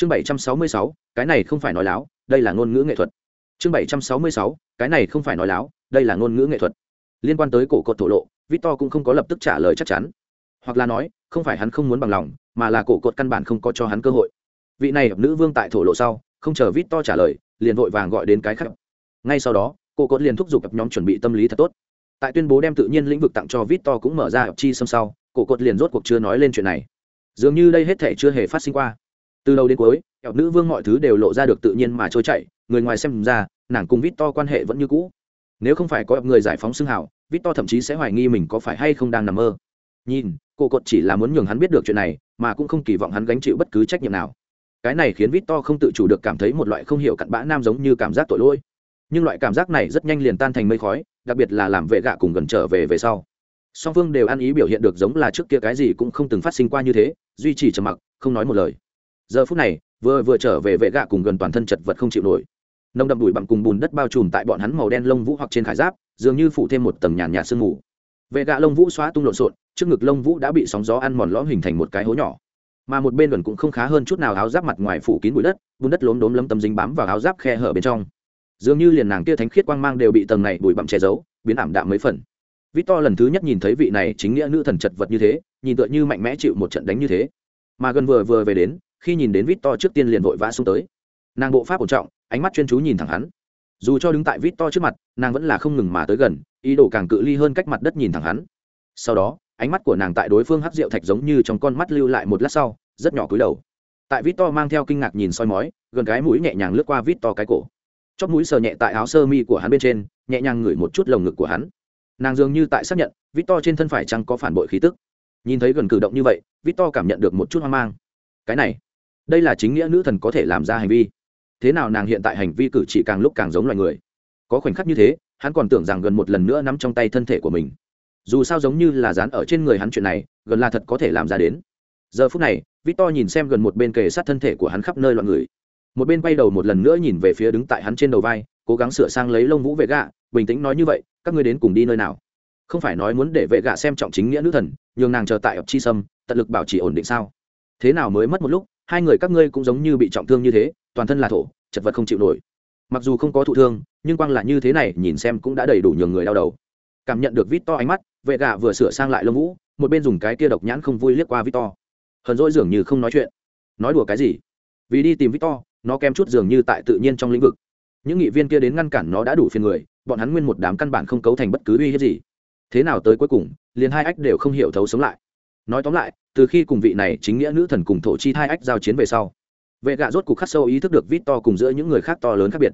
chương bảy trăm sáu mươi sáu, cái này không phải nói láo, đây là ngôn ngữ nghệ thuật. Chương bảy trăm sáu mươi sáu, cái này không phải nói láo, đây là ngôn ngữ nghệ thuật. Liên quan tới cổ cột thổ lộ, victor cũng không có lập tức trả lời chắc chắn. Hoặc là nói, không phải hắn không muốn bằng lòng, mà là cổ cột căn bản không có cho hắn cơ hội. Vị này nữ vương tại thổ lộ sau, không chờ victor trả lời, liền vội vàng gọi đến cái khác. Ngay sau đó, cổ cột liền thúc giục nhóm chuẩn bị tâm lý thật tốt. Tại tuyên bố đem tự nhiên lĩnh vực tặng cho victor cũng mở ra chi xâm sau, cổ cột liền rốt cuộc chưa nói lên chuyện này. Dường như đây hết thể chưa hề phát sinh qua từ đầu đến cuối, kẹo nữ vương mọi thứ đều lộ ra được tự nhiên mà trôi chảy, người ngoài xem ra, nàng cùng vít to quan hệ vẫn như cũ. Nếu không phải có người giải phóng xưng hào vít to thậm chí sẽ hoài nghi mình có phải hay không đang nằm mơ. Nhìn, cô cột chỉ là muốn nhường hắn biết được chuyện này, mà cũng không kỳ vọng hắn gánh chịu bất cứ trách nhiệm nào. Cái này khiến vít to không tự chủ được cảm thấy một loại không hiểu cặn bã nam giống như cảm giác tội lỗi. Nhưng loại cảm giác này rất nhanh liền tan thành mây khói, đặc biệt là làm vệ gạ cùng gần trở về về sau. Song phương đều ăn ý biểu hiện được giống là trước kia cái gì cũng không từng phát sinh qua như thế, duy trì trầm mặc, không nói một lời giờ phút này vừa vừa trở về vệ gạ cùng gần toàn thân chật vật không chịu nổi. Nông đậm đùi bằng cùng bùn đất bao trùm tại bọn hắn màu đen lông vũ hoặc trên khải giáp dường như phủ thêm một tầng nhàn nhạt sương mù. Vệ gạ lông vũ xóa tung lộn xộn trước ngực lông vũ đã bị sóng gió ăn mòn lõm hình thành một cái hố nhỏ. Mà một bên gần cũng không khá hơn chút nào áo giáp mặt ngoài phủ kín bụi đất bùn đất lốm đốm lấm tấm dính bám vào áo giáp khe hở bên trong. Dường như liền nàng kia thánh khiết quang mang đều bị tầng này bụi bặm che giấu biến ảm đạm mấy phần. Victor lần thứ nhất nhìn thấy vị này chính nghĩa nữ thần chật vật như thế, nhìn tựa như mạnh mẽ chịu một trận đánh như thế. Mà gần vừa vừa về đến, khi nhìn đến Victor trước tiên liền vội vã xuống tới. Nàng bộ pháp ổn trọng, ánh mắt chuyên chú nhìn thẳng hắn. Dù cho đứng tại Victor trước mặt, nàng vẫn là không ngừng mà tới gần, ý đồ càng cự ly hơn cách mặt đất nhìn thẳng hắn. Sau đó, ánh mắt của nàng tại đối phương hắc rượu thạch giống như trong con mắt lưu lại một lát sau, rất nhỏ cúi đầu. Tại Victor mang theo kinh ngạc nhìn soi mói, gần cái mũi nhẹ nhàng lướt qua Victor cái cổ. Chóp mũi sờ nhẹ tại áo sơ mi của hắn bên trên, nhẹ nhàng ngửi một chút lồng ngực của hắn nàng dường như tại xác nhận victor trên thân phải chăng có phản bội khí tức nhìn thấy gần cử động như vậy victor cảm nhận được một chút hoang mang cái này đây là chính nghĩa nữ thần có thể làm ra hành vi. Thế nào nàng hiện tại hành vi cử chỉ càng lúc càng giống loài người? Có khoảnh khắc như thế, hắn còn tưởng rằng gần một lần nữa nắm trong tay thân thể của mình. Dù sao giống như là dán ở trên người hắn chuyện này, gần là thật có thể làm ra đến. Giờ phút này, victor nhìn xem gần một bên kề sát thân thể của hắn khắp nơi loạn người. Một bên quay đầu một lần nữa nhìn về phía đứng tại hắn trên đầu vai, cố gắng sửa sang lấy lông vũ vệ gạ, bình tĩnh nói như vậy, các ngươi đến cùng đi nơi nào? Không phải nói muốn để vệ gạ xem trọng chính nghĩa nữ thần, nhường nàng chờ tại ập chi sâm, tận lực bảo trì ổn định sao? Thế nào mới mất một lúc? Hai người các ngươi cũng giống như bị trọng thương như thế, toàn thân là thổ, chật vật không chịu nổi. Mặc dù không có thụ thương, nhưng quang là như thế này, nhìn xem cũng đã đầy đủ nhường người đau đầu. Cảm nhận được vít to ánh mắt, vệ gạ vừa sửa sang lại lông vũ, một bên dùng cái kia độc nhãn không vui liếc qua vít to hờn dỗi dường như không nói chuyện. Nói đùa cái gì? Vì đi tìm vít to nó kém chút dường như tại tự nhiên trong lĩnh vực. Những nghị viên kia đến ngăn cản nó đã đủ phiền người, bọn hắn nguyên một đám căn bản không cấu thành bất cứ uy hiếp gì. Thế nào tới cuối cùng, liền hai ách đều không hiểu thấu sống lại. Nói tóm lại từ khi cùng vị này chính nghĩa nữ thần cùng thổ chi hai ách giao chiến về sau, vệ gạ rốt cục khắc sâu ý thức được vít to cùng giữa những người khác to lớn khác biệt.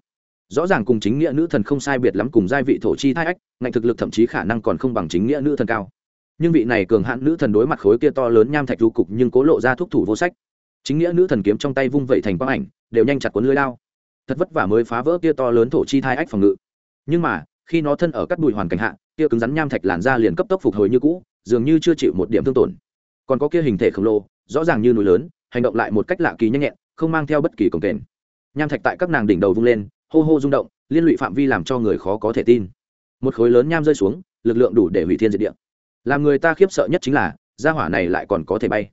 Rõ ràng cùng chính nghĩa nữ thần không sai biệt lắm cùng giai vị thổ chi thai ách, ngạnh thực lực thậm chí khả năng còn không bằng chính nghĩa nữ thần cao. Nhưng vị này cường hạn nữ thần đối mặt khối kia to lớn nham thạch du cục nhưng cố lộ ra thuốc thủ vô sách. Chính nghĩa nữ thần kiếm trong tay vung vẩy thành quang ảnh, đều nhanh chặt cuốn lưới lao. Thật vất vả mới phá vỡ kia to lớn thổ chi thai ách phòng ngự. Nhưng mà, khi nó thân ở các bụi hoàn cảnh hạ, kia cứng rắn nham thạch làn ra liền cấp tốc phục hồi như cũ, dường như chưa chịu một điểm thương tổn còn có kia hình thể khổng lồ, rõ ràng như núi lớn, hành động lại một cách lạ kỳ nhanh nhẹn, không mang theo bất kỳ cổng kềnh. Nham thạch tại các nàng đỉnh đầu vung lên, hô hô rung động, liên lụy phạm vi làm cho người khó có thể tin. Một khối lớn nham rơi xuống, lực lượng đủ để hủy thiên diệt địa. Làm người ta khiếp sợ nhất chính là, gia hỏa này lại còn có thể bay.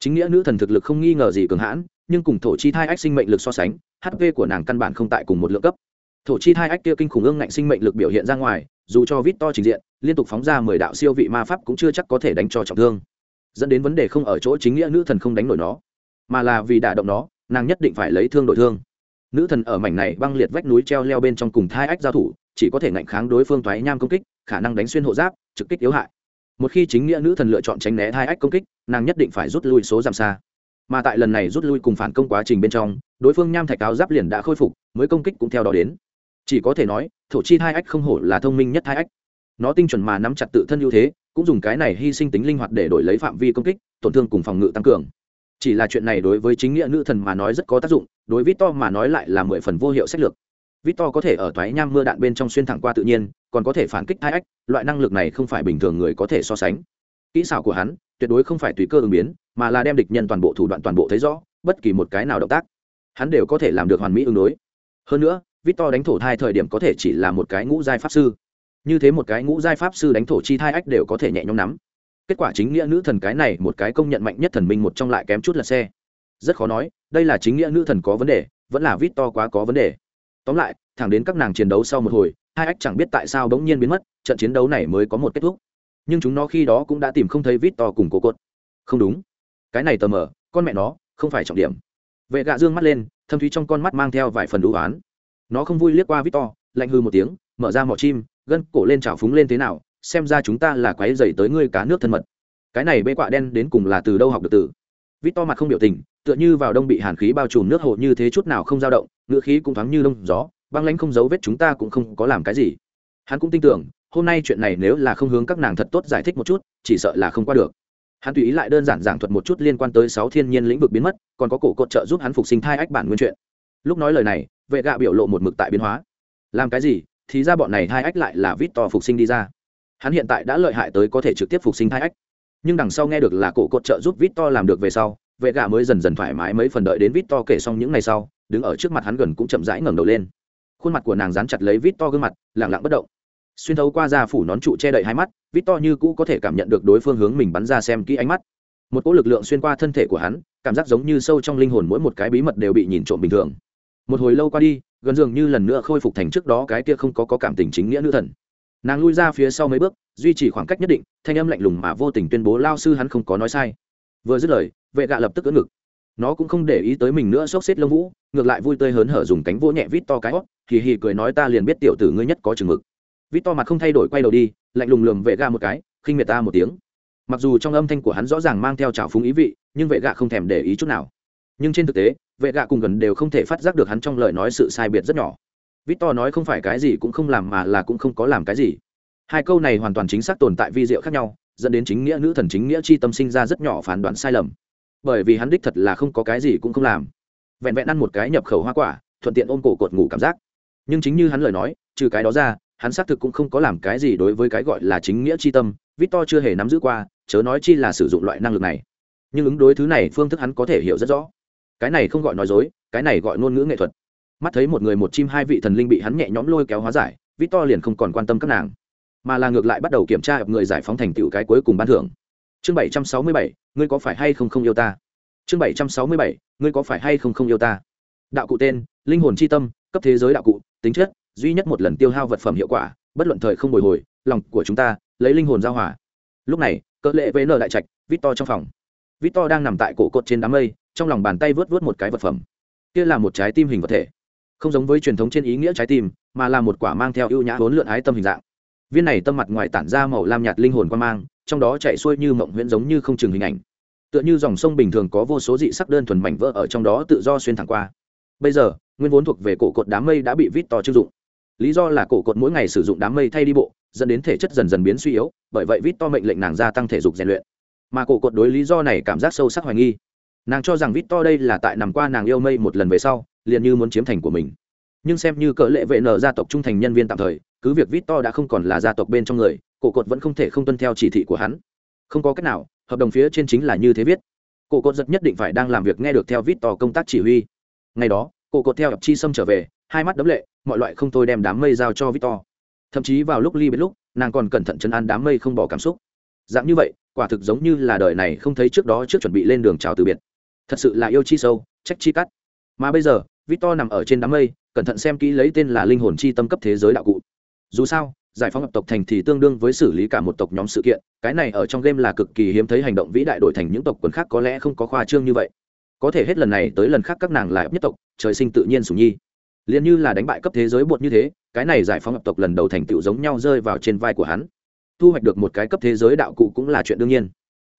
Chính nghĩa nữ thần thực lực không nghi ngờ gì cường hãn, nhưng cùng thổ chi thai ách sinh mệnh lực so sánh hp của nàng căn bản không tại cùng một lượng cấp. Thổ chi thai ách kia kinh khủng ương ngạnh sinh mệnh lực biểu hiện ra ngoài, dù cho vít to trình diện, liên tục phóng ra mười đạo siêu vị ma pháp cũng chưa chắc có thể đánh cho trọng thương dẫn đến vấn đề không ở chỗ chính nghĩa nữ thần không đánh nổi nó, mà là vì đả động nó, nàng nhất định phải lấy thương đổi thương. Nữ thần ở mảnh này băng liệt vách núi treo leo bên trong cùng thai ách giao thủ, chỉ có thể ngạnh kháng đối phương thoái nham công kích, khả năng đánh xuyên hộ giáp, trực kích yếu hại. Một khi chính nghĩa nữ thần lựa chọn tránh né thai ách công kích, nàng nhất định phải rút lui số giảm xa. Mà tại lần này rút lui cùng phản công quá trình bên trong, đối phương nham thạch áo giáp liền đã khôi phục, mới công kích cũng theo đó đến. Chỉ có thể nói, thổ chi thai ách không hổ là thông minh nhất thai ách. Nó tinh chuẩn mà nắm chặt tự thân ưu thế cũng dùng cái này hy sinh tính linh hoạt để đổi lấy phạm vi công kích tổn thương cùng phòng ngự tăng cường chỉ là chuyện này đối với chính nghĩa nữ thần mà nói rất có tác dụng đối với to mà nói lại là mười phần vô hiệu sách lược Victor có thể ở toái nham mưa đạn bên trong xuyên thẳng qua tự nhiên, còn có thể phản kích hai ách, loại năng lực này không phải bình thường người có thể so sánh. Kỹ xảo của hắn, tuyệt đối không phải tùy cơ ứng biến, mà là đem địch nhân toàn bộ thủ đoạn toàn bộ thấy rõ, bất kỳ một cái nào động tác, hắn đều có thể làm được hoàn mỹ ứng đối. Hơn nữa, Victor đánh thổ thai thời điểm có thể chỉ là một cái ngũ giai pháp sư. Như thế một cái ngũ giai pháp sư đánh thổ chi thai ách đều có thể nhẹ nhõm nắm. Kết quả chính nghĩa nữ thần cái này một cái công nhận mạnh nhất thần minh một trong lại kém chút là xe. rất khó nói, đây là chính nghĩa nữ thần có vấn đề, vẫn là vít to quá có vấn đề tóm lại, thẳng đến các nàng chiến đấu sau một hồi, hai ách chẳng biết tại sao bỗng nhiên biến mất, trận chiến đấu này mới có một kết thúc nhưng chúng nó khi đó cũng đã tìm không thấy vít to cùng cô cột. không đúng cái này tờ mờ, con mẹ nó, không phải trọng điểm vệ gạ dương mắt lên, thâm thúy trong con mắt mang theo vài phần đũ oán nó không vui liếc qua vít to, lạnh hư một tiếng, mở ra mỏ chim gân cổ lên trào phúng lên thế nào, xem ra chúng ta là quái dày tới ngươi cá nước thân mật. Cái này bê quạ đen đến cùng là từ đâu học được từ? Vít to mặt không biểu tình, tựa như vào đông bị hàn khí bao trùm nước hồ như thế chút nào không dao động ngựa khí cũng thoáng như đông gió, băng lãnh không giấu vết chúng ta cũng không có làm cái gì. Hắn cũng tin tưởng, hôm nay chuyện này nếu là không hướng các nàng thật tốt giải thích một chút, chỉ sợ là không qua được. Hắn tùy ý lại đơn giản giảng thuật một chút liên quan tới sáu thiên nhiên lĩnh vực biến mất, còn có cổ cột trợ giúp hắn phục sinh thai ách bản nguyên chuyện. Lúc nói lời này, vệ gạ biểu lộ một mực tại biến hóa. Làm cái gì? Thì ra bọn này thai ách lại là vít to phục sinh đi ra. Hắn hiện tại đã lợi hại tới có thể trực tiếp phục sinh thai ách. Nhưng đằng sau nghe được là cổ cột trợ giúp vít to làm được về sau, vệ gà mới dần dần thoải mái mấy phần đợi đến vít to kể xong những ngày sau, đứng ở trước mặt hắn gần cũng chậm rãi ngẩng đầu lên. Khuôn mặt của nàng dán chặt lấy vít to gương mặt lẳng lặng bất động. Xuyên thấu qua da phủ nón trụ che đậy hai mắt, vít to như cũ có thể cảm nhận được đối phương hướng mình bắn ra xem kỹ ánh mắt. Một cỗ lực lượng xuyên qua thân thể của hắn, cảm giác giống như sâu trong linh hồn mỗi một cái bí mật đều bị nhìn trộm bình thường. Một hồi lâu qua đi gần dường như lần nữa khôi phục thành trước đó cái kia không có, có cảm tình chính nghĩa nữ thần. Nàng lui ra phía sau mấy bước duy trì khoảng cách nhất định thanh âm lạnh lùng mà vô tình tuyên bố lao sư hắn không có nói sai. Vừa dứt lời vệ gạ lập tức ưỡn ngực. Nó cũng không để ý tới mình nữa xốc xếp lông vũ ngược lại vui tươi hớn hở dùng cánh vỗ nhẹ vít to cái hót thì hì cười nói ta liền biết tiểu tử ngươi nhất có chừng mực. Vít to mặt không thay đổi quay đầu đi lạnh lùng lườm vệ gạ một cái khinh miệt ta một tiếng. Mặc dù trong âm thanh của hắn rõ ràng mang theo trào phúng ý vị nhưng vệ gạ không thèm để ý chút nào. Nhưng trên thực tế vệ gạ cùng gần đều không thể phát giác được hắn trong lời nói sự sai biệt rất nhỏ. Vít to nói không phải cái gì cũng không làm mà là cũng không có làm cái gì. Hai câu này hoàn toàn chính xác tồn tại vi diệu khác nhau, dẫn đến chính nghĩa nữ thần chính nghĩa chi tâm sinh ra rất nhỏ phán đoán sai lầm. Bởi vì hắn đích thật là không có cái gì cũng không làm. Vẹn vẹn ăn một cái nhập khẩu hoa quả, thuận tiện ôm cổ cột ngủ cảm giác. Nhưng chính như hắn lời nói, trừ cái đó ra, hắn xác thực cũng không có làm cái gì đối với cái gọi là chính nghĩa chi tâm, victor chưa hề nắm giữ qua, chớ nói chi là sử dụng loại năng lực này. Nhưng ứng đối thứ này phương thức hắn có thể hiểu rất rõ cái này không gọi nói dối, cái này gọi ngôn ngữ nghệ thuật. Mắt thấy một người một chim hai vị thần linh bị hắn nhẹ nhõm lôi kéo hóa giải, victor liền không còn quan tâm các nàng, mà là ngược lại bắt đầu kiểm tra người giải phóng thành tựu cái cuối cùng ban thưởng. Chương bảy trăm sáu mươi bảy, ngươi có phải hay không không yêu ta? Chương bảy trăm sáu mươi bảy, ngươi có phải hay không không yêu ta? Đạo cụ tên, linh hồn c h i tâm, cấp thế giới đạo cụ, tính chất, duy nhất một lần tiêu hao vật phẩm hiệu quả, bất luận thời không bồi hồi, lòng của chúng ta, lấy linh hồn giao hòa. Lúc này, cỡ lệ với nợ đại trạch, victor trong phòng victor đang nằm tại cổ cột trên đám mây, trong lòng bàn tay vớt vớt một cái vật phẩm. Kia là một trái tim hình vật thể. Không giống với truyền thống trên ý nghĩa trái tim, mà là một quả mang theo ưu nhã vốn lượn ái tâm hình dạng. Viên này tâm mặt ngoài tản ra màu lam nhạt linh hồn quan mang, trong đó chạy xuôi như mộng huyễn giống như không chừng hình ảnh. Tựa như dòng sông bình thường có vô số dị sắc đơn thuần mảnh vỡ ở trong đó tự do xuyên thẳng qua. Bây giờ, nguyên vốn thuộc về cổ cột đám mây đã bị vít to chưng dụng. Lý do là cổ cột mỗi ngày sử dụng đám mây thay đi bộ, dẫn đến thể chất dần dần biến suy yếu, bởi vậy vít to mệnh lệnh nàng gia tăng thể dục rèn luyện mà cổ cột đối lý do này cảm giác sâu sắc hoài nghi. Nàng cho rằng vít to đây là tại nằm qua nàng yêu mây một lần về sau, liền như muốn chiếm thành của mình. Nhưng xem như cỡ lệ vệ nở gia tộc trung thành nhân viên tạm thời, cứ việc vít to đã không còn là gia tộc bên trong người, cổ cột vẫn không thể không tuân theo chỉ thị của hắn. Không có cách nào, hợp đồng phía trên chính là như thế viết. Cổ cột giật nhất định phải đang làm việc nghe được theo vít to công tác chỉ huy. Ngày đó, cổ cột theo chi sâm trở về, hai mắt đấm lệ, mọi loại không thôi đem đám mây giao cho vít to thậm chí vào lúc ly biệt lúc, nàng còn cẩn thận chấn an đám mây không bỏ cảm xúc. Dạng như vậy quả thực giống như là đời này không thấy trước đó trước chuẩn bị lên đường chào từ biệt. Thật sự là yêu chi sâu, trách chi cắt. Mà bây giờ, Victor nằm ở trên đám mây, cẩn thận xem kỹ lấy tên là linh hồn chi tâm cấp thế giới đạo cụ. Dù sao, giải phóng hợp tộc thành thì tương đương với xử lý cả một tộc nhóm sự kiện, cái này ở trong game là cực kỳ hiếm thấy hành động vĩ đại đổi thành những tộc quần khác có lẽ không có khoa trương như vậy. Có thể hết lần này tới lần khác các nàng lại nhất tộc, trời sinh tự nhiên sủng nhi. Liền như là đánh bại cấp thế giới bột như thế, cái này giải phóng hợp tộc lần đầu thành tựu giống nhau rơi vào trên vai của hắn thu hoạch được một cái cấp thế giới đạo cụ cũng là chuyện đương nhiên.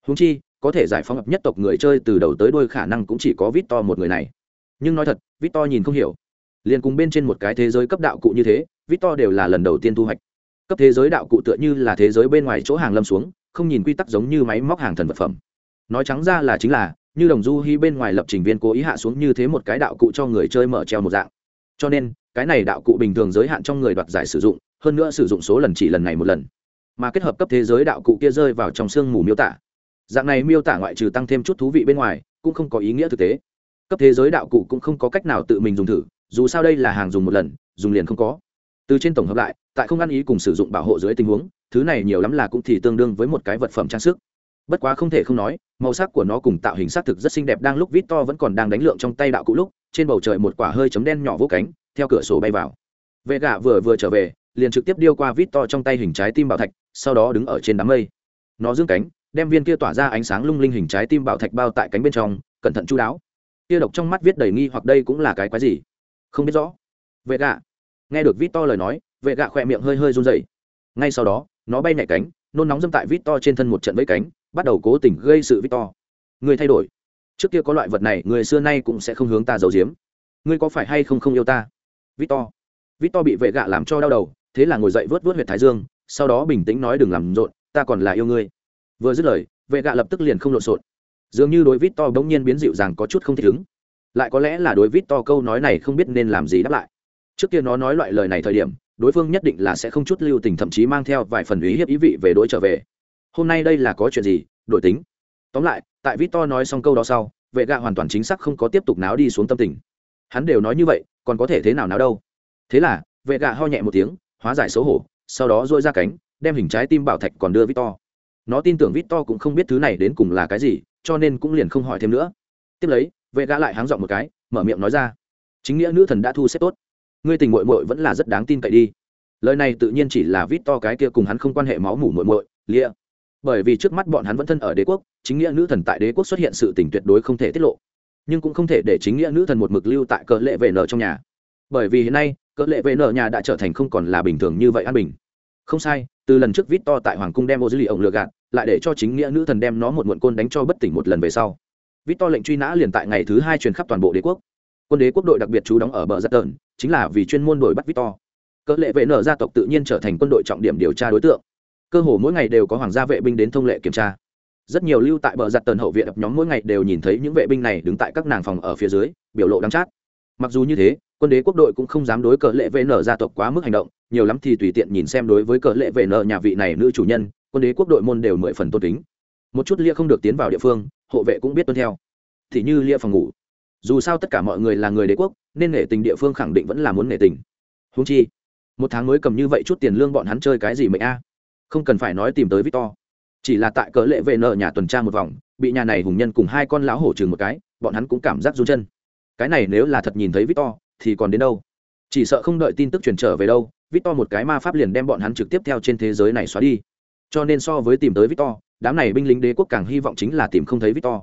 Húng chi, có thể giải phóng hợp nhất tộc người chơi từ đầu tới đôi khả năng cũng chỉ có vít to một người này. Nhưng nói thật vít to nhìn không hiểu. Liền cùng bên trên một cái thế giới cấp đạo cụ như thế Vít To đều là lần đầu tiên thu hoạch. Cấp thế giới đạo cụ tựa như là thế giới bên ngoài chỗ hàng lâm xuống, không nhìn quy tắc giống như máy móc hàng thần vật phẩm. Nói trắng ra là chính là, như đồng du hy bên ngoài lập trình viên cố ý hạ xuống như thế một cái đạo cụ cho người chơi mở treo một dạng. Cho nên, cái này đạo cụ bình thường giới hạn trong người đoạt giải sử dụng, hơn nữa sử dụng số lần chỉ lần này một lần mà kết hợp cấp thế giới đạo cụ kia rơi vào trong sương mù miêu tả. Dạng này miêu tả ngoại trừ tăng thêm chút thú vị bên ngoài, cũng không có ý nghĩa thực tế. Cấp thế giới đạo cụ cũng không có cách nào tự mình dùng thử, dù sao đây là hàng dùng một lần, dùng liền không có. Từ trên tổng hợp lại, tại không ăn ý cùng sử dụng bảo hộ dưới tình huống, thứ này nhiều lắm là cũng thì tương đương với một cái vật phẩm trang sức. Bất quá không thể không nói, màu sắc của nó cùng tạo hình xác thực rất xinh đẹp đang lúc vít to vẫn còn đang đánh lượng trong tay đạo cụ lúc, trên bầu trời một quả hơi chấm đen nhỏ vô cánh, theo cửa sổ bay vào. Vệ gạ vừa vừa trở về, liền trực tiếp điêu qua vít to trong tay hình trái tim bảo thạch sau đó đứng ở trên đám mây. Nó dương cánh, đem viên kia tỏa ra ánh sáng lung linh hình trái tim bảo thạch bao tại cánh bên trong, cẩn thận chú đáo. Kia độc trong mắt viết đầy nghi hoặc đây cũng là cái quái gì? Không biết rõ. Vệ gạ. Nghe được vít to lời nói, vệ gạ khỏe miệng hơi hơi run dày ngay sau đó, nó bay nhảy cánh, nôn nóng dâm tại vít to trên thân một trận với cánh, bắt đầu cố tình gây sự vít to. Người thay đổi. Trước kia có loại vật này, người xưa nay cũng sẽ không hướng ta giấu giếm. Ngươi có phải hay không không yêu ta? Vít to. Vít to bị vệ gạ làm cho đau đầu, thế là ngồi dậy vớt vớt huyệt thái dương sau đó bình tĩnh nói đừng làm rộn, ta còn là yêu ngươi. Vừa dứt lời, vệ gạ lập tức liền không lộn xộn. Dường như đối vít to bỗng nhiên biến dịu dàng có chút không thích ứng. Lại có lẽ là đối vít to câu nói này không biết nên làm gì đáp lại. Trước kia nó nói loại lời này thời điểm, đối phương nhất định là sẽ không chút lưu tình thậm chí mang theo vài phần ý hiếp ý vị về đối trở về. Hôm nay đây là có chuyện gì, đổi tính. Tóm lại, tại vít to nói xong câu đó sau, vệ gạ hoàn toàn chính xác không có tiếp tục náo đi xuống tâm tình. Hắn đều nói như vậy, còn có thể thế nào náo đâu? Thế là, vệ gạ ho nhẹ một tiếng, hóa giải xấu hổ sau đó dội ra cánh, đem hình trái tim bảo thạch còn đưa victor. Nó tin tưởng victor cũng không biết thứ này đến cùng là cái gì, cho nên cũng liền không hỏi thêm nữa. Tiếp lấy, vệ gã lại háng dọn một cái, mở miệng nói ra. Chính nghĩa nữ thần đã thu xếp tốt. Ngươi tình mội mội vẫn là rất đáng tin cậy đi. Lời này tự nhiên chỉ là victor cái kia cùng hắn không quan hệ máu mủ mội mội lia bởi vì trước mắt bọn hắn vẫn thân ở đế quốc, chính nghĩa nữ thần tại đế quốc xuất hiện sự tình tuyệt đối không thể tiết lộ. Nhưng cũng không thể để chính nghĩa nữ thần một mực lưu tại cờ lệ về nở trong nhà bởi vì hiện nay, cỡ lệ vệ nợ nhà đã trở thành không còn là bình thường như vậy an bình. Không sai, từ lần trước vít to tại hoàng cung đem ô dư lì ổng lừa gạt, lại để cho chính nghĩa nữ thần đem nó một muộn côn đánh cho bất tỉnh một lần về sau. Vít to lệnh truy nã liền tại ngày thứ hai truyền khắp toàn bộ đế quốc. Quân đế quốc đội đặc biệt trú đóng ở bờ giặt tợn chính là vì chuyên môn đổi bắt vít to. Cỡ lệ vệ nợ gia tộc tự nhiên trở thành quân đội trọng điểm điều tra đối tượng. Cơ hồ mỗi ngày đều có hoàng gia vệ binh đến thông lệ kiểm tra. Rất nhiều lưu tại bờ giặt tần hậu viện, nhóm mỗi ngày đều nhìn thấy những vệ binh này đứng tại các nàng phòng ở phía dưới, biểu lộ đáng chát. Mặc dù như thế quân đế quốc đội cũng không dám đối cờ lệ vệ nở gia tộc quá mức hành động, nhiều lắm thì tùy tiện nhìn xem đối với cờ lệ vệ nở nhà vị này nữ chủ nhân, quân đế quốc đội môn đều mười phần tôn kính. Một chút lia không được tiến vào địa phương, hộ vệ cũng biết tuân theo. Thì như lia phòng ngủ. Dù sao tất cả mọi người là người đế quốc, nên nể tình địa phương khẳng định vẫn là muốn nể tình. Húng chi, một tháng mới cầm như vậy chút tiền lương bọn hắn chơi cái gì mệnh a? Không cần phải nói tìm tới victor. Chỉ là tại cờ lệ vệ nợ nhà tuần tra một vòng, bị nhà này hùng nhân cùng hai con lão hổ chừng một cái, bọn hắn cũng cảm giác run chân. Cái này nếu là thật nhìn thấy victor thì còn đến đâu? Chỉ sợ không đợi tin tức truyền trở về đâu, victor một cái ma pháp liền đem bọn hắn trực tiếp theo trên thế giới này xóa đi. Cho nên so với tìm tới victor, đám này binh lính đế quốc càng hy vọng chính là tìm không thấy victor.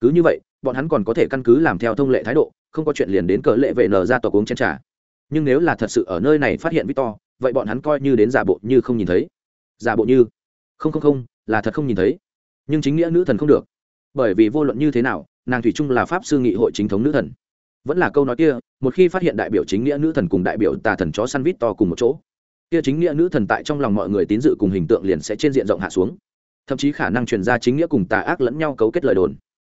Cứ như vậy, bọn hắn còn có thể căn cứ làm theo thông lệ thái độ, không có chuyện liền đến cờ lệ vệ nở ra tòa uống chen trà. Nhưng nếu là thật sự ở nơi này phát hiện victor, vậy bọn hắn coi như đến giả bộ như không nhìn thấy. Giả bộ như, không không không, là thật không nhìn thấy. Nhưng chính nghĩa nữ thần không được. Bởi vì vô luận như thế nào, nàng thủy trung là pháp sư nghị hội chính thống nữ thần vẫn là câu nói kia, một khi phát hiện đại biểu chính nghĩa nữ thần cùng đại biểu tà thần chó săn vít to cùng một chỗ, kia chính nghĩa nữ thần tại trong lòng mọi người tín dự cùng hình tượng liền sẽ trên diện rộng hạ xuống. Thậm chí khả năng truyền ra chính nghĩa cùng tà ác lẫn nhau cấu kết lời đồn.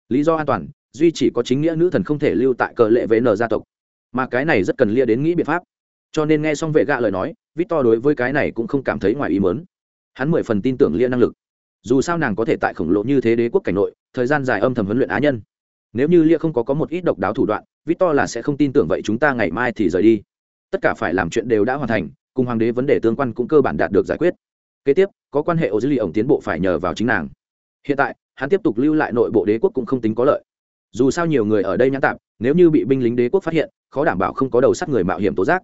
Lý do an toàn, duy chỉ có chính nghĩa nữ thần không thể lưu tại cờ lệ với n gia tộc. Mà cái này rất cần lia đến nghĩ biện pháp. Cho nên nghe xong vệ gạ lời nói, vít to đối với cái này cũng không cảm thấy ngoài ý mớn hắn mười phần tin tưởng lia năng lực. Dù sao nàng có thể tại khổng lồ như thế đế quốc cảnh nội, thời gian dài âm thầm huấn luyện á nhân nếu như lia không có có một ít độc đáo thủ đoạn, victor là sẽ không tin tưởng vậy chúng ta ngày mai thì rời đi. Tất cả phải làm chuyện đều đã hoàn thành, cùng hoàng đế vấn đề tương quan cũng cơ bản đạt được giải quyết. Kế tiếp, có quan hệ ô dữ li ổng tiến bộ phải nhờ vào chính nàng. Hiện tại, hắn tiếp tục lưu lại nội bộ đế quốc cũng không tính có lợi. Dù sao nhiều người ở đây nhãn tạp, nếu như bị binh lính đế quốc phát hiện, khó đảm bảo không có đầu sát người mạo hiểm tố giác.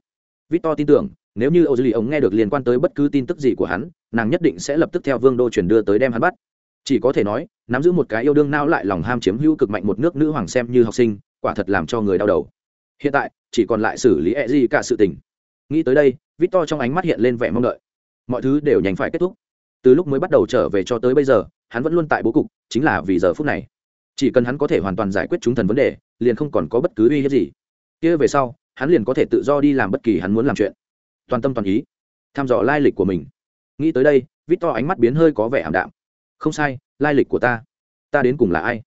Victor tin tưởng, nếu như ô dữ li ổng nghe được liên quan tới bất cứ tin tức gì của hắn, nàng nhất định sẽ lập tức theo vương đô chuyển đưa tới đem hắn bắt chỉ có thể nói, nắm giữ một cái yêu đương nao lại lòng ham chiếm hữu cực mạnh một nước nữ hoàng xem như học sinh, quả thật làm cho người đau đầu. Hiện tại, chỉ còn lại xử lý e gì cả sự tình. Nghĩ tới đây, victor trong ánh mắt hiện lên vẻ mong đợi. Mọi thứ đều nhanh phải kết thúc. Từ lúc mới bắt đầu trở về cho tới bây giờ, hắn vẫn luôn tại bố cục, chính là vì giờ phút này. Chỉ cần hắn có thể hoàn toàn giải quyết chúng thần vấn đề, liền không còn có bất cứ uy hiếp gì. Kia về sau, hắn liền có thể tự do đi làm bất kỳ hắn muốn làm chuyện. Toàn tâm toàn ý thăm dò lai lịch của mình. Nghĩ tới đây, victor ánh mắt biến hơi có vẻ ảm đạm không sai, lai lịch của ta. Ta đến cùng là ai?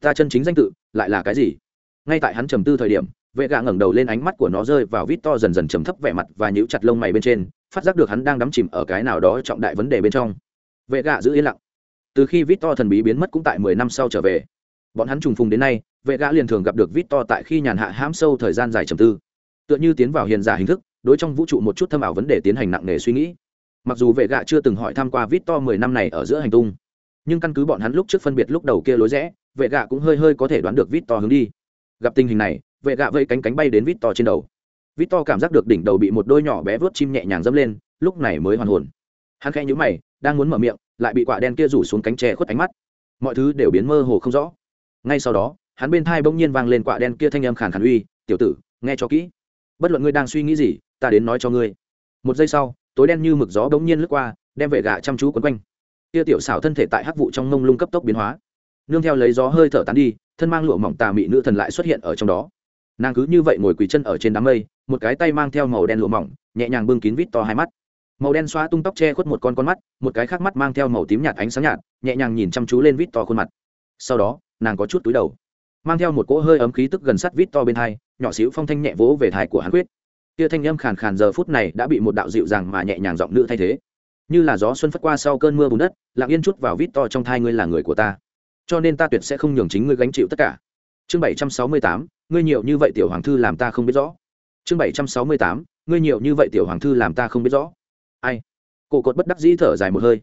Ta chân chính danh tự, lại là cái gì? Ngay tại hắn trầm tư thời điểm, vệ gạ ngẩng đầu lên ánh mắt của nó rơi vào vít to dần dần trầm thấp vẻ mặt và nhíu chặt lông mày bên trên, phát giác được hắn đang đắm chìm ở cái nào đó trọng đại vấn đề bên trong. Vệ gạ giữ yên lặng. Từ khi vít to thần bí biến mất cũng tại mười năm sau trở về. Bọn hắn trùng phùng đến nay, vệ gã liền thường gặp được vít to tại khi nhàn hạ hãm sâu thời gian dài trầm tư. Tựa như tiến vào hiền giả hình thức, đối trong vũ trụ một chút thâm ảo vấn đề tiến hành nặng nề suy nghĩ. Mặc dù vệ gạ chưa từng hỏi tham q u a vít to mười năm này ở giữa hành tung nhưng căn cứ bọn hắn lúc trước phân biệt lúc đầu kia lối rẽ, vệ gạ cũng hơi hơi có thể đoán được vít to hướng đi. Gặp tình hình này, vệ gạ vây cánh cánh bay đến vít to trên đầu. Vít to cảm giác được đỉnh đầu bị một đôi nhỏ bé vớt chim nhẹ nhàng dẫm lên, lúc này mới hoàn hồn. Hắn khẽ nhũ mày, đang muốn mở miệng, lại bị quả đen kia rủ xuống cánh tre khuất ánh mắt. Mọi thứ đều biến mơ hồ không rõ. Ngay sau đó, hắn bên thai bỗng nhiên vang lên quả đen kia thanh âm khàn khàn uy, tiểu tử, nghe cho kỹ. Bất luận ngươi đang suy nghĩ gì, ta đến nói cho ngươi. Một giây sau, tối đen như mực gió bỗng nhiên lướt qua, đem vệ gạ chăm chú quấn quanh kia tiểu xảo thân thể tại hắc vụ trong mông lung cấp tốc biến hóa. Nương theo lấy gió hơi thở tán đi, thân mang lụa mỏng tà mị nữ thần lại xuất hiện ở trong đó. Nàng cứ như vậy ngồi quỳ chân ở trên đám mây, một cái tay mang theo màu đen lụa mỏng, nhẹ nhàng bưng kín vít to hai mắt. Màu đen xóa tung tóc che khuất một con con mắt, một cái khác mắt mang theo màu tím nhạt ánh sáng nhạt, nhẹ nhàng nhìn chăm chú lên vít to khuôn mặt. Sau đó, nàng có chút túi đầu, mang theo một cỗ hơi ấm khí tức gần sát vít to bên hai, nhỏ xíu phong thanh nhẹ vỗ về thai của hắn quyết. Kia thanh âm khàn khàn giờ phút này đã bị một đạo dịu dàng mà nhẹ nhàng giọng nữ thay thế như là gió xuân phất qua sau cơn mưa bùn đất, lặng yên chút vào vít to trong thai ngươi là người của ta. Cho nên ta tuyệt sẽ không nhường chính ngươi gánh chịu tất cả. Chương bảy trăm sáu mươi tám, ngươi nhiều như vậy tiểu hoàng thư làm ta không biết rõ. Chương bảy trăm sáu mươi tám, ngươi nhiều như vậy tiểu hoàng thư làm ta không biết rõ. Ai? Cổ cột bất đắc dĩ thở dài một hơi.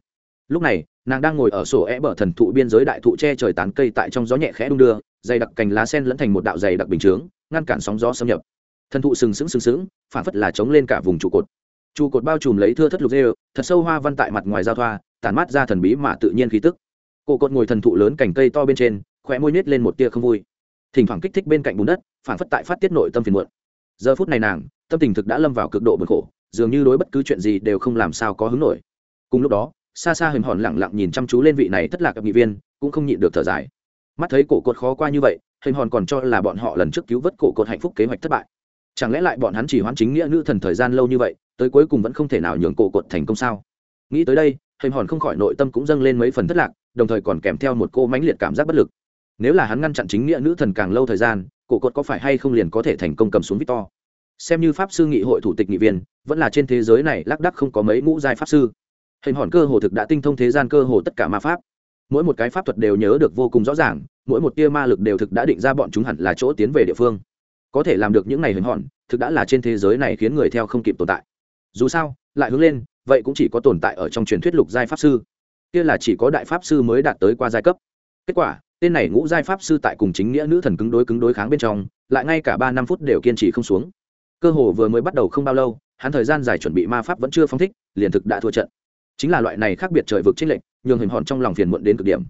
Lúc này, nàng đang ngồi ở sổ é bờ thần thụ biên giới đại thụ che trời tán cây tại trong gió nhẹ khẽ đung đưa, dày đặc cành lá sen lẫn thành một đạo dày đặc bình chướng, ngăn cản sóng gió xâm nhập. Thần thụ sừng sững sừng sững, phản phất là chống lên cả vùng trụ cột trụ cột bao trùm lấy thưa thất lục dê thật sâu hoa văn tại mặt ngoài giao thoa, tản mát ra thần bí mà tự nhiên khí tức. Cổ cột ngồi thần thụ lớn cành cây to bên trên khỏe môi nhét lên một tia không vui. Thỉnh thoảng kích thích bên cạnh bùn đất, phản phất tại phát tiết nội tâm phiền muộn. Giờ phút này nàng, tâm tình thực đã lâm vào cực độ bực khổ, dường như đối bất cứ chuyện gì đều không làm sao có hứng nổi. Cùng lúc đó, xa xa hình hòn lẳng lặng nhìn chăm chú lên vị này thất lạc gặp nghị viên, cũng không nhịn được thở dài. Mắt thấy cổ cột khó qua như vậy hình hòn còn cho là bọn họ lần trước cứu vớt cổ cột hạnh phúc kế hoạch thất bại. Chẳng lẽ lại bọn hắn chỉ hoãn chính nghĩa nữ thần thời gian lâu như vậy tới cuối cùng vẫn không thể nào nhường cổ cột thành công sao? Nghĩ tới đây hình hòn không khỏi nội tâm cũng dâng lên mấy phần thất lạc, đồng thời còn kèm theo một cô mãnh liệt cảm giác bất lực. Nếu là hắn ngăn chặn chính nghĩa nữ thần càng lâu thời gian, cổ cột có phải hay không liền có thể thành công cầm xuống victor? Xem như pháp sư nghị hội thủ tịch nghị viên, vẫn là trên thế giới này lác đắc không có mấy ngũ giai pháp sư. Hình hòn cơ hồ thực đã tinh thông thế gian cơ hồ tất cả ma pháp. Mỗi một cái pháp thuật đều nhớ được vô cùng rõ ràng, mỗi một tia ma lực đều thực đã định ra bọn chúng hẳn là chỗ tiến về địa phương. Có thể làm được những này hình hòn, thực đã là trên thế giới này khiến người theo không kịp tồn tại dù sao, lại hướng lên, vậy cũng chỉ có tồn tại ở trong truyền thuyết lục giai pháp sư. Kia là chỉ có đại pháp sư mới đạt tới qua giai cấp. Kết quả, tên này ngũ giai pháp sư tại cùng chính nghĩa nữ thần cứng đối cứng đối kháng bên trong, lại ngay cả ba năm phút đều kiên trì không xuống. Cơ hồ vừa mới bắt đầu không bao lâu, hắn thời gian dài chuẩn bị ma pháp vẫn chưa phong thích, liền thực đã thua trận. Chính là loại này khác biệt trời vực trích lệnh nhường hình hòn trong lòng phiền muộn đến cực điểm.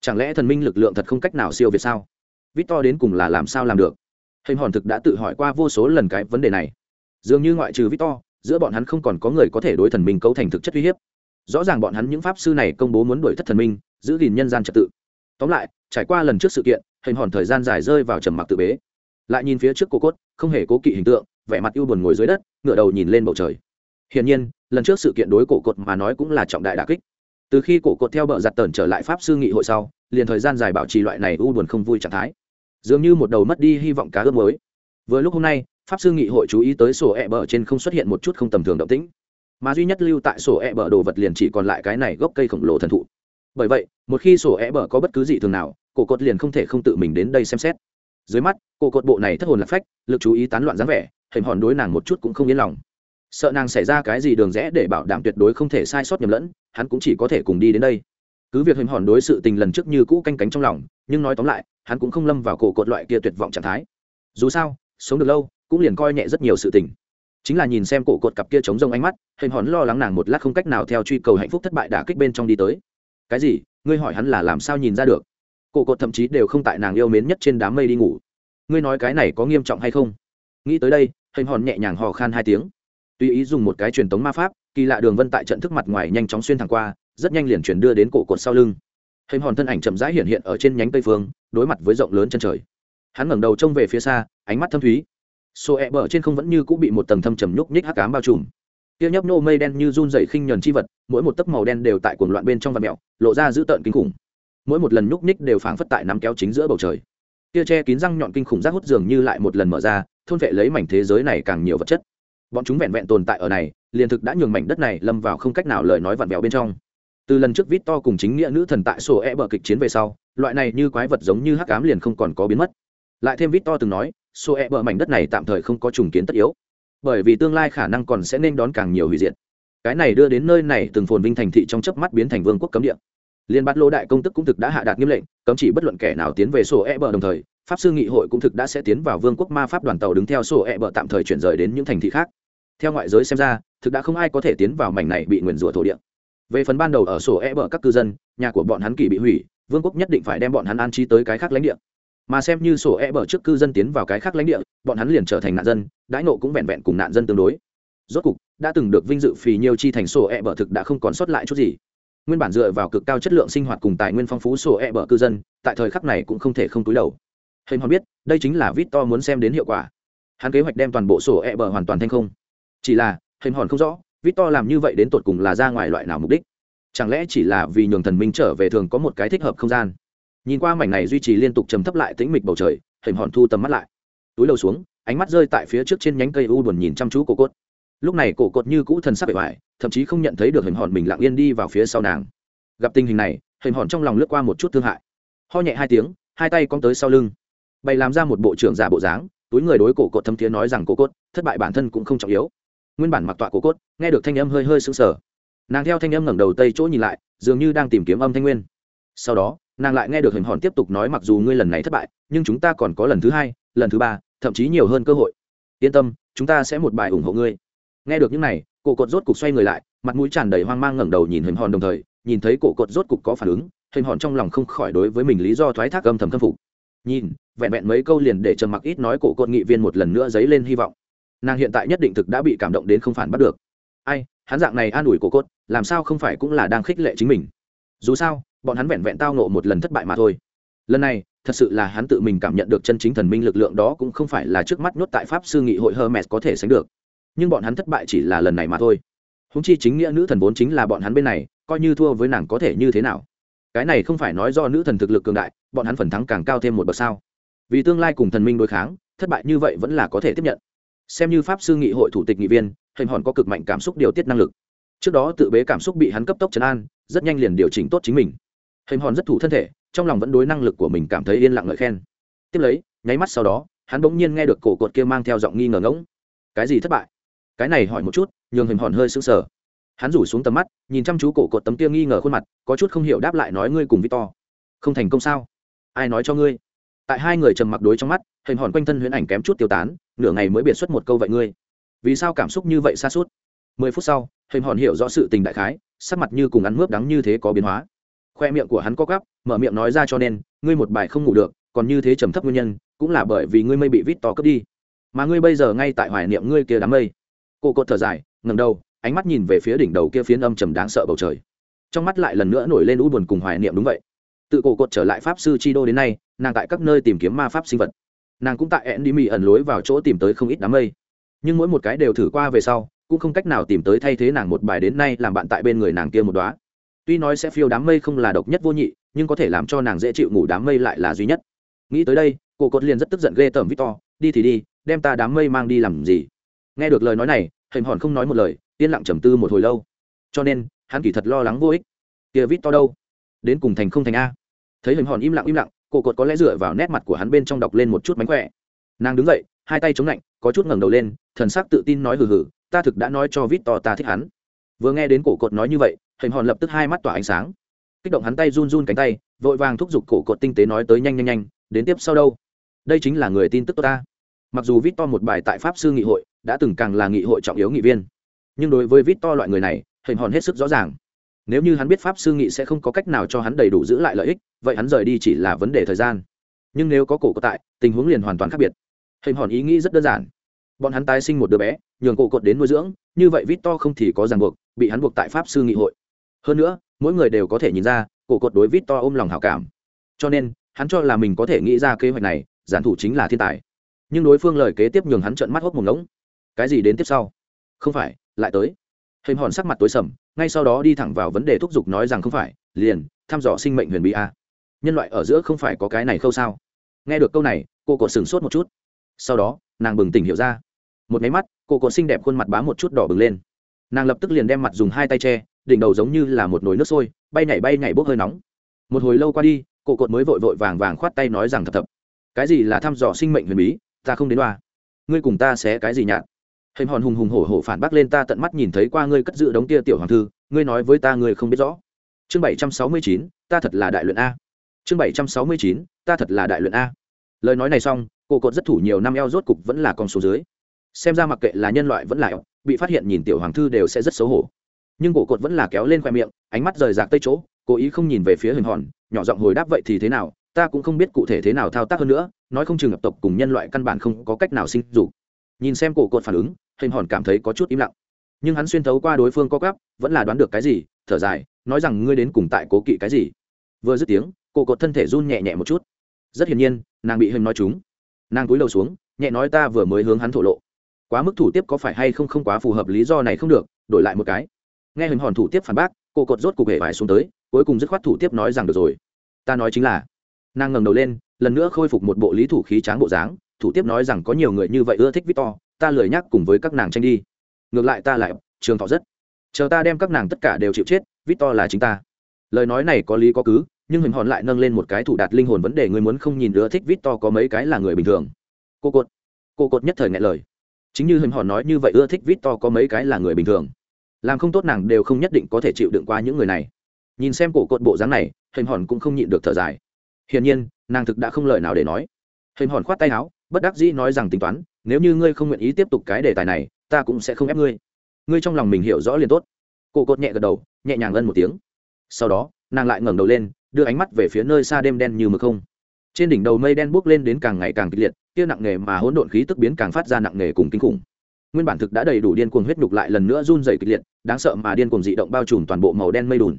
Chẳng lẽ thần minh lực lượng thật không cách nào siêu việt sao? Vít to đến cùng là làm sao làm được? Hình hòn thực đã tự hỏi qua vô số lần cái vấn đề này. Dường như ngoại trừ vít to giữa bọn hắn không còn có người có thể đối thần minh cấu thành thực chất uy hiếp. Rõ ràng bọn hắn những pháp sư này công bố muốn đuổi thất thần minh, giữ gìn nhân gian trật tự. Tóm lại, trải qua lần trước sự kiện, hình hòn thời gian dài rơi vào trầm mặc tự bế. Lại nhìn phía trước cô cốt, không hề cố kỵ hình tượng, vẻ mặt ưu buồn ngồi dưới đất ngựa đầu nhìn lên bầu trời. Hiển nhiên, lần trước sự kiện đối cổ cột mà nói cũng là trọng đại đà kích. Từ khi cổ cột theo bờ giặt tờn trở lại pháp sư nghị hội sau, liền thời gian dài bảo trì loại này ưu buồn không vui trạng thái. Dường như một đầu mất đi hy vọng cá ước mới vừa lúc hôm nay pháp sư nghị hội chú ý tới sổ e bờ trên không xuất hiện một chút không tầm thường động tĩnh. Mà duy nhất lưu tại sổ e bờ đồ vật liền chỉ còn lại cái này gốc cây khổng lồ thần thụ. Bởi vậy, một khi sổ e bờ có bất cứ gì thường nào, cổ cột liền không thể không tự mình đến đây xem xét. Dưới mắt, cổ cột bộ này thất hồn lạc phách, lực chú ý tán loạn dáng vẻ, hình hòn đối nàng một chút cũng không yên lòng. Sợ nàng xảy ra cái gì đường rẽ để bảo đảm tuyệt đối không thể sai sót nhầm lẫn, hắn cũng chỉ có thể cùng đi đến đây. Cứ việc hình hòn đối sự tình lần trước như cũ canh cánh trong lòng, nhưng nói tóm lại, hắn cũng không lâm vào cổ cột loại kia tuyệt vọng trạng thái. Dù sao, sống được lâu cũng liền coi nhẹ rất nhiều sự tình. Chính là nhìn xem cổ cột cặp kia chống rông ánh mắt hình hòn lo lắng nàng một lát không cách nào theo truy cầu hạnh phúc thất bại đã kích bên trong đi tới. Cái gì? Ngươi hỏi hắn là làm sao nhìn ra được? Cổ cột thậm chí đều không tại nàng yêu mến nhất trên đám mây đi ngủ. Ngươi nói cái này có nghiêm trọng hay không? Nghĩ tới đây hình hòn nhẹ nhàng hò khan hai tiếng. Tùy ý dùng một cái truyền tống ma pháp, kỳ lạ đường vân tại trận thức mặt ngoài nhanh chóng xuyên thẳng qua, rất nhanh liền chuyển đưa đến cổ cột sau lưng. Hình hòn thân ảnh chậm rãi hiện hiện ở trên nhánh tây phương, đối mặt với rộng lớn chân trời. Hắn ngẩng đầu trông về phía xa, ánh mắt thâm thúy sổ ẹ bờ trên không vẫn như cũng bị một tầng thâm trầm nhúc nhích hắc cám bao trùm. Kia nhấp nô mây đen như run dày khinh nhờn chi vật, mỗi một tấc màu đen đều tại cuồng loạn bên trong và mẹo, lộ ra dữ tợn kinh khủng. Mỗi một lần nhúc nhích đều phảng phất tại nắm kéo chính giữa bầu trời. Kia che kín răng nhọn kinh khủng rác hút dường như lại một lần mở ra, thôn vệ lấy mảnh thế giới này càng nhiều vật chất. Bọn chúng vẹn vẹn tồn tại ở này, liền thực đã nhường mảnh đất này lâm vào không cách nào lời nói vặn vẹo bên trong. Từ lần trước vít to cùng chính nghĩa nữ thần tại sổ e bờ kịch chiến về sau, loại này như quái vật giống như hắc cám liền không còn có biến mất. Lại thêm vít to từng nói số e bờ mảnh đất này tạm thời không có trùng kiến tất yếu. Bởi vì tương lai khả năng còn sẽ nên đón càng nhiều hủy diệt. Cái này đưa đến nơi này từng phồn vinh thành thị trong chớp mắt biến thành vương quốc cấm địa. Liên bát lô đại công tức cũng thực đã hạ đạt nghiêm lệnh, cấm chỉ bất luận kẻ nào tiến về sổ e bờ đồng thời, pháp sư nghị hội cũng thực đã sẽ tiến vào vương quốc ma pháp đoàn tàu đứng theo sổ e bờ tạm thời chuyển rời đến những thành thị khác. Theo ngoại giới xem ra, thực đã không ai có thể tiến vào mảnh này bị nguyền rủa thổ địa. Về phần ban đầu ở sổ e bờ các cư dân, nhà của bọn hắn kỳ bị hủy, vương quốc nhất định phải đem bọn hắn an trí tới cái khác lãnh địa mà xem như sổ e bờ trước cư dân tiến vào cái khác lãnh địa, bọn hắn liền trở thành nạn dân, đãi nộ cũng vẹn vẹn cùng nạn dân tương đối. Rốt cục, đã từng được vinh dự phì nhiều chi thành sổ e bờ thực đã không còn sót lại chút gì. Nguyên bản dựa vào cực cao chất lượng sinh hoạt cùng tài nguyên phong phú sổ e bờ cư dân, tại thời khắc này cũng không thể không túi đầu. Hình họ biết, đây chính là vít to muốn xem đến hiệu quả. Hắn kế hoạch đem toàn bộ sổ e bờ hoàn toàn thanh không. Chỉ là hình hòn không rõ, vít to làm như vậy đến tột cùng là ra ngoài loại nào mục đích? Chẳng lẽ chỉ là vì nhường thần minh trở về thường có một cái thích hợp không gian? Nhìn qua mảnh này duy trì liên tục trầm thấp lại tĩnh mịch bầu trời, hình hòn thu tầm mắt lại. Túi đầu xuống, ánh mắt rơi tại phía trước trên nhánh cây u buồn nhìn chăm chú cổ cốt lúc này cổ cốt như cũ thần sắc bề ngoài, thậm chí không nhận thấy được hình hòn mình lặng yên đi vào phía sau nàng. Gặp tình hình này, hình hòn trong lòng lướt qua một chút thương hại. Ho nhẹ hai tiếng, hai tay cong tới sau lưng. Bày làm ra một bộ trưởng giả bộ dáng, túi người đối cổ cốt thâm thiế nói rằng cổ cốt thất bại bản thân cũng không trọng yếu. Nguyên bản mặc tọa cổ cốt nghe được thanh âm hơi hơi sững sờ. Nàng theo thanh âm ngẩng đầu tây chỗ nhìn lại, dường như đang tìm kiếm âm thanh nguyên. Sau đó nàng lại nghe được hình hòn tiếp tục nói mặc dù ngươi lần này thất bại, nhưng chúng ta còn có lần thứ hai, lần thứ ba, thậm chí nhiều hơn cơ hội. Yên tâm, chúng ta sẽ một bài ủng hộ ngươi. Nghe được những này, cổ cột rốt cục xoay người lại, mặt mũi tràn đầy hoang mang ngẩng đầu nhìn hình hòn đồng thời, nhìn thấy cổ cột rốt cục có phản ứng, hình hòn trong lòng không khỏi đối với mình lý do thoái thác âm thầm khâm phục. Nhìn, vẹn vẹn mấy câu liền để trầm mặc ít nói cổ cột nghị viên một lần nữa dấy lên hy vọng. Nàng hiện tại nhất định thực đã bị cảm động đến không phản bắt được. Ai, hắn dạng này an ủi cổ cốt làm sao không phải cũng là đang khích lệ chính mình? Dù sao bọn hắn vẹn vẹn tao nộ một lần thất bại mà thôi. Lần này, thật sự là hắn tự mình cảm nhận được chân chính thần minh lực lượng đó cũng không phải là trước mắt nhốt tại pháp sư nghị hội hermes có thể sánh được. Nhưng bọn hắn thất bại chỉ là lần này mà thôi. Húng chi chính nghĩa nữ thần vốn chính là bọn hắn bên này, coi như thua với nàng có thể như thế nào? Cái này không phải nói do nữ thần thực lực cường đại, bọn hắn phần thắng càng cao thêm một bậc sao? Vì tương lai cùng thần minh đối kháng, thất bại như vậy vẫn là có thể tiếp nhận. Xem như pháp sư nghị hội thủ tịch nghị viên, hình hòn có cực mạnh cảm xúc điều tiết năng lực. Trước đó tự bế cảm xúc bị hắn cấp tốc chấn an, rất nhanh liền điều chỉnh tốt chính mình hình hòn rất thủ thân thể, trong lòng vẫn đối năng lực của mình cảm thấy yên lặng ngợi khen. Tiếp lấy, nháy mắt sau đó, hắn bỗng nhiên nghe được cổ cột kia mang theo giọng nghi ngờ ngỗng. Cái gì thất bại? Cái này hỏi một chút, nhường hình hòn hơi sững sờ. Hắn rủ xuống tầm mắt, nhìn chăm chú cổ cột tấm kia nghi ngờ khuôn mặt, có chút không hiểu đáp lại nói ngươi cùng victor. Không thành công sao? Ai nói cho ngươi? Tại hai người trầm mặc đối trong mắt hình hòn quanh thân huyễn ảnh kém chút tiêu tán, nửa ngày mới biệt xuất một câu vậy ngươi. Vì sao cảm xúc như vậy xa suốt? Mười phút sau hình hòn hiểu rõ sự tình đại khái, sắc mặt như cùng ăn mướp đắng như thế có biến hóa khoe miệng của hắn có gắp mở miệng nói ra cho nên, ngươi một bài không ngủ được, còn như thế trầm thấp nguyên nhân, cũng là bởi vì ngươi mây bị vít to cướp đi. Mà ngươi bây giờ ngay tại hoài niệm ngươi kia đám mây. Cô cột thở dài ngầm đầu, ánh mắt nhìn về phía đỉnh đầu kia phiến âm trầm đáng sợ bầu trời. Trong mắt lại lần nữa nổi lên u buồn cùng hoài niệm đúng vậy. Tự cổ cột trở lại pháp sư chi đô đến nay, nàng tại các nơi tìm kiếm ma pháp sinh vật. Nàng cũng tại ẹn đi mì ẩn lối vào chỗ tìm tới không ít đám mây. Nhưng mỗi một cái đều thử qua về sau, cũng không cách nào tìm tới thay thế nàng một bài đến nay làm bạn tại bên người nàng kia một đoá tuy nói sẽ phiêu đám mây không là độc nhất vô nhị, nhưng có thể làm cho nàng dễ chịu ngủ đám mây lại là duy nhất. Nghĩ tới đây, cô cốt liền rất tức giận ghê tởm victor, đi thì đi, đem ta đám mây mang đi làm gì? Nghe được lời nói này hình hòn không nói một lời, yên lặng trầm tư một hồi lâu. Cho nên, hắn kỳ thật lo lắng vô ích. Kia victor đâu? Đến cùng thành không thành a? Thấy hình hòn im lặng im lặng, cô cột có lẽ dựa vào nét mặt của hắn bên trong đọc lên một chút mánh khỏe. Nàng đứng dậy, hai tay chống lạnh, có chút ngẩng đầu lên, thần sắc tự tin nói hừ hừ, ta thực đã nói cho vít to ta thích hắn. Vừa nghe đến cổ cột nói như vậy hình hòn lập tức hai mắt tỏa ánh sáng. Kích động hắn tay run run cánh tay, vội vàng thúc giục cổ cột tinh tế nói tới nhanh nhanh nhanh, đến tiếp sau đâu? Đây chính là người tin tức tốt ta. Mặc dù vít to một bài tại pháp sư nghị hội, đã từng càng là nghị hội trọng yếu nghị viên. Nhưng đối với vít to loại người này hình hòn hết sức rõ ràng. Nếu như hắn biết pháp sư nghị sẽ không có cách nào cho hắn đầy đủ giữ lại lợi ích, vậy hắn rời đi chỉ là vấn đề thời gian. Nhưng nếu có cổ cột tại, tình huống liền hoàn toàn khác biệt. Hình hòn ý nghĩ rất đơn giản. Bọn hắn tái sinh một đứa bé, nhường cổ cột đến nuôi dưỡng, như vậy vít to không thì có ràng buộc, bị hắn buộc tại pháp sư nghị hội hơn nữa, mỗi người đều có thể nhìn ra, cổ cột đối vít to ôm lòng hảo cảm. Cho nên, hắn cho là mình có thể nghĩ ra kế hoạch này, giản thủ chính là thiên tài. Nhưng đối phương lời kế tiếp nhường hắn trợn mắt hốc một ngỗng. Cái gì đến tiếp sau? Không phải, lại tới. Hình hòn sắc mặt tối sầm, ngay sau đó đi thẳng vào vấn đề thúc giục nói rằng không phải, liền, thăm dò sinh mệnh huyền bí a. Nhân loại ở giữa không phải có cái này khâu sao? Nghe được câu này, cô cột sửng sốt một chút. Sau đó, nàng bừng tỉnh hiểu ra. Một máy mắt, cô cột xinh đẹp khuôn mặt bám một chút đỏ bừng lên. Nàng lập tức liền đem mặt dùng hai tay che đỉnh đầu giống như là một nồi nước sôi, bay nhảy bay nhảy bốc hơi nóng. Một hồi lâu qua đi cô cột mới vội vội vàng vàng khoát tay nói rằng thập thập, cái gì là thăm dò sinh mệnh huyền bí, ta không đến đoa. Ngươi cùng ta sẽ cái gì nhạt? Hình hòn hùng hùng hổ hổ phản bác lên ta tận mắt nhìn thấy qua ngươi cất giữ đống kia tiểu hoàng thư, ngươi nói với ta ngươi không biết rõ. Chương bảy trăm sáu mươi chín, ta thật là đại luyện a. Chương bảy trăm sáu mươi chín, ta thật là đại luyện a. Lời nói này xong, cổ cột rất thủ nhiều năm eo rốt cục vẫn là con số dưới. Xem ra mặc kệ là nhân loại vẫn là bị phát hiện nhìn tiểu hoàng thư đều sẽ rất xấu hổ nhưng cổ cột vẫn là kéo lên khoe miệng, ánh mắt rời rạc tây chỗ, cố ý không nhìn về phía hình hòn, nhỏ giọng hồi đáp vậy thì thế nào, ta cũng không biết cụ thể thế nào thao tác hơn nữa, nói không chừng hợp tộc cùng nhân loại căn bản không có cách nào sinh dục. Nhìn xem cổ cột phản ứng, hình hòn cảm thấy có chút im lặng. Nhưng hắn xuyên thấu qua đối phương co gắp vẫn là đoán được cái gì, thở dài, nói rằng ngươi đến cùng tại cố kỵ cái gì. Vừa dứt tiếng, cổ cột thân thể run nhẹ nhẹ một chút. Rất hiển nhiên, nàng bị hình nói chúng nàng cúi đầu xuống, nhẹ nói ta vừa mới hướng hắn thổ lộ. Quá mức thủ tiếp có phải hay không không quá phù hợp lý do này không được, đổi lại một cái nghe hình hòn thủ tiếp phản bác, cô cột rốt cục hệ vải xuống tới, cuối cùng dứt khoát thủ tiếp nói rằng được rồi. Ta nói chính là, nàng ngẩng đầu lên, lần nữa khôi phục một bộ lý thủ khí tráng bộ dáng, thủ tiếp nói rằng có nhiều người như vậy ưa thích victor, ta lười nhắc cùng với các nàng tranh đi. Ngược lại ta lại, trường thọ rất. Chờ ta đem các nàng tất cả đều chịu chết, victor là chính ta. Lời nói này có lý có cứ, nhưng hình hòn lại nâng lên một cái thủ đạt linh hồn vấn đề người muốn không nhìn ưa thích victor có mấy cái là người bình thường. Cô cột. Cô cột nhất thời ngại lời. Chính như hình hòn nói như vậy ưa thích victor có mấy cái là người bình thường làm không tốt nàng đều không nhất định có thể chịu đựng qua những người này. Nhìn xem cổ cột bộ dáng này hình hòn cũng không nhịn được thở dài. Hiển nhiên, nàng thực đã không lời nào để nói. Hình hòn khoát tay áo, bất đắc dĩ nói rằng, tính toán, nếu như ngươi không nguyện ý tiếp tục cái đề tài này, ta cũng sẽ không ép ngươi. Ngươi trong lòng mình hiểu rõ liền tốt. Cổ cột nhẹ gật đầu, nhẹ nhàng ân một tiếng. Sau đó, nàng lại ngẩng đầu lên, đưa ánh mắt về phía nơi xa đêm đen như mực không. Trên đỉnh đầu mây đen buốc lên đến càng ngày càng kịch liệt kia nặng nề mà hỗn độn khí tức biến càng phát ra nặng nề cùng kinh khủng nguyên bản thực đã đầy đủ điên cuồng huyết nhục lại lần nữa run dày kịch liệt, đáng sợ mà điên cuồng dị động bao trùm toàn bộ màu đen mây đùn.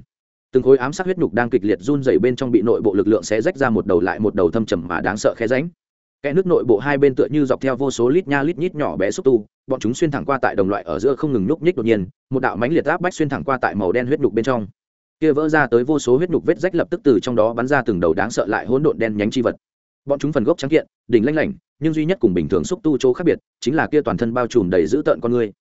Từng khối ám sát huyết nhục đang kịch liệt run dày bên trong bị nội bộ lực lượng sẽ rách ra một đầu lại một đầu thâm trầm mà đáng sợ khe ránh kẽ nước nội bộ hai bên tựa như dọc theo vô số lít nha lít nhít nhỏ bé xúc tu, bọn chúng xuyên thẳng qua tại đồng loại ở giữa không ngừng nhúc nhích đột nhiên, một đạo mánh liệt áp bách xuyên thẳng qua tại màu đen huyết nhục bên trong. Kia vỡ ra tới vô số huyết nhục vết rách lập tức từ trong đó bắn ra từng đầu đáng sợ lại hỗn độn đen nhánh chi vật bọn chúng phần gốc trắng kiện, đỉnh lanh lảnh, nhưng duy nhất cùng bình thường xúc tu chỗ khác biệt chính là kia toàn thân bao trùm đầy dữ tợn con người.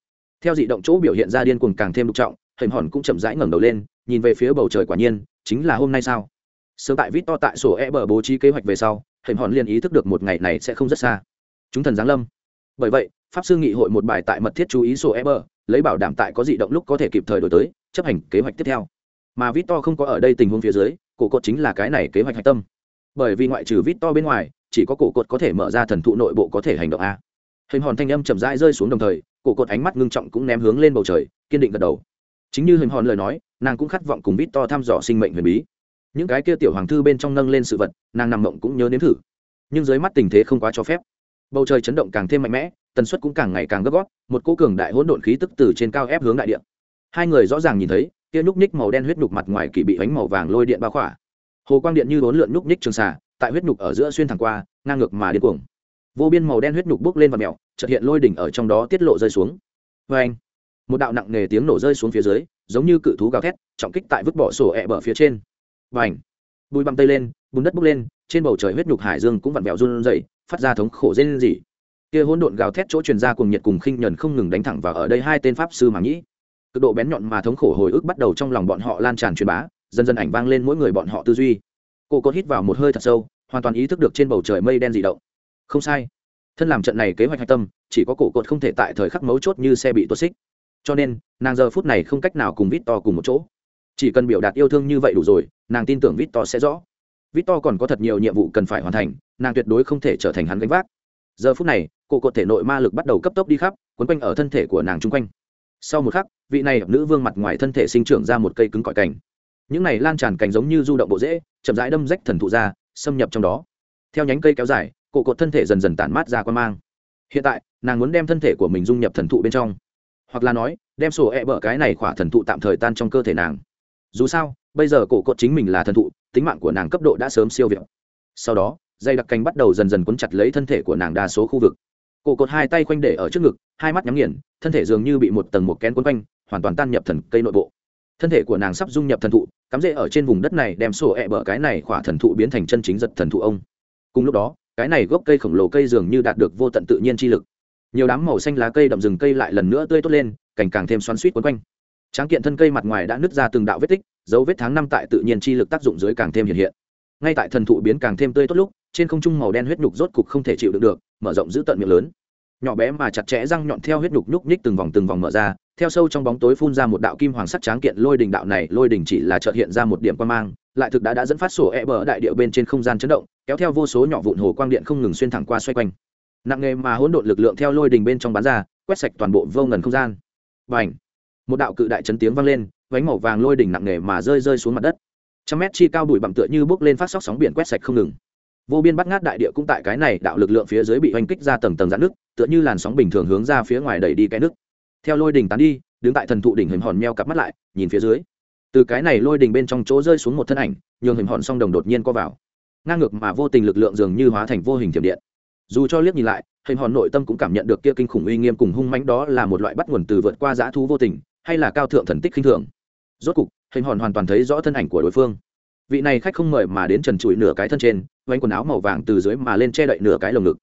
Theo dị động chỗ biểu hiện ra điên cuồng càng thêm đục trọng hình hòn cũng chậm rãi ngẩng đầu lên, nhìn về phía bầu trời quả nhiên, chính là hôm nay sao? Sớm tại vít to tại sổ e bờ bố trí kế hoạch về sau hình hòn liền ý thức được một ngày này sẽ không rất xa. Chúng thần giáng lâm. Bởi vậy, pháp sư nghị hội một bài tại mật thiết chú ý sổ e bờ, lấy bảo đảm tại có dị động lúc có thể kịp thời đổi tới, chấp hành kế hoạch tiếp theo. Mà vít to không có ở đây tình huống phía dưới, cổ cột chính là cái này kế hoạch hạch tâm bởi vì ngoại trừ vít to bên ngoài, chỉ có cổ cột có thể mở ra thần thụ nội bộ có thể hành động a. Hình hòn thanh âm chậm rãi rơi xuống đồng thời, cổ cột ánh mắt ngưng trọng cũng ném hướng lên bầu trời, kiên định gật đầu. Chính như hình hòn lời nói, nàng cũng khát vọng cùng vít to thăm dò sinh mệnh huyền bí. Những cái kia tiểu hoàng thư bên trong nâng lên sự vật, nàng nằm mộng cũng nhớ nếm thử. Nhưng dưới mắt tình thế không quá cho phép. Bầu trời chấn động càng thêm mạnh mẽ, tần suất cũng càng ngày càng gấp gót một cô cường đại hỗn độn khí tức từ trên cao ép hướng đại điện hai người rõ ràng nhìn thấy, kia nhúc ních màu đen huyết nhục mặt ngoài kỳ bị bánh màu vàng lôi điện bao khỏa hồ quang điện như bốn lượn nhúc ních trường xà, tại huyết nhục ở giữa xuyên thẳng qua, ngang ngược mà điên cuồng. Vô biên màu đen huyết nhục bốc lên và mèo, chợt hiện lôi đỉnh ở trong đó tiết lộ rơi xuống. Vê anh, một đạo nặng nề tiếng nổ rơi xuống phía dưới, giống như cự thú gào thét, trọng kích tại vứt bỏ sổ ẹ bờ phía trên. Và ảnh bụi băm tây lên, bùn đất bốc lên, trên bầu trời huyết nhục hải dương cũng vặn vẹo run rẩy, phát ra thống khổ rên rỉ. Kia hỗn độn gào thét chỗ truyền ra cùng nhiệt cùng khinh nhẫn không ngừng đánh thẳng vào ở đây hai tên pháp sư mà nhĩ cực độ bén nhọn mà thống khổ hồi ức bắt đầu trong lòng bọn họ lan tràn truyền bá dần dần ảnh vang lên mỗi người bọn họ tư duy. Cô có hít vào một hơi thật sâu, hoàn toàn ý thức được trên bầu trời mây đen dị động. Không sai. Thân làm trận này kế hoạch hạch tâm, chỉ có cổ cột không thể tại thời khắc mấu chốt như xe bị tuột xích. Cho nên, nàng giờ phút này không cách nào cùng vít to cùng một chỗ. Chỉ cần biểu đạt yêu thương như vậy đủ rồi, nàng tin tưởng vít to sẽ rõ. Vít to còn có thật nhiều nhiệm vụ cần phải hoàn thành, nàng tuyệt đối không thể trở thành hắn gánh vác. Giờ phút này, cổ cột thể nội ma lực bắt đầu cấp tốc đi khắp, quấn quanh ở thân thể của nàng chung quanh. Sau một khắc, vị này nữ vương mặt ngoài thân thể sinh trưởng ra một cây cứng cỏi cảnh những này lan tràn cành giống như du động bộ rễ, chậm rãi đâm rách thần thụ ra xâm nhập trong đó. Theo nhánh cây kéo dài cổ cột thân thể dần dần tản mát ra quan mang. Hiện tại nàng muốn đem thân thể của mình dung nhập thần thụ bên trong. Hoặc là nói đem sổ e bở cái này khỏa thần thụ tạm thời tan trong cơ thể nàng. Dù sao bây giờ cổ cột chính mình là thần thụ tính mạng của nàng cấp độ đã sớm siêu việt. Sau đó dây đặc cành bắt đầu dần dần cuốn chặt lấy thân thể của nàng đa số khu vực. Cổ cột hai tay khoanh để ở trước ngực hai mắt nhắm nghiền thân thể dường như bị một tầng một kén quấn quanh hoàn toàn tan nhập thần cây nội bộ thân thể của nàng sắp dung nhập thần thụ, cắm rễ ở trên vùng đất này đem sổ ẹ bờ cái này khỏa thần thụ biến thành chân chính giật thần thụ ông. Cùng lúc đó, cái này gốc cây khổng lồ cây dường như đạt được vô tận tự nhiên chi lực. Nhiều đám màu xanh lá cây đậm rừng cây lại lần nữa tươi tốt lên cảnh càng thêm xoắn suýt quấn quanh. Tráng kiện thân cây mặt ngoài đã nứt ra từng đạo vết tích, dấu vết tháng năm tại tự nhiên chi lực tác dụng dưới càng thêm hiện hiện. Ngay tại thần thụ biến càng thêm tươi tốt lúc, trên không trung màu đen huyết nhục rốt cục không thể chịu được được, mở rộng giữ tận miệng lớn nhỏ bé mà chặt chẽ răng nhọn theo huyết nhục nhúc nhích từng vòng từng vòng mở ra, theo sâu trong bóng tối phun ra một đạo kim hoàng sắc tráng kiện lôi đình đạo này, lôi đình chỉ là chợt hiện ra một điểm quan mang, lại thực đã đã dẫn phát sổ e bờ đại điệu bên trên không gian chấn động, kéo theo vô số nhỏ vụn hồ quang điện không ngừng xuyên thẳng qua xoay quanh. Nặng nghề mà hỗn độn lực lượng theo lôi đình bên trong bán ra, quét sạch toàn bộ vô ngần không gian. Và ảnh một đạo cự đại chấn tiếng vang lên, vánh màu vàng lôi đỉnh nặng nghề mà rơi rơi xuống mặt đất. Trăm mét chi cao bụi bặm tựa như bốc lên phát sóc sóng biển quét sạch không ngừng vô biên bắt ngát đại địa cũng tại cái này đạo lực lượng phía dưới bị oanh kích ra tầng tầng giãn nước tựa như làn sóng bình thường hướng ra phía ngoài đẩy đi cái nước theo lôi đình tán đi, đứng tại thần thụ đỉnh hình hòn meo cặp mắt lại, nhìn phía dưới. Từ cái này lôi đình bên trong chỗ rơi xuống một thân ảnh, nhường hình hòn song đồng đột nhiên co vào. Ngang ngược mà vô tình lực lượng dường như hóa thành vô hình thiểm điện. Dù cho liếc nhìn lại, hình hòn nội tâm cũng cảm nhận được kia kinh khủng uy nghiêm cùng hung mãnh đó là một loại bắt nguồn từ vượt qua dã thú vô tình, hay là cao thượng thần tích khinh thường. Rốt cục, hình hòn hoàn toàn thấy rõ thân ảnh của đối phương vị này khách không mời mà đến trần trụi nửa cái thân trên, vánh quần áo màu vàng từ dưới mà lên che đậy nửa cái lồng ngực.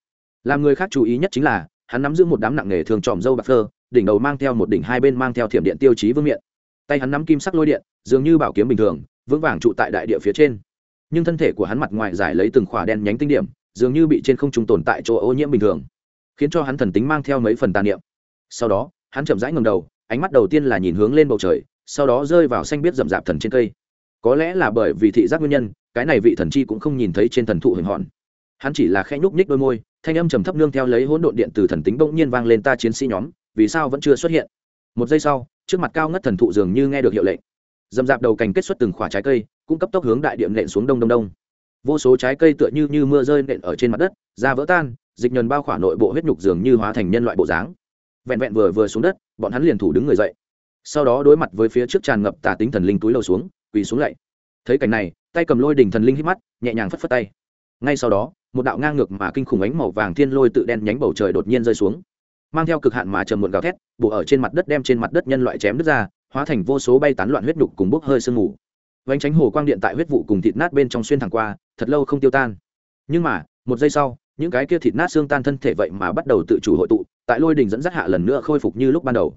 Làm người khác chú ý nhất chính là, hắn nắm giữ một đám nặng nghề thường tròm dâu bạc thơ đỉnh đầu mang theo một đỉnh hai bên mang theo thiểm điện tiêu chí vương miện. Tay hắn nắm kim sắc lôi điện, dường như bảo kiếm bình thường, vững vàng trụ tại đại địa phía trên. Nhưng thân thể của hắn mặt ngoài giải lấy từng khỏa đen nhánh tinh điểm, dường như bị trên không trung tồn tại chỗ ô nhiễm bình thường, khiến cho hắn thần tính mang theo mấy phần tàn niệm. Sau đó, hắn chậm rãi ngầm đầu, ánh mắt đầu tiên là nhìn hướng lên bầu trời, sau đó rơi vào xanh biết rậm rạp thần trên cây có lẽ là bởi vì thị giác nguyên nhân, cái này vị thần chi cũng không nhìn thấy trên thần thụ hình hòn. Hắn chỉ là khẽ nhúc nhích đôi môi, thanh âm trầm thấp nương theo lấy hỗn độn điện từ thần tính bỗng nhiên vang lên ta chiến sĩ nhóm, vì sao vẫn chưa xuất hiện? Một giây sau, trước mặt cao ngất thần thụ dường như nghe được hiệu lệnh. Dầm dạp đầu cành kết xuất từng khỏa trái cây, cũng cấp tốc hướng đại điện nện xuống đông đông đông. Vô số trái cây tựa như như mưa rơi nện ở trên mặt đất, da vỡ tan, dịch nhờn bao khỏa nội bộ huyết nhục dường như hóa thành nhân loại bộ dáng. Vẹn vẹn vừa vừa xuống đất, bọn hắn liền thủ đứng người dậy. Sau đó đối mặt với phía trước tràn ngập tà tính thần linh túi lầu xuống quỳ xuống lạy. Thấy cảnh này, tay cầm lôi đỉnh thần linh hít mắt, nhẹ nhàng phất phất tay. Ngay sau đó, một đạo ngang ngược mà kinh khủng ánh màu vàng thiên lôi tự đen nhánh bầu trời đột nhiên rơi xuống. Mang theo cực hạn mà trầm muộn gào thét, bổ ở trên mặt đất đem trên mặt đất nhân loại chém đứt ra, hóa thành vô số bay tán loạn huyết đục cùng bốc hơi sương mù. Vánh tránh hồ quang điện tại huyết vụ cùng thịt nát bên trong xuyên thẳng qua, thật lâu không tiêu tan. Nhưng mà, một giây sau, những cái kia thịt nát xương tan thân thể vậy mà bắt đầu tự chủ hội tụ, tại lôi đình dẫn dắt hạ lần nữa khôi phục như lúc ban đầu.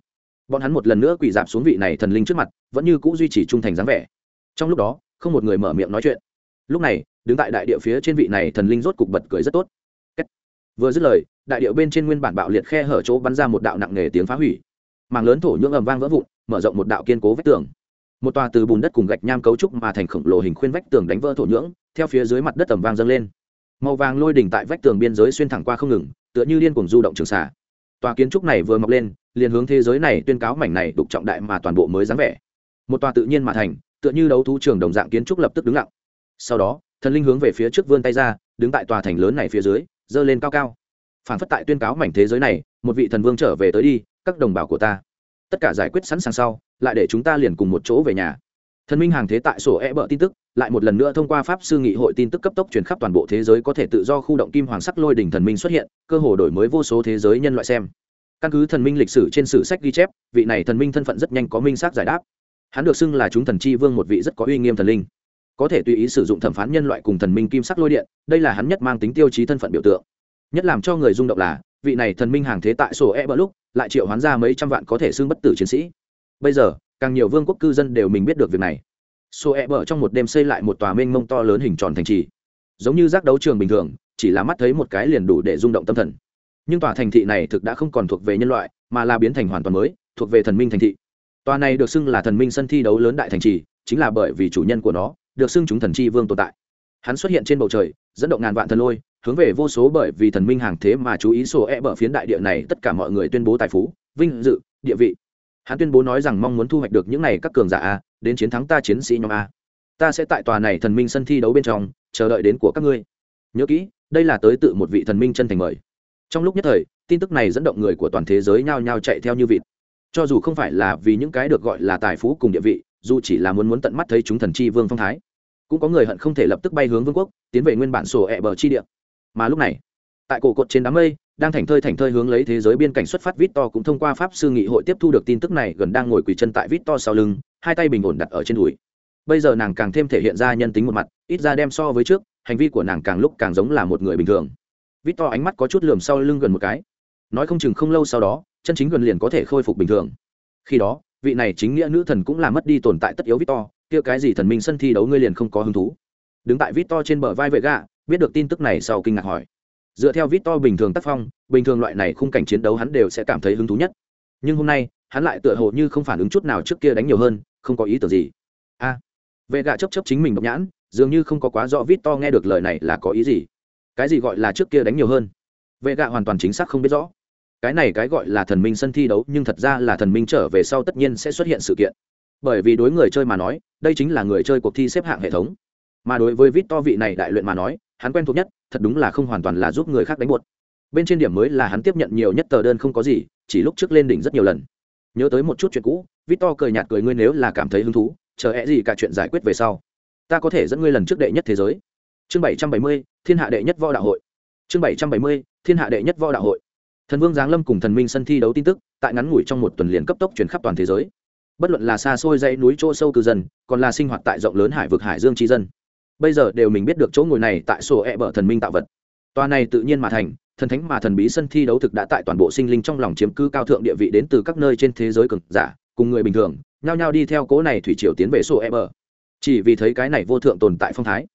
Bọn hắn một lần nữa quỳ dạp xuống vị này thần linh trước mặt, vẫn như c ũ duy trì trung thành dáng vẻ trong lúc đó, không một người mở miệng nói chuyện. Lúc này, đứng tại đại địa phía trên vị này thần linh rốt cục bật cười rất tốt. Vừa dứt lời, đại điệu bên trên nguyên bản bạo liệt khe hở chỗ bắn ra một đạo nặng nề tiếng phá hủy. Màng lớn thổ nhưỡng ầm vang vỡ vụn, mở rộng một đạo kiên cố vách tường. Một tòa từ bùn đất cùng gạch nham cấu trúc mà thành khổng lồ hình khuyên vách tường đánh vỡ thổ nhưỡng, theo phía dưới mặt đất tầm vang dâng lên. Màu vàng lôi đỉnh tại vách tường biên giới xuyên thẳng qua không ngừng, tựa như liên cùng du động trường xả tòa kiến trúc này vừa mọc lên, liền hướng thế giới này tuyên cáo mảnh này đục trọng đại mà toàn bộ mới dáng vẻ. Một tòa tự nhiên mà thành tựa như đấu thú trường đồng dạng kiến trúc lập tức đứng lặng. Sau đó, thần linh hướng về phía trước vươn tay ra, đứng tại tòa thành lớn này phía dưới, giơ lên cao cao. Phản phất tại tuyên cáo mảnh thế giới này, một vị thần vương trở về tới đi, các đồng bào của ta. Tất cả giải quyết sẵn sàng sau, lại để chúng ta liền cùng một chỗ về nhà. Thần minh hàng thế tại sổ e bợ tin tức, lại một lần nữa thông qua pháp sư nghị hội tin tức cấp tốc truyền khắp toàn bộ thế giới có thể tự do khu động kim hoàng sắc lôi đỉnh thần minh xuất hiện, cơ hồ đổi mới vô số thế giới nhân loại xem. Căn cứ thần minh lịch sử trên sử sách ghi chép, vị này thần minh thân phận rất nhanh có minh xác giải đáp hắn được xưng là chúng thần chi vương một vị rất có uy nghiêm thần linh. Có thể tùy ý sử dụng thẩm phán nhân loại cùng thần minh kim sắc lôi điện, đây là hắn nhất mang tính tiêu chí thân phận biểu tượng. Nhất làm cho người rung động là, vị này thần minh hàng thế tại sổ e bờ lúc, lại triệu hoán ra mấy trăm vạn có thể xưng bất tử chiến sĩ. Bây giờ, càng nhiều vương quốc cư dân đều mình biết được việc này. Sổ e bờ trong một đêm xây lại một tòa mênh mông to lớn hình tròn thành trì. Giống như giác đấu trường bình thường, chỉ là mắt thấy một cái liền đủ để rung động tâm thần. Nhưng tòa thành thị này thực đã không còn thuộc về nhân loại, mà là biến thành hoàn toàn mới, thuộc về thần minh thành thị tòa này được xưng là thần minh sân thi đấu lớn đại thành trì, chính là bởi vì chủ nhân của nó, được xưng chúng thần chi vương tồn tại. Hắn xuất hiện trên bầu trời, dẫn động ngàn vạn thần lôi, hướng về vô số bởi vì thần minh hàng thế mà chú ý sổ e bờ phiến đại địa này tất cả mọi người tuyên bố tài phú, vinh dự, địa vị. Hắn tuyên bố nói rằng mong muốn thu hoạch được những này các cường giả a, đến chiến thắng ta chiến sĩ nhóm a. Ta sẽ tại tòa này thần minh sân thi đấu bên trong, chờ đợi đến của các ngươi. Nhớ kỹ, đây là tới tự một vị thần minh chân thành mời. Trong lúc nhất thời, tin tức này dẫn động người của toàn thế giới nhao nhao chạy theo như vịt cho dù không phải là vì những cái được gọi là tài phú cùng địa vị, dù chỉ là muốn muốn tận mắt thấy chúng thần chi vương phong thái, cũng có người hận không thể lập tức bay hướng vương quốc, tiến về nguyên bản sổ ẹ bờ chi địa. Mà lúc này, tại cổ cột trên đám mây, đang thành thơi thành thơi hướng lấy thế giới biên cảnh xuất phát vít to cũng thông qua pháp sư nghị hội tiếp thu được tin tức này, gần đang ngồi quỳ chân tại vít to sau lưng, hai tay bình ổn đặt ở trên đùi. Bây giờ nàng càng thêm thể hiện ra nhân tính một mặt, ít ra đem so với trước, hành vi của nàng càng lúc càng giống là một người bình thường. Vít to ánh mắt có chút lườm sau lưng gần một cái, nói không chừng không lâu sau đó chân chính gần liền có thể khôi phục bình thường. Khi đó, vị này chính nghĩa nữ thần cũng là mất đi tồn tại tất yếu victor, kia cái gì thần minh sân thi đấu ngươi liền không có hứng thú. Đứng tại victor trên bờ vai vệ gạ, biết được tin tức này sau kinh ngạc hỏi. Dựa theo victor bình thường tác phong, bình thường loại này khung cảnh chiến đấu hắn đều sẽ cảm thấy hứng thú nhất. Nhưng hôm nay, hắn lại tựa hồ như không phản ứng chút nào trước kia đánh nhiều hơn, không có ý tưởng gì. A. Vệ gạ chấp chấp chính mình độc nhãn, dường như không có quá rõ victor nghe được lời này là có ý gì. Cái gì gọi là trước kia đánh nhiều hơn? Vệ gạ hoàn toàn chính xác không biết rõ cái này cái gọi là thần minh sân thi đấu, nhưng thật ra là thần minh trở về sau tất nhiên sẽ xuất hiện sự kiện. Bởi vì đối người chơi mà nói, đây chính là người chơi cuộc thi xếp hạng hệ thống. Mà đối với vít to vị này đại luyện mà nói, hắn quen thuộc nhất, thật đúng là không hoàn toàn là giúp người khác đánh buột. Bên trên điểm mới là hắn tiếp nhận nhiều nhất tờ đơn không có gì, chỉ lúc trước lên đỉnh rất nhiều lần. Nhớ tới một chút chuyện cũ, vít to cười nhạt cười ngươi nếu là cảm thấy hứng thú, chờ é gì cả chuyện giải quyết về sau. Ta có thể dẫn ngươi lần trước đệ nhất thế giới. Chương bảy trăm bảy mươi, thiên hạ đệ nhất võ đạo hội. Chương bảy trăm bảy mươi, thiên hạ đệ nhất võ đạo hội thần vương giáng lâm cùng thần minh sân thi đấu tin tức, tại ngắn ngủi trong một tuần liền cấp tốc chuyển khắp toàn thế giới. Bất luận là xa xôi dãy núi chỗ sâu cư dân, còn là sinh hoạt tại rộng lớn hải vực hải dương tri dân, bây giờ đều mình biết được chỗ ngồi này tại sổ e bờ thần minh tạo vật. Tòa này tự nhiên mà thành, thần thánh mà thần bí sân thi đấu thực đã tại toàn bộ sinh linh trong lòng chiếm cư cao thượng địa vị đến từ các nơi trên thế giới cực giả, cùng người bình thường, nhao nhao đi theo cố này thủy triều tiến về sổ e bờ. Chỉ vì thấy cái này vô thượng tồn tại phong thái.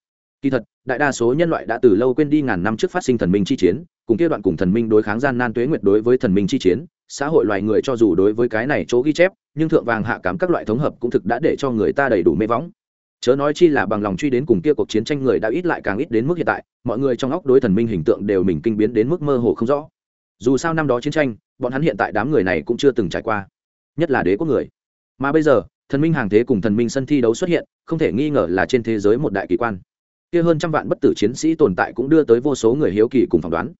Kỳ thật, đại đa số nhân loại đã từ lâu quên đi ngàn năm trước phát sinh thần minh chi chiến cùng kia đoạn cùng thần minh đối kháng gian nan tuế nguyệt đối với thần minh chi chiến, xã hội loài người cho dù đối với cái này chỗ ghi chép, nhưng thượng vàng hạ cám các loại thống hợp cũng thực đã để cho người ta đầy đủ mê võng. Chớ nói chi là bằng lòng truy đến cùng kia cuộc chiến tranh người đã ít lại càng ít đến mức hiện tại, mọi người trong óc đối thần minh hình tượng đều mình kinh biến đến mức mơ hồ không rõ. Dù sao năm đó chiến tranh, bọn hắn hiện tại đám người này cũng chưa từng trải qua, nhất là đế quốc người. Mà bây giờ, thần minh hàng thế cùng thần minh sân thi đấu xuất hiện, không thể nghi ngờ là trên thế giới một đại kỳ quan. Kia hơn trăm vạn bất tử chiến sĩ tồn tại cũng đưa tới vô số người hiếu kỳ cùng phỏng đoán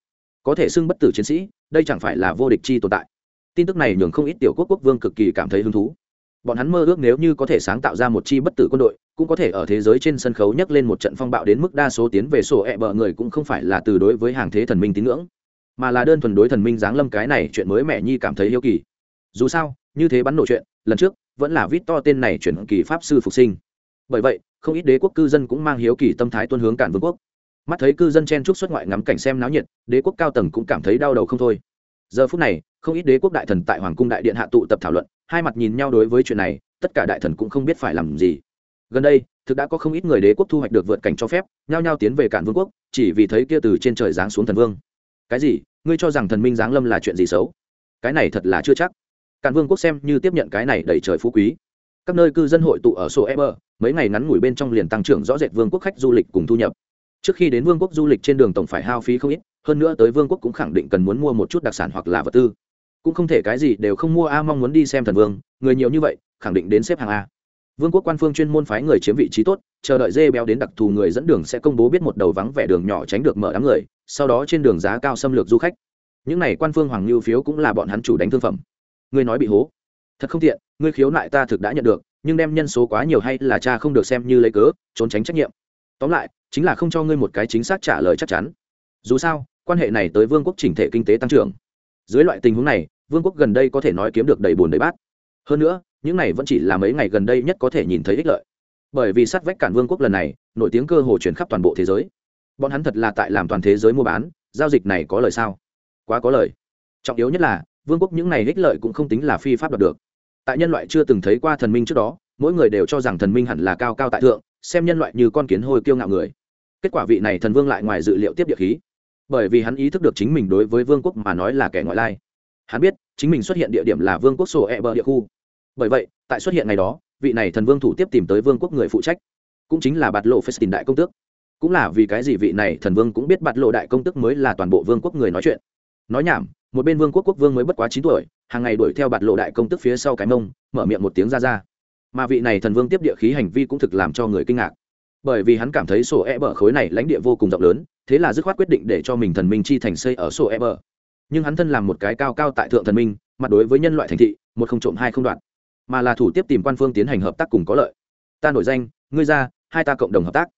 có thể xưng bất tử chiến sĩ, đây chẳng phải là vô địch chi tồn tại. Tin tức này nhường không ít tiểu quốc quốc vương cực kỳ cảm thấy hứng thú. Bọn hắn mơ ước nếu như có thể sáng tạo ra một chi bất tử quân đội, cũng có thể ở thế giới trên sân khấu nhắc lên một trận phong bạo đến mức đa số tiến về sổ ẹ người cũng không phải là từ đối với hàng thế thần minh tín ngưỡng, mà là đơn thuần đối thần minh giáng lâm cái này chuyện mới mẻ nhi cảm thấy yêu kỳ. Dù sao, như thế bắn nổ chuyện, lần trước, vẫn là vít to tên này chuyển kỳ pháp sư phục sinh. Bởi vậy, không ít đế quốc cư dân cũng mang hiếu kỳ tâm thái tuân hướng cản vương quốc mắt thấy cư dân chen trúc xuất ngoại ngắm cảnh xem náo nhiệt, đế quốc cao tầng cũng cảm thấy đau đầu không thôi. Giờ phút này, không ít đế quốc đại thần tại hoàng cung đại điện hạ tụ tập thảo luận, hai mặt nhìn nhau đối với chuyện này, tất cả đại thần cũng không biết phải làm gì. Gần đây, thực đã có không ít người đế quốc thu hoạch được vượt cảnh cho phép, nhao nhao tiến về cản vương quốc, chỉ vì thấy kia từ trên trời giáng xuống thần vương. Cái gì? Ngươi cho rằng thần minh giáng lâm là chuyện gì xấu? Cái này thật là chưa chắc. Cản vương quốc xem như tiếp nhận cái này đầy trời phú quý. Các nơi cư dân hội tụ ở sổ e mấy ngày ngắn ngủi bên trong liền tăng trưởng rõ rệt vương quốc khách du lịch cùng thu nhập trước khi đến vương quốc du lịch trên đường tổng phải hao phí không ít, hơn nữa tới vương quốc cũng khẳng định cần muốn mua một chút đặc sản hoặc là vật tư. Cũng không thể cái gì đều không mua a mong muốn đi xem thần vương, người nhiều như vậy, khẳng định đến xếp hàng a. Vương quốc quan phương chuyên môn phái người chiếm vị trí tốt, chờ đợi dê béo đến đặc thù người dẫn đường sẽ công bố biết một đầu vắng vẻ đường nhỏ tránh được mở đám người, sau đó trên đường giá cao xâm lược du khách. Những này quan phương hoàng lưu phiếu cũng là bọn hắn chủ đánh thương phẩm. Ngươi nói bị hố. Thật không tiện ngươi khiếu nại ta thực đã nhận được, nhưng đem nhân số quá nhiều hay là cha không được xem như lấy cớ, trốn tránh trách nhiệm tóm lại, chính là không cho ngươi một cái chính xác trả lời chắc chắn. Dù sao, quan hệ này tới vương quốc chỉnh thể kinh tế tăng trưởng. Dưới loại tình huống này, vương quốc gần đây có thể nói kiếm được đầy bùn đầy bát. Hơn nữa, những này vẫn chỉ là mấy ngày gần đây nhất có thể nhìn thấy ích lợi. Bởi vì sát vách cản vương quốc lần này, nổi tiếng cơ hồ chuyển khắp toàn bộ thế giới. Bọn hắn thật là tại làm toàn thế giới mua bán, giao dịch này có lời sao? Quá có lời. Trọng yếu nhất là, vương quốc những này ích lợi cũng không tính là phi pháp đoạt được. Tại nhân loại chưa từng thấy qua thần minh trước đó, mỗi người đều cho rằng thần minh hẳn là cao cao tại thượng xem nhân loại như con kiến hôi kiêu ngạo người. Kết quả vị này thần vương lại ngoài dự liệu tiếp địa khí. Bởi vì hắn ý thức được chính mình đối với vương quốc mà nói là kẻ ngoại lai. Hắn biết, chính mình xuất hiện địa điểm là vương quốc sổ e bờ địa khu. Bởi vậy, tại xuất hiện ngày đó, vị này thần vương thủ tiếp tìm tới vương quốc người phụ trách. Cũng chính là bạt lộ festin đại công tước. Cũng là vì cái gì vị này thần vương cũng biết bạt lộ đại công tước mới là toàn bộ vương quốc người nói chuyện. Nói nhảm, một bên vương quốc quốc vương mới bất quá chín tuổi, hàng ngày đuổi theo bạt lộ đại công tước phía sau cái mông, mở miệng một tiếng ra ra mà vị này thần vương tiếp địa khí hành vi cũng thực làm cho người kinh ngạc. Bởi vì hắn cảm thấy sổ e bờ khối này lãnh địa vô cùng rộng lớn, thế là dứt khoát quyết định để cho mình thần minh chi thành xây ở sổ e bờ. Nhưng hắn thân làm một cái cao cao tại thượng thần minh, mặt đối với nhân loại thành thị, một không trộm hai không đoạn. Mà là thủ tiếp tìm quan phương tiến hành hợp tác cùng có lợi. Ta nổi danh, ngươi ra, hai ta cộng đồng hợp tác.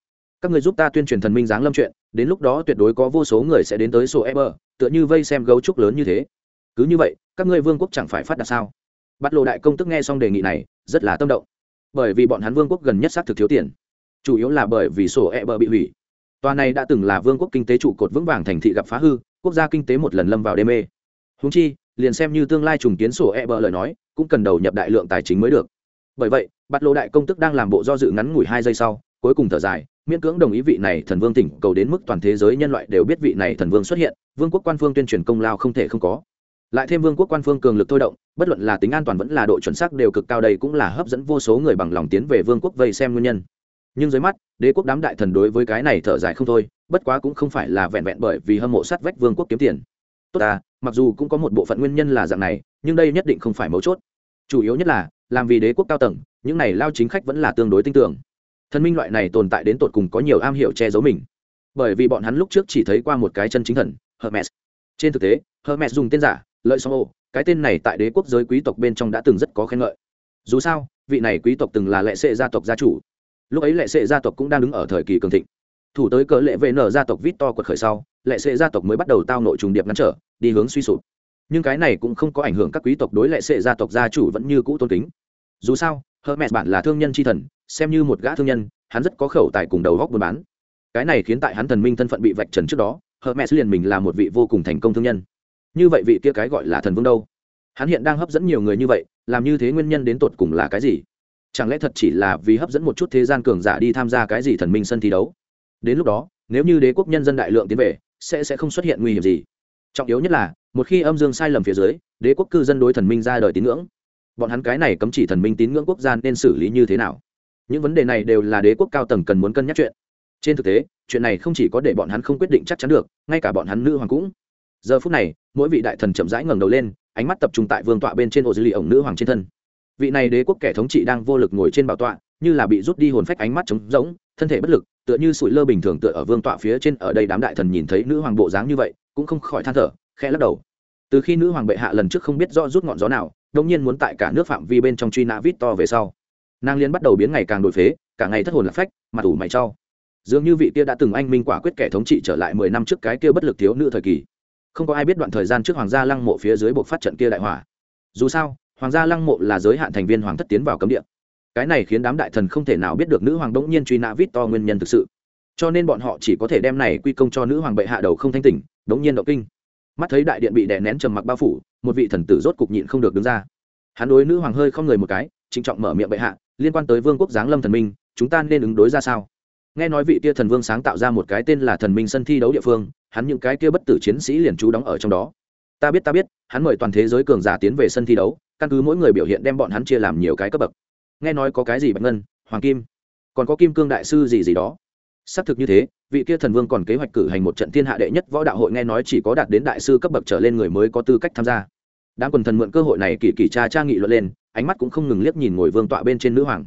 Các người giúp ta tuyên truyền thần minh giáng lâm chuyện, đến lúc đó tuyệt đối có vô số người sẽ đến tới sổ e bờ, tựa như vây xem gấu trúc lớn như thế. Cứ như vậy, các ngươi vương quốc chẳng phải phát đạt sao? Bắt lộ đại công tức nghe xong đề nghị này, rất là tâm động. Bởi vì bọn hắn vương quốc gần nhất xác thực thiếu tiền. Chủ yếu là bởi vì sổ e bờ bị hủy. Tòa này đã từng là vương quốc kinh tế trụ cột vững vàng thành thị gặp phá hư, quốc gia kinh tế một lần lâm vào đê mê. Húng chi, liền xem như tương lai trùng kiến sổ e bờ lời nói, cũng cần đầu nhập đại lượng tài chính mới được. Bởi vậy, bắt lộ đại công tức đang làm bộ do dự ngắn ngủi hai giây sau, cuối cùng thở dài, miễn cưỡng đồng ý vị này thần vương tỉnh cầu đến mức toàn thế giới nhân loại đều biết vị này thần vương xuất hiện, vương quốc quan phương tuyên truyền công lao không thể không có lại thêm vương quốc quan phương cường lực thôi động, bất luận là tính an toàn vẫn là độ chuẩn xác đều cực cao đây cũng là hấp dẫn vô số người bằng lòng tiến về vương quốc vây xem nguyên nhân. Nhưng dưới mắt, đế quốc đám đại thần đối với cái này thở dài không thôi, bất quá cũng không phải là vẹn vẹn bởi vì hâm mộ sát vách vương quốc kiếm tiền. Tốt à mặc dù cũng có một bộ phận nguyên nhân là dạng này, nhưng đây nhất định không phải mấu chốt. Chủ yếu nhất là, làm vì đế quốc cao tầng, những này lao chính khách vẫn là tương đối tin tưởng. Thần minh loại này tồn tại đến tột cùng có nhiều am hiểu che giấu mình. Bởi vì bọn hắn lúc trước chỉ thấy qua một cái chân chính thần, hermes. Trên thực tế, hermes dùng tên giả lợi song ô, cái tên này tại đế quốc giới quý tộc bên trong đã từng rất có khen ngợi. Dù sao, vị này quý tộc từng là lệ sệ gia tộc gia chủ. Lúc ấy lệ sệ gia tộc cũng đang đứng ở thời kỳ cường thịnh. Thủ tới cỡ lệ vệ nở gia tộc vít to quật khởi sau, lệ sệ gia tộc mới bắt đầu tao nội trùng điệp ngăn trở, đi hướng suy sụp. Nhưng cái này cũng không có ảnh hưởng các quý tộc đối lệ sệ gia tộc gia chủ vẫn như cũ tôn kính. Dù sao, hermes bạn là thương nhân tri thần, xem như một gã thương nhân, hắn rất có khẩu tài cùng đầu góc buôn bán. Cái này khiến tại hắn thần minh thân phận bị vạch trần trước đó, hermes liền mình là một vị vô cùng thành công thương nhân như vậy vị kia cái gọi là thần vương đâu? Hắn hiện đang hấp dẫn nhiều người như vậy, làm như thế nguyên nhân đến tột cùng là cái gì? Chẳng lẽ thật chỉ là vì hấp dẫn một chút thế gian cường giả đi tham gia cái gì thần minh sân thi đấu? Đến lúc đó, nếu như đế quốc nhân dân đại lượng tiến về, sẽ sẽ không xuất hiện nguy hiểm gì. Trọng yếu nhất là, một khi âm dương sai lầm phía dưới, đế quốc cư dân đối thần minh ra đời tín ngưỡng. Bọn hắn cái này cấm chỉ thần minh tín ngưỡng quốc gia nên xử lý như thế nào? Những vấn đề này đều là đế quốc cao tầng cần muốn cân nhắc chuyện. Trên thực tế, chuyện này không chỉ có để bọn hắn không quyết định chắc chắn được, ngay cả bọn hắn nữ hoàng cũng giờ phút này, mỗi vị đại thần chậm rãi ngẩng đầu lên, ánh mắt tập trung tại vương tọa bên trên ô dư lì ổng nữ hoàng trên thân. Vị này đế quốc kẻ thống trị đang vô lực ngồi trên bảo tọa, như là bị rút đi hồn phách ánh mắt trống rỗng, thân thể bất lực, tựa như sụi lơ bình thường tựa ở vương tọa phía trên ở đây đám đại thần nhìn thấy nữ hoàng bộ dáng như vậy, cũng không khỏi than thở, khẽ lắc đầu. Từ khi nữ hoàng bệ hạ lần trước không biết do rút ngọn gió nào đông nhiên muốn tại cả nước phạm vi bên trong truy nã vít to về sau. Nàng liên bắt đầu biến ngày càng đổi phế, cả ngày thất hồn lạc phách, mặt ủ mày trao. Dường như vị kia đã từng anh minh quả quyết kẻ thống trị trở lại mười năm trước cái kia bất lực thiếu nữ thời kỳ không có ai biết đoạn thời gian trước hoàng gia lăng mộ phía dưới buộc phát trận kia đại hỏa. Dù sao, hoàng gia lăng mộ là giới hạn thành viên hoàng thất tiến vào cấm địa. Cái này khiến đám đại thần không thể nào biết được nữ hoàng đống nhiên truy nã vít to nguyên nhân thực sự. Cho nên bọn họ chỉ có thể đem này quy công cho nữ hoàng bệ hạ đầu không thanh tỉnh, đống nhiên động kinh. Mắt thấy đại điện bị đè nén trầm mặc bao phủ, một vị thần tử rốt cục nhịn không được đứng ra. Hắn đối nữ hoàng hơi không người một cái, trịnh trọng mở miệng bệ hạ, liên quan tới vương quốc giáng lâm thần minh, chúng ta nên ứng đối ra sao? Nghe nói vị kia thần vương sáng tạo ra một cái tên là thần minh sân thi đấu địa phương, hắn những cái kia bất tử chiến sĩ liền trú đóng ở trong đó. Ta biết ta biết, hắn mời toàn thế giới cường giả tiến về sân thi đấu, căn cứ mỗi người biểu hiện đem bọn hắn chia làm nhiều cái cấp bậc. Nghe nói có cái gì bạch ngân, hoàng kim, còn có kim cương đại sư gì gì đó. Xác thực như thế, vị kia thần vương còn kế hoạch cử hành một trận thiên hạ đệ nhất võ đạo hội nghe nói chỉ có đạt đến đại sư cấp bậc trở lên người mới có tư cách tham gia. Đám quần thần mượn cơ hội này kỳ kỳ cha cha nghị luận lên, ánh mắt cũng không ngừng liếc nhìn ngồi vương tọa bên trên nữ hoàng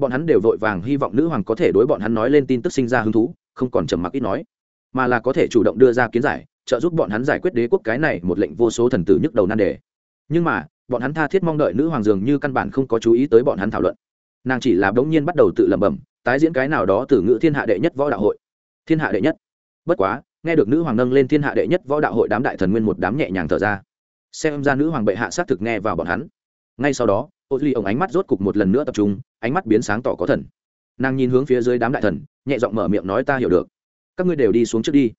bọn hắn đều vội vàng hy vọng nữ hoàng có thể đối bọn hắn nói lên tin tức sinh ra hứng thú, không còn trầm mặc ít nói, mà là có thể chủ động đưa ra kiến giải, trợ giúp bọn hắn giải quyết đế quốc cái này một lệnh vô số thần tử nhức đầu nan đề. Nhưng mà, bọn hắn tha thiết mong đợi nữ hoàng dường như căn bản không có chú ý tới bọn hắn thảo luận. Nàng chỉ là đống nhiên bắt đầu tự lẩm bẩm, tái diễn cái nào đó từ ngữ thiên hạ đệ nhất võ đạo hội. Thiên hạ đệ nhất. Bất quá, nghe được nữ hoàng nâng lên thiên hạ đệ nhất võ đạo hội đám đại thần nguyên một đám nhẹ nhàng thở ra. Xem ra nữ hoàng bệ hạ xác thực nghe vào bọn hắn. Ngay sau đó ô duy ổng ánh mắt rốt cục một lần nữa tập trung, ánh mắt biến sáng tỏ có thần. Nàng nhìn hướng phía dưới đám đại thần, nhẹ giọng mở miệng nói ta hiểu được. Các ngươi đều đi xuống trước đi.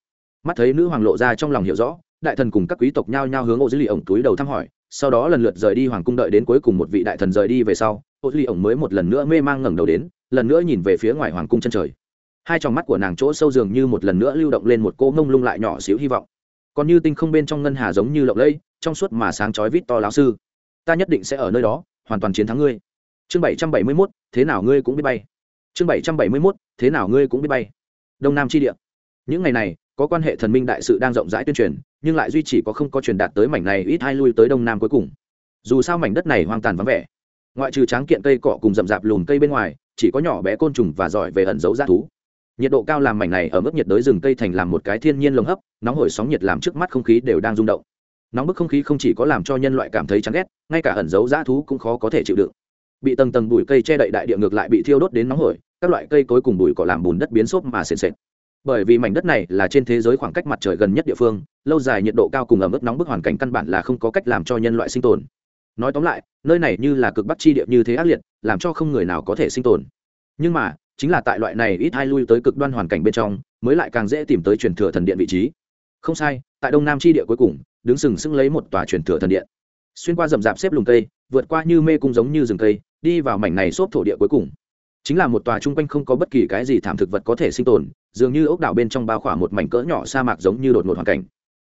Mắt thấy nữ hoàng lộ ra trong lòng hiểu rõ, đại thần cùng các quý tộc nhao nhao hướng ô duy ổng túi đầu thăm hỏi, sau đó lần lượt rời đi hoàng cung đợi đến cuối cùng một vị đại thần rời đi về sau, ô duy ổng mới một lần nữa mê mang ngẩng đầu đến, lần nữa nhìn về phía ngoài hoàng cung chân trời. Hai tròng mắt của nàng chỗ sâu dường như một lần nữa lưu động lên một cô ngông lung lại nhỏ xíu hy vọng. Còn như tinh không bên trong ngân hà giống như lộng lẫy, trong suốt mà sáng chói vít to lão sư. Ta nhất định sẽ ở nơi đó hoàn toàn chiến thắng ngươi. Chương bảy trăm bảy mươi mốt, thế nào ngươi cũng biết bay. Chương bảy trăm bảy mươi mốt, thế nào ngươi cũng biết bay. Đông nam tri địa. Những ngày này, có quan hệ thần minh đại sự đang rộng rãi tuyên truyền, nhưng lại duy chỉ có không có truyền đạt tới mảnh này ít hai lui tới đông nam cuối cùng. Dù sao mảnh đất này hoang tàn vắng vẻ. Ngoại trừ tráng kiện cây cọ cùng rậm rạp lùm cây bên ngoài, chỉ có nhỏ bé côn trùng và giỏi về ẩn giấu g thú. Nhiệt độ cao làm mảnh này ở mức nhiệt đới rừng cây thành làm một cái thiên nhiên lồng hấp, nóng hổi sóng nhiệt làm trước mắt không khí đều đang rung động nóng bức không khí không chỉ có làm cho nhân loại cảm thấy chán ghét, ngay cả ẩn giấu dã thú cũng khó có thể chịu đựng. Bị tầng tầng bụi cây che đậy đại địa ngược lại bị thiêu đốt đến nóng hổi, các loại cây cối cùng bụi cỏ làm bùn đất biến xốp mà sền sệt. Bởi vì mảnh đất này là trên thế giới khoảng cách mặt trời gần nhất địa phương, lâu dài nhiệt độ cao cùng ẩm ướt nóng bức hoàn cảnh căn bản là không có cách làm cho nhân loại sinh tồn. Nói tóm lại, nơi này như là cực bắc chi địa như thế ác liệt, làm cho không người nào có thể sinh tồn. Nhưng mà, chính là tại loại này ít hai lui tới cực đoan hoàn cảnh bên trong, mới lại càng dễ tìm tới truyền thừa thần điện vị trí. Không sai, tại đông nam chi địa cuối cùng đứng sừng sững lấy một tòa truyền thừa thần điện. Xuyên qua rậm rạp xếp lùng cây, vượt qua như mê cung giống như rừng cây, đi vào mảnh này xốp thổ địa cuối cùng. Chính là một tòa chung quanh không có bất kỳ cái gì thảm thực vật có thể sinh tồn, dường như ốc đảo bên trong bao khỏa một mảnh cỡ nhỏ sa mạc giống như đột ngột hoàn cảnh.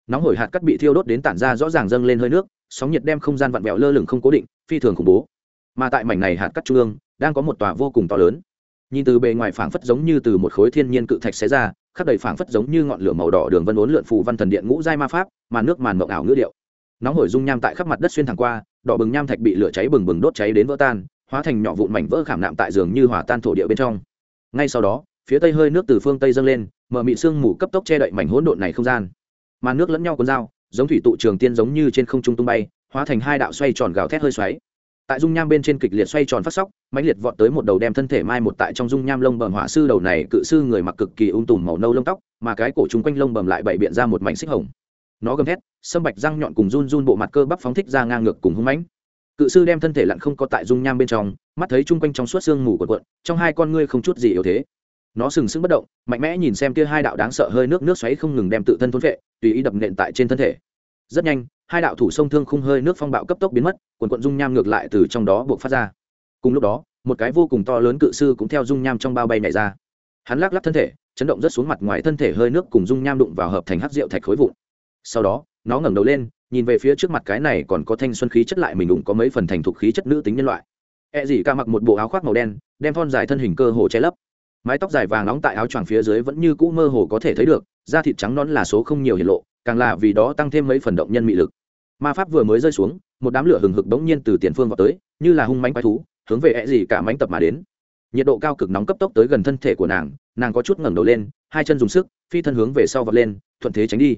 Nóng hổi hạt cắt bị thiêu đốt đến tản ra rõ ràng dâng lên hơi nước, sóng nhiệt đem không gian vặn vẹo lơ lửng không cố định, phi thường khủng bố. Mà tại mảnh này hạt cắt trung ương, đang có một tòa vô cùng to lớn. Nhìn từ bề ngoài phảng phất giống như từ một khối thiên nhiên cự thạch xé ra khắc đầy phảng phất giống như ngọn lửa màu đỏ đường vân uốn lượn phù văn thần điện ngũ giai ma pháp màn nước màn mộng ảo ngữ điệu. Nóng hổi dung nham tại khắp mặt đất xuyên thẳng qua, đỏ bừng nham thạch bị lửa cháy bừng bừng đốt cháy đến vỡ tan, hóa thành nhỏ vụn mảnh vỡ khảm nạm tại giường như hòa tan thổ địa bên trong. Ngay sau đó, phía tây hơi nước từ phương tây dâng lên, mở mị sương mù cấp tốc che đậy mảnh hỗn độn này không gian. Màn nước lẫn nhau cuốn dao, giống thủy tụ trường tiên giống như trên không trung tung bay, hóa thành hai đạo xoay tròn gào thét hơi xoáy tại dung nham bên trên kịch liệt xoay tròn phát sóc, mãnh liệt vọt tới một đầu đem thân thể mai một tại trong dung nham lông bầm hỏa sư đầu này, cự sư người mặc cực kỳ ung tùm màu nâu lông tóc, mà cái cổ chung quanh lông bầm lại bày biện ra một mảnh xích hồng. Nó gầm thét, sâm bạch răng nhọn cùng run run bộ mặt cơ bắp phóng thích ra ngang ngược cùng hung mãnh. Cự sư đem thân thể lặn không có tại dung nham bên trong, mắt thấy chung quanh trong suốt xương mù của quận trong hai con ngươi không chút gì yếu thế. Nó sừng sững bất động, mạnh mẽ nhìn xem kia hai đạo đáng sợ hơi nước nước xoáy không ngừng đem tự thân thôn vệ tùy ý đập nện tại trên thân thể. Rất nhanh hai đạo thủ sông thương khung hơi nước phong bạo cấp tốc biến mất, quần quận dung nham ngược lại từ trong đó buộc phát ra. Cùng lúc đó, một cái vô cùng to lớn cự sư cũng theo dung nham trong bao bay nhảy ra. Hắn lắc lắc thân thể, chấn động rất xuống mặt ngoài thân thể hơi nước cùng dung nham đụng vào hợp thành hắc rượu thạch khối vụn. Sau đó, nó ngẩng đầu lên, nhìn về phía trước mặt cái này còn có thanh xuân khí chất lại mình đụng có mấy phần thành thục khí chất nữ tính nhân loại. E gì ca mặc một bộ áo khoác màu đen, đem thon dài thân hình cơ hồ che lấp. Mái tóc dài vàng nóng tại áo choàng phía dưới vẫn như cũ mơ hồ có thể thấy được, da thịt trắng non là số không nhiều hiện lộ, càng là vì đó tăng thêm mấy phần động nhân mị lực ma pháp vừa mới rơi xuống, một đám lửa hừng hực bỗng nhiên từ tiền phương vào tới, như là hung mánh quái thú, hướng về e ẹ gì cả mánh tập mà đến. Nhiệt độ cao cực nóng cấp tốc tới gần thân thể của nàng nàng có chút ngẩng đầu lên, hai chân dùng sức, phi thân hướng về sau vọt lên, thuận thế tránh đi.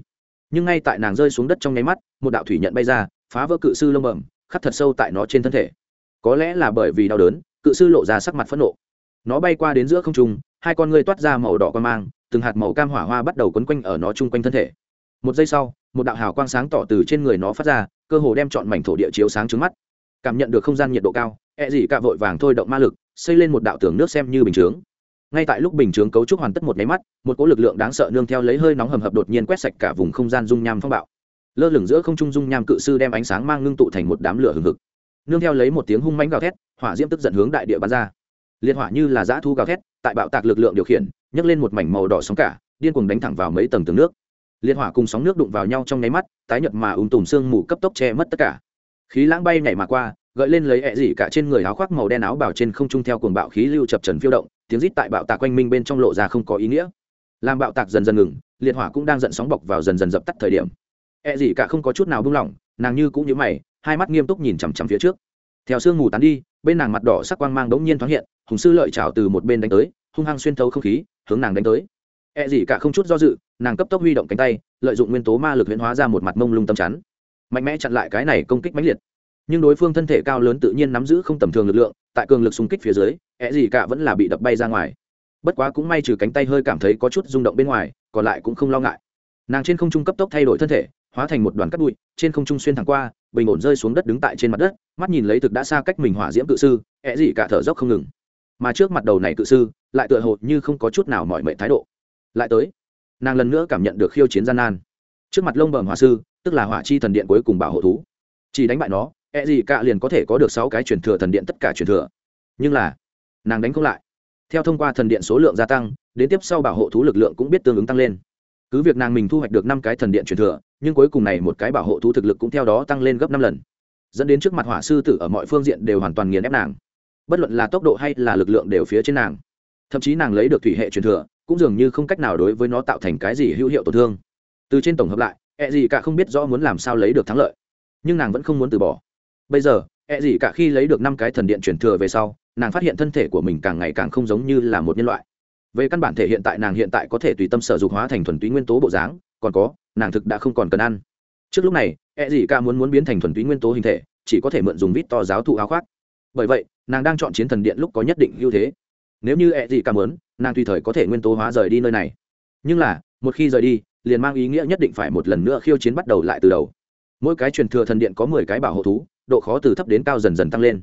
Nhưng ngay tại nàng rơi xuống đất trong nháy mắt, một đạo thủy nhận bay ra, phá vỡ cự sư lông bẩm, khắc thật sâu tại nó trên thân thể. Có lẽ là bởi vì đau đớn, cự sư lộ ra sắc mặt phẫn nộ. Nó bay qua đến giữa không trung, hai con ngươi toát ra màu đỏ quan mang, từng hạt màu cam hỏa hoa bắt đầu quấn quanh ở nó chung quanh thân thể. Một giây sau một đạo hào quang sáng tỏ từ trên người nó phát ra, cơ hồ đem chọn mảnh thổ địa chiếu sáng trứng mắt. Cảm nhận được không gian nhiệt độ cao e gì cả vội vàng thôi động ma lực, xây lên một đạo tường nước xem như bình chướng. Ngay tại lúc bình chướng cấu trúc hoàn tất một máy mắt, một cỗ lực lượng đáng sợ nương theo lấy hơi nóng hầm hập đột nhiên quét sạch cả vùng không gian dung nham phong bạo. Lơ lửng giữa không trung dung nham cự sư đem ánh sáng mang ngưng tụ thành một đám lửa hừng hực. Nương theo lấy một tiếng hung mãnh gào thét, hỏa diễm tức giận hướng đại địa bắn ra. Liệt hỏa như là dã thu gào thét, tại bạo tạc lực lượng điều khiển, nhấc lên một mảnh màu đỏ sóng cả, điên cuồng đánh thẳng vào mấy tầng tường nước liệt hỏa cùng sóng nước đụng vào nhau trong nháy mắt, tái nhợt mà ùm tùm sương mù cấp tốc che mất tất cả. Khí lãng bay nhảy mà qua, gợi lên lấy ẹ dị cả trên người áo khoác màu đen áo bảo trên không trung theo cuồng bạo khí lưu chập trần phiêu động, tiếng rít tại bạo tạc quanh minh bên trong lộ ra không có ý nghĩa. Làm bạo tạc dần dần ngừng liệt hỏa cũng đang giận sóng bọc vào dần dần dập tắt thời điểm. Ẹ dị cả không có chút nào buông lỏng, nàng như cũng như mày, hai mắt nghiêm túc nhìn chằm chằm phía trước. Theo sương mù tán đi, bên nàng mặt đỏ sắc quang mang đống nhiên thoáng hiện, hùng sư lợi trào từ một bên đánh tới, hung hăng xuyên thấu không khí, hướng nàng đánh tới. E gì cả không chút do dự, nàng cấp tốc huy động cánh tay, lợi dụng nguyên tố ma lực huyễn hóa ra một mặt mông lung tâm chắn, mạnh mẽ chặn lại cái này công kích mãnh liệt. Nhưng đối phương thân thể cao lớn tự nhiên nắm giữ không tầm thường lực lượng, tại cường lực xung kích phía dưới, E gì cả vẫn là bị đập bay ra ngoài. Bất quá cũng may trừ cánh tay hơi cảm thấy có chút rung động bên ngoài, còn lại cũng không lo ngại. Nàng trên không trung cấp tốc thay đổi thân thể, hóa thành một đoàn cát bụi, trên không trung xuyên thẳng qua, bình ổn rơi xuống đất đứng tại trên mặt đất, mắt nhìn lấy thực đã xa cách mình hỏa diễm cự sư, E gì cả thở dốc không ngừng. Mà trước mặt đầu này cự sư, lại tựa hồ như không có chút nào mỏi mệt thái độ. Lại tới, nàng lần nữa cảm nhận được khiêu chiến gian nan. Trước mặt lông bẩm hỏa sư tức là hỏa chi thần điện cuối cùng bảo hộ thú. Chỉ đánh bại nó e gì cả liền có thể có được sáu cái truyền thừa thần điện tất cả truyền thừa. Nhưng là nàng đánh không lại. Theo thông qua thần điện số lượng gia tăng đến tiếp sau bảo hộ thú lực lượng cũng biết tương ứng tăng lên. Cứ việc nàng mình thu hoạch được năm cái thần điện truyền thừa nhưng cuối cùng này một cái bảo hộ thú thực lực cũng theo đó tăng lên gấp năm lần. Dẫn đến trước mặt hỏa sư tử ở mọi phương diện đều hoàn toàn nghiền ép nàng. Bất luận là tốc độ hay là lực lượng đều phía trên nàng. Thậm chí nàng lấy được thủy hệ truyền thừa cũng dường như không cách nào đối với nó tạo thành cái gì hữu hiệu tổn thương. Từ trên tổng hợp lại e ẹ gì cả không biết rõ muốn làm sao lấy được thắng lợi. Nhưng nàng vẫn không muốn từ bỏ. Bây giờ e ẹ gì cả khi lấy được năm cái thần điện truyền thừa về sau, nàng phát hiện thân thể của mình càng ngày càng không giống như là một nhân loại. Về căn bản thể hiện tại nàng hiện tại có thể tùy tâm sở dục hóa thành thuần túy nguyên tố bộ dáng, còn có, nàng thực đã không còn cần ăn. Trước lúc này e ẹ gì cả muốn muốn biến thành thuần túy nguyên tố hình thể, chỉ có thể mượn dùng vít to giáo thụ áo khoác. Bởi vậy, nàng đang chọn chiến thần điện lúc có nhất định ưu thế nếu như ẹ gì cảm muốn nàng tùy thời có thể nguyên tố hóa rời đi nơi này. Nhưng là, một khi rời đi, liền mang ý nghĩa nhất định phải một lần nữa khiêu chiến bắt đầu lại từ đầu. Mỗi cái truyền thừa thần điện có mười cái bảo hộ thú, độ khó từ thấp đến cao dần dần tăng lên.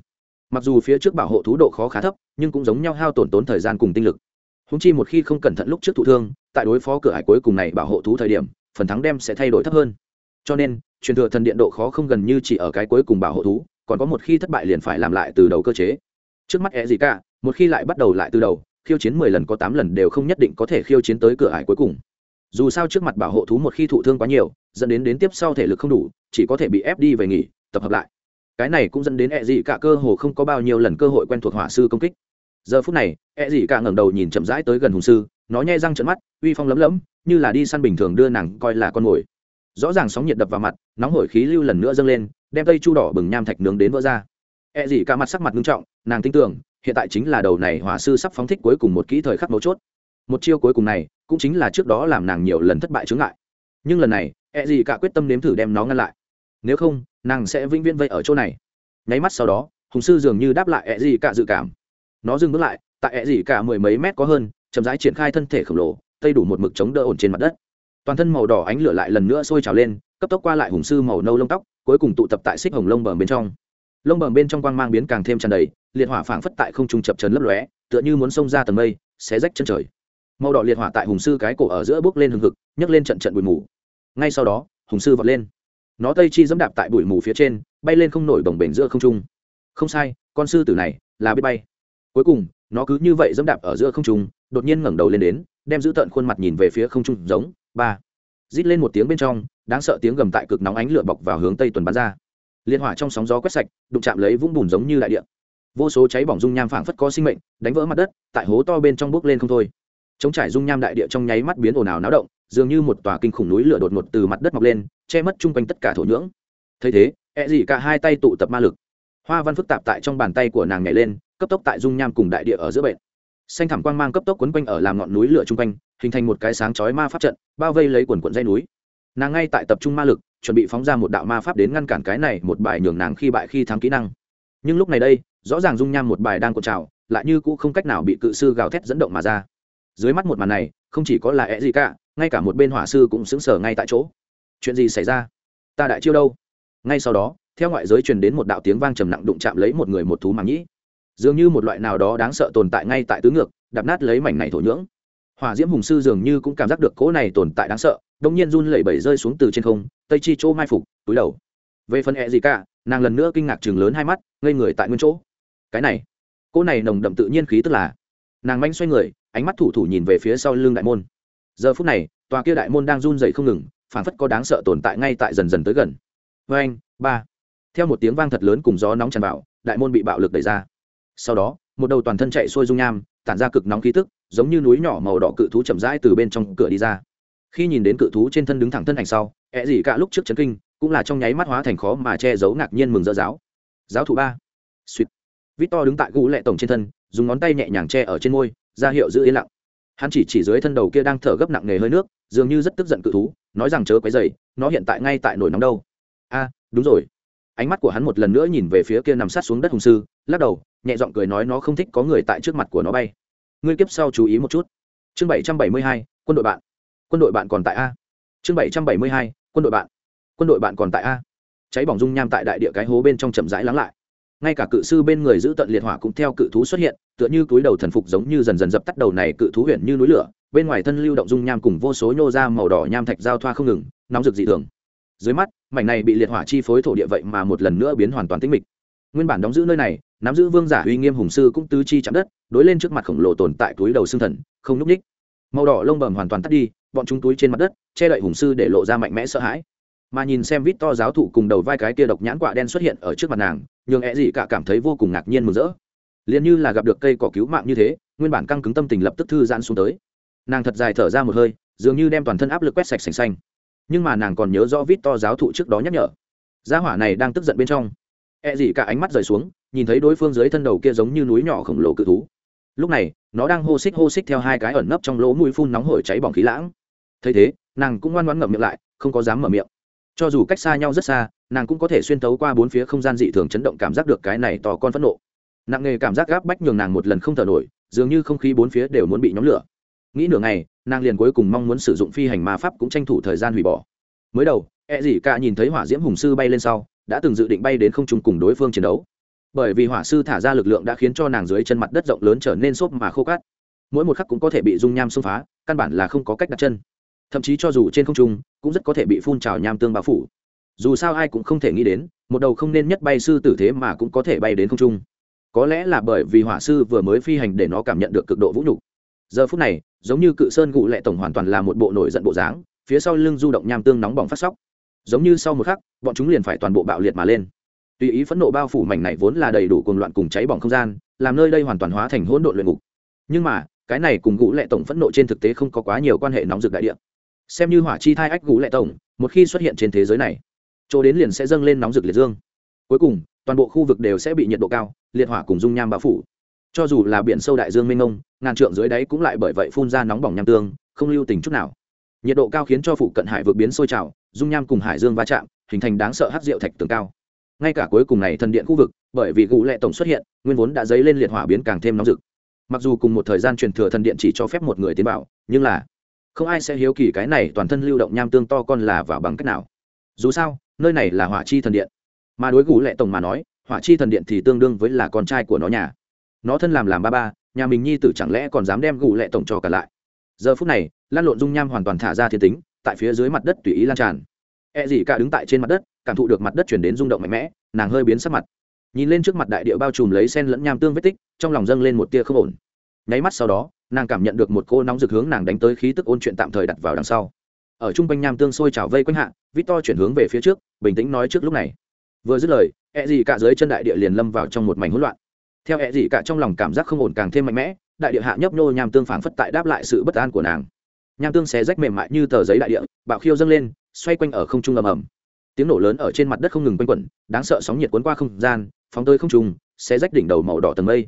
Mặc dù phía trước bảo hộ thú độ khó khá thấp, nhưng cũng giống nhau hao tổn tốn thời gian cùng tinh lực. Húng chi một khi không cẩn thận lúc trước thụ thương, tại đối phó cửa hải cuối cùng này bảo hộ thú thời điểm, phần thắng đem sẽ thay đổi thấp hơn. Cho nên, truyền thừa thần điện độ khó không gần như chỉ ở cái cuối cùng bảo hộ thú, còn có một khi thất bại liền phải làm lại từ đầu cơ chế. Trước mắt e gì cả một khi lại bắt đầu lại từ đầu, khiêu chiến mười lần có tám lần đều không nhất định có thể khiêu chiến tới cửa ải cuối cùng. Dù sao trước mặt bảo hộ thú một khi thụ thương quá nhiều, dẫn đến đến tiếp sau thể lực không đủ, chỉ có thể bị ép đi về nghỉ, tập hợp lại. Cái này cũng dẫn đến ẹ dị cả cơ hồ không có bao nhiêu lần cơ hội quen thuộc hỏa sư công kích. Giờ phút này ẹ dị cả ngẩng đầu nhìn chậm rãi tới gần hùng sư, nó nhai răng trận mắt, uy phong lấm lấm, như là đi săn bình thường đưa nàng coi là con mồi. Rõ ràng sóng nhiệt đập vào mặt, nóng hổi khí lưu lần nữa dâng lên, đem tay chu đỏ bừng nham thạch nướng đến vỡ ra. Ẹ dị cả mặt sắc mặt nghiêm trọng, nàng tin tưởng hiện tại chính là đầu này hỏa sư sắp phóng thích cuối cùng một kỹ thời khắc mấu chốt. Một chiêu cuối cùng này, cũng chính là trước đó làm nàng nhiều lần thất bại chướng ngại. Nhưng lần này e gì cả quyết tâm nếm thử đem nó ngăn lại. Nếu không, nàng sẽ vĩnh viễn vây ở chỗ này. Nháy mắt sau đó, hùng sư dường như đáp lại e gì cả dự cảm. Nó dừng bước lại, tại e gì cả mười mấy mét có hơn, chậm rãi triển khai thân thể khổng lồ, tây đủ một mực chống đỡ ổn trên mặt đất. Toàn thân màu đỏ ánh lửa lại lần nữa sôi trào lên, cấp tốc qua lại hùng sư màu nâu lông tóc, cuối cùng tụ tập tại xích hồng lông bờ bên trong lông bờm bên trong quang mang biến càng thêm tràn đầy, liệt hỏa phảng phất tại không trung chập trần lấp lóe, tựa như muốn xông ra tầng mây, xé rách chân trời. Màu đỏ liệt hỏa tại hùng sư cái cổ ở giữa bước lên hừng hực, nhấc lên trận trận bụi mù. Ngay sau đó, hùng sư vọt lên. Nó tây chi dẫm đạp tại bụi mù phía trên, bay lên không nổi bồng bềnh giữa không trung. Không sai, con sư tử này là biết bay. Cuối cùng, nó cứ như vậy dẫm đạp ở giữa không trung, đột nhiên ngẩng đầu lên đến, đem giữ tận khuôn mặt nhìn về phía không trung, giống, ba. Rít lên một tiếng bên trong, đáng sợ tiếng gầm tại cực nóng ánh lửa bọc vào hướng tây tuần bắn ra liên hỏa trong sóng gió quét sạch, đụng chạm lấy vũng bùn giống như đại địa. Vô số cháy bỏng dung nham phảng phất có sinh mệnh, đánh vỡ mặt đất, tại hố to bên trong bước lên không thôi. Chống trải dung nham đại địa trong nháy mắt biến ồn ào náo động, dường như một tòa kinh khủng núi lửa đột ngột từ mặt đất mọc lên, che mất chung quanh tất cả thổ nhưỡng. Thấy thế e ẹ gì cả hai tay tụ tập ma lực. Hoa văn phức tạp tại trong bàn tay của nàng nhảy lên, cấp tốc tại dung nham cùng đại địa ở giữa bệnh. Xanh thảm quang mang cấp tốc quấn quanh ở làm ngọn núi lửa chung quanh, hình thành một cái sáng chói ma pháp trận, bao vây lấy quần quận dây núi. Nàng ngay tại tập trung ma lực chuẩn bị phóng ra một đạo ma pháp đến ngăn cản cái này một bài nhường nàng khi bại khi thắng kỹ năng. Nhưng lúc này đây, rõ ràng dung nham một bài đang cột trào, lại như cũ không cách nào bị cự sư gào thét dẫn động mà ra. Dưới mắt một màn này, không chỉ có là ẹ gì cả, ngay cả một bên hỏa sư cũng xứng sở ngay tại chỗ. Chuyện gì xảy ra? Ta đại chiêu đâu? Ngay sau đó, theo ngoại giới truyền đến một đạo tiếng vang trầm nặng đụng chạm lấy một người một thú màng nhĩ. Dường như một loại nào đó đáng sợ tồn tại ngay tại tứ ngược, đạp nát lấy mảnh này thổ nhưỡng hỏa diễm hùng sư dường như cũng cảm giác được cỗ này tồn tại đáng sợ, đông nhiên run lẩy bẩy rơi xuống từ trên không, tây chi chỗ mai phục, túi đầu. Về phần ẹ gì cả nàng lần nữa kinh ngạc chừng lớn hai mắt, ngây người tại nguyên chỗ. Cái này, cỗ này nồng đậm tự nhiên khí tức là. Nàng manh xoay người, ánh mắt thủ thủ nhìn về phía sau lưng đại môn. Giờ phút này, tòa kia đại môn đang run dậy không ngừng phản phất có đáng sợ tồn tại ngay tại dần dần tới gần. Vê anh ba. Theo một tiếng vang thật lớn cùng gió nóng tràn vào, đại môn bị bạo lực đẩy ra. Sau đó, một đầu toàn thân chạy xuôi dung nham, tản ra cực nóng khí tức giống như núi nhỏ màu đỏ cự thú chậm rãi từ bên trong cửa đi ra. Khi nhìn đến cự thú trên thân đứng thẳng thân ảnh sau ẹ gì cả lúc trước chấn kinh, cũng là trong nháy mắt hóa thành khó mà che giấu ngạc nhiên mừng rỡ giáo. Giáo thủ ba. Suýt. Vít to đứng tại gũ lệ tổng trên thân, dùng ngón tay nhẹ nhàng che ở trên môi, ra hiệu giữ yên lặng. Hắn chỉ chỉ dưới thân đầu kia đang thở gấp nặng nề hơi nước, dường như rất tức giận cự thú, nói rằng chớ quấy dày nó hiện tại ngay tại nổi nóng đâu. A, đúng rồi. Ánh mắt của hắn một lần nữa nhìn về phía kia nằm sát xuống đất hùng sư, lắc đầu, nhẹ giọng cười nói nó không thích có người tại trước mặt của nó bay ngươi kiếp sau chú ý một chút. Chương bảy trăm bảy mươi hai, quân đội bạn. Quân đội bạn còn tại a. Chương bảy trăm bảy mươi hai, quân đội bạn. Quân đội bạn còn tại a. Cháy bỏng dung nham tại đại địa cái hố bên trong chậm rãi lắng lại. Ngay cả cự sư bên người giữ tận liệt hỏa cũng theo cự thú xuất hiện, tựa như túi đầu thần phục giống như dần dần dập tắt đầu này cự thú huyện như núi lửa, bên ngoài thân lưu động dung nham cùng vô số nhô ra màu đỏ nham thạch giao thoa không ngừng, nóng rực dị thường. Dưới mắt, mảnh này bị liệt hỏa chi phối thổ địa vậy mà một lần nữa biến hoàn toàn tĩnh mịch. Nguyên bản đóng giữ nơi này nắm giữ vương giả uy nghiêm hùng sư cũng tứ chi chạm đất, đối lên trước mặt khổng lồ tồn tại túi đầu xương thần, không núp ních màu đỏ lông bầm hoàn toàn tắt đi, bọn chúng túi trên mặt đất, che đậy hùng sư để lộ ra mạnh mẽ sợ hãi. Mà nhìn xem vít to giáo thụ cùng đầu vai cái kia độc nhãn quạ đen xuất hiện ở trước mặt nàng, nhường ẹ gì cả cảm thấy vô cùng ngạc nhiên mừng rỡ. Liền như là gặp được cây cỏ cứu mạng như thế, nguyên bản căng cứng tâm tình lập tức thư giãn xuống tới. Nàng thật dài thở ra một hơi, dường như đem toàn thân áp lực quét sạch sành xanh. Nhưng mà nàng còn nhớ rõ vít to giáo thụ trước đó nhắc nhở. Gia hỏa này đang tức giận bên trong. E gì cả ánh mắt rời xuống, nhìn thấy đối phương dưới thân đầu kia giống như núi nhỏ khổng lồ cự thú. Lúc này, nó đang hô xích hô xích theo hai cái ẩn nấp trong lỗ mũi phun nóng hổi cháy bỏng khí lãng. Thấy thế, nàng cũng ngoan ngoãn ngậm miệng lại, không có dám mở miệng. Cho dù cách xa nhau rất xa, nàng cũng có thể xuyên tấu qua bốn phía không gian dị thường chấn động cảm giác được cái này to con phẫn nộ. Nặng nề cảm giác gáp bách nhường nàng một lần không thở nổi, dường như không khí bốn phía đều muốn bị nhóm lửa. Nghĩ nửa ngày, nàng liền cuối cùng mong muốn sử dụng phi hành ma pháp cũng tranh thủ thời gian hủy bỏ. Mới đầu e gì cả nhìn thấy hỏa diễm hùng sư bay lên sau đã từng dự định bay đến không trung cùng đối phương chiến đấu. Bởi vì hỏa sư thả ra lực lượng đã khiến cho nàng dưới chân mặt đất rộng lớn trở nên xốp mà khô cát. Mỗi một khắc cũng có thể bị dung nham xông phá, căn bản là không có cách đặt chân. Thậm chí cho dù trên không trung, cũng rất có thể bị phun trào nham tương bao phủ. Dù sao ai cũng không thể nghĩ đến, một đầu không nên nhất bay sư tử thế mà cũng có thể bay đến không trung. Có lẽ là bởi vì hỏa sư vừa mới phi hành để nó cảm nhận được cực độ vũ nhục. Giờ phút này, giống như cự sơn gụ lệ tổng hoàn toàn là một bộ nổi giận bộ dáng, phía sau lưng du động nham tương nóng bỏng phát sóc giống như sau một khắc, bọn chúng liền phải toàn bộ bạo liệt mà lên. Tùy ý phẫn nộ bao phủ mảnh này vốn là đầy đủ cuồng loạn cùng cháy bỏng không gian, làm nơi đây hoàn toàn hóa thành hỗn độn luyện ngục. Nhưng mà, cái này cùng gũ lệ tổng phẫn nộ trên thực tế không có quá nhiều quan hệ nóng rực đại địa. Xem như hỏa chi thai ách gũ lệ tổng, một khi xuất hiện trên thế giới này, chỗ đến liền sẽ dâng lên nóng rực liệt dương. Cuối cùng, toàn bộ khu vực đều sẽ bị nhiệt độ cao, liệt hỏa cùng dung nham bao phủ. Cho dù là biển sâu đại dương mênh mông, ngàn trượng dưới đáy cũng lại bởi vậy phun ra nóng bỏng nham tương, không lưu tình chút nào nhiệt độ cao khiến cho phụ cận hải vượt biến sôi trào, dung nham cùng hải dương va chạm, hình thành đáng sợ hát rượu thạch tường cao. Ngay cả cuối cùng này thần điện khu vực, bởi vì gù lệ tổng xuất hiện, nguyên vốn đã dấy lên liệt hỏa biến càng thêm nóng rực. Mặc dù cùng một thời gian truyền thừa thần điện chỉ cho phép một người tiến bảo nhưng là không ai sẽ hiếu kỳ cái này toàn thân lưu động nham tương to con là vào bằng cách nào. Dù sao, nơi này là hỏa chi thần điện. Mà đối gù lệ tổng mà nói, hỏa chi thần điện thì tương đương với là con trai của nó nhà. Nó thân làm làm ba ba, nhà mình nhi tử chẳng lẽ còn dám đem gù lệ tổng trò cả lại? Giờ phút này, lan lộn dung nham hoàn toàn thả ra thiên tính, tại phía dưới mặt đất tùy ý lan tràn. E gì cả đứng tại trên mặt đất, cảm thụ được mặt đất chuyển đến rung động mạnh mẽ, nàng hơi biến sắc mặt. Nhìn lên trước mặt đại địa bao trùm lấy sen lẫn nham tương vết tích, trong lòng dâng lên một tia không ổn. Nháy mắt sau đó, nàng cảm nhận được một cô nóng rực hướng nàng đánh tới khí tức ôn chuyện tạm thời đặt vào đằng sau. Ở trung quanh nham tương sôi trào vây quanh hạ vít to chuyển hướng về phía trước, bình tĩnh nói trước lúc này. Vừa dứt lời e gì cả dưới chân đại địa liền lâm vào trong một mảnh hỗn loạn. Theo e gì cả trong lòng cảm giác không ổn càng thêm mạnh mẽ đại địa hạ nhấp nhô nham tương phảng phất tại đáp lại sự bất an của nàng. Nham tương xé rách mềm mại như tờ giấy đại địa, bạo khiêu dâng lên, xoay quanh ở không trung ầm ầm. Tiếng nổ lớn ở trên mặt đất không ngừng quanh quẩn, đáng sợ sóng nhiệt cuốn qua không gian, phóng tới không trung, xé rách đỉnh đầu màu đỏ tầng mây.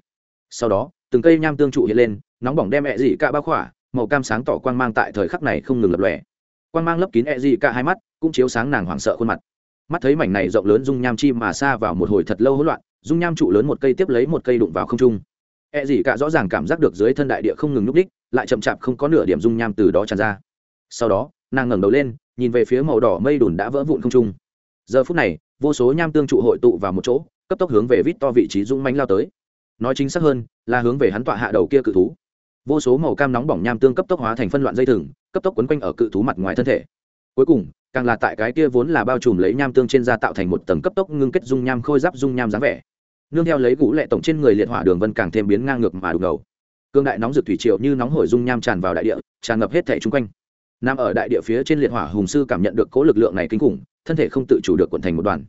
Sau đó, từng cây nham tương trụ hiện lên, nóng bỏng đem ẹ dị cả bao khỏa, màu cam sáng tỏ quang mang tại thời khắc này không ngừng lập lòe. Quang mang lấp kín ẹ dị cả hai mắt, cũng chiếu sáng nàng hoảng sợ khuôn mặt. Mắt thấy mảnh này rộng lớn dung nham chi mà xa vào một hồi thật lâu hỗn loạn, dung nham trụ lớn một cây tiếp lấy một cây đụng vào không trung. E gì cả rõ ràng cảm giác được dưới thân đại địa không ngừng nhúc đích lại chậm chạp không có nửa điểm dung nham từ đó tràn ra. Sau đó, nàng ngẩng đầu lên, nhìn về phía màu đỏ mây đùn đã vỡ vụn không trung. Giờ phút này, vô số nham tương trụ hội tụ vào một chỗ, cấp tốc hướng về vít to vị trí dũng mãnh lao tới. Nói chính xác hơn, là hướng về hắn tọa hạ đầu kia cự thú. Vô số màu cam nóng bỏng nham tương cấp tốc hóa thành phân loạn dây thừng, cấp tốc quấn quanh ở cự thú mặt ngoài thân thể. Cuối cùng, càng là tại cái kia vốn là bao trùm lấy nham tương trên da tạo thành một tầng cấp tốc ngưng kết dung nham khôi giáp dung nham dáng vẻ nương theo lấy gũ lệ tổng trên người liệt hỏa đường vân càng thêm biến ngang ngược mà đục ngầu. Cương đại nóng rực thủy triều như nóng hổi dung nham tràn vào đại địa, tràn ngập hết thể chung quanh. Nằm ở đại địa phía trên liệt hỏa hùng sư cảm nhận được cố lực lượng này kinh khủng, thân thể không tự chủ được quận thành một đoàn.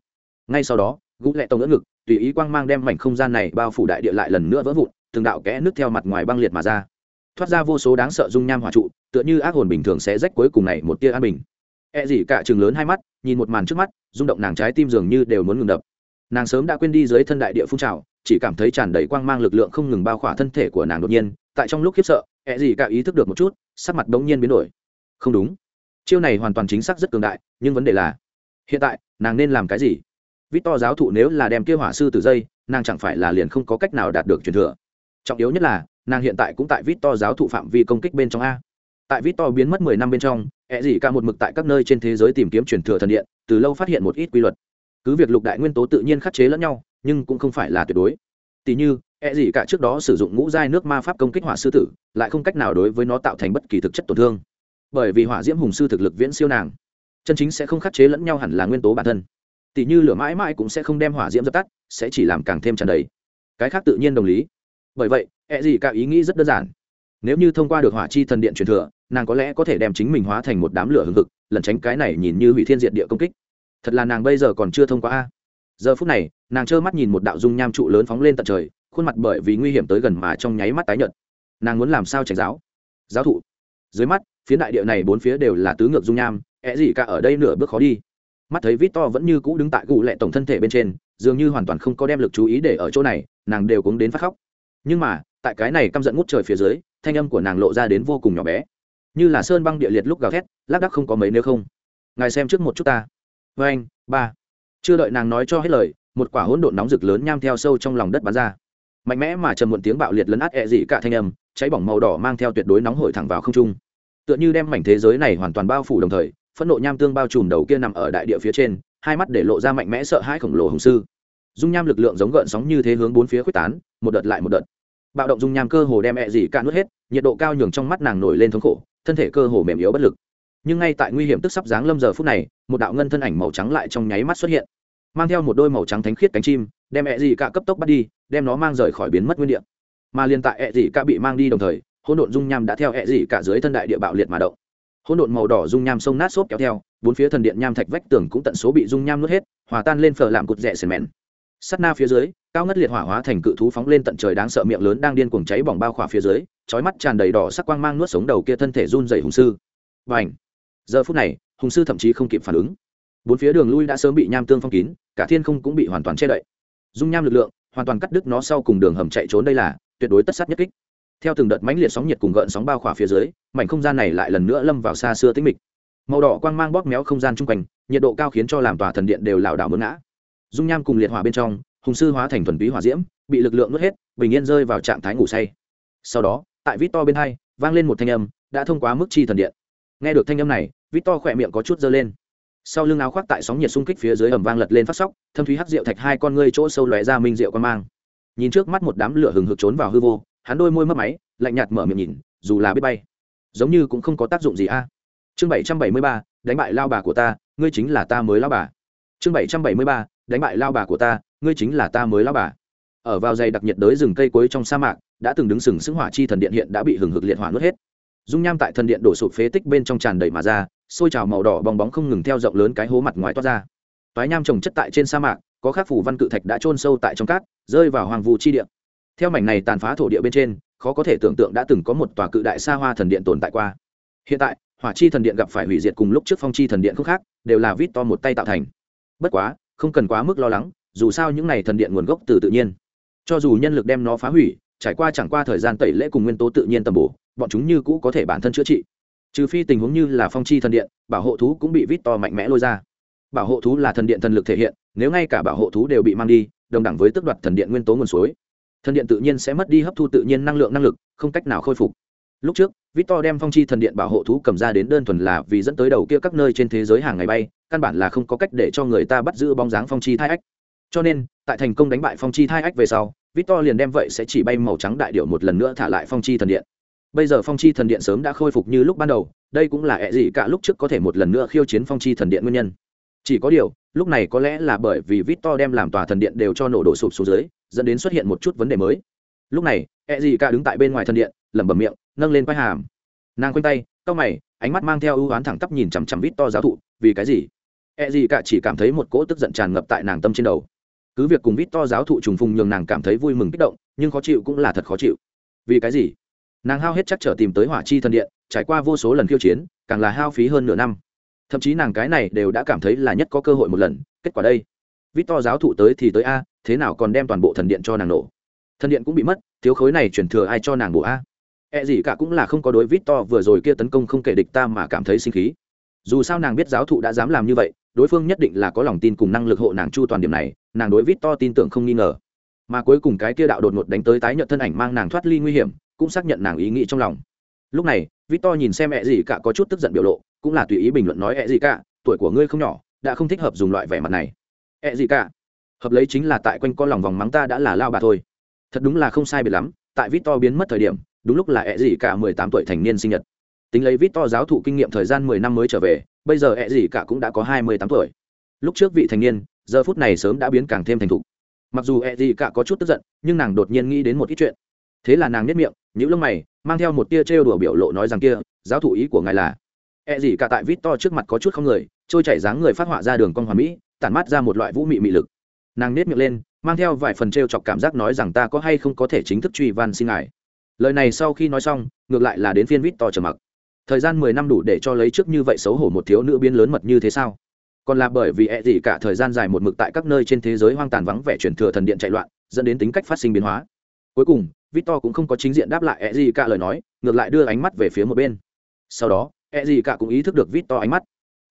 Ngay sau đó, gũ lệ tông ngỡ ngực, tùy ý quang mang đem mảnh không gian này bao phủ đại địa lại lần nữa vỡ vụn, từng đạo kẽ nước theo mặt ngoài băng liệt mà ra. Thoát ra vô số đáng sợ dung nham hỏa trụ, tựa như ác hồn bình thường sẽ rách cuối cùng này một tia an bình. E gì cả chừng lớn hai mắt, nhìn một màn trước mắt, rung động nàng trái tim dường như đều muốn ngừng đập nàng sớm đã quên đi dưới thân đại địa phun trào, chỉ cảm thấy tràn đầy quang mang lực lượng không ngừng bao khỏa thân thể của nàng đột nhiên, tại trong lúc khiếp sợ E gì cả ý thức được một chút, sắc mặt bỗng nhiên biến đổi. Không đúng. Chiêu này hoàn toàn chính xác rất cường đại, nhưng vấn đề là, hiện tại, nàng nên làm cái gì? Vít to giáo thụ nếu là đem kia hỏa sư từ dây, nàng chẳng phải là liền không có cách nào đạt được truyền thừa. Trọng yếu nhất là, nàng hiện tại cũng tại vít to giáo thụ phạm vi công kích bên trong a. Tại vít to biến mất mười năm bên trong ẹ gì cả một mực tại các nơi trên thế giới tìm kiếm truyền thừa thần điện, từ lâu phát hiện một ít quy luật cứ việc lục đại nguyên tố tự nhiên khắc chế lẫn nhau, nhưng cũng không phải là tuyệt đối. Tỷ như e gì cả trước đó sử dụng ngũ giai nước ma pháp công kích hỏa sư tử, lại không cách nào đối với nó tạo thành bất kỳ thực chất tổn thương. Bởi vì hỏa diễm hùng sư thực lực viễn siêu nàng, chân chính sẽ không khắc chế lẫn nhau hẳn là nguyên tố bản thân. Tỷ như lửa mãi mãi cũng sẽ không đem hỏa diễm dập tắt, sẽ chỉ làm càng thêm tràn đầy. Cái khác tự nhiên đồng lý. Bởi vậy e gì cả ý nghĩ rất đơn giản. Nếu như thông qua được hỏa chi thần điện truyền thừa, nàng có lẽ có thể đem chính mình hóa thành một đám lửa hừng hực, lẩn tránh cái này nhìn như hủy thiên diệt địa công kích thật là nàng bây giờ còn chưa thông qua a. Giờ phút này, nàng trơ mắt nhìn một đạo dung nham trụ lớn phóng lên tận trời, khuôn mặt bởi vì nguy hiểm tới gần mà trong nháy mắt tái nhợt. Nàng muốn làm sao tránh giáo? Giáo thụ. Dưới mắt phía đại địa này bốn phía đều là tứ ngược dung nham e é gì cả ở đây nửa bước khó đi. Mắt thấy vít to vẫn như cũ đứng tại gù lệ tổng thân thể bên trên, dường như hoàn toàn không có đem lực chú ý để ở chỗ này, nàng đều cũng đến phát khóc. Nhưng mà, tại cái này căm giận ngút trời phía dưới, thanh âm của nàng lộ ra đến vô cùng nhỏ bé. Như là sơn băng địa liệt lúc gào thét, lác đắc không có mấy nếu không. Ngài xem trước một chút ta vê anh, ba. Chưa đợi nàng nói cho hết lời, một quả hỗn độn nóng rực lớn nham theo sâu trong lòng đất bắn ra. Mạnh mẽ mà trầm muộn tiếng bạo liệt lấn át ẹ dị cả thanh âm, cháy bỏng màu đỏ mang theo tuyệt đối nóng hổi thẳng vào không trung. Tựa như đem mảnh thế giới này hoàn toàn bao phủ đồng thời, phẫn nộ nham tương bao trùm đầu kia nằm ở đại địa phía trên, hai mắt để lộ ra mạnh mẽ sợ hãi khổng lồ hùng sư. Dung nham lực lượng giống gợn sóng như thế hướng bốn phía quyết tán, một đợt lại một đợt. Bạo động dung nham cơ hồ đem ẹ dị cả nuốt hết, nhiệt độ cao nhường trong mắt nàng nổi lên thống khổ, thân thể cơ hồ mềm yếu bất lực nhưng ngay tại nguy hiểm tức sắp giáng lâm giờ phút này, một đạo ngân thân ảnh màu trắng lại trong nháy mắt xuất hiện, mang theo một đôi màu trắng thánh khiết cánh chim, đem ẹ dị cả cấp tốc bắt đi, đem nó mang rời khỏi biến mất nguyên địa. Mà liên tại ẹ dị cả bị mang đi đồng thời, hỗn độn dung nham đã theo ẹ dị cả dưới thân đại địa bạo liệt mà động. Hỗn độn màu đỏ dung nham sông nát xốp kéo theo, bốn phía thần điện nham thạch vách tường cũng tận số bị dung nham nuốt hết, hòa tan lên phở làm cột rẻ sền mèn sắt na phía dưới, cao ngất liệt hỏa hóa thành cự thú phóng lên tận trời đáng sợ miệng lớn đang điên cuồng cháy bỏng bao khỏa phía dưới trói mắt tràn đầy đỏ sắc quang mang nuốt sống đầu kia thân thể run dày hùng sư. Và ảnh giờ phút này, hùng sư thậm chí không kịp phản ứng. Bốn phía đường lui đã sớm bị nham tương phong kín, cả thiên không cũng bị hoàn toàn che đậy. Dung nham lực lượng, hoàn toàn cắt đứt nó sau cùng đường hầm chạy trốn đây là tuyệt đối tất sát nhất kích. Theo từng đợt mãnh liệt sóng nhiệt cùng gợn sóng bao khỏa phía dưới, mảnh không gian này lại lần nữa lâm vào xa xưa tĩnh mịch. Màu đỏ quang mang bóp méo không gian chung quanh, nhiệt độ cao khiến cho làm tòa thần điện đều lảo đảo mướn ngã. Dung nham cùng liệt hỏa bên trong, hùng sư hóa thành thuần túy hỏa diễm, bị lực lượng nuốt hết, bình yên rơi vào trạng thái ngủ say. Sau đó, tại vít to bên hai, vang lên một thanh âm, đã thông qua mức chi thần điện nghe được thanh âm này vít to khỏe miệng có chút dơ lên. Sau lưng áo khoác tại sóng nhiệt xung kích phía dưới ẩm vang lật lên phát sóc, thâm thúy hắc rượu thạch hai con ngươi chỗ sâu lóe ra minh rượu quan mang. Nhìn trước mắt một đám lửa hừng hực trốn vào hư vô, hắn đôi môi mất máy, lạnh nhạt mở miệng nhìn, dù là biết bay, giống như cũng không có tác dụng gì a. Chương bảy trăm bảy mươi ba, đánh bại lao bà của ta, ngươi chính là ta mới lao bà. Chương bảy trăm bảy mươi ba, đánh bại lao bà của ta, ngươi chính là ta mới lao bà. Ở vào dày đặc nhiệt đới rừng cây cuối trong sa mạc, đã từng đứng sừng sững hỏa chi thần điện hiện đã bị hừng hực liệt hỏa nuốt hết dung nham tại thần điện đổ sụp phế tích bên trong tràn đầy mà ra xôi trào màu đỏ bong bóng không ngừng theo rộng lớn cái hố mặt ngoài toát ra. Toái nham trồng chất tại trên sa mạc, có khắc phủ văn cự thạch đã trôn sâu tại trong cát, rơi vào hoàng vụ chi địa. Theo mảnh này tàn phá thổ địa bên trên, khó có thể tưởng tượng đã từng có một tòa cự đại sa hoa thần điện tồn tại qua. Hiện tại, hỏa chi thần điện gặp phải hủy diệt cùng lúc trước phong chi thần điện không khác, đều là vít to một tay tạo thành. Bất quá, không cần quá mức lo lắng, dù sao những này thần điện nguồn gốc từ tự nhiên. Cho dù nhân lực đem nó phá hủy trải qua chẳng qua thời gian tẩy lễ cùng nguyên tố tự nhiên tầm bổ, bọn chúng như cũ có thể bản thân chữa trị. Trừ phi tình huống như là phong chi thần điện, bảo hộ thú cũng bị vít to mạnh mẽ lôi ra. Bảo hộ thú là thần điện thần lực thể hiện, nếu ngay cả bảo hộ thú đều bị mang đi, đồng đẳng với tước đoạt thần điện nguyên tố nguồn suối. Thần điện tự nhiên sẽ mất đi hấp thu tự nhiên năng lượng năng lực, không cách nào khôi phục. Lúc trước victor đem phong chi thần điện bảo hộ thú cầm ra đến đơn thuần là vì dẫn tới đầu kia các nơi trên thế giới hàng ngày bay, căn bản là không có cách để cho người ta bắt giữ bóng dáng phong chi thai ách. Cho nên, tại thành công đánh bại phong chi thai ách về sau victor liền đem vậy sẽ chỉ bay màu trắng đại điệu một lần nữa thả lại phong chi thần điện. Bây giờ phong chi thần điện sớm đã khôi phục như lúc ban đầu, đây cũng là ẻ gì cả lúc trước có thể một lần nữa khiêu chiến phong chi thần điện nguyên nhân. Chỉ có điều, lúc này có lẽ là bởi vì victor đem làm tòa thần điện đều cho nổ đổ sụp xuống dưới, dẫn đến xuất hiện một chút vấn đề mới. Lúc này, ẻ gì cả đứng tại bên ngoài thần điện, lẩm bẩm miệng, nâng lên quai hàm. Nàng quanh tay, cau mày, ánh mắt mang theo ưu oán thẳng tắp nhìn chằm chằm victor giáo thụ, vì cái gì? Ẹ gì cả chỉ cảm thấy một cỗ tức giận tràn ngập tại nàng tâm trên đầu cứ việc cùng victor giáo thụ trùng phùng nhường nàng cảm thấy vui mừng kích động, nhưng khó chịu cũng là thật khó chịu. Vì cái gì? Nàng hao hết chắc trở tìm tới hỏa chi thần điện, trải qua vô số lần khiêu chiến, càng là hao phí hơn nửa năm. Thậm chí nàng cái này đều đã cảm thấy là nhất có cơ hội một lần, kết quả đây. Vít to giáo thụ tới thì tới a, thế nào còn đem toàn bộ thần điện cho nàng nổ? Thần điện cũng bị mất, thiếu khối này chuyển thừa ai cho nàng bổ a? E gì cả cũng là không có đối vít to vừa rồi kia tấn công không kể địch ta mà cảm thấy sinh khí. Dù sao nàng biết giáo thụ đã dám làm như vậy đối phương nhất định là có lòng tin cùng năng lực hộ nàng chu toàn điểm này, nàng đối vít to tin tưởng không nghi ngờ. Mà cuối cùng cái kia đạo đột ngột đánh tới tái nhận thân ảnh mang nàng thoát ly nguy hiểm, cũng xác nhận nàng ý nghĩ trong lòng. Lúc này victor nhìn xem e ẹ gì cả có chút tức giận biểu lộ, cũng là tùy ý bình luận nói e ẹ gì cả, tuổi của ngươi không nhỏ, đã không thích hợp dùng loại vẻ mặt này. E ẹ gì cả, hợp lấy chính là tại quanh con lòng vòng mắng ta đã là lao bà thôi. Thật đúng là không sai biệt lắm, tại victor biến mất thời điểm, đúng lúc là ẹ gì cả mười tám tuổi thành niên sinh nhật tính lấy victor giáo thụ kinh nghiệm thời gian mười năm mới trở về, bây giờ ẹ gì cả cũng đã có hai mươi tám tuổi. Lúc trước vị thành niên, giờ phút này sớm đã biến càng thêm thành thục. Mặc dù ẹ gì cả có chút tức giận, nhưng nàng đột nhiên nghĩ đến một ít chuyện. Thế là nàng nhất miệng những lông mày, mang theo một tia trêu đùa biểu lộ nói rằng kia, giáo thụ ý của ngài là. Ẹ gì cả tại vít to trước mặt có chút không người, trôi chảy dáng người phát họa ra đường con hòa mỹ, tản mát ra một loại vũ mị mị lực. Nàng nết miệng lên, mang theo vài phần trêu chọc cảm giác nói rằng ta có hay không có thể chính thức truy van xin ngài. Lời này sau khi nói xong, ngược lại là đến phiên vít to trầm mặc thời gian mười năm đủ để cho lấy trước như vậy xấu hổ một thiếu nữ biến lớn mật như thế sao? Còn là bởi vì e gì cả thời gian dài một mực tại các nơi trên thế giới hoang tàn vắng vẻ truyền thừa thần điện chạy loạn, dẫn đến tính cách phát sinh biến hóa. Cuối cùng, victor cũng không có chính diện đáp lại e gì cả lời nói, ngược lại đưa ánh mắt về phía một bên. Sau đó e gì cả cũng ý thức được victor ánh mắt.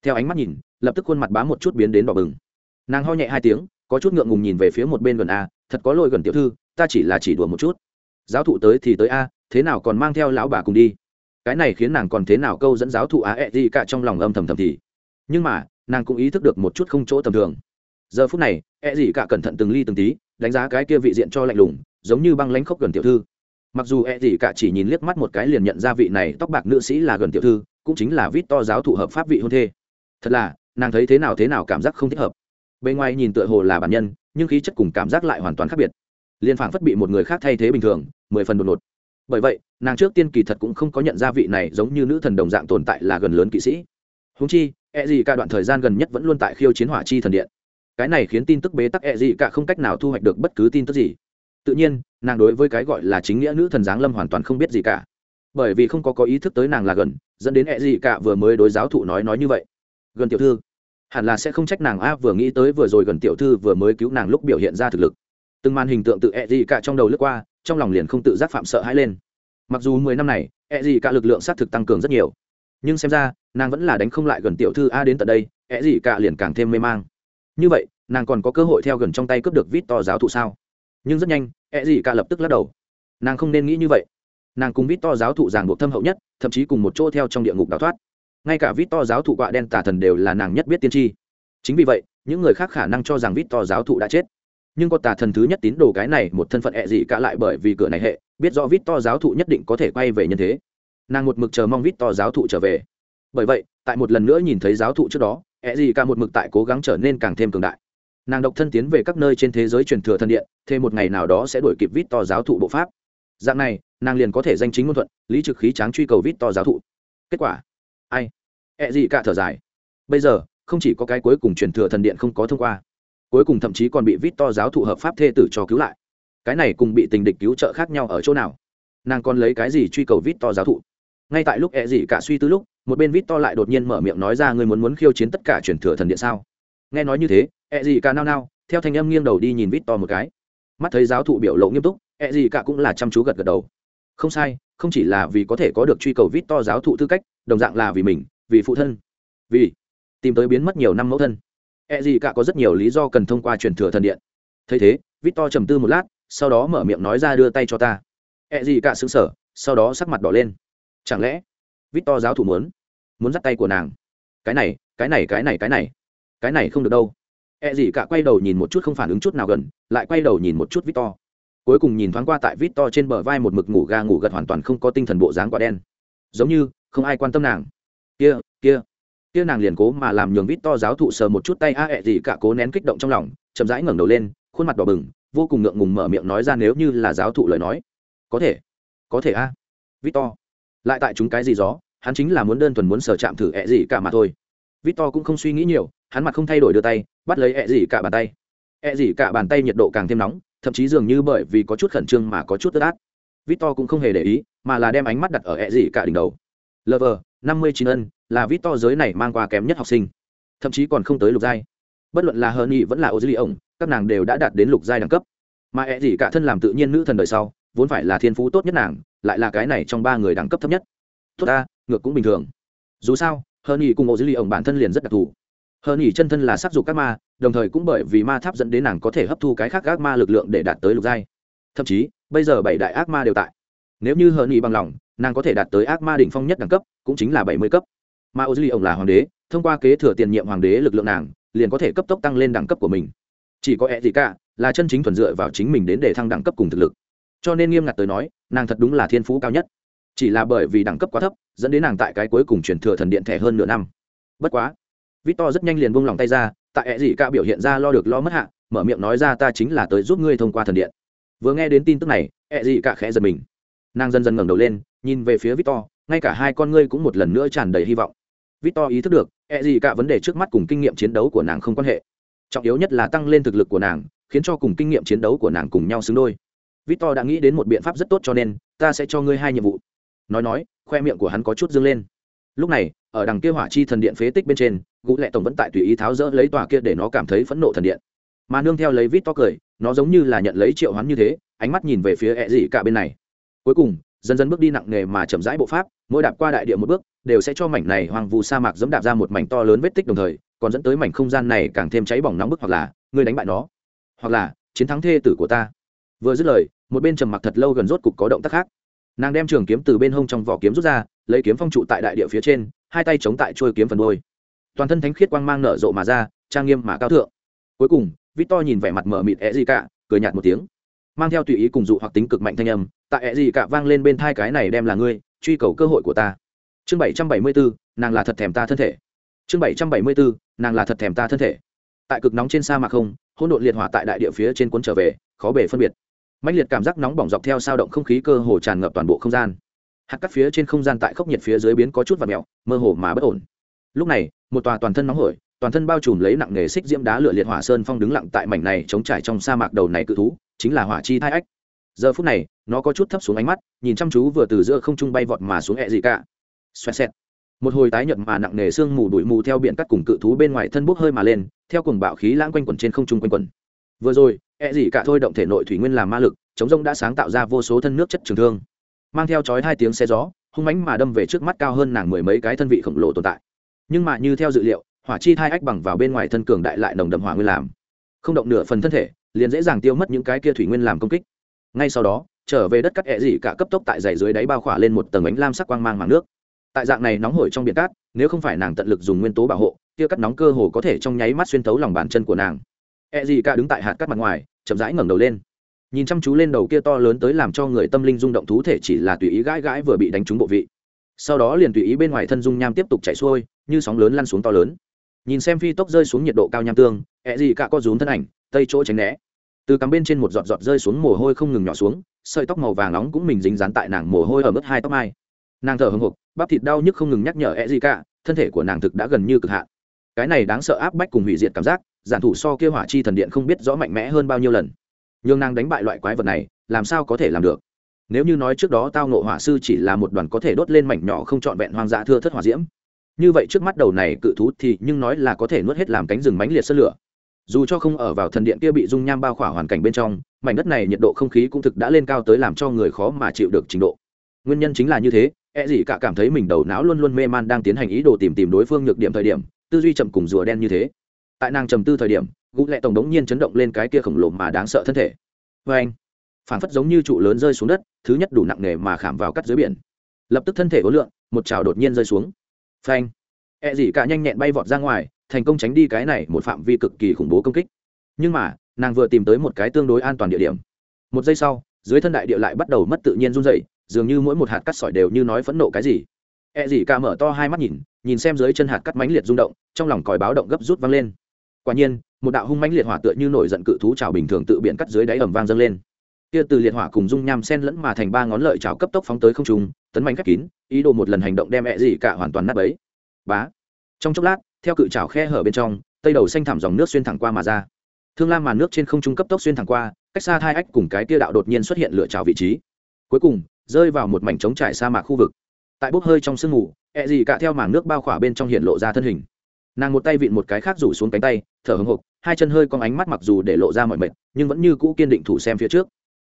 Theo ánh mắt nhìn, lập tức khuôn mặt bám một chút biến đến đỏ bừng. Nàng ho nhẹ hai tiếng, có chút ngượng ngùng nhìn về phía một bên gần a, thật có lỗi gần tiểu thư, ta chỉ là chỉ đùa một chút. Giáo thụ tới thì tới a, thế nào còn mang theo lão bà cùng đi? Cái này khiến nàng còn thế nào câu dẫn giáo thụ a e gì cả trong lòng âm thầm thầm thì. Nhưng mà, nàng cũng ý thức được một chút không chỗ tầm thường. Giờ phút này e gì cả cẩn thận từng ly từng tí, đánh giá cái kia vị diện cho lạnh lùng, giống như băng lãnh khốc gần tiểu thư. Mặc dù e gì cả chỉ nhìn liếc mắt một cái liền nhận ra vị này tóc bạc nữ sĩ là gần tiểu thư, cũng chính là vít to giáo thụ hợp pháp vị hôn thê. Thật là, nàng thấy thế nào thế nào cảm giác không thích hợp. Bên ngoài nhìn tựa hồ là bản nhân, nhưng khí chất cùng cảm giác lại hoàn toàn khác biệt. Liền phảng phất bị một người khác thay thế bình thường, mười phần đột ngột bởi vậy, nàng trước tiên kỳ thật cũng không có nhận ra vị này giống như nữ thần đồng dạng tồn tại là gần lớn kỵ sĩ. Húng chi e gì cả đoạn thời gian gần nhất vẫn luôn tại khiêu chiến hỏa chi thần điện. Cái này khiến tin tức bế tắc e gì cả không cách nào thu hoạch được bất cứ tin tức gì. Tự nhiên, nàng đối với cái gọi là chính nghĩa nữ thần giáng lâm hoàn toàn không biết gì cả. Bởi vì không có có ý thức tới nàng là gần, dẫn đến e gì cả vừa mới đối giáo thụ nói nói như vậy. Gần tiểu thư, hẳn là sẽ không trách nàng a vừa nghĩ tới vừa rồi gần tiểu thư vừa mới cứu nàng lúc biểu hiện ra thực lực từng màn hình tượng tự e gì cả trong đầu lướt qua, trong lòng liền không tự giác phạm sợ hãi lên. Mặc dù mười năm này e gì cả lực lượng sát thực tăng cường rất nhiều. Nhưng xem ra, nàng vẫn là đánh không lại gần tiểu thư a đến tận đây e gì cả liền càng thêm mê mang. Như vậy, nàng còn có cơ hội theo gần trong tay cướp được vít to giáo thụ sao? Nhưng rất nhanh e gì cả lập tức lắc đầu. Nàng không nên nghĩ như vậy. Nàng cùng vít to giáo thụ ràng buộc thâm hậu nhất, thậm chí cùng một chỗ theo trong địa ngục đào thoát. Ngay cả vít to giáo thụ quạ đen tà thần đều là nàng nhất biết tiên tri. Chính vì vậy, những người khác khả năng cho rằng vít to giáo thụ đã chết nhưng có tà thần thứ nhất tín đồ cái này một thân phận ẹ gì cả lại bởi vì cửa này hệ, biết rõ vít to giáo thụ nhất định có thể quay về nhân thế. Nàng một mực chờ mong vít to giáo thụ trở về. Bởi vậy, tại một lần nữa nhìn thấy giáo thụ trước đó, ẹ gì cả một mực tại cố gắng trở nên càng thêm cường đại. Nàng độc thân tiến về các nơi trên thế giới truyền thừa thân điện, thế một ngày nào đó sẽ đuổi kịp vít to giáo thụ bộ pháp. Dạng này, nàng liền có thể danh chính ngôn thuận, lý trực khí tráng truy cầu vít to giáo thụ. Kết quả, ai? Ẹ gì cả thở dài. Bây giờ, không chỉ có cái cuối cùng truyền thừa thần điện không có thông qua cuối cùng thậm chí còn bị vít to giáo thụ hợp pháp thê tử cho cứu lại. Cái này cùng bị tình địch cứu trợ khác nhau ở chỗ nào? Nàng còn lấy cái gì truy cầu vít to giáo thụ? Ngay tại lúc e ẹ gì cả suy tư lúc, một bên vít to lại đột nhiên mở miệng nói ra người muốn muốn khiêu chiến tất cả truyền thừa thần điện sao? Nghe nói như thế e ẹ gì cả nao nao, theo thanh âm nghiêng đầu đi nhìn vít to một cái. Mắt thấy giáo thụ biểu lộ nghiêm túc e ẹ gì cả cũng là chăm chú gật gật đầu. Không sai, không chỉ là vì có thể có được truy cầu vít to giáo thụ tư cách, đồng dạng là vì mình, vì phụ thân. Vì tìm tới biến mất nhiều năm mẫu thân. E gì cả có rất nhiều lý do cần thông qua truyền thừa thần điện. Thấy thế, Victor trầm tư một lát, sau đó mở miệng nói ra đưa tay cho ta. E gì cả sững sờ, sau đó sắc mặt đỏ lên. Chẳng lẽ Victor giáo thủ muốn muốn dắt tay của nàng? Cái này, cái này cái này cái này, cái này không được đâu. E gì cả quay đầu nhìn một chút không phản ứng chút nào gần, lại quay đầu nhìn một chút Victor. Cuối cùng nhìn thoáng qua tại Victor trên bờ vai một mực ngủ ga ngủ gật hoàn toàn không có tinh thần bộ dáng quả đen. Giống như không ai quan tâm nàng. Kia, kia, kia nàng liền cố mà làm nhường vít to giáo thụ sờ một chút tay a ẹ gì cả cố nén kích động trong lòng, chậm rãi ngẩng đầu lên, khuôn mặt đỏ bừng, vô cùng ngượng ngùng mở miệng nói ra nếu như là giáo thụ lời nói. Có thể có thể a. À. vít to. Lại tại chúng cái gì gió, hắn chính là muốn đơn thuần muốn sờ chạm thử ẹ gì cả mà thôi. Vít to cũng không suy nghĩ nhiều, hắn mặt không thay đổi đưa tay, bắt lấy ẹ gì cả bàn tay. Ẹ gì cả bàn tay nhiệt độ càng thêm nóng, thậm chí dường như bởi vì có chút khẩn trương mà có chút tức át. Vít to cũng không hề để ý, mà là đem ánh mắt đặt ở ẹ gì cả đỉnh đầu. Lờ vờ năm mươi chín ân là vít to giới này mang qua kém nhất học sinh. Thậm chí còn không tới lục giai. Bất luận là hờ nghị vẫn là ô dư ổng các nàng đều đã đạt đến lục giai đẳng cấp. Mà ẹ gì cả thân làm tự nhiên nữ thần đời sau, vốn phải là thiên phú tốt nhất nàng, lại là cái này trong ba người đẳng cấp thấp nhất. Tốt ta, ngược cũng bình thường. Dù sao hờ nghị cùng ô dư ổng bản thân liền rất đặc thù. Hờ nghị chân thân là sắc dục các ma, đồng thời cũng bởi vì ma tháp dẫn đến nàng có thể hấp thu cái khác ác ma lực lượng để đạt tới lục giai. Thậm chí, bây giờ bảy đại ác ma đều tại. Nếu như hờ nghị bằng lòng, nàng có thể đạt tới ác ma đỉnh phong nhất đẳng cấp, cũng chính là bảy mươi cấp mà ô dư ổng là hoàng đế, thông qua kế thừa tiền nhiệm hoàng đế lực lượng nàng, liền có thể cấp tốc tăng lên đẳng cấp của mình. Chỉ có e gì cả là chân chính thuần dựa vào chính mình đến để thăng đẳng cấp cùng thực lực. Cho nên nghiêm ngặt tới nói, nàng thật đúng là thiên phú cao nhất. Chỉ là bởi vì đẳng cấp quá thấp, dẫn đến nàng tại cái cuối cùng truyền thừa thần điện thẻ hơn nửa năm. Bất quá, victor rất nhanh liền buông lòng tay ra, tại E gì cả biểu hiện ra lo được lo mất hạ, mở miệng nói ra ta chính là tới giúp ngươi thông qua thần điện. Vừa nghe đến tin tức này E gì cả khẽ giật mình. Nàng dần dần ngẩng đầu lên, nhìn về phía victor, ngay cả hai con ngươi cũng một lần nữa tràn đầy hy vọng victor ý thức được e gì cả vấn đề trước mắt cùng kinh nghiệm chiến đấu của nàng không quan hệ. Trọng yếu nhất là tăng lên thực lực của nàng, khiến cho cùng kinh nghiệm chiến đấu của nàng cùng nhau xứng đôi. Victor đã nghĩ đến một biện pháp rất tốt cho nên, ta sẽ cho ngươi hai nhiệm vụ. Nói nói, khoe miệng của hắn có chút dương lên. Lúc này, ở đằng kia hỏa chi thần điện phế tích bên trên, gũ lệ tổng vẫn tại tùy ý tháo dỡ lấy tòa kia để nó cảm thấy phẫn nộ thần điện. Mà nương theo lấy Victor cười, nó giống như là nhận lấy triệu hoán như thế, ánh mắt nhìn về phía e gì cả bên này. Cuối cùng dần dần bước đi nặng nề mà chậm rãi bộ pháp, mỗi đạp qua đại địa một bước, đều sẽ cho mảnh này hoang vu sa mạc dẫm đạp ra một mảnh to lớn vết tích đồng thời, còn dẫn tới mảnh không gian này càng thêm cháy bỏng nóng bức hoặc là ngươi đánh bại nó, hoặc là chiến thắng thê tử của ta. Vừa dứt lời, một bên trầm mặc thật lâu gần rốt cục có động tác khác. Nàng đem trường kiếm từ bên hông trong vỏ kiếm rút ra, lấy kiếm phong trụ tại đại địa phía trên, hai tay chống tại trôi kiếm phần đôi toàn thân thánh khiết quang mang nở rộ mà ra, trang nghiêm mà cao thượng. Cuối cùng, victor nhìn vẻ mặt mở mịt é gì cả cười nhạt một tiếng. Mang theo tùy ý cùng dụ hoặc tính cực mạnh thanh âm tại ẹ gì cả vang lên bên thai cái này đem là ngươi, truy cầu cơ hội của ta. Chương bảy trăm bảy mươi bốn nàng là thật thèm ta thân thể. Chương bảy trăm bảy mươi bốn nàng là thật thèm ta thân thể. Tại cực nóng trên sa mạc không, hỗn độn liệt hỏa tại đại địa phía trên cuốn trở về, khó bể phân biệt. Mạnh liệt cảm giác nóng bỏng dọc theo sao động không khí cơ hồ tràn ngập toàn bộ không gian. Hạt cắt phía trên không gian tại khốc nhiệt phía dưới biến có chút và mẹo mơ hồ mà bất ổn. Lúc này, một tòa toàn thân nóng hổi, toàn thân bao trùm lấy nặng nghề xích diễm đá lửa liệt hỏa sơn phong đứng lặng tại mảnh này chống trải trong sa mạc đầu này cự thú, chính là hỏa chi thai ách giờ phút này, nó có chút thấp xuống ánh mắt, nhìn chăm chú vừa từ giữa không trung bay vọt mà xuống hẹ gì cả. Xoẹt xẹt. Một hồi tái nhợt mà nặng nề sương mù đuổi mù theo biển cắt cùng cự thú bên ngoài thân bốc hơi mà lên, theo cùng bạo khí lãng quanh quẩn trên không trung quanh quẩn. Vừa rồi hẹ gì cả thôi động thể nội thủy nguyên làm ma lực, chống rông đã sáng tạo ra vô số thân nước chất trường thương. Mang theo chói hai tiếng xe gió, hung mãnh mà đâm về trước mắt cao hơn nàng mười mấy cái thân vị khổng lồ tồn tại. Nhưng mà như theo dự liệu, hỏa chi thai ách bằng vào bên ngoài thân cường đại lại nồng đậm hỏa nguyên làm. Không động nửa phần thân thể, liền dễ dàng tiêu mất những cái kia thủy nguyên làm công kích ngay sau đó, trở về đất cắt ẹ dị cả cấp tốc tại dày dưới đáy bao khỏa lên một tầng ánh lam sắc quang mang màng nước. Tại dạng này nóng hổi trong biển cát, nếu không phải nàng tận lực dùng nguyên tố bảo hộ, kia cắt nóng cơ hồ có thể trong nháy mắt xuyên thấu lòng bàn chân của nàng. Ẹ dị cả đứng tại hạt cắt mặt ngoài, chậm rãi ngẩng đầu lên. Nhìn chăm chú lên đầu kia to lớn tới làm cho người tâm linh rung động thú thể chỉ là tùy ý gãi gãi vừa bị đánh trúng bộ vị. Sau đó liền tùy ý bên ngoài thân dung nham tiếp tục chạy xuôi, như sóng lớn lăn xuống to lớn. Nhìn xem phi tốc rơi xuống nhiệt độ cao nham tương, ẹ dị cả có rúm thân ảnh, tây chỗ tránh né từ cắm bên trên một giọt giọt rơi xuống mồ hôi không ngừng nhỏ xuống, sợi tóc màu vàng nóng cũng mình dính dán tại nàng mồ hôi ở mức hai tóc mai. Nàng thở hồng hộc, bắp thịt đau nhức không ngừng nhắc nhở e gì cả, thân thể của nàng thực đã gần như cực hạn. Cái này đáng sợ áp bách cùng hủy diệt cảm giác, giản thủ so kia hỏa chi thần điện không biết rõ mạnh mẽ hơn bao nhiêu lần. Nhưng nàng đánh bại loại quái vật này, làm sao có thể làm được? Nếu như nói trước đó tao nộ hỏa sư chỉ là một đoàn có thể đốt lên mảnh nhỏ không trọn vẹn hoang dã thưa thất hỏa diễm, như vậy trước mắt đầu này cự thú thì nhưng nói là có thể nuốt hết làm cánh rừng mánh liệt sơn lửa dù cho không ở vào thần điện kia bị dung nham bao khỏa hoàn cảnh bên trong, mảnh đất này nhiệt độ không khí cũng thực đã lên cao tới làm cho người khó mà chịu được trình độ. Nguyên nhân chính là như thế e gì cả cảm thấy mình đầu não luôn luôn mê man đang tiến hành ý đồ tìm tìm đối phương nhược điểm thời điểm, tư duy chậm cùng rùa đen như thế. Tại nàng trầm tư thời điểm, gũ lệ tổng đống nhiên chấn động lên cái kia khổng lồ mà đáng sợ thân thể. Vê anh phản phất giống như trụ lớn rơi xuống đất, thứ nhất đủ nặng nề mà khảm vào cắt dưới biển. Lập tức thân thể ối lượng, một trào đột nhiên rơi xuống. Phanh. E gì cả nhanh nhẹn bay vọt ra ngoài thành công tránh đi cái này một phạm vi cực kỳ khủng bố công kích. Nhưng mà, nàng vừa tìm tới một cái tương đối an toàn địa điểm. Một giây sau, dưới thân đại địa lại bắt đầu mất tự nhiên run dày dường như mỗi một hạt cắt sỏi đều như nói phẫn nộ cái gì. E gì cả mở to hai mắt nhìn nhìn xem dưới chân hạt cắt mãnh liệt rung động, trong lòng còi báo động gấp rút vang lên. Quả nhiên, một đạo hung mãnh liệt hỏa tựa như nổi giận cự thú trào bình thường tự biện cắt dưới đáy ẩm vang dâng lên. Kia từ liệt hỏa cùng dung nham sen lẫn mà thành ba ngón lợi trào cấp tốc phóng tới không trung, tấn mạnh khép kín, ý đồ một lần hành động đem ẹ gì cả hoàn toàn nát bấy. Bá! Trong chốc lát theo cự trào khe hở bên trong, tây đầu xanh thảm dòng nước xuyên thẳng qua mà ra. Thương lam màn nước trên không trung cấp tốc xuyên thẳng qua, cách xa hai ách cùng cái tia đạo đột nhiên xuất hiện lửa trào vị trí. Cuối cùng, rơi vào một mảnh trống trải sa mạc khu vực. Tại bốc hơi trong sương mù e ẹ gì cả theo mảng nước bao khỏa bên trong hiện lộ ra thân hình. Nàng một tay vịn một cái khác rủ xuống cánh tay, thở hồng hộc, hai chân hơi con ánh mắt mặc dù để lộ ra mọi mệt, nhưng vẫn như cũ kiên định thủ xem phía trước.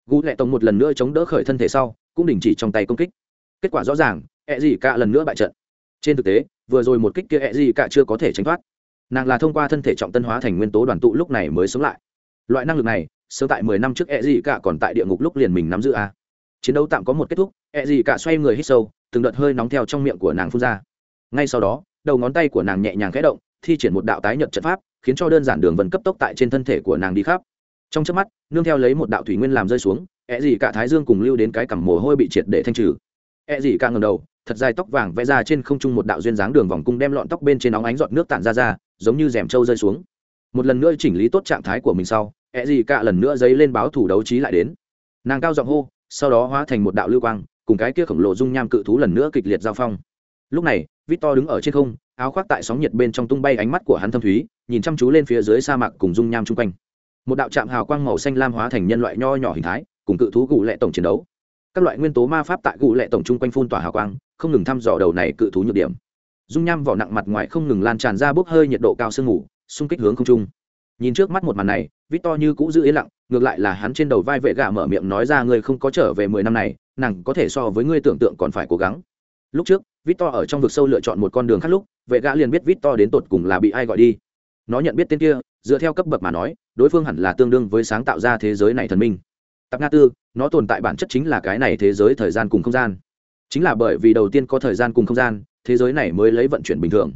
Gú lệ tông một lần nữa chống đỡ khởi thân thể sau, cũng đình chỉ trong tay công kích. Kết quả rõ ràng e ẹ gì cả lần nữa bại trận. Trên thực tế vừa rồi một kích kia e gì cả chưa có thể tránh thoát. Nàng là thông qua thân thể trọng tân hóa thành nguyên tố đoàn tụ lúc này mới sống lại. Loại năng lực này, sớm tại mười năm trước e gì cả còn tại địa ngục lúc liền mình nắm giữ a. Chiến đấu tạm có một kết thúc e gì cả xoay người hít sâu, từng đợt hơi nóng theo trong miệng của nàng phun ra. Ngay sau đó, đầu ngón tay của nàng nhẹ nhàng khẽ động, thi triển một đạo tái nhật trận pháp, khiến cho đơn giản đường vần cấp tốc tại trên thân thể của nàng đi khắp. Trong chớp mắt, nương theo lấy một đạo thủy nguyên làm rơi xuống, ẹ gì cả thái dương cùng lưu đến cái cằm mồ hôi bị triệt để thanh trừ. Ẹ gì cả ngầm đầu thật dài tóc vàng vẽ ra trên không trung một đạo duyên dáng đường vòng cung đem lọn tóc bên trên óng ánh giọt nước tản ra ra, giống như rèm trâu rơi xuống. Một lần nữa chỉnh lý tốt trạng thái của mình sau ẹ gì cả lần nữa dấy lên báo thủ đấu trí lại đến. Nàng cao giọng hô, sau đó hóa thành một đạo lưu quang, cùng cái kia khổng lồ dung nham cự thú lần nữa kịch liệt giao phong. Lúc này, victor đứng ở trên không, áo khoác tại sóng nhiệt bên trong tung bay ánh mắt của hắn thâm thúy, nhìn chăm chú lên phía dưới sa mạc cùng dung nham chung quanh. Một đạo trạm hào quang màu xanh lam hóa thành nhân loại nho nhỏ hình thái, cùng cự thú gù lệ tổng chiến đấu các loại nguyên tố ma pháp tại gù lệ tổng chung quanh phun tỏa hào quang, không ngừng thăm dò đầu này cự thú nhược điểm. Dung nham vỏ nặng mặt ngoài không ngừng lan tràn ra bốc hơi nhiệt độ cao sương mù, xung kích hướng không trung. Nhìn trước mắt một màn này vít to như cũ giữ yên lặng, ngược lại là hắn trên đầu vai vệ gà mở miệng nói ra ngươi không có trở về mười năm này, nàng có thể so với ngươi tưởng tượng còn phải cố gắng. Lúc trước vít to ở trong vực sâu lựa chọn một con đường khác lúc, vệ gã liền biết vít to đến tột cùng là bị ai gọi đi. Nó nhận biết tên kia, dựa theo cấp bậc mà nói, đối phương hẳn là tương đương với sáng tạo ra thế giới này thần minh tạp nga tư, nó tồn tại bản chất chính là cái này thế giới thời gian cùng không gian. Chính là bởi vì đầu tiên có thời gian cùng không gian, thế giới này mới lấy vận chuyển bình thường,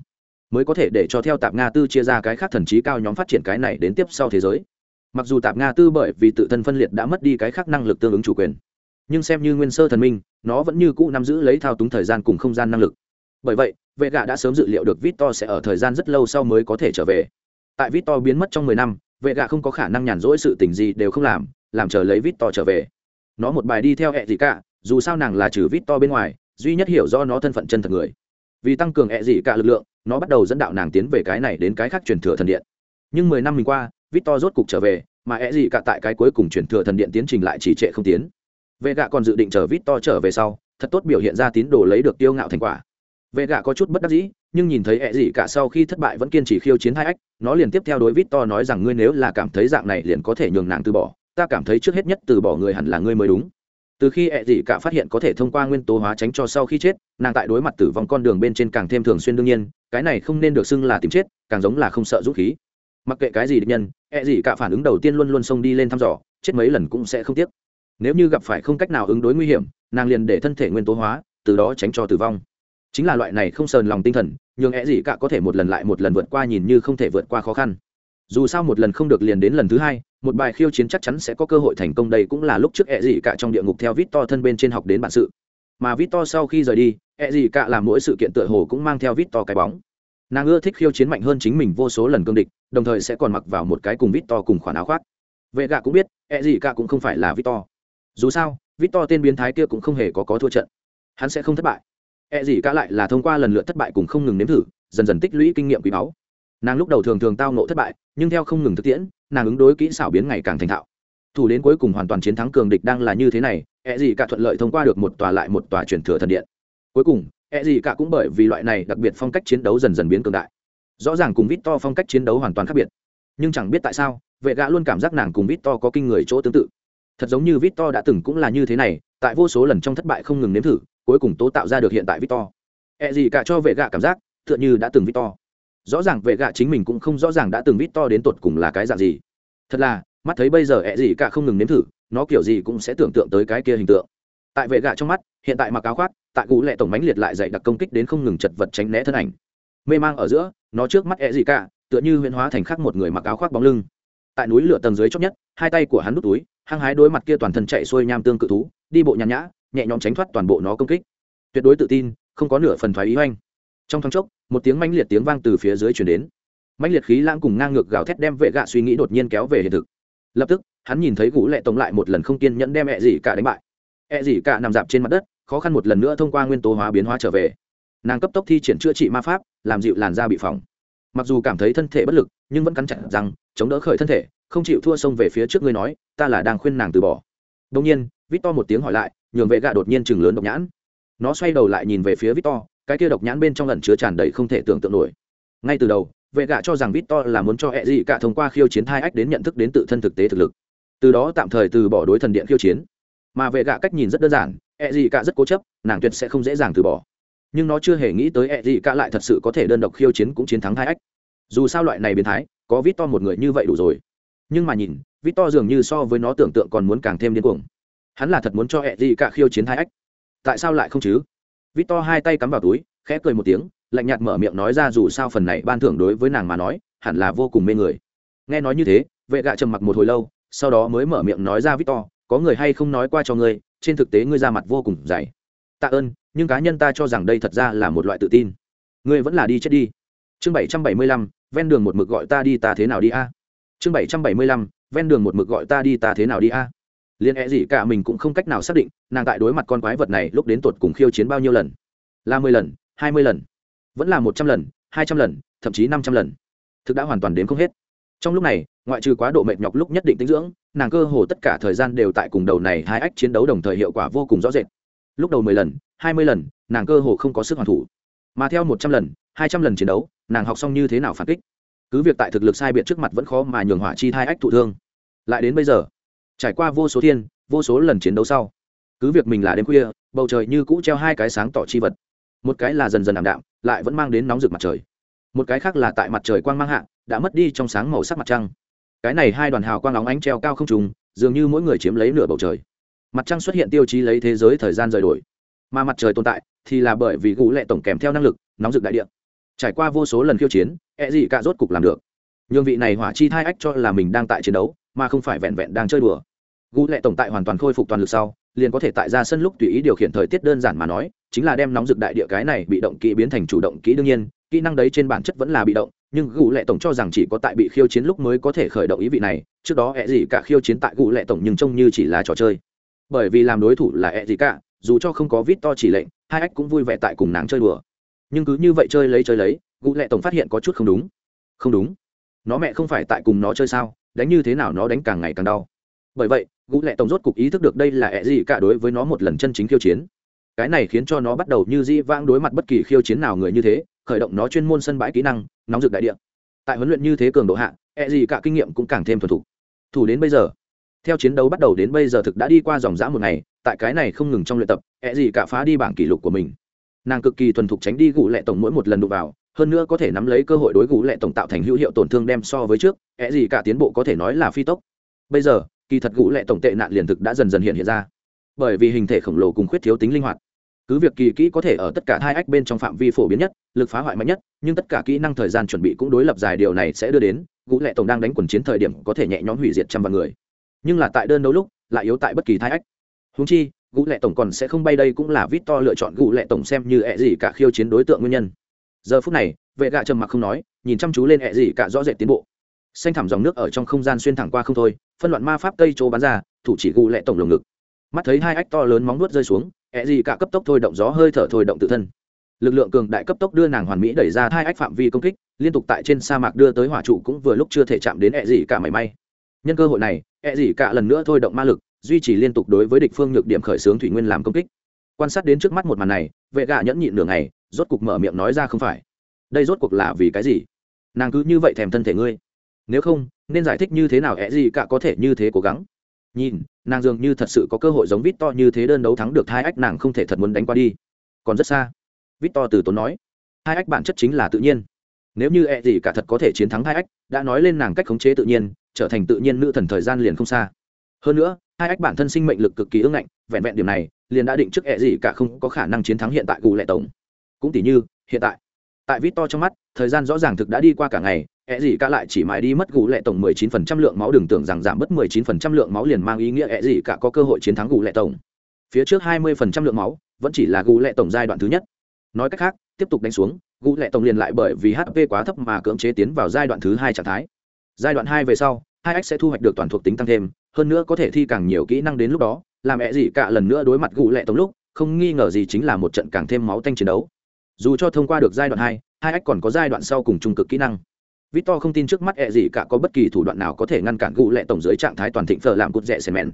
mới có thể để cho theo tạp nga tư chia ra cái khác thần trí cao nhóm phát triển cái này đến tiếp sau thế giới. Mặc dù tạp nga tư bởi vì tự thân phân liệt đã mất đi cái khác năng lực tương ứng chủ quyền, nhưng xem như nguyên sơ thần minh, nó vẫn như cũ nắm giữ lấy thao túng thời gian cùng không gian năng lực. Bởi vậy vệ gạ đã sớm dự liệu được vít to sẽ ở thời gian rất lâu sau mới có thể trở về. Tại vít to biến mất trong mười năm vệ gạ không có khả năng nhàn rỗi sự tình gì đều không làm làm chờ lấy vít to trở về. Nó một bài đi theo hẹ gì cả, dù sao nàng là trừ vít to bên ngoài, duy nhất hiểu do nó thân phận chân thật người. Vì tăng cường hẹ gì cả lực lượng, nó bắt đầu dẫn đạo nàng tiến về cái này đến cái khác truyền thừa thần điện. Nhưng mười năm mình qua, vít to rốt cục trở về, mà hẹ gì cả tại cái cuối cùng truyền thừa thần điện tiến trình lại chỉ trệ không tiến. Vệ gạ còn dự định chờ vít to trở về sau, thật tốt biểu hiện ra tín đồ lấy được tiêu ngạo thành quả. Vệ gạ có chút bất đắc dĩ, nhưng nhìn thấy ẹ gì cả sau khi thất bại vẫn kiên trì khiêu chiến hai ách, nó liền tiếp theo đối vít to nói rằng ngươi nếu là cảm thấy dạng này liền có thể nhường nàng từ bỏ ta cảm thấy trước hết nhất từ bỏ người hẳn là ngươi mới đúng. Từ khi ẹ dị cả phát hiện có thể thông qua nguyên tố hóa tránh cho sau khi chết, nàng tại đối mặt tử vong con đường bên trên càng thêm thường xuyên đương nhiên, cái này không nên được xưng là tìm chết, càng giống là không sợ dũng khí. Mặc kệ cái gì địch nhân, ẹ dị cả phản ứng đầu tiên luôn luôn xông đi lên thăm dò, chết mấy lần cũng sẽ không tiếc. Nếu như gặp phải không cách nào ứng đối nguy hiểm, nàng liền để thân thể nguyên tố hóa, từ đó tránh cho tử vong. Chính là loại này không sờn lòng tinh thần, nhường ẹ dị cả có thể một lần lại một lần vượt qua nhìn như không thể vượt qua khó khăn dù sao một lần không được liền đến lần thứ hai, một bài khiêu chiến chắc chắn sẽ có cơ hội thành công, đây cũng là lúc trước ẹ gì cả trong địa ngục theo vít to thân bên trên học đến bản sự. Mà vít to sau khi rời đi ẹ gì cả làm mỗi sự kiện tựa hồ cũng mang theo vít to cái bóng. Nàng ưa thích khiêu chiến mạnh hơn chính mình vô số lần cương địch, đồng thời sẽ còn mặc vào một cái cùng vít to cùng khoản áo khoác. Vệ gạ cũng biết ẹ gì cả cũng không phải là vít to dù sao vít to tên biến thái kia cũng không hề có có thua trận. Hắn sẽ không thất bại. Ẹ gì cả lại là thông qua lần lượt thất bại cùng không ngừng nếm thử, dần dần tích lũy kinh nghiệm quý báu nàng lúc đầu thường thường tao nộ thất bại, nhưng theo không ngừng thực tiễn, nàng ứng đối kỹ xảo biến ngày càng thành thạo. Thủ đến cuối cùng hoàn toàn chiến thắng cường địch đang là như thế này e gì cả thuận lợi thông qua được một tòa lại một tòa truyền thừa thần điện. Cuối cùng e gì cả cũng bởi vì loại này đặc biệt phong cách chiến đấu dần dần biến cường đại. Rõ ràng cùng vít to phong cách chiến đấu hoàn toàn khác biệt. Nhưng chẳng biết tại sao, vệ gã luôn cảm giác nàng cùng vít to có kinh người chỗ tương tự. Thật giống như vít to đã từng cũng là như thế này, tại vô số lần trong thất bại không ngừng nếm thử, cuối cùng tố tạo ra được hiện tại vít to ẹ e gì cả cho vệ gã cảm giác, tựa như đã từng vít to rõ ràng vệ gạ chính mình cũng không rõ ràng đã từng vít to đến tột cùng là cái dạng gì. Thật là, mắt thấy bây giờ ẹ gì cả không ngừng nếm thử, nó kiểu gì cũng sẽ tưởng tượng tới cái kia hình tượng. Tại vệ gạ trong mắt, hiện tại mặc áo khoác, tại cụ lệ tổng mánh liệt lại dạy đặc công kích đến không ngừng chật vật tránh né thân ảnh. Mê mang ở giữa, nó trước mắt ẹ gì cả, tựa như huyễn hóa thành khắc một người mặc áo khoác bóng lưng. Tại núi lửa tầng dưới chót nhất, hai tay của hắn nút túi, hăng hái đối mặt kia toàn thân chạy xuôi nham tương cự thú, đi bộ nhàn nhã, nhẹ nhõm tránh thoát toàn bộ nó công kích. Tuyệt đối tự tin, không có nửa phần thoái ý oanh. Trong thoáng chốc một tiếng mãnh liệt tiếng vang từ phía dưới chuyển đến. Mãnh liệt khí lãng cùng ngang ngược gào thét đem vệ gạ suy nghĩ đột nhiên kéo về hiện thực. Lập tức, hắn nhìn thấy gũ lệ tống lại một lần không kiên nhẫn đem ẹ dị cả đánh bại. Ẹ dị cả nằm dạp trên mặt đất, khó khăn một lần nữa thông qua nguyên tố hóa biến hóa trở về. Nàng cấp tốc thi triển chữa trị ma pháp, làm dịu làn da bị phỏng. Mặc dù cảm thấy thân thể bất lực, nhưng vẫn cắn chặt rằng chống đỡ khởi thân thể, không chịu thua xông về phía trước ngươi nói, ta là đang khuyên nàng từ bỏ. Đông nhiên vít to một tiếng hỏi lại, nhường vệ gạ đột nhiên chừng lớn độc nhãn. Nó xoay đầu lại nhìn về phía vít to cái kia độc nhãn bên trong lần chứa tràn đầy không thể tưởng tượng nổi. Ngay từ đầu, vệ gạ cho rằng vít to là muốn cho e gì cả thông qua khiêu chiến hai ách đến nhận thức đến tự thân thực tế thực lực. Từ đó tạm thời từ bỏ đối thần điện khiêu chiến. Mà vệ gạ cách nhìn rất đơn giản e gì cả rất cố chấp, nàng tuyệt sẽ không dễ dàng từ bỏ. Nhưng nó chưa hề nghĩ tới e gì cả lại thật sự có thể đơn độc khiêu chiến cũng chiến thắng hai ách. Dù sao loại này biến thái, có vít to một người như vậy đủ rồi. Nhưng mà nhìn vít to dường như so với nó tưởng tượng còn muốn càng thêm điên cuồng. Hắn là thật muốn cho e gì cả khiêu chiến hai ách. Tại sao lại không chứ? Vít to hai tay cắm vào túi, khẽ cười một tiếng, lạnh nhạt mở miệng nói ra dù sao phần này ban thưởng đối với nàng mà nói, hẳn là vô cùng mê người. Nghe nói như thế, vệ gạ trầm mặc một hồi lâu, sau đó mới mở miệng nói ra vít to có người hay không nói qua cho ngươi, trên thực tế ngươi ra mặt vô cùng dày. Tạ ơn, nhưng cá nhân ta cho rằng đây thật ra là một loại tự tin. Ngươi vẫn là đi chết đi. Chương bảy trăm bảy mươi lăm, ven đường một mực gọi ta đi ta thế nào đi a? Chương bảy trăm bảy mươi lăm, ven đường một mực gọi ta đi ta thế nào đi a? Liên e gì cả mình cũng không cách nào xác định, nàng tại đối mặt con quái vật này lúc đến tột cùng khiêu chiến bao nhiêu lần. Là mười lần, hai mươi lần, vẫn là một trăm lần, hai trăm lần, thậm chí năm trăm lần. Thực đã hoàn toàn đến không hết. Trong lúc này, ngoại trừ quá độ mệt nhọc lúc nhất định tinh dưỡng, nàng cơ hồ tất cả thời gian đều tại cùng đầu này hai ách chiến đấu đồng thời hiệu quả vô cùng rõ rệt. Lúc đầu mười lần, hai mươi lần, nàng cơ hồ không có sức hoàn thủ. Mà theo một trăm lần, hai trăm lần chiến đấu, nàng học xong như thế nào phản kích? Cứ việc tại thực lực sai biệt trước mặt vẫn khó mà nhường hỏa chi hai ách thụ thương. Lại đến bây giờ trải qua vô số thiên, vô số lần chiến đấu sau, cứ việc mình là đêm khuya, bầu trời như cũ treo hai cái sáng tỏ chi vật. Một cái là dần dần ảm đạm, lại vẫn mang đến nóng rực mặt trời. Một cái khác là tại mặt trời quang mang hạ, đã mất đi trong sáng màu sắc mặt trăng. Cái này hai đoàn hào quang óng ánh treo cao không trùng dường như mỗi người chiếm lấy nửa bầu trời. Mặt trăng xuất hiện tiêu chí lấy thế giới thời gian rời đổi. Mà mặt trời tồn tại, thì là bởi vì gũ lệ tổng kèm theo năng lực, nóng rực đại địa. Trải qua vô số lần khiêu chiến e gì cả rốt cục làm được. Nhường vị này hỏa chi thai ách cho là mình đang tại chiến đấu mà không phải vẹn vẹn đang chơi đùa. Gu lệ tổng tại hoàn toàn khôi phục toàn lực sau, liền có thể tại ra sân lúc tùy ý điều khiển thời tiết đơn giản mà nói, chính là đem nóng rực đại địa cái này bị động kỹ biến thành chủ động kỹ đương nhiên, kỹ năng đấy trên bản chất vẫn là bị động, nhưng gù lệ tổng cho rằng chỉ có tại bị khiêu chiến lúc mới có thể khởi động ý vị này, trước đó ẹ gì cả khiêu chiến tại gù lệ tổng nhưng trông như chỉ là trò chơi. Bởi vì làm đối thủ là ẹ gì cả, dù cho không có vít to chỉ lệnh, hai ách cũng vui vẻ tại cùng nàng chơi đùa. Nhưng cứ như vậy chơi lấy chơi lấy, gù lệ tổng phát hiện có chút không đúng. Không đúng. Nó mẹ không phải tại cùng nó chơi sao? Đánh như thế nào nó đánh càng ngày càng đau. Bởi vậy, gũ lệ tổng rốt cục ý thức được đây là ẹ gì cả đối với nó một lần chân chính khiêu chiến. Cái này khiến cho nó bắt đầu như di vãng đối mặt bất kỳ khiêu chiến nào người như thế, khởi động nó chuyên môn sân bãi kỹ năng, nóng rực đại địa. Tại huấn luyện như thế cường độ hạ ẹ gì cả kinh nghiệm cũng càng thêm thuần thục. Thủ đến bây giờ, theo chiến đấu bắt đầu đến bây giờ thực đã đi qua dòng dã một ngày, tại cái này không ngừng trong luyện tập ẹ gì cả phá đi bảng kỷ lục của mình. Nàng cực kỳ thuần thục tránh đi gũ lệ tổng mỗi một lần đụng vào hơn nữa có thể nắm lấy cơ hội đối gũ lệ tổng tạo thành hữu hiệu tổn thương đem so với trước é gì cả tiến bộ có thể nói là phi tốc. Bây giờ, kỳ thật gũ lệ tổng tệ nạn liền thực đã dần dần hiện hiện ra. Bởi vì hình thể khổng lồ cùng khuyết thiếu tính linh hoạt. Cứ việc kỳ kỹ có thể ở tất cả hai ách bên trong phạm vi phổ biến nhất, lực phá hoại mạnh nhất, nhưng tất cả kỹ năng thời gian chuẩn bị cũng đối lập dài điều này sẽ đưa đến, gũ lệ tổng đang đánh quần chiến thời điểm có thể nhẹ nhõm hủy diệt trăm vạn người. Nhưng là tại đơn đấu lúc, lại yếu tại bất kỳ thai ách. Húng chi, gũ lệ tổng còn sẽ không bay đây cũng là vít to lựa chọn gũ lệ tổng xem như ẹ gì cả khiêu chiến đối tượng nguyên nhân giờ phút này, vệ gạ trầm mặc không nói, nhìn chăm chú lên ẹ gì cả rõ rệt tiến bộ. Xanh thẳm dòng nước ở trong không gian xuyên thẳng qua không thôi, phân loạn ma pháp tây chỗ bắn ra, thủ chỉ gù lệ tổng lồng ngực. Mắt thấy hai ách to lớn móng nuốt rơi xuống, ẹ gì cả cấp tốc thôi động gió hơi thở thôi động tự thân. Lực lượng cường đại cấp tốc đưa nàng hoàn mỹ đẩy ra hai ách phạm vi công kích, liên tục tại trên sa mạc đưa tới hỏa trụ cũng vừa lúc chưa thể chạm đến ẹ gì cả mảy may. Nhân cơ hội này, ẹ gì cả lần nữa thôi động ma lực, duy trì liên tục đối với địch phương nhược điểm khởi xướng thủy nguyên làm công kích. Quan sát đến trước mắt một màn này, vệ gạ nhẫn nhịn nửa ngày rốt cục mở miệng nói ra không phải. Đây rốt cuộc là vì cái gì? Nàng cứ như vậy thèm thân thể ngươi. Nếu không, nên giải thích như thế nào ẹ gì cả có thể như thế cố gắng? Nhìn, nàng dường như thật sự có cơ hội giống vít to như thế đơn đấu thắng được hai ách nàng không thể thật muốn đánh qua đi. Còn rất xa. Vít to từ tốn nói, hai ách bản chất chính là tự nhiên. Nếu như ẹ gì cả thật có thể chiến thắng hai ách, đã nói lên nàng cách khống chế tự nhiên, trở thành tự nhiên nữ thần thời gian liền không xa. Hơn nữa, hai ách bản thân sinh mệnh lực cực kỳ ưng ngạnh, vẹn vẹn điểm này, liền đã định trước ẹ gì cả không có khả năng chiến thắng hiện tại cù lệ tổng cũng tỷ như, hiện tại. Tại vít to trong mắt, thời gian rõ ràng thực đã đi qua cả ngày e ẹ gì cả lại chỉ mãi đi mất gù lệ tổng 19% lượng máu đừng tưởng rằng giảm mất 19% lượng máu liền mang ý nghĩa e ẹ gì cả có cơ hội chiến thắng gù lệ tổng. Phía trước 20% lượng máu, vẫn chỉ là gù lệ tổng giai đoạn thứ nhất. Nói cách khác, tiếp tục đánh xuống, gù lệ tổng liền lại bởi vì hp quá thấp mà cưỡng chế tiến vào giai đoạn thứ hai trạng thái. Giai đoạn hai về sau, hai x sẽ thu hoạch được toàn thuộc tính tăng thêm, hơn nữa có thể thi càng nhiều kỹ năng đến lúc đó, làm e ẹ gì cả lần nữa đối mặt gù lệ tổng lúc, không nghi ngờ gì chính là một trận càng thêm máu tanh chiến đấu dù cho thông qua được giai đoạn hai hai ách còn có giai đoạn sau cùng trung cực kỹ năng. Victor không tin trước mắt ẹ gì cả có bất kỳ thủ đoạn nào có thể ngăn cản gụ lệ tổng dưới trạng thái toàn thịnh phở làm cút rẽ xe mèn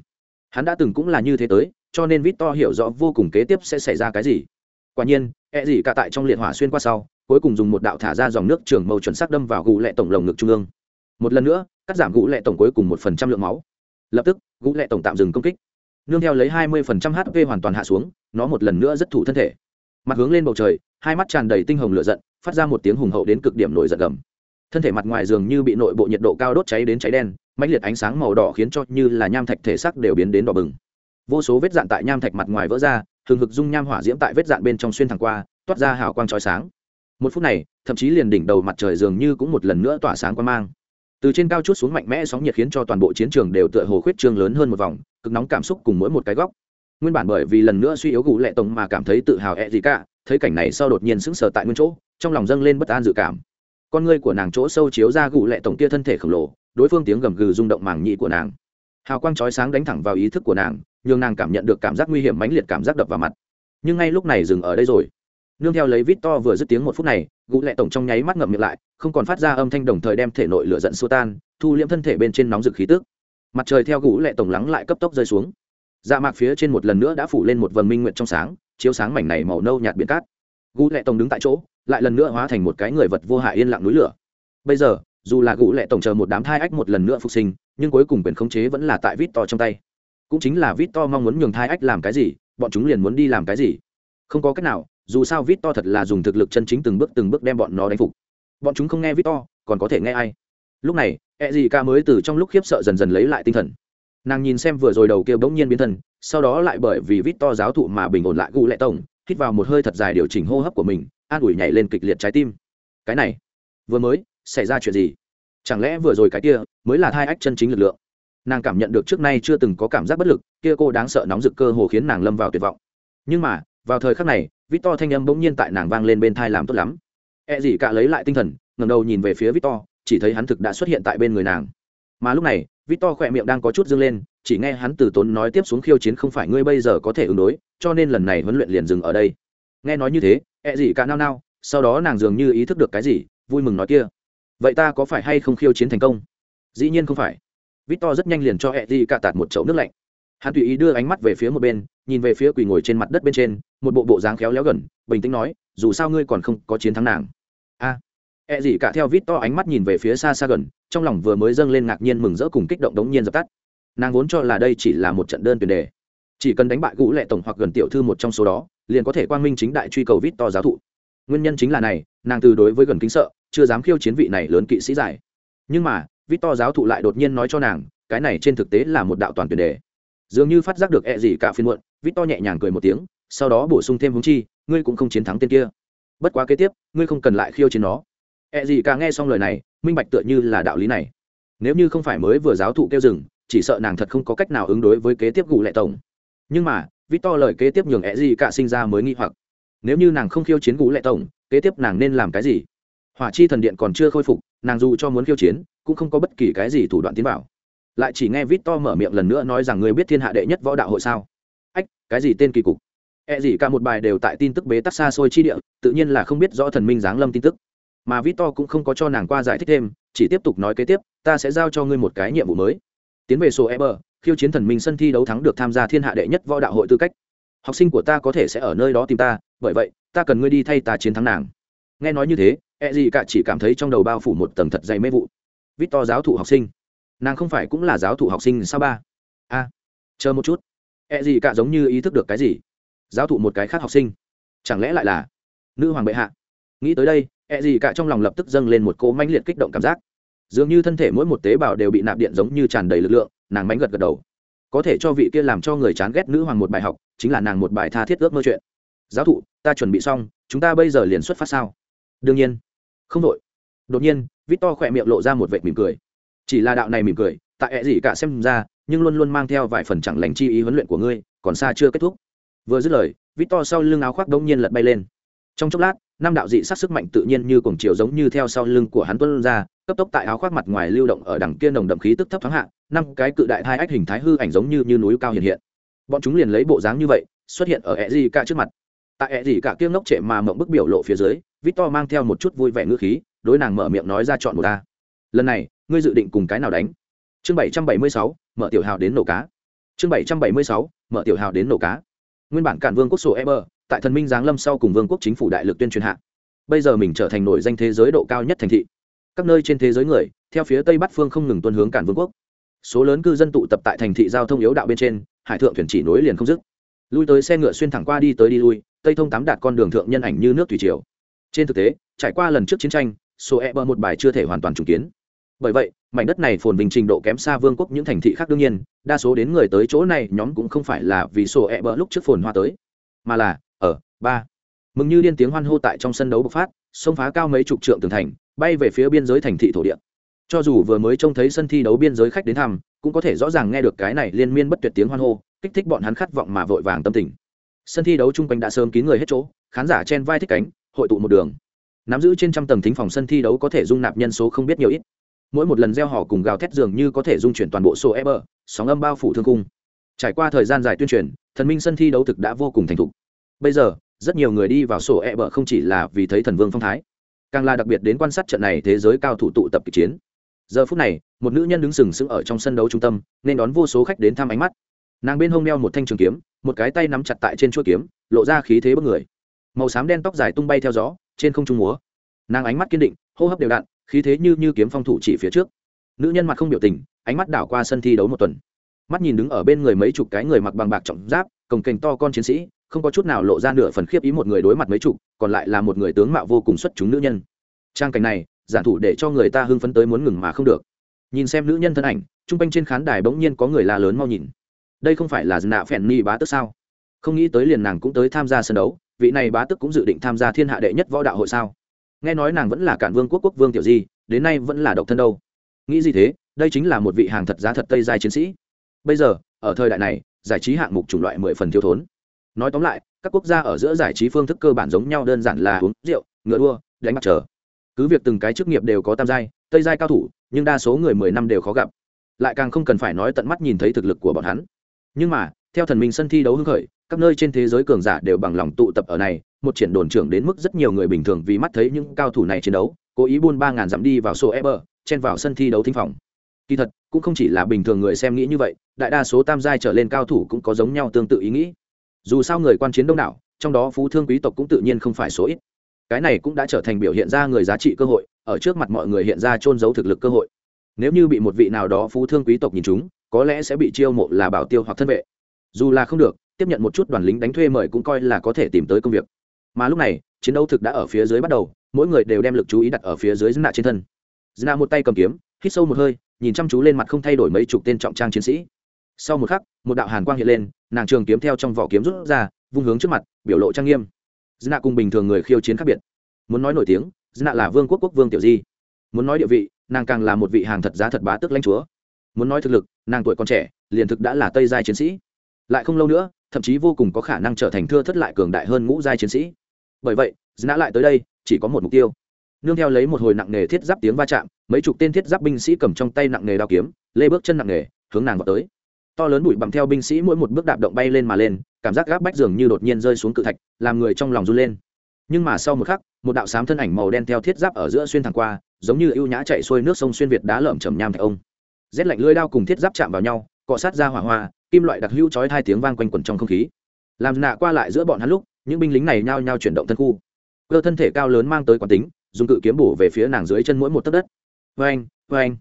hắn đã từng cũng là như thế tới, cho nên victor hiểu rõ vô cùng kế tiếp sẽ xảy ra cái gì. Quả nhiên ẹ gì cả tại trong liệt hỏa xuyên qua sau, cuối cùng dùng một đạo thả ra dòng nước trường màu chuẩn xác đâm vào gụ lệ tổng lồng ngực trung ương. Một lần nữa, cắt giảm gụ lệ tổng cuối cùng một phần trăm lượng máu. Lập tức gụ lệ tổng tạm dừng công kích. Nương theo lấy hai mươi phần trăm hp hoàn toàn hạ xuống, nó một lần nữa rất thủ thân thể mặt hướng lên bầu trời, hai mắt tràn đầy tinh hồng lửa giận, phát ra một tiếng hùng hậu đến cực điểm nổi giận gầm. Thân thể mặt ngoài dường như bị nội bộ nhiệt độ cao đốt cháy đến cháy đen, mãnh liệt ánh sáng màu đỏ khiến cho như là nham thạch thể sắc đều biến đến đỏ bừng. Vô số vết dạn tại nham thạch mặt ngoài vỡ ra thường hực dung nham hỏa diễm tại vết dạn bên trong xuyên thẳng qua, toát ra hào quang chói sáng. Một phút này, thậm chí liền đỉnh đầu mặt trời dường như cũng một lần nữa tỏa sáng qua mang. Từ trên cao chút xuống mạnh mẽ sóng nhiệt khiến cho toàn bộ chiến trường đều tựa hồ khuyết trương lớn hơn một vòng, cực nóng cảm xúc cùng mỗi một cái góc nguyên bản bởi vì lần nữa suy yếu gù lệ tổng mà cảm thấy tự hào ẹ gì cả, thấy cảnh này sau đột nhiên sững sờ tại nguyên chỗ, trong lòng dâng lên bất an dự cảm. Con ngươi của nàng chỗ sâu chiếu ra gù lệ tổng kia thân thể khổng lồ, đối phương tiếng gầm gừ rung động màng nhị của nàng. Hào quang chói sáng đánh thẳng vào ý thức của nàng, nhường nàng cảm nhận được cảm giác nguy hiểm mãnh liệt cảm giác đập vào mặt. Nhưng ngay lúc này dừng ở đây rồi. Nương theo lấy vít to vừa dứt tiếng một phút này gũ lệ tổng trong nháy mắt ngậm miệng lại, không còn phát ra âm thanh đồng thời đem thể nội lửa giận xua tan, thu liễm thân thể bên trên nóng rực khí tức. Mặt trời theo gũ lệ tổng lắng lại cấp tốc rơi xuống dạ mạc phía trên một lần nữa đã phủ lên một vần minh nguyện trong sáng, chiếu sáng mảnh này màu nâu nhạt biển cát. Gũ lệ tổng đứng tại chỗ, lại lần nữa hóa thành một cái người vật vô hại yên lặng núi lửa. Bây giờ, dù là gũ lệ tổng chờ một đám thai ách một lần nữa phục sinh, nhưng cuối cùng quyền khống chế vẫn là tại vít to trong tay. Cũng chính là vít to mong muốn nhường thai ách làm cái gì, bọn chúng liền muốn đi làm cái gì. Không có cách nào, dù sao vít to thật là dùng thực lực chân chính từng bước từng bước đem bọn nó đánh phục. Bọn chúng không nghe vít to, còn có thể nghe ai. Lúc này e gì ca mới từ trong lúc khiếp sợ dần dần lấy lại tinh thần nàng nhìn xem vừa rồi đầu kia bỗng nhiên biến thân, sau đó lại bởi vì vít to giáo thụ mà bình ổn lại gu lệ tổng, hít vào một hơi thật dài điều chỉnh hô hấp của mình, an ủi nhảy lên kịch liệt trái tim. Cái này, vừa mới, xảy ra chuyện gì? Chẳng lẽ vừa rồi cái kia, mới là thai ách chân chính lực lượng? Nàng cảm nhận được trước nay chưa từng có cảm giác bất lực, kia cô đáng sợ nóng rực cơ hồ khiến nàng lâm vào tuyệt vọng. Nhưng mà, vào thời khắc này, vít to thanh âm bỗng nhiên tại nàng vang lên bên thai làm tốt lắm. E gì cả lấy lại tinh thần, ngẩng đầu nhìn về phía victor chỉ thấy hắn thực đã xuất hiện tại bên người nàng. Mà lúc này victor khỏe miệng đang có chút dương lên chỉ nghe hắn từ tốn nói tiếp xuống khiêu chiến không phải ngươi bây giờ có thể ứng đối cho nên lần này huấn luyện liền dừng ở đây. Nghe nói như thế ẹ gì cả nao nao sau đó nàng dường như ý thức được cái gì vui mừng nói kia. Vậy ta có phải hay không khiêu chiến thành công? Dĩ nhiên không phải. Victor rất nhanh liền cho ẹ gì cả tạt một chậu nước lạnh. Hắn tùy ý đưa ánh mắt về phía một bên nhìn về phía quỳ ngồi trên mặt đất bên trên một bộ bộ dáng khéo léo gần bình tĩnh nói dù sao ngươi còn không có chiến thắng nàng. A. à, E gì cả theo vít to ánh mắt nhìn về phía xa xa gần, trong lòng vừa mới dâng lên ngạc nhiên mừng rỡ cùng kích động đống nhiên dập tắt. Nàng vốn cho là đây chỉ là một trận đơn tuyển đề. Chỉ cần đánh bại gũ lệ tổng hoặc gần tiểu thư một trong số đó, liền có thể quang minh chính đại truy cầu vít to giáo thụ. Nguyên nhân chính là này, nàng từ đối với gần kính sợ, chưa dám khiêu chiến vị này lớn kỵ sĩ giải. Nhưng mà, vít to giáo thụ lại đột nhiên nói cho nàng, cái này trên thực tế là một đạo toàn tuyển đề. Dường như phát giác được e gì cả phiền muộn, vít to nhẹ nhàng cười một tiếng, sau đó bổ sung thêm hướng chi, ngươi cũng không chiến thắng tên kia. Bất quá kế tiếp, ngươi không cần lại khiêu chiến nó. E gì cả nghe xong lời này, minh bạch tựa như là đạo lý này. Nếu như không phải mới vừa giáo thụ kêu dừng, chỉ sợ nàng thật không có cách nào ứng đối với kế tiếp gù lệ tổng. Nhưng mà vít to lời kế tiếp nhường E gì cả sinh ra mới nghi hoặc. Nếu như nàng không khiêu chiến gù lệ tổng, kế tiếp nàng nên làm cái gì? Hỏa chi thần điện còn chưa khôi phục, nàng dù cho muốn khiêu chiến, cũng không có bất kỳ cái gì thủ đoạn tiến vào. Lại chỉ nghe vít to mở miệng lần nữa nói rằng người biết thiên hạ đệ nhất võ đạo hội sao? Ách, cái gì tên kỳ cục? E gì cả một bài đều tại tin tức bế tắc xa xôi chi địa, tự nhiên là không biết rõ thần minh giáng lâm tin tức mà vít to cũng không có cho nàng qua giải thích thêm, chỉ tiếp tục nói kế tiếp, ta sẽ giao cho ngươi một cái nhiệm vụ mới. Tiến về số eber, khiêu chiến thần minh sân thi đấu thắng được tham gia thiên hạ đệ nhất võ đạo hội tư cách. Học sinh của ta có thể sẽ ở nơi đó tìm ta, bởi vậy, ta cần ngươi đi thay ta chiến thắng nàng. Nghe nói như thế e gì cả chỉ cảm thấy trong đầu bao phủ một tầng thật dày mê vụ. Vít to giáo thụ học sinh. Nàng không phải cũng là giáo thụ học sinh sao ba? A, chờ một chút. E gì cả giống như ý thức được cái gì? Giáo thụ một cái khác học sinh. Chẳng lẽ lại là nữ hoàng bệ hạ? Nghĩ tới đây e gì cả trong lòng lập tức dâng lên một cỗ mãnh liệt kích động cảm giác. Dường như thân thể mỗi một tế bào đều bị nạp điện giống như tràn đầy lực lượng, nàng mãnh gật gật đầu. Có thể cho vị kia làm cho người chán ghét nữ hoàng một bài học, chính là nàng một bài tha thiết ước mơ chuyện. Giáo thụ, ta chuẩn bị xong, chúng ta bây giờ liền xuất phát sao? Đương nhiên. Không đội đột nhiên, victor khẽ miệng lộ ra một vệt mỉm cười. Chỉ là đạo này mỉm cười, tại E gì cả xem ra, nhưng luôn luôn mang theo vài phần chẳng lành chi ý huấn luyện của ngươi, còn xa chưa kết thúc. Vừa dứt lời, Victor sau lưng áo khoác đông nhiên lật bay lên. Trong chốc lát năm đạo dị sát sức mạnh tự nhiên như cuồng chiều giống như theo sau lưng của hắn tuân ra cấp tốc tại áo khoác mặt ngoài lưu động ở đằng kia nồng đậm khí tức thấp thoáng hạ năm cái cự đại hai ách hình thái hư ảnh giống như, như núi cao hiện hiện. Bọn chúng liền lấy bộ dáng như vậy xuất hiện ở ẹ gì cả trước mặt. Tại ẹ gì cả kia ngốc trệ mà mộng bức biểu lộ phía dưới vít to mang theo một chút vui vẻ ngữ khí đối nàng mở miệng nói ra chọn một ta lần này ngươi dự định cùng cái nào đánh? Chương bảy trăm bảy mươi sáu mở tiểu hào đến nổ cá. Chương bảy trăm bảy mươi sáu mở tiểu hào đến nổ cá. Nguyên bản cản vương quốc sổ eber tại thần minh giáng lâm sau cùng vương quốc chính phủ đại lực tuyên truyền hạ. Bây giờ mình trở thành nổi danh thế giới độ cao nhất thành thị. Các nơi trên thế giới người, theo phía tây bắc phương không ngừng tuân hướng cản vương quốc. Số lớn cư dân tụ tập tại thành thị giao thông yếu đạo bên trên, hải thượng thuyền chỉ nối liền không dứt. Lui tới xe ngựa xuyên thẳng qua đi tới đi lui, tây thông tám đạt con đường thượng nhân ảnh như nước thủy triều. Trên thực tế, trải qua lần trước chiến tranh, số e một bài chưa thể hoàn toàn trùng kiến. Bởi vậy, mảnh đất này phồn vinh trình độ kém xa vương quốc những thành thị khác đương nhiên, đa số đến người tới chỗ này nhóm cũng không phải là vì sổ e bỡ lúc trước phồn hoa tới, mà là ở ba. Mừng như điên tiếng hoan hô tại trong sân đấu bộc phát, xông phá cao mấy chục trượng tường thành, bay về phía biên giới thành thị thổ địa. Cho dù vừa mới trông thấy sân thi đấu biên giới khách đến thăm, cũng có thể rõ ràng nghe được cái này liên miên bất tuyệt tiếng hoan hô, kích thích bọn hắn khát vọng mà vội vàng tâm tình. Sân thi đấu chung quanh đã sớm kín người hết chỗ, khán giả chen vai thích cánh, hội tụ một đường. Nắm giữ trên trăm tầng thính phòng sân thi đấu có thể dung nạp nhân số không biết nhiều ít. Mỗi một lần gieo họ cùng gào thét dường như có thể dung chuyển toàn bộ sổ ever sóng âm bao phủ thương cung. Trải qua thời gian dài tuyên truyền, thần minh sân thi đấu thực đã vô cùng thành thục bây giờ, rất nhiều người đi vào sổ eber không chỉ là vì thấy thần vương phong thái, càng là đặc biệt đến quan sát trận này thế giới cao thủ tụ tập kịch chiến. Giờ phút này, một nữ nhân đứng sừng sững ở trong sân đấu trung tâm, nên đón vô số khách đến thăm ánh mắt. Nàng bên hông đeo một thanh trường kiếm, một cái tay nắm chặt tại trên chuỗi kiếm, lộ ra khí thế bất người. Màu xám đen tóc dài tung bay theo gió, trên không trung múa. Nàng ánh mắt kiên định, hô hấp đều đặn, khí thế như như kiếm phong thủ chỉ phía trước. Nữ nhân mặt không biểu tình, ánh mắt đảo qua sân thi đấu một tuần. Mắt nhìn đứng ở bên người mấy chục cái người mặc bằng bạc trọng giáp, cồng kềnh to con chiến sĩ không có chút nào lộ ra nửa phần khiếp ý một người đối mặt mấy chục, còn lại là một người tướng mạo vô cùng xuất chúng nữ nhân. Trang cảnh này, giản thủ để cho người ta hưng phấn tới muốn ngừng mà không được. Nhìn xem nữ nhân thân ảnh t r u n g quanh trên khán đài bỗng nhiên có người la lớn mau nhìn. Đây không phải là nạ phèn ni bá tức sao? Không nghĩ tới liền nàng cũng tới tham gia sân đấu, vị này bá tức cũng dự định tham gia thiên hạ đệ nhất võ đạo hội sao? Nghe nói nàng vẫn là cản vương quốc quốc vương tiểu di, đến nay vẫn là độc thân đâu. Nghĩ gì thế? Đây chính là một vị hàng thật giá thật tây giai chiến sĩ. Bây giờ, ở thời đại này, giải trí hạng mục chủng loại mười phần thiếu thốn nói tóm lại, các quốc gia ở giữa giải trí phương thức cơ bản giống nhau, đơn giản là uống rượu, ngựa đua, đánh mặt chờ cứ việc từng cái chức nghiệp đều có tam giai, tây giai cao thủ, nhưng đa số người mười năm đều khó gặp. Lại càng không cần phải nói tận mắt nhìn thấy thực lực của bọn hắn. Nhưng mà, theo thần minh sân thi đấu hưng khởi, các nơi trên thế giới cường giả đều bằng lòng tụ tập ở này, một triển đồn trưởng đến mức rất nhiều người bình thường vì mắt thấy những cao thủ này chiến đấu, cố ý buôn ba ngàn dặm đi vào sổ bờ chen vào sân thi đấu thính phòng. Kỳ thật, cũng không chỉ là bình thường người xem nghĩ như vậy, đại đa số tam giai trở lên cao thủ cũng có giống nhau tương tự ý nghĩ dù sao người quan chiến đông đảo, trong đó phú thương quý tộc cũng tự nhiên không phải số ít. Cái này cũng đã trở thành biểu hiện ra người giá trị cơ hội, ở trước mặt mọi người hiện ra trôn giấu thực lực cơ hội. Nếu như bị một vị nào đó phú thương quý tộc nhìn chúng, có lẽ sẽ bị chiêu mộ là bảo tiêu hoặc thân vệ. Dù là không được, tiếp nhận một chút đoàn lính đánh thuê mời cũng coi là có thể tìm tới công việc. Mà lúc này, chiến đấu thực đã ở phía dưới bắt đầu, mỗi người đều đem lực chú ý đặt ở phía dưới nạ trên thân. Nạ một tay cầm kiếm, hít sâu một hơi, nhìn chăm chú lên mặt không thay đổi mấy chục tên trọng trang chiến sĩ. Sau một khắc một đạo hàn quang hiện lên, nàng trường kiếm theo trong vỏ kiếm rút ra, vung hướng trước mặt, biểu lộ trang nghiêm. Nạ cùng bình thường người khiêu chiến khác biệt. Muốn nói nổi tiếng nạ là vương quốc quốc vương tiểu di. Muốn nói địa vị, nàng càng là một vị hàng thật giá thật bá tức lãnh chúa. Muốn nói thực lực, nàng tuổi còn trẻ, liền thực đã là tây giai chiến sĩ. Lại không lâu nữa, thậm chí vô cùng có khả năng trở thành thưa thất lại cường đại hơn ngũ giai chiến sĩ. Bởi vậy nã lại tới đây, chỉ có một mục tiêu. Nương theo lấy một hồi nặng nghề thiết giáp tiếng va chạm, mấy chục tên thiết giáp binh sĩ cầm trong tay nặng nghề đao kiếm, lê bước chân nặng nghề hướng nàng vào tới to lớn bụi bặm theo binh sĩ mỗi một bước đạp động bay lên mà lên, cảm giác gác bách dường như đột nhiên rơi xuống cự thạch, làm người trong lòng run lên. Nhưng mà sau một khắc, một đạo sám thân ảnh màu đen theo thiết giáp ở giữa xuyên thẳng qua, giống như ưu nhã chạy xuôi nước sông xuyên việt đá lởm chầm nham thạch ông. Rét lạnh lưỡi đao cùng thiết giáp chạm vào nhau, cọ sát ra hỏa hoa, kim loại đặc hữu chói hai tiếng vang quanh quẩn trong không khí. Làm nạ qua lại giữa bọn hắn lúc, những binh lính này nhao nhao chuyển động thân khu. Cơ thân thể cao lớn mang tới quán tính, dùng cự kiếm bổ về phía nàng dưới chân mỗi một tấc đất. Vê anh vê anh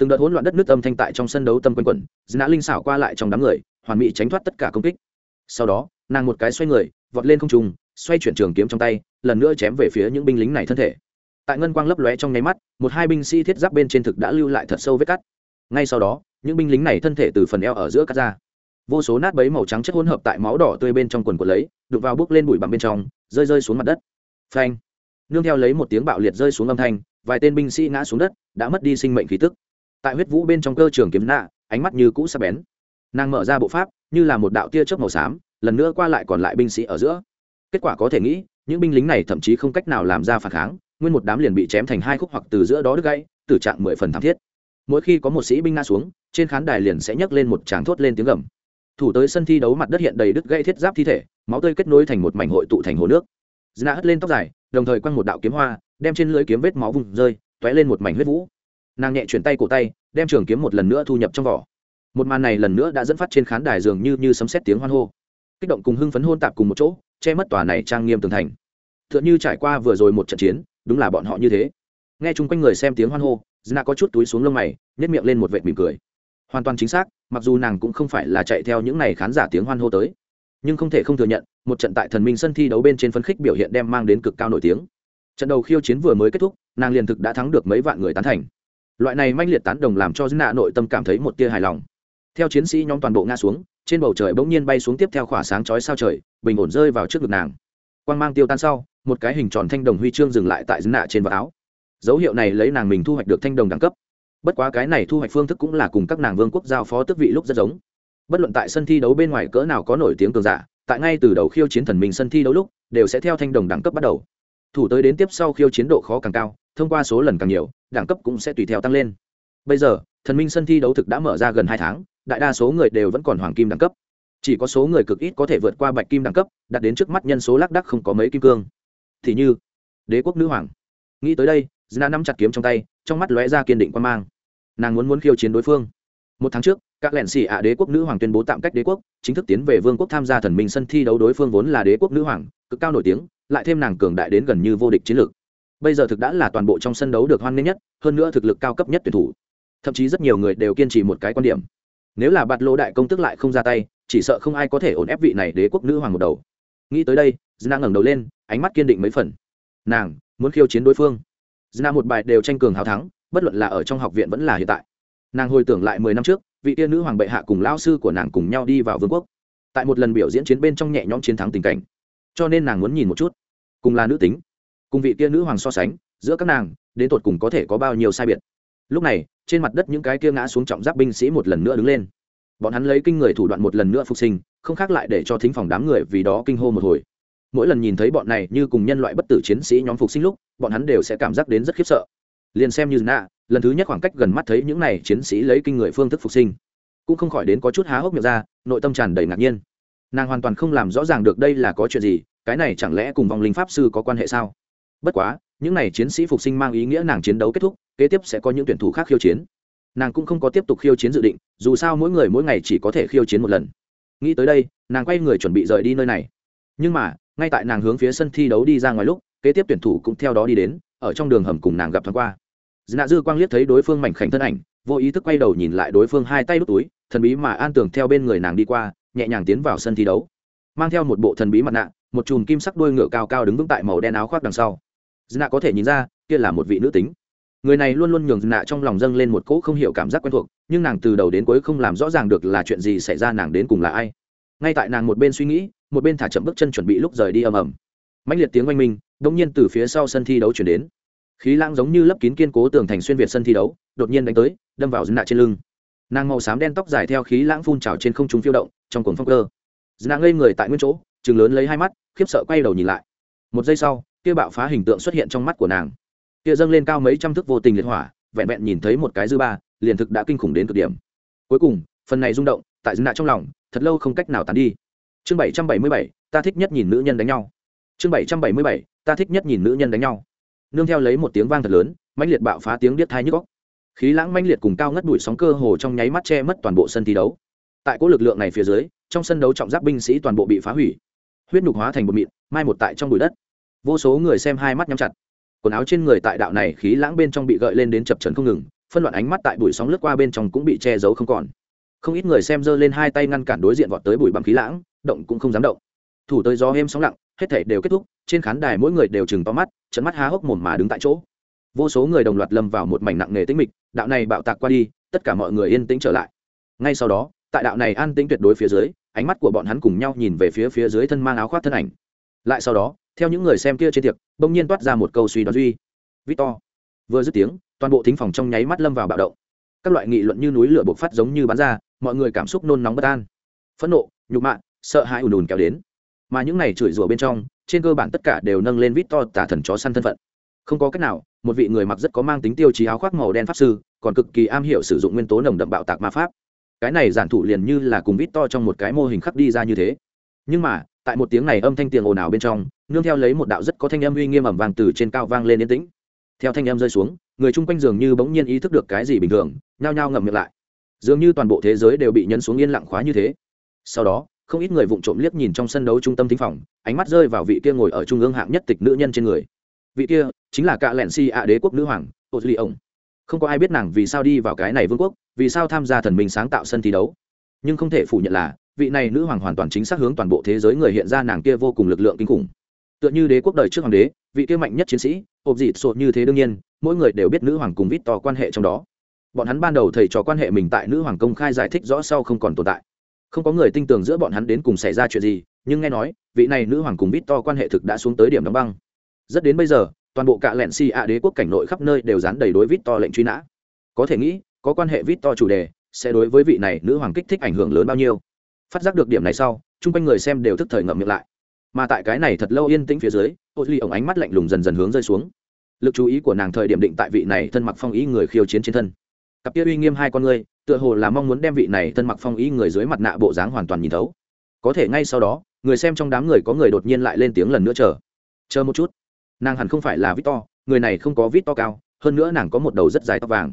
từng đợt hỗn loạn đất nước âm thanh tại trong sân đấu tâm quanh quẩn nã linh xảo qua lại trong đám người, hoàn mỹ tránh thoát tất cả công kích. Sau đó, nàng một cái xoay người, vọt lên không trùng xoay chuyển trường kiếm trong tay, lần nữa chém về phía những binh lính này thân thể. Tại ngân quang lấp lóe trong nháy mắt, một hai binh sĩ thiết giáp bên trên thực đã lưu lại thật sâu vết cắt. Ngay sau đó, những binh lính này thân thể từ phần eo ở giữa cắt ra. Vô số nát bấy màu trắng chất hỗn hợp tại máu đỏ tươi bên trong quần của lấy đục vào bước lên bụi bằng bên trong, rơi rơi xuống mặt đất. Phanh! Nương theo lấy một tiếng bạo liệt rơi xuống âm thanh, vài tên binh sĩ ngã xuống đất, đã mất đi sinh mệnh khí tức tại huyết vũ bên trong cơ trường kiếm nạ, ánh mắt như cũ sắc bén. Nàng mở ra bộ pháp, như là một đạo tia chớp màu xám, lần nữa qua lại còn lại binh sĩ ở giữa. Kết quả có thể nghĩ, những binh lính này thậm chí không cách nào làm ra phản kháng, nguyên một đám liền bị chém thành hai khúc hoặc từ giữa đó đứt gãy, tử trạng mười phần thảm thiết. Mỗi khi có một sĩ binh nga xuống, trên khán đài liền sẽ nhấc lên một tràng thốt lên tiếng gầm. Thủ tới sân thi đấu mặt đất hiện đầy đứt gãy thiết giáp thi thể, máu tươi kết nối thành một mảnh hội tụ thành hồ nước. Dna hất lên tóc dài, đồng thời quăng một đạo kiếm hoa, đem trên lưỡi kiếm vết máu vùng rơi t lên một mảnh huyết vũ nàng nhẹ chuyển tay cổ tay, đem trường kiếm một lần nữa thu nhập trong vỏ. Một màn này lần nữa đã dẫn phát trên khán đài dường như như sấm xét tiếng hoan hô. Kích động cùng hưng phấn hôn tạp cùng một chỗ, che mất tòa này trang nghiêm tường thành. T h ư ợ n h trải qua vừa rồi một trận chiến, đúng là bọn họ như thế. Nghe chung quanh người xem tiếng hoan hô dna có chút túi xuống lông mày nhét miệng lên một vệt mỉm cười. Hoàn toàn chính xác, mặc dù nàng cũng không phải là chạy theo những n à y khán giả tiếng hoan hô tới. Nhưng không thể không thừa nhận, một trận tại thần minh sân thi đấu bên trên phấn khích biểu hiện đem mang đến cực cao nổi tiếng. Trận đầu khiêu chiến vừa mới kết thúc, nàng liền thực đã thắng được mấy vạn người tán thành loại này manh liệt tán đồng làm cho dna nội tâm cảm thấy một tia hài lòng. Theo chiến sĩ nhóm toàn bộ nga xuống, trên bầu trời bỗng nhiên bay xuống tiếp theo khỏa sáng chói sao trời, bình ổn rơi vào trước ngực nàng. Quang mang tiêu tan sau, một cái hình tròn thanh đồng huy chương dừng lại tại dấn nạ trên vạt áo. Dấu hiệu này lấy nàng mình thu hoạch được thanh đồng đẳng cấp. Bất quá cái này thu hoạch phương thức cũng là cùng các nàng vương quốc giao phó tước vị lúc rất giống. Bất luận tại sân thi đấu bên ngoài cỡ nào có nổi tiếng cường giả, tại ngay từ đầu khiêu chiến thần mình sân thi đấu lúc, đều sẽ theo thanh đồng đẳng cấp bắt đầu. Thủ tới đến tiếp sau khiêu chiến độ khó càng cao, thông qua số lần càng nhiều đẳng cấp cũng sẽ tùy theo tăng lên. Bây giờ, thần minh sân thi đấu thực đã mở ra gần hai tháng, đại đa số người đều vẫn còn hoàng kim đẳng cấp. Chỉ có số người cực ít có thể vượt qua bạch kim đẳng cấp, đặt đến trước mắt nhân số lác đắc không có mấy kim cương. Thì như, đế quốc nữ hoàng. Nghĩ tới đây dna nắm chặt kiếm trong tay, trong mắt lóe ra kiên định quan mang. Nàng muốn muốn khiêu chiến đối phương. Một tháng trước, các lẹn xì ạ đế quốc nữ hoàng tuyên bố tạm cách đế quốc, chính thức tiến về vương quốc tham gia thần minh sân thi đấu đối phương vốn là đế quốc nữ hoàng, cực cao nổi tiếng, lại thêm nàng cường đại đến gần như vô địch chiến lược bây giờ thực đã là toàn bộ trong sân đấu được hoan nghênh nhất, hơn nữa thực lực cao cấp nhất tuyển thủ. Thậm chí rất nhiều người đều kiên trì một cái quan điểm. Nếu là bạt lô đại công tức lại không ra tay, chỉ sợ không ai có thể ổn ép vị này đế quốc nữ hoàng một đầu. Nghĩ tới đây dna ngẩng đầu lên, ánh mắt kiên định mấy phần. Nàng, muốn khiêu chiến đối phương. Dna một bài đều tranh cường hào thắng, bất luận là ở trong học viện vẫn là hiện tại. Nàng hồi tưởng lại mười năm trước, vị tiên nữ hoàng bệ hạ cùng lao sư của nàng cùng nhau đi vào vương quốc. Tại một lần biểu diễn chiến bên trong nhẹ nhõm chiến thắng tình cảnh. Cho nên nàng muốn nhìn một chút. Cùng là nữ tính cùng vị tiên nữ hoàng so sánh, giữa các nàng, đến tột cùng có thể có bao nhiêu sai biệt. Lúc này, trên mặt đất những cái kia ngã xuống trọng giáp binh sĩ một lần nữa đứng lên. Bọn hắn lấy kinh người thủ đoạn một lần nữa phục sinh, không khác lại để cho thính phòng đám người vì đó kinh hô một hồi. Mỗi lần nhìn thấy bọn này như cùng nhân loại bất tử chiến sĩ nhóm phục sinh lúc, bọn hắn đều sẽ cảm giác đến rất khiếp sợ. Liền xem như nạ lần thứ nhất khoảng cách gần mắt thấy những này chiến sĩ lấy kinh người phương thức phục sinh, cũng không khỏi đến có chút há hốc miệng ra, nội tâm tràn đầy ngạc nhiên. Nàng hoàn toàn không làm rõ ràng được đây là có chuyện gì, cái này chẳng lẽ cùng vòng linh pháp sư có quan hệ sao? Bất quá, những n à y chiến sĩ phục sinh mang ý nghĩa nàng chiến đấu kết thúc, kế tiếp sẽ có những tuyển thủ khác khiêu chiến. Nàng cũng không có tiếp tục khiêu chiến dự định, dù sao mỗi người mỗi ngày chỉ có thể khiêu chiến một lần. Nghĩ tới đây, nàng quay người chuẩn bị rời đi nơi này. Nhưng mà, ngay tại nàng hướng phía sân thi đấu đi ra ngoài lúc, kế tiếp tuyển thủ cũng theo đó đi đến, ở trong đường hầm cùng nàng gặp thoáng qua. Dư dư quang liếc thấy đối phương mảnh khảnh thân ảnh, vô ý thức quay đầu nhìn lại đối phương hai tay đút túi, thần bí mà an tường theo bên người nàng đi qua, nhẹ nhàng tiến vào sân thi đấu. Mang theo một bộ thần bí mặt nạ, một chùm kim sắc đuôi ngựa cao cao đứng vững tại màu đen áo khoác đằng sau dư có thể nhìn ra, kia là một vị nữ tính. Người này luôn luôn nhường nạ trong lòng dâng lên một cỗ không hiểu cảm giác quen thuộc, nhưng nàng từ đầu đến cuối không làm rõ ràng được là chuyện gì xảy ra nàng đến cùng là ai. Ngay tại nàng một bên suy nghĩ, một bên thả chậm bước chân chuẩn bị lúc rời đi ầm ầm. Mạnh liệt tiếng oanh minh đông nhiên từ phía sau sân thi đấu chuyển đến. Khí lãng giống như lấp kín kiên cố tường thành xuyên việt sân thi đấu, đột nhiên đánh tới, đâm vào nạ trên lưng. Nàng màu xám đen tóc dài theo khí lãng phun trào trên không trung phiêu động, trong cuồng phong cơ. Nạ ngây người tại nguyên chỗ chừng lớn lấy hai mắt, khiếp sợ quay đầu nhìn lại. Một giây sau kia bạo phá hình tượng xuất hiện trong mắt của nàng. Kia dâng lên cao mấy trăm thước vô tình liệt hỏa, vẹn vẹn nhìn thấy một cái dư ba, liền thực đã kinh khủng đến cực điểm. Cuối cùng, phần này rung động, tại dư nạ trong lòng, thật lâu không cách nào tàn đi. Chương bảy trăm bảy mươi bảy, ta thích nhất nhìn nữ nhân đánh nhau. Chương bảy trăm bảy mươi bảy, ta thích nhất nhìn nữ nhân đánh nhau. Nương theo lấy một tiếng vang thật lớn, mãnh liệt bạo phá tiếng điếc thai nhức góc khí lãng mãnh liệt cùng cao ngất bụi sóng cơ hồ trong nháy mắt che mất toàn bộ sân thi đấu. Tại cỗ lực lượng này phía dưới, trong sân đấu trọng giáp binh sĩ toàn bộ bị phá hủy. Huyết nhục hóa thành bột mịn, mai một tại trong bụi đất vô số người xem hai mắt nhắm chặt. Quần áo trên người tại đạo này khí lãng bên trong bị gợi lên đến chập trần không ngừng, phân loạn ánh mắt tại bụi sóng lướt qua bên trong cũng bị che giấu không còn. Không ít người xem giơ lên hai tay ngăn cản đối diện vọt tới bụi bằng khí lãng, động cũng không dám động. Thủ tới gió êm sóng lặng, hết thể đều kết thúc, trên khán đài mỗi người đều chừng to mắt, trận mắt há hốc mồm mà đứng tại chỗ. Vô số người đồng loạt lâm vào một mảnh nặng nề tĩnh mịch, đạo này bạo tạc qua đi, tất cả mọi người yên tĩnh trở lại. Ngay sau đó, tại đạo này an tĩnh tuyệt đối phía dưới, ánh mắt của bọn hắn cùng nhau nhìn về phía phía dưới thân mang áo khoác thân ảnh. Lại sau đó theo những người xem kia trên tiệc, bỗng nhiên toát ra một câu suy đoán duy. Victor. Vừa dứt tiếng, toàn bộ thính phòng trong nháy mắt lâm vào bạo động. Các loại nghị luận như núi lửa bộc phát giống như bắn ra, mọi người cảm xúc nôn nóng bất an. Phẫn nộ, nhục mạ, sợ hãi ùn ùn kéo đến. Mà những này chửi rủa bên trong, trên cơ bản tất cả đều nâng lên vít to tả thần chó săn thân phận. Không có cách nào, một vị người mặc rất có mang tính tiêu chí áo khoác màu đen pháp sư, còn cực kỳ am hiểu sử dụng nguyên tố nồng đậm bạo tạc ma pháp. Cái này giản thủ liền như là cùng vít to trong một cái mô hình khắc đi ra như thế. Nhưng mà, tại một tiếng này âm thanh tiền ồn ào bên trong nương theo lấy một đạo rất có thanh âm uy nghiêm ẩm vàng từ trên cao vang lên yên tĩnh. Theo thanh âm rơi xuống, người chung quanh dường như bỗng nhiên ý thức được cái gì bình thường, nhao nhao ngậm miệng lại. Dường như toàn bộ thế giới đều bị nhấn xuống yên lặng khóa như thế. Sau đó, không ít người vụng trộm liếc nhìn trong sân đấu trung tâm thính phòng, ánh mắt rơi vào vị kia ngồi ở trung ương hạng nhất tịch nữ nhân trên người. Vị kia chính là cạ lẹn si ạ đế quốc nữ hoàng ô duy ổng. Không có ai biết nàng vì sao đi vào cái này vương quốc, vì sao tham gia thần minh sáng tạo sân thi đấu. Nhưng không thể phủ nhận là, vị này nữ hoàng hoàn toàn chính xác hướng toàn bộ thế giới người hiện ra nàng kia vô cùng lực lượng kinh khủng tựa như đế quốc đời trước hoàng đế, vị kia mạnh nhất chiến sĩ, ộp dịt sột như thế đương nhiên, mỗi người đều biết nữ hoàng cùng vít to quan hệ trong đó. Bọn hắn ban đầu thầy trò quan hệ mình tại nữ hoàng công khai giải thích rõ sau không còn tồn tại. Không có người tin tưởng giữa bọn hắn đến cùng xảy ra chuyện gì, nhưng nghe nói, vị này nữ hoàng cùng vít to quan hệ thực đã xuống tới điểm đóng băng. Rất đến bây giờ, toàn bộ cạ lẹn si ạ đế quốc cảnh nội khắp nơi đều dán đầy đối vít to lệnh truy nã. Có thể nghĩ, có quan hệ vít to chủ đề sẽ đối với vị này nữ hoàng kích thích ảnh hưởng lớn bao nhiêu. Phát giác được điểm này sau, chung quanh người xem đều thức thời ngậm miệng lại mà tại cái này thật lâu yên tĩnh phía dưới ô duy ổng ánh mắt lạnh lùng dần dần hướng rơi xuống. Lực chú ý của nàng thời điểm định tại vị này thân mặc phong ý người khiêu chiến trên thân. Cặp kia uy nghiêm hai con ngươi, tựa hồ là mong muốn đem vị này thân mặc phong ý người dưới mặt nạ bộ dáng hoàn toàn nhìn thấu. Có thể ngay sau đó, người xem trong đám người có người đột nhiên lại lên tiếng lần nữa chờ. Chờ một chút. Nàng hẳn không phải là vít to người này không có vít to cao, hơn nữa nàng có một đầu rất dài tóc vàng.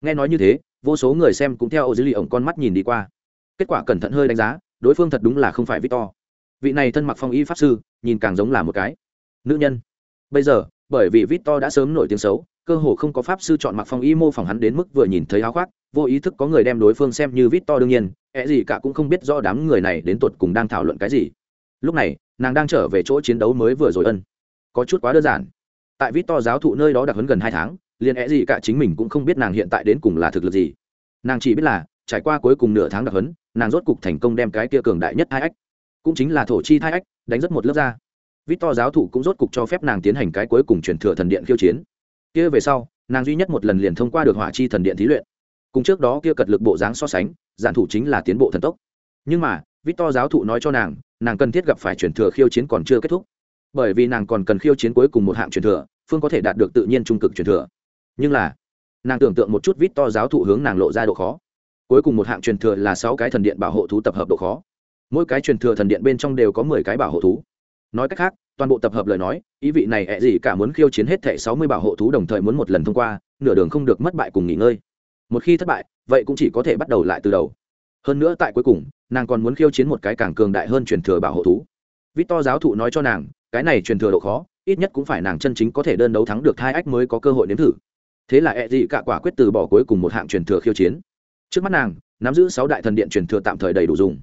Nghe nói như thế, vô số người xem cũng theo ô dưới lì ổng con mắt nhìn đi qua. Kết quả cẩn thận hơi đánh giá, đối phương thật đúng là không phải vít to vị này thân mặc phong y pháp sư, nhìn càng giống là một cái. Nữ nhân. Bây giờ, bởi vì vít to đã sớm nổi tiếng xấu, cơ hồ không có pháp sư chọn mặc phong y mô phỏng hắn đến mức vừa nhìn thấy áo khoác, vô ý thức có người đem đối phương xem như vít to đương nhiên ẹ gì cả cũng không biết rõ đám người này đến tột cùng đang thảo luận cái gì. Lúc này, nàng đang trở về chỗ chiến đấu mới vừa rồi ân. Có chút quá đơn giản. Tại vít to giáo thụ nơi đó đặc hấn gần hai tháng, liền ẹ gì cả chính mình cũng không biết nàng hiện tại đến cùng là thực lực gì. Nàng chỉ biết là, trải qua cuối cùng nửa tháng đặc hấn nàng rốt cục thành công đem cái kia cường đại nhất hai ách cũng chính là thổ chi thai ách, đánh rất một lớp ra. Vít to giáo thụ cũng rốt cục cho phép nàng tiến hành cái cuối cùng truyền thừa thần điện khiêu chiến. Kia về sau, nàng duy nhất một lần liền thông qua được hỏa chi thần điện thí luyện. Cùng trước đó kia cật lực bộ dáng so sánh, giản thủ chính là tiến bộ thần tốc. Nhưng mà vít to giáo thụ nói cho nàng nàng cần thiết gặp phải truyền thừa khiêu chiến còn chưa kết thúc. Bởi vì nàng còn cần khiêu chiến cuối cùng một hạng truyền thừa, phương có thể đạt được tự nhiên trung cực truyền thừa. Nhưng là, nàng tưởng tượng một chút vít to giáo thụ hướng nàng lộ ra độ khó. Cuối cùng một hạng truyền thừa là sáu cái thần điện bảo hộ thú tập hợp độ khó mỗi cái truyền thừa thần điện bên trong đều có mười cái bảo hộ thú. Nói cách khác, toàn bộ tập hợp lời nói, ý vị này ẹ gì cả muốn khiêu chiến hết thẻ sáu mươi bảo hộ thú đồng thời muốn một lần thông qua, nửa đường không được mất bại cùng nghỉ ngơi. Một khi thất bại, vậy cũng chỉ có thể bắt đầu lại từ đầu. Hơn nữa tại cuối cùng, nàng còn muốn khiêu chiến một cái càng cường đại hơn truyền thừa bảo hộ thú. Vít to giáo thụ nói cho nàng, cái này truyền thừa độ khó, ít nhất cũng phải nàng chân chính có thể đơn đấu thắng được hai ách mới có cơ hội nếm thử. Thế là ẹ dị cả quả quyết từ bỏ cuối cùng một hạng truyền thừa khiêu chiến. Trước mắt nàng, nắm giữ sáu đại thần điện truyền thừa tạm thời đầy đủ dùng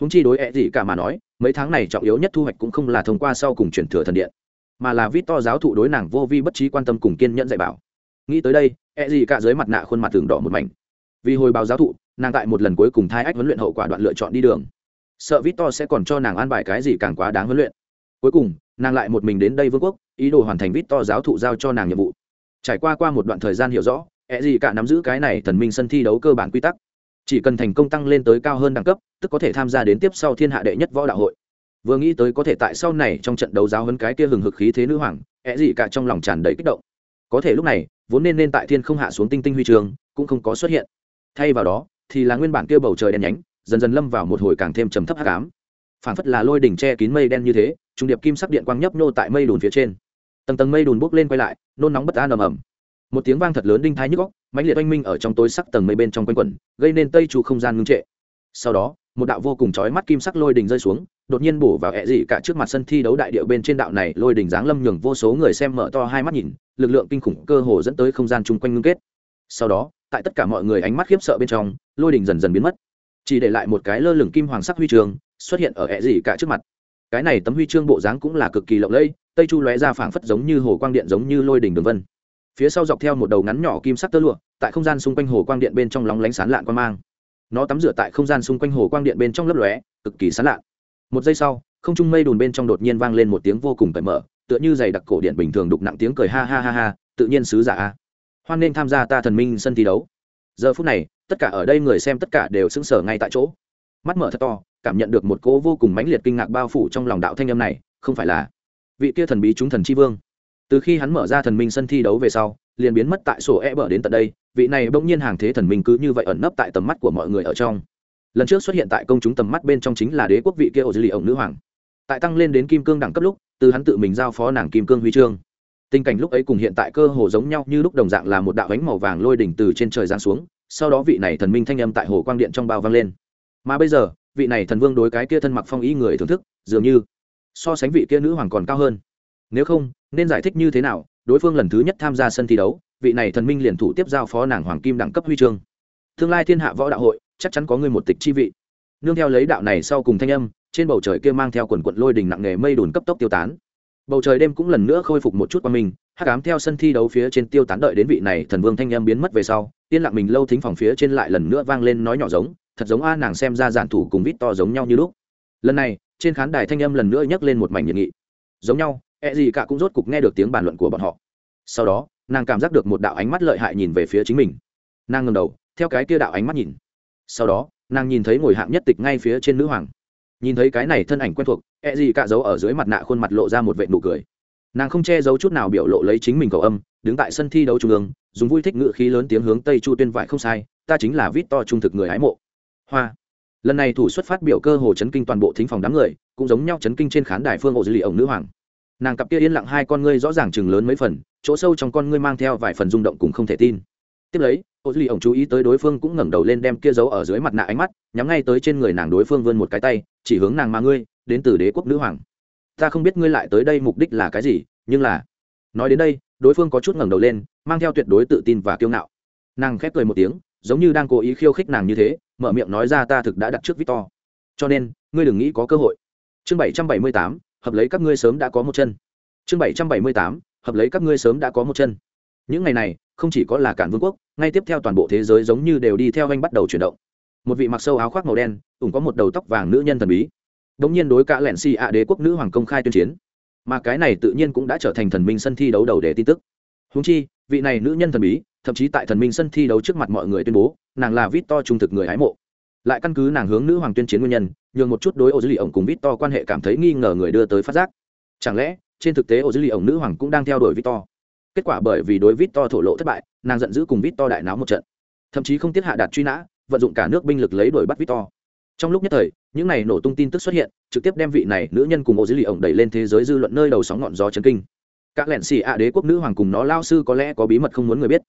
húng chi đối ẹ gì cả mà nói, mấy tháng này trọng yếu nhất thu hoạch cũng không là thông qua sau cùng truyền thừa thần điện, mà là vít to giáo thụ đối nàng vô vi bất trí quan tâm cùng kiên nhẫn dạy bảo. Nghĩ tới đây, ẹ gì cả dưới mặt nạ khuôn mặt tường đỏ một mảnh. Vì hồi báo giáo thụ, nàng tại một lần cuối cùng thai ách huấn luyện hậu quả đoạn lựa chọn đi đường. Sợ vít to sẽ còn cho nàng an bài cái gì càng quá đáng huấn luyện. Cuối cùng, nàng lại một mình đến đây vương quốc, ý đồ hoàn thành vít to giáo thụ giao cho nàng nhiệm vụ. Trải qua qua một đoạn thời gian hiểu rõ, ẹ gì cả nắm giữ cái này thần minh sân thi đấu cơ bản quy tắc chỉ cần thành công tăng lên tới cao hơn đẳng cấp, tức có thể tham gia đến tiếp sau thiên hạ đệ nhất võ đạo hội. Vừa nghĩ tới có thể tại sau này trong trận đấu giáo hấn cái kia hừng hực khí thế nữ hoàng e ẹ gì cả trong lòng tràn đầy kích động. Có thể lúc này, vốn nên nên tại thiên không hạ xuống tinh tinh huy trường, cũng không có xuất hiện. Thay vào đó, thì là nguyên bản kia bầu trời đen nhánh, dần dần lâm vào một hồi càng thêm trầm thấp hắc ám. Phản phất là lôi đỉnh che kín mây đen như thế, trung điệp kim sắc điện quang nhấp nhô tại mây đùn phía trên. Tầng tầng mây đùn bốc lên quay lại, nôn nóng bất an ầm ầm. Một tiếng vang thật lớn đinh thái nhức góc mãnh liệt oanh minh ở trong tối sắc tầng mây bên trong quanh quẩn, gây nên tây trụ không gian ngưng trệ. Sau đó, một đạo vô cùng chói mắt kim sắc lôi đỉnh rơi xuống, đột nhiên bổ vào ẹ dị cả trước mặt sân thi đấu đại điệu bên trên đạo này lôi đỉnh giáng lâm nhường vô số người xem mở to hai mắt nhìn, lực lượng kinh khủng cơ hồ dẫn tới không gian chung quanh ngưng kết. Sau đó, tại tất cả mọi người ánh mắt khiếp sợ bên trong, lôi đỉnh dần dần biến mất. Chỉ để lại một cái lơ lửng kim hoàng sắc huy trường xuất hiện ở ẹ dị cả trước mặt. Cái này tấm huy chương bộ dáng cũng là cực kỳ lộng lẫy, tây chu lóe ra phảng phất giống như hồ quang điện giống như lôi đỉnh đường vân phía sau dọc theo một đầu ngắn nhỏ kim sắc tơ lụa, tại không gian xung quanh hồ quang điện bên trong lóng lánh sán lạn quan mang. Nó tắm rửa tại không gian xung quanh hồ quang điện bên trong lấp lóe, cực kỳ sán lạn. Một giây sau, không trung mây đùn bên trong đột nhiên vang lên một tiếng vô cùng cởi mở, tựa như giày đặc cổ điện bình thường đục nặng tiếng cười ha ha ha ha, tự nhiên sứ giả. A hoan nên tham gia ta thần minh sân thi đấu. Giờ phút này, tất cả ở đây người xem tất cả đều sững sờ ngay tại chỗ. Mắt mở thật to, cảm nhận được một cỗ vô cùng mãnh liệt kinh ngạc bao phủ trong lòng đạo thanh âm này, không phải là vị kia thần bí chúng thần chi vương từ khi hắn mở ra thần minh sân thi đấu về sau, liền biến mất tại sổ e bờ đến tận đây, vị này bỗng nhiên hàng thế thần minh cứ như vậy ẩn nấp tại tầm mắt của mọi người ở trong. Lần trước xuất hiện tại công chúng tầm mắt bên trong chính là đế quốc vị kia ổ dư lì ổng nữ hoàng. Tại tăng lên đến kim cương đẳng cấp lúc, từ hắn tự mình giao phó nàng kim cương huy chương. Tình cảnh lúc ấy cùng hiện tại cơ hồ giống nhau như lúc đồng dạng là một đạo ánh màu vàng lôi đỉnh từ trên trời giáng xuống, sau đó vị này thần minh thanh âm tại hồ quang điện trong bao vang lên. Mà bây giờ, vị này thần vương đối cái kia thân mặc phong ý người thưởng thức, dường như so sánh vị kia nữ hoàng còn cao hơn nếu không, nên giải thích như thế nào? Đối phương lần thứ nhất tham gia sân thi đấu, vị này thần minh liền thủ tiếp giao phó nàng hoàng kim đẳng cấp huy chương. Tương lai thiên hạ võ đạo hội, chắc chắn có người một tịch chi vị. Nương theo lấy đạo này sau cùng thanh âm, trên bầu trời kia mang theo quần quận lôi đình nặng nề mây đùn cấp tốc tiêu tán. Bầu trời đêm cũng lần nữa khôi phục một chút qua mình, hắc ám theo sân thi đấu phía trên tiêu tán đợi đến vị này thần vương thanh âm biến mất về sau, yên lặng mình lâu thính phòng phía trên lại lần nữa vang lên nói nhỏ giống, thật giống a nàng xem ra giản thủ cùng vít to giống nhau như lúc. Lần này, trên khán đài thanh âm lần nữa nhắc lên một mảnh nhiệt nghị. Giống nhau e gì cả cũng rốt cục nghe được tiếng bàn luận của bọn họ. Sau đó, nàng cảm giác được một đạo ánh mắt lợi hại nhìn về phía chính mình. Nàng ngầm đầu, theo cái kia đạo ánh mắt nhìn. Sau đó, nàng nhìn thấy ngồi hạng nhất tịch ngay phía trên nữ hoàng. Nhìn thấy cái này thân ảnh quen thuộc e gì cả giấu ở dưới mặt nạ khuôn mặt lộ ra một vệ nụ cười. Nàng không che giấu chút nào biểu lộ lấy chính mình cầu âm, đứng tại sân thi đấu trung ương, dùng vui thích ngự khí lớn tiếng hướng tây chu tuyên vải không sai, ta chính là vít to trung thực người hái mộ. Hoa. Lần này thủ xuất phát biểu cơ hồ chấn kinh toàn bộ thính phòng đám người, cũng giống nhau chấn kinh trên khán đài phương hộ dư lì ổng nữ hoàng nàng cặp kia yên lặng hai con ngươi rõ ràng chừng lớn mấy phần, chỗ sâu trong con ngươi mang theo vài phần rung động cùng không thể tin. Tiếp lấy, ô duy ổng chú ý tới đối phương cũng ngẩng đầu lên đem kia giấu ở dưới mặt nạ ánh mắt, nhắm ngay tới trên người nàng đối phương vươn một cái tay, chỉ hướng nàng mà ngươi, đến từ đế quốc nữ hoàng. Ta không biết ngươi lại tới đây mục đích là cái gì, nhưng là, nói đến đây, đối phương có chút ngẩng đầu lên, mang theo tuyệt đối tự tin và kiêu ngạo. Nàng khép cười một tiếng, giống như đang cố ý khiêu khích nàng như thế, mở miệng nói ra ta thực đã đặt trước victor. Cho nên, ngươi đừng nghĩ có cơ hội. Chương bảy trăm bảy mươi tám hợp lấy các ngươi sớm đã có một chân. Chương bảy trăm bảy mươi tám, hợp lấy các ngươi sớm đã có một chân. Những ngày này, không chỉ có là cản vương quốc, ngay tiếp theo toàn bộ thế giới giống như đều đi theo anh bắt đầu chuyển động. Một vị mặc sâu áo khoác màu đen, ủng có một đầu tóc vàng nữ nhân thần bí. Đống nhiên đối cả lẹn si ạ đế quốc nữ hoàng công khai tuyên chiến. Mà cái này tự nhiên cũng đã trở thành thần minh sân thi đấu đầu để tin tức. Húng chi, vị này nữ nhân thần bí, thậm chí tại thần minh sân thi đấu trước mặt mọi người tuyên bố, nàng là vít to trung thực người hái mộ lại căn cứ nàng hướng nữ hoàng tuyên chiến nguyên nhân, nhường một chút đối ô dư lì ổng cùng vít to quan hệ cảm thấy nghi ngờ người đưa tới phát giác. Chẳng lẽ, trên thực tế ô dư lì ổng nữ hoàng cũng đang theo đuổi victor? Kết quả bởi vì đối victor thổ lộ thất bại, nàng giận dữ cùng victor đại náo một trận. Thậm chí không tiết hạ đạt truy nã, vận dụng cả nước binh lực lấy đuổi bắt victor. Trong lúc nhất thời, những này nổ tung tin tức xuất hiện, trực tiếp đem vị này nữ nhân cùng ô dư lì ổng đẩy lên thế giới dư luận nơi đầu sóng ngọn gió chấn kinh. Các lẻn xì ạ đế quốc nữ hoàng cùng nó lao sư có lẽ có bí mật không muốn người biết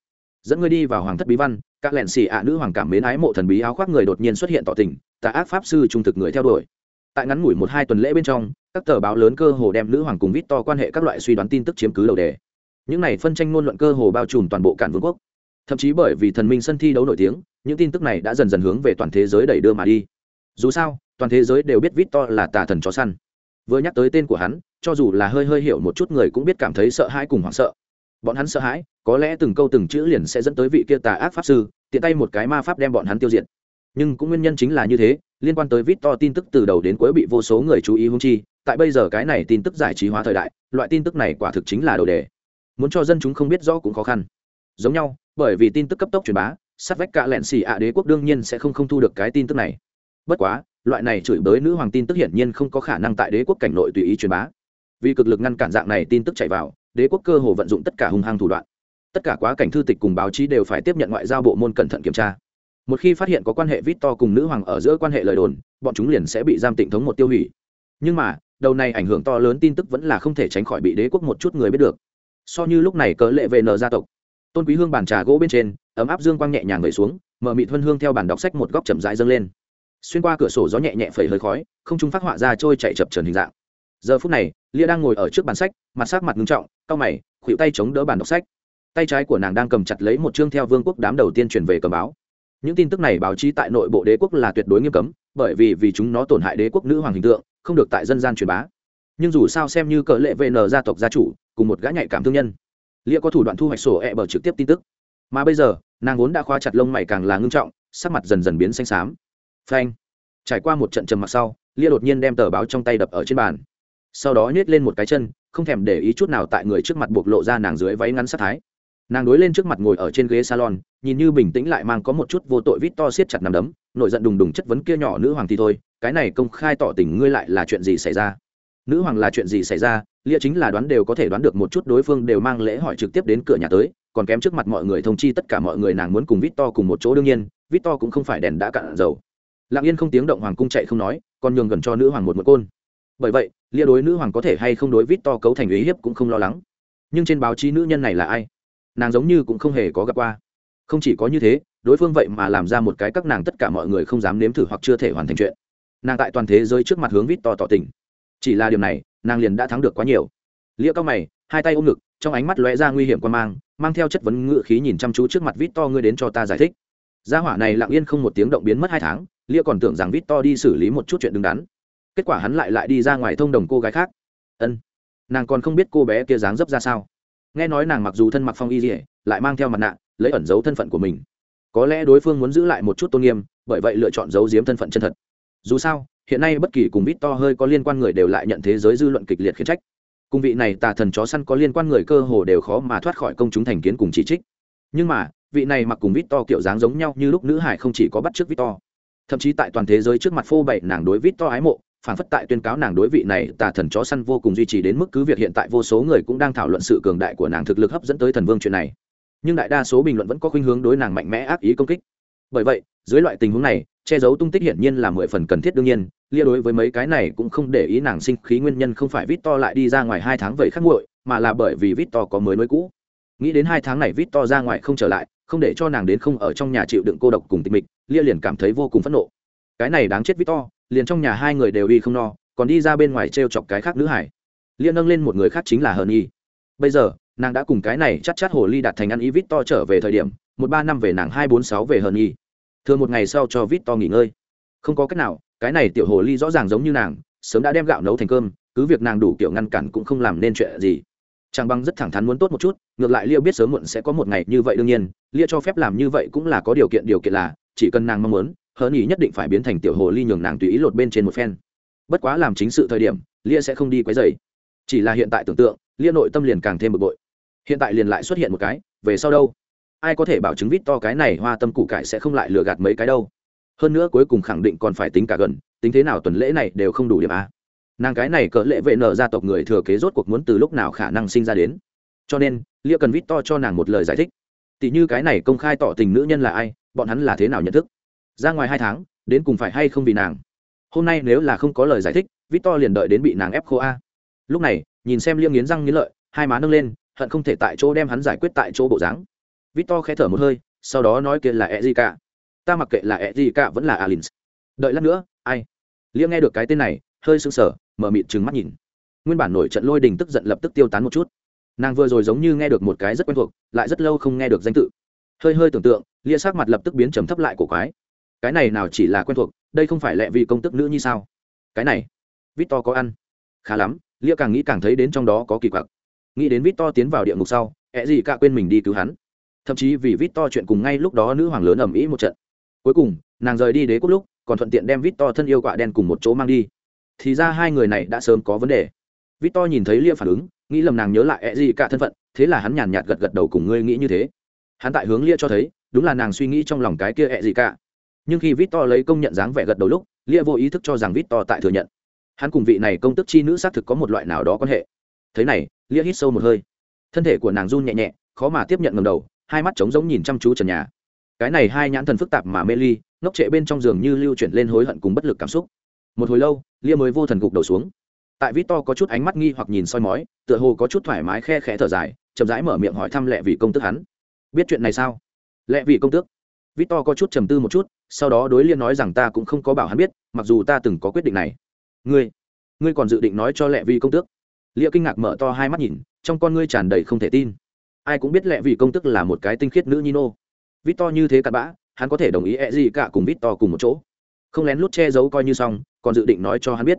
dẫn ngươi đi vào hoàng thất bí văn các lẹn xì ạ nữ hoàng cảm mến ái mộ thần bí áo khoác người đột nhiên xuất hiện tỏ tình, tà ác pháp sư trung thực người theo đuổi. Tại ngắn ngủi một hai tuần lễ bên trong, các tờ báo lớn cơ hồ đem nữ hoàng cùng vít to quan hệ các loại suy đoán tin tức chiếm cứ đầu đề. Những này phân tranh ngôn luận cơ hồ bao trùm toàn bộ cản vương quốc. Thậm chí bởi vì thần minh sân thi đấu nổi tiếng, những tin tức này đã dần dần hướng về toàn thế giới đẩy đưa mà đi. Dù sao, toàn thế giới đều biết vít to là tà thần chó săn. Vừa nhắc tới tên của hắn, cho dù là hơi hơi hiểu một chút người cũng biết cảm thấy sợ hãi cùng hoảng sợ bọn hắn sợ hãi, có lẽ từng câu từng chữ liền sẽ dẫn tới vị kia tà ác pháp sư, tiện tay một cái ma pháp đem bọn hắn tiêu diệt. Nhưng cũng nguyên nhân chính là như thế, liên quan tới vít to tin tức từ đầu đến cuối bị vô số người chú ý hung chi, tại bây giờ cái này tin tức giải trí hóa thời đại, loại tin tức này quả thực chính là đầu đề. Muốn cho dân chúng không biết rõ cũng khó khăn. Giống nhau, bởi vì tin tức cấp tốc truyền bá, sát vách cạ lẹn xì ạ đế quốc đương nhiên sẽ không không thu được cái tin tức này. Bất quá, loại này chửi bới nữ hoàng tin tức hiển nhiên không có khả năng tại đế quốc cảnh nội tùy ý truyền bá. Vì cực lực ngăn cản dạng này tin tức chạy vào đế quốc cơ hồ vận dụng tất cả hung hăng thủ đoạn. Tất cả quá cảnh thư tịch cùng báo chí đều phải tiếp nhận ngoại giao bộ môn cẩn thận kiểm tra. Một khi phát hiện có quan hệ vít to cùng nữ hoàng ở giữa quan hệ lời đồn, bọn chúng liền sẽ bị giam tịnh thống một tiêu hủy. Nhưng mà, đầu này ảnh hưởng to lớn tin tức vẫn là không thể tránh khỏi bị đế quốc một chút người biết được. So như lúc này cớ lệ về nờ gia tộc. Tôn quý hương bàn trà gỗ bên trên, ấm áp dương quang nhẹ nhàng người xuống, mở mịt huân hương theo bàn đọc sách một góc chậm rãi dâng lên. Xuyên qua cửa sổ gió nhẹ nhẹ phẩy hơi khói, không trung phát họa ra trôi chạy chập trần hình dạng giờ phút này, lia đang ngồi ở trước bàn sách, mặt sắc mặt ngưng trọng, cau mày khuỵu tay chống đỡ bàn đọc sách. Tay trái của nàng đang cầm chặt lấy một chương theo vương quốc đám đầu tiên truyền về cầm báo. Những tin tức này báo chí tại nội bộ đế quốc là tuyệt đối nghiêm cấm, bởi vì vì chúng nó tổn hại đế quốc nữ hoàng hình tượng, không được tại dân gian truyền bá. Nhưng dù sao xem như cỡ lệ vn gia tộc gia chủ, cùng một gã nhạy cảm thương nhân, lia có thủ đoạn thu hoạch sổ e bờ trực tiếp tin tức. Mà bây giờ, nàng vốn đã khóa chặt lông mày càng là ngưng trọng, sắc mặt dần dần biến xanh xám. Phanh. Trải qua một trận trầm mặc sau, lia đột nhiên đem tờ báo trong tay đập ở trên bàn sau đó nhét lên một cái chân, không thèm để ý chút nào tại người trước mặt bộc lộ ra nàng dưới váy ngắn sát thái. Nàng đối lên trước mặt ngồi ở trên ghế salon, nhìn như bình tĩnh lại mang có một chút vô tội vít to siết chặt nằm đấm, nổi giận đùng đùng chất vấn kia nhỏ nữ hoàng thì thôi, cái này công khai tỏ tình ngươi lại là chuyện gì xảy ra? Nữ hoàng là chuyện gì xảy ra? Lia chính là đoán đều có thể đoán được một chút đối phương đều mang lễ hỏi trực tiếp đến cửa nhà tới, còn kém trước mặt mọi người thông chi tất cả mọi người nàng muốn cùng vít to cùng một chỗ đương nhiên, vít to cũng không phải đèn đã cạn dầu. Lặng yên không tiếng động hoàng cung chạy không nói, còn nhường gần cho nữ hoàng một một côn. Bởi vậy lia đối nữ hoàng có thể hay không đối vít to cấu thành ý hiếp cũng không lo lắng. Nhưng trên báo chí nữ nhân này là ai? Nàng giống như cũng không hề có gặp qua. Không chỉ có như thế, đối phương vậy mà làm ra một cái các nàng tất cả mọi người không dám nếm thử hoặc chưa thể hoàn thành chuyện. Nàng tại toàn thế giới trước mặt hướng vít to tỏ tình. Chỉ là điều này, nàng liền đã thắng được quá nhiều. Lia cao mày, hai tay ôm ngực, trong ánh mắt lóe ra nguy hiểm quan mang mang theo chất vấn ngự khí nhìn chăm chú trước mặt vít to ngươi đến cho ta giải thích. Gia hỏa này lặng yên không một tiếng động biến mất hai tháng, lia còn tưởng rằng vít to đi xử lý một chút chuyện đứng đắn kết quả hắn lại lại đi ra ngoài thông đồng cô gái khác. Ân, nàng còn không biết cô bé kia dáng dấp ra sao. Nghe nói nàng mặc dù thân mặc phong y dỉa lại mang theo mặt nạ, lấy ẩn giấu thân phận của mình. Có lẽ đối phương muốn giữ lại một chút tôn nghiêm, bởi vậy lựa chọn giấu giếm thân phận chân thật. Dù sao, hiện nay bất kỳ cùng vít to hơi có liên quan người đều lại nhận thế giới dư luận kịch liệt khiển trách. Cùng vị này tà thần chó săn có liên quan người cơ hồ đều khó mà thoát khỏi công chúng thành kiến cùng chỉ trích. Nhưng mà, vị này mặc cùng vít to kiểu dáng giống nhau như lúc nữ hải không chỉ có bắt t r ư ớ c vít to. Thậm chí tại toàn thế giới trước mặt phô bậy nàng đối vít to ái mộ phản phất tại tuyên cáo nàng đối vị này tà thần chó săn vô cùng duy trì đến mức cứ việc hiện tại vô số người cũng đang thảo luận sự cường đại của nàng thực lực hấp dẫn tới thần vương chuyện này. Nhưng đại đa số bình luận vẫn có khuynh hướng đối nàng mạnh mẽ ác ý công kích. Bởi vậy, dưới loại tình huống này, che giấu tung tích hiển nhiên là mười phần cần thiết đương nhiên, lia đối với mấy cái này cũng không để ý nàng sinh khí nguyên nhân không phải vít to lại đi ra ngoài hai tháng vậy khắc nguội mà là bởi vì vít to có mới nối cũ. Nghĩ đến hai tháng này vít to ra ngoài không trở lại, không để cho nàng đến không ở trong nhà chịu đựng cô độc cùng tịch mịch, lia liền cảm thấy vô cùng phẫn nộ. Cái này đáng chết vít to liền trong nhà hai người đều y không no, còn đi ra bên ngoài t r e o chọc cái khác nữ hải. Liên nâng lên một người khác chính là hờn y bây giờ, nàng đã cùng cái này chắc chắc hồ ly đạt thành ăn y vít to trở về thời điểm, một ba năm về nàng hai bốn sáu về hờn y thường một ngày sau cho vít to nghỉ ngơi. Không có cách nào, cái này tiểu hồ ly rõ ràng giống như nàng, sớm đã đem gạo nấu thành cơm, cứ việc nàng đủ kiểu ngăn cản cũng không làm nên chuyện gì. Trang băng rất thẳng thắn muốn tốt một chút, ngược lại lia biết sớm muộn sẽ có một ngày như vậy đương nhiên, lia cho phép làm như vậy cũng là có điều kiện điều kiện là, chỉ cần nàng mong muốn hớn ý nhất định phải biến thành tiểu hồ ly nhường nàng tùy ý lột bên trên một phen. Bất quá làm chính sự thời điểm, lia sẽ không đi quấy dày chỉ là hiện tại tưởng tượng, lia nội tâm liền càng thêm bực bội. Hiện tại liền lại xuất hiện một cái, về sau đâu? Ai có thể bảo chứng vít to cái này hoa tâm củ cải sẽ không lại lừa gạt mấy cái đâu? Hơn nữa cuối cùng khẳng định còn phải tính cả gần, tính thế nào tuần lễ này đều không đủ điểm a. Nàng cái này cỡ lệ vệ nở gia tộc người thừa kế rốt cuộc muốn từ lúc nào khả năng sinh ra đến? Cho nên, lia cần vít to cho nàng một lời giải thích. Tỷ như cái này công khai tỏ tình nữ nhân là ai, bọn hắn là thế nào nhận thức? Ra ngoài hai tháng, đến cùng phải hay không vì nàng? Hôm nay nếu là không có lời giải thích vít to liền đợi đến bị nàng ép khô a. Lúc này, nhìn xem liêm nghiến răng nghiến lợi, hai má nâng lên, hận không thể tại chỗ đem hắn giải quyết tại chỗ bộ dáng. Vít to khẽ thở một hơi, sau đó nói kia là e gì cả ta mặc kệ là e gì cả vẫn là alin đợi lát nữa, ai? Liêm nghe được cái tên này, hơi sưng sờ, mở mịt trừng mắt nhìn. Nguyên bản nổi trận lôi đình tức giận lập tức tiêu tán một chút. Nàng vừa rồi giống như nghe được một cái rất quen thuộc, lại rất lâu không nghe được danh tự. Hơi hơi tưởng tượng, lia sát mặt lập tức biến trầm thấp lại của quái cái này nào chỉ là quen thuộc, đây không phải lẹ vì công tức nữ như sao? Cái này vít to có ăn. Khá lắm, lia càng nghĩ càng thấy đến trong đó có kỳ quặc. Nghĩ đến vít to tiến vào địa ngục sau, ẹ gì cả quên mình đi cứu hắn. Thậm chí vì vít to chuyện cùng ngay lúc đó nữ hoàng lớn ầm ĩ một trận. Cuối cùng, nàng rời đi đế quốc lúc, còn thuận tiện đem vít to thân yêu quạ đen cùng một chỗ mang đi. Thì ra hai người này đã sớm có vấn đề. Vít to nhìn thấy lia phản ứng, nghĩ lầm nàng nhớ lại ẹ gì cả thân phận, thế là hắn nhàn nhạt gật gật đầu cùng ngươi nghĩ như thế. Hắn tại hướng lia cho thấy, đúng là nàng suy nghĩ trong lòng cái kia ẹ gì cả nhưng khi vít to lấy công nhận dáng vẻ gật đầu lúc, lia vô ý thức cho rằng vít to tại thừa nhận. Hắn cùng vị này công tức chi nữ xác thực có một loại nào đó quan hệ. Thế này, lia hít sâu một hơi. Thân thể của nàng run nhẹ nhẹ, khó mà tiếp nhận ngầm đầu, hai mắt trống giống nhìn chăm chú trần nhà. Cái này hai nhãn thần phức tạp mà mê ly, ngốc trệ bên trong giường như lưu chuyển lên hối hận cùng bất lực cảm xúc. Một hồi lâu, lia mới vô thần gục đầu xuống. Tại vít to có chút ánh mắt nghi hoặc nhìn soi mói, tựa hồ có chút thoải mái khe khẽ thở dài, chậm rãi mở miệng hỏi thăm lẹ vị công tức hắn. Biết chuyện này sao? Lẹ vị công tước. Victor có chút trầm tư một chút, sau đó đối liên nói rằng ta cũng không có bảo hắn biết, mặc dù ta từng có quyết định này. Ngươi ngươi còn dự định nói cho Lệ Vi công tước? Lia kinh ngạc mở to hai mắt nhìn, trong con ngươi tràn đầy không thể tin. Ai cũng biết Lệ Vi công tước là một cái tinh khiết nữ nhi nô. Vít như thế cặn bã, hắn có thể đồng ý e gì cả cùng Victor cùng một chỗ. Không lén lút che giấu coi như xong, còn dự định nói cho hắn biết.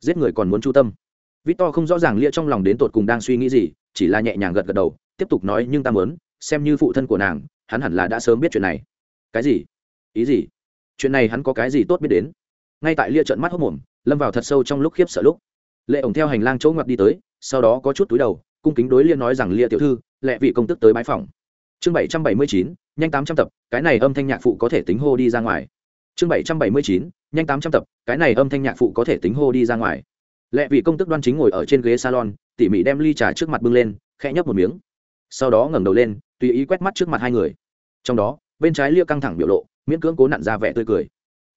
Giết người còn muốn chu tâm. Victor không rõ ràng lia trong lòng đến tột cùng đang suy nghĩ gì, chỉ là nhẹ nhàng gật gật đầu, tiếp tục nói, nhưng ta muốn, xem như phụ thân của nàng, hắn hẳn là đã sớm biết chuyện này cái gì? Ý gì? Chuyện này hắn có cái gì tốt biết đến? Ngay tại lia trận mắt hốc mồm, lâm vào thật sâu trong lúc khiếp sợ lúc. Lệ ổng theo hành lang chỗ ngoặt đi tới, sau đó có chút túi đầu, cung kính đối lia nói rằng, lia tiểu thư, lệ vị công tức tới bãi phòng. Chương bảy trăm bảy mươi chín, nhanh tám trăm tập, cái này âm thanh nhạc phụ có thể tính hô đi ra ngoài. Chương bảy trăm bảy mươi chín, nhanh tám trăm tập, cái này âm thanh nhạc phụ có thể tính hô đi ra ngoài. Lệ vị công tức đoan chính ngồi ở trên ghế salon, tỉ mỉ đem ly trà trước mặt bưng lên, khẽ nhấp một miếng. Sau đó ngẩng đầu lên, tùy ý quét mắt trước mặt hai người. Trong đó bên trái lia căng thẳng biểu lộ, miễn cưỡng cố nặn ra vẻ tươi cười.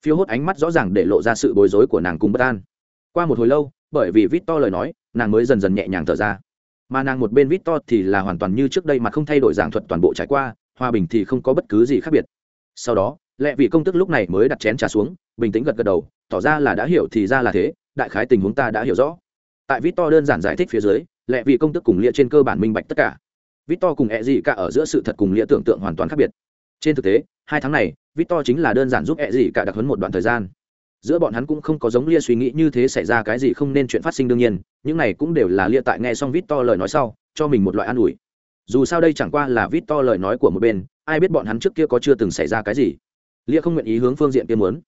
Phiêu hốt ánh mắt rõ ràng để lộ ra sự bối rối của nàng cùng bất an. Qua một hồi lâu, bởi vì vít to lời nói, nàng mới dần dần nhẹ nhàng thở ra. Mà nàng một bên vít to thì là hoàn toàn như trước đây mà không thay đổi giảng thuật toàn bộ trải qua, hòa bình thì không có bất cứ gì khác biệt. Sau đó, lệ vị công tức lúc này mới đặt chén trà xuống, bình tĩnh gật gật đầu, tỏ ra là đã hiểu thì ra là thế, đại khái tình huống ta đã hiểu rõ. Tại vít to đơn giản giải thích phía dưới, lệ vị công tức cùng lia trên cơ bản minh bạch tất cả. Vít to cùng e ẹ gì cả ở giữa sự thật cùng lia tưởng tượng hoàn toàn khác biệt trên thực tế, hai tháng này vít to chính là đơn giản giúp ẹ gì cả đặc hấn một đoạn thời gian. Giữa bọn hắn cũng không có giống lia suy nghĩ như thế xảy ra cái gì không nên chuyện phát sinh đương nhiên, những này cũng đều là lia tại nghe xong vít to lời nói sau, cho mình một loại an ủi. Dù sao đây chẳng qua là vít to lời nói của một bên, ai biết bọn hắn trước kia có chưa từng xảy ra cái gì. Lia không nguyện ý hướng phương diện kia muốn.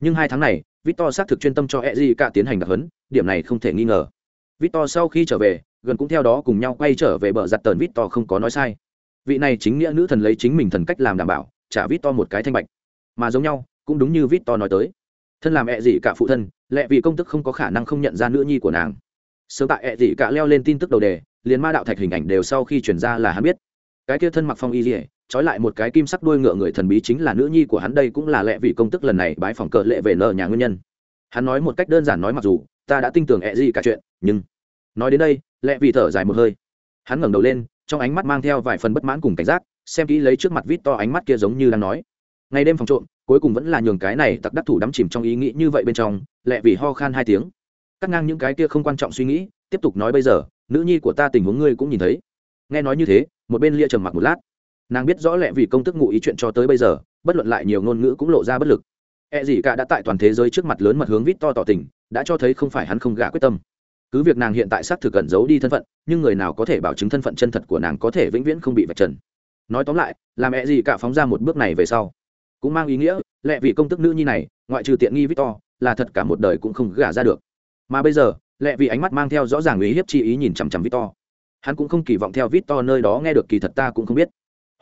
Nhưng hai tháng này, victor xác thực chuyên tâm cho e d cả tiến hành đặc hấn điểm này không thể nghi ngờ. Victor sau khi trở về, gần cũng theo đó cùng nhau quay trở về bờ giặt tờn victor không có nói sai vị này chính nghĩa nữ thần lấy chính mình thần cách làm đảm bảo, trả vít to một cái thanh bạch. Mà giống nhau, cũng đúng như vít to nói tới. Thân làm ẹ gì cả phụ thân lẽ vì công tức không có khả năng không nhận ra nữ nhi của nàng. Sớm tại ẹ gì cả leo lên tin tức đầu đề, liền ma đạo thạch hình ảnh đều sau khi chuyển ra là hắn biết. Cái kia thân mặc phong y dỉa trói lại một cái kim sắc đuôi ngựa người thần bí chính là nữ nhi của hắn đây cũng là lẽ vì công tức lần này bái phòng cờ lệ về nợ nhà nguyên nhân. Hắn nói một cách đơn giản nói mặc dù, ta đã tin tưởng ẹ gì cả chuyện, nhưng, nói đến đây lẽ vì thở dài một hơi. Hắn ngẩng đầu lên trong ánh mắt mang theo vài phần bất mãn cùng cảnh giác, xem kỹ lấy trước mặt vít to ánh mắt kia giống như đang nói. Ngày đêm phòng trộm, cuối cùng vẫn là nhường cái này tặc đắc thủ đắm chìm trong ý nghĩ như vậy bên trong, lẹ vì ho khan hai tiếng. Cắt ngang những cái kia không quan trọng suy nghĩ, tiếp tục nói bây giờ, nữ nhi của ta tình huống ngươi cũng nhìn thấy. Nghe nói như thế, một bên lia trầm mặc một lát. Nàng biết rõ lẹ vì công tức ngụ ý chuyện cho tới bây giờ, bất luận lại nhiều ngôn ngữ cũng lộ ra bất lực. E gì cả đã tại toàn thế giới trước mặt lớn mật hướng vít to tỏ tình, đã cho thấy không phải hắn không gả quyết tâm cứ việc nàng hiện tại xác thực cẩn giấu đi thân phận, nhưng người nào có thể bảo chứng thân phận chân thật của nàng có thể vĩnh viễn không bị vạch trần. Nói tóm lại làm E gì cả phóng ra một bước này về sau. Cũng mang ý nghĩa lẽ vì công tức nữ nhi này, ngoại trừ tiện nghi victor, là thật cả một đời cũng không gả ra được. Mà bây giờ lẽ vì ánh mắt mang theo rõ ràng ý hiếp chi ý nhìn chằm chằm victor. Hắn cũng không kỳ vọng theo victor nơi đó nghe được kỳ thật ta cũng không biết.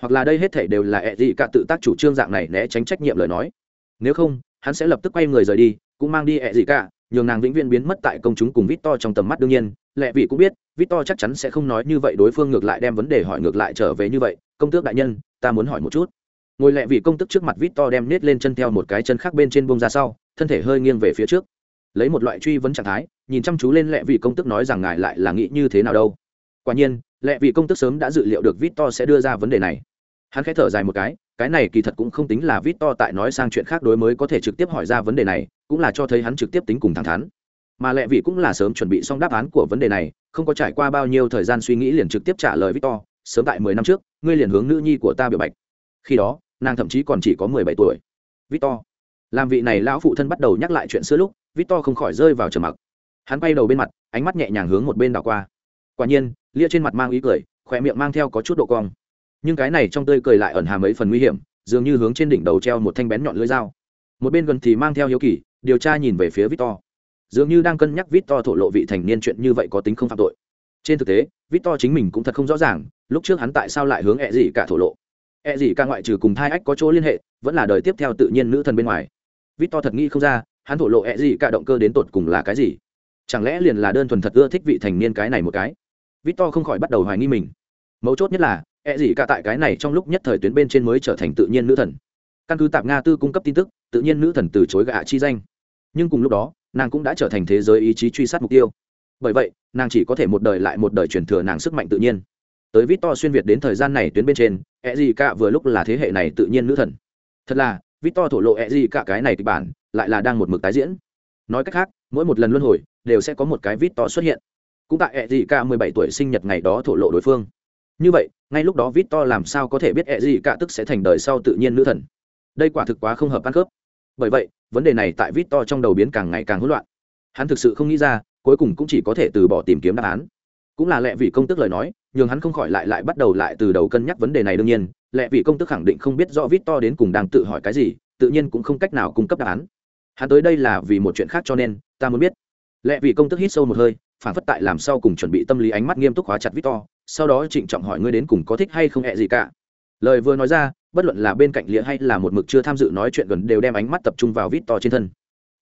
Hoặc là đây hết thể đều là ẹ gì cả tự tác chủ trương dạng này né tránh trách nhiệm lời nói. Nếu không, hắn sẽ lập tức quay người rời đi, cũng mang đi ẹ gì cả nhường nàng vĩnh viễn biến mất tại công chúng cùng vít to trong tầm mắt đương nhiên, Lệ vị cũng biết vít to chắc chắn sẽ không nói như vậy đối phương ngược lại đem vấn đề hỏi ngược lại trở về như vậy. Công tước đại nhân, ta muốn hỏi một chút. Ngồi Lệ vị công tức trước mặt vít to đem nết lên chân theo một cái chân khác bên trên bông ra sau, thân thể hơi nghiêng về phía trước. Lấy một loại truy vấn trạng thái, nhìn chăm chú lên Lệ vị công tức nói rằng ngài lại là nghĩ như thế nào đâu. Quả nhiên, Lệ vị công tức sớm đã dự liệu được vít to sẽ đưa ra vấn đề này. Hắn khẽ thở dài một cái cái này kỳ thật cũng không tính là vít to tại nói sang chuyện khác đối mới có thể trực tiếp hỏi ra vấn đề này, cũng là cho thấy hắn trực tiếp tính cùng thẳng thắn. Mà lẹ vị cũng là sớm chuẩn bị xong đáp án của vấn đề này, không có trải qua bao nhiêu thời gian suy nghĩ liền trực tiếp trả lời victor sớm tại mười năm trước, ngươi liền hướng nữ nhi của ta biểu bạch. Khi đó, nàng thậm chí còn chỉ có mười bảy tuổi. Victor làm vị này lão phụ thân bắt đầu nhắc lại chuyện xưa lúc victor không khỏi rơi vào trầm mặc. Hắn bay đầu bên mặt, ánh mắt nhẹ nhàng hướng một bên đảo qua. Quả nhiên, lia trên mặt mang ý cười, khỏe miệng mang theo có chút độ cong nhưng cái này trong tươi cười lại ẩn hàm mấy phần nguy hiểm, dường như hướng trên đỉnh đầu treo một thanh bén nhọn lưỡi dao. Một bên gần thì mang theo hiếu kỳ, điều tra nhìn về phía victor. Dường như đang cân nhắc victor thổ lộ vị thành niên chuyện như vậy có tính không phạm tội. Trên thực tế, victor chính mình cũng thật không rõ ràng, lúc trước hắn tại sao lại hướng e ẹ gì cả thổ lộ. E ẹ gì cả ngoại trừ cùng thai ách có chỗ liên hệ, vẫn là đời tiếp theo tự nhiên nữ thần bên ngoài. Victor thật nghĩ không ra, hắn thổ lộ e ẹ gì cả động cơ đến tột cùng là cái gì? Chẳng lẽ liền là đơn thuần thật ưa thích vị thành niên cái này một cái? Victor không khỏi bắt đầu hoài nghi mình. Mấu chốt nhất là e gì cả tại cái này trong lúc nhất thời tuyến bên trên mới trở thành tự nhiên nữ thần. Căn cứ tạp nga tư cung cấp tin tức, tự nhiên nữ thần từ chối gạ chi danh. Nhưng cùng lúc đó, nàng cũng đã trở thành thế giới ý chí truy sát mục tiêu. Bởi vậy, nàng chỉ có thể một đời lại một đời truyền thừa nàng sức mạnh tự nhiên. Tới vít to xuyên việt đến thời gian này tuyến bên trên e gì cả vừa lúc là thế hệ này tự nhiên nữ thần. Thật là vít to thổ lộ e gì cả cái này kịch bản, lại là đang một mực tái diễn. Nói cách khác, mỗi một lần luân hồi, đều sẽ có một cái vít to xuất hiện. Cũng tại e gì cả mười bảy tuổi sinh nhật ngày đó thổ lộ đối phương như vậy, ngay lúc đó vít to làm sao có thể biết e gì cả tức sẽ thành đời sau tự nhiên nữ thần? Đây quả thực quá không hợp ăn khớp. Bởi vậy, vấn đề này tại vít to trong đầu biến càng ngày càng hỗn loạn. Hắn thực sự không nghĩ ra, cuối cùng cũng chỉ có thể từ bỏ tìm kiếm đáp án. Cũng là lẽ vì công tức lời nói nhưng hắn không khỏi lại lại bắt đầu lại từ đầu cân nhắc vấn đề này đương nhiên. Lẽ vì công tức khẳng định không biết rõ vít to đến cùng đang tự hỏi cái gì, tự nhiên cũng không cách nào cung cấp đáp án. Hắn tới đây là vì một chuyện khác cho nên, ta muốn biết. Lẽ vì công tức hít sâu một hơi, phản phất tại làm sao cùng chuẩn bị tâm lý ánh mắt nghiêm túc hóa chặt vít to sau đó trịnh trọng hỏi ngươi đến cùng có thích hay không hẹ gì cả. Lời vừa nói ra, bất luận là bên cạnh lĩa hay là một mực chưa tham dự nói chuyện gần đều đem ánh mắt tập trung vào vít to trên thân.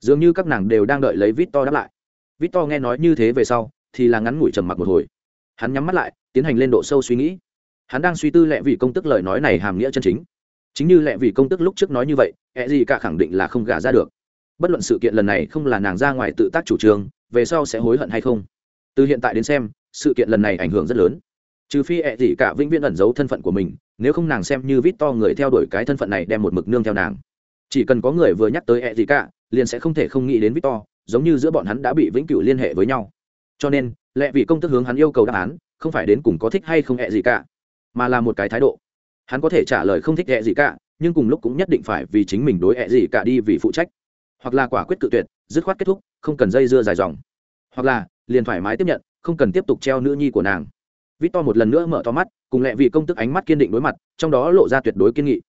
Dường như các nàng đều đang đợi lấy vít to đáp lại. Vít to nghe nói như thế về sau, thì là ngắn ngủi trầm mặc một hồi. Hắn nhắm mắt lại, tiến hành lên độ sâu suy nghĩ. Hắn đang suy tư lẹ vì công tức lời nói này hàm nghĩa chân chính. Chính như lẹ vì công tức lúc trước nói như vậy ẹ gì cả khẳng định là không gả ra được. Bất luận sự kiện lần này không là nàng ra ngoài tự tác chủ trương, về sau sẽ hối hận hay không? Từ hiện tại đến xem, sự kiện lần này ảnh hưởng rất lớn trừ phi ẹ gì cả vĩnh viễn ẩn giấu thân phận của mình, nếu không nàng xem như vít to người theo đuổi cái thân phận này đem một mực nương theo nàng. Chỉ cần có người vừa nhắc tới ẹ gì cả, liền sẽ không thể không nghĩ đến vít to, giống như giữa bọn hắn đã bị vĩnh cửu liên hệ với nhau. Cho nên lẽ vì công tức hướng hắn yêu cầu đáp án, không phải đến cùng có thích hay không ẹ gì cả, mà là một cái thái độ. Hắn có thể trả lời không thích ẹ gì cả, nhưng cùng lúc cũng nhất định phải vì chính mình đối ẹ gì cả đi vì phụ trách. Hoặc là quả quyết cự tuyệt, dứt khoát kết thúc, không cần dây dưa dài dòng. Hoặc là, liền thoải mái tiếp nhận, không cần tiếp tục treo nữ nhi của nàng vít to một lần nữa mở to mắt, cùng lẹ vị công tức ánh mắt kiên định đối mặt, trong đó lộ ra tuyệt đối kiên nghị.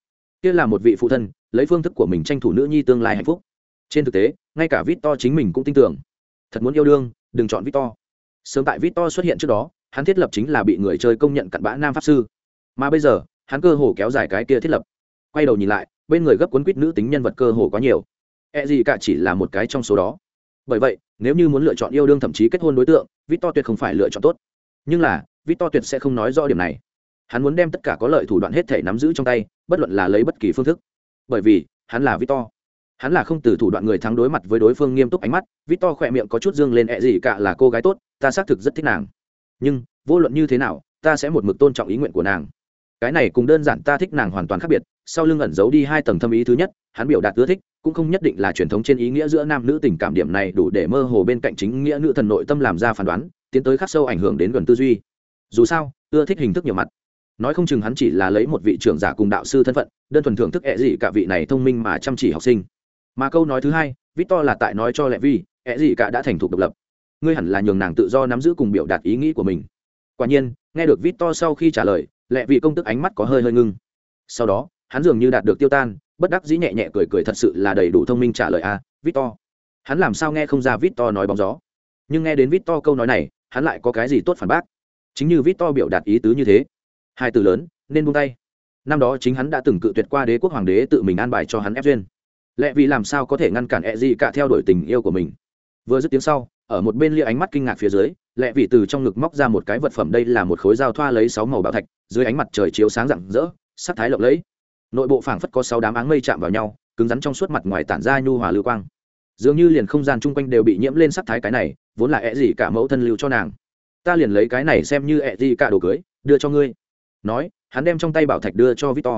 Kia là một vị phụ thân, lấy phương thức của mình tranh thủ nữ nhi tương lai hạnh phúc. Trên thực tế, ngay cả vít to chính mình cũng tin tưởng. Thật muốn yêu đương, đừng chọn vít to. Sớm tại vít to xuất hiện trước đó, hắn thiết lập chính là bị người chơi công nhận cặn bã nam pháp sư. Mà bây giờ, hắn cơ hồ kéo dài cái kia thiết lập. Quay đầu nhìn lại, bên người gấp cuốn quýt nữ tính nhân vật cơ hồ quá nhiều. E gì cả chỉ là một cái trong số đó. Bởi vậy, nếu như muốn lựa chọn yêu đương thậm chí kết hôn đối tượng Victor tuyệt không phải lựa chọn tốt. Nhưng là Victor tuyệt sẽ không nói rõ điểm này. Hắn muốn đem tất cả có lợi thủ đoạn hết thể nắm giữ trong tay, bất luận là lấy bất kỳ phương thức. Bởi vì, hắn là Victor. Hắn là không từ thủ đoạn người thắng đối mặt với đối phương nghiêm túc ánh mắt, Victor khỏe miệng có chút dương lên ẹ gì cả là cô gái tốt, ta xác thực rất thích nàng. Nhưng, vô luận như thế nào, ta sẽ một mực tôn trọng ý nguyện của nàng. Cái này cùng đơn giản ta thích nàng hoàn toàn khác biệt, sau lưng ẩn giấu đi hai tầng thâm ý thứ nhất, hắn biểu đạt ưa thích, cũng không nhất định là truyền thống trên ý nghĩa giữa nam nữ tình cảm điểm này đủ để mơ hồ bên cạnh chính nghĩa nữ thần nội tâm làm ra phán đoán, tiến tới khắc sâu ảnh hưởng đến gần tư duy dù sao ưa thích hình thức nhiều mặt. Nói không chừng hắn chỉ là lấy một vị trưởng giả cùng đạo sư thân phận đơn thuần thưởng thức ẹ gì cả vị này thông minh mà chăm chỉ học sinh. Mà câu nói thứ hai victor là tại nói cho lẹ vi ẹ gì cả đã thành thục độc lập. Ngươi hẳn là nhường nàng tự do nắm giữ cùng biểu đạt ý nghĩ của mình. Quả nhiên nghe được victor sau khi trả lời lẹ vị công tức ánh mắt có hơi hơi ngưng. Sau đó hắn dường như đạt được tiêu tan bất đắc dĩ nhẹ nhẹ cười cười thật sự là đầy đủ thông minh trả lời a à, victor. Hắn làm sao nghe không ra victor nói bóng gió. Nhưng nghe đến victor câu nói này hắn lại có cái gì tốt phản bác? Chính như Victor biểu đạt ý tứ như thế. Hai từ lớn, nên buông tay. Năm đó chính hắn đã từng cự tuyệt qua đế quốc hoàng đế tự mình an bài cho hắn ép duyên. Lẽ vì làm sao có thể ngăn cản e gì cả theo đuổi tình yêu của mình? Vừa dứt tiếng sau, ở một bên lia ánh mắt kinh ngạc phía dưới, lẽ vị từ trong ngực móc ra một cái vật phẩm đây là một khối dao thoa lấy sáu màu bảo thạch, dưới ánh mặt trời chiếu sáng rạng rỡ, sắc thái lộng lẫy. Nội bộ phảng phất có sáu đám áng mây chạm vào nhau, cứng rắn trong suốt mặt ngoài tản ra nhu hòa lưu quang. Dường như liền không gian chung quanh đều bị nhiễm lên sắc thái cái này, vốn là e gì cả mẫu thân lưu cho nàng ta liền lấy cái này xem như ẹ gì cả đồ cưới, đưa cho ngươi. Nói, hắn đem trong tay bảo thạch đưa cho victor.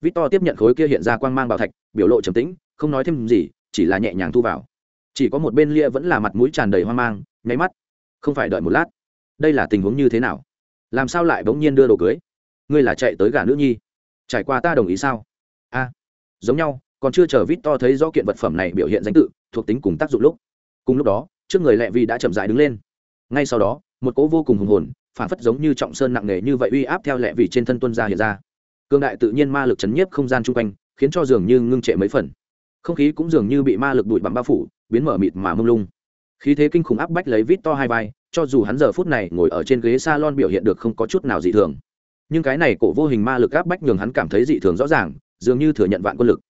Victor tiếp nhận khối kia hiện ra quang mang bảo thạch, biểu lộ trầm tĩnh, không nói thêm gì, chỉ là nhẹ nhàng thu vào. Chỉ có một bên lia vẫn là mặt mũi tràn đầy hoang mang, nháy mắt. Không phải đợi một lát. Đây là tình huống như thế nào? Làm sao lại bỗng nhiên đưa đồ cưới? Ngươi là chạy tới gả nữ nhi. Trải qua ta đồng ý sao? A, giống nhau, còn chưa chờ vít to thấy rõ kiện vật phẩm này biểu hiện danh tự, thuộc tính cùng tác dụng lúc. Cùng lúc đó, trước người lẹ vi đã chậm dại đứng lên. Ngay sau đó một cỗ vô cùng hùng hồn, phản phất giống như trọng sơn nặng nề như vậy uy áp theo lẹ vì trên thân tuân ra hiện ra. Cương đại tự nhiên ma lực chấn nhiếp không gian chung quanh, khiến cho dường như ngưng trệ mấy phần. Không khí cũng dường như bị ma lực bụi bặm bao phủ, biến mở mịt mà mông lung. Khí thế kinh khủng áp bách lấy vít to hai vai, cho dù hắn giờ phút này ngồi ở trên ghế salon biểu hiện được không có chút nào dị thường. Nhưng cái này cổ vô hình ma lực áp bách nhường hắn cảm thấy dị thường rõ ràng, dường như thừa nhận vạn quân lực.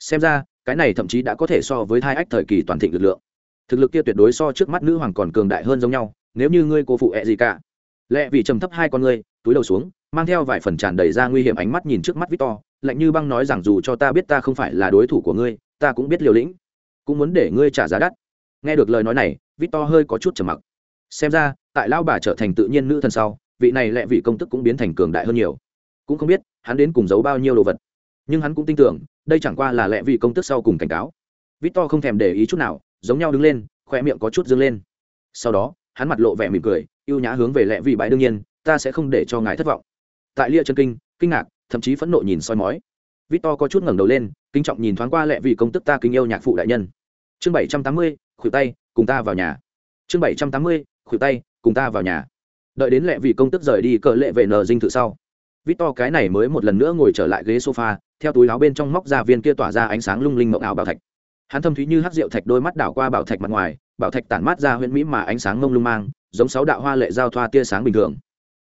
Xem ra, cái này thậm chí đã có thể so với hai ách thời kỳ toàn thịnh lực lượng. Thực lực kia tuyệt đối so trước mắt nữ hoàng còn cường đại hơn giống nhau nếu như ngươi cô phụ ẹ gì cả. Lẽ vì trầm thấp hai con ngươi, túi đầu xuống, mang theo vài phần tràn đầy ra nguy hiểm ánh mắt nhìn trước mắt victor, lạnh như băng nói rằng dù cho ta biết ta không phải là đối thủ của ngươi, ta cũng biết liều lĩnh, cũng muốn để ngươi trả giá đắt. Nghe được lời nói này, victor hơi có chút trầm mặc. Xem ra, tại lao bà trở thành tự nhiên nữ thần sau, vị này lẹ vị công tức cũng biến thành cường đại hơn nhiều. Cũng không biết, hắn đến cùng giấu bao nhiêu đồ vật. Nhưng hắn cũng tin tưởng, đây chẳng qua là lẹ vị công tức sau cùng cảnh cáo. Victor không thèm để ý chút nào, giống nhau đứng lên khoe miệng có chút dâng lên. Sau đó hắn mặt lộ vẻ mỉm cười, ưu nhã hướng về lẹ vị bãi đương nhiên, ta sẽ không để cho ngài thất vọng. Tại lia chân kinh kinh ngạc, thậm chí phẫn nộ nhìn soi mói. Victor có chút ngẩng đầu lên kinh trọng nhìn thoáng qua lẹ vị công tức ta kính yêu nhạc phụ đại nhân. Chương bảy trăm tám mươi, khuỷu tay, cùng ta vào nhà. Chương bảy trăm tám mươi, khuỷu tay, cùng ta vào nhà. Đợi đến lẹ vị công tức rời đi cờ lệ vệ nờ dinh thự sau, victor cái này mới một lần nữa ngồi trở lại ghế sofa, theo túi áo bên trong móc ra viên kia tỏa ra ánh sáng lung linh mộng áo bảo thạch. Hắn thâm thúy như hát rượu thạch, đôi mắt đảo qua bảo thạch mặt ngoài bảo thạch tản mát ra huyễn mỹ mà ánh sáng mông lung mang, giống sáu đạo hoa lệ giao thoa tia sáng bình thường.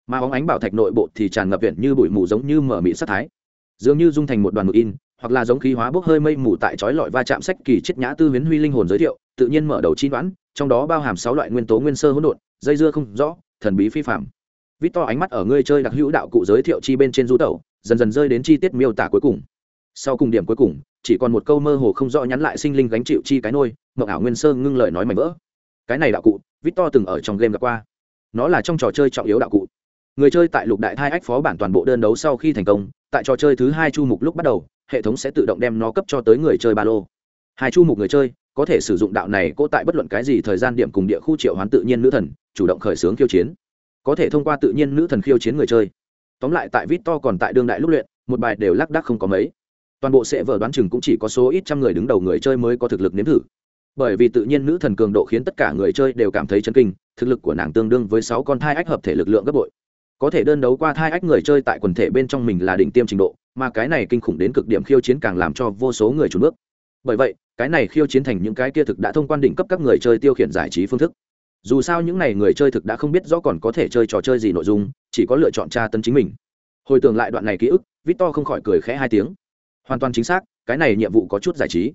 Mà óng ánh bảo thạch nội bộ thì tràn ngập viện như bụi mù giống như mở mị sắc thái. Dường như dung thành một đoàn mực in, hoặc là giống khí hóa bốc hơi mây mù tại chói lọi va chạm sách kỳ chết nhã tư huyễn huy linh hồn giới thiệu, tự nhiên mở đầu chi đoán, trong đó bao hàm sáu loại nguyên tố nguyên sơ hỗn độn, dây dưa không rõ, thần bí phi phạm vít to ánh mắt ở ngươi chơi đặc hữu đạo cụ giới thiệu chi bên trên du tẩu, dần dần rơi đến chi tiết miêu tả cuối cùng. Sau cùng điểm cuối cùng chỉ còn một câu mơ hồ không rõ nhắn lại sinh linh gánh chịu chi cái nôi, mộng ảo nguyên sơ ngưng lời nói mảnh vỡ. Cái này đạo cụ vít to từng ở trong game gặp qua. Nó là trong trò chơi trọng yếu đạo cụ. Người chơi tại lục đại thai ách phó bản toàn bộ đơn đấu sau khi thành công, tại trò chơi thứ hai chu mục lúc bắt đầu, hệ thống sẽ tự động đem nó cấp cho tới người chơi ba lô. Hai chu mục người chơi, có thể sử dụng đạo này cố tại bất luận cái gì thời gian điểm cùng địa khu triệu hoán tự nhiên nữ thần, chủ động khởi xướng khiêu chiến. Có thể thông qua tự nhiên nữ thần khiêu chiến người chơi. Tóm lại tại vít to còn tại đương đại lúc luyện, một bài đều lác đác không có mấy toàn bộ sẽ vở đoán chừng cũng chỉ có số ít trăm người đứng đầu người chơi mới có thực lực nếm thử. Bởi vì tự nhiên nữ thần cường độ khiến tất cả người chơi đều cảm thấy chấn kinh, thực lực của nàng tương đương với sáu con thai ách hợp thể lực lượng gấp bội. Có thể đơn đấu qua thai ách người chơi tại quần thể bên trong mình là đỉnh tiêm trình độ, mà cái này kinh khủng đến cực điểm khiêu chiến càng làm cho vô số người trùn bước. Bởi vậy, cái này khiêu chiến thành những cái kia thực đã thông quan đỉnh cấp các người chơi tiêu khiển giải trí phương thức. Dù sao những n à y người chơi thực đã không biết rõ còn có thể chơi trò chơi gì nội dung, chỉ có lựa chọn tra tấn chính mình. Hồi tưởng lại đoạn này ký ức, victor không khỏi cười khẽ hai tiếng hoàn toàn chính xác, cái này nhiệm vụ có chút giải trí.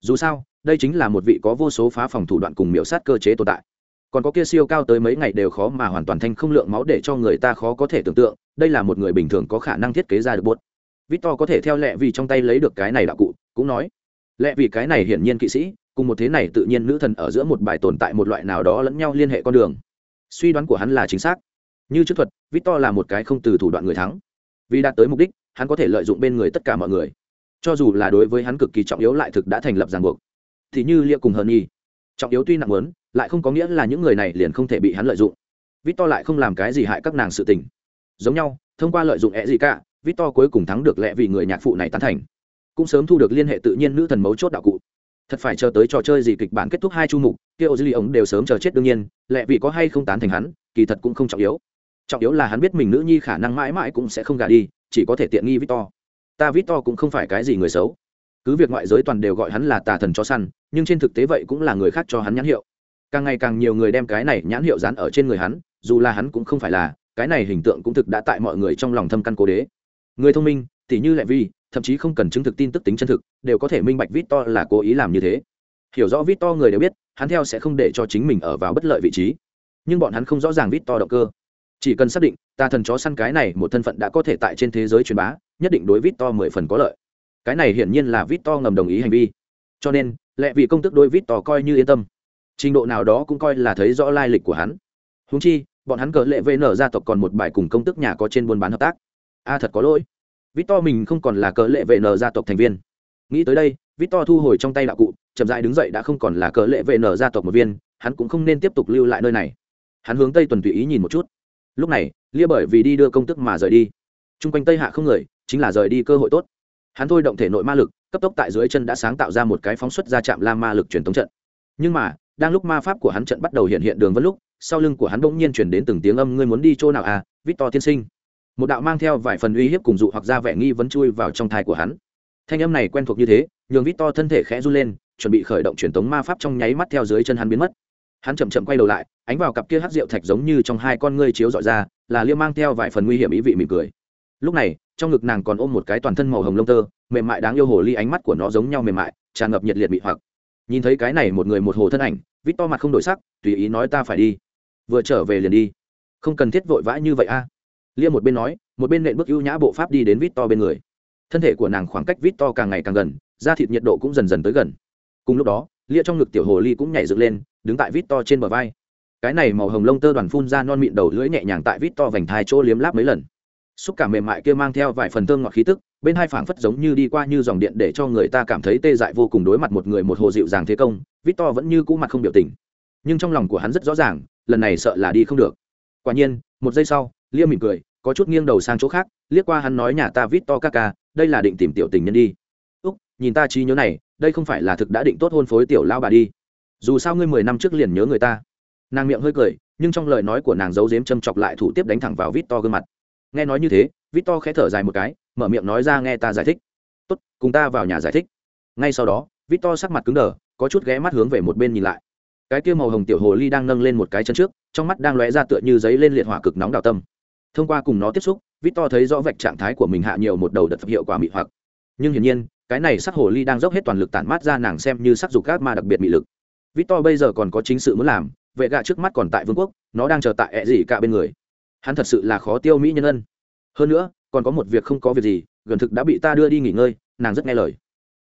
Dù sao, đây chính là một vị có vô số phá phòng thủ đoạn cùng miểu sát cơ chế tồn tại. Còn có kia siêu cao tới mấy ngày đều khó mà hoàn toàn thanh không lượng máu để cho người ta khó có thể tưởng tượng, đây là một người bình thường có khả năng thiết kế ra được buốt. Victor có thể theo lẹ vì trong tay lấy được cái này đạo cụ, cũng nói lẹ vì cái này hiển nhiên kỵ sĩ, cùng một thế này tự nhiên nữ thần ở giữa một bài tồn tại một loại nào đó lẫn nhau liên hệ con đường. Suy đoán của hắn là chính xác. Như trước thuật, victor là một cái không từ thủ đoạn người thắng. Vì đạt tới mục đích, hắn có thể lợi dụng bên người tất cả mọi người cho dù là đối với hắn cực kỳ trọng yếu lại thực đã thành lập ràng buộc. Thì như lia cùng hờn nhi, trọng yếu tuy nặng lớn lại không có nghĩa là những người này liền không thể bị hắn lợi dụng. Vít To lại không làm cái gì hại các nàng sự tình. Giống nhau, thông qua lợi dụng ẹ gì cả Vít To cuối cùng thắng được lẽ vì người nhạc phụ này tán thành. Cũng sớm thu được liên hệ tự nhiên nữ thần mấu chốt đạo cụ. Thật phải chờ tới trò chơi gì kịch bản kết thúc hai chu mục, kia ô dư ly ống đều sớm chờ chết đương nhiên, lẽ vì có hay không tán thành hắn, kỳ thật cũng không trọng yếu. Trọng yếu là hắn biết mình nữ nhi khả năng mãi mãi cũng sẽ không gả đi, chỉ có thể tiện nghi victor ta victor cũng không phải cái gì người xấu. Cứ việc ngoại giới toàn đều gọi hắn là tà thần cho săn, nhưng trên thực tế vậy cũng là người khác cho hắn nhãn hiệu. Càng ngày càng nhiều người đem cái này nhãn hiệu dán ở trên người hắn, dù là hắn cũng không phải là, cái này hình tượng cũng thực đã tại mọi người trong lòng thâm căn cố đế. Người thông minh, tỉ như lệ vi, thậm chí không cần chứng thực tin tức tính chân thực, đều có thể minh bạch vít to là cố ý làm như thế. Hiểu rõ vít to người đều biết, hắn theo sẽ không để cho chính mình ở vào bất lợi vị trí. Nhưng bọn hắn không rõ ràng vít to động cơ. Chỉ cần xác định, tà thần chó săn cái này một thân phận đã có thể tại trên thế giới truyền bá nhất định đối vít to mười phần có lợi. Cái này hiển nhiên là vít to ngầm đồng ý hành vi. Cho nên lẽ vì công tức đôi vít to coi như yên tâm. Trình độ nào đó cũng coi là thấy rõ lai lịch của hắn. Húng chi, bọn hắn cờ lệ vn gia tộc còn một bài cùng công tức nhà có trên buôn bán hợp tác. A, thật có lỗi. Victor mình không còn là cờ lệ vn gia tộc thành viên. Nghĩ tới đây, victor thu hồi trong tay đạo cụ, chậm dại đứng dậy đã không còn là cờ lệ vn gia tộc một viên, hắn cũng không nên tiếp tục lưu lại nơi này. Hắn hướng tây tuần tùy ý nhìn một chút. Lúc này, lia bởi vì đi đưa công tức mà rời đi. T r u n g quanh tây hạ không người chính là rời đi cơ hội tốt. Hắn thôi động thể nội ma lực, cấp tốc tại dưới chân đã sáng tạo ra một cái phóng xuất ra chạm la ma lực truyền thống trận. Nhưng mà, đang lúc ma pháp của hắn trận bắt đầu hiện hiện đường vân lúc, sau lưng của hắn bỗng nhiên chuyển đến từng tiếng âm, ngươi muốn đi chỗ nào à victor tiên sinh? Một đạo mang theo vài phần uy hiếp cùng dụ hoặc ra vẻ nghi vấn chui vào trong thai của hắn. Thanh âm này quen thuộc như thế, nhường victor thân thể khẽ run lên, chuẩn bị khởi động truyền tống ma pháp trong nháy mắt theo dưới chân hắn biến mất. Hắn chậm chậm quay đầu lại, ánh vào cặp kia hát rượu thạch giống như trong hai con ngươi chiếu dọi ra, là liêm mang theo vài phần nguy hiểm ý vị mỉm cười. Lúc này trong ngực nàng còn ôm một cái toàn thân màu hồng lông tơ, mềm mại đáng yêu hồ ly ánh mắt của nó giống nhau mềm mại, tràn ngập nhiệt liệt mị hoặc. Nhìn thấy cái này một người một hồ thân ảnh, vít to mặt không đổi sắc, tùy ý nói ta phải đi. Vừa trở về liền đi. Không cần thiết vội vã như vậy a. À. lia một bên nói, một bên nện bước ưu nhã bộ pháp đi đến vít to bên người. Thân thể của nàng khoảng cách vít to càng ngày càng gần, da thịt nhiệt độ cũng dần dần tới gần. Cùng lúc đó, lia trong ngực tiểu hồ ly cũng nhảy dựng lên, đứng tại vít to trên bờ vai. Cái này màu hồng lông tơ đoàn phun ra non mịn đầu lưỡi nhẹ nhàng tại vít to vành thai chỗ liếm láp mấy lần xúc cảm mềm mại kia mang theo vài phần tương ngọt khí tức, bên hai phảng phất giống như đi qua như dòng điện để cho người ta cảm thấy tê dại vô cùng đối mặt một người một hồ dịu dàng thế công, victor vẫn như cũ mặt không biểu tình. Nhưng trong lòng của hắn rất rõ ràng, lần này sợ là đi không được. Quả nhiên, một giây sau liêm mỉm cười, có chút nghiêng đầu sang chỗ khác, liếc qua hắn nói nhà ta victor ca ca, đây là định tìm tiểu tình nhân đi. Úc, nhìn ta trí nhớ này, đây không phải là thực đã định tốt hôn phối tiểu lao bà đi. Dù sao ngươi mười năm trước liền nhớ người ta. Nàng miệng hơi cười, nhưng trong lời nói của nàng giấu dếm châm chọc lại thủ tiếp đánh thẳng vào vít to gương mặt nghe nói như thế, victor khẽ thở dài một cái, mở miệng nói ra nghe ta giải thích. Tốt, cùng ta vào nhà giải thích. Ngay sau đó, victor sắc mặt cứng đờ, có chút ghé mắt hướng về một bên nhìn lại. Cái kia màu hồng tiểu hồ ly đang nâng lên một cái chân trước, trong mắt đang lóe ra tựa như giấy lên liệt hỏa cực nóng đào tâm. Thông qua cùng nó tiếp xúc, victor thấy rõ vạch trạng thái của mình hạ nhiều một đầu đợt hiệu quả mị hoặc. Nhưng hiển nhiên, cái này sắc hồ ly đang dốc hết toàn lực tản mát ra nàng xem như sắc dục các ma đặc biệt mị lực. Victor bây giờ còn có chính sự muốn làm, vệ gạ trước mắt còn tại vương quốc, nó đang chờ tại ẹ gì cả bên người hắn thật sự là khó tiêu mỹ nhân ân. Hơn nữa, còn có một việc không có việc gì, gần thực đã bị ta đưa đi nghỉ ngơi, nàng rất nghe lời.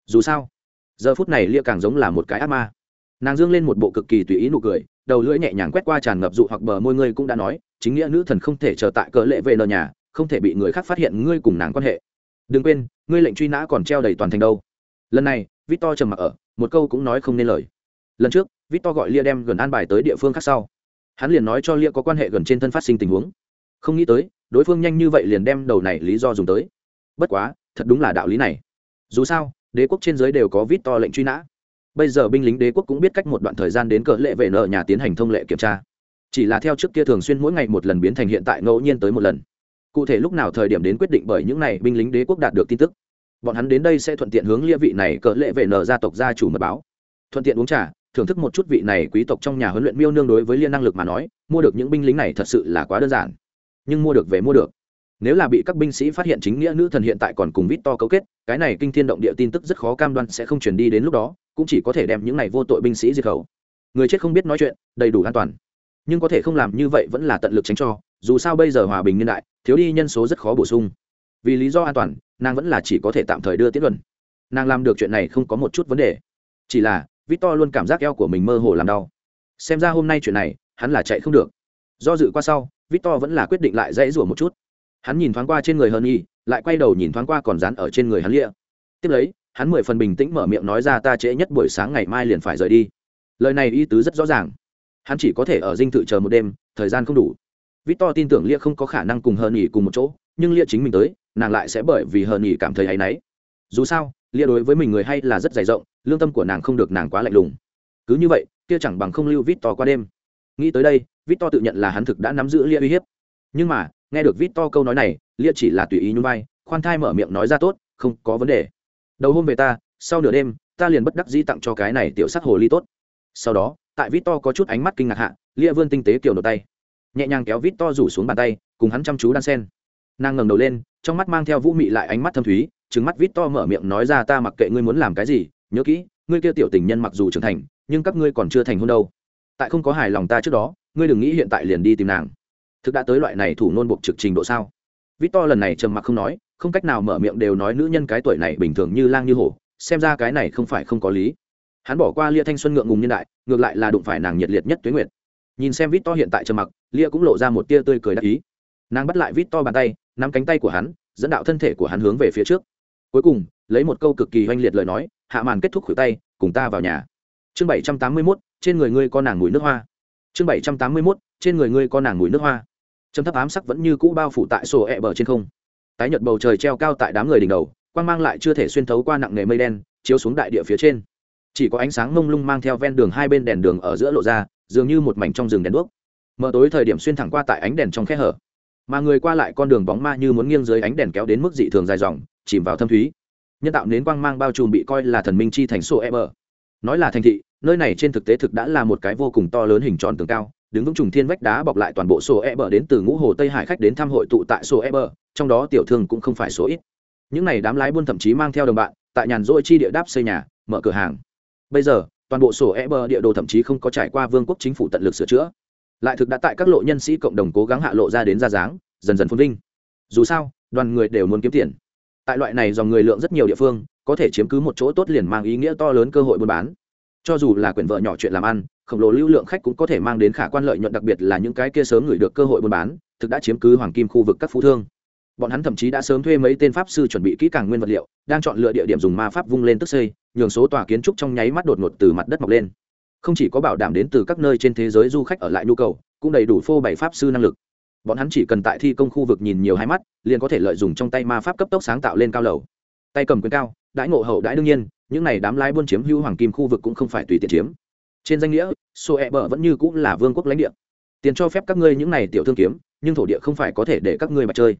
Dù sao, giờ phút này lia càng giống là một cái ác ma. Nàng dương lên một bộ cực kỳ tùy ý nụ cười, đầu lưỡi nhẹ nhàng quét qua tràn ngập dụ hoặc bờ môi ngươi cũng đã nói, chính nghĩa nữ thần không thể chờ tại cỡ lệ về nờ nhà, không thể bị người khác phát hiện ngươi cùng nàng quan hệ. Đừng quên, ngươi lệnh truy nã còn treo đầy toàn thành đâu. Lần này, victor trầm mặc ở, một câu cũng nói không nên lời. Lần trước, victor gọi lia đem gần an bài tới địa phương khác sau. Hắn liền nói cho lia có quan hệ gần trên thân phát sinh tình huống không nghĩ tới, đối phương nhanh như vậy liền đem đầu này lý do dùng tới. Bất quá, thật đúng là đạo lý này. Dù sao, đế quốc trên giới đều có vít to lệnh truy nã. Bây giờ binh lính đế quốc cũng biết cách một đoạn thời gian đến cỡ lệ vệ nợ nhà tiến hành thông lệ kiểm tra. Chỉ là theo trước kia thường xuyên mỗi ngày một lần biến thành hiện tại ngẫu nhiên tới một lần. Cụ thể lúc nào thời điểm đến quyết định bởi những n à y binh lính đế quốc đạt được tin tức. Bọn hắn đến đây sẽ thuận tiện hướng lia vị này cỡ lệ vệ nợ gia tộc gia chủ mật báo. Thuận tiện uống trà, thưởng thức một chút vị này quý tộc trong nhà huấn luyện miêu nương đối với liên năng lực mà nói, mua được những binh lính này thật sự là quá đơn giản nhưng mua được về mua được. Nếu là bị các binh sĩ phát hiện chính nghĩa nữ thần hiện tại còn cùng vít to cấu kết, cái này kinh thiên động địa tin tức rất khó cam đoan sẽ không chuyển đi đến lúc đó, cũng chỉ có thể đem những này vô tội binh sĩ diệt khẩu. Người chết không biết nói chuyện, đầy đủ an toàn. Nhưng có thể không làm như vậy vẫn là tận lực tránh cho, dù sao bây giờ hòa bình niên đại, thiếu đi nhân số rất khó bổ sung. Vì lý do an toàn, nàng vẫn là chỉ có thể tạm thời đưa tiết luận. Nàng làm được chuyện này không có một chút vấn đề. Chỉ là victor luôn cảm giác eo của mình mơ hồ làm đau. Xem ra hôm nay chuyện này, hắn là chạy không được. Do dự qua sau victor vẫn là quyết định lại dãy rủa một chút. Hắn nhìn thoáng qua trên người hơn y lại quay đầu nhìn thoáng qua còn dán ở trên người hắn lia tiếp lấy, hắn mười phần bình tĩnh mở miệng nói ra ta trễ nhất buổi sáng ngày mai liền phải rời đi. Lời này ý tứ rất rõ ràng. Hắn chỉ có thể ở dinh thự chờ một đêm, thời gian không đủ. Victor tin tưởng lia không có khả năng cùng hơn y cùng một chỗ, nhưng lia chính mình tới, nàng lại sẽ bởi vì hơn y cảm thấy áy náy. Dù sao lia đối với mình người hay là rất dày rộng, lương tâm của nàng không được nàng quá lạnh lùng. Cứ như vậy, kia chẳng bằng không lưu victor qua đêm. Nghĩ tới đây victor tự nhận là hắn thực đã nắm giữ lia uy hiếp. Nhưng mà, nghe được victor câu nói này, lia chỉ là tùy ý nhún vai, khoan thai mở miệng nói ra tốt, không có vấn đề. Đầu hôm về ta, sau nửa đêm, ta liền bất đắc dĩ tặng cho cái này tiểu sắc hồ ly tốt. Sau đó, tại victor có chút ánh mắt kinh ngạc hạ, lia vươn tinh tế kiểu nổ tay. Nhẹ nhàng kéo victor rủ xuống bàn tay, cùng hắn chăm chú đan sen. Nàng ngẩng đầu lên, trong mắt mang theo vũ mị lại ánh mắt thâm thúy, Trừng mắt victor mở miệng nói ra ta mặc kệ ngươi muốn làm cái gì, nhớ kỹ, ngươi kia tiểu tình nhân mặc dù trưởng thành, nhưng các ngươi còn chưa thành hôn đâu. Tại không có hài lòng ta trước đó ngươi đừng nghĩ hiện tại liền đi tìm nàng. Thực đã tới loại này thủ nôn buộc trực trình độ sao? Vít to lần này trầm mặc không nói, không cách nào mở miệng đều nói nữ nhân cái tuổi này bình thường như lang như hổ, xem ra cái này không phải không có lý. Hắn bỏ qua lia thanh xuân ngượng ngùng nhân đại, ngược lại là đụng phải nàng nhiệt liệt nhất tuế nguyệt. Nhìn xem vít to hiện tại trầm mặc, lia cũng lộ ra một tia tươi cười đắc ý. Nàng bắt lại vít to bàn tay, nắm cánh tay của hắn, dẫn đạo thân thể của hắn hướng về phía trước. Cuối cùng, lấy một câu cực kỳ oanh liệt lời nói, hạ màn kết thúc khuỷu tay, cùng ta vào nhà. Chương bảy trăm tám mươi mốt, trên người ngươi có nàng mùi nước hoa chương bảy trăm tám mươi mốt, trên người ngươi có nàng mùi nước hoa. Trầm thấp ám sắc vẫn như cũ bao phủ tại sổ ẹ bờ trên không. Tái nhật bầu trời treo cao tại đám người đỉnh đầu, quang mang lại chưa thể xuyên thấu qua nặng nề mây đen, chiếu xuống đại địa phía trên. Chỉ có ánh sáng mông lung mang theo ven đường hai bên đèn đường ở giữa lộ ra, dường như một mảnh trong rừng đèn đuốc. Mở tối thời điểm xuyên thẳng qua tại ánh đèn trong khe hở. Mà người qua lại con đường bóng ma như muốn nghiêng dưới ánh đèn kéo đến mức dị thường dài dòng, chìm vào thâm thúy. Nhân tạo nến quang mang bao trùm bị coi là thần minh chi thành sổ e bờ. Nói là thành thị nơi này trên thực tế thực đã là một cái vô cùng to lớn hình tròn tường cao, đứng vững trùng thiên vách đá bọc lại toàn bộ sổ e bờ đến từ ngũ hồ tây hải khách đến thăm hội tụ tại sổ e bờ trong đó tiểu thương cũng không phải số ít. Những n à y đám lái buôn thậm chí mang theo đồng bạn, tại nhàn rỗi chi địa đáp xây nhà, mở cửa hàng. Bây giờ, toàn bộ sổ e bờ địa đồ thậm chí không có trải qua vương quốc chính phủ tận lực sửa chữa. Lại thực đã tại các lộ nhân sĩ cộng đồng cố gắng hạ lộ ra đến ra dáng, dần dần phun vinh. Dù sao, đoàn người đều muốn kiếm tiền. Tại loại này dòng người lượng rất nhiều địa phương, có thể chiếm cứ một chỗ tốt liền mang ý nghĩa to lớn cơ hội buôn bán cho dù là quyển vợ nhỏ chuyện làm ăn, khổng lồ lưu lượng khách cũng có thể mang đến khả quan lợi nhuận, đặc biệt là những cái kia sớm gửi được cơ hội buôn bán, thực đã chiếm cứ hoàng kim khu vực các phú thương. Bọn hắn thậm chí đã sớm thuê mấy tên pháp sư chuẩn bị kỹ càng nguyên vật liệu, đang chọn lựa địa điểm dùng ma pháp vung lên tức xây, nhường số tòa kiến trúc trong nháy mắt đột ngột từ mặt đất mọc lên. Không chỉ có bảo đảm đến từ các nơi trên thế giới du khách ở lại nhu cầu, cũng đầy đủ phô bày pháp sư năng lực. Bọn hắn chỉ cần tại thi công khu vực nhìn nhiều hai mắt, liền có thể lợi dụng trong tay ma pháp cấp tốc sáng tạo lên cao lầu. Tay cầm quyền cao, đãi ngộ hậu đãi đương nhiên những này đám lái buôn chiếm hữu hoàng kim khu vực cũng không phải tùy tiện chiếm. Trên danh nghĩa, sô e bờ vẫn như cũng là vương quốc lãnh địa. Tiền cho phép các ngươi những này tiểu thương kiếm, nhưng thổ địa không phải có thể để các ngươi mà chơi.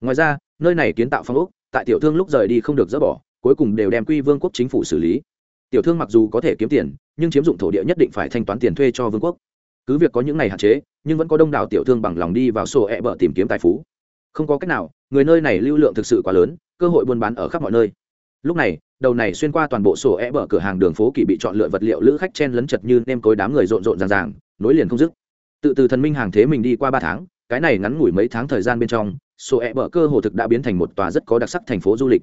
Ngoài ra, nơi này kiến tạo phong ốc, tại tiểu thương lúc rời đi không được dỡ bỏ, cuối cùng đều đem quy vương quốc chính phủ xử lý. Tiểu thương mặc dù có thể kiếm tiền, nhưng chiếm dụng thổ địa nhất định phải thanh toán tiền thuê cho vương quốc. Cứ việc có những này hạn chế, nhưng vẫn có đông đảo tiểu thương bằng lòng đi vào sổ e bờ tìm kiếm tài phú. Không có cách nào, người nơi này lưu lượng thực sự quá lớn, cơ hội buôn bán ở khắp mọi nơi lúc này, đầu này xuyên qua toàn bộ sổ e bờ cửa hàng đường phố kỳ bị chọn lựa vật liệu lữ khách chen lấn chật như nem cối đám người rộn rộn ràng ràng, nối liền không dứt. Tự từ thần minh hàng thế mình đi qua ba tháng, cái này ngắn ngủi mấy tháng thời gian bên trong, sổ e bờ cơ hồ thực đã biến thành một tòa rất có đặc sắc thành phố du lịch.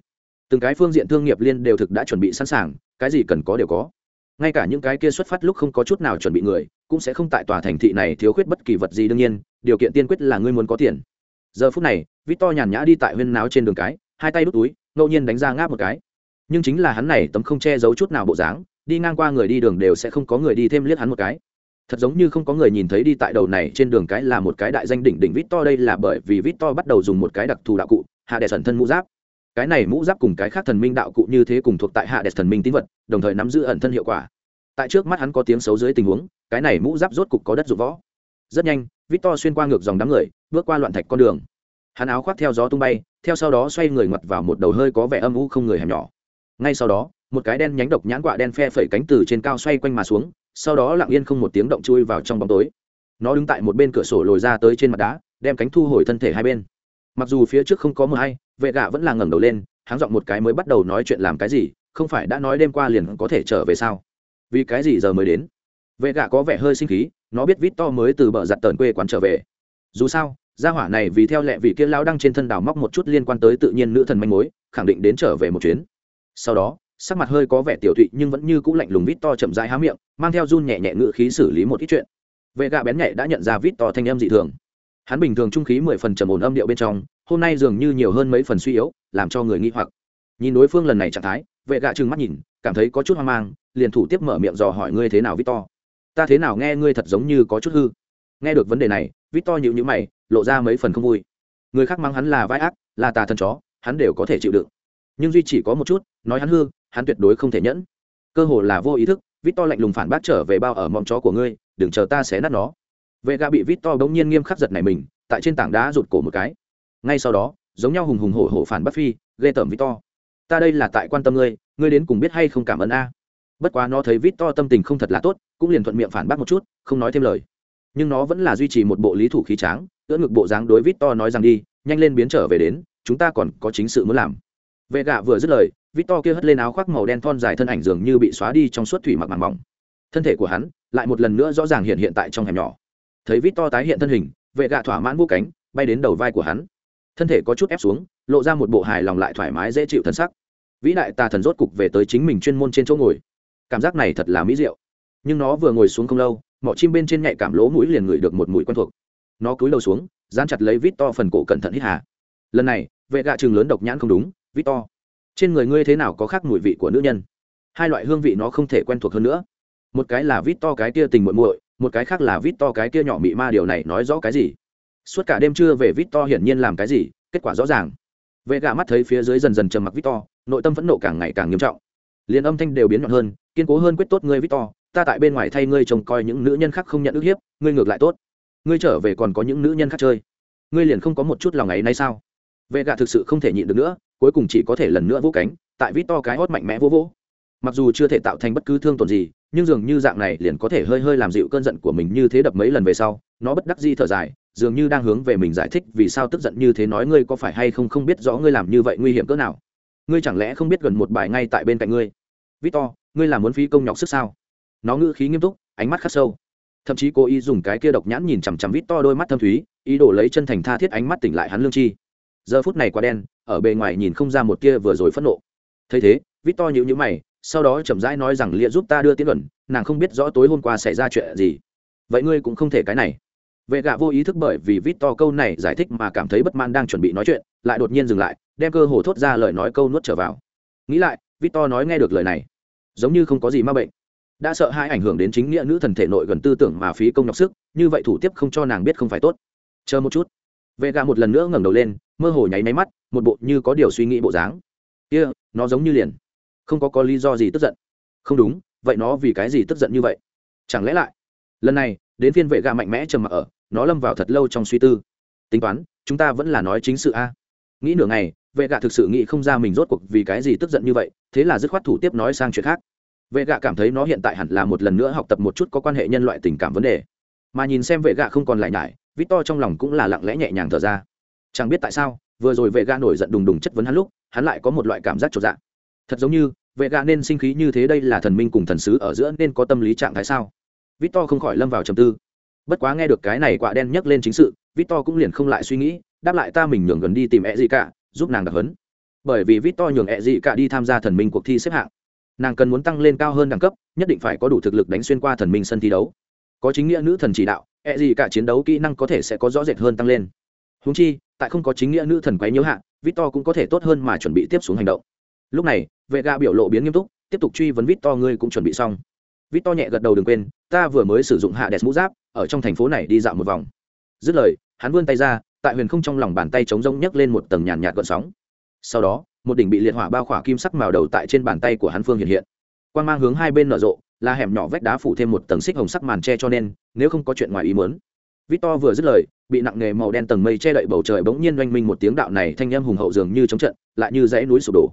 Từng cái phương diện thương nghiệp liên đều thực đã chuẩn bị sẵn sàng, cái gì cần có đều có. Ngay cả những cái kia xuất phát lúc không có chút nào chuẩn bị người, cũng sẽ không tại tòa thành thị này thiếu khuyết bất kỳ vật gì đương nhiên, điều kiện tiên quyết là ngươi muốn có tiền. Giờ phút này, victor nhàn nhã đi tại huyên náo trên đường cái, hai tay đút túi, ngẫu nhiên đánh ra ngáp một cái nhưng chính là hắn này tấm không che giấu chút nào bộ dáng, đi ngang qua người đi đường đều sẽ không có người đi thêm liếc hắn một cái. Thật giống như không có người nhìn thấy đi tại đầu này trên đường cái là một cái đại danh đỉnh đỉnh vít to đây là bởi vì vít to bắt đầu dùng một cái đặc thù đạo cụ, hạ đệ sẩn thân mũ giáp. Cái này mũ giáp cùng cái khác thần minh đạo cụ như thế cùng thuộc tại hạ đệ thần minh tín vật, đồng thời nắm giữ ẩn thân hiệu quả. Tại trước mắt hắn có tiếng xấu dưới tình huống, cái này mũ giáp rốt cục có đất rụ võ. Rất nhanh vít to xuyên qua ngược dòng đám người, bước qua loạn thạch con đường. Hắn áo khoác theo gió tung bay, theo sau đó xoay người ngoặt vào một đầu hơi có vẻ âm u không người hẻm nhỏ ngay sau đó, một cái đen nhánh độc nhãn quạ đen phe phẩy cánh từ trên cao xoay quanh mà xuống, sau đó lặng yên không một tiếng động chui vào trong bóng tối. Nó đứng tại một bên cửa sổ lồi ra tới trên mặt đá, đem cánh thu hồi thân thể hai bên. Mặc dù phía trước không có mờ hay, vệ gạ vẫn là ngẩng đầu lên, háng giọng một cái mới bắt đầu nói chuyện làm cái gì, không phải đã nói đêm qua liền có thể trở về sao? Vì cái gì giờ mới đến? Vệ gạ có vẻ hơi sinh khí, nó biết vít to mới từ bờ giặt tờn quê quán trở về. Dù sao, gia hỏa này vì theo lệ vị kia lao đang trên thân đào móc một chút liên quan tới tự nhiên nữ thần manh mối, khẳng định đến trở về một chuyến sau đó, sắc mặt hơi có vẻ tiểu thụy nhưng vẫn như c ũ lạnh lùng vít to chậm rãi há miệng, mang theo run nhẹ nhẹ ngự khí xử lý một ít chuyện. Vệ gạ bén nhẹ đã nhận ra vít to thanh âm dị thường. Hắn bình thường trung khí mười phần trầm ổn âm điệu bên trong, hôm nay dường như nhiều hơn mấy phần suy yếu, làm cho người nghi hoặc. Nhìn đối phương lần này trạng thái vệ gạ trừng mắt nhìn, cảm thấy có chút hoang mang, liền thủ tiếp mở miệng dò hỏi ngươi thế nào vít to. Ta thế nào nghe ngươi thật giống như có chút hư. Nghe được vấn đề này, vít to nhịu nhữ mày, lộ ra mấy phần không vui. Người khác mắng hắn là vai ác, là tà thần chó, hắn đều có thể chịu đựng nhưng duy chỉ có một chút, nói hắn hư, hắn tuyệt đối không thể nhẫn. Cơ hồ là vô ý thức vít to lạnh lùng phản bác trở về bao ở mong chó của ngươi, đừng chờ ta xé nát nó. Vệ gà bị vít to bỗng nhiên nghiêm khắc giật này mình, tại trên tảng đá rụt cổ một cái. Ngay sau đó, giống nhau hùng hùng hổ hổ phản bắt phi, ghê tởm vít to ta đây là tại quan tâm ngươi ngươi đến cùng biết hay không cảm ơn a? Bất quá nó thấy vít to tâm tình không thật là tốt, cũng liền thuận miệng phản bác một chút, không nói thêm lời. Nhưng nó vẫn là duy trì một bộ lý thủ khí tráng, ưỡn ngực bộ dáng đối vít to nói rằng đi, nhanh lên biến trở về đến, chúng ta còn có chính sự muốn làm vệ gạ vừa dứt lời vít to kia hất lên áo khoác màu đen thon dài thân ảnh dường như bị xóa đi trong suốt thủy mặc màng mỏng. Thân thể của hắn lại một lần nữa rõ ràng hiện hiện tại trong hẻm nhỏ. Thấy vít to tái hiện thân hình, vệ gạ thỏa mãn vô cánh, bay đến đầu vai của hắn. Thân thể có chút ép xuống, lộ ra một bộ hài lòng lại thoải mái dễ chịu thân sắc. Vĩ đại tà thần rốt cục về tới chính mình chuyên môn trên chỗ ngồi. Cảm giác này thật là mỹ diệu. Nhưng nó vừa ngồi xuống không lâu, mỏ chim bên trên nhạy cảm lỗ mũi liền ngửi được một mũi quen thuộc. Nó cúi đầu xuống, dán chặt lấy vít to phần cổ cẩn thận hít hà. Lần này, vệ gạ chừng lớn độc nhãn không đúng vít to trên người ngươi thế nào có khác mùi vị của nữ nhân? Hai loại hương vị nó không thể quen thuộc hơn nữa. Một cái là vít to cái kia tình muội muội, một cái khác là vít to cái kia nhỏ mị ma, điều này nói rõ cái gì? Suốt cả đêm trưa về vít to hiển nhiên làm cái gì? Kết quả rõ ràng. Vệ gạ mắt thấy phía dưới dần dần trầm mặc vít to nội tâm phẫn nộ càng ngày càng nghiêm trọng. Liền âm thanh đều biến nhọn hơn, kiên cố hơn quyết tốt ngươi vít to ta tại bên ngoài thay ngươi trông coi những nữ nhân khác không nhận ức hiếp, ngươi ngược lại tốt. Ngươi trở về còn có những nữ nhân khác chơi. Ngươi liền không có một chút lòng ấy nay sao? Vệ gạ thực sự không thể nhịn được nữa cuối cùng chỉ có thể lần nữa vỗ cánh, tại vít to cái hót mạnh mẽ vỗ vỗ. Mặc dù chưa thể tạo thành bất cứ thương tổn gì, nhưng dường như dạng này liền có thể hơi hơi làm dịu cơn giận của mình như thế đập mấy lần về sau, nó bất đắc di thở dài, dường như đang hướng về mình giải thích vì sao tức giận như thế nói ngươi có phải hay không không biết rõ ngươi làm như vậy nguy hiểm cỡ nào. Ngươi chẳng lẽ không biết gần một bài ngay tại bên cạnh ngươi? Victor ngươi làm muốn phí công nhọc sức sao? Nó ngữ khí nghiêm túc, ánh mắt khắc sâu. Thậm chí cô ý dùng cái kia độc nhãn nhìn chằm chằm vít to đôi mắt thâm thúy, ý đồ lấy chân thành tha thiết ánh mắt tỉnh lại hắn lương chi giờ phút này quá đen, ở bề ngoài nhìn không ra một kia vừa rồi phẫn nộ. Thấy thế vít to nhữ nhữ mày, sau đó chậm rãi nói rằng lia giúp ta đưa tiến luận, nàng không biết rõ tối hôm qua xảy ra chuyện gì. Vậy ngươi cũng không thể cái này. Vệ gạ vô ý thức bởi vì vít to câu này giải thích mà cảm thấy bất man đang chuẩn bị nói chuyện, lại đột nhiên dừng lại, đem cơ hồ thốt ra lời nói câu nuốt trở vào. Nghĩ lại vít to nói nghe được lời này. Giống như không có gì ma bệnh. Đã sợ hai ảnh hưởng đến chính nghĩa nữ thần thể nội gần tư tưởng mà phí công nhọc sức, như vậy thủ tiếp không cho nàng biết không phải tốt. Chờ một chút. Vệ gạ một lần nữa ngẩng đầu lên mơ hồ nháy máy mắt, một bộ như có điều suy nghĩ bộ dáng. Kia, nó giống như liền. Không có có lý do gì tức giận. Không đúng, vậy nó vì cái gì tức giận như vậy? Chẳng lẽ lại? Lần này, đến phiên vệ gà mạnh mẽ trầm mặc ở, nó lâm vào thật lâu trong suy tư. Tính toán, chúng ta vẫn là nói chính sự a. Nghĩ nửa ngày, vệ gạ thực sự nghĩ không ra mình rốt cuộc vì cái gì tức giận như vậy, thế là dứt khoát thủ tiếp nói sang chuyện khác. Vệ gạ cảm thấy nó hiện tại hẳn là một lần nữa học tập một chút có quan hệ nhân loại tình cảm vấn đề. Mà nhìn xem vệ gạ không còn lại nhải vít to trong lòng cũng là lặng lẽ nhẹ nhàng thở ra chẳng biết tại sao, vừa rồi vệ ga nổi giận đùng đùng chất vấn hắn lúc, hắn lại có một loại cảm giác trột dạ. Thật giống như, vệ ga nên sinh khí như thế đây là thần minh cùng thần sứ ở giữa nên có tâm lý trạng thái sao? Vít to không khỏi lâm vào trầm tư. Bất quá nghe được cái này quạ đen nhắc lên chính sự, victor cũng liền không lại suy nghĩ, đáp lại ta mình nhường gần đi tìm e gì cả giúp nàng đặc hấn bởi vì victor nhường e gì cả đi tham gia thần minh cuộc thi xếp hạng. Nàng cần muốn tăng lên cao hơn đẳng cấp, nhất định phải có đủ thực lực đánh xuyên qua thần minh sân thi đấu. Có chính nghĩa nữ thần chỉ đạo e gì cả chiến đấu kỹ năng có thể sẽ có rõ rệt hơn tăng lên. Húng chi tại không có chính nghĩa nữ thần quấy nhiễu hạ, victor cũng có thể tốt hơn mà chuẩn bị tiếp xuống hành động. Lúc này, vệ gạ biểu lộ biến nghiêm túc, tiếp tục truy vấn victor, ngươi cũng chuẩn bị xong. Victor nhẹ gật đầu đừng quên, ta vừa mới sử dụng hạ đẹp mũ giáp, ở trong thành phố này đi dạo một vòng. Dứt lời, hắn vươn tay ra, tại huyền không trong lòng bàn tay trống rông nhấc lên một tầng nhàn nhạt gợn sóng. Sau đó, một đỉnh bị liệt hỏa bao khỏa kim sắc màu đầu tại trên bàn tay của hắn phương hiện hiện. Quan mang hướng hai bên nở rộ, là hẻm nhỏ vách đá phủ thêm một tầng xích hồng sắc màn che cho nên, nếu không có chuyện ngoài ý muốn victor vừa dứt lời, bị nặng nghề màu đen tầng mây che đậy bầu trời bỗng nhiên oanh minh một tiếng đạo này thanh âm hùng hậu dường như chống trận, lại như dãy núi sụp đổ.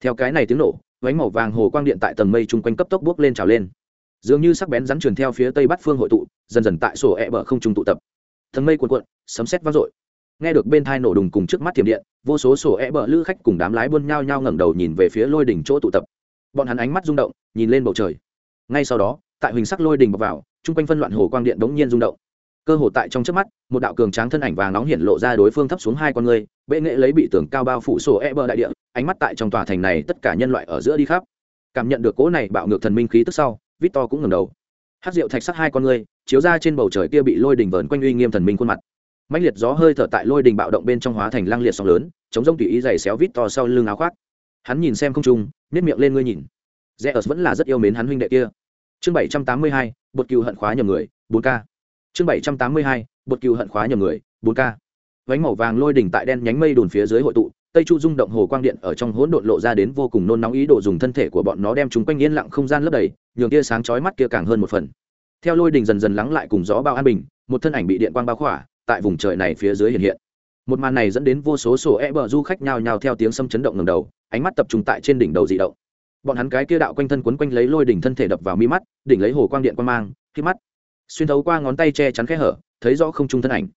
Theo cái này tiếng nổ, vánh màu vàng hồ quang điện tại tầng mây chung quanh cấp tốc bước lên trào lên. Dường như sắc bén rắn truyền theo phía tây bắc phương hội tụ, dần dần tại sổ ẹ、e、bờ không trung tụ tập. Thần mây cuộn cuộn, sấm sét vang dội. Nghe được bên tai nổ đùng cùng trước mắt thiểm điện, vô số sổ ẹ、e、bờ lữ khách cùng đám lái buôn nhao nhao ngẩng đầu nhìn về phía lôi đỉnh chỗ tụ tập. Bọn hắn ánh mắt rung động, nhìn lên bầu trời. Ngay sau đó, tại huỳnh sắc lôi đỉnh bộc vào, chung quanh phân loạn hồ quang điện bỗng nhiên rung động cơ hồ tại trong trước mắt một đạo cường tráng thân ảnh vàng nóng hiện lộ ra đối phương thấp xuống hai con người bệ nghệ lấy bị tường cao bao phủ sổ e bờ đại địa ánh mắt tại trong tòa thành này tất cả nhân loại ở giữa đi khắp. Cảm nhận được cỗ này bạo ngược thần minh khí tức sau victor cũng ngầm đầu. Hát rượu thạch sắc hai con người, chiếu ra trên bầu trời kia bị lôi đình vờn quanh uy nghiêm thần minh khuôn mặt. Mạnh liệt gió hơi thở tại lôi đình bạo động bên trong hóa thành lăng liệt sóng lớn chống rông tùy ý giày xéo vít to sau lưng áo khoác. Hắn nhìn xem không trung nếp miệng lên ngươi nhìn. Rẽ ớt vẫn là rất yêu mến hắn huynh đệ kia. Chương bảy trăm tám mươi hai bột cựu hận khóa nhầm người bốn k chương bảy trăm tám mươi hai, bột cừu hận khóa nhầm người, bốn k vánh màu vàng lôi đỉnh tại đen nhánh mây đùn phía dưới hội tụ, tây chu rung động hồ quang điện ở trong hỗn độn lộ ra đến vô cùng nôn nóng ý đồ dùng thân thể của bọn nó đem chúng quanh yên lặng không gian lấp đầy, nhường tia sáng chói mắt kia càng hơn một phần. Theo lôi đình dần dần lắng lại cùng gió bao an bình, một thân ảnh bị điện quang bao khỏa, tại vùng trời này phía dưới hiện hiện. Một màn này dẫn đến vô số sổ e bờ du khách nhào nhào theo tiếng sâm chấn động ngầm đầu, ánh mắt tập trung tại trên đỉnh đầu dị động. Bọn hắn cái kia đạo quanh thân quấn quanh lấy lôi đỉnh thân thể đập vào mi mắt, đỉnh lấy hồ quang điện quang mang, khi mắt xuyên thấu qua ngón tay che chắn khe hở, thấy rõ không trung thân ảnh.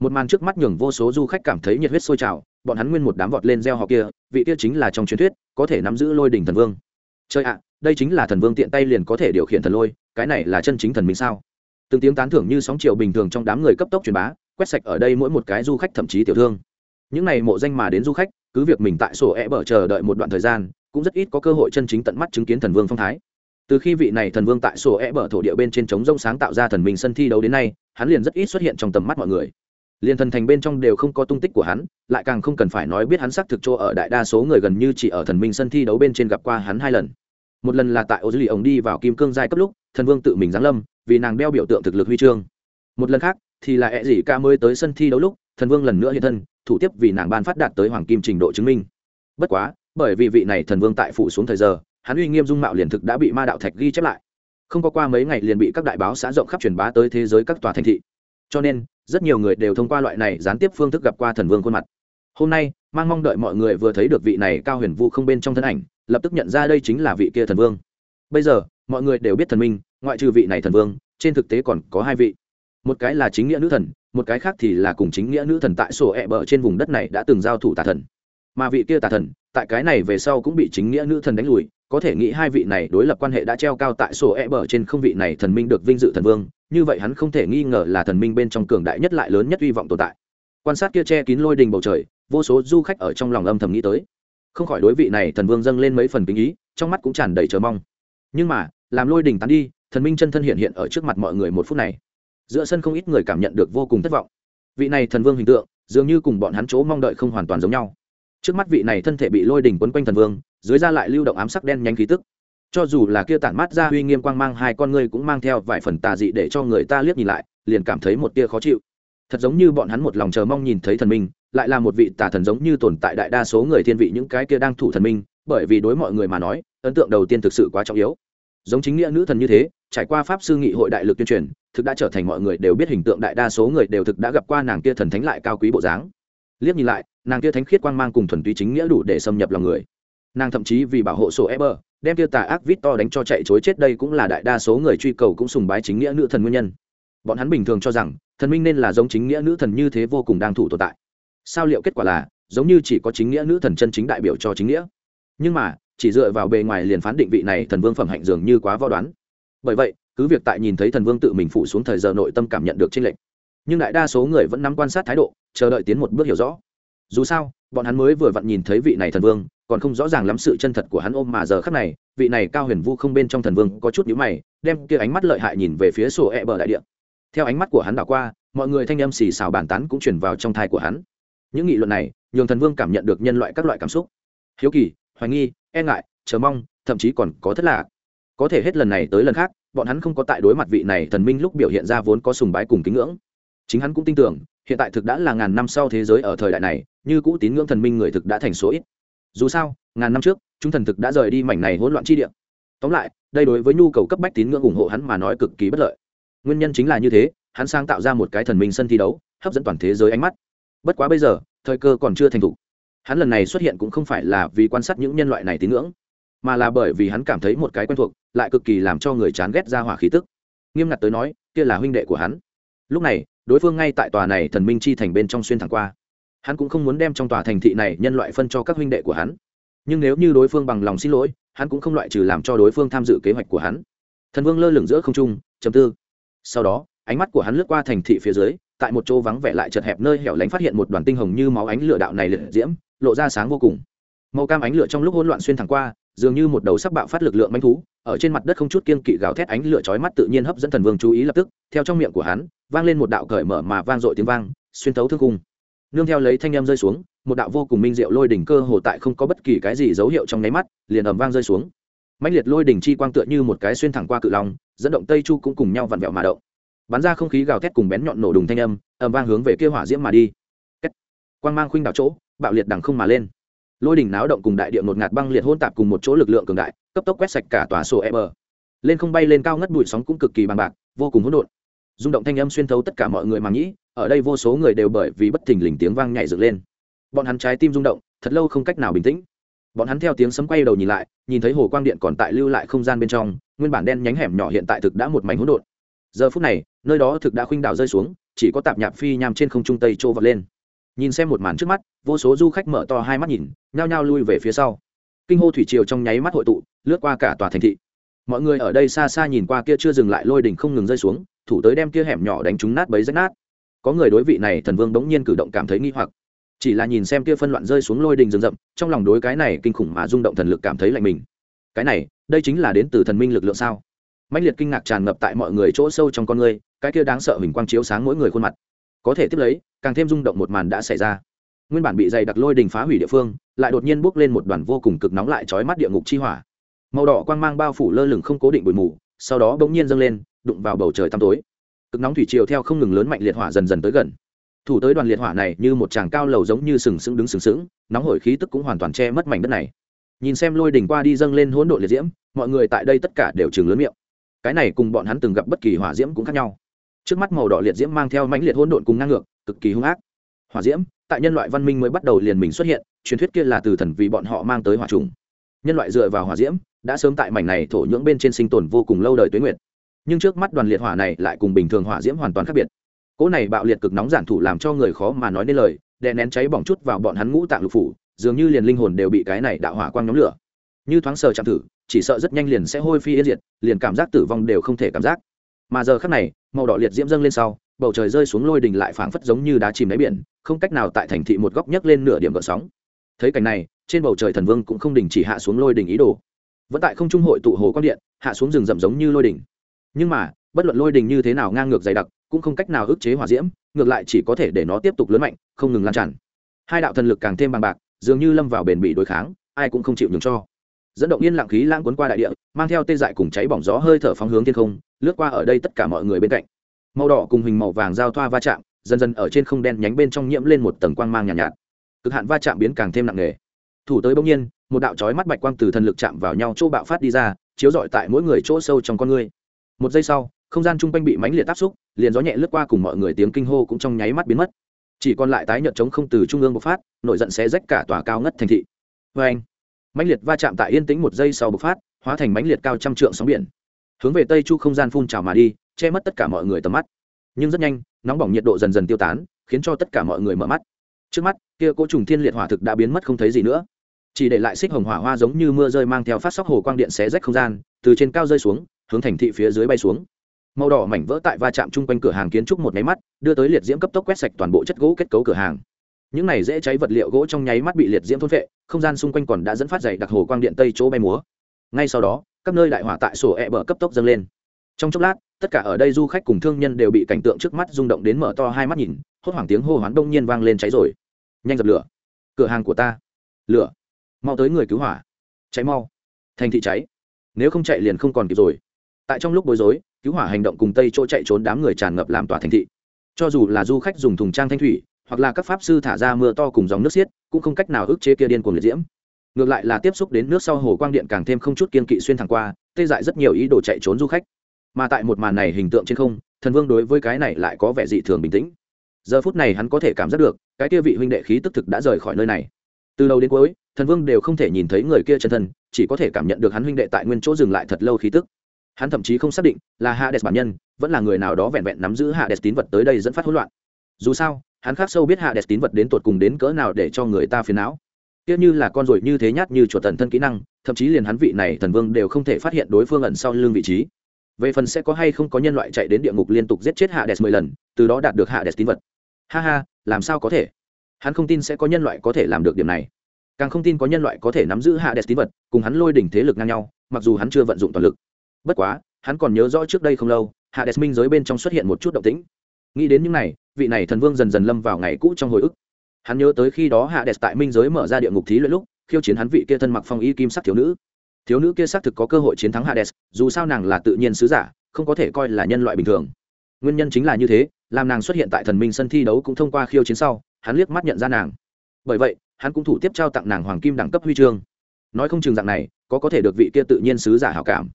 Một màn trước mắt nhường vô số du khách cảm thấy nhiệt huyết sôi trào, bọn hắn nguyên một đám vọt lên gieo họ kia, vị kia chính là trong truyền thuyết, có thể nắm giữ lôi đỉnh thần vương. Chơi ạ, đây chính là thần vương tiện tay liền có thể điều khiển thần lôi, cái này là chân chính thần minh sao? Từng tiếng tán thưởng như sóng chiều bình thường trong đám người cấp tốc truyền bá, quét sạch ở đây mỗi một cái du khách thậm chí tiểu thương. Những này mộ danh mà đến du khách, cứ việc mình tại sổ e bở chờ đợi một đoạn thời gian, cũng rất ít có cơ hội chân chính tận mắt chứng kiến thần vương phong thái từ khi vị này thần vương tại sổ e bở thổ địa bên trên trống rông sáng tạo ra thần minh sân thi đấu đến nay, hắn liền rất ít xuất hiện trong tầm mắt mọi người. Liền thần thành bên trong đều không có tung tích của hắn, lại càng không cần phải nói biết hắn xác thực chỗ ở đại đa số người gần như chỉ ở thần minh sân thi đấu bên trên gặp qua hắn hai lần. Một lần là tại ô dư lì ổng đi vào kim cương giai cấp lúc, thần vương tự mình giáng lâm, vì nàng đeo biểu tượng thực lực huy chương. Một lần khác, thì là e ẹ dỉ ca mới tới sân thi đấu lúc, thần vương lần nữa hiện thân, thủ tiếp vì nàng ban phát đạt tới hoàng kim trình độ chứng minh. Bất quá, bởi vì vị này thần vương tại phủ xuống thời giờ hắn uy nghiêm dung mạo liền thực đã bị ma đạo thạch ghi chép lại. Không có qua mấy ngày liền bị các đại báo xã rộng khắp truyền bá tới thế giới các tòa thành thị. Cho nên, rất nhiều người đều thông qua loại này gián tiếp phương thức gặp qua thần vương khuôn mặt. Hôm nay, mang mong đợi mọi người vừa thấy được vị này cao huyền vũ không bên trong thân ảnh, lập tức nhận ra đây chính là vị kia thần vương. Bây giờ, mọi người đều biết thần minh, ngoại trừ vị này thần vương, trên thực tế còn có hai vị. Một cái là chính nghĩa nữ thần, một cái khác thì là cùng chính nghĩa nữ thần tại sổ ẹ、e、bờ trên vùng đất này đã từng giao thủ tà thần. Mà vị kia tà thần, tại cái này về sau cũng bị chính nghĩa nữ thần đánh lùi có thể nghĩ hai vị này đối lập quan hệ đã treo cao tại sổ ẹ、e、bờ trên không vị này thần minh được vinh dự thần vương, như vậy hắn không thể nghi ngờ là thần minh bên trong cường đại nhất lại lớn nhất hy vọng tồn tại. Quan sát kia che kín lôi đình bầu trời, vô số du khách ở trong lòng âm thầm nghĩ tới. Không khỏi đối vị này thần vương dâng lên mấy phần kính ý, trong mắt cũng tràn đầy chờ mong. Nhưng mà, làm lôi đình tán đi, thần minh chân thân hiện hiện ở trước mặt mọi người một phút này. Giữa sân không ít người cảm nhận được vô cùng thất vọng. Vị này thần vương hình tượng, dường như cùng bọn hắn chỗ mong đợi không hoàn toàn giống nhau. Trước mắt vị này thân thể bị lôi đình quấn quanh thần vương dưới ra lại lưu động ám sắc đen nhanh khí tức. Cho dù là kia tản mát ra uy nghiêm quang mang, hai con ngươi cũng mang theo vài phần tà dị để cho người ta liếc nhìn lại, liền cảm thấy một tia khó chịu. Thật giống như bọn hắn một lòng chờ mong nhìn thấy thần minh, lại là một vị tà thần giống như tồn tại đại đa số người thiên vị những cái kia đang thủ thần minh, bởi vì đối mọi người mà nói, ấn tượng đầu tiên thực sự quá trọng yếu. Giống chính nghĩa nữ thần như thế, trải qua pháp sư nghị hội đại lực tuyên truyền, thực đã trở thành mọi người đều biết hình tượng đại đa số người đều thực đã gặp qua nàng kia thần thánh lại cao quý bộ dáng. Liếc nhìn lại, nàng kia thánh khiết quang mang cùng thuần túy chính nghĩa đủ để xâm nhập lòng người nàng thậm chí vì bảo hộ sổ eber, đem tiêu tà ác vít to đánh cho chạy chối chết, đây cũng là đại đa số người truy cầu cũng sùng bái chính nghĩa nữ thần nguyên nhân. Bọn hắn bình thường cho rằng, thần minh nên là giống chính nghĩa nữ thần như thế vô cùng đang thủ tồn tại. Sao liệu kết quả là, giống như chỉ có chính nghĩa nữ thần chân chính đại biểu cho chính nghĩa? Nhưng mà, chỉ dựa vào bề ngoài liền phán định vị này thần vương phẩm hạnh dường như quá vo đoán. Bởi vậy, cứ việc tại nhìn thấy thần vương tự mình phụ xuống thời giờ nội tâm cảm nhận được trên lệnh nhưng đại đa số người vẫn nắm quan sát thái độ, chờ đợi tiến một bước hiểu rõ. Dù sao, bọn hắn mới vừa vặn nhìn thấy vị này thần vương còn không rõ ràng lắm sự chân thật của hắn ôm mà giờ khắc này, vị này cao huyền vu không bên trong thần vương có chút nhíu mày, đem kia ánh mắt lợi hại nhìn về phía sổ e bờ đại địa. Theo ánh mắt của hắn đảo qua, mọi người thanh âm xì xào bàn tán cũng chuyển vào trong thai của hắn. Những nghị luận này, nhường thần vương cảm nhận được nhân loại các loại cảm xúc. Hiếu kỳ, hoài nghi e ngại, chờ mong, thậm chí còn có thất lạc. Có thể hết lần này tới lần khác, bọn hắn không có tại đối mặt vị này thần minh lúc biểu hiện ra vốn có sùng bái cùng kính ngưỡng. Chính hắn cũng tin tưởng, hiện tại thực đã là ngàn năm sau thế giới ở thời đại này, như cũ tín ngưỡng thần minh người thực đã thành số ít dù sao, ngàn năm trước, chúng thần thực đã rời đi mảnh này hỗn loạn chi địa. Tóm lại, đây đối với nhu cầu cấp bách tín ngưỡng ủng hộ hắn mà nói cực kỳ bất lợi. Nguyên nhân chính là như thế, hắn sáng tạo ra một cái thần minh sân thi đấu, hấp dẫn toàn thế giới ánh mắt. Bất quá bây giờ, thời cơ còn chưa thành thục. Hắn lần này xuất hiện cũng không phải là vì quan sát những nhân loại này tín ngưỡng, mà là bởi vì hắn cảm thấy một cái quen thuộc, lại cực kỳ làm cho người chán ghét ra hỏa khí tức. Nghiêm ngặt tới nói, kia là huynh đệ của hắn. Lúc này, đối phương ngay tại tòa này thần minh chi thành bên trong xuyên thẳng qua hắn cũng không muốn đem trong tòa thành thị này nhân loại phân cho các huynh đệ của hắn. Nhưng nếu như đối phương bằng lòng xin lỗi, hắn cũng không loại trừ làm cho đối phương tham dự kế hoạch của hắn. Thần vương lơ lửng giữa không trung chấm tư. Sau đó, ánh mắt của hắn lướt qua thành thị phía dưới, tại một chỗ vắng vẻ lại chật hẹp nơi hẻo lánh phát hiện một đoàn tinh hồng như máu ánh lửa đạo này liệt diễm, lộ ra sáng vô cùng. Màu cam ánh lửa trong lúc hỗn loạn xuyên thẳng qua, dường như một đầu sắc bạo phát lực lượng manh thú, ở trên mặt đất không chút kiên kỵ gào thét ánh lửa chói mắt tự nhiên hấp dẫn thần vương chú ý lập tức. Theo trong miệng của hắn, vang lên một đạo cởi mở mà vang dội tiếng vang, xuyên thấu thương cung nương theo lấy thanh âm rơi xuống, một đạo vô cùng minh diệu lôi đỉnh cơ hồ tại không có bất kỳ cái gì dấu hiệu trong nháy mắt, liền ầm vang rơi xuống. Mạnh liệt lôi đỉnh chi quang tựa như một cái xuyên thẳng qua cự long, dẫn động tây chu cũng cùng nhau vặn vẹo mà động. Bắn ra không khí gào thét cùng bén nhọn nổ đùng thanh âm, ầm vang hướng về kia hỏa diễm mà đi. Quang mang khuynh đảo chỗ, bạo liệt đằng không mà lên. Lôi đỉnh náo động cùng đại địa ngột ngạt băng liệt hôn tạp cùng một chỗ lực lượng cường đại, cấp tốc quét sạch cả tòa sổ e bờ. Lên không bay lên cao ngất bụi sóng cũng cực kỳ bằng bạc, vô cùng hỗn độn rung động thanh âm xuyên thấu tất cả mọi người mà nghĩ, ở đây vô số người đều bởi vì bất thình lình tiếng vang nhảy dựng lên. Bọn hắn trái tim rung động, thật lâu không cách nào bình tĩnh. Bọn hắn theo tiếng sấm quay đầu nhìn lại, nhìn thấy hồ quang điện còn tại lưu lại không gian bên trong, nguyên bản đen nhánh hẻm nhỏ hiện tại thực đã một mảnh hỗn độn. Giờ phút này, nơi đó thực đã khuynh đảo rơi xuống, chỉ có tạp nhạp phi nham trên không trung tây trô vọt lên. Nhìn xem một màn trước mắt, vô số du khách mở to hai mắt nhìn, nhao nhao lui về phía sau. Kinh hô thủy triều trong nháy mắt hội tụ, lướt qua cả tòa thành thị. Mọi người ở đây xa xa nhìn qua kia chưa dừng lại lôi đỉnh không ngừng rơi xuống thủ tới đem kia hẻm nhỏ đánh trúng nát bấy rách nát. Có người đối vị này thần vương bỗng nhiên cử động cảm thấy nghi hoặc. Chỉ là nhìn xem kia phân loạn rơi xuống lôi đình rừng rậm, trong lòng đối cái này kinh khủng mà rung động thần lực cảm thấy lạnh mình. Cái này, đây chính là đến từ thần minh lực lượng sao? Mạnh liệt kinh ngạc tràn ngập tại mọi người chỗ sâu trong con người, cái kia đáng sợ hình quang chiếu sáng mỗi người khuôn mặt. Có thể tiếp lấy, càng thêm rung động một màn đã xảy ra. Nguyên bản bị dày đặc lôi đình phá hủy địa phương, lại đột nhiên bốc lên một đoàn vô cùng cực nóng lại trói mắt địa ngục chi hỏa. Màu đỏ quang mang bao phủ lơ lửng không cố định bụi mù sau đó bỗng nhiên dâng lên, đụng vào bầu trời tăm tối. Cực nóng thủy triều theo không ngừng lớn mạnh liệt hỏa dần dần tới gần. Thủ tới đoàn liệt hỏa này như một tràng cao lầu giống như sừng sững đứng sừng sững, nóng hổi khí tức cũng hoàn toàn che mất mảnh đất này. Nhìn xem lôi đỉnh qua đi dâng lên hỗn độn liệt diễm, mọi người tại đây tất cả đều chừng lớn miệng. Cái này cùng bọn hắn từng gặp bất kỳ hỏa diễm cũng khác nhau. Trước mắt màu đỏ liệt diễm mang theo mãnh liệt hỗn độn cùng ngang ngược, cực kỳ hung ác. Hỏa diễm, tại nhân loại văn minh mới bắt đầu liền mình xuất hiện, truyền thuyết kia là từ thần vì bọn họ mang tới hỏa trùng nhân loại dựa vào hỏa diễm, đã sớm tại mảnh này thổ nhưỡng bên trên sinh tồn vô cùng lâu đời tuế nguyệt. Nhưng trước mắt đoàn liệt hỏa này lại cùng bình thường hỏa diễm hoàn toàn khác biệt. Cỗ này bạo liệt cực nóng giản thủ làm cho người khó mà nói nên lời, đè nén cháy bỏng chút vào bọn hắn ngũ tạng lục phủ, dường như liền linh hồn đều bị cái này đạo hỏa quang nhóm lửa. Như thoáng sờ chạm thử, chỉ sợ rất nhanh liền sẽ hôi phi yên diệt, liền cảm giác tử vong đều không thể cảm giác. Mà giờ khắc này, màu đỏ liệt diễm dâng lên sau, bầu trời rơi xuống lôi đình lại phảng phất giống như đá chìm đáy biển, không cách nào tại thành thị một góc nhấc lên nửa điểm gợn sóng. Thấy cảnh này trên bầu trời thần vương cũng không đình chỉ hạ xuống lôi đình ý đồ. Vẫn tại không trung hội tụ hồ quang điện hạ xuống rừng rậm giống như lôi đình nhưng mà bất luận lôi đình như thế nào ngang ngược dày đặc cũng không cách nào ức chế hỏa diễm ngược lại chỉ có thể để nó tiếp tục lớn mạnh không ngừng lan tràn. Hai đạo thần lực càng thêm bằng bạc dường như lâm vào bền bỉ đối kháng ai cũng không chịu nhường cho. Dẫn động yên lặng khí lãng cuốn qua đại địa mang theo tê dại cùng cháy bỏng gió hơi thở phóng hướng thiên không lướt qua ở đây tất cả mọi người bên cạnh. Màu đỏ cùng hình màu vàng giao thoa va chạm dần dần ở trên không đen nhánh bên trong nhiễm lên một tầng quang mang nhàn nhạt, nhạt. Cực hạn va chạm biến càng thêm nặng nề thủ tới bỗng nhiên, một đạo chói mắt bạch quang từ thần lực chạm vào nhau, chỗ bạo phát đi ra, chiếu rọi tại mỗi người chỗ sâu trong con người. Một giây sau, không gian chung quanh bị mãnh liệt áp xúc, liền gió nhẹ lướt qua cùng mọi người tiếng kinh hô cũng trong nháy mắt biến mất. Chỉ còn lại tái nhợt chống không từ trung ương bộc phát, nổi giận xé rách cả tòa cao ngất thành thị. Vê anh, mãnh liệt va chạm tại yên tĩnh một giây sau bộc phát, hóa thành mãnh liệt cao trăm trượng sóng biển. Hướng về tây chu không gian phun trào mà đi, che mất tất cả mọi người tầm mắt. Nhưng rất nhanh, nóng bỏng nhiệt độ dần dần tiêu tán, khiến cho tất cả mọi người mở mắt. Trước mắt, kia cỗ trùng thiên liệt hỏa thực đã biến mất không thấy gì nữa chỉ để lại xích hồng hỏa hoa giống như mưa rơi mang theo phát sóc hồ quang điện xé rách không gian, từ trên cao rơi xuống, hướng thành thị phía dưới bay xuống. Màu đỏ mảnh vỡ tại va chạm chung quanh cửa hàng kiến trúc một nháy mắt, đưa tới liệt diễm cấp tốc quét sạch toàn bộ chất gỗ kết cấu cửa hàng. Những này dễ cháy vật liệu gỗ trong nháy mắt bị liệt diễm thôn vệ không gian xung quanh còn đã dẫn phát dày đặc hồ quang điện tây chỗ bay múa. Ngay sau đó, các nơi đại hỏa tại sổ e bờ cấp tốc dâng lên. Trong chốc lát, tất cả ở đây du khách cùng thương nhân đều bị cảnh tượng trước mắt rung động đến mở to hai mắt nhìn, hốt hoảng tiếng hô hoán đông nhiên vang lên cháy rồi. Nhanh dập lửa. Cửa hàng của ta. Lửa mau tới người cứu hỏa. Cháy mau. Thành thị cháy. Nếu không chạy liền không còn kịp rồi. Tại trong lúc bối rối, cứu hỏa hành động cùng tây chỗ chạy trốn đám người tràn ngập làm tỏa thành thị. Cho dù là du khách dùng thùng trang thanh thủy, hoặc là các pháp sư thả ra mưa to cùng dòng nước xiết, cũng không cách nào ức chế kia điên cuồng liệt diễm. Ngược lại là tiếp xúc đến nước sau hồ quang điện càng thêm không chút kiên kỵ xuyên thẳng qua, tê dại rất nhiều ý đồ chạy trốn du khách. Mà tại một màn này hình tượng trên không, thần vương đối với cái này lại có vẻ dị thường bình tĩnh. Giờ phút này hắn có thể cảm giác được, cái kia vị huynh đệ khí tức thực đã rời khỏi nơi này từ đầu đến cuối, thần vương đều không thể nhìn thấy người kia chân thân, chỉ có thể cảm nhận được hắn huynh đệ tại nguyên chỗ dừng lại thật lâu khí tức. Hắn thậm chí không xác định là hades bản nhân, vẫn là người nào đó vẹn vẹn nắm giữ hades tín vật tới đây dẫn phát hỗn loạn. Dù sao, hắn khác sâu biết hades tín vật đến tột cùng đến cỡ nào để cho người ta phiền não. Tiếc như là con ruồi như thế nhát như chuột thần thân kỹ năng, thậm chí liền hắn vị này thần vương đều không thể phát hiện đối phương ẩn sau lưng vị trí. Về phần sẽ có hay không có nhân loại chạy đến địa ngục liên tục giết chết hades mười lần, từ đó đạt được hades tín vật. Ha ha, làm sao có thể? Hắn không tin sẽ có nhân loại có thể làm được điểm này. Càng không tin có nhân loại có thể nắm giữ hades tín vật, cùng hắn lôi đỉnh thế lực ngang nhau, mặc dù hắn chưa vận dụng toàn lực. Bất quá, hắn còn nhớ rõ trước đây không lâu hades minh giới bên trong xuất hiện một chút động tĩnh. Nghĩ đến những này, vị này thần vương dần dần lâm vào ngày cũ trong hồi ức. Hắn nhớ tới khi đó hades tại minh giới mở ra địa ngục thí luyện lúc, khiêu chiến hắn vị kia thân mặc phong y kim sắc thiếu nữ. Thiếu nữ kia xác thực có cơ hội chiến thắng hades dù sao nàng là tự nhiên sứ giả, không có thể coi là nhân loại bình thường nguyên nhân chính là như thế, làm nàng xuất hiện tại thần minh sân thi đấu cũng thông qua khiêu chiến sau, hắn liếc mắt nhận ra nàng. Bởi vậy, hắn cũng thủ tiếp trao tặng nàng hoàng kim đẳng cấp huy chương. Nói không chừng dạng này, có có thể được vị kia tự nhiên sứ giả hảo cảm.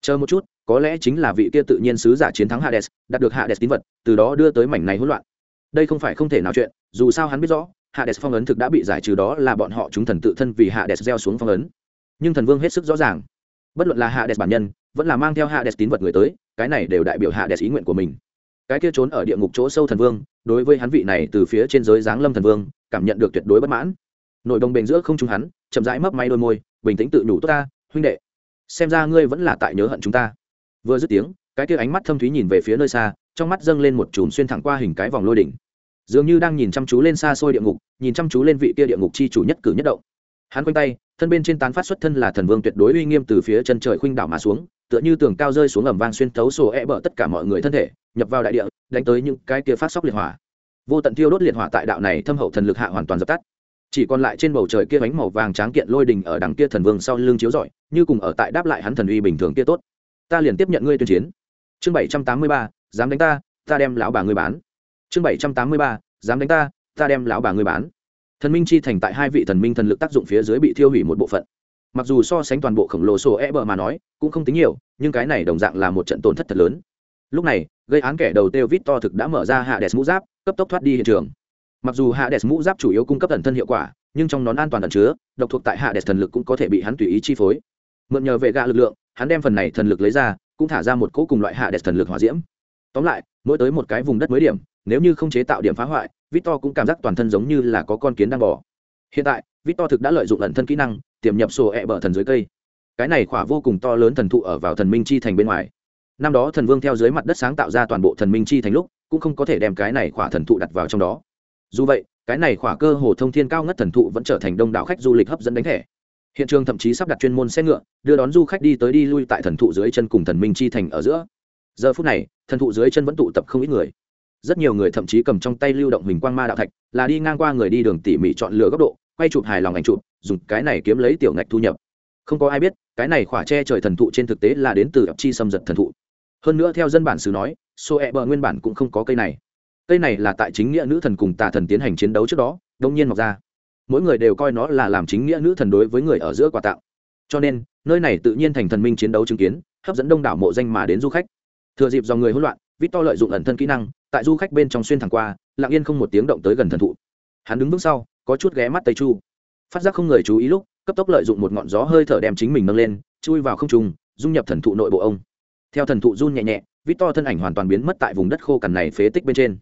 Chờ một chút, có lẽ chính là vị kia tự nhiên sứ giả chiến thắng hades, đạt được hades tín vật, từ đó đưa tới mảnh này hỗn loạn. Đây không phải không thể nào chuyện, dù sao hắn biết rõ, hades phong ấn thực đã bị giải trừ đó là bọn họ chúng thần tự thân vì hades gieo xuống phong ấn. Nhưng thần vương hết sức rõ ràng. Bất luận là hades bản nhân, vẫn là mang theo hades tín vật người tới, cái này đều đại biểu hades ý nguyện của mình cái kia trốn ở địa ngục chỗ sâu thần vương, đối với hắn vị này từ phía trên giới giáng lâm thần vương, cảm nhận được tuyệt đối bất mãn. Nội đồng bền giữa không trung hắn, chậm rãi mấp máy đôi môi, bình tĩnh tự nhủ, tốt ta, huynh đệ, xem ra ngươi vẫn là tại nhớ hận chúng ta. Vừa dứt tiếng, cái kia ánh mắt thâm thúy nhìn về phía nơi xa, trong mắt dâng lên một chùm xuyên thẳng qua hình cái vòng lôi đỉnh. Dường như đang nhìn chăm chú lên xa xôi địa ngục, nhìn chăm chú lên vị kia địa ngục chi chủ nhất cử nhất động. Hắn quanh tay, thân bên trên tán phát xuất thân là thần vương tuyệt đối uy nghiêm từ phía chân trời khuynh đảo mà xuống tựa như tường cao rơi xuống ẩm vang xuyên tấu sổ e bở tất cả mọi người thân thể, nhập vào đại địa, đánh tới những cái kia phát sóc liệt hỏa. Vô tận thiêu đốt liệt hỏa tại đạo này thâm hậu thần lực hạ hoàn toàn dập tắt. Chỉ còn lại trên bầu trời kia bánh màu vàng tráng kiện lôi đình ở đằng kia thần vương sau lưng chiếu rọi, như cùng ở tại đáp lại hắn thần uy bình thường kia tốt. Ta liền tiếp nhận ngươi tuyên chiến. Chương bảy trăm tám mươi ba, dám đánh ta ta đem lão bà ngươi bán. Chương bảy trăm tám mươi ba, dám đánh ta ta đem lão bà ngươi bán. Thần minh chi thành tại hai vị thần minh thần lực tác dụng phía dưới bị thiêu hủy một bộ phận mặc dù so sánh toàn bộ khổng lồ sổ e bờ mà nói, cũng không tính nhiều, nhưng cái này đồng dạng là một trận tổn thất thật lớn. Lúc này, gây án kẻ đầu tiêu vít to thực đã mở ra hạ đès mũ giáp, cấp tốc thoát đi hiện trường. Mặc dù hạ đès mũ giáp chủ yếu cung cấp ẩn thân hiệu quả, nhưng trong nón an toàn ẩn chứa, độc thuộc tại hạ đès thần lực cũng có thể bị hắn tùy ý chi phối. Mượn nhờ vệ gạ lực lượng, hắn đem phần này thần lực lấy ra, cũng thả ra một cỗ cùng loại hạ đès thần lực hỏa diễm. Tóm lại, mỗi tới một cái vùng đất mới điểm, nếu như không chế tạo điểm phá hoại, vít to cũng cảm giác toàn thân giống như là có con kiến đang bỏ hiện tại, victor thực đã lợi dụng ẩn thân kỹ năng, tiềm nhập sổ ẹ bờ thần dưới cây. Cái này khỏa vô cùng to lớn thần thụ ở vào thần minh chi thành bên ngoài. Năm đó thần vương theo dưới mặt đất sáng tạo ra toàn bộ thần minh chi thành lúc, cũng không có thể đem cái này khỏa thần thụ đặt vào trong đó. Dù vậy, cái này khỏa cơ hồ thông thiên cao ngất thần thụ vẫn trở thành đông đảo khách du lịch hấp dẫn đánh thẻ. Hiện trường thậm chí sắp đặt chuyên môn xe ngựa, đưa đón du khách đi tới đi lui tại thần thụ dưới chân cùng thần minh chi thành ở giữa. Giờ phút này, thần thụ dưới chân vẫn tụ tập không ít người rất nhiều người thậm chí cầm trong tay lưu động hình quang ma đạo thạch, là đi ngang qua người đi đường tỉ mỉ chọn lựa góc độ, quay chụp hài lòng ảnh chụp, dùng cái này kiếm lấy tiểu ngạch thu nhập. Không có ai biết, cái này khỏa che trời thần thụ trên thực tế là đến từ ập chi xâm giật thần thụ. Hơn nữa theo dân bản xứ nói xô e bờ nguyên bản cũng không có cây này. Cây này là tại chính nghĩa nữ thần cùng tà thần tiến hành chiến đấu trước đó, đông nhiên mọc ra. Mỗi người đều coi nó là làm chính nghĩa nữ thần đối với người ở giữa quà tặng. Cho nên, nơi này tự nhiên thành thần minh chiến đấu chứng kiến, hấp dẫn đông đảo mộ danh mà đến du khách. Thừa dịp do người hỗn loạn vít to lợi dụng ẩn thân kỹ năng tại du khách bên trong xuyên thẳng qua, lặng yên không một tiếng động tới gần thần thụ. Hắn đứng bước sau, có chút ghé mắt tây chu. Phát giác không người chú ý lúc, cấp tốc lợi dụng một ngọn gió hơi thở đem chính mình nâng lên, chui vào không trùng dung nhập thần thụ nội bộ ông. Theo thần thụ run nhẹ nhẹ, vít to thân ảnh hoàn toàn biến mất tại vùng đất khô cằn này phế tích bên trên.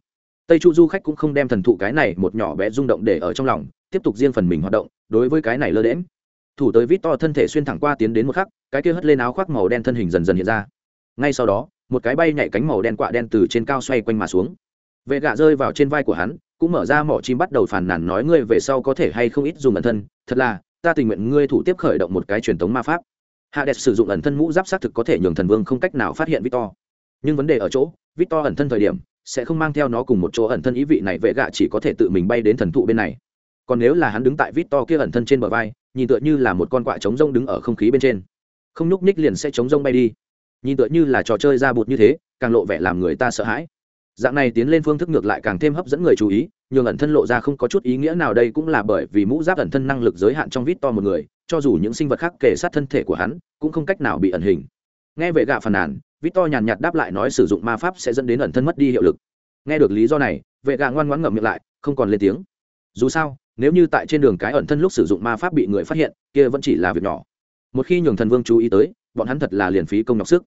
Tây chu du khách cũng không đem thần thụ cái này một nhỏ bé rung động để ở trong lòng, tiếp tục riêng phần mình hoạt động, đối với cái này lơ đễm thủ tới vít to thân thể xuyên thẳng qua tiến đến một khắc, cái kia hất lên áo khoác màu đen thân hình dần dần hiện ra. Ngay sau đó một cái bay nhảy cánh màu đen quạ đen từ trên cao xoay quanh mà xuống. Vệ gạ rơi vào trên vai của hắn, cũng mở ra mỏ chim bắt đầu phàn nàn nói ngươi về sau có thể hay không ít dùng ẩn thân. Thật là, ta tình nguyện ngươi thủ tiếp khởi động một cái truyền thống ma pháp. Hades sử dụng ẩn thân mũ giáp xác thực có thể nhường thần vương không cách nào phát hiện victor. Nhưng vấn đề ở chỗ, victor ẩn thân thời điểm, sẽ không mang theo nó cùng một chỗ ẩn thân ý vị này vệ gạ chỉ có thể tự mình bay đến thần thụ bên này. Còn nếu là hắn đứng tại victor kia ẩn thân trên bờ vai, nhìn tựa như là một con quạ trống rông đứng ở không khí bên trên. Không nhúc ních liền sẽ trống rông bay đi nhìn tựa như là trò chơi ra bụt như thế, càng lộ vẻ làm người ta sợ hãi. Dạng này tiến lên phương thức ngược lại càng thêm hấp dẫn người chú ý, nhường ẩn thân lộ ra không có chút ý nghĩa nào đây cũng là bởi vì mũ giáp ẩn thân năng lực giới hạn trong vít to một người, cho dù những sinh vật khác kể sát thân thể của hắn, cũng không cách nào bị ẩn hình. Nghe vệ gạ phàn nàn, vít to nhàn nhạt đáp lại nói sử dụng ma pháp sẽ dẫn đến ẩn thân mất đi hiệu lực. Nghe được lý do này, vệ gạ ngoan ngoãn ngậm miệng lại, không còn lên tiếng. Dù sao, nếu như tại trên đường cái ẩn thân lúc sử dụng ma pháp bị người phát hiện, kia vẫn chỉ là việc nhỏ. Một khi nhường thần vương chú ý tới bọn hắn thật là liền phí công nhọc sức.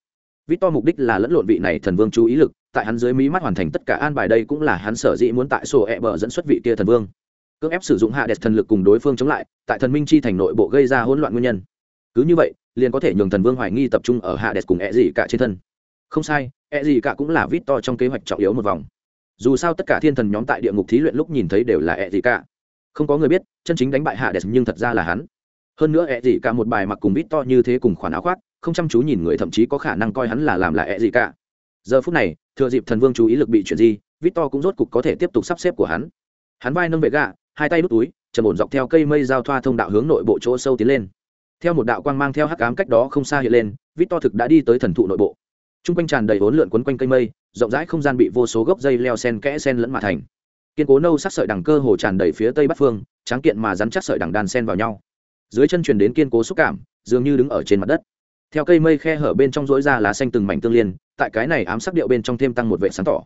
Vít to mục đích là lẫn lộn vị này thần vương chú ý lực, tại hắn dưới mí mắt hoàn thành tất cả an bài đây cũng là hắn sở dĩ muốn tại sổ e bờ dẫn xuất vị kia thần vương. Cưỡng ép sử dụng hạ đẹp thần lực cùng đối phương chống lại, tại thần minh chi thành nội bộ gây ra hỗn loạn nguyên nhân. Cứ như vậy, liền có thể nhường thần vương hoài nghi tập trung ở hạ đẹp cùng e gì cả trên thân. Không sai e gì cả cũng là vít to trong kế hoạch trọng yếu một vòng. Dù sao tất cả thiên thần nhóm tại địa ngục thí luyện lúc nhìn thấy đều là e gì cả. Không có người biết, chân chính đánh bại hạ đẹp nhưng thật ra là hắn. Hơn nữa e gì cả một bài mặc cùng vít to như thế cùng khoản áo khoác không chăm chú nhìn người thậm chí có khả năng coi hắn là làm là ẹ gì cả. Giờ phút này, thừa dịp thần vương chú ý lực bị chuyển di, victor cũng rốt cục có thể tiếp tục sắp xếp của hắn. Hắn vai nâng vệ gạ, hai tay đút túi, trầm ổn dọc theo cây mây giao thoa thông đạo hướng nội bộ chỗ sâu tiến lên. Theo một đạo quang mang theo hắc ám cách đó không xa hiện lên, victor thực đã đi tới thần thụ nội bộ. T r u n g quanh tràn đầy hỗn lượn quấn quanh cây mây, rộng rãi không gian bị vô số gốc dây leo sen kẽ sen lẫn mà thành. Kiên cố nâu sắc sợi đằng cơ hồ tràn đầy phía tây bắc phương, tráng kiện mà rắn chắc sợi đằng đan sen vào nhau. Dưới chân truyền đến kiên cố xúc cảm, dường như đứng ở trên mặt đất theo cây mây khe hở bên trong rỗi ra lá xanh từng mảnh tương liên, tại cái này ám sắc điệu bên trong thêm tăng một vệ sáng tỏ.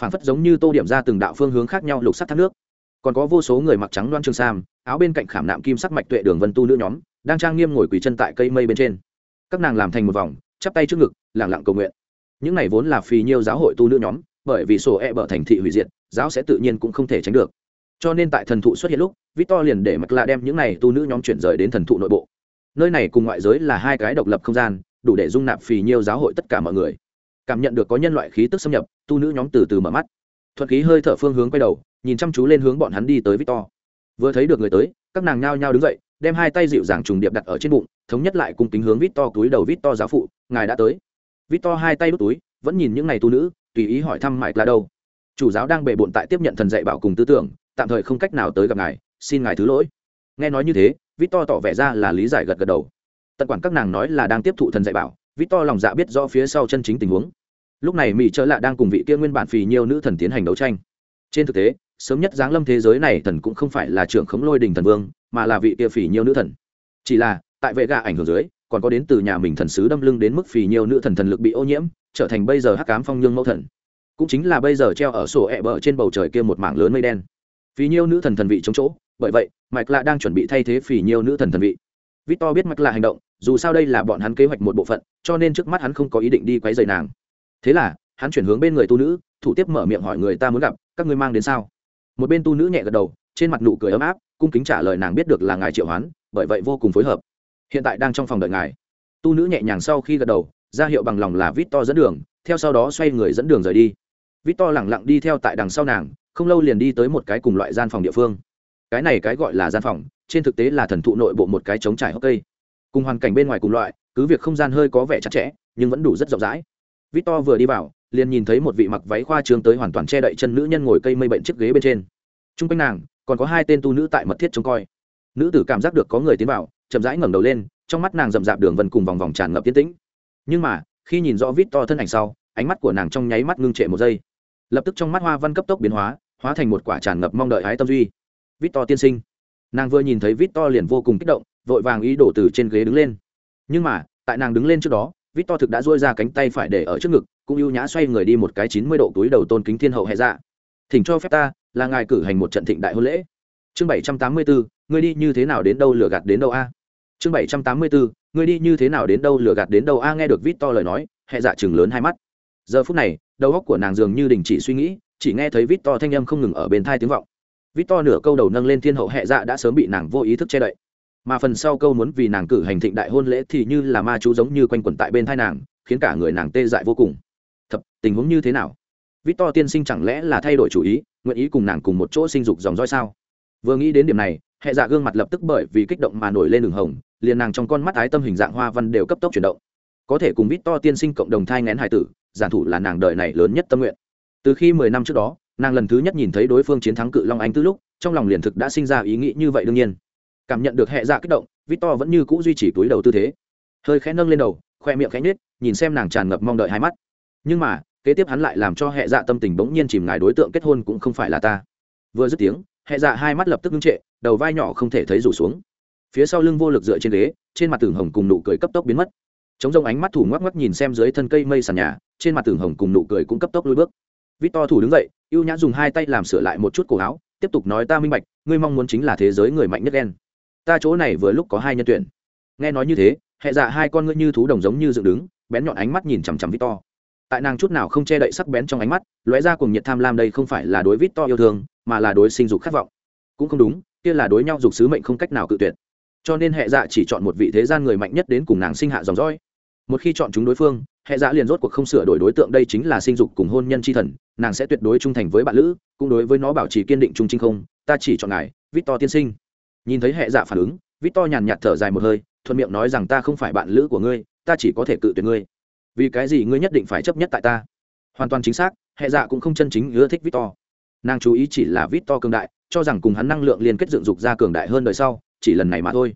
Phản phất giống như tô điểm ra từng đạo phương hướng khác nhau lục sắc thác nước. Còn có vô số người mặc trắng đoan trường sam, áo bên cạnh khảm nạm kim sắc mạch tuệ đường vân tu nữ nhóm, đang trang nghiêm ngồi quỳ chân tại cây mây bên trên. Các nàng làm thành một vòng, chắp tay trước ngực, lẳng lặng cầu nguyện. Những này vốn là phì nhiêu giáo hội tu nữ nhóm, bởi vì sổ e bở thành thị hủy diệt, giáo sẽ tự nhiên cũng không thể tránh được. Cho nên tại thần thụ xuất hiện lúc, victor liền để mặc lạ đem những này tu nữ nhóm chuyển rời đến thần thụ nội bộ nơi này cùng ngoại giới là hai cái độc lập không gian, đủ để dung nạp phì nhiêu giáo hội tất cả mọi người. Cảm nhận được có nhân loại khí tức xâm nhập, tu nữ nhóm từ từ mở mắt. Thuật khí hơi thở phương hướng quay đầu, nhìn chăm chú lên hướng bọn hắn đi tới victor. Vừa thấy được người tới, các nàng nhao nhao đứng dậy, đem hai tay dịu dàng trùng điệp đặt ở trên bụng, thống nhất lại cùng kính hướng vít to túi đầu vít to giáo phụ, ngài đã tới. Vít to hai tay đút túi, vẫn nhìn những ngày tu nữ, tùy ý hỏi thăm mike là đâu. Chủ giáo đang bề bộn tại tiếp nhận thần dạy bảo cùng tư tưởng, tạm thời không cách nào tới gặp ngài, xin ngài thứ lỗi. Nghe nói như thế vít to tỏ vẻ ra là lý giải gật gật đầu. Tận quản các nàng nói là đang tiếp thụ thần dạy bảo vít to lòng dạ biết rõ phía sau chân chính tình huống. Lúc này mỹ trở lạ đang cùng vị kia nguyên bản phì nhiều nữ thần tiến hành đấu tranh. Trên thực tế, sớm nhất giáng lâm thế giới này thần cũng không phải là trưởng khống lôi đình thần vương, mà là vị kia phì nhiều nữ thần. Chỉ là, tại vệ gà ảnh hưởng dưới, còn có đến từ nhà mình thần sứ đâm lưng đến mức phì nhiều nữ thần thần lực bị ô nhiễm, trở thành bây giờ hắc cám phong nhương mẫu thần. Cũng chính là bây giờ treo ở sổ ẹ bờ trên bầu trời kia một mảng lớn mây đen. Phì nhiêu nữ thần thần vị chống chỗ bởi vậy, mạch lạ đang chuẩn bị thay thế phỉ nhiều nữ thần thần vị. Victor biết mạch lạ hành động, dù sao đây là bọn hắn kế hoạch một bộ phận, cho nên trước mắt hắn không có ý định đi quấy rầy nàng. Thế là, hắn chuyển hướng bên người tu nữ, thủ tiếp mở miệng hỏi người ta muốn gặp, các ngươi mang đến sao? Một bên tu nữ nhẹ gật đầu, trên mặt nụ cười ấm áp, cung kính trả lời nàng biết được là ngài triệu hoán, bởi vậy vô cùng phối hợp. Hiện tại đang trong phòng đợi ngài. Tu nữ nhẹ nhàng sau khi gật đầu, ra hiệu bằng lòng là vít to dẫn đường, theo sau đó xoay người dẫn đường rời đi. Vít to lẳng lặng đi theo tại đằng sau nàng, không lâu liền đi tới một cái cùng loại gian phòng địa phương cái này cái gọi là gian phòng, trên thực tế là thần thụ nội bộ một cái trống trải hốc cây. Cùng hoàn cảnh bên ngoài cùng loại, cứ việc không gian hơi có vẻ chặt chẽ, nhưng vẫn đủ rất rộng rãi. Vít to vừa đi vào, liền nhìn thấy một vị mặc váy khoa trương tới hoàn toàn che đậy chân nữ nhân ngồi cây mây bệnh chiếc ghế bên trên. T r u n g quanh nàng, còn có hai tên tu nữ tại mật thiết trông coi. Nữ tử cảm giác được có người tiến vào, chậm rãi ngẩng đầu lên, trong mắt nàng rậm rạp đường vân cùng vòng vòng tràn ngập tiến tĩnh. Nhưng mà, khi nhìn rõ vít to thân ảnh sau, ánh mắt của nàng trong nháy mắt ngưng trệ một giây. Lập tức trong mắt hoa văn cấp tốc biến hóa hóa thành một quả tràn ngập mong đợi hái tâm duy vít to tiên sinh. Nàng vừa nhìn thấy vít to liền vô cùng kích động, vội vàng ý đổ từ trên ghế đứng lên. Nhưng mà, tại nàng đứng lên trước đó vít to thực đã dôi ra cánh tay phải để ở trước ngực, cũng ưu nhã xoay người đi một cái chín mươi độ túi đầu tôn kính thiên hậu hệ dạ. Thỉnh cho phép ta, là ngài cử hành một trận thịnh đại hôn lễ. Chương bảy trăm tám mươi bốn ngươi đi như thế nào đến đâu lừa gạt đến đâu a? Chương bảy trăm tám mươi bốn ngươi đi như thế nào đến đâu lừa gạt đến đâu a? Nghe được vít to lời nói hệ dạ chừng lớn hai mắt. Giờ phút này, đầu óc của nàng dường như đình chỉ suy nghĩ, chỉ nghe thấy vít to thanh âm không ngừng ở bên thai tiếng vọng vít to nửa câu đầu nâng lên thiên hậu hệ dạ đã sớm bị nàng vô ý thức che đậy. Mà phần sau câu muốn vì nàng cử hành thịnh đại hôn lễ thì như là ma chú giống như quanh quẩn tại bên thai nàng, khiến cả người nàng tê dại vô cùng. Thật tình huống như thế nào? Vít to tiên sinh chẳng lẽ là thay đổi chủ ý, nguyện ý cùng nàng cùng một chỗ sinh dục dòng dõi sao? Vừa nghĩ đến điểm này, hệ dạ gương mặt lập tức bởi vì kích động mà nổi lên đường hồng, liền nàng trong con mắt ái tâm hình dạng hoa văn đều cấp tốc chuyển động. Có thể cùng vít to tiên sinh cộng đồng thai ngén hải tử, giản thủ là nàng đời này lớn nhất tâm nguyện. Từ khi mười năm trước đó nàng lần thứ nhất nhìn thấy đối phương chiến thắng cự long anh tư lúc, trong lòng liền thực đã sinh ra ý nghĩ như vậy đương nhiên. Cảm nhận được hệ dạ kích động, victor vẫn như c ũ duy trì túi đầu tư thế. Hơi khẽ nâng lên đầu, khoe miệng khẽ nhếch, nhìn xem nàng tràn ngập mong đợi hai mắt. Nhưng mà, kế tiếp hắn lại làm cho hệ dạ tâm tình bỗng nhiên chìm ngài đối tượng kết hôn cũng không phải là ta. Vừa dứt tiếng, hệ dạ hai mắt lập tức ngưng trệ, đầu vai nhỏ không thể thấy rủ xuống. Phía sau lưng vô lực dựa trên ghế, trên mặt tường hồng cùng nụ cười cấp tốc biến mất. Chống rông ánh mắt thủ ngoắc ngoắc nhìn xem dưới thân cây mây sàn nhà, trên mặt tường hồng cùng nụ cười cũng cấp tốc lui bước vít to thủ đứng dậy, ưu nhã dùng hai tay làm sửa lại một chút cổ áo, tiếp tục nói ta minh bạch, ngươi mong muốn chính là thế giới người mạnh nhất đen ta chỗ này vừa lúc có hai nhân tuyển. Nghe nói như thế, hệ dạ hai con ngươi như thú đồng giống như dựng đứng, bén nhọn ánh mắt nhìn chằm chằm victor. Tại nàng chút nào không che đậy sắc bén trong ánh mắt, lóe ra cùng nhiệt tham lam đây không phải là đối victor yêu thương, mà là đối sinh dục khát vọng. Cũng không đúng, kia là đối nhau dục sứ mệnh không cách nào cự tuyệt. Cho nên hệ dạ chỉ chọn một vị thế gian người mạnh nhất đến cùng nàng sinh hạ dòng dõi. Một khi chọn chúng đối phương hệ dạ liền rốt cuộc không sửa đổi đối tượng đây chính là sinh dục cùng hôn nhân c h i thần, nàng sẽ tuyệt đối trung thành với bạn lữ, cũng đối với nó bảo trì kiên định trung trinh không, ta chỉ chọn ngài, victor tiên sinh. Nhìn thấy hệ dạ phản ứng, victor nhàn nhạt thở dài một hơi, thuận miệng nói rằng ta không phải bạn lữ của ngươi, ta chỉ có thể cự tuyệt ngươi. Vì cái gì ngươi nhất định phải chấp nhất tại ta? Hoàn toàn chính xác, hệ dạ cũng không chân chính ưa thích victor. Nàng chú ý chỉ là victor cường đại, cho rằng cùng hắn năng lượng liên kết dựng dục ra cường đại hơn đời sau, chỉ lần này mà thôi.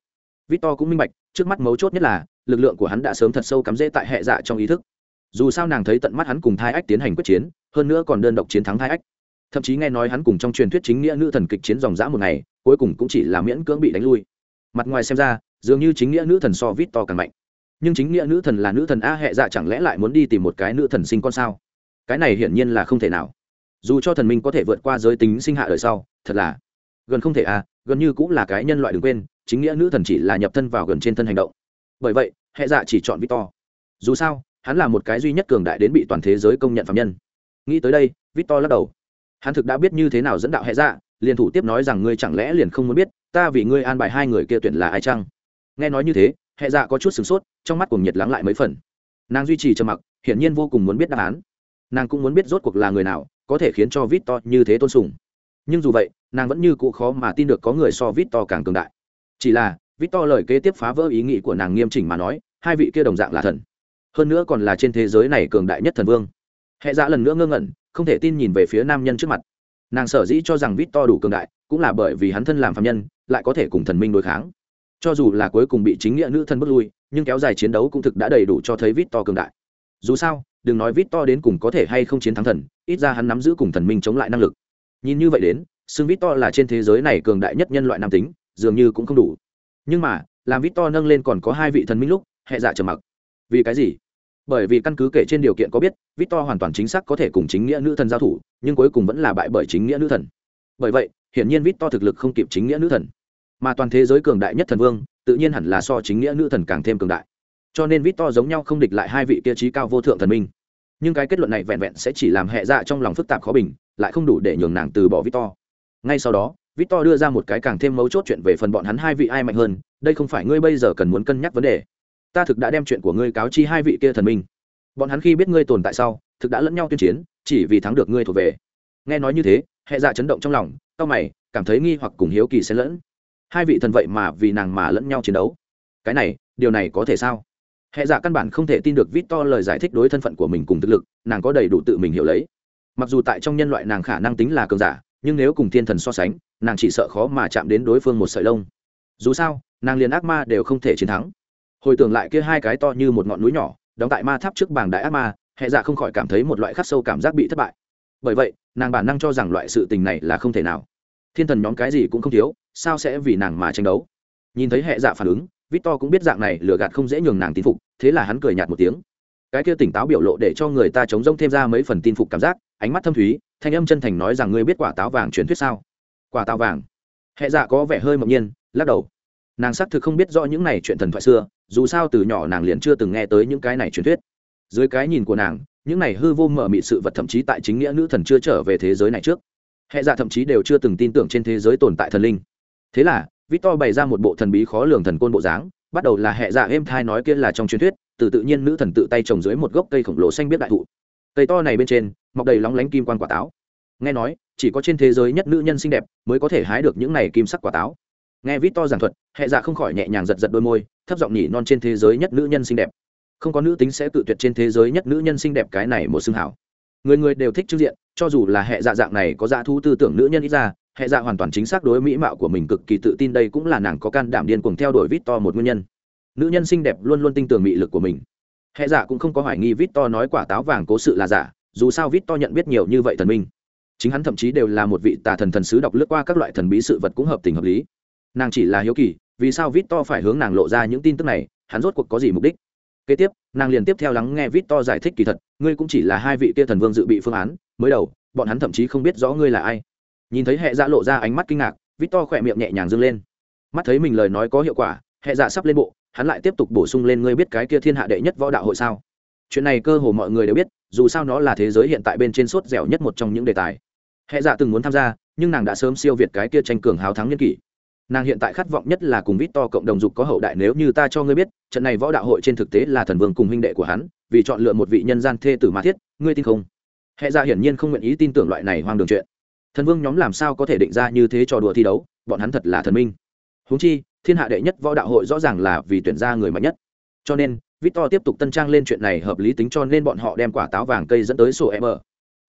Victor cũng minh bạch, trước mắt mấu chốt nhất là lực lượng của hắn đã sớm thật sâu cắm rễ tại hệ dạ trong ý thức. Dù sao nàng thấy tận mắt hắn cùng thai ách tiến hành quyết chiến, hơn nữa còn đơn độc chiến thắng thai ách. Thậm chí nghe nói hắn cùng trong truyền thuyết chính nghĩa nữ thần kịch chiến dòng dã một ngày, cuối cùng cũng chỉ là miễn cưỡng bị đánh lui. Mặt ngoài xem ra, dường như chính nghĩa nữ thần so vít to càng mạnh. Nhưng chính nghĩa nữ thần là nữ thần a, hệ dạ chẳng lẽ lại muốn đi tìm một cái nữ thần sinh con sao? Cái này hiển nhiên là không thể nào. Dù cho thần minh có thể vượt qua giới tính sinh hạ đời sau, thật là gần không thể a, gần như cũng là cái nhân loại đừng quên, chính nghĩa nữ thần chỉ là nhập thân vào gần trên thân hành động bởi vậy, hệ dạ chỉ chọn victor. Dù sao, hắn là một cái duy nhất cường đại đến bị toàn thế giới công nhận phạm nhân. Nghĩ tới đây, victor lắc đầu. Hắn thực đã biết như thế nào dẫn đạo hệ dạ liền thủ tiếp nói rằng ngươi chẳng lẽ liền không muốn biết, ta vì ngươi an bài hai người kia tuyển là ai chăng? Nghe nói như thế, hệ dạ có chút sửng sốt, trong mắt cùng nhiệt lắng lại mấy phần. Nàng duy trì trầm mặc, hiển nhiên vô cùng muốn biết đáp án. Nàng cũng muốn biết rốt cuộc là người nào, có thể khiến cho vít to như thế tôn sùng. Nhưng dù vậy, nàng vẫn như cụ khó mà tin được có người so vít to càng cường đại. Chỉ là vít to lời kế tiếp phá vỡ ý nghĩ của nàng nghiêm chỉnh mà nói, hai vị kia đồng dạng là thần. Hơn nữa còn là trên thế giới này cường đại nhất thần vương. Hệ dạ lần nữa ngơ ngẩn, không thể tin nhìn về phía nam nhân trước mặt. Nàng sở dĩ cho rằng vít to đủ cường đại, cũng là bởi vì hắn thân làm phạm nhân, lại có thể cùng thần minh đối kháng. Cho dù là cuối cùng bị chính nghĩa nữ thân bước lui, nhưng kéo dài chiến đấu cũng thực đã đầy đủ cho thấy vít to cường đại. Dù sao, đừng nói vít to đến cùng có thể hay không chiến thắng thần, ít ra hắn nắm giữ cùng thần minh chống lại năng lực. Nhìn như vậy đến, xưng vít to là trên thế giới này cường đại nhất nhân loại nam tính, dường như cũng không đủ nhưng mà, làm vít to nâng lên còn có hai vị thần minh lúc, hệ dạ trầm mặc. Vì cái gì? Bởi vì căn cứ kể trên điều kiện có biết vít to hoàn toàn chính xác có thể cùng chính nghĩa nữ thần giao thủ, nhưng cuối cùng vẫn là bại bởi chính nghĩa nữ thần. Bởi vậy, hiển nhiên vít to thực lực không kịp chính nghĩa nữ thần. Mà toàn thế giới cường đại nhất thần vương, tự nhiên hẳn là so chính nghĩa nữ thần càng thêm cường đại. Cho nên vít to giống nhau không địch lại hai vị kia trí cao vô thượng thần minh. Nhưng cái kết luận này vẹn vẹn sẽ chỉ làm hệ dạ trong lòng phức tạp khó bình, lại không đủ để nhường nàng từ bỏ vít to ngay sau đó Victor đưa ra một cái càng thêm mấu chốt chuyện về phần bọn hắn hai vị ai mạnh hơn, đây không phải ngươi bây giờ cần muốn cân nhắc vấn đề. Ta thực đã đem chuyện của ngươi cáo chi hai vị kia thần minh. Bọn hắn khi biết ngươi tồn tại sau, thực đã lẫn nhau tuyên chiến, chỉ vì thắng được ngươi thuộc về. Nghe nói như thế, hệ dạ chấn động trong lòng Cao mày, cảm thấy nghi hoặc cùng hiếu kỳ xen lẫn. Hai vị thần vậy mà vì nàng mà lẫn nhau chiến đấu. Cái này, điều này có thể sao? Hệ dạ căn bản không thể tin được Victor lời giải thích đối thân phận của mình cùng thực lực, nàng có đầy đủ tự mình hiểu lấy. Mặc dù tại trong nhân loại nàng khả năng tính là cường giả, nhưng nếu cùng thiên thần so sánh nàng chỉ sợ khó mà chạm đến đối phương một sợi lông. Dù sao, nàng liền ác ma đều không thể chiến thắng. Hồi tưởng lại kia hai cái to như một ngọn núi nhỏ, đóng tại ma tháp trước bảng đại ác ma, hệ dạ không khỏi cảm thấy một loại khắc sâu cảm giác bị thất bại. Bởi vậy, nàng bản năng cho rằng loại sự tình này là không thể nào. Thiên thần nhóm cái gì cũng không thiếu, sao sẽ vì nàng mà tranh đấu? Nhìn thấy hệ dạ phản ứng, victor cũng biết dạng này lừa gạt không dễ nhường nàng tin phục, thế là hắn cười nhạt một tiếng. Cái kia tỉnh táo biểu lộ để cho người ta chống rông thêm ra mấy phần tin phục cảm giác, ánh mắt thâm thúy, thanh âm chân thành nói rằng ngươi biết quả táo vàng truyền thuyết sao? Quả táo vàng. Hệ dạ có vẻ hơi mộng nhiên, lắc đầu. Nàng xác thực không biết rõ những này chuyện thần thoại xưa, dù sao từ nhỏ nàng liền chưa từng nghe tới những cái này truyền thuyết. Dưới cái nhìn của nàng, những này hư vô mở mị sự vật thậm chí tại chính nghĩa nữ thần chưa trở về thế giới này trước. Hệ dạ thậm chí đều chưa từng tin tưởng trên thế giới tồn tại thần linh. Thế là, victor bày ra một bộ thần bí khó lường thần côn bộ dáng, bắt đầu là hệ dạ êm thai nói kia là trong truyền thuyết, từ tự nhiên nữ thần tự tay trồng dưới một gốc cây khổng lồ xanh biết đại thụ. Cây to này bên trên, mọc đầy lóng lánh kim quan quả táo. Nghe nói chỉ có trên thế giới nhất nữ nhân xinh đẹp mới có thể hái được những này kim sắc quả táo. Nghe vít to giảng thuật hệ dạ không khỏi nhẹ nhàng giật giật đôi môi, thấp giọng nhỉ non trên thế giới nhất nữ nhân xinh đẹp. Không có nữ tính sẽ tự tuyệt trên thế giới nhất nữ nhân xinh đẹp cái này một xương hảo. Người người đều thích trước diện, cho dù là hệ dạ dạng này có dạ thu tư tưởng nữ nhân ít ra hệ dạ hoàn toàn chính xác đối mỹ mạo của mình cực kỳ tự tin đây cũng là nàng có can đảm điên cuồng theo đuổi vít to một nguyên nhân. Nữ nhân xinh đẹp luôn luôn tin tưởng mị lực của mình. Hệ dạ cũng không có hoài nghi vít to nói quả táo vàng cố sự là giả, dù sao vít to nhận biết nhiều như vậy thần minh chính hắn thậm chí đều là một vị tà thần thần sứ đọc lướt qua các loại thần bí sự vật cũng hợp tình hợp lý. Nàng chỉ là hiếu kỳ, vì sao vít to phải hướng nàng lộ ra những tin tức này, hắn rốt cuộc có gì mục đích? Kế tiếp, nàng liền tiếp theo lắng nghe vít to giải thích kỳ thật, ngươi cũng chỉ là hai vị kia thần vương dự bị phương án, mới đầu, bọn hắn thậm chí không biết rõ ngươi là ai. Nhìn thấy hệ dạ lộ ra ánh mắt kinh ngạc vít to khỏe miệng nhẹ nhàng dâng lên. Mắt thấy mình lời nói có hiệu quả, hệ dạ sắp lên bộ, hắn lại tiếp tục bổ sung lên ngươi biết cái kia thiên hạ đệ nhất võ đạo hội sao? Chuyện này cơ hồ mọi người đều biết dù sao nó là thế giới hiện tại bên trên sốt dẻo nhất một trong những đề tài. Hệ dạ từng muốn tham gia, nhưng nàng đã sớm siêu việt cái kia tranh cường hào thắng nhân kỷ. Nàng hiện tại khát vọng nhất là cùng vít to cộng đồng dục có hậu đại nếu như ta cho ngươi biết, trận này võ đạo hội trên thực tế là thần vương cùng huynh đệ của hắn, vì chọn lựa một vị nhân gian thê tử mà thiết, ngươi tin không? Hệ dạ hiển nhiên không nguyện ý tin tưởng loại này hoang đường chuyện. Thần vương nhóm làm sao có thể định ra như thế trò đùa thi đấu, bọn hắn thật là thần minh. Húng chi, thiên hạ đệ nhất võ đạo hội rõ ràng là vì tuyển ra người mạnh nhất. Cho nên victor tiếp tục tân trang lên chuyện này hợp lý tính cho nên bọn họ đem quả táo vàng cây dẫn tới sổ em ở.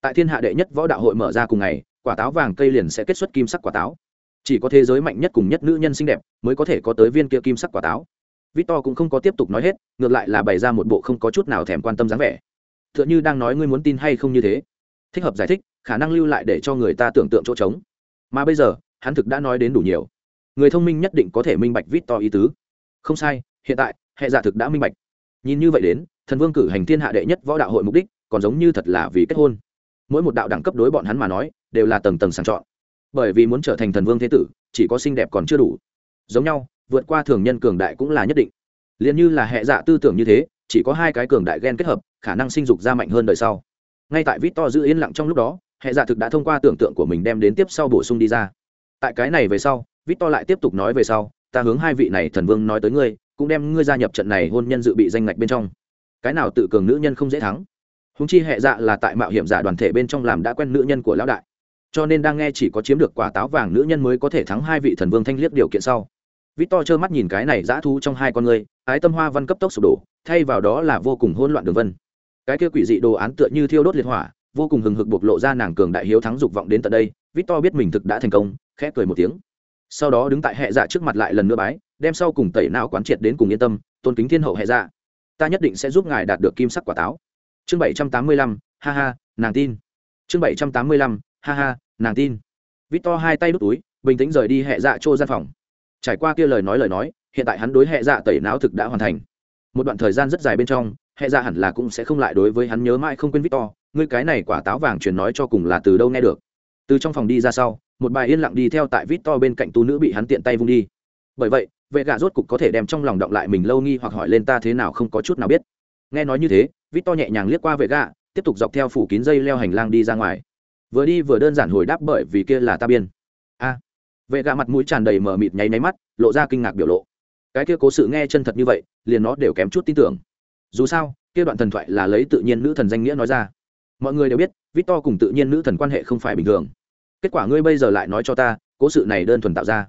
Tại thiên hạ đệ nhất võ đạo hội mở ra cùng ngày, quả táo vàng cây liền sẽ kết xuất kim sắc quả táo. Chỉ có thế giới mạnh nhất cùng nhất nữ nhân xinh đẹp mới có thể có tới viên kia kim sắc quả táo. Victor cũng không có tiếp tục nói hết, ngược lại là bày ra một bộ không có chút nào thèm quan tâm dáng vẻ. T h ư ợ n h ư đang nói ngươi muốn tin hay không như thế. Thích hợp giải thích, khả năng lưu lại để cho người ta tưởng tượng chỗ trống. Mà bây giờ, hắn thực đã nói đến đủ nhiều. Người thông minh nhất định có thể minh bạch victor ý tứ. Không sai, hiện tại, hệ giả thực đã minh bạch nhìn như vậy đến, thần vương cử hành thiên hạ đệ nhất võ đạo hội mục đích, còn giống như thật là vì kết hôn. Mỗi một đạo đẳng cấp đối bọn hắn mà nói, đều là tầng tầng sàng chọn. Bởi vì muốn trở thành thần vương thế tử, chỉ có xinh đẹp còn chưa đủ. Giống nhau, vượt qua thường nhân cường đại cũng là nhất định. Liền như là hệ dạ tư tưởng như thế, chỉ có hai cái cường đại ghen kết hợp, khả năng sinh dục ra mạnh hơn đời sau. Ngay tại vít to giữ yên lặng trong lúc đó, hệ dạ thực đã thông qua tưởng tượng của mình đem đến tiếp sau bổ sung đi ra. Tại cái này về sau, vít to lại tiếp tục nói về sau, ta hướng hai vị này thần vương nói tới ngươi cũng đem ngươi gia nhập trận này hôn nhân dự bị danh ngạch bên trong. Cái nào tự cường nữ nhân không dễ thắng. Húng chi hệ dạ là tại mạo hiểm giả đoàn thể bên trong làm đã quen nữ nhân của lão đại. Cho nên đang nghe chỉ có chiếm được quả táo vàng nữ nhân mới có thể thắng hai vị thần vương thanh liếc điều kiện sau. Vít to trơ mắt nhìn cái này dã thu trong hai con người, ái tâm hoa văn cấp tốc sụp đổ, thay vào đó là vô cùng hỗn loạn đường vân. Cái kia quỷ dị đồ án tựa như thiêu đốt liệt hỏa, vô cùng hừng hực bộc lộ ra nàng cường đại hiếu thắng dục vọng đến tận đây. Vít to biết mình thực đã thành công, khẽ cười một tiếng sau đó đứng tại hệ dạ trước mặt lại lần nữa bái, đem sau cùng tẩy não quán triệt đến cùng yên tâm, tôn kính thiên hậu hệ dạ. Ta nhất định sẽ giúp ngài đạt được kim sắc quả táo. Chương bảy trăm tám mươi lăm, ha ha, nàng tin. Chương bảy trăm tám mươi lăm, ha ha, nàng tin. Vít to hai tay đút túi, bình tĩnh rời đi hệ dạ chỗ gian phòng. Trải qua kia lời nói lời nói, hiện tại hắn đối hệ dạ tẩy não thực đã hoàn thành. Một đoạn thời gian rất dài bên trong, hệ dạ hẳn là cũng sẽ không lại đối với hắn nhớ mãi không quên victor, ngươi cái này quả táo vàng truyền nói cho cùng là từ đâu nghe được? Từ trong phòng đi ra sau một bài yên lặng đi theo tại victor bên cạnh tu nữ bị hắn tiện tay vung đi. Bởi vậy, vệ gạ rốt cục có thể đem trong lòng động lại mình lâu nghi hoặc hỏi lên ta thế nào không có chút nào biết. Nghe nói như thế victor nhẹ nhàng liếc qua vệ gạ, tiếp tục dọc theo phủ kín dây leo hành lang đi ra ngoài. Vừa đi vừa đơn giản hồi đáp bởi vì kia là ta biên. A. Vệ gạ mặt mũi tràn đầy mờ mịt nháy máy mắt, lộ ra kinh ngạc biểu lộ. Cái kia cố sự nghe chân thật như vậy, liền nó đều kém chút tin tưởng. Dù sao, kia đoạn thần thoại là lấy tự nhiên nữ thần danh nghĩa nói ra. Mọi người đều biết victor cùng tự nhiên nữ thần quan hệ không phải bình thường kết quả ngươi bây giờ lại nói cho ta, cố sự này đơn thuần tạo ra.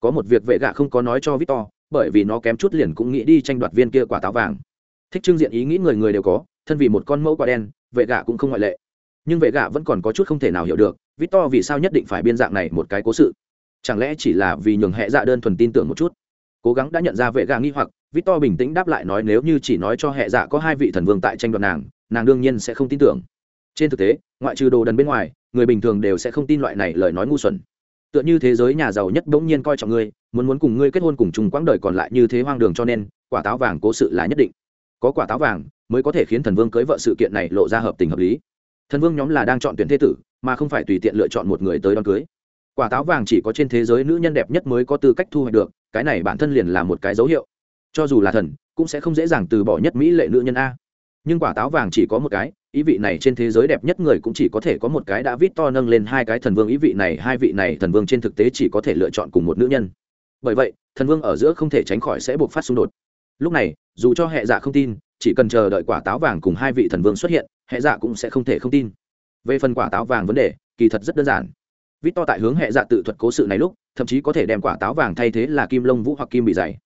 Có một việc vệ gạ không có nói cho victor, bởi vì nó kém chút liền cũng nghĩ đi tranh đoạt viên kia quả táo vàng. Thích trưng diện ý nghĩ người người đều có, thân vì một con mẫu quả đen, vệ gạ cũng không ngoại lệ. Nhưng vệ gạ vẫn còn có chút không thể nào hiểu được, victor vì sao nhất định phải biên dạng này một cái cố sự? Chẳng lẽ chỉ là vì nhường hệ dạ đơn thuần tin tưởng một chút? Cố gắng đã nhận ra vệ gạ nghi hoặc, victor bình tĩnh đáp lại nói nếu như chỉ nói cho hệ dạ có hai vị thần vương tại tranh đoạt nàng nàng đương nhiên sẽ không tin tưởng trên thực tế, ngoại trừ đồ đần bên ngoài, người bình thường đều sẽ không tin loại này lời nói ngu xuẩn. Tựa như thế giới nhà giàu nhất bỗng nhiên coi trọng ngươi, muốn muốn cùng ngươi kết hôn cùng chung quãng đời còn lại như thế hoang đường cho nên, quả táo vàng cố sự là nhất định. Có quả táo vàng, mới có thể khiến thần vương cưới vợ sự kiện này lộ ra hợp tình hợp lý. Thần vương nhóm là đang chọn tuyển thế tử, mà không phải tùy tiện lựa chọn một người tới đón cưới. Quả táo vàng chỉ có trên thế giới nữ nhân đẹp nhất mới có tư cách thu hoạch được, cái này bản thân liền là một cái dấu hiệu. Cho dù là thần, cũng sẽ không dễ dàng từ bỏ nhất mỹ lệ nữ nhân a nhưng quả táo vàng chỉ có một cái, ý vị này trên thế giới đẹp nhất người cũng chỉ có thể có một cái đã vít to nâng lên hai cái thần vương, ý vị này, hai vị này thần vương trên thực tế chỉ có thể lựa chọn cùng một nữ nhân. Bởi vậy, thần vương ở giữa không thể tránh khỏi sẽ buộc phát xung đột. Lúc này, dù cho hệ dạ không tin, chỉ cần chờ đợi quả táo vàng cùng hai vị thần vương xuất hiện, hệ dạ cũng sẽ không thể không tin. Về phần quả táo vàng vấn đề, kỳ thật rất đơn giản. Vít to tại hướng hệ dạ tự thuật cố sự này lúc, thậm chí có thể đem quả táo vàng thay thế là kim lông vũ hoặc kim bị dày.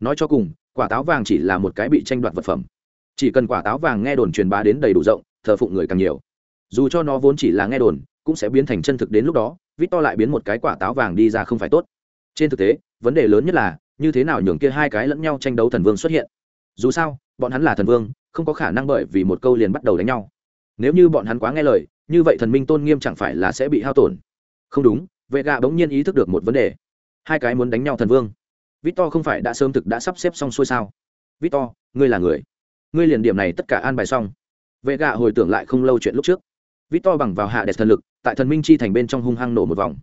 Nói cho cùng, quả táo vàng chỉ là một cái bị tranh đoạt vật phẩm chỉ cần quả táo vàng nghe đồn truyền bá đến đầy đủ rộng, thờ phụng người càng nhiều. Dù cho nó vốn chỉ là nghe đồn, cũng sẽ biến thành chân thực đến lúc đó vít to lại biến một cái quả táo vàng đi ra không phải tốt. Trên thực tế, vấn đề lớn nhất là, như thế nào nhường kia hai cái lẫn nhau tranh đấu thần vương xuất hiện. Dù sao, bọn hắn là thần vương, không có khả năng bởi vì một câu liền bắt đầu đánh nhau. Nếu như bọn hắn quá nghe lời, như vậy thần minh tôn nghiêm chẳng phải là sẽ bị hao tổn. Không đúng vệ gạ bỗng nhiên ý thức được một vấn đề. Hai cái muốn đánh nhau thần vương. Victor không phải đã sớm thực đã sắp xếp xong xuôi sao? Victor, ngươi là người ngươi liền điểm này tất cả an bài xong. Vệ gạ hồi tưởng lại không lâu chuyện lúc trước. Vít To bằng vào hạ đẹp thần lực, tại thần minh chi thành bên trong hung hăng nổ một vòng.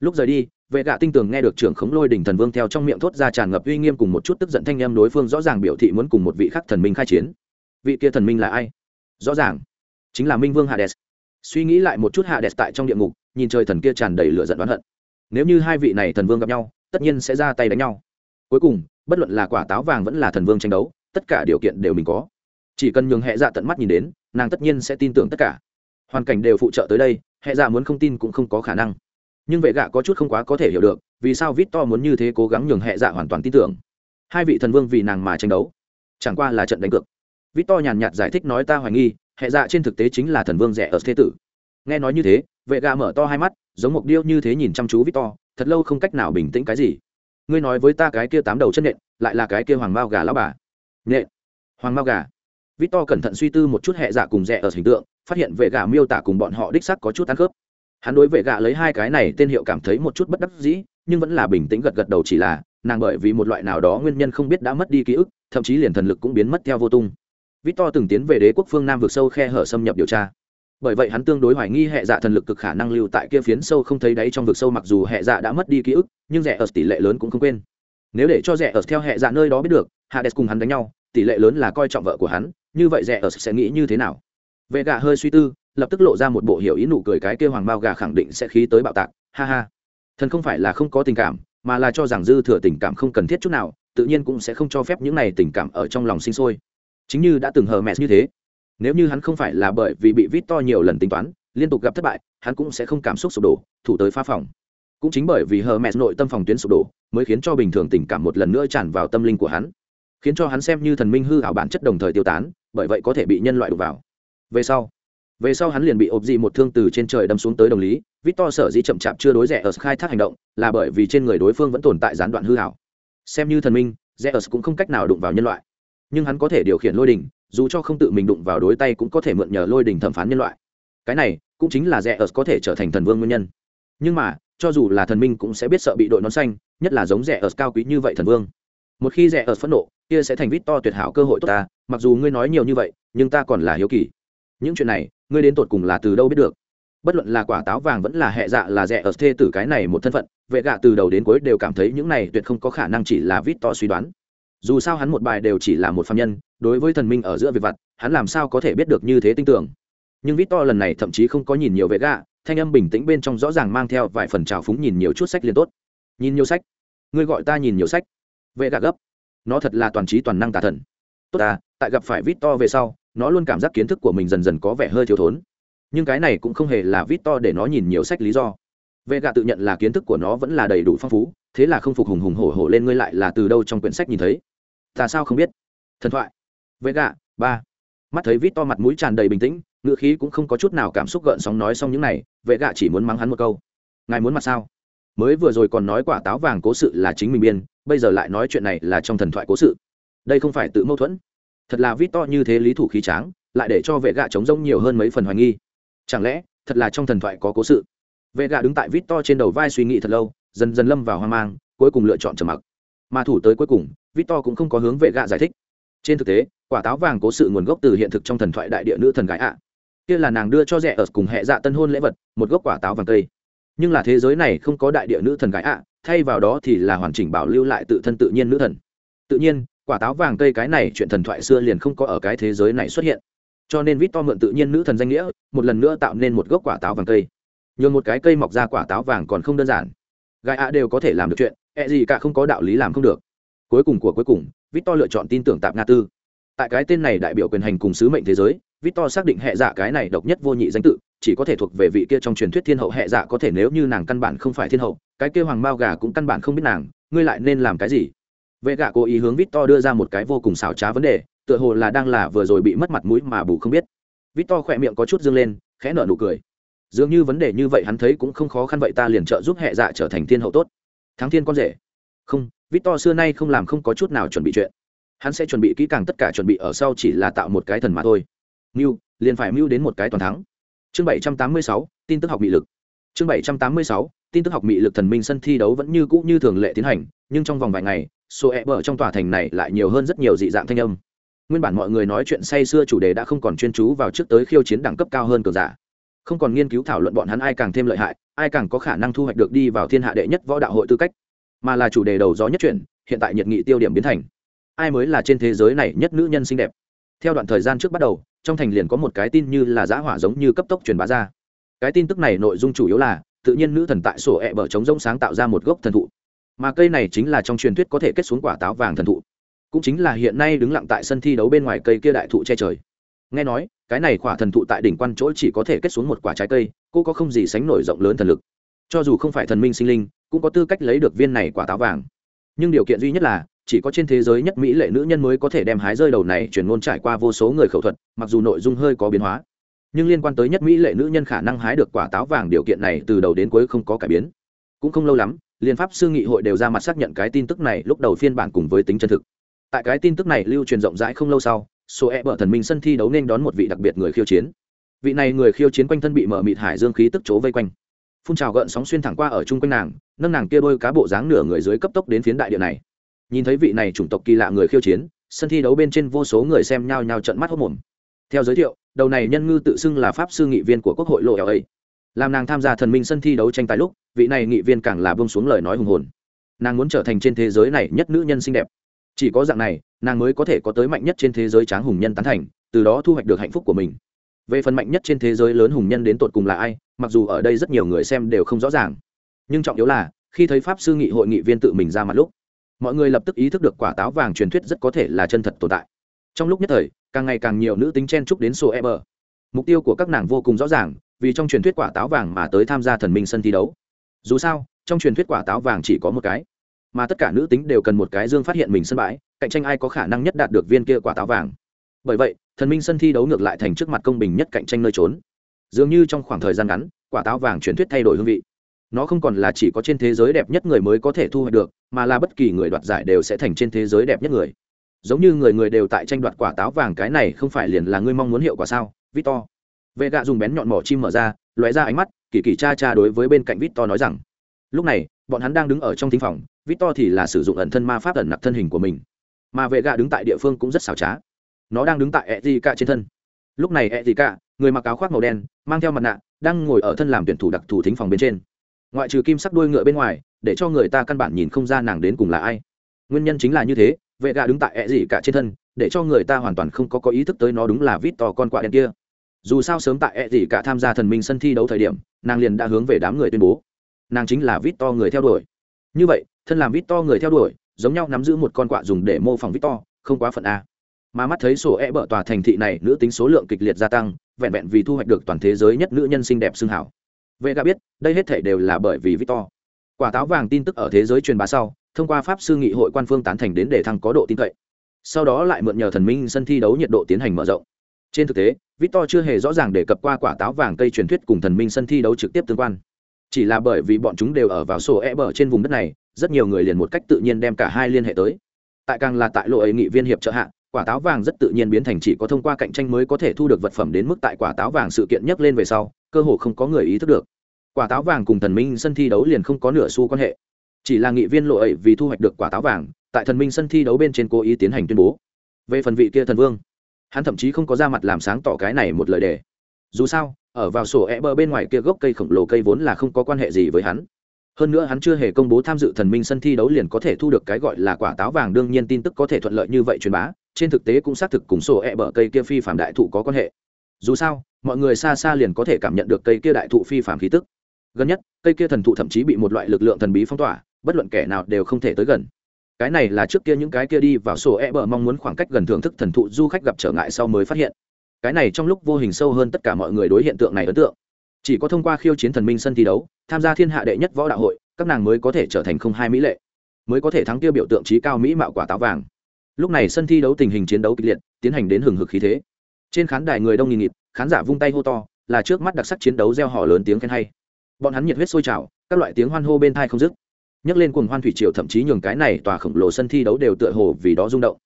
Lúc rời đi, vệ gạ tinh tường nghe được trưởng khống lôi đỉnh thần vương theo trong miệng thốt ra tràn ngập uy nghiêm cùng một chút tức giận thanh em đối phương rõ ràng biểu thị muốn cùng một vị khắc thần minh khai chiến. Vị kia thần minh là ai? Rõ ràng, chính là minh vương Hạ hades suy nghĩ lại một chút Hạ hades tại trong địa ngục, nhìn trời thần kia tràn đầy lửa giận đoán hận. Nếu như hai vị này thần vương gặp nhau, tất nhiên sẽ ra tay đánh nhau. Cuối cùng, bất luận là quả táo vàng vẫn là thần vương tranh đấu tất cả điều kiện đều mình có. Chỉ cần nhường hệ dạ tận mắt nhìn đến nàng tất nhiên sẽ tin tưởng tất cả. Hoàn cảnh đều phụ trợ tới đây hệ dạ muốn không tin cũng không có khả năng. Nhưng vệ gạ có chút không quá có thể hiểu được vì sao vít to muốn như thế cố gắng nhường hệ dạ hoàn toàn tin tưởng? Hai vị thần vương vì nàng mà tranh đấu chẳng qua là trận đánh cược. Vít to nhàn nhạt giải thích nói ta hoài nghi hệ dạ trên thực tế chính là thần vương rẻ ở thế tử. Nghe nói như thế vệ gạ mở to hai mắt giống một điêu như thế nhìn chăm chú vít to, thật lâu không cách nào bình tĩnh cái gì. Ngươi nói với ta cái kia tám đầu chân nện lại là cái kia hoàng mao gà lão bà nghệ. Hoàng mao gà. Victor cẩn thận suy tư một chút hệ dạ cùng rẻ ở hình tượng, phát hiện vệ gà miêu tả cùng bọn họ đích sắc có chút ăn khớp. Hắn đối vệ gà lấy hai cái này tên hiệu cảm thấy một chút bất đắc dĩ, nhưng vẫn là bình tĩnh gật gật đầu chỉ là, nàng bởi vì một loại nào đó nguyên nhân không biết đã mất đi ký ức, thậm chí liền thần lực cũng biến mất theo vô tung. Victor từng tiến về đế quốc phương nam vượt sâu khe hở xâm nhập điều tra. Bởi vậy hắn tương đối hoài nghi hệ dạ thần lực cực khả năng lưu tại kia phiến sâu không thấy đáy trong vực sâu mặc dù hệ dạ đã mất đi ký ức, nhưng rẻ ở tỷ lệ lớn cũng không quên. Nếu để cho rẻ ở theo hệ dạ nơi đó biết được, hades cùng hắn đánh nhau tỷ lệ lớn là coi trọng vợ của hắn, như vậy rẻ ở sẽ nghĩ như thế nào? Vệ Gà hơi suy tư, lập tức lộ ra một bộ hiểu ý nụ cười cái kia hoàng bao gà khẳng định sẽ khí tới bạo tạc. Ha ha. Thần không phải là không có tình cảm, mà là cho rằng dư thừa tình cảm không cần thiết chút nào, tự nhiên cũng sẽ không cho phép những này tình cảm ở trong lòng sinh sôi. Chính như đã từng hờ mẹ như thế. Nếu như hắn không phải là bởi vì bị vít to nhiều lần tính toán, liên tục gặp thất bại, hắn cũng sẽ không cảm xúc sụp đổ, thủ tới phá phòng. Cũng chính bởi vì hờ mẹ nội tâm phòng tuyến sụp đổ, mới khiến cho bình thường tình cảm một lần nữa tràn vào tâm linh của hắn khiến cho hắn xem như thần minh hư ảo bản chất đồng thời tiêu tán, bởi vậy có thể bị nhân loại đục vào. Về sau về sau hắn liền bị ộp dị một thương từ trên trời đâm xuống tới đồng lý, victor sở dĩ chậm chạp chưa đối rẻ ở khai thác hành động, là bởi vì trên người đối phương vẫn tồn tại gián đoạn hư hảo xem như thần minh rẻ ở cũng không cách nào đụng vào nhân loại. Nhưng hắn có thể điều khiển lôi đình, dù cho không tự mình đụng vào đối tay cũng có thể mượn nhờ lôi đình thẩm phán nhân loại. Cái này cũng chính là rẻ ở có thể trở thành thần vương nguyên nhân. Nhưng mà, cho dù là thần minh cũng sẽ biết sợ bị đội nón xanh, nhất là giống rẻ ở cao quý như vậy thần vương. Một khi rẻ ở phẫn nộ kia sẽ thành vít to tuyệt hảo cơ hội tốt ta, mặc dù ngươi nói nhiều như vậy, nhưng ta còn là hiếu kỳ. Những chuyện này, ngươi đến tột cùng là từ đâu biết được? Bất luận là quả táo vàng vẫn là hệ dạ là rẻ ở thê tử cái này một thân phận, vệ gạ từ đầu đến cuối đều cảm thấy những này tuyệt không có khả năng chỉ là vít to suy đoán. Dù sao hắn một bài đều chỉ là một phạm nhân, đối với thần minh ở giữa việc vặt, hắn làm sao có thể biết được như thế tin tưởng? Nhưng vít to lần này thậm chí không có nhìn nhiều vệ gạ, thanh âm bình tĩnh bên trong rõ ràng mang theo vài phần trào phúng nhìn nhiều chút sách liền tốt. Nhìn nhiều sách. Ngươi gọi ta nhìn nhiều sách. Vệ gạ gấp nó thật là toàn trí toàn năng tà thần. Tốt ta, tại gặp phải vít to về sau, nó luôn cảm giác kiến thức của mình dần dần có vẻ hơi thiếu thốn. Nhưng cái này cũng không hề là vít to để nó nhìn nhiều sách lý do. Vệ gạ tự nhận là kiến thức của nó vẫn là đầy đủ phong phú, thế là không phục hùng hùng hổ hổ lên ngươi lại là từ đâu trong quyển sách nhìn thấy. Ta sao không biết? Thần thoại. Vệ gạ ba. Mắt thấy vít to mặt mũi tràn đầy bình tĩnh ngựa khí cũng không có chút nào cảm xúc gợn sóng nói xong những này vệ gạ chỉ muốn mắng hắn một câu. Ngài muốn mặt sao? Mới vừa rồi còn nói quả táo vàng cố sự là chính mình biên, bây giờ lại nói chuyện này là trong thần thoại cố sự. Đây không phải tự mâu thuẫn. Thật là vít to như thế lý thủ khí tráng, lại để cho vệ gạ chống rông nhiều hơn mấy phần hoài nghi. Chẳng lẽ, thật là trong thần thoại có cố sự? Vệ gạ đứng tại vít to trên đầu vai suy nghĩ thật lâu, dần dần lâm vào hoang mang, cuối cùng lựa chọn trầm mặc. Mà thủ tới cuối cùng, vít to cũng không có hướng vệ gạ giải thích. Trên thực tế, quả táo vàng cố sự nguồn gốc từ hiện thực trong thần thoại đại địa nữ thần gái ạ. Kia là nàng đưa cho rẻ ở cùng hệ dạ tân hôn lễ vật, một gốc quả táo vàng cây nhưng là thế giới này không có đại địa nữ thần gái ạ, thay vào đó thì là hoàn chỉnh bảo lưu lại tự thân tự nhiên nữ thần. Tự nhiên, quả táo vàng cây cái này chuyện thần thoại xưa liền không có ở cái thế giới này xuất hiện. Cho nên vít to mượn tự nhiên nữ thần danh nghĩa, một lần nữa tạo nên một gốc quả táo vàng cây. Nhường một cái cây mọc ra quả táo vàng còn không đơn giản. Gai ạ đều có thể làm được chuyện ẹ gì cả không có đạo lý làm không được. Cuối cùng của cuối cùng, vít to lựa chọn tin tưởng tạp nga tư tại cái tên này đại biểu quyền hành cùng sứ mệnh thế giới, victor xác định hệ dạ cái này độc nhất vô nhị danh tự, chỉ có thể thuộc về vị kia trong truyền thuyết thiên hậu hệ dạ có thể nếu như nàng căn bản không phải thiên hậu, cái kia hoàng mao gà cũng căn bản không biết nàng, ngươi lại nên làm cái gì? Vệ gạ cố ý hướng victor đưa ra một cái vô cùng xảo trá vấn đề, tựa hồ là đang là vừa rồi bị mất mặt mũi mà bù không biết. Victor khỏe miệng có chút dương lên, khẽ nở nụ cười. Dường như vấn đề như vậy hắn thấy cũng không khó khăn vậy ta liền trợ giúp hệ dạ trở thành thiên hậu tốt. Thắng thiên con rể. Không, victor xưa nay không làm không có chút nào chuẩn bị chuyện hắn sẽ chuẩn bị kỹ càng tất cả chuẩn bị ở sau chỉ là tạo một cái thần mà thôi. Mưu, liền phải mưu đến một cái toàn thắng. Chương bảy trăm tám mươi sáu, tin tức học bị lực. Chương bảy trăm tám mươi sáu, tin tức học mị lực thần minh sân thi đấu vẫn như cũ như thường lệ tiến hành, nhưng trong vòng vài ngày, số e bờ trong tòa thành này lại nhiều hơn rất nhiều dị dạng thanh âm. Nguyên bản mọi người nói chuyện say xưa chủ đề đã không còn chuyên chú vào trước tới khiêu chiến đẳng cấp cao hơn cường giả. Không còn nghiên cứu thảo luận bọn hắn ai càng thêm lợi hại, ai càng có khả năng thu hoạch được đi vào thiên hạ đệ nhất võ đạo hội tư cách, mà là chủ đề đầu gió nhất chuyển, hiện tại nhiệt nghị tiêu điểm biến thành ai mới là trên thế giới này nhất nữ nhân xinh đẹp? Theo đoạn thời gian trước bắt đầu, trong thành liền có một cái tin như là giã hỏa giống như cấp tốc truyền bá ra. Cái tin tức này nội dung chủ yếu là, tự nhiên nữ thần tại sổ ẹ bờ trống rỗng sáng tạo ra một gốc thần thụ. Mà cây này chính là trong truyền thuyết có thể kết xuống quả táo vàng thần thụ. Cũng chính là hiện nay đứng lặng tại sân thi đấu bên ngoài cây kia đại thụ che trời. Nghe nói, cái này quả thần thụ tại đỉnh quan chỗ chỉ có thể kết xuống một quả trái cây, cô có không gì sánh nổi rộng lớn thần lực. Cho dù không phải thần minh sinh linh, cũng có tư cách lấy được viên này quả táo vàng. Nhưng điều kiện duy nhất là chỉ có trên thế giới nhất mỹ lệ nữ nhân mới có thể đem hái rơi đầu này chuyển ngôn trải qua vô số người khẩu thuật, mặc dù nội dung hơi có biến hóa, nhưng liên quan tới nhất mỹ lệ nữ nhân khả năng hái được quả táo vàng điều kiện này từ đầu đến cuối không có cải biến. Cũng không lâu lắm liên pháp sư nghị hội đều ra mặt xác nhận cái tin tức này lúc đầu phiên bản cùng với tính chân thực. Tại cái tin tức này lưu truyền rộng rãi không lâu sau, số e bờ thần minh sân thi đấu nên đón một vị đặc biệt người khiêu chiến. Vị này người khiêu chiến quanh thân bị mở mịt hải dương khí tức chỗ vây quanh. Phun trào gợn sóng xuyên thẳng qua ở chung quanh nàng, nâng nàng kia đôi cá bộ dáng nửa người dưới cấp tốc đến phiến đại địa này nhìn thấy vị này chủng tộc kỳ lạ người khiêu chiến, sân thi đấu bên trên vô số người xem nhao nhao trận mắt hốc mồm. Theo giới thiệu, đầu này nhân ngư tự xưng là pháp sư nghị viên của quốc hội lộ ấy làm nàng tham gia thần minh sân thi đấu tranh tài lúc, vị này nghị viên càng là bông xuống lời nói hùng hồn. Nàng muốn trở thành trên thế giới này nhất nữ nhân xinh đẹp. Chỉ có dạng này, nàng mới có thể có tới mạnh nhất trên thế giới tráng hùng nhân tán thành, từ đó thu hoạch được hạnh phúc của mình. Về phần mạnh nhất trên thế giới lớn hùng nhân đến tột cùng là ai, mặc dù ở đây rất nhiều người xem đều không rõ ràng. Nhưng trọng yếu là, khi thấy pháp sư nghị hội nghị viên tự mình ra mặt lúc mọi người lập tức ý thức được quả táo vàng truyền thuyết rất có thể là chân thật tồn tại. Trong lúc nhất thời, càng ngày càng nhiều nữ tính chen trúc đến sô e bờ mục tiêu của các nàng vô cùng rõ ràng, vì trong truyền thuyết quả táo vàng mà tới tham gia thần minh sân thi đấu. Dù sao, trong truyền thuyết quả táo vàng chỉ có một cái. Mà tất cả nữ tính đều cần một cái dương phát hiện mình sân bãi, cạnh tranh ai có khả năng nhất đạt được viên kia quả táo vàng. Bởi vậy, thần minh sân thi đấu ngược lại thành trước mặt công bình nhất cạnh tranh nơi trốn. Dường như trong khoảng thời gian ngắn, quả táo vàng truyền thuyết thay đổi hương vị nó không còn là chỉ có trên thế giới đẹp nhất người mới có thể thu hoạch được, mà là bất kỳ người đoạt giải đều sẽ thành trên thế giới đẹp nhất người. Giống như người người đều tại tranh đoạt quả táo vàng cái này không phải liền là ngươi mong muốn hiệu quả sao? Victor. Vệ gạ dùng bén nhọn mỏ chim mở ra, lóe ra ánh mắt, kỳ kỳ cha cha đối với bên cạnh victor nói rằng, lúc này, bọn hắn đang đứng ở trong thính phòng, victor thì là sử dụng ẩn thân ma pháp ẩn nặc thân hình của mình. Mà vệ gạ đứng tại địa phương cũng rất xảo trá. Nó đang đứng tại e d cả trên thân. Lúc này e d cả người mặc áo khoác màu đen, mang theo mặt nạ, đang ngồi ở thân làm tuyển thủ đặc thù thính phòng bên trên ngoại trừ kim sắc đuôi ngựa bên ngoài, để cho người ta căn bản nhìn không ra nàng đến cùng là ai. Nguyên nhân chính là như thế, vệ gà đứng tại ẹ gì cả trên thân, để cho người ta hoàn toàn không có có ý thức tới nó đúng là vít to con quạ đen kia. Dù sao sớm tại ẹ gì cả tham gia thần minh sân thi đấu thời điểm, nàng liền đã hướng về đám người tuyên bố. Nàng chính là vít to người theo đuổi. Như vậy, thân làm vít to người theo đuổi, giống nhau nắm giữ một con quạ dùng để mô phỏng vít to, không quá phận a. Mà mắt thấy sổ e bở tòa thành thị này nữ tính số lượng kịch liệt gia tăng, vẹn vẹn vì thu hoạch được toàn thế giới nhất nữ nhân xinh đẹp xương hảo vệ gạ biết, đây hết thể đều là bởi vì victor. Quả táo vàng tin tức ở thế giới truyền bá sau, thông qua pháp sư nghị hội quan phương tán thành đến để thăng có độ tin cậy. Sau đó lại mượn nhờ thần minh sân thi đấu nhiệt độ tiến hành mở rộng. Trên thực tế, victor chưa hề rõ ràng đề cập qua quả táo vàng cây truyền thuyết cùng thần minh sân thi đấu trực tiếp tương quan. Chỉ là bởi vì bọn chúng đều ở vào sổ e bờ trên vùng đất này, rất nhiều người liền một cách tự nhiên đem cả hai liên hệ tới. Tại càng là tại lộ ấy nghị viên hiệp trợ hạ quả táo vàng rất tự nhiên biến thành chỉ có thông qua cạnh tranh mới có thể thu được vật phẩm đến mức tại quả táo vàng sự kiện nhắc lên về sau, cơ hồ không có người ý thức được. Quả táo vàng cùng thần minh sân thi đấu liền không có nửa xu quan hệ. Chỉ là nghị viên lộ ấy vì thu hoạch được quả táo vàng, tại thần minh sân thi đấu bên trên cố ý tiến hành tuyên bố. Về phần vị kia thần vương, hắn thậm chí không có ra mặt làm sáng tỏ cái này một lời đề. Dù sao, ở vào sổ e bờ bên ngoài kia gốc cây khổng lồ cây vốn là không có quan hệ gì với hắn. Hơn nữa hắn chưa hề công bố tham dự thần minh sân thi đấu liền có thể thu được cái gọi là quả táo vàng, đương nhiên tin tức có thể thuận lợi như vậy truyền bá trên thực tế cũng xác thực cùng sổ e bờ cây kia phi phạm đại thụ có quan hệ. Dù sao, mọi người xa xa liền có thể cảm nhận được cây kia đại thụ phi phạm khí tức. Gần nhất, cây kia thần thụ thậm chí bị một loại lực lượng thần bí phong tỏa, bất luận kẻ nào đều không thể tới gần. Cái này là trước kia những cái kia đi vào sổ e bờ mong muốn khoảng cách gần thưởng thức thần thụ du khách gặp trở ngại sau mới phát hiện. Cái này trong lúc vô hình sâu hơn tất cả mọi người đối hiện tượng này ấn tượng. Chỉ có thông qua khiêu chiến thần minh sân thi đấu, tham gia thiên hạ đệ nhất võ đạo hội, các nàng mới có thể trở thành không hai mỹ lệ, mới có thể thắng tiêu biểu tượng trí cao mỹ mạo quả táo vàng lúc này sân thi đấu tình hình chiến đấu kịch liệt, tiến hành đến hừng hực khí thế. Trên khán đài người đông nghìn nghịt, khán giả vung tay hô to, là trước mắt đặc sắc chiến đấu gieo họ lớn tiếng khen hay. Bọn hắn nhiệt huyết sôi trào, các loại tiếng hoan hô bên thai không dứt. Nhấc lên cuồng hoan thủy triều thậm chí nhường cái này tòa khổng lồ sân thi đấu đều tựa hồ vì đó rung động.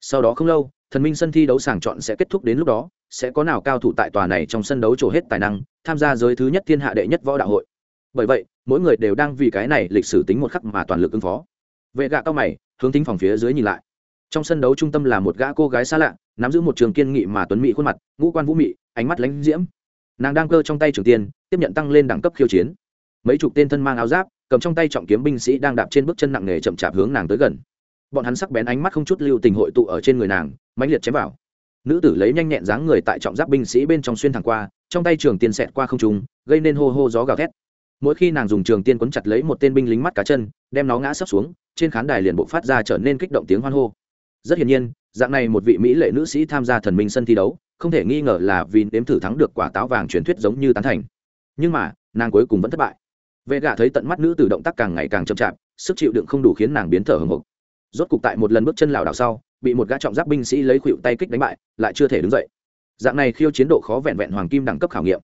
Sau đó không lâu, thần minh sân thi đấu sàng chọn sẽ kết thúc đến lúc đó, sẽ có nào cao thủ tại tòa này trong sân đấu trổ hết tài năng, tham gia giới thứ nhất thiên hạ đệ nhất võ đạo hội. Bởi vậy, mỗi người đều đang vì cái này lịch sử tính một khắc mà toàn lực ứng phó. Vệ gạ cao mày, hướng tính phòng phía dưới nhìn lại trong sân đấu trung tâm là một gã cô gái xa lạ, nắm giữ một trường kiên nghị mà tuấn mỹ khuôn mặt, ngũ quan vũ mị, ánh mắt lánh diễm. Nàng đang cơ trong tay trường tiên tiếp nhận tăng lên đẳng cấp khiêu chiến. Mấy chục tên thân mang áo giáp, cầm trong tay trọng kiếm binh sĩ đang đạp trên bước chân nặng nề chậm chạp hướng nàng tới gần. Bọn hắn sắc bén ánh mắt không chút lưu tình hội tụ ở trên người nàng, mãnh liệt chém vào. Nữ tử lấy nhanh nhẹn dáng người tại trọng giáp binh sĩ bên trong xuyên thẳng qua, trong tay trường tiên xẹt qua không trung, gây nên hô hô gió gào thét. Mỗi khi nàng dùng trường tiên quấn chặt lấy một tên binh lính mắt cá chân, đem nó ngã sấp xuống, trên khán đài liền bộ phát ra trở nên kích động tiếng hoan hô rất hiển nhiên, dạng này một vị mỹ lệ nữ sĩ tham gia thần minh sân thi đấu, không thể nghi ngờ là vì nếm thử thắng được quả táo vàng truyền thuyết giống như tán thành. Nhưng mà, nàng cuối cùng vẫn thất bại. Vệ gạ thấy tận mắt nữ tử động tác càng ngày càng chậm chạp, sức chịu đựng không đủ khiến nàng biến thở hồng hộc rốt cục tại một lần bước chân lảo đảo sau, bị một gã trọng giáp binh sĩ lấy khuỵu tay kích đánh bại, lại chưa thể đứng dậy. Dạng này khiêu chiến độ khó vẹn vẹn hoàng kim đẳng cấp khảo nghiệm.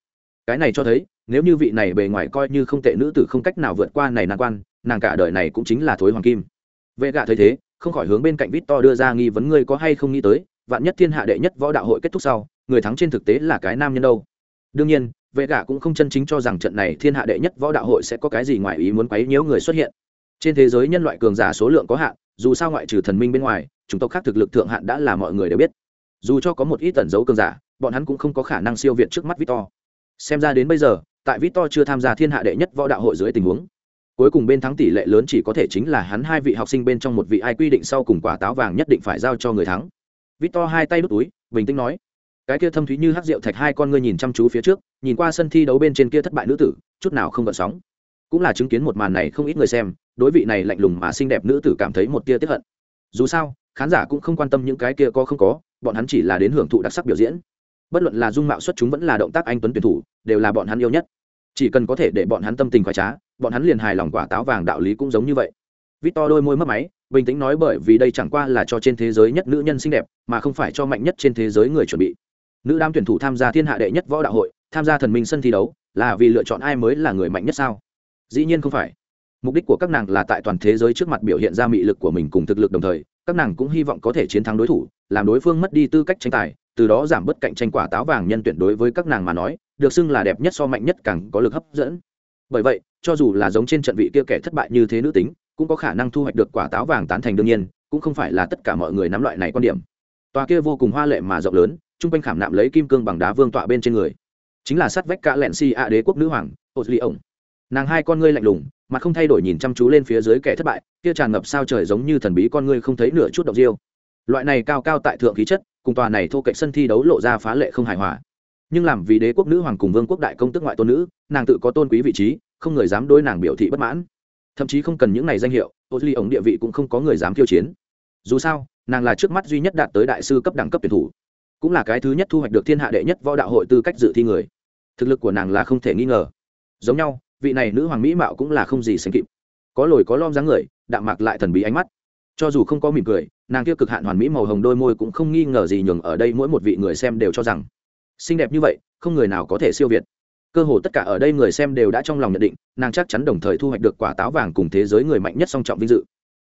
Cái này cho thấy, nếu như vị này bề ngoài coi như không tệ nữ tử không cách nào vượt qua này nan quan, nàng cả đời này cũng chính là thối hoàng kim. Vệ gạ thấy thế không khỏi hướng bên cạnh vít to đưa ra nghi vấn, ngươi có hay không nghĩ tới, vạn nhất thiên hạ đệ nhất võ đạo hội kết thúc sau, người thắng trên thực tế là cái nam nhân đâu? Đương nhiên, vệ gã cũng không chân chính cho rằng trận này thiên hạ đệ nhất võ đạo hội sẽ có cái gì ngoài ý muốn quấy nhiễu người xuất hiện. Trên thế giới nhân loại cường giả số lượng có hạn, dù sao ngoại trừ thần minh bên ngoài chúng tộc khác thực lực thượng hạn đã là mọi người đều biết. Dù cho có một ít tẩn dấu cường giả, bọn hắn cũng không có khả năng siêu việt trước mắt victor. Xem ra đến bây giờ, tại victor chưa tham gia thiên hạ đệ nhất võ đạo hội dưới tình huống cuối cùng bên thắng tỷ lệ lớn chỉ có thể chính là hắn hai vị học sinh bên trong một vị ai quy định sau cùng quả táo vàng nhất định phải giao cho người thắng. Victor hai tay đút túi, bình tĩnh nói, cái kia thâm thúy như hắc rượu thạch hai con ngươi nhìn chăm chú phía trước, nhìn qua sân thi đấu bên trên kia thất bại nữ tử, chút nào không gợn sóng. Cũng là chứng kiến một màn này không ít người xem, đối vị này lạnh lùng mà xinh đẹp nữ tử cảm thấy một tia tiếp hận. Dù sao, khán giả cũng không quan tâm những cái kia có không có, bọn hắn chỉ là đến hưởng thụ đặc sắc biểu diễn. Bất luận là dung mạo xuất chúng vẫn là động tác anh tuấn tuyển thủ, đều là bọn hắn yêu nhất chỉ cần có thể để bọn hắn tâm tình khoái trá, bọn hắn liền hài lòng quả táo vàng đạo lý cũng giống như vậy. Victor đôi môi mất máy, bình tĩnh nói bởi vì đây chẳng qua là cho trên thế giới nhất nữ nhân xinh đẹp, mà không phải cho mạnh nhất trên thế giới người chuẩn bị. Nữ đam tuyển thủ tham gia thiên hạ đệ nhất võ đạo hội, tham gia thần minh sân thi đấu, là vì lựa chọn ai mới là người mạnh nhất sao? Dĩ nhiên không phải. Mục đích của các nàng là tại toàn thế giới trước mặt biểu hiện ra mị lực của mình cùng thực lực đồng thời, các nàng cũng hy vọng có thể chiến thắng đối thủ, làm đối phương mất đi tư cách tranh tài, từ đó giảm bớt cạnh tranh quả táo vàng nhân tuyển đối với các nàng mà nói được xưng là đẹp nhất so mạnh nhất càng có lực hấp dẫn. Bởi vậy, cho dù là giống trên trận vị kia kẻ thất bại như thế nữ tính, cũng có khả năng thu hoạch được quả táo vàng tán thành đương nhiên, cũng không phải là tất cả mọi người nắm loại này quan điểm. Tòa kia vô cùng hoa lệ mà rộng lớn chung quanh khảm nạm lấy kim cương bằng đá vương tọa bên trên người. Chính là sát vách cả lẹn si a đế quốc nữ hoàng ô duy ổng. Nàng hai con ngươi lạnh lùng, mà không thay đổi nhìn chăm chú lên phía dưới kẻ thất bại, kia tràn ngập sao trời giống như thần bí con ngươi không thấy nửa chút động riêu loại này cao cao tại thượng khí chất, cùng tòa này thô cạnh sân thi đấu lộ ra phá lệ không hài hòa nhưng làm vì đế quốc nữ hoàng cùng vương quốc đại công tức ngoại tôn nữ, nàng tự có tôn quý vị trí, không người dám đối nàng biểu thị bất mãn. Thậm chí không cần những này danh hiệu, ô duy ổng địa vị cũng không có người dám khiêu chiến. Dù sao, nàng là trước mắt duy nhất đạt tới đại sư cấp đẳng cấp tuyển thủ, cũng là cái thứ nhất thu hoạch được thiên hạ đệ nhất võ đạo hội tư cách dự thi người. Thực lực của nàng là không thể nghi ngờ. Giống nhau, vị này nữ hoàng mỹ mạo cũng là không gì sánh kịp. Có lồi có lom dáng người, đạm mạc lại thần bí ánh mắt. Cho dù không có mỉm cười, nàng kia cực hạn hoàn mỹ màu hồng đôi môi cũng không nghi ngờ gì nhường ở đây mỗi một vị người xem đều cho rằng xinh đẹp như vậy, không người nào có thể siêu việt. Cơ hồ tất cả ở đây người xem đều đã trong lòng nhận định, nàng chắc chắn đồng thời thu hoạch được quả táo vàng cùng thế giới người mạnh nhất song trọng vinh dự.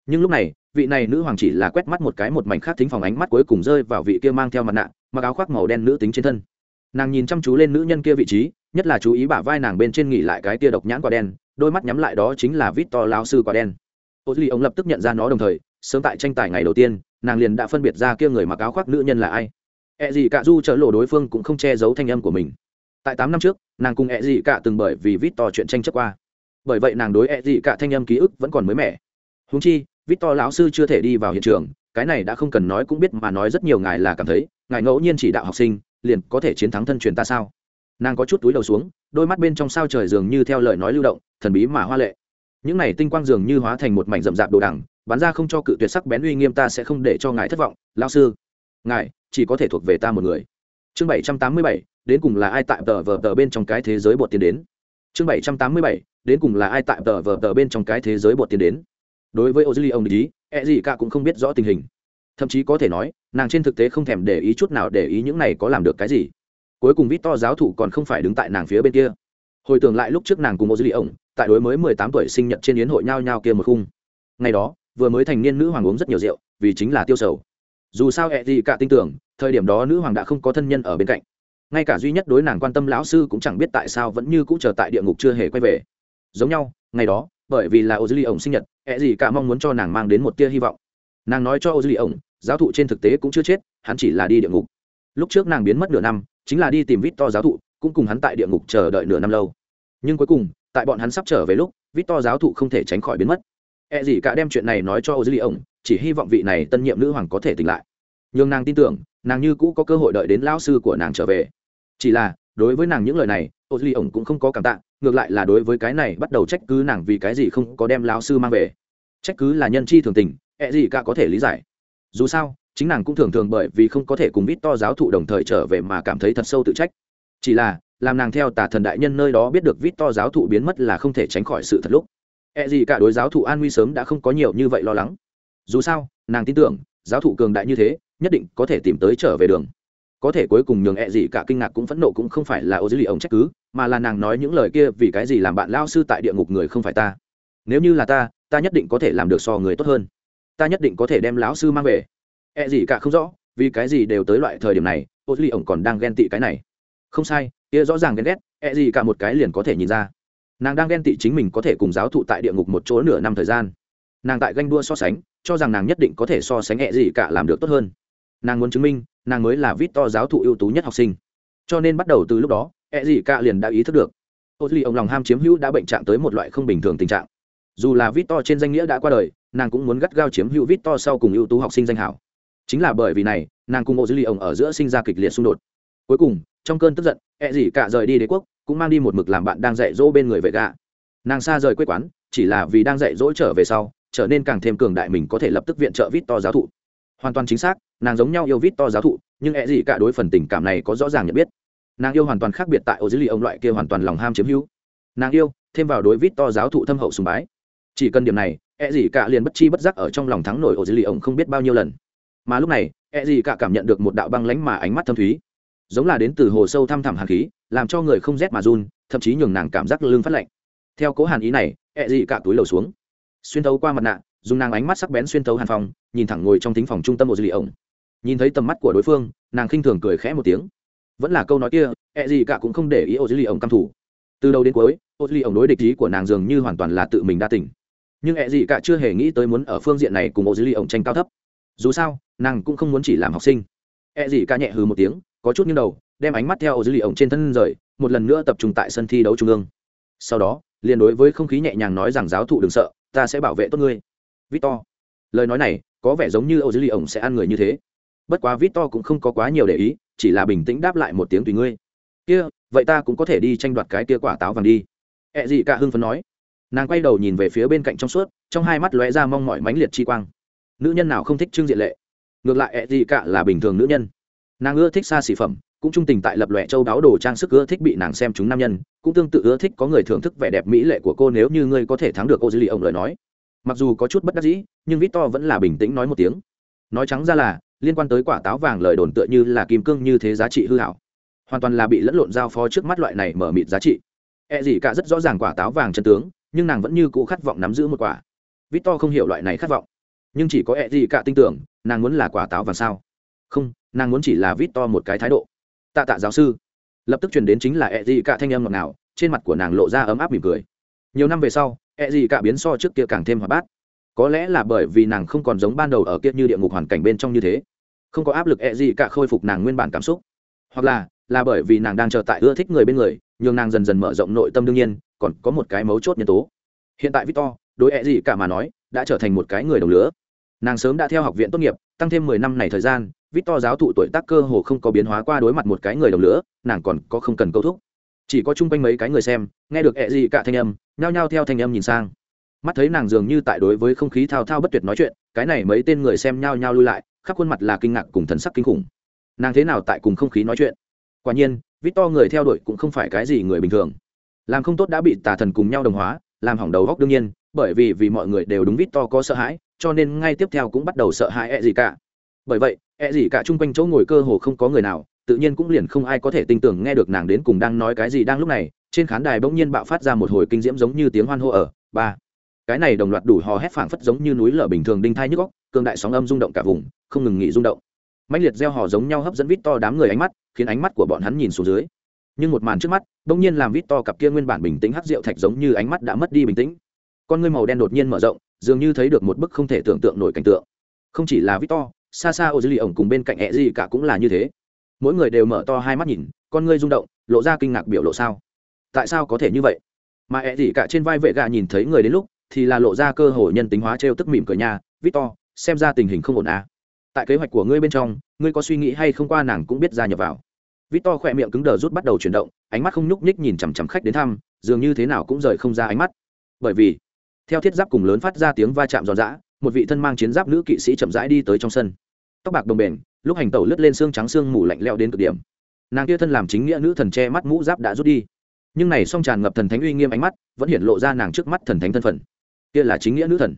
Nhưng lúc này, vị này nữ hoàng chỉ là quét mắt một cái một mảnh khác thính phòng ánh mắt cuối cùng rơi vào vị kia mang theo mặt nạ, mặc áo khoác màu đen nữ tính trên thân. Nàng nhìn chăm chú lên nữ nhân kia vị trí, nhất là chú ý bả vai nàng bên trên nghỉ lại cái tia độc nhãn quả đen, đôi mắt nhắm lại đó chính là vít to lao sư quả đen. Ô duy ông lập tức nhận ra nó đồng thời, sớm tại tranh tài ngày đầu tiên, nàng liền đã phân biệt ra kia người mặc áo khoác nữ nhân là ai. E ẹ gì cả du chở lộ đối phương cũng không che giấu thanh âm của mình. Tại tám năm trước, nàng cùng e ẹ gì cả từng bởi vì vít to chuyện tranh chấp qua. Bởi vậy nàng đối e ẹ gì cả thanh âm ký ức vẫn còn mới mẻ. Húng chi vít to lão sư chưa thể đi vào hiện trường, cái này đã không cần nói cũng biết mà nói rất nhiều ngài là cảm thấy, ngài ngẫu nhiên chỉ đạo học sinh, liền có thể chiến thắng thân truyền ta sao? Nàng có chút túi đầu xuống, đôi mắt bên trong sao trời dường như theo lời nói lưu động, thần bí mà hoa lệ. Những này tinh quang dường như hóa thành một mảnh rậm rạp đồ đằng, bắn ra không cho cự tuyệt sắc bén uy nghiêm ta sẽ không để cho ngài thất vọng. Lao sư, ngài chỉ có thể thuộc về ta một người. Chương bảy trăm tám mươi bảy, đến cùng là ai tại tờ vờ tờ bên trong cái thế giới bột tiến đến? Chương bảy trăm tám mươi bảy, đến cùng là ai tại tờ vờ tờ bên trong cái thế giới bột tiến đến? Đối với ozili ông ý e gì cả cũng không biết rõ tình hình. Thậm chí có thể nói, nàng trên thực tế không thèm để ý chút nào để ý những này có làm được cái gì. Cuối cùng vít to giáo thủ còn không phải đứng tại nàng phía bên kia. Hồi tưởng lại lúc trước nàng cùng ozili ông tại đối mới mười tám tuổi sinh nhật trên yến hội nhao nhao kia một khung. Ngày đó, vừa mới thành niên nữ hoàng uống rất nhiều rượu, vì chính là tiêu sầu dù sao ẹ gì cả tin tưởng, thời điểm đó nữ hoàng đã không có thân nhân ở bên cạnh. Ngay cả duy nhất đối nàng quan tâm lão sư cũng chẳng biết tại sao vẫn như cũ chờ tại địa ngục chưa hề quay về. Giống nhau, ngày đó, bởi vì là ô dư ly ổng sinh nhật, ẹ gì cả mong muốn cho nàng mang đến một tia hy vọng. Nàng nói cho ô dư ly ổng giáo thụ trên thực tế cũng chưa chết, hắn chỉ là đi địa ngục. Lúc trước nàng biến mất nửa năm, chính là đi tìm vít to giáo thụ, cũng cùng hắn tại địa ngục chờ đợi nửa năm lâu. Nhưng cuối cùng, tại bọn hắn sắp trở về lúc vít to giáo thụ không thể tránh khỏi biến mất. E gì cả đem chuyện này nói cho ô dư ly ổng chỉ hy vọng vị này tân nhiệm nữ hoàng có thể tỉnh lại. Nhưng nàng tin tưởng, nàng như cũ có cơ hội đợi đến lão sư của nàng trở về. Chỉ là, đối với nàng những lời này ô duy ổng cũng không có cảm tạ, ngược lại là đối với cái này bắt đầu trách cứ nàng vì cái gì không có đem lão sư mang về. Trách cứ là nhân chi thường tình ẹ gì cả có thể lý giải. Dù sao, chính nàng cũng thường thường bởi vì không có thể cùng vít to giáo thụ đồng thời trở về mà cảm thấy thật sâu tự trách. Chỉ là, làm nàng theo tà thần đại nhân nơi đó biết được vít to giáo thụ biến mất là không thể tránh khỏi sự thật lúc. Ẹ gì cả đối giáo thụ an nguy sớm đã không có nhiều như vậy lo lắng dù sao, nàng tin tưởng, giáo thụ cường đại như thế, nhất định có thể tìm tới trở về đường. Có thể cuối cùng nhường e ẹ gì cả kinh ngạc cũng phẫn nộ cũng không phải là ô Dữ lì ông trách cứ, mà là nàng nói những lời kia vì cái gì làm bạn lao sư tại địa ngục người không phải ta. Nếu như là ta ta nhất định có thể làm được so người tốt hơn. Ta nhất định có thể đem lão sư mang về. E ẹ gì cả không rõ, vì cái gì đều tới loại thời điểm này ô Dữ lì ông còn đang ghen tị cái này. Không sai, kia rõ ràng ghen ghét e ẹ gì cả một cái liền có thể nhìn ra. Nàng đang ghen tị chính mình có thể cùng giáo thụ tại địa ngục một chỗ nửa năm thời gian nàng tại ganh đua so sánh, cho rằng nàng nhất định có thể so sánh hẹ gì cả làm được tốt hơn. Nàng muốn chứng minh, nàng mới là vít to giáo thụ ưu tú nhất học sinh. Cho nên bắt đầu từ lúc đó e gì cả liền đã ý thức được. Ô duy ông lòng ham chiếm hữu đã bệnh trạng tới một loại không bình thường tình trạng. Dù là vít to trên danh nghĩa đã qua đời, nàng cũng muốn gắt gao chiếm hữu vít to sau cùng ưu tú học sinh danh hảo. Chính là bởi vì này, nàng cùng ô duy ông ở giữa sinh ra kịch liệt xung đột. Cuối cùng, trong cơn tức giận hẹ gì cả rời đi đế quốc, cũng mang đi một mực làm bạn đang dạy dỗ bên người vệ gạ nàng xa rời quê quán, chỉ là vì đang dạy dỗ trở về sau trở nên càng thêm cường đại mình có thể lập tức viện trợ vít to giáo thụ. Hoàn toàn chính xác, nàng giống nhau yêu vít to giáo thụ, nhưng e gì cả đối phần tình cảm này có rõ ràng nhận biết. Nàng yêu hoàn toàn khác biệt tại ô dưới lì ông loại kia hoàn toàn lòng ham chiếm hữu. Nàng yêu, thêm vào đối vít to giáo thụ thâm hậu sùng bái. Chỉ cần điểm này e gì cả liền bất chi bất giác ở trong lòng thắng nổi ô dưới lì ông không biết bao nhiêu lần. Mà lúc này e gì cả cảm nhận được một đạo băng lánh mà ánh mắt thâm thúy. Giống là đến từ hồ sâu thăm thẳm hàn khí, làm cho người không rét mà run, thậm chí nhường nàng cảm giác lưng phát lạnh. Theo cố hàn ý này ẹ gì cả túi lầu xuống xuyên thấu qua mặt nạ, dùng nàng ánh mắt sắc bén xuyên thấu hàn phòng nhìn thẳng ngồi trong thính phòng trung tâm một dư lì ổng. Nhìn thấy tầm mắt của đối phương, nàng khinh thường cười khẽ một tiếng. Vẫn là câu nói kia e gì cả cũng không để ý ô dư lì ổng căm thủ từ đầu đến cuối ô dư lì ổng đối địch ý của nàng dường như hoàn toàn là tự mình đa tỉnh nhưng e gì cả chưa hề nghĩ tới muốn ở phương diện này cùng ô dư lì ổng tranh cao thấp. Dù sao, nàng cũng không muốn chỉ làm học sinh. E gì cả nhẹ hừ một tiếng, có chút nghiêng đầu, đem ánh mắt theo ô dư lì ổng trên thân rời, một lần nữa tập trung tại sân thi đấu trung ương. Sau đó, liền đối với không khí nhẹ nhàng nói rằng giáo thụ đừng sợ ta sẽ bảo vệ tốt ngươi. Victor. Lời nói này, có vẻ giống như âu dư ly ổng sẽ ăn người như thế. Bất quá victor cũng không có quá nhiều để ý, chỉ là bình tĩnh đáp lại một tiếng tùy ngươi. Kia, vậy ta cũng có thể đi tranh đoạt cái kia quả táo vàng đi. E ẹ gì cả hưng phấn nói. Nàng quay đầu nhìn về phía bên cạnh trong suốt, trong hai mắt lóe ra mong mỏi mãnh liệt chi quang. Nữ nhân nào không thích trương diện lệ? Ngược lại e ẹ gì cả là bình thường nữ nhân. Nàng ưa thích xa xỉ phẩm cũng trung tình tại lập lòe châu đáo đồ trang sức ưa thích bị nàng xem chúng nam nhân, cũng tương tự ưa thích có người thưởng thức vẻ đẹp mỹ lệ của cô nếu như ngươi có thể thắng được ô dư lì ông lời nói. Mặc dù có chút bất đắc dĩ, nhưng victor vẫn là bình tĩnh nói một tiếng. Nói trắng ra là, liên quan tới quả táo vàng lời đồn tựa như là kim cương như thế giá trị hư hảo. Hoàn toàn là bị lẫn lộn giao phó trước mắt loại này mở mịt giá trị. E gì cả rất rõ ràng quả táo vàng chân tướng, nhưng nàng vẫn như cũ khát vọng nắm giữ một quả. Victor không hiểu loại này khát vọng. Nhưng chỉ có E gì cả tin tưởng, nàng muốn là quả táo vàng sao? Không, nàng muốn chỉ là victor một cái thái độ tạ tạ giáo sư. Lập tức chuyển đến chính là E gì cả thanh âm ngọt ngào, trên mặt của nàng lộ ra ấm áp mỉm cười. Nhiều năm về sau E gì cả biến so trước kia càng thêm hoạt bát. Có lẽ là bởi vì nàng không còn giống ban đầu ở kia như địa ngục hoàn cảnh bên trong như thế. Không có áp lực E gì cả khôi phục nàng nguyên bản cảm xúc. Hoặc là là bởi vì nàng đang chờ tại ưa thích người bên người, nhường nàng dần dần mở rộng nội tâm đương nhiên, còn có một cái mấu chốt nhân tố. Hiện tại victor, đối E gì cả mà nói, đã trở thành một cái người đồng lứa. Nàng sớm đã theo học viện tốt nghiệp, tăng thêm mười năm này thời gian victor giáo thụ tuổi tác cơ hồ không có biến hóa qua đối mặt một cái người đồng lửa, nàng còn có không cần câu thúc. Chỉ có chung quanh mấy cái người xem nghe được ẹ gì cả thanh âm nhao nhao theo thanh âm nhìn sang. Mắt thấy nàng dường như tại đối với không khí thao thao bất tuyệt nói chuyện cái này mấy tên người xem nhao nhao lui lại khắp khuôn mặt là kinh ngạc cùng thần sắc kinh khủng. Nàng thế nào tại cùng không khí nói chuyện? Quả nhiên vít to người theo đuổi cũng không phải cái gì người bình thường. Làm không tốt đã bị tà thần cùng nhau đồng hóa làm hỏng đầu góc đương nhiên bởi vì vì mọi người đều đúng vít to có sợ hãi cho nên ngay tiếp theo cũng bắt đầu sợ hãi ẹ gì cả. Bởi vậy E gì cả chung quanh chỗ ngồi cơ hồ không có người nào tự nhiên cũng liền không ai có thể tin tưởng nghe được nàng đến cùng đang nói cái gì đang lúc này trên khán đài bỗng nhiên bạo phát ra một hồi kinh diễm giống như tiếng hoan hô ở ba. Cái này đồng loạt đủ hò hét phảng phất giống như núi lở bình thường đinh thai nhức óc, cường đại sóng âm rung động cả vùng không ngừng nghỉ rung động. Mãnh liệt gieo hò giống nhau hấp dẫn vít to đám người ánh mắt khiến ánh mắt của bọn hắn nhìn xuống dưới. Nhưng một màn trước mắt bỗng nhiên làm vít to cặp kia nguyên bản bình tĩnh hắc rượu thạch giống như ánh mắt đã mất đi bình tĩnh. Con ngươi màu đen đột nhiên mở rộng dường như thấy được một bức không thể tưởng tượng nổi cảnh tượng. Không chỉ là vít to xa xa ô dư lì ổng cùng bên cạnh e ẹ gì cả cũng là như thế. Mỗi người đều mở to hai mắt nhìn, con ngươi rung động, lộ ra kinh ngạc biểu lộ sao? Tại sao có thể như vậy? Mà e ẹ gì cả trên vai vệ gà nhìn thấy người đến lúc, thì là lộ ra cơ hội nhân tính hóa trêu tức mỉm cửa nhà victor, xem ra tình hình không ổn à. tại kế hoạch của ngươi bên trong, ngươi có suy nghĩ hay không qua nàng cũng biết ra nhập vào. Victor khỏe miệng cứng đờ rút bắt đầu chuyển động, ánh mắt không nhúc nhích nhìn chằm chằm khách đến thăm, dường như thế nào cũng rời không ra ánh mắt. Bởi vì, theo thiết giáp cùng lớn phát ra tiếng va chạm giòn giã một vị thân mang chiến giáp nữ kỵ sĩ chậm rãi đi tới trong sân. Tóc bạc đồng bền, lúc hành tẩu lướt lên xương trắng xương mù lạnh leo đến cực điểm. Nàng kia thân làm chính nghĩa nữ thần che mắt mũ giáp đã rút đi. Nhưng này song tràn ngập thần thánh uy nghiêm ánh mắt, vẫn hiện lộ ra nàng trước mắt thần thánh thân phận. Kia là chính nghĩa nữ thần.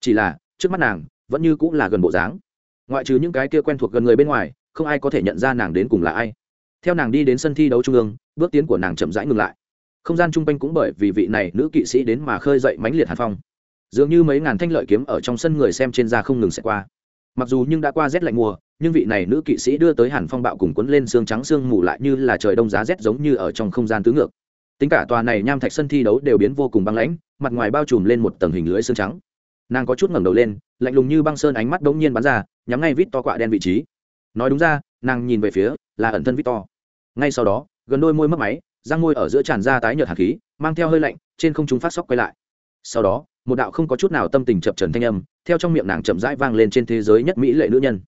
Chỉ là, trước mắt nàng, vẫn như cũng là gần bộ dáng. Ngoại trừ những cái kia quen thuộc gần người bên ngoài, không ai có thể nhận ra nàng đến cùng là ai. Theo nàng đi đến sân thi đấu trung ương, bước tiến của nàng chậm rãi ngừng lại. Không gian chung quanh cũng bởi vì vị này nữ kỵ sĩ đến mà khơi dậy mãnh liệt hàn phong dường như mấy ngàn thanh lợi kiếm ở trong sân người xem trên da không ngừng sẽ qua. Mặc dù nhưng đã qua rét lạnh mùa, nhưng vị này nữ kỵ sĩ đưa tới hàn phong bạo cùng quấn lên xương trắng xương mù lại như là trời đông giá rét giống như ở trong không gian tứ ngược. Tính cả tòa này nham thạch sân thi đấu đều biến vô cùng băng lãnh, mặt ngoài bao trùm lên một tầng hình lưới xương trắng. Nàng có chút ngẩng đầu lên, lạnh lùng như băng sơn ánh mắt đ ố n g nhiên bắn ra, nhắm ngay vít to quạ đen vị trí. Nói đúng ra, nàng nhìn về phía là ẩn thân vít to. Ngay sau đó, gần đôi môi mất máy, răng môi ở giữa tràn ra tái nhợt hạt khí, mang theo hơi lạnh, trên không chúng phát sóc quay lại sau đó, một đạo không có chút nào tâm tình chập trần thanh âm, theo trong miệng nàng chậm rãi vang lên trên thế giới nhất mỹ lệ nữ nhân.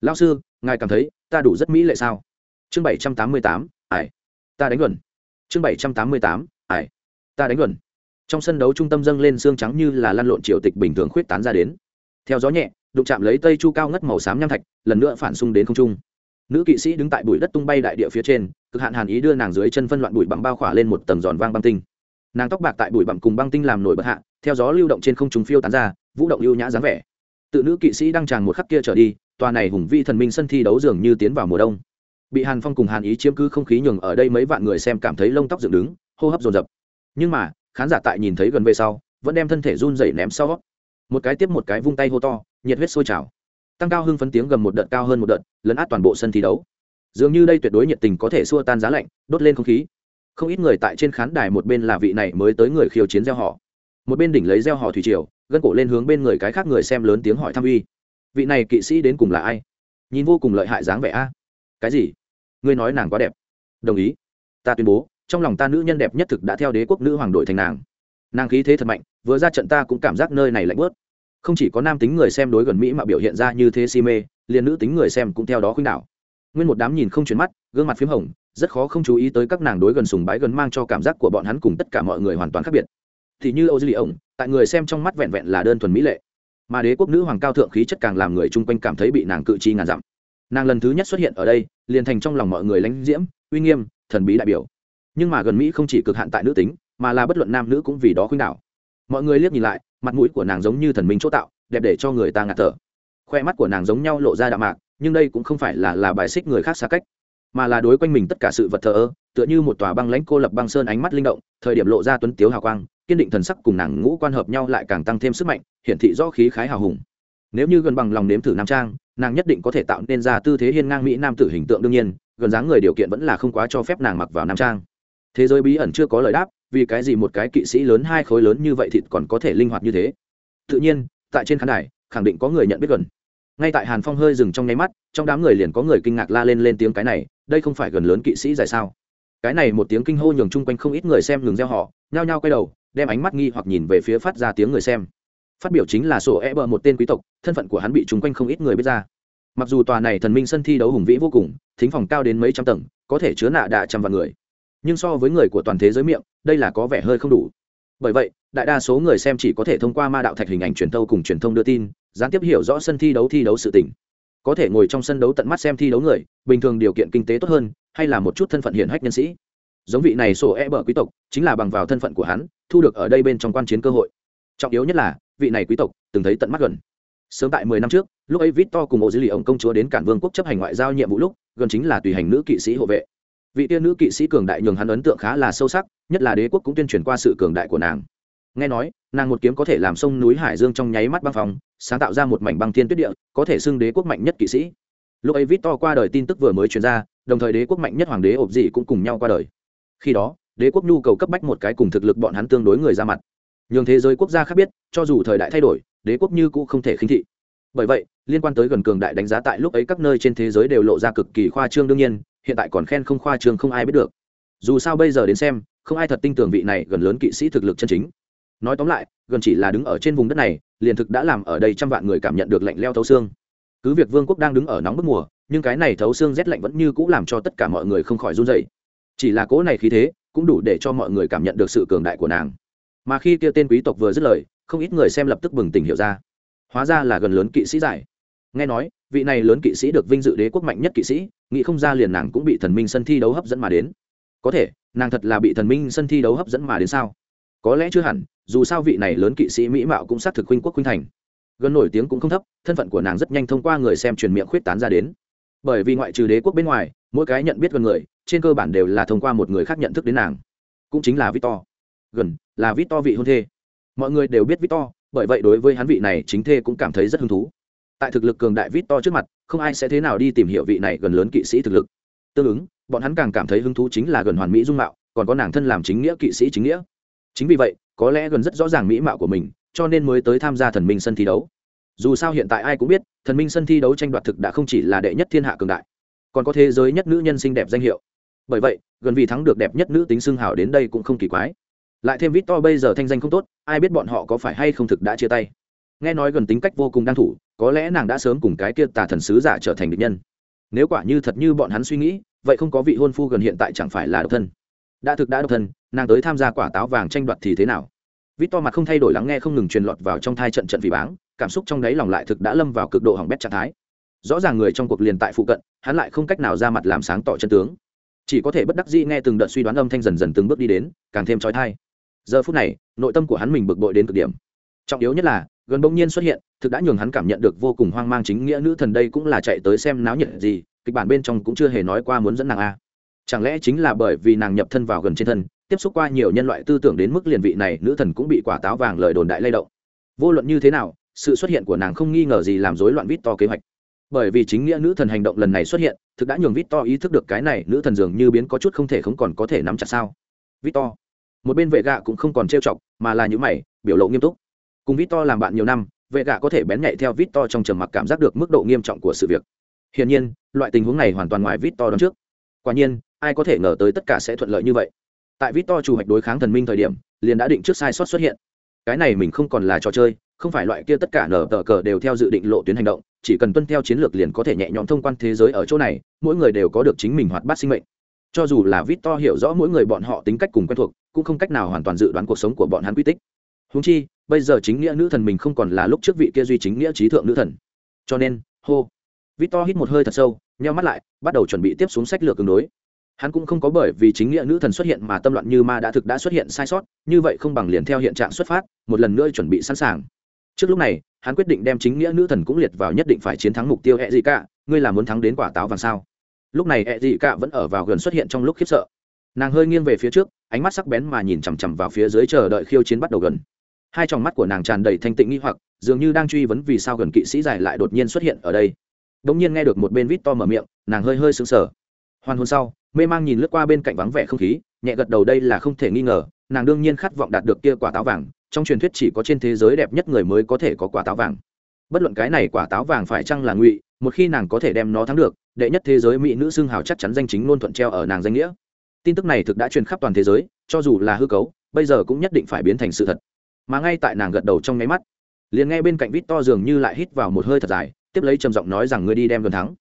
Lao sư, ngài cảm thấy ta đủ rất mỹ lệ sao? Chương bảy trăm tám mươi tám ải ta đánh luận chương bảy trăm tám mươi tám ải ta đánh luận trong sân đấu trung tâm dâng lên xương trắng như là lăn lộn triều tịch bình thường khuyết tán ra đến. Theo gió nhẹ, đụng chạm lấy tây chu cao ngất màu xám nham thạch, lần nữa phản xung đến không trung. Nữ kỵ sĩ đứng tại bụi đất tung bay đại địa phía trên, cực hạn hàn ý đưa nàng dưới chân phân loạn bụi bằng bao khỏa lên một tầng giòn vang băng tinh nàng tóc bạc tại bụi bặm cùng băng tinh làm nổi bật hạ, theo gió lưu động trên không trung phiêu tán ra, vũ động lưu nhã dáng vẻ. Tự nữ kỵ sĩ đang tràn một khắc kia trở đi, tòa này hùng vi thần minh sân thi đấu dường như tiến vào mùa đông. Bị hàn phong cùng hàn ý chiếm cứ không khí nhường ở đây mấy vạn người xem cảm thấy lông tóc dựng đứng, hô hấp dồn dập. Nhưng mà, khán giả tại nhìn thấy gần về sau, vẫn đem thân thể run rẩy ném sau. Một cái tiếp một cái vung tay hô to, nhiệt huyết sôi trào. Tăng cao hưng phấn tiếng gầm một đợt, cao hơn một đợt, lấn át toàn bộ sân thi đấu. Dường như đây tuyệt đối nhiệt tình có thể xua tan giá lạnh, đốt lên không khí không ít người tại trên khán đài một bên là vị này mới tới người khiêu chiến gieo họ. Một bên đỉnh lấy gieo họ thủy triều, gân cổ lên hướng bên người cái khác người xem lớn tiếng hỏi thăm uy. Vị này kỵ sĩ đến cùng là ai? Nhìn vô cùng lợi hại dáng vẻ a. Cái gì? Ngươi nói nàng quá đẹp. Đồng ý. Ta tuyên bố, trong lòng ta nữ nhân đẹp nhất thực đã theo đế quốc nữ hoàng đội thành nàng. Nàng khí thế thật mạnh, vừa ra trận ta cũng cảm giác nơi này lạnh bớt không chỉ có nam tính người xem đối gần mỹ mà biểu hiện ra như thế si mê, liền nữ tính người xem cũng theo đó khuynh đảo. Nguyên một đám nhìn không chuyển mắt gương mặt p h í m hồng, rất khó không chú ý tới các nàng đối gần sùng bái gần mang cho cảm giác của bọn hắn cùng tất cả mọi người hoàn toàn khác biệt. Thì như âu dư lì ổng, tại người xem trong mắt vẹn vẹn là đơn thuần mỹ lệ. Mà đế quốc nữ hoàng cao thượng khí chất càng làm người chung quanh cảm thấy bị nàng cự chi ngàn dặm. Nàng lần thứ nhất xuất hiện ở đây, liền thành trong lòng mọi người lãnh diễm, uy nghiêm, thần bí đại biểu. Nhưng mà gần mỹ không chỉ cực hạn tại nữ tính, mà là bất luận nam nữ cũng vì đó khuynh đảo. Mọi người liếc nhìn lại, mặt mũi của nàng giống như thần minh chỗ tạo, đẹp để cho người ta ngạt thở. Khoe mắt của nàng giống nhau lộ ra đạo mạc, nhưng đây cũng không phải là là bài xích người khác xa cách mà là đối quanh mình tất cả sự vật thờ ơ, tựa như một tòa băng lãnh cô lập băng sơn ánh mắt linh động, thời điểm lộ ra tuấn tiếu hào quang, kiên định thần sắc cùng nàng ngũ quan hợp nhau lại càng tăng thêm sức mạnh, hiển thị rõ khí khái hào hùng. Nếu như gần bằng lòng nếm thử nam trang, nàng nhất định có thể tạo nên ra tư thế hiên ngang mỹ nam tử hình tượng đương nhiên, gần dáng người điều kiện vẫn là không quá cho phép nàng mặc vào nam trang. Thế giới bí ẩn chưa có lời đáp, vì cái gì một cái kỵ sĩ lớn hai khối lớn như vậy thịt còn có thể linh hoạt như thế? Tự nhiên, tại trên khán đài, khẳng định có người nhận biết gần. Ngay tại hàn phong hơi dừng trong nháy mắt, trong đám người liền có người kinh ngạc la lên lên tiếng cái này đây không phải gần lớn kỵ sĩ dài sao? Cái này một tiếng kinh hô nhường chung quanh không ít người xem ngừng gieo họ nhao nhao quay đầu, đem ánh mắt nghi hoặc nhìn về phía phát ra tiếng người xem. Phát biểu chính là sổ e bờ một tên quý tộc, thân phận của hắn bị chung quanh không ít người biết ra. Mặc dù tòa này thần minh sân thi đấu hùng vĩ vô cùng, thính phòng cao đến mấy trăm tầng, có thể chứa nạ đạ trăm vạn người. Nhưng so với người của toàn thế giới miệng, đây là có vẻ hơi không đủ. Bởi vậy, đại đa số người xem chỉ có thể thông qua ma đạo thạch hình ảnh truyền thâu cùng truyền thông đưa tin, gián tiếp hiểu rõ sân thi đấu thi đấu sự tình có thể ngồi trong sân đấu tận mắt xem thi đấu người, bình thường điều kiện kinh tế tốt hơn, hay là một chút thân phận hiển hách nhân sĩ. Giống vị này sổ e bờ quý tộc, chính là bằng vào thân phận của hắn, thu được ở đây bên trong quan chiến cơ hội. Trọng yếu nhất là, vị này quý tộc, từng thấy tận mắt gần. Sớm tại mười năm trước, lúc ấy victor cùng ô dữ lì ông công chúa đến cản vương quốc chấp hành ngoại giao nhiệm vụ lúc, gần chính là tùy hành nữ kỵ sĩ hộ vệ. Vị tiên nữ kỵ sĩ cường đại nhường hắn ấn tượng khá là sâu sắc, nhất là đế quốc cũng tuyên truyền qua sự cường đại của nàng. Nghe nói nàng một kiếm có thể làm sông núi hải dương trong nháy mắt băng phòng sáng tạo ra một mảnh băng thiên tuyết địa, có thể xưng đế quốc mạnh nhất kỵ sĩ. Lúc ấy vít to qua đời tin tức vừa mới truyền ra, đồng thời đế quốc mạnh nhất hoàng đế ộp dị cũng cùng nhau qua đời. Khi đó, đế quốc nhu cầu cấp bách một cái cùng thực lực bọn hắn tương đối người ra mặt. Nhường thế giới quốc gia khác biết, cho dù thời đại thay đổi, đế quốc như cũng không thể khinh thị. Bởi vậy, liên quan tới gần cường đại đánh giá tại lúc ấy các nơi trên thế giới đều lộ ra cực kỳ khoa trương đương nhiên, hiện tại còn khen không khoa trương không ai biết được. Dù sao bây giờ đến xem, không ai thật tin tưởng vị này gần lớn kỵ sĩ thực lực chân chính nói tóm lại, gần chỉ là đứng ở trên vùng đất này, liền thực đã làm ở đây trăm vạn người cảm nhận được lạnh leo thấu xương. Cứ việc vương quốc đang đứng ở nóng bức mùa, nhưng cái này thấu xương rét lạnh vẫn như c ũ làm cho tất cả mọi người không khỏi run dậy chỉ là cỗ này khí thế, cũng đủ để cho mọi người cảm nhận được sự cường đại của nàng. Mà khi kia tên quý tộc vừa dứt lời, không ít người xem lập tức bừng tỉnh hiểu ra. Hóa ra là gần lớn kỵ sĩ giải. Nghe nói, vị này lớn kỵ sĩ được vinh dự đế quốc mạnh nhất kỵ sĩ, nghĩ không ra liền nàng cũng bị thần minh sân thi đấu hấp dẫn mà đến. Có thể, nàng thật là bị thần minh sân thi đấu hấp dẫn mà đến sao? Có lẽ chưa hẳn, dù sao vị này lớn kỵ sĩ mỹ mạo cũng xác thực khuynh quốc khuynh thành. Gần nổi tiếng cũng không thấp, thân phận của nàng rất nhanh thông qua người xem truyền miệng khuyết tán ra đến. Bởi vì ngoại trừ đế quốc bên ngoài, mỗi cái nhận biết gần người, trên cơ bản đều là thông qua một người khác nhận thức đến nàng. Cũng chính là victor. Gần, là victor vị hôn thê. Mọi người đều biết victor, bởi vậy đối với hắn vị này chính thê cũng cảm thấy rất hứng thú. Tại thực lực cường đại victor trước mặt, không ai sẽ thế nào đi tìm hiểu vị này gần lớn kỵ sĩ thực lực. Tương ứng, bọn hắn càng cảm thấy hứng thú chính là gần hoàn mỹ dung mạo, còn có nàng thân làm chính nghĩa kỵ sĩ chính nghĩa chính vì vậy, có lẽ gần rất rõ ràng mỹ mạo của mình, cho nên mới tới tham gia thần minh sân thi đấu. Dù sao hiện tại ai cũng biết, thần minh sân thi đấu tranh đoạt thực đã không chỉ là đệ nhất thiên hạ cường đại, còn có thế giới nhất nữ nhân xinh đẹp danh hiệu. Bởi vậy, gần vì thắng được đẹp nhất nữ tính xưng hào đến đây cũng không kỳ quái. Lại thêm vít to bây giờ thanh danh không tốt, ai biết bọn họ có phải hay không thực đã chia tay. Nghe nói gần tính cách vô cùng đang thủ, có lẽ nàng đã sớm cùng cái kia tà thần sứ giả trở thành địch nhân. Nếu quả như thật như bọn hắn suy nghĩ, vậy không có vị hôn phu gần hiện tại chẳng phải là độc thân đã thực đã độc thân, nàng tới tham gia quả táo vàng tranh đoạt thì thế nào? Vít to mặt không thay đổi lắng nghe không ngừng truyền lọt vào trong thai trận trận vì báng, cảm xúc trong đáy lòng lại thực đã lâm vào cực độ hỏng bét trạng thái. Rõ ràng người trong cuộc liền tại phụ cận, hắn lại không cách nào ra mặt làm sáng tỏ chân tướng. Chỉ có thể bất đắc dĩ nghe từng đợt suy đoán âm thanh dần dần từng bước đi đến, càng thêm trói thai. Giờ phút này, nội tâm của hắn mình bực bội đến cực điểm. Trọng yếu nhất là, gần bỗng nhiên xuất hiện, thực đã nhường hắn cảm nhận được vô cùng hoang mang chính nghĩa nữ thần đây cũng là chạy tới xem náo nhiệt gì, kịch bản bên trong cũng chưa hề nói qua muốn dẫn nàng a chẳng lẽ chính là bởi vì nàng nhập thân vào gần trên thân, tiếp xúc qua nhiều nhân loại tư tưởng đến mức liền vị này nữ thần cũng bị quả táo vàng lời đồn đại lay động? Vô luận như thế nào, sự xuất hiện của nàng không nghi ngờ gì làm rối loạn vít to kế hoạch. Bởi vì chính nghĩa nữ thần hành động lần này xuất hiện, thực đã nhường vít to ý thức được cái này nữ thần dường như biến có chút không thể không còn có thể nắm chặt sao? Vít to. Một bên vệ gạ cũng không còn trêu chọc, mà là những mày, biểu lộ nghiêm túc. Cùng vít to làm bạn nhiều năm, vệ gạ có thể bén nhạy theo vít to trong trầm mặc cảm giác được mức độ nghiêm trọng của sự việc. Hiển nhiên, loại tình huống này hoàn toàn ngoài vít to đón trước. Quả nhiên ai có thể ngờ tới tất cả sẽ thuận lợi như vậy. Tại vít to chủ hoạch đối kháng thần minh thời điểm, liền đã định trước sai sót xuất hiện. Cái này mình không còn là trò chơi, không phải loại kia tất cả nở tờ cờ đều theo dự định lộ tuyến hành động, chỉ cần tuân theo chiến lược liền có thể nhẹ nhõm thông quan thế giới ở chỗ này, mỗi người đều có được chính mình hoạt bát sinh mệnh. Cho dù là vít to hiểu rõ mỗi người bọn họ tính cách cùng quen thuộc, cũng không cách nào hoàn toàn dự đoán cuộc sống của bọn hắn quy tích. Húng chi, bây giờ chính nghĩa nữ thần mình không còn là lúc trước vị kia duy chính nghĩa trí thượng nữ thần. Cho nên, hô. Vít to hít một hơi thật sâu, nheo mắt lại, bắt đầu chuẩn bị tiếp xuống sách lược cường đối hắn cũng không có bởi vì chính nghĩa nữ thần xuất hiện mà tâm loạn như ma đã thực đã xuất hiện sai sót, như vậy không bằng liền theo hiện trạng xuất phát, một lần nữa chuẩn bị sẵn sàng. Trước lúc này, hắn quyết định đem chính nghĩa nữ thần cũng liệt vào nhất định phải chiến thắng mục tiêu e dị cả ngươi là muốn thắng đến quả táo vàng sao? Lúc này e dị cả vẫn ở vào gần xuất hiện trong lúc khiếp sợ. Nàng hơi nghiêng về phía trước, ánh mắt sắc bén mà nhìn chằm chằm vào phía dưới chờ đợi khiêu chiến bắt đầu gần. Hai tròng mắt của nàng tràn đầy thanh tịnh nghi hoặc, dường như đang truy vấn vì sao gần kỵ sĩ dài lại đột nhiên xuất hiện ở đây. Đ ỗ n g nhiên nghe được một bên vít to mở miệng, nàng hơi hơi sững sờ hoàn hôn sau, mê mang nhìn lướt qua bên cạnh vắng vẻ không khí, nhẹ gật đầu đây là không thể nghi ngờ, nàng đương nhiên khát vọng đạt được kia quả táo vàng, trong truyền thuyết chỉ có trên thế giới đẹp nhất người mới có thể có quả táo vàng. Bất luận cái này quả táo vàng phải chăng là ngụy, một khi nàng có thể đem nó thắng được, đệ nhất thế giới mỹ nữ xương hào chắc chắn danh chính luôn thuận treo ở nàng danh nghĩa. Tin tức này thực đã truyền khắp toàn thế giới, cho dù là hư cấu, bây giờ cũng nhất định phải biến thành sự thật. Mà ngay tại nàng gật đầu trong nháy mắt, liền nghe bên cạnh vít to dường như lại hít vào một hơi thật dài, tiếp lấy trầm giọng nói rằng ngươi đi đem gần thắng.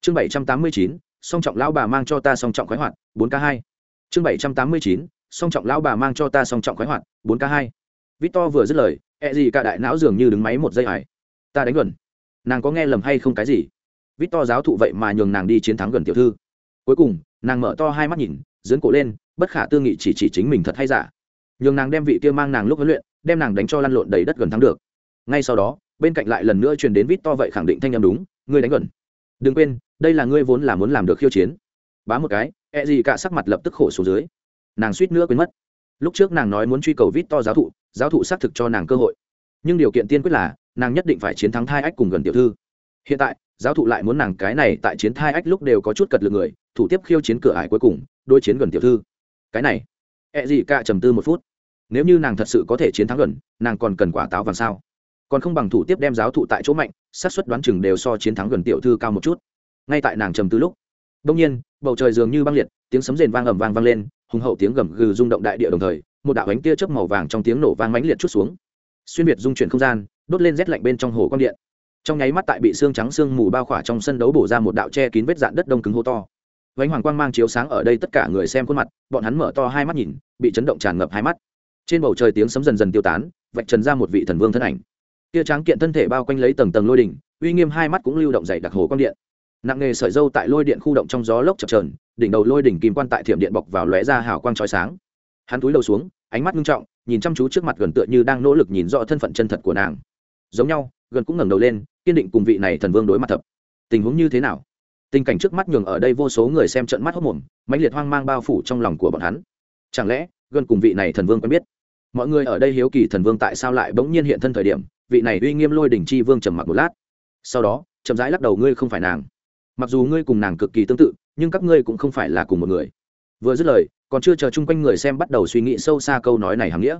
Chương bảy trăm tám mươi chín song trọng lão bà mang cho ta song trọng khoái hoạt, bốn k hai. Chương bảy trăm tám mươi chín, song trọng lão bà mang cho ta song trọng khoái hoạt, bốn k hai. Victor vừa dứt lời e gì cả đại não dường như đứng máy một giây hải ta đánh gần. Nàng có nghe lầm hay không cái gì? Victor giáo thụ vậy mà nhường nàng đi chiến thắng gần tiểu thư. Cuối cùng, nàng mở to hai mắt nhìn dưỡng cổ lên, bất khả tư nghị chỉ chỉ chính mình thật hay giả. Nhường nàng đem vị kia mang nàng lúc huấn luyện, đem nàng đánh cho lăn lộn đầy đất gần thắng được. Ngay sau đó, bên cạnh lại lần nữa truyền đến vít vậy khẳng định thanh âm đúng, ngươi đánh gần đừng quên, đây là ngươi vốn là muốn làm được khiêu chiến. Bá một cái e gì cả sắc mặt lập tức khổ xuống dưới. Nàng suýt nữa quên mất. Lúc trước nàng nói muốn truy cầu vít to giáo thụ giáo thụ xác thực cho nàng cơ hội. Nhưng điều kiện tiên quyết là, nàng nhất định phải chiến thắng thai ách cùng gần tiểu thư. Hiện tại, giáo thụ lại muốn nàng cái này tại chiến thai ách lúc đều có chút cật lực người, thủ tiếp khiêu chiến cửa ải cuối cùng đôi chiến gần tiểu thư. Cái này ẹ、e、gì gì cả trầm tư một phút. Nếu như nàng thật sự có thể chiến thắng gần, nàng còn cần quả táo vàng sao? Còn không bằng thủ tiếp đem giáo thụ tại chỗ mạnh sát suất đoán chừng đều so chiến thắng gần tiểu thư cao một chút. Ngay tại nàng trầm tư lúc đông nhiên, bầu trời dường như băng liệt, tiếng sấm rền vang ầm vang vang lên, hùng hậu tiếng gầm gừ rung động đại địa đồng thời, một đạo ánh tia chớp màu vàng trong tiếng nổ vang mãnh liệt chút xuống. Xuyên việt dung chuyển không gian, đốt lên rét lạnh bên trong hồ quang điện. Trong nháy mắt tại bị xương trắng xương mù bao khỏa trong sân đấu bổ ra một đạo che kín vết dạn đất đông cứng hô to. Vánh hoàng quang mang chiếu sáng ở đây tất cả người xem khuôn mặt, bọn hắn mở to hai mắt nhìn, bị chấn động tràn ngập hai mắt. Trên bầu trời tiếng sấm dần dần tiêu tán, vạch trần ra một vị thần vương thân ảnh kia tráng kiện thân thể bao quanh lấy tầng tầng lôi đỉnh, uy nghiêm hai mắt cũng lưu động dày đặc hồ quang điện. Nặng nghề sợi dâu tại lôi điện khu động trong gió lốc chập trờn đỉnh đầu lôi đỉnh kim quan tại thiểm điện bọc vào lóe ra hào quang chói sáng. Hắn túi đầu xuống, ánh mắt nghiêm trọng, nhìn chăm chú trước mặt gần tựa như đang nỗ lực nhìn rõ thân phận chân thật của nàng. Giống nhau, gần cũng ngẩng đầu lên, kiên định cùng vị này thần vương đối mặt thập. Tình huống như thế nào? Tình cảnh trước mắt nhường ở đây vô số người xem trận mắt hốc mồm mãnh liệt hoang mang bao phủ trong lòng của bọn hắn. Chẳng lẽ, gần cùng vị này thần vương quen biết? Mọi người ở đây hiếu kỳ thần vương tại sao lại bỗng nhiên hiện thân thời điểm vị này uy nghiêm lôi đỉnh chi vương trầm mặc một lát. Sau đó, chậm rãi lắc đầu, ngươi không phải nàng. Mặc dù ngươi cùng nàng cực kỳ tương tự, nhưng các ngươi cũng không phải là cùng một người. Vừa dứt lời, còn chưa chờ chung quanh người xem bắt đầu suy nghĩ sâu xa câu nói này hàm nghĩa,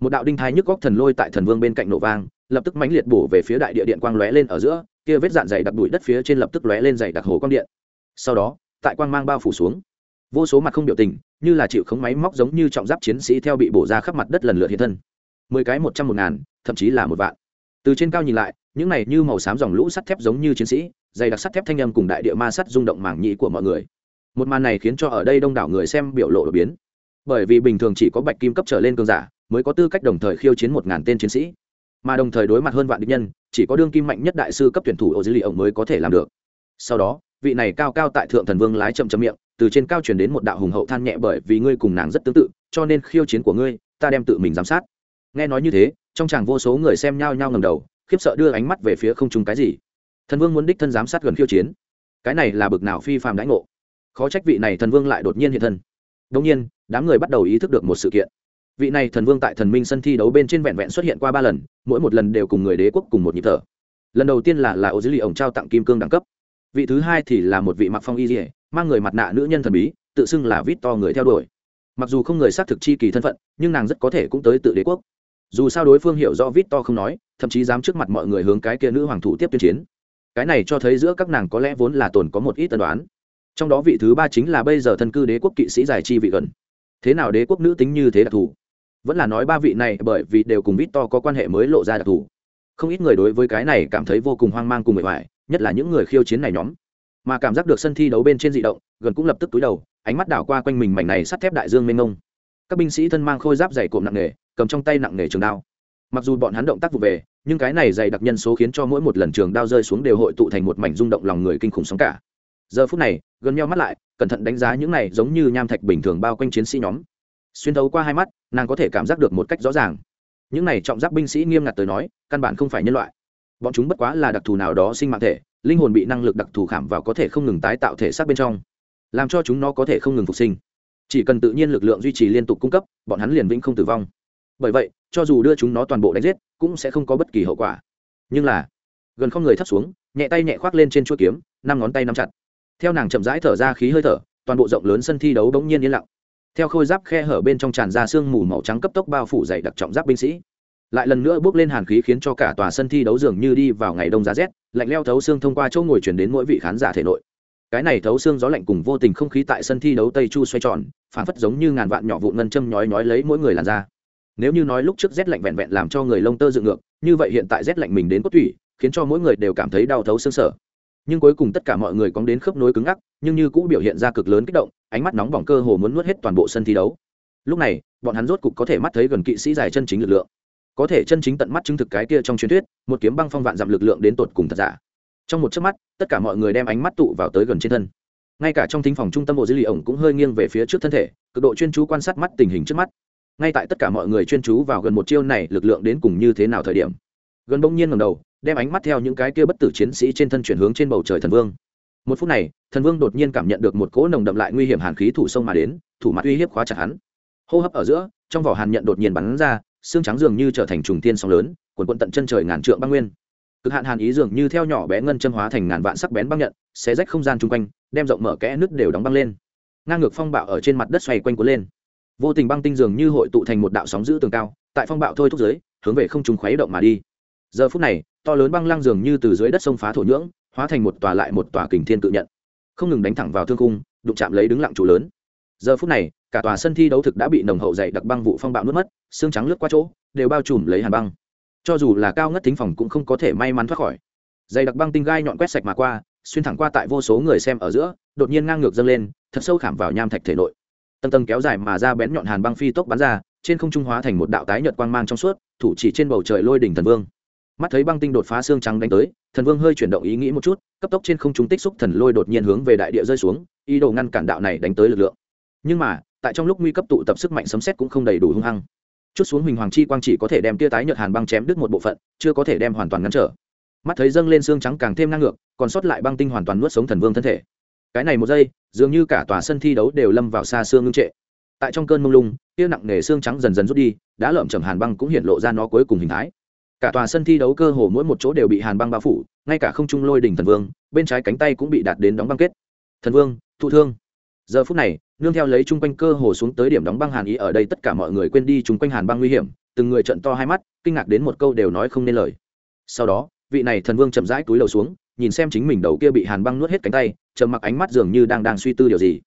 một đạo đinh thái nhức góc thần lôi tại thần vương bên cạnh nổ vang, lập tức mãnh liệt bổ về phía đại địa điện quang lóe lên ở giữa, kia vết dạn dày đặc bụi đất phía trên lập tức lóe lên dày đặc hồ quang điện. Sau đó, tại quang mang bao phủ xuống, vô số mặt không biểu tình, như là chịu khống máy móc giống như trọng giáp chiến sĩ theo bị bổ ra khắp mặt đất lần lượt hiện thân. Mười cái một trăm một ngàn, thậm chí là một vạn từ trên cao nhìn lại, những này như màu xám dòng lũ sắt thép giống như chiến sĩ, dày đặc sắt thép thanh âm cùng đại địa ma sắt rung động mảng nhĩ của mọi người. Một màn này khiến cho ở đây đông đảo người xem biểu lộ đột biến. Bởi vì bình thường chỉ có bạch kim cấp trở lên cường giả mới có tư cách đồng thời khiêu chiến một ngàn tên chiến sĩ, mà đồng thời đối mặt hơn vạn địch nhân, chỉ có đương kim mạnh nhất đại sư cấp tuyển thủ ô dữ ổng mới có thể làm được. Sau đó, vị này cao cao tại thượng thần vương lái chậm chậm miệng, từ trên cao truyền đến một đạo hùng hậu than nhẹ bởi vì ngươi cùng nàng rất tương tự, cho nên khiêu chiến của ngươi, ta đem tự mình giám sát. Nghe nói như thế trong chàng vô số người xem nhau nhau ngầm đầu, khiếp sợ đưa ánh mắt về phía không trung cái gì. Thần vương muốn đích thân giám sát gần khiêu chiến. Cái này là bực nào phi phàm đãi ngộ. Khó trách vị này thần vương lại đột nhiên hiện thân. Đông nhiên, đám người bắt đầu ý thức được một sự kiện. Vị này thần vương tại thần minh sân thi đấu bên trên vẹn vẹn xuất hiện qua ba lần, mỗi một lần đều cùng người đế quốc cùng một nhịp thở. Lần đầu tiên là là ô dưới lì ổng trao tặng kim cương đẳng cấp. Vị thứ hai thì là một vị mặc phong y dỉa mang người mặt nạ nữ nhân thần bí, tự xưng là vít to người theo đuổi. Mặc dù không người xác thực chi kỳ thân phận, nhưng nàng rất có thể cũng tới tự đế quốc dù sao đối phương hiểu rõ vít to không nói, thậm chí dám trước mặt mọi người hướng cái kia nữ hoàng thủ tiếp tuyên chiến. Cái này cho thấy giữa các nàng có lẽ vốn là tồn có một ít tân đoán. Trong đó vị thứ ba chính là bây giờ thân cư đế quốc kỵ sĩ giải chi vị gần. Thế nào đế quốc nữ tính như thế đặc thù? Vẫn là nói ba vị này bởi vì đều cùng vít to có quan hệ mới lộ ra đặc thù. Không ít người đối với cái này cảm thấy vô cùng hoang mang cùng bề ngoài nhất là những người khiêu chiến này nhóm. Mà cảm giác được sân thi đấu bên trên dị động, gần cũng lập tức túi đầu, ánh mắt đảo qua quanh mình mảnh này sắt thép đại dương mênh mông các binh sĩ thân mang khôi giáp dày cộm nặng nề, cầm trong tay nặng nề trường đao. Mặc dù bọn hắn động tác vụ về, nhưng cái này dày đặc nhân số khiến cho mỗi một lần trường đao rơi xuống đều hội tụ thành một mảnh rung động lòng người kinh khủng sóng cả. Giờ phút này, gần nhau mắt lại, cẩn thận đánh giá những này giống như nham thạch bình thường bao quanh chiến sĩ nhóm. Xuyên thấu qua hai mắt, nàng có thể cảm giác được một cách rõ ràng. Những này trọng giáp binh sĩ nghiêm ngặt tới nói, căn bản không phải nhân loại. Bọn chúng bất quá là đặc thù nào đó sinh mạng thể, linh hồn bị năng lực đặc thù khảm vào có thể không ngừng tái tạo thể xác bên trong, làm cho chúng nó có thể không ngừng phục sinh chỉ cần tự nhiên lực lượng duy trì liên tục cung cấp, bọn hắn liền vĩnh không tử vong. Bởi vậy, cho dù đưa chúng nó toàn bộ đánh giết, cũng sẽ không có bất kỳ hậu quả. Nhưng là, gần không người thấp xuống, nhẹ tay nhẹ khoác lên trên chuỗi kiếm, năm ngón tay nắm chặt. Theo nàng chậm rãi thở ra khí hơi thở, toàn bộ rộng lớn sân thi đấu bỗng nhiên yên lặng. Theo khôi giáp khe hở bên trong tràn ra sương mù màu trắng cấp tốc bao phủ dày đặc trọng giáp binh sĩ. Lại lần nữa bước lên hàn khí khiến cho cả tòa sân thi đấu dường như đi vào ngày đông giá rét, lạnh leo thấu xương thông qua chỗ ngồi chuyển đến mỗi vị khán giả thể nội cái này thấu xương gió lạnh cùng vô tình không khí tại sân thi đấu tây chu xoay tròn, phản phất giống như ngàn vạn nhỏ vụn ngân châm nhói nhói lấy mỗi người làn ra nếu như nói lúc trước rét lạnh vẹn vẹn làm cho người lông tơ dựng ngược, như vậy hiện tại rét lạnh mình đến cốt tủy, khiến cho mỗi người đều cảm thấy đau thấu xương sở. Nhưng cuối cùng tất cả mọi người cóng đến khớp nối cứng ngắc, nhưng như cũng biểu hiện ra cực lớn kích động, ánh mắt nóng bỏng cơ hồ muốn nuốt hết toàn bộ sân thi đấu. Lúc này, bọn hắn rốt cục có thể mắt thấy gần kỵ sĩ dài chân chính lực lượng. Có thể chân chính tận mắt chứng thực cái kia trong truyền thuyết, một kiếm băng phong vạn dặm lực lượng đến tột cùng thật giả trong một chớp mắt, tất cả mọi người đem ánh mắt tụ vào tới gần trên thân. Ngay cả trong thính phòng trung tâm bộ dữ liệu ổng cũng hơi nghiêng về phía trước thân thể, cực độ chuyên chú quan sát mắt tình hình trước mắt. Ngay tại tất cả mọi người chuyên chú vào gần một chiêu này, lực lượng đến cùng như thế nào thời điểm? Gần bỗng nhiên ngầm đầu, đem ánh mắt theo những cái kia bất tử chiến sĩ trên thân chuyển hướng trên bầu trời thần vương. Một phút này, thần vương đột nhiên cảm nhận được một cỗ nồng đậm lại nguy hiểm hàn khí thủ sông mà đến, thủ mặt uy hiếp khóa chặt hắn. Hô hấp ở giữa, trong vỏ hàn nhận đột nhiên bắn ra, xương trắng dường như trở thành trùng tiên sóng lớn quần quận tận chân trời ngàn trượng băng nguyên cực hạn hàn ý dường như theo nhỏ bé ngân châm hóa thành ngàn vạn sắc bén băng nhận, xé rách không gian chung quanh, đem rộng mở kẽ nước đều đóng băng lên. Ngang ngược phong bạo ở trên mặt đất xoay quanh cuốn lên. Vô tình băng tinh dường như hội tụ thành một đạo sóng giữ tường cao, tại phong bạo thôi thúc giới hướng về không trùng khuấy động mà đi. Giờ phút này, to lớn băng lăng dường như từ dưới đất sông phá thổ nhưỡng, hóa thành một tòa lại một tòa kình thiên tự nhận. Không ngừng đánh thẳng vào thương cung đụng chạm lấy đứng lặng trụ lớn. Giờ phút này, cả tòa sân thi đấu thực đã bị nồng hậu dày đặc băng vụ phong bạo nuốt mất, xương trắng lướt qua chỗ, đều bao trùm lấy hàn băng cho dù là cao ngất thính phòng cũng không có thể may mắn thoát khỏi. Dày đặc băng tinh gai nhọn quét sạch mà qua, xuyên thẳng qua tại vô số người xem ở giữa, đột nhiên ngang ngược dâng lên, thật sâu khảm vào nham thạch thể nội. Tầng tầng kéo dài mà ra bén nhọn hàn băng phi tốc bắn ra, trên không trung hóa thành một đạo tái nhợt quang mang trong suốt, thủ chỉ trên bầu trời lôi đỉnh thần vương. Mắt thấy băng tinh đột phá xương trắng đánh tới, thần vương hơi chuyển động ý nghĩ một chút, cấp tốc trên không trung tích xúc thần lôi đột nhiên hướng về đại địa rơi xuống, ý đồ ngăn cản đạo này đánh tới lực lượng. Nhưng mà, tại trong lúc nguy cấp tụ tập sức mạnh sấm xét cũng không đầy đủ hung hăng chút xuống huỳnh hoàng chi quang chỉ có thể đem tia tái nhợt hàn băng chém đứt một bộ phận, chưa có thể đem hoàn toàn ngăn trở. Mắt thấy dâng lên xương trắng càng thêm năng ngược, còn sót lại băng tinh hoàn toàn nuốt sống thần vương thân thể. Cái này một giây, dường như cả tòa sân thi đấu đều lâm vào xa xương ngưng trệ. Tại trong cơn mông lung, tia nặng nề xương trắng dần dần rút đi, đã lợm chầm hàn băng cũng hiện lộ ra nó cuối cùng hình thái. Cả tòa sân thi đấu cơ hồ mỗi một chỗ đều bị hàn băng bao phủ, ngay cả không trung lôi đỉnh thần vương, bên trái cánh tay cũng bị đạt đến đóng băng kết. Thần vương, thụ thương giờ phút này, nương theo lấy chung quanh cơ hồ xuống tới điểm đóng băng hàn ý, ở đây tất cả mọi người quên đi chung quanh hàn băng nguy hiểm, từng người trận to hai mắt, kinh ngạc đến một câu đều nói không nên lời. Sau đó, vị này thần vương chậm rãi túi đầu xuống, nhìn xem chính mình đầu kia bị hàn băng nuốt hết cánh tay chầm mặc ánh mắt dường như đang đang suy tư điều gì.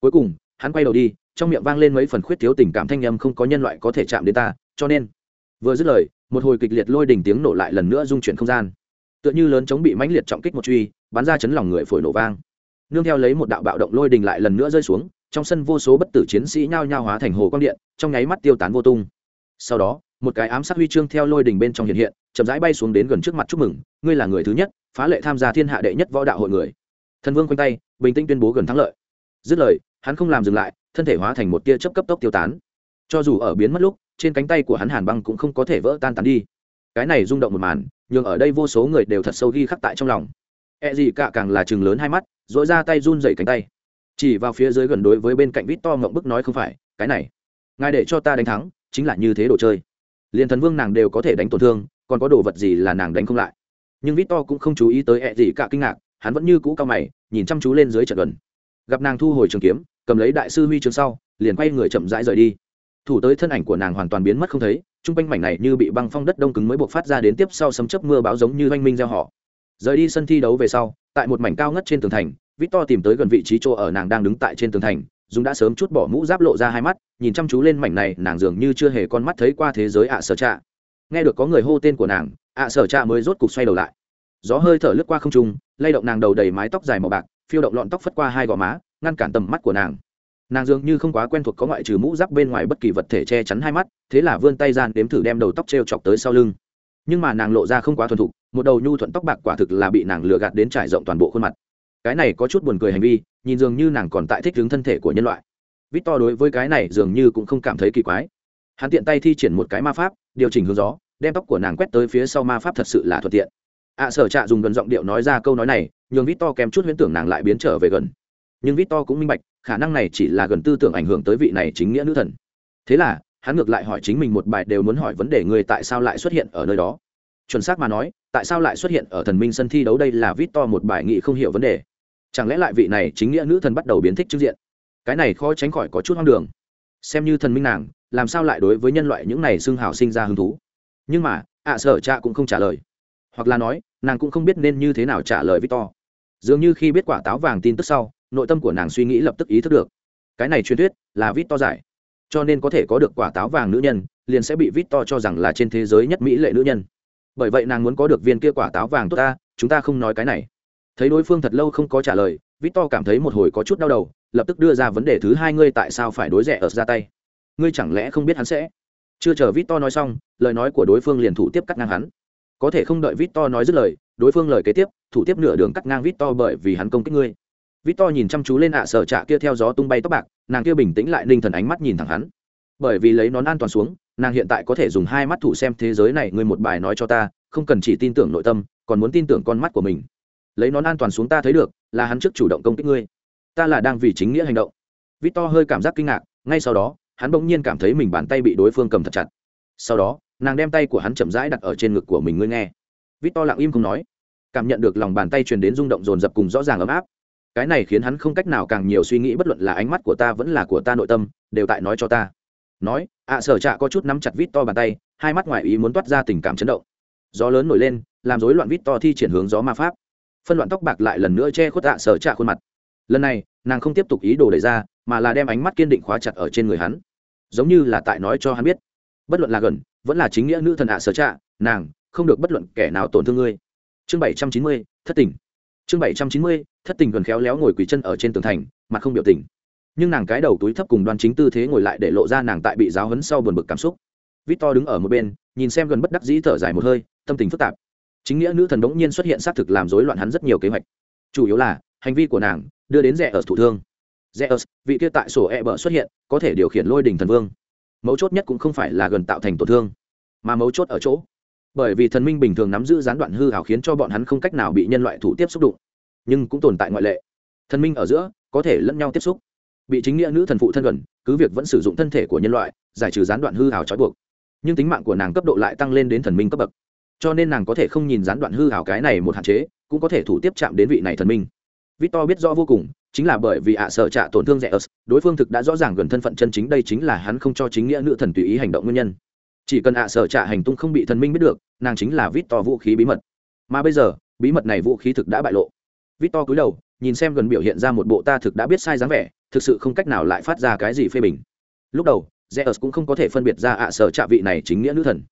Cuối cùng, hắn quay đầu đi, trong miệng vang lên mấy phần khuyết thiếu tình cảm thanh âm không có nhân loại có thể chạm đến ta, cho nên, vừa dứt lời, một hồi kịch liệt lôi đình tiếng nổ lại lần nữa dung chuyển không gian. Tựa như lớn chống bị mãnh liệt trọng kích một truy, bắn ra chấn lòng người phổi nổ vang nương theo lấy một đạo bạo động lôi đình lại lần nữa rơi xuống, trong sân vô số bất tử chiến sĩ nhao nhao hóa thành hồ quang điện, trong nháy mắt tiêu tán vô tung. Sau đó, một cái ám sát huy chương theo lôi đình bên trong hiện hiện, chậm rãi bay xuống đến gần trước mặt chúc mừng, ngươi là người thứ nhất, phá lệ tham gia thiên hạ đệ nhất võ đạo hội người. Thần vương quanh tay, bình tĩnh tuyên bố gần thắng lợi. Dứt lời, hắn không làm dừng lại, thân thể hóa thành một tia chớp cấp tốc tiêu tán. Cho dù ở biến mất lúc, trên cánh tay của hắn hàn băng cũng không có thể vỡ tan tán đi. Cái này rung động một màn nhưng ở đây vô số người đều thật sâu ghi khắc tại trong lòng e gì cả càng là chừng lớn hai mắt, rỗi ra tay run rẩy cánh tay. Chỉ vào phía dưới gần đối với bên cạnh vít to ngậm bức nói không phải, cái này, ngài để cho ta đánh thắng, chính là như thế đồ chơi. Liền thần vương nàng đều có thể đánh tổn thương, còn có đồ vật gì là nàng đánh không lại. Nhưng vít to cũng không chú ý tới e gì cả kinh ngạc, hắn vẫn như cũ cao mày, nhìn chăm chú lên dưới trận gần. Gặp nàng thu hồi trường kiếm, cầm lấy đại sư huy trường sau, liền quay người chậm rãi rời đi. Thủ tới thân ảnh của nàng hoàn toàn biến mất không thấy trung quanh mảnh này như bị băng phong đất đông cứng mới buộc phát ra đến tiếp sau sấm chớp mưa báo giống như oanh minh gieo họ rời đi sân thi đấu về sau, tại một mảnh cao ngất trên tường thành, victor tìm tới gần vị trí chỗ ở nàng đang đứng tại trên tường thành, dùng đã sớm chút bỏ mũ giáp lộ ra hai mắt, nhìn chăm chú lên mảnh này, nàng dường như chưa hề con mắt thấy qua thế giới ạ sở trạ. Nghe được có người hô tên của nàng, ạ sở trạ mới rốt cục xoay đầu lại. Gió hơi thở lướt qua không trung, lay động nàng đầu đầy mái tóc dài màu bạc, phiêu động lọn tóc phất qua hai gò má, ngăn cản tầm mắt của nàng. Nàng dường như không quá quen thuộc có ngoại trừ mũ giáp bên ngoài bất kỳ vật thể che chắn hai mắt, thế là vươn tay gian đếm thử đem đầu tóc t r e o chọc tới sau lưng. Nhưng mà nàng lộ ra không quá thuần thục một đầu nhu thuận tóc bạc quả thực là bị nàng lừa gạt đến trải rộng toàn bộ khuôn mặt. Cái này có chút buồn cười hành vi, nhìn dường như nàng còn tại thích hướng thân thể của nhân loại. Vít to đối với cái này dường như cũng không cảm thấy kỳ quái. Hắn tiện tay thi triển một cái ma pháp, điều chỉnh hướng gió, đem tóc của nàng quét tới phía sau ma pháp thật sự là thuận tiện. Ạ à, sở trạ dùng gần giọng điệu nói ra câu nói này, nhường vít to kém chút huyễn tưởng nàng lại biến trở về gần. Nhưng vít to cũng minh bạch, khả năng này chỉ là gần tư tưởng ảnh hưởng tới vị này chính nghĩa nữ thần. Thế là, hắn ngược lại hỏi chính mình một bài đều muốn hỏi vấn đề người tại sao lại xuất hiện ở nơi đó. Chuẩn xác mà nói tại sao lại xuất hiện ở thần minh sân thi đấu đây là vít to một bài nghị không hiểu vấn đề. Chẳng lẽ lại vị này chính nghĩa nữ thần bắt đầu biến thích trước diện? Cái này khó tránh khỏi có chút hoang đường. Xem như thần minh nàng, làm sao lại đối với nhân loại những này xương hào sinh ra hứng thú? Nhưng mà, ạ sở cha cũng không trả lời. Hoặc là nói, nàng cũng không biết nên như thế nào trả lời victor dường như khi biết quả táo vàng tin tức sau, nội tâm của nàng suy nghĩ lập tức ý thức được. Cái này truyền thuyết là victor giải. Cho nên có thể có được quả táo vàng nữ nhân, liền sẽ bị victor cho rằng là trên thế giới nhất mỹ lệ nữ nhân bởi vậy nàng muốn có được viên kia quả táo vàng tốt ta chúng ta không nói cái này thấy đối phương thật lâu không có trả lời victor cảm thấy một hồi có chút đau đầu lập tức đưa ra vấn đề thứ hai ngươi tại sao phải đối rẻ ở ra tay ngươi chẳng lẽ không biết hắn sẽ chưa chờ victor nói xong lời nói của đối phương liền thủ tiếp cắt ngang hắn có thể không đợi Victor nói dứt lời, đối phương lời kế tiếp, thủ tiếp nửa đường cắt ngang Victor bởi vì hắn công kích ngươi. Victor nhìn chăm chú lên ạ sở trạ kia theo gió tung bay tóc bạc, nàng kia bình tĩnh lại ninh thần ánh mắt nhìn thẳng hắn. Bởi vì lấy nón an toàn xuống, nàng hiện tại có thể dùng hai mắt thủ xem thế giới này, ngươi một bài nói cho ta, không cần chỉ tin tưởng nội tâm, còn muốn tin tưởng con mắt của mình. Lấy nón an toàn xuống ta thấy được, là hắn trước chủ động công kích ngươi. Ta là đang vì chính nghĩa hành động. Victor hơi cảm giác kinh ngạc, ngay sau đó, hắn bỗng nhiên cảm thấy mình bàn tay bị đối phương cầm thật chặt. Sau đó, nàng đem tay của hắn chậm rãi đặt ở trên ngực của mình ngươi nghe vít to lặng im không nói cảm nhận được lòng bàn tay truyền đến rung động dồn dập cùng rõ ràng ấm áp cái này khiến hắn không cách nào càng nhiều suy nghĩ bất luận là ánh mắt của ta vẫn là của ta nội tâm đều tại nói cho ta nói ạ à, sở trạ có chút nắm chặt vít to bàn tay, hai mắt ngoài ý muốn toát ra tình cảm chấn động. Gió lớn nổi lên, làm rối loạn vít to thi triển hướng gió ma pháp. Phân loạn tóc bạc lại lần nữa che khuất ạ à, sở trạ khuôn mặt. Lần này, nàng không tiếp tục ý đồ đẩy ra, mà là đem ánh mắt kiên định khóa chặt ở trên người hắn. Giống như là tại nói cho hắn biết, bất luận là gần, vẫn là chính nghĩa nữ thần ạ à, sở trạ, nàng không được bất luận kẻ nào tổn thương ngươi. Chương bảy trăm chín mươi, thất tình. Chương bảy trăm chín mươi, thất tình gần khéo léo ngồi quỳ chân ở trên tường thành, mặt không biểu tình nhưng nàng cái đầu túi thấp cùng đoan chính tư thế ngồi lại để lộ ra nàng tại bị giáo hấn sau buồn bực cảm xúc. Vít to đứng ở một bên, nhìn xem gần bất đắc dĩ thở dài một hơi, tâm tình phức tạp. Chính nghĩa nữ thần đống nhiên xuất hiện xác thực làm rối loạn hắn rất nhiều kế hoạch. Chủ yếu là, hành vi của nàng đưa đến rẻ ở thủ thương. Rẻ ở, vị kia tại sổ e bờ xuất hiện, có thể điều khiển lôi đình thần vương. Mấu chốt nhất cũng không phải là gần tạo thành tổn thương, mà mấu chốt ở chỗ, bởi vì thần minh bình thường nắm giữ gián đoạn hư hảo khiến cho bọn hắn không cách nào bị nhân loại thủ tiếp xúc đụng, nhưng cũng tồn tại ngoại lệ. Thần minh ở giữa, có thể lẫn nhau tiếp xúc bị chính nghĩa nữ thần phụ thân gần, cứ việc vẫn sử dụng thân thể của nhân loại, giải trừ gián đoạn hư hào trói buộc. Nhưng tính mạng của nàng cấp độ lại tăng lên đến thần minh cấp bậc. Cho nên nàng có thể không nhìn gián đoạn hư hào cái này một hạn chế, cũng có thể thủ tiếp chạm đến vị này thần minh. Victor biết rõ vô cùng, chính là bởi vì ạ à sợ trả tổn thương rẻ ớt đối phương thực đã rõ ràng gần thân phận chân chính đây chính là hắn không cho chính nghĩa nữ thần tùy ý hành động nguyên nhân. Chỉ cần ạ à sợ trả hành tung không bị thần minh biết được, nàng chính là vít to vũ khí bí mật. Mà bây giờ, bí mật này vũ khí thực đã bại lộ. Vít to cúi đầu nhìn xem gần biểu hiện ra một bộ ta thực đã biết sai dáng vẻ, thực sự không cách nào lại phát ra cái gì phê bình. Lúc đầu, zeus cũng không có thể phân biệt ra ạ sợ trạ vị này chính nghĩa nữ thần.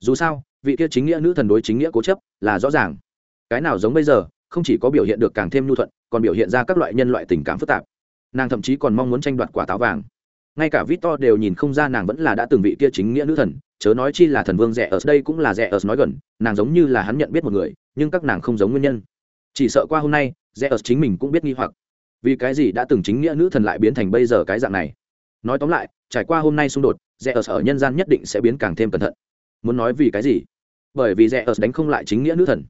Dù sao, vị kia chính nghĩa nữ thần đối chính nghĩa cố chấp là rõ ràng. Cái nào giống bây giờ, không chỉ có biểu hiện được càng thêm nhu thuận, còn biểu hiện ra các loại nhân loại tình cảm phức tạp. Nàng thậm chí còn mong muốn tranh đoạt quả táo vàng. Ngay cả victor đều nhìn không ra nàng vẫn là đã từng vị kia chính nghĩa nữ thần, chớ nói chi là thần vương rẻ ở đây cũng là rẻ ở nói gần, nàng giống như là hắn nhận biết một người, nhưng các nàng không giống nguyên nhân. Chỉ sợ qua hôm nay rẽ ớt chính mình cũng biết nghi hoặc. Vì cái gì đã từng chính nghĩa nữ thần lại biến thành bây giờ cái dạng này? Nói tóm lại, trải qua hôm nay xung đột, rẽ ở ở nhân gian nhất định sẽ biến càng thêm cẩn thận. Muốn nói vì cái gì? Bởi vì rẽ ớt đánh không lại chính nghĩa nữ thần.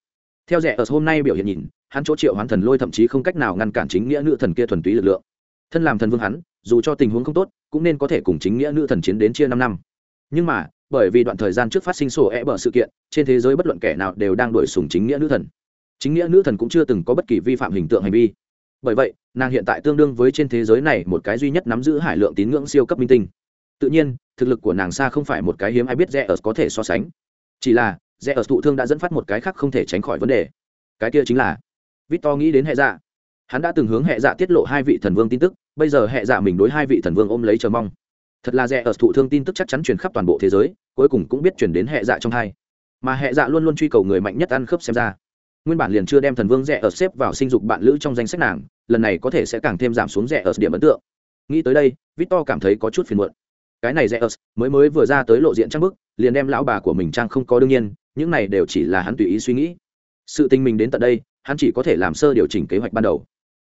Theo rẽ ở hôm nay biểu hiện nhìn, hắn chỗ triệu hoán thần lôi thậm chí không cách nào ngăn cản chính nghĩa nữ thần kia thuần túy lực lượng. Thân làm thần vương hắn, dù cho tình huống không tốt, cũng nên có thể cùng chính nghĩa nữ thần chiến đến chia năm năm. Nhưng mà, bởi vì đoạn thời gian trước phát sinh sổ é、e、bở bờ sự kiện, trên thế giới bất luận kẻ nào đều đang đuổi sùng chính nghĩa nữ thần chính nghĩa nữ thần cũng chưa từng có bất kỳ vi phạm hình tượng hành vi. Bởi vậy, nàng hiện tại tương đương với trên thế giới này một cái duy nhất nắm giữ hải lượng tín ngưỡng siêu cấp minh tinh. Tự nhiên, thực lực của nàng xa không phải một cái hiếm ai biết rẽ ở có thể so sánh. Chỉ là rẽ ở thụ thương đã dẫn phát một cái khác không thể tránh khỏi vấn đề. Cái kia chính là, victor nghĩ đến hệ dạ. Hắn đã từng hướng hệ dạ tiết lộ hai vị thần vương tin tức, bây giờ hệ dạ mình đối hai vị thần vương ôm lấy chờ mong. Thật là rẽ ở thụ thương tin tức chắc chắn truyền khắp toàn bộ thế giới, cuối cùng cũng biết chuyển đến hệ dạ trong hai. Mà hệ dạ luôn luôn truy cầu người mạnh nhất ăn khớp xem ra nguyên bản liền chưa đem thần vương rẻ ở xếp vào sinh dục bạn lữ trong danh sách nàng, lần này có thể sẽ càng thêm giảm xuống rẻ ở điểm ấn tượng. Nghĩ tới đây, victor cảm thấy có chút phiền muộn. Cái này rẻ ở mới mới vừa ra tới lộ diện trang bức, liền đem lão bà của mình trang không có đương nhiên, những này đều chỉ là hắn tùy ý suy nghĩ. Sự tình mình đến tận đây, hắn chỉ có thể làm sơ điều chỉnh kế hoạch ban đầu.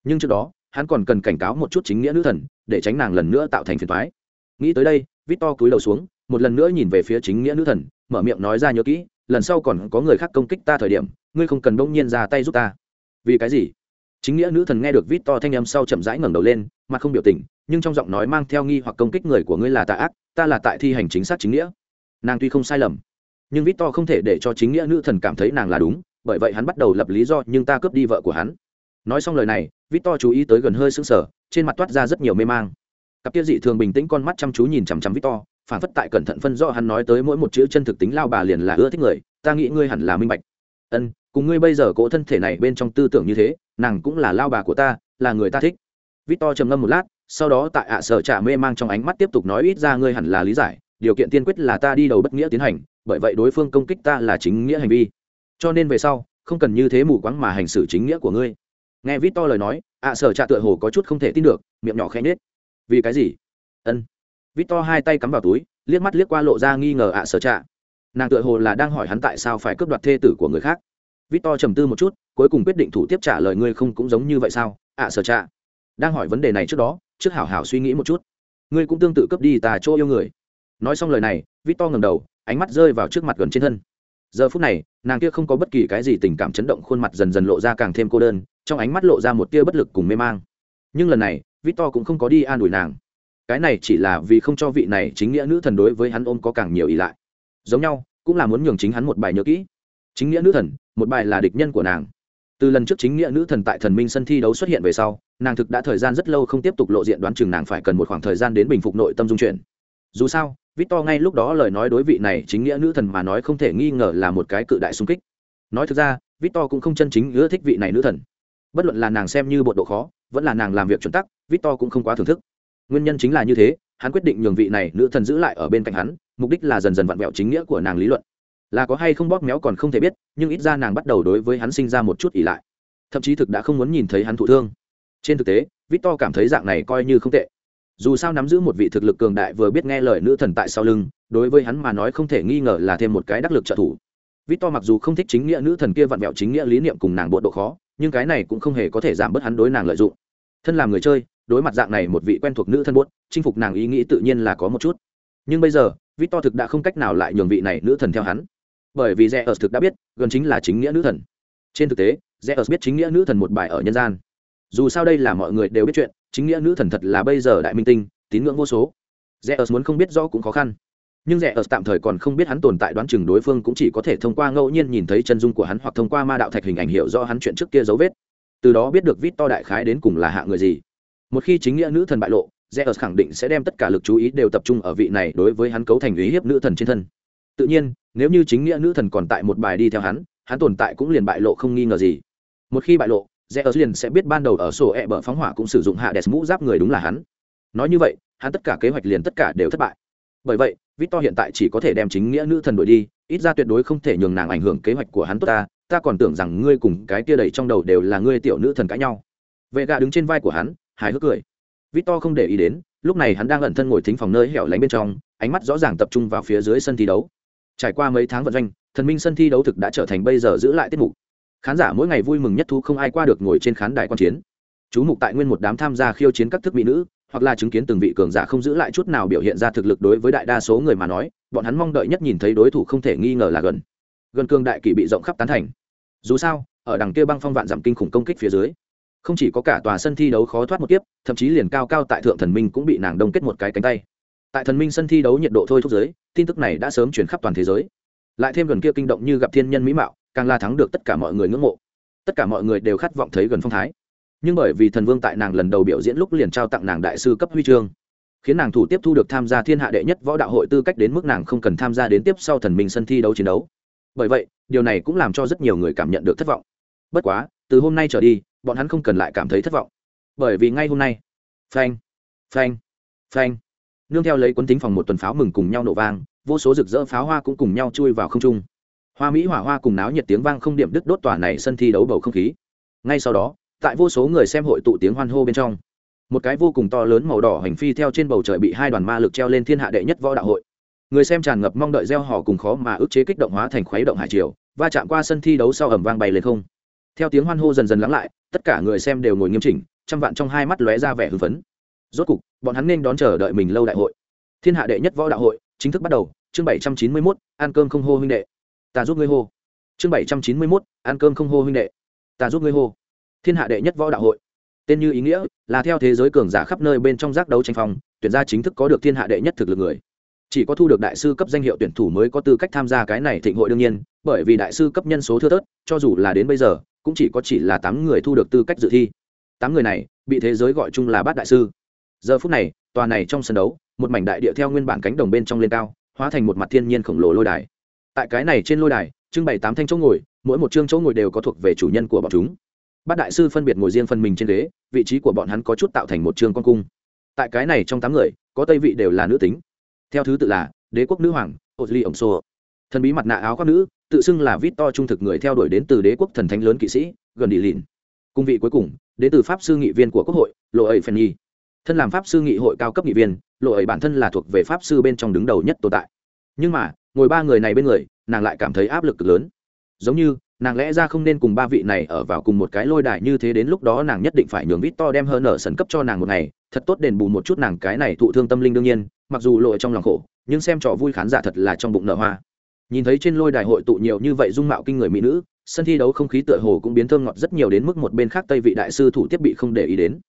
Nhưng trước đó, hắn còn cần cảnh cáo một chút chính nghĩa nữ thần, để tránh nàng lần nữa tạo thành phiền thoái nghĩ tới đây, victor cúi đầu xuống, một lần nữa nhìn về phía chính nghĩa nữ thần, mở miệng nói ra nhớ kỹ, lần sau còn có người khác công kích ta thời điểm ngươi không cần bỗng nhiên ra tay giúp ta. Vì cái gì? Chính nghĩa nữ thần nghe được vít to thanh âm sau chậm rãi ngẩng đầu lên mặt không biểu tình, nhưng trong giọng nói mang theo nghi hoặc công kích người của ngươi là tà ác, ta là tại thi hành chính xác chính nghĩa. Nàng tuy không sai lầm, nhưng vít to không thể để cho chính nghĩa nữ thần cảm thấy nàng là đúng, bởi vậy hắn bắt đầu lập lý do nhưng ta cướp đi vợ của hắn. Nói xong lời này, vít to chú ý tới gần hơi sững sờ, trên mặt toát ra rất nhiều mê mang. Cặp kia dị thường bình tĩnh con mắt chăm chú nhìn chằm chằm vít to phản phất tại cẩn thận phân rõ hắn nói tới mỗi một chữ chân thực tính lao bà liền là ưa thích người, ta nghĩ ngươi hẳn là minh bạch. Ân cùng ngươi bây giờ cỗ thân thể này bên trong tư tưởng như thế, nàng cũng là lao bà của ta, là người ta thích. Vít to trầm ngâm một lát, sau đó tại ạ sở trả mê mang trong ánh mắt tiếp tục nói ít ra ngươi hẳn là lý giải, điều kiện tiên quyết là ta đi đầu bất nghĩa tiến hành, bởi vậy đối phương công kích ta là chính nghĩa hành vi. Cho nên về sau, không cần như thế mù quáng mà hành xử chính nghĩa của ngươi. Nghe vít to lời nói, ạ sở trả tựa hồ có chút không thể tin được, miệng nhỏ khẽ nết vì cái gì? Ân. Vít to hai tay cắm vào túi, liếc mắt liếc qua lộ ra nghi ngờ ạ sở trả nàng tựa hồ là đang hỏi hắn tại sao phải cướp đoạt thê tử của người khác victor trầm tư một chút cuối cùng quyết định thủ tiếp trả lời ngươi không cũng giống như vậy sao? Ạ à, sở trạ. Đang hỏi vấn đề này trước đó trước hảo hảo suy nghĩ một chút. Ngươi cũng tương tự cấp đi tà chỗ yêu người. Nói xong lời này victor ngầm đầu ánh mắt rơi vào trước mặt gần trên thân. Giờ phút này nàng kia không có bất kỳ cái gì tình cảm chấn động khuôn mặt dần dần lộ ra càng thêm cô đơn trong ánh mắt lộ ra một tia bất lực cùng mê mang. Nhưng lần này victor cũng không có đi an ủi nàng. Cái này chỉ là vì không cho vị này chính nghĩa nữ thần đối với hắn ôm có càng nhiều ý lại. Giống nhau cũng là muốn nhường chính hắn một bài nhớ kỹ chính nghĩa nữ thần, một bài là địch nhân của nàng. Từ lần trước chính nghĩa nữ thần tại thần minh sân thi đấu xuất hiện về sau, nàng thực đã thời gian rất lâu không tiếp tục lộ diện đoán chừng nàng phải cần một khoảng thời gian đến bình phục nội tâm dung chuyển. Dù sao, victor ngay lúc đó lời nói đối vị này chính nghĩa nữ thần mà nói không thể nghi ngờ là một cái cự đại sung kích. Nói thực ra, victor cũng không chân chính ưa thích vị này nữ thần. Bất luận là nàng xem như bộ độ khó, vẫn là nàng làm việc chuẩn tắc, victor cũng không quá thưởng thức. Nguyên nhân chính là như thế, hắn quyết định nhường vị này nữ thần giữ lại ở bên cạnh hắn, mục đích là dần dần vặn vẹo chính nghĩa của nàng lý luận là có hay không bóp méo còn không thể biết, nhưng ít ra nàng bắt đầu đối với hắn sinh ra một chút ỉ lại. Thậm chí thực đã không muốn nhìn thấy hắn thụ thương. Trên thực tế, victor cảm thấy dạng này coi như không tệ. Dù sao nắm giữ một vị thực lực cường đại vừa biết nghe lời nữ thần tại sau lưng, đối với hắn mà nói không thể nghi ngờ là thêm một cái đắc lực trợ thủ. Victor mặc dù không thích chính nghĩa nữ thần kia vặn vẹo chính nghĩa lý niệm cùng nàng bộ độ khó, nhưng cái này cũng không hề có thể giảm bớt hắn đối nàng lợi dụng. Thân làm người chơi, đối mặt dạng này một vị quen thuộc nữ thân buốt, chinh phục nàng ý nghĩ tự nhiên là có một chút. Nhưng bây giờ, victor thực đã không cách nào lại nhường vị này nữ thần theo hắn bởi vì rẽ ở thực đã biết, gần chính là chính nghĩa nữ thần. Trên thực tế, rẽ ở biết chính nghĩa nữ thần một bài ở nhân gian. Dù sao đây là mọi người đều biết chuyện, chính nghĩa nữ thần thật là bây giờ đại minh tinh, tín ngưỡng vô số. Rẽ ở muốn không biết rõ cũng khó khăn. Nhưng rẽ ở tạm thời còn không biết hắn tồn tại đoán chừng đối phương cũng chỉ có thể thông qua ngẫu nhiên nhìn thấy chân dung của hắn hoặc thông qua ma đạo thạch hình ảnh hiệu do hắn chuyện trước kia dấu vết. Từ đó biết được vít to đại khái đến cùng là hạ người gì. Một khi chính nghĩa nữ thần bại lộ, rẽ ở khẳng định sẽ đem tất cả lực chú ý đều tập trung ở vị này đối với hắn cấu thành ý hiếp nữ thần trên thân tự nhiên, nếu như chính nghĩa nữ thần còn tại một bài đi theo hắn hắn tồn tại cũng liền bại lộ không nghi ngờ gì. Một khi bại lộ rẽ ở liền sẽ biết ban đầu ở sổ e bờ phóng hỏa cũng sử dụng hạ đẹp mũ giáp người đúng là hắn. Nói như vậy, hắn tất cả kế hoạch liền tất cả đều thất bại. Bởi vậy, victor hiện tại chỉ có thể đem chính nghĩa nữ thần đuổi đi, ít ra tuyệt đối không thể nhường nàng ảnh hưởng kế hoạch của hắn tốt ta ta còn tưởng rằng ngươi cùng cái tia đầy trong đầu đều là ngươi tiểu nữ thần cãi nhau. Vệ gà đứng trên vai của hắn, hài hước cười. Victor không để ý đến, lúc này hắn đang ẩn thân ngồi thính phòng nơi hẻo lánh bên trong, ánh mắt rõ ràng tập trung vào phía dưới sân thi đấu trải qua mấy tháng vận doanh, thần minh sân thi đấu thực đã trở thành bây giờ giữ lại tiết mục. Khán giả mỗi ngày vui mừng nhất thu không ai qua được ngồi trên khán đài quan chiến. Chú mục tại nguyên một đám tham gia khiêu chiến các thức mỹ nữ, hoặc là chứng kiến từng vị cường giả không giữ lại chút nào biểu hiện ra thực lực đối với đại đa số người mà nói, bọn hắn mong đợi nhất nhìn thấy đối thủ không thể nghi ngờ là gần. Gần cường đại kỷ bị rộng khắp tán thành. Dù sao, ở đằng kia băng phong vạn giảm kinh khủng công kích phía dưới, không chỉ có cả tòa sân thi đấu khó thoát một kiếp, thậm chí liền cao cao tại thượng thần minh cũng bị nàng đông kết một cái cánh tay. Tại thần minh sân thi đấu nhiệt độ thôi thúc giới tin tức này đã sớm chuyển khắp toàn thế giới. Lại thêm gần kia kinh động như gặp thiên nhân mỹ mạo, càng la thắng được tất cả mọi người ngưỡng mộ. Tất cả mọi người đều khát vọng thấy gần phong thái. Nhưng bởi vì thần vương tại nàng lần đầu biểu diễn lúc liền trao tặng nàng đại sư cấp huy chương, khiến nàng thủ tiếp thu được tham gia thiên hạ đệ nhất võ đạo hội tư cách đến mức nàng không cần tham gia đến tiếp sau thần minh sân thi đấu chiến đấu. Bởi vậy, điều này cũng làm cho rất nhiều người cảm nhận được thất vọng. Bất quá, từ hôm nay trở đi, bọn hắn không cần lại cảm thấy thất vọng. Bởi vì ngay hôm nay, phanh phanh phanh nương theo lấy quân tính phòng một tuần pháo mừng cùng nhau nổ vang, vô số rực rỡ pháo hoa cũng cùng nhau chui vào không trung. Hoa mỹ hỏa hoa cùng náo nhiệt tiếng vang không điểm đứt đốt tòa này sân thi đấu bầu không khí. Ngay sau đó, tại vô số người xem hội tụ tiếng hoan hô bên trong, một cái vô cùng to lớn màu đỏ hành phi theo trên bầu trời bị hai đoàn ma lực treo lên thiên hạ đệ nhất võ đạo hội. Người xem tràn ngập mong đợi gieo họ cùng khó mà ức chế kích động hóa thành khuấy động hải triều, va chạm qua sân thi đấu sau ẩm vang bay lên không. Theo tiếng hoan hô dần dần lắng lại, tất cả người xem đều ngồi nghiêm chỉnh, trăm vạn trong hai mắt lóe ra vẻ hưng phấn rốt cục, bọn hắn nên đón chờ đợi mình lâu đại hội. Thiên hạ đệ nhất võ đạo hội, chính thức bắt đầu. Chương bảy trăm chín mươi mốt, ăn cơm không hô huynh đệ. Ta giúp ngươi hô. Chương bảy trăm chín mươi mốt, ăn cơm không hô huynh đệ. Ta giúp ngươi hô. Thiên hạ đệ nhất võ đạo hội. Tên như ý nghĩa là theo thế giới cường giả khắp nơi bên trong giác đấu tranh phong, tuyển ra chính thức có được thiên hạ đệ nhất thực lực người. Chỉ có thu được đại sư cấp danh hiệu tuyển thủ mới có tư cách tham gia cái này thịnh hội đương nhiên, bởi vì đại sư cấp nhân số thưa thớt, cho dù là đến bây giờ, cũng chỉ có chỉ là tám người thu được tư cách dự thi. Tám người này, bị thế giới gọi chung là bát đại sư giờ phút này, tòa này trong sân đấu, một mảnh đại địa theo nguyên bản cánh đồng bên trong lên cao, hóa thành một mặt thiên nhiên khổng lồ lôi đài. Tại cái này trên lôi đài, trưng bày tám thanh chỗ ngồi, mỗi một chương chỗ ngồi đều có thuộc về chủ nhân của bọn chúng. Bát đại sư phân biệt ngồi riêng phần mình trên ghế, vị trí của bọn hắn có chút tạo thành một chương con cung. Tại cái này trong tám người, có tây vị đều là nữ tính. Theo thứ tự là, đế quốc nữ hoàng ô duy ổng xô thần bí mặt nạ áo khoác nữ, tự xưng là vít to trung thực người theo đuổi đến từ đế quốc thần thánh lớn kỵ sĩ, gần đi lìn. Cung vị cuối cùng, đến từ pháp sư nghị viên của quốc hội, lộ ấy phen nhi thân làm pháp sư nghị hội cao cấp nghị viên, lộ ấy bản thân là thuộc về pháp sư bên trong đứng đầu nhất tồn tại. Nhưng mà, ngồi ba người này bên người, nàng lại cảm thấy áp lực cực lớn. Giống như, nàng lẽ ra không nên cùng ba vị này ở vào cùng một cái lôi đài như thế đến lúc đó nàng nhất định phải nhường vít to đem hơn ở sân cấp cho nàng một ngày, thật tốt đền bù một chút nàng cái này thụ thương tâm linh đương nhiên, mặc dù lội trong lòng khổ, nhưng xem trò vui khán giả thật là trong bụng nở hoa. Nhìn thấy trên lôi đài hội tụ nhiều như vậy dung mạo kinh người mỹ nữ, sân thi đấu không khí tựa hồ cũng biến thơm ngọt rất nhiều đến mức một bên khác tây vị đại sư thủ tiếp bị không để ý đến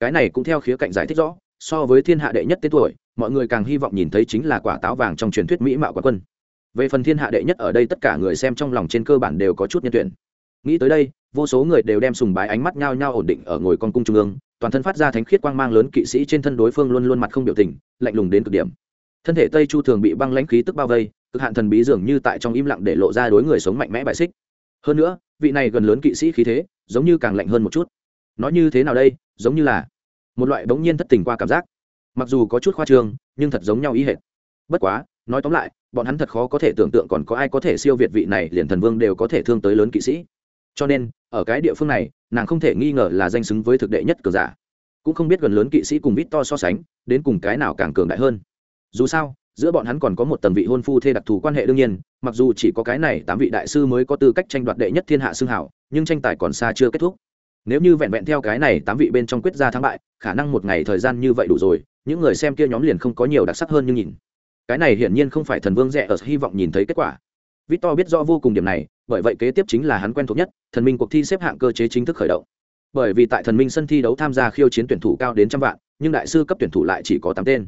cái này cũng theo khía cạnh giải thích rõ, so với thiên hạ đệ nhất tên tuổi, mọi người càng hy vọng nhìn thấy chính là quả táo vàng trong truyền thuyết mỹ mạo quả quân. Về phần thiên hạ đệ nhất ở đây tất cả người xem trong lòng trên cơ bản đều có chút nhân tuyển. Nghĩ tới đây, vô số người đều đem sùng bái ánh mắt nhao nhao ổn định ở ngồi con cung trung ương, toàn thân phát ra thánh khiết quang mang lớn kỵ sĩ trên thân đối phương luôn luôn mặt không biểu tình, lạnh lùng đến cực điểm. Thân thể tây chu thường bị băng lãnh khí tức bao vây, cực hạn thần bí dường như tại trong im lặng để lộ ra đối người sống mạnh mẽ bại xích. Hơn nữa, vị này gần lớn kỵ sĩ khí thế, giống như càng lạnh hơn một chút nói như thế nào đây, giống như là một loại bỗng nhiên thất tình qua cảm giác. Mặc dù có chút khoa trương, nhưng thật giống nhau ý hệt. Bất quá, nói tóm lại, bọn hắn thật khó có thể tưởng tượng còn có ai có thể siêu việt vị này, liền thần vương đều có thể thương tới lớn kỵ sĩ. Cho nên, ở cái địa phương này, nàng không thể nghi ngờ là danh xứng với thực đệ nhất cường giả. Cũng không biết gần lớn kỵ sĩ cùng vít to so sánh, đến cùng cái nào càng cường đại hơn. Dù sao, giữa bọn hắn còn có một tầng vị hôn phu thê đặc thù quan hệ đương nhiên, mặc dù chỉ có cái này tám vị đại sư mới có tư cách tranh đoạt đệ nhất thiên hạ xương hảo, nhưng tranh tài còn xa chưa kết thúc nếu như vẹn vẹn theo cái này tám vị bên trong quyết ra thắng bại, khả năng một ngày thời gian như vậy đủ rồi, những người xem kia nhóm liền không có nhiều đặc sắc hơn như nhìn. Cái này hiển nhiên không phải thần vương rẻ ở hy vọng nhìn thấy kết quả. Victor biết rõ vô cùng điểm này, bởi vậy kế tiếp chính là hắn quen thuộc nhất, thần minh cuộc thi xếp hạng cơ chế chính thức khởi động. Bởi vì tại thần minh sân thi đấu tham gia khiêu chiến tuyển thủ cao đến trăm vạn, nhưng đại sư cấp tuyển thủ lại chỉ có tám tên.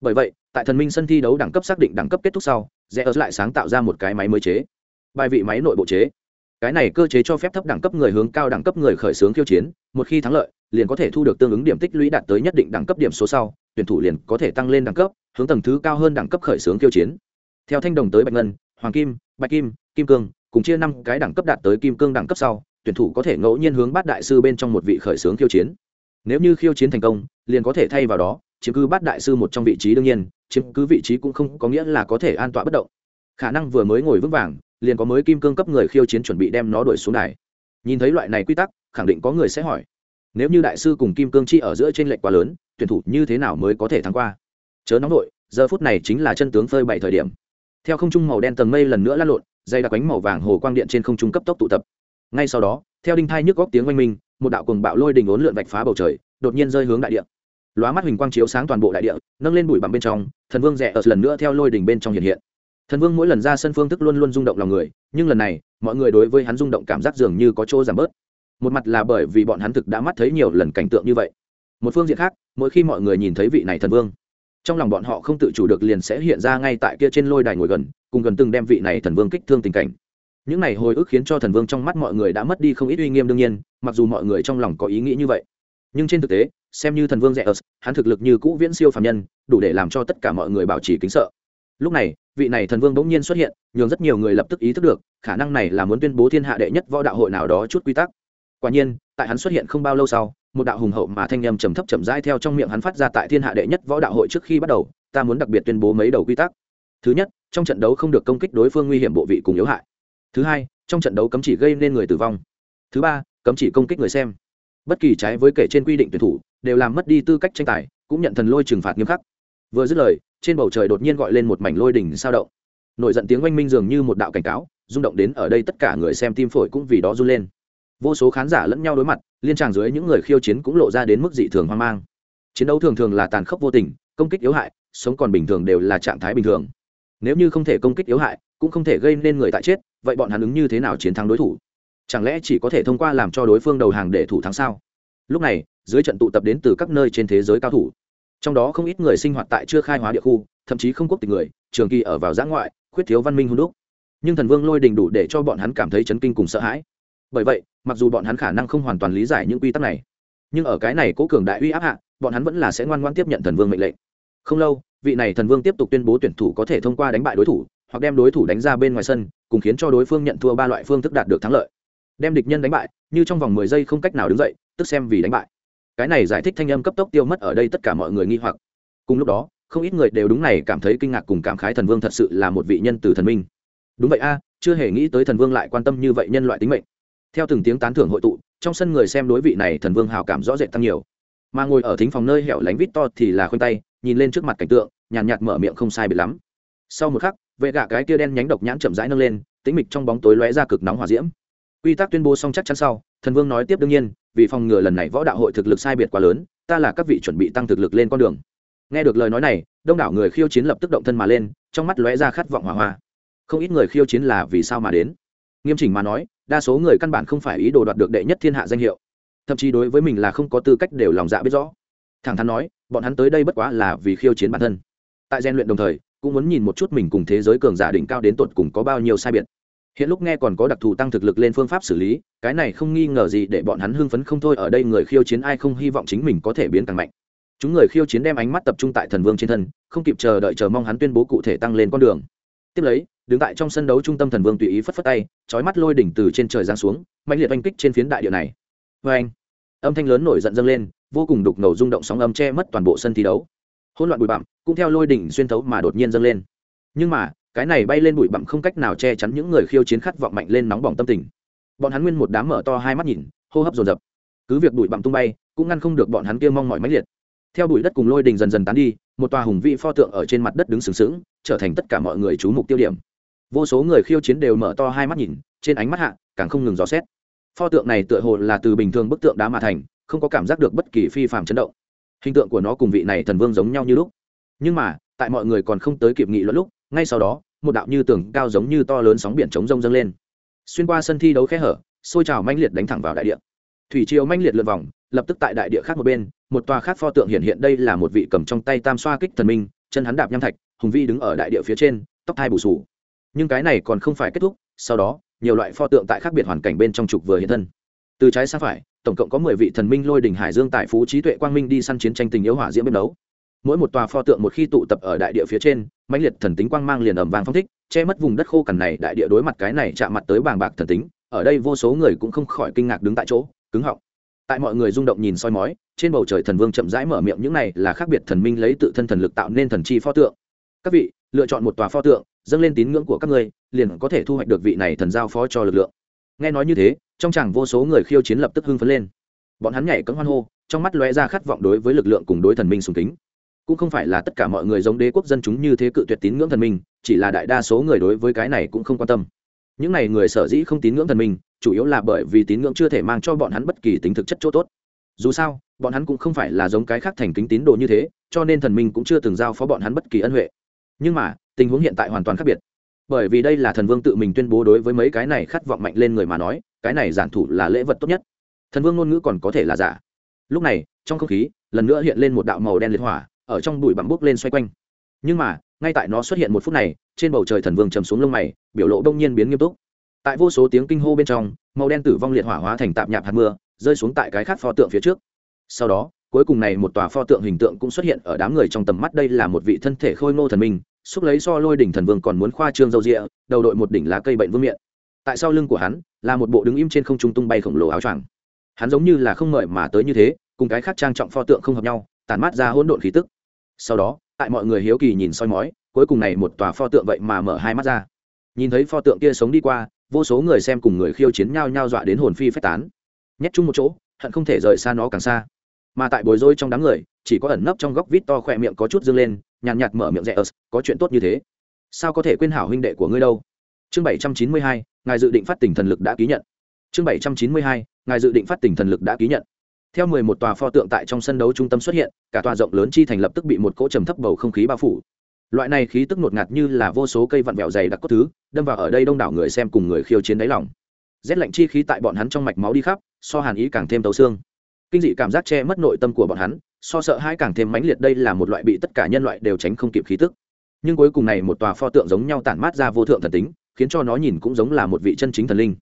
Bởi vậy, tại thần minh sân thi đấu đẳng cấp xác định đẳng cấp kết thúc sau rẽ ớt lại sáng tạo ra một cái máy mới chế. Bài vị máy nội bộ chế cái này cơ chế cho phép thấp đẳng cấp người hướng cao đẳng cấp người khởi xướng khiêu chiến, một khi thắng lợi, liền có thể thu được tương ứng điểm tích lũy đạt tới nhất định đẳng cấp điểm số sau, tuyển thủ liền có thể tăng lên đẳng cấp, hướng tầng thứ cao hơn đẳng cấp khởi xướng khiêu chiến. Theo thanh đồng tới bạch ngân, hoàng kim, bạch kim kim cương, cùng chia năm cái đẳng cấp đạt tới kim cương đẳng cấp sau, tuyển thủ có thể ngẫu nhiên hướng bát đại sư bên trong một vị khởi xướng khiêu chiến. Nếu như khiêu chiến thành công, liền có thể thay vào đó, chiếm cứ bát đại sư một trong vị trí đương nhiên, chiếm cứ vị trí cũng không có nghĩa là có thể an tọa bất động khả năng vừa mới ngồi vững vàng, liền có mới kim cương cấp người khiêu chiến chuẩn bị đem nó đuổi xuống đài. Nhìn thấy loại này quy tắc, khẳng định có người sẽ hỏi, nếu như đại sư cùng kim cương chi ở giữa t r ê n lệch quá lớn, tuyển thủ như thế nào mới có thể thắng qua? Chớ nóng đội giờ phút này chính là chân tướng phơi bảy thời điểm. Theo không trung màu đen tầng mây lần nữa lăn lộn, dây đặc bánh màu vàng hồ quang điện trên không trung cấp tốc tụ tập. Ngay sau đó, theo đinh thai nhức góc tiếng oanh minh, một đạo cùng bạo lôi đình ốn lượn vạch phá bầu trời, đột nhiên rơi hướng đại địa. Lóa mắt huỳnh quang chiếu sáng toàn bộ đại địa, nâng lên bụi bặm bên trong, thần vương rẽ ở lần nữa theo lôi đình bên trong hiện hiện thần vương mỗi lần ra sân phương thức luôn luôn rung động lòng người, nhưng lần này, mọi người đối với hắn rung động cảm giác dường như có chỗ giảm bớt. Một mặt là bởi vì bọn hắn thực đã mắt thấy nhiều lần cảnh tượng như vậy. Một phương diện khác, mỗi khi mọi người nhìn thấy vị này thần vương, trong lòng bọn họ không tự chủ được liền sẽ hiện ra ngay tại kia trên lôi đài ngồi gần, cùng gần từng đem vị này thần vương kích thương tình cảnh. Những này hồi ức khiến cho thần vương trong mắt mọi người đã mất đi không ít uy nghiêm đương nhiên, mặc dù mọi người trong lòng có ý nghĩ như vậy. Nhưng trên thực tế, xem như thần vương rẻ ớt, hắn thực lực như cũ viễn siêu phàm nhân, đủ để làm cho tất cả mọi người bảo trì kính sợ. Lúc này vị này thần vương bỗng nhiên xuất hiện, nhường rất nhiều người lập tức ý thức được, khả năng này là muốn tuyên bố thiên hạ đệ nhất võ đạo hội nào đó chút quy tắc. Quả nhiên, tại hắn xuất hiện không bao lâu sau, một đạo hùng hậu mà thanh â m trầm thấp chậm rãi theo trong miệng hắn phát ra tại thiên hạ đệ nhất võ đạo hội trước khi bắt đầu, ta muốn đặc biệt tuyên bố mấy đầu quy tắc. Thứ nhất, trong trận đấu không được công kích đối phương nguy hiểm bộ vị cùng yếu hại. Thứ hai, trong trận đấu cấm chỉ gây nên người tử vong. Thứ ba, cấm chỉ công kích người xem. Bất kỳ trái với kể trên quy định tuyển thủ, đều làm mất đi tư cách tranh tài, cũng nhận thần lôi trừng phạt nghiêm khắc. Vừa dứt lời trên bầu trời đột nhiên gọi lên một mảnh lôi đỉnh sao động. Nổi giận tiếng oanh minh dường như một đạo cảnh cáo, rung động đến ở đây tất cả người xem tim phổi cũng vì đó run lên. Vô số khán giả lẫn nhau đối mặt, liên tràng dưới những người khiêu chiến cũng lộ ra đến mức dị thường hoang mang. Chiến đấu thường thường là tàn khốc vô tình, công kích yếu hại, sống còn bình thường đều là trạng thái bình thường. Nếu như không thể công kích yếu hại, cũng không thể gây nên người tại chết, vậy bọn hắn ứng như thế nào chiến thắng đối thủ? Chẳng lẽ chỉ có thể thông qua làm cho đối phương đầu hàng để thủ thắng sao? Lúc này, dưới trận tụ tập đến từ các nơi trên thế giới cao thủ trong đó không ít người sinh hoạt tại chưa khai hóa địa khu, thậm chí không quốc tịch người, trường kỳ ở vào giã ngoại, khuyết thiếu văn minh hôn đúc. Nhưng thần vương lôi đình đủ để cho bọn hắn cảm thấy chấn kinh cùng sợ hãi. Bởi vậy, mặc dù bọn hắn khả năng không hoàn toàn lý giải những quy tắc này, nhưng ở cái này cố cường đại uy áp hạ, bọn hắn vẫn là sẽ ngoan ngoan tiếp nhận thần vương mệnh lệnh. Không lâu, vị này thần vương tiếp tục tuyên bố tuyển thủ có thể thông qua đánh bại đối thủ, hoặc đem đối thủ đánh ra bên ngoài sân, cùng khiến cho đối phương nhận thua ba loại phương thức đạt được thắng lợi. Đem địch nhân đánh bại, như trong vòng mười giây không cách nào đứng dậy, tức xem vì đánh bại cái này giải thích thanh âm cấp tốc tiêu mất ở đây tất cả mọi người nghi hoặc. Cùng lúc đó không ít người đều đúng này cảm thấy kinh ngạc cùng cảm khái thần vương thật sự là một vị nhân từ thần minh. Đúng vậy a chưa hề nghĩ tới thần vương lại quan tâm như vậy nhân loại tính mệnh. Theo từng tiếng tán thưởng hội tụ trong sân người xem đối vị này thần vương hào cảm rõ rệt tăng nhiều. Mà ngồi ở thính phòng nơi hẻo lánh vít to thì là khoanh tay nhìn lên trước mặt cảnh tượng nhàn nhạt, nhạt mở miệng không sai biệt lắm. Sau một khắc vệ gạ cái kia đen nhánh độc nhãn chậm rãi nâng lên tĩnh mịch trong bóng tối lóe ra cực nóng hỏa diễm quy tắc tuyên bố xong chắc chắn sau, thần vương nói tiếp đương nhiên, vì phòng ngừa lần này võ đạo hội thực lực sai biệt quá lớn, ta là các vị chuẩn bị tăng thực lực lên con đường. Nghe được lời nói này, đông đảo người khiêu chiến lập tức động thân mà lên, trong mắt lóe ra khát vọng hỏa hoa. Không ít người khiêu chiến là vì sao mà đến? Nghiêm chỉnh mà nói, đa số người căn bản không phải ý đồ đoạt được đệ nhất thiên hạ danh hiệu. Thậm chí đối với mình là không có tư cách đều lòng dạ biết rõ. Thẳng thắn nói, bọn hắn tới đây bất quá là vì khiêu chiến bản thân. Tại gian luyện đồng thời, cũng muốn nhìn một chút mình cùng thế giới cường giả đỉnh cao đến tột cùng có bao nhiêu sai biệt hiện lúc nghe còn có đặc thù tăng thực lực lên phương pháp xử lý, cái này không nghi ngờ gì để bọn hắn hưng phấn không thôi, ở đây người khiêu chiến ai không hy vọng chính mình có thể biến càng mạnh. Chúng người khiêu chiến đem ánh mắt tập trung tại thần vương trên thân, không kịp chờ đợi chờ mong hắn tuyên bố cụ thể tăng lên con đường. Tiếp lấy, đứng tại trong sân đấu trung tâm thần vương tùy ý phất phất tay trói mắt lôi đỉnh từ trên trời giáng xuống, mạnh liệt oanh kích trên phiến đại địa này. Vê anh, âm thanh lớn nổi giận dâng lên, vô cùng đục ngầu rung động sóng âm che mất toàn bộ sân thi đấu. Hỗn loạn bụi bặm, cũng theo lôi đỉnh xuyên thấu mà đột nhiên dâng lên. Nhưng mà cái này bay lên bụi bặm không cách nào che chắn những người khiêu chiến khát vọng mạnh lên nóng bỏng tâm tình. Bọn hắn nguyên một đám mở to hai mắt nhìn, hô hấp dồn dập. Cứ việc bụi bặm tung bay, cũng ngăn không được bọn hắn kia mong mỏi máy liệt. Theo bụi đất cùng lôi đình dần dần tán đi, một tòa hùng vị pho tượng ở trên mặt đất đứng sừng sững, trở thành tất cả mọi người chú mục tiêu điểm. Vô số người khiêu chiến đều mở to hai mắt nhìn, trên ánh mắt hạ, càng không ngừng dò xét. Pho tượng này tựa hồ là từ bình thường bức tượng đá mà thành, không có cảm giác được bất kỳ phi phạm chấn động. Hình tượng của nó cùng vị này thần vương giống nhau như lúc. Nhưng mà, tại mọi người còn không tới kịp nghị luận lúc ngay sau đó, một đạo như tường cao giống như to lớn sóng biển chống rông dâng lên. Xuyên qua sân thi đấu khe hở, xôi trào manh liệt đánh thẳng vào đại địa. Thủy triều manh liệt lượt vòng, lập tức tại đại địa khác một bên, một tòa khác pho tượng hiện hiện đây là một vị cầm trong tay tam xoa kích thần minh, chân hắn đạp nham thạch, hùng vi đứng ở đại địa phía trên, tóc thai bù sù. Nhưng cái này còn không phải kết thúc, sau đó, nhiều loại pho tượng tại khác biệt hoàn cảnh bên trong trục vừa hiện thân. Từ trái sang phải, tổng cộng có mười vị thần minh lôi đỉnh hải dương tại phú trí tuệ quang minh đi săn chiến tranh tình yếu hỏa diễm bếp đấu mỗi một tòa pho tượng một khi tụ tập ở đại địa phía trên, mãnh liệt thần tính quang mang liền ẩm vàng phong thích, che mất vùng đất khô cằn này, đại địa đối mặt cái này chạm mặt tới bàng bạc thần tính, ở đây vô số người cũng không khỏi kinh ngạc đứng tại chỗ, cứng họng. Tại mọi người rung động nhìn soi mói, trên bầu trời thần vương chậm rãi mở miệng những này là khác biệt thần minh lấy tự thân thần lực tạo nên thần chi pho tượng. Các vị, lựa chọn một tòa pho tượng, dâng lên tín ngưỡng của các ngươi, liền có thể thu hoạch được vị này thần giao phó cho lực lượng. Nghe nói như thế, trong chẳng vô số người khiêu chiến lập tức hưng phấn lên. Bọn hắn nhảy cấm hoan hô, trong mắt lóe ra khát vọng đối với lực lượng cùng đối thần minh sùng kính cũng không phải là tất cả mọi người giống đế quốc dân chúng như thế cự tuyệt tín ngưỡng thần minh, chỉ là đại đa số người đối với cái này cũng không quan tâm. Những n à y người sở dĩ không tín ngưỡng thần minh, chủ yếu là bởi vì tín ngưỡng chưa thể mang cho bọn hắn bất kỳ tính thực chất chỗ tốt. Dù sao, bọn hắn cũng không phải là giống cái khác thành kính tín đồ như thế, cho nên thần minh cũng chưa từng giao phó bọn hắn bất kỳ ân huệ. Nhưng mà, tình huống hiện tại hoàn toàn khác biệt. Bởi vì đây là thần vương tự mình tuyên bố đối với mấy cái này khát vọng mạnh lên người mà nói, cái này giản thủ là lễ vật tốt nhất. Thần vương ngôn ngữ còn có thể là giả. Lúc này, trong không khí, lần nữa hiện lên một đạo màu đen liệt hỏa ở trong bụi bặm bốc lên xoay quanh. Nhưng mà, ngay tại nó xuất hiện một phút này, trên bầu trời thần vương trầm xuống lông mày, biểu lộ đông nhiên biến nghiêm túc. Tại vô số tiếng kinh hô bên trong, màu đen tử vong liệt hỏa hóa thành tạp nhạp hạt mưa, rơi xuống tại cái khác pho tượng phía trước. Sau đó, cuối cùng này một tòa pho tượng hình tượng cũng xuất hiện ở đám người trong tầm mắt đây là một vị thân thể khôi ngô thần minh, xúc lấy so lôi đỉnh thần vương còn muốn khoa trương dâu rịa, đầu đội một đỉnh lá cây bệnh vương miệng tại sau lưng của hắn, là một bộ đứng im trên không trung tung bay khổng lồ áo choàng. Hắn giống như là không ngợi mà tới như thế, cùng cái khác trang trọng pho tượng không hợp nhau tàn mát ra hỗn độn khí tức. Sau đó tại mọi người hiếu kỳ nhìn soi mói cuối cùng này một tòa pho tượng vậy mà mở hai mắt ra. Nhìn thấy pho tượng kia sống đi qua vô số người xem cùng người khiêu chiến nhau nhau dọa đến hồn phi phách tán. Nhét chung một chỗ hận không thể rời xa nó càng xa. Mà tại bối rối trong đám người chỉ có ẩn nấp trong góc vít to khỏe miệng có chút dâng lên nhàn nhạt, mở miệng rẽ ớt có chuyện tốt như thế? Sao có thể quên hảo huynh đệ của ngươi đâu? Chương bảy trăm chín mươi hai ngài dự định phát tỉnh thần lực đã ký nhận. Chương bảy trăm chín mươi hai ngài dự định phát tỉnh thần lực đã ký nhận theo mười một tòa pho tượng tại trong sân đấu trung tâm xuất hiện, cả tòa rộng lớn chi thành lập tức bị một cỗ trầm thấp bầu không khí bao phủ. Loại này khí tức ngột ngạt như là vô số cây vặn vẹo dày đặc cốt thứ, đâm vào ở đây đông đảo người xem cùng người khiêu chiến đáy lòng. Rét lạnh chi khí tại bọn hắn trong mạch máu đi khắp, so hàn ý càng thêm tấu xương. Kinh dị cảm giác che mất nội tâm của bọn hắn, so sợ hai càng thêm mãnh liệt đây là một loại bị tất cả nhân loại đều tránh không kịp khí tức. Nhưng cuối cùng này một tòa pho tượng giống nhau tản mát ra vô thượng thần tính, khiến cho nó nhìn cũng giống là một vị chân chính thần linh.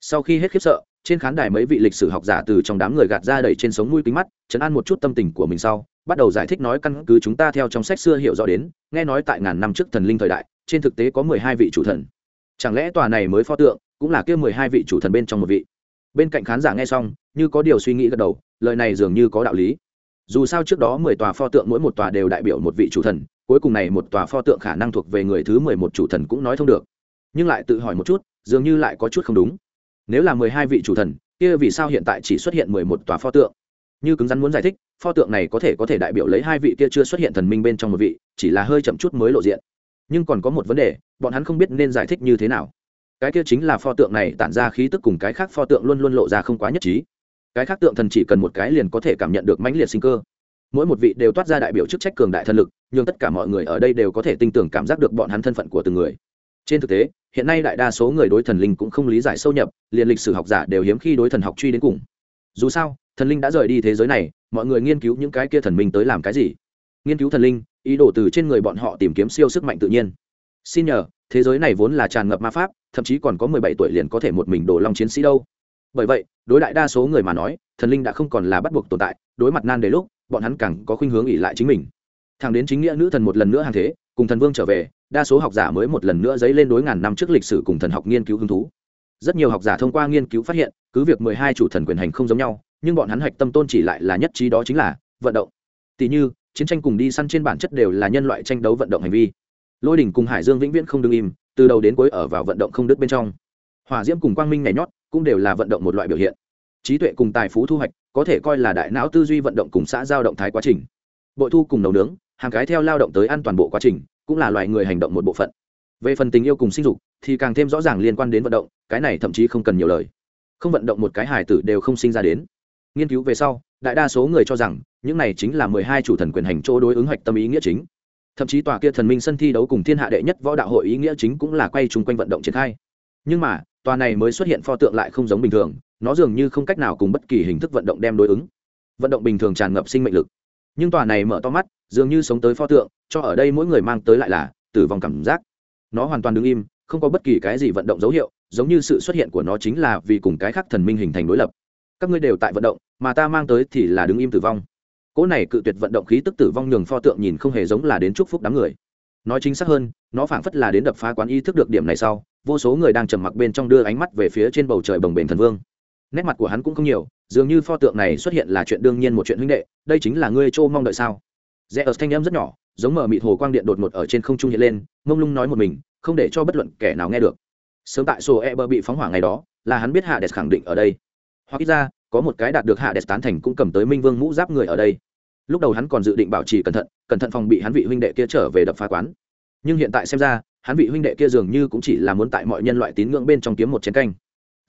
Sau khi hết khiếp sợ trên khán đài mấy vị lịch sử học giả từ trong đám người gạt ra đẩy trên sống mũi kính mắt, chấn an một chút tâm tình của mình sau, bắt đầu giải thích nói căn cứ chúng ta theo trong sách xưa hiểu rõ đến, nghe nói tại ngàn năm trước thần linh thời đại, trên thực tế có mười hai vị chủ thần. Chẳng lẽ tòa này mới pho tượng cũng là kia mười hai vị chủ thần bên trong một vị? Bên cạnh khán giả nghe xong, như có điều suy nghĩ gật đầu, lời này dường như có đạo lý. Dù sao trước đó mười tòa pho tượng mỗi một tòa đều đại biểu một vị chủ thần, cuối cùng này một tòa pho tượng khả năng thuộc về người thứ mười một chủ thần cũng nói thông được. Nhưng lại tự hỏi một chút, dường như lại có chút không đúng nếu là mười hai vị chủ thần, kia vì sao hiện tại chỉ xuất hiện mười một tòa pho tượng? Như cứng rắn muốn giải thích, pho tượng này có thể có thể đại biểu lấy hai vị kia chưa xuất hiện thần minh bên trong một vị, chỉ là hơi chậm chút mới lộ diện. Nhưng còn có một vấn đề, bọn hắn không biết nên giải thích như thế nào. Cái kia chính là pho tượng này tản ra khí tức cùng cái khác pho tượng luôn luôn lộ ra không quá nhất trí. Cái khác tượng thần chỉ cần một cái liền có thể cảm nhận được mãnh liệt sinh cơ. Mỗi một vị đều toát ra đại biểu chức trách cường đại thần lực, nhưng tất cả mọi người ở đây đều có thể tin tưởng cảm giác được bọn hắn thân phận của từng người trên thực tế, hiện nay đại đa số người đối thần linh cũng không lý giải sâu nhập, liền lịch sử học giả đều hiếm khi đối thần học truy đến cùng. Dù sao, thần linh đã rời đi thế giới này, mọi người nghiên cứu những cái kia thần minh tới làm cái gì? Nghiên cứu thần linh, ý đồ từ trên người bọn họ tìm kiếm siêu sức mạnh tự nhiên. Xin nhờ, thế giới này vốn là tràn ngập ma pháp, thậm chí còn có mười bảy tuổi liền có thể một mình đổ long chiến sĩ đâu. Bởi vậy, đối đại đa số người mà nói, thần linh đã không còn là bắt buộc tồn tại, đối mặt nan đề lúc, bọn hắn càng có khuynh hướng ỉ lại chính mình. Thằng đến chính nghĩa nữ thần một lần nữa hàng thế, cùng thần vương trở về đa số học giả mới một lần nữa dấy lên đối ngàn năm trước lịch sử cùng thần học nghiên cứu hứng thú. Rất nhiều học giả thông qua nghiên cứu phát hiện, cứ việc mười hai chủ thần quyền hành không giống nhau, nhưng bọn hắn hạch tâm tôn chỉ lại là nhất trí đó chính là vận động. Tỷ như, chiến tranh cùng đi săn trên bản chất đều là nhân loại tranh đấu vận động hành vi. Lôi đỉnh cùng hải dương vĩnh viễn không đ ứ n g im, từ đầu đến cuối ở vào vận động không đứt bên trong. Hỏa diễm cùng quang minh nhảy nhót cũng đều là vận động một loại biểu hiện. Trí tuệ cùng tài phú thu hoạch có thể coi là đại não tư duy vận động cùng xã giao động thái quá trình. Bội thu cùng nấu nướng, hàng cái theo lao động tới ăn toàn bộ quá trình cũng là loài người hành động một bộ phận. Về phần tình yêu cùng sinh dục, thì càng thêm rõ ràng liên quan đến vận động, cái này thậm chí không cần nhiều lời. Không vận động một cái hài tử đều không sinh ra đến. Nghiên cứu về sau, đại đa số người cho rằng, những này chính là mười hai chủ thần quyền hành chỗ đối ứng hoạch tâm ý nghĩa chính. Thậm chí tòa kia thần minh sân thi đấu cùng thiên hạ đệ nhất võ đạo hội ý nghĩa chính cũng là quay chung quanh vận động triển khai. Nhưng mà, tòa này mới xuất hiện pho tượng lại không giống bình thường, nó dường như không cách nào cùng bất kỳ hình thức vận động đem đối ứng. Vận động bình thường tràn ngập sinh mệnh lực nhưng tòa này mở to mắt, dường như sống tới pho tượng, cho ở đây mỗi người mang tới lại là tử vong cảm giác. Nó hoàn toàn đứng im, không có bất kỳ cái gì vận động dấu hiệu, giống như sự xuất hiện của nó chính là vì cùng cái khác thần minh hình thành đối lập. Các ngươi đều tại vận động, mà ta mang tới thì là đứng im tử vong. Cỗ này cự tuyệt vận động khí tức tử vong nhường pho tượng nhìn không hề giống là đến chúc phúc đám người. Nói chính xác hơn, nó phảng phất là đến đập phá quán ý thức được điểm này sau, vô số người đang trầm mặc bên trong đưa ánh mắt về phía trên bầu trời bồng bềnh thần vương nét mặt của hắn cũng không nhiều, dường như pho tượng này xuất hiện là chuyện đương nhiên một chuyện huynh đệ, đây chính là ngươi châu mong đợi sao? Rẽ ở thanh em rất nhỏ, giống mở mịt hồ quang điện đột ngột ở trên không trung hiện lên, mông lung nói một mình, không để cho bất luận kẻ nào nghe được. Sớm tại sổ e bờ bị phóng hỏa ngày đó, là hắn biết hạ đẹp khẳng định ở đây. Hoặc ít ra, có một cái đạt được hạ đẹp tán thành cũng cầm tới minh vương mũ giáp người ở đây. Lúc đầu hắn còn dự định bảo trì cẩn thận cẩn thận phòng bị hắn vị huynh đệ kia trở về đập phá quán. Nhưng hiện tại xem ra, hắn vị huynh đệ kia dường như cũng chỉ là muốn tại mọi nhân loại tín ngưỡng bên trong kiếm một chiến canh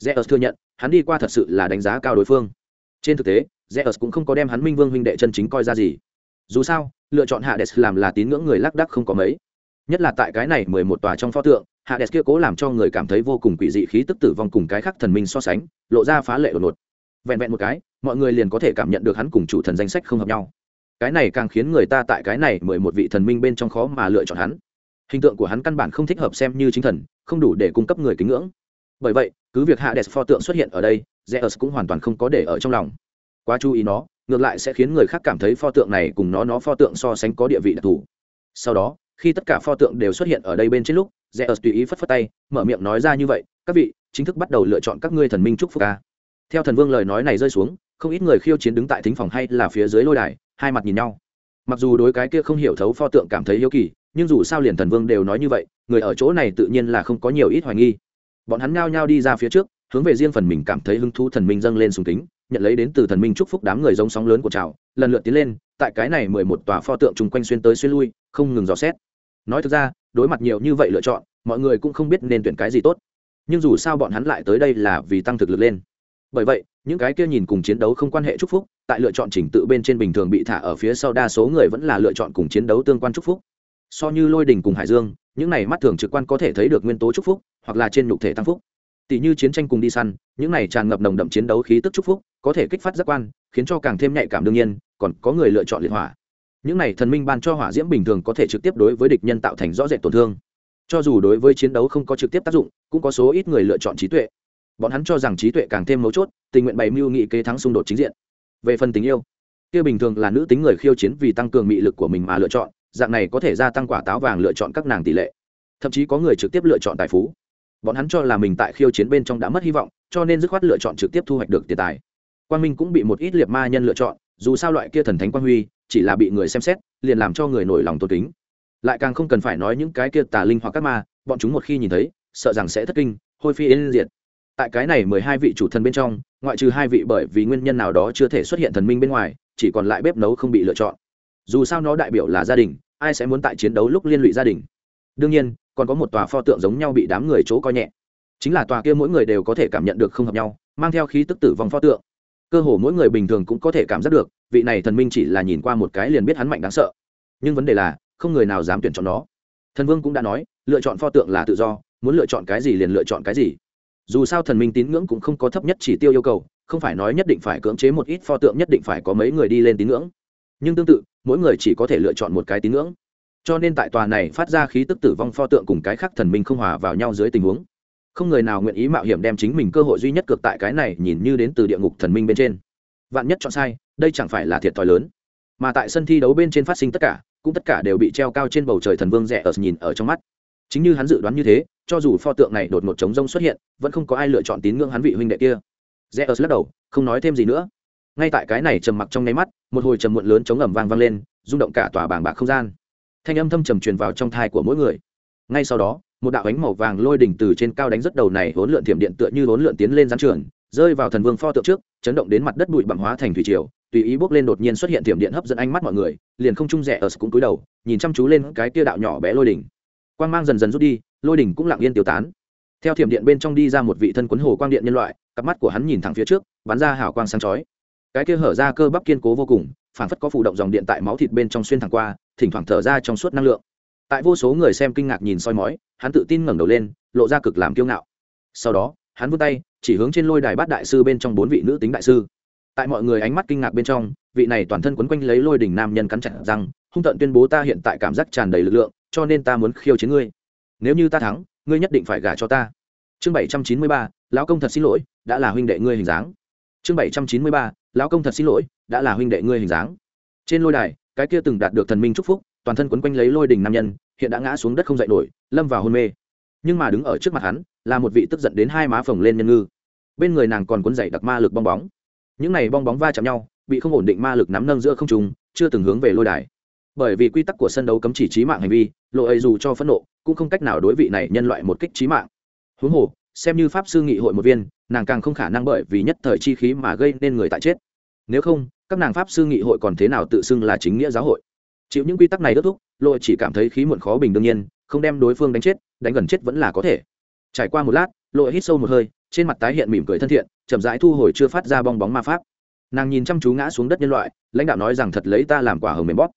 zeus thừa nhận, hắn đi qua thật sự là đánh giá cao đối phương. Trên thực tế, zeus cũng không có đem hắn minh vương huynh đệ chân chính coi ra gì. Dù sao, lựa chọn hades làm là tín ngưỡng người lác đắc không có mấy. Nhất là tại cái này mười một tòa trong pho tượng, hades kia cố làm cho người cảm thấy vô cùng quỷ dị khí tức tử vong cùng cái khác thần minh so sánh, lộ ra phá lệ đột ngột. Vẹn vẹn một cái, mọi người liền có thể cảm nhận được hắn cùng chủ thần danh sách không hợp nhau. Cái này càng khiến người ta tại cái này mười một vị thần minh bên trong khó mà lựa chọn hắn. Hình tượng của hắn căn bản không thích hợp xem như chính thần, không đủ để cung cấp người kính ngưỡng. Bởi vậy cứ việc hạ đẹp pho tượng xuất hiện ở đây, zeus cũng hoàn toàn không có để ở trong lòng. Quá chú ý nó, ngược lại sẽ khiến người khác cảm thấy pho tượng này cùng nó nó pho tượng so sánh có địa vị đặc thù. Sau đó, khi tất cả pho tượng đều xuất hiện ở đây bên trên lúc, zeus tùy ý phất phất tay, mở miệng nói ra như vậy, các vị, chính thức bắt đầu lựa chọn các ngươi thần minh chúc phúc ca theo thần vương lời nói này rơi xuống, không ít người khiêu chiến đứng tại thính phòng hay là phía dưới lôi đài, hai mặt nhìn nhau. Mặc dù đối cái kia không hiểu thấu pho tượng cảm thấy yếu kỳ, nhưng dù sao liền thần vương đều nói như vậy, người ở chỗ này tự nhiên là không có nhiều ít hoài nghi bọn hắn nhao nhao đi ra phía trước, hướng về riêng phần mình cảm thấy hứng thú thần minh dâng lên sùng kính, nhận lấy đến từ thần minh chúc phúc đám người giống sóng lớn của trào lần lượt tiến lên, tại cái này mười một tòa pho tượng chung quanh xuyên tới xuyên lui, không ngừng dò xét. Nói thực ra, đối mặt nhiều như vậy lựa chọn, mọi người cũng không biết nên tuyển cái gì tốt. Nhưng dù sao bọn hắn lại tới đây là vì tăng thực lực lên. Bởi vậy, những cái kia nhìn cùng chiến đấu không quan hệ chúc phúc, tại lựa chọn trình tự bên trên bình thường bị thả ở phía sau đa số người vẫn là lựa chọn cùng chiến đấu tương quan chúc phúc so như lôi đình cùng hải dương, những này mắt thường trực quan có thể thấy được nguyên tố chúc phúc, hoặc là trên nhục thể tăng phúc. Tỷ như chiến tranh cùng đi săn, những này tràn ngập nồng đậm chiến đấu khí tức chúc phúc, có thể kích phát giác quan, khiến cho càng thêm nhạy cảm đương nhiên, còn có người lựa chọn liệt hỏa. Những này thần minh ban cho hỏa diễm bình thường có thể trực tiếp đối với địch nhân tạo thành rõ rệt tổn thương. Cho dù đối với chiến đấu không có trực tiếp tác dụng, cũng có số ít người lựa chọn trí tuệ. Bọn hắn cho rằng trí tuệ càng thêm mấu chốt, tình nguyện bày mưu nghị kế thắng xung đột chính diện. Về phần tình yêu, kia bình thường là nữ tính người khiêu chiến vì tăng cường mị lực của mình mà lựa chọn dạng này có thể gia tăng quả táo vàng lựa chọn các nàng tỷ lệ. Thậm chí có người trực tiếp lựa chọn tài phú. Bọn hắn cho là mình tại khiêu chiến bên trong đã mất hy vọng, cho nên dứt khoát lựa chọn trực tiếp thu hoạch được tiền tài. Quan minh cũng bị một ít liệt ma nhân lựa chọn, dù sao loại kia thần thánh quan huy, chỉ là bị người xem xét, liền làm cho người nổi lòng tôn kính. Lại càng không cần phải nói những cái kia tà linh hoặc các ma, bọn chúng một khi nhìn thấy, sợ rằng sẽ thất kinh, hôi phi yên diệt. Tại cái này mười hai vị chủ thần bên trong, ngoại trừ hai vị bởi vì nguyên nhân nào đó chưa thể xuất hiện thần minh bên ngoài, chỉ còn lại bếp nấu không bị lựa chọn. Dù sao nó đại biểu là gia đình ai sẽ muốn tại chiến đấu lúc liên lụy gia đình? Đương nhiên, còn có một tòa pho tượng giống nhau bị đám người chỗ coi nhẹ. Chính là tòa kia mỗi người đều có thể cảm nhận được không hợp nhau, mang theo khí tức tử vong pho tượng. Cơ hồ mỗi người bình thường cũng có thể cảm giác được, vị này thần minh chỉ là nhìn qua một cái liền biết hắn mạnh đáng sợ. Nhưng vấn đề là, không người nào dám tuyển chọn nó. Thần vương cũng đã nói, lựa chọn pho tượng là tự do, muốn lựa chọn cái gì liền lựa chọn cái gì. Dù sao thần minh tín ngưỡng cũng không có thấp nhất chỉ tiêu yêu cầu, không phải nói nhất định phải cưỡng chế một ít pho tượng nhất định phải có mấy người đi lên tín ngưỡng nhưng tương tự, mỗi người chỉ có thể lựa chọn một cái tín ngưỡng. Cho nên tại tòa này phát ra khí tức tử vong pho tượng cùng cái khác thần minh không hòa vào nhau dưới tình huống, không người nào nguyện ý mạo hiểm đem chính mình cơ hội duy nhất cực tại cái này nhìn như đến từ địa ngục thần minh bên trên. Vạn nhất chọn sai, đây chẳng phải là thiệt thòi lớn. Mà tại sân thi đấu bên trên phát sinh tất cả, cũng tất cả đều bị treo cao trên bầu trời thần vương rẻ ở nhìn ở trong mắt. Chính như hắn dự đoán như thế, cho dù pho tượng này đột ngột chống rông xuất hiện, vẫn không có ai lựa chọn tín ngưỡng hắn vị huynh đệ kia. Rẽ ớt lắc đầu, không nói thêm gì nữa ngay tại cái này trầm mặc trong nháy mắt, một hồi trầm muộn lớn chống ẩm vang vang lên, rung động cả tòa bảng bạc không gian. Thanh âm thâm trầm truyền vào trong thai của mỗi người. Ngay sau đó, một đạo ánh màu vàng lôi đỉnh từ trên cao đánh rất đầu này hỗn lượn thiểm điện tựa như hỗn lượn tiến lên gián trường rơi vào thần vương pho tượng trước, chấn động đến mặt đất bụi bặm hóa thành thủy triều, tùy ý bước lên đột nhiên xuất hiện thiểm điện hấp dẫn ánh mắt mọi người, liền không trung rẻ ở cũng cúi đầu, nhìn chăm chú lên cái tia đạo nhỏ bé lôi đỉnh. Quang mang dần dần rút đi, lôi đỉnh cũng lặng yên tiêu tán. Theo thiểm điện bên trong đi ra một vị thân quấn hồ quang điện nhân loại, cặp mắt của hắn nhìn thẳng phía trước, bắn ra hào quang sáng chói cái kia hở ra cơ bắp kiên cố vô cùng phản phất có phụ động dòng điện tại máu thịt bên trong xuyên thẳng qua, thỉnh thoảng thở ra trong suốt năng lượng. Tại vô số người xem kinh ngạc nhìn soi mói, hắn tự tin ngẩng đầu lên, lộ ra cực làm kiêu ngạo. Sau đó, hắn vươn tay, chỉ hướng trên lôi đài bát đại sư bên trong bốn vị nữ tính đại sư. Tại mọi người ánh mắt kinh ngạc bên trong, vị này toàn thân quấn quanh lấy lôi đỉnh nam nhân cắn chặt rằng hung tận tuyên bố ta hiện tại cảm giác tràn đầy lực lượng, cho nên ta muốn khiêu chiến ngươi. Nếu như ta thắng, ngươi nhất định phải gả cho ta. Chương bảy trăm chín mươi ba, lão công thật xin lỗi, đã là huynh đệ ngươi hình dáng chương bảy trăm chín mươi ba, lão công thật xin lỗi, đã là huynh đệ ngươi hình dáng. Trên lôi đài, cái kia từng đạt được thần minh chúc phúc, toàn thân quấn quanh lấy lôi đình nam nhân, hiện đã ngã xuống đất không dậy nổi, lâm vào hôn mê. Nhưng mà đứng ở trước mặt hắn, là một vị tức giận đến hai má phồng lên nhân ngư. Bên người nàng còn cuốn dậy đặc ma lực bong bóng. Những này bong bóng va chạm nhau, bị không ổn định ma lực nắm nâng giữa không trùng chưa từng hướng về lôi đài. Bởi vì quy tắc của sân đấu cấm chỉ trí mạng hành vi lộ ấy dù cho phẫn nộ, cũng không cách nào đối vị này nhân loại một kích trí mạng. Huống hồ xem như pháp sư nghị hội một viên, nàng càng không khả năng bởi vì nhất thời chi khí mà gây nên người tại chết. Nếu không, các nàng pháp sư nghị hội còn thế nào tự xưng là chính nghĩa giáo hội? Chịu những quy tắc này đốt thúc lộ chỉ cảm thấy khí muộn khó bình đương nhiên, không đem đối phương đánh chết, đánh gần chết vẫn là có thể. Trải qua một lát lộ hít sâu một hơi, trên mặt tái hiện mỉm cười thân thiện, chậm rãi thu hồi chưa phát ra bong bóng ma pháp. Nàng nhìn chăm chú ngã xuống đất nhân loại, lãnh đạo nói rằng thật lấy ta làm quả hồng mềm bóp.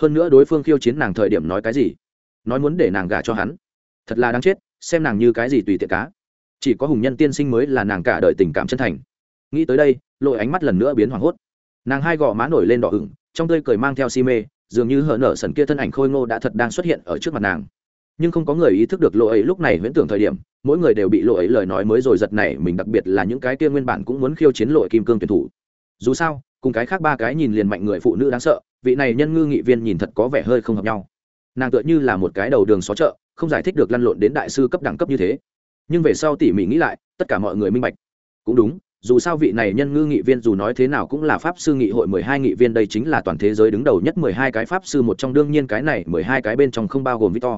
Hơn nữa đối phương khiêu chiến nàng thời điểm nói cái gì? Nói muốn để nàng gả cho hắn. Thật là đáng chết, xem nàng như cái gì tùy tiện cá chỉ có hùng nhân tiên sinh mới là nàng cả đời tình cảm chân thành. Nghĩ tới đây lội ánh mắt lần nữa biến hoảng hốt. Nàng hai gò má nổi lên đỏ ửng, trong tươi cười mang theo si mê, dường như hở nở sần kia thân ảnh khôi ngô đã thật đang xuất hiện ở trước mặt nàng. Nhưng không có người ý thức được lộ ấy lúc này huyễn tưởng thời điểm, mỗi người đều bị lộ ấy lời nói mới rồi giật này mình, đặc biệt là những cái kia nguyên bản cũng muốn khiêu chiến lội kim cương tuyển thủ. Dù sao, cùng cái khác ba cái nhìn liền mạnh người phụ nữ đáng sợ, vị này nhân ngư nghị viên nhìn thật có vẻ hơi không hợp nhau. Nàng tựa như là một cái đầu đường xó chợ, không giải thích được lăn lộn đến đại sư cấp đẳng cấp như thế nhưng về sau tỉ mỉ nghĩ lại tất cả mọi người minh bạch cũng đúng dù sao vị này nhân ngư nghị viên dù nói thế nào cũng là pháp sư nghị hội mười hai nghị viên đây chính là toàn thế giới đứng đầu nhất mười hai cái pháp sư một trong đương nhiên cái này mười hai cái bên trong không bao gồm Victor.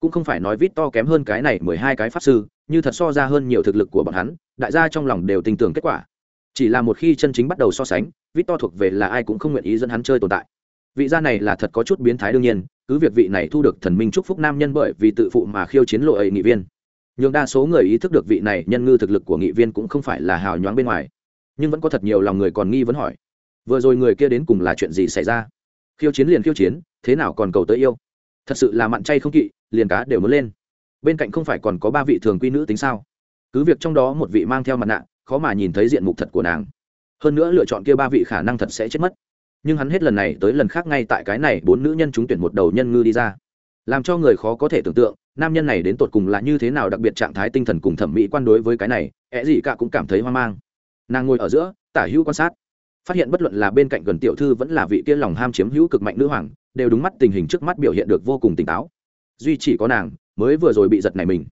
Cũng không phải nói Victor kém hơn cái này mười hai cái pháp sư, như thật so ra hơn nhiều thực lực của bọn hắn, đại gia trong lòng đều tin tưởng kết quả. Chỉ là một khi chân chính bắt đầu so sánh, Victor thuộc về là ai cũng không nguyện ý dẫn hắn chơi tồn tại. Vị gia này là thật có chút biến thái đương nhiên, cứ việc vị này thu được thần minh chúc phúc nam nhân bởi vì tự phụ mà khiêu chiến lộ ấy nghị viên nhưng đa số người ý thức được vị này nhân ngư thực lực của nghị viên cũng không phải là hào nhoáng bên ngoài. Nhưng vẫn có thật nhiều lòng người còn nghi vấn hỏi, vừa rồi người kia đến cùng là chuyện gì xảy ra? Khiêu chiến liền khiêu chiến, thế nào còn cầu tới yêu? Thật sự là mặn chay không kỵ, liền cá đều muốn lên. Bên cạnh không phải còn có ba vị thường quy nữ tính sao? Cứ việc trong đó một vị mang theo mặt nạ, khó mà nhìn thấy diện mục thật của nàng. Hơn nữa lựa chọn kia ba vị khả năng thật sẽ chết mất. Nhưng hắn hết lần này tới lần khác ngay tại cái này, bốn nữ nhân trúng tuyển một đầu nhân ngư đi ra làm cho người khó có thể tưởng tượng, nam nhân này đến tột cùng là như thế nào đặc biệt trạng thái tinh thần cùng thẩm mỹ quan đối với cái này ẹ gì cả cũng cảm thấy hoang mang. Nàng ngồi ở giữa, tả hữu quan sát, phát hiện bất luận là bên cạnh gần tiểu thư vẫn là vị kia lòng ham chiếm hữu cực mạnh nữ hoàng, đều đúng mắt tình hình trước mắt biểu hiện được vô cùng tỉnh táo. Duy chỉ có nàng mới vừa rồi bị giật này mình.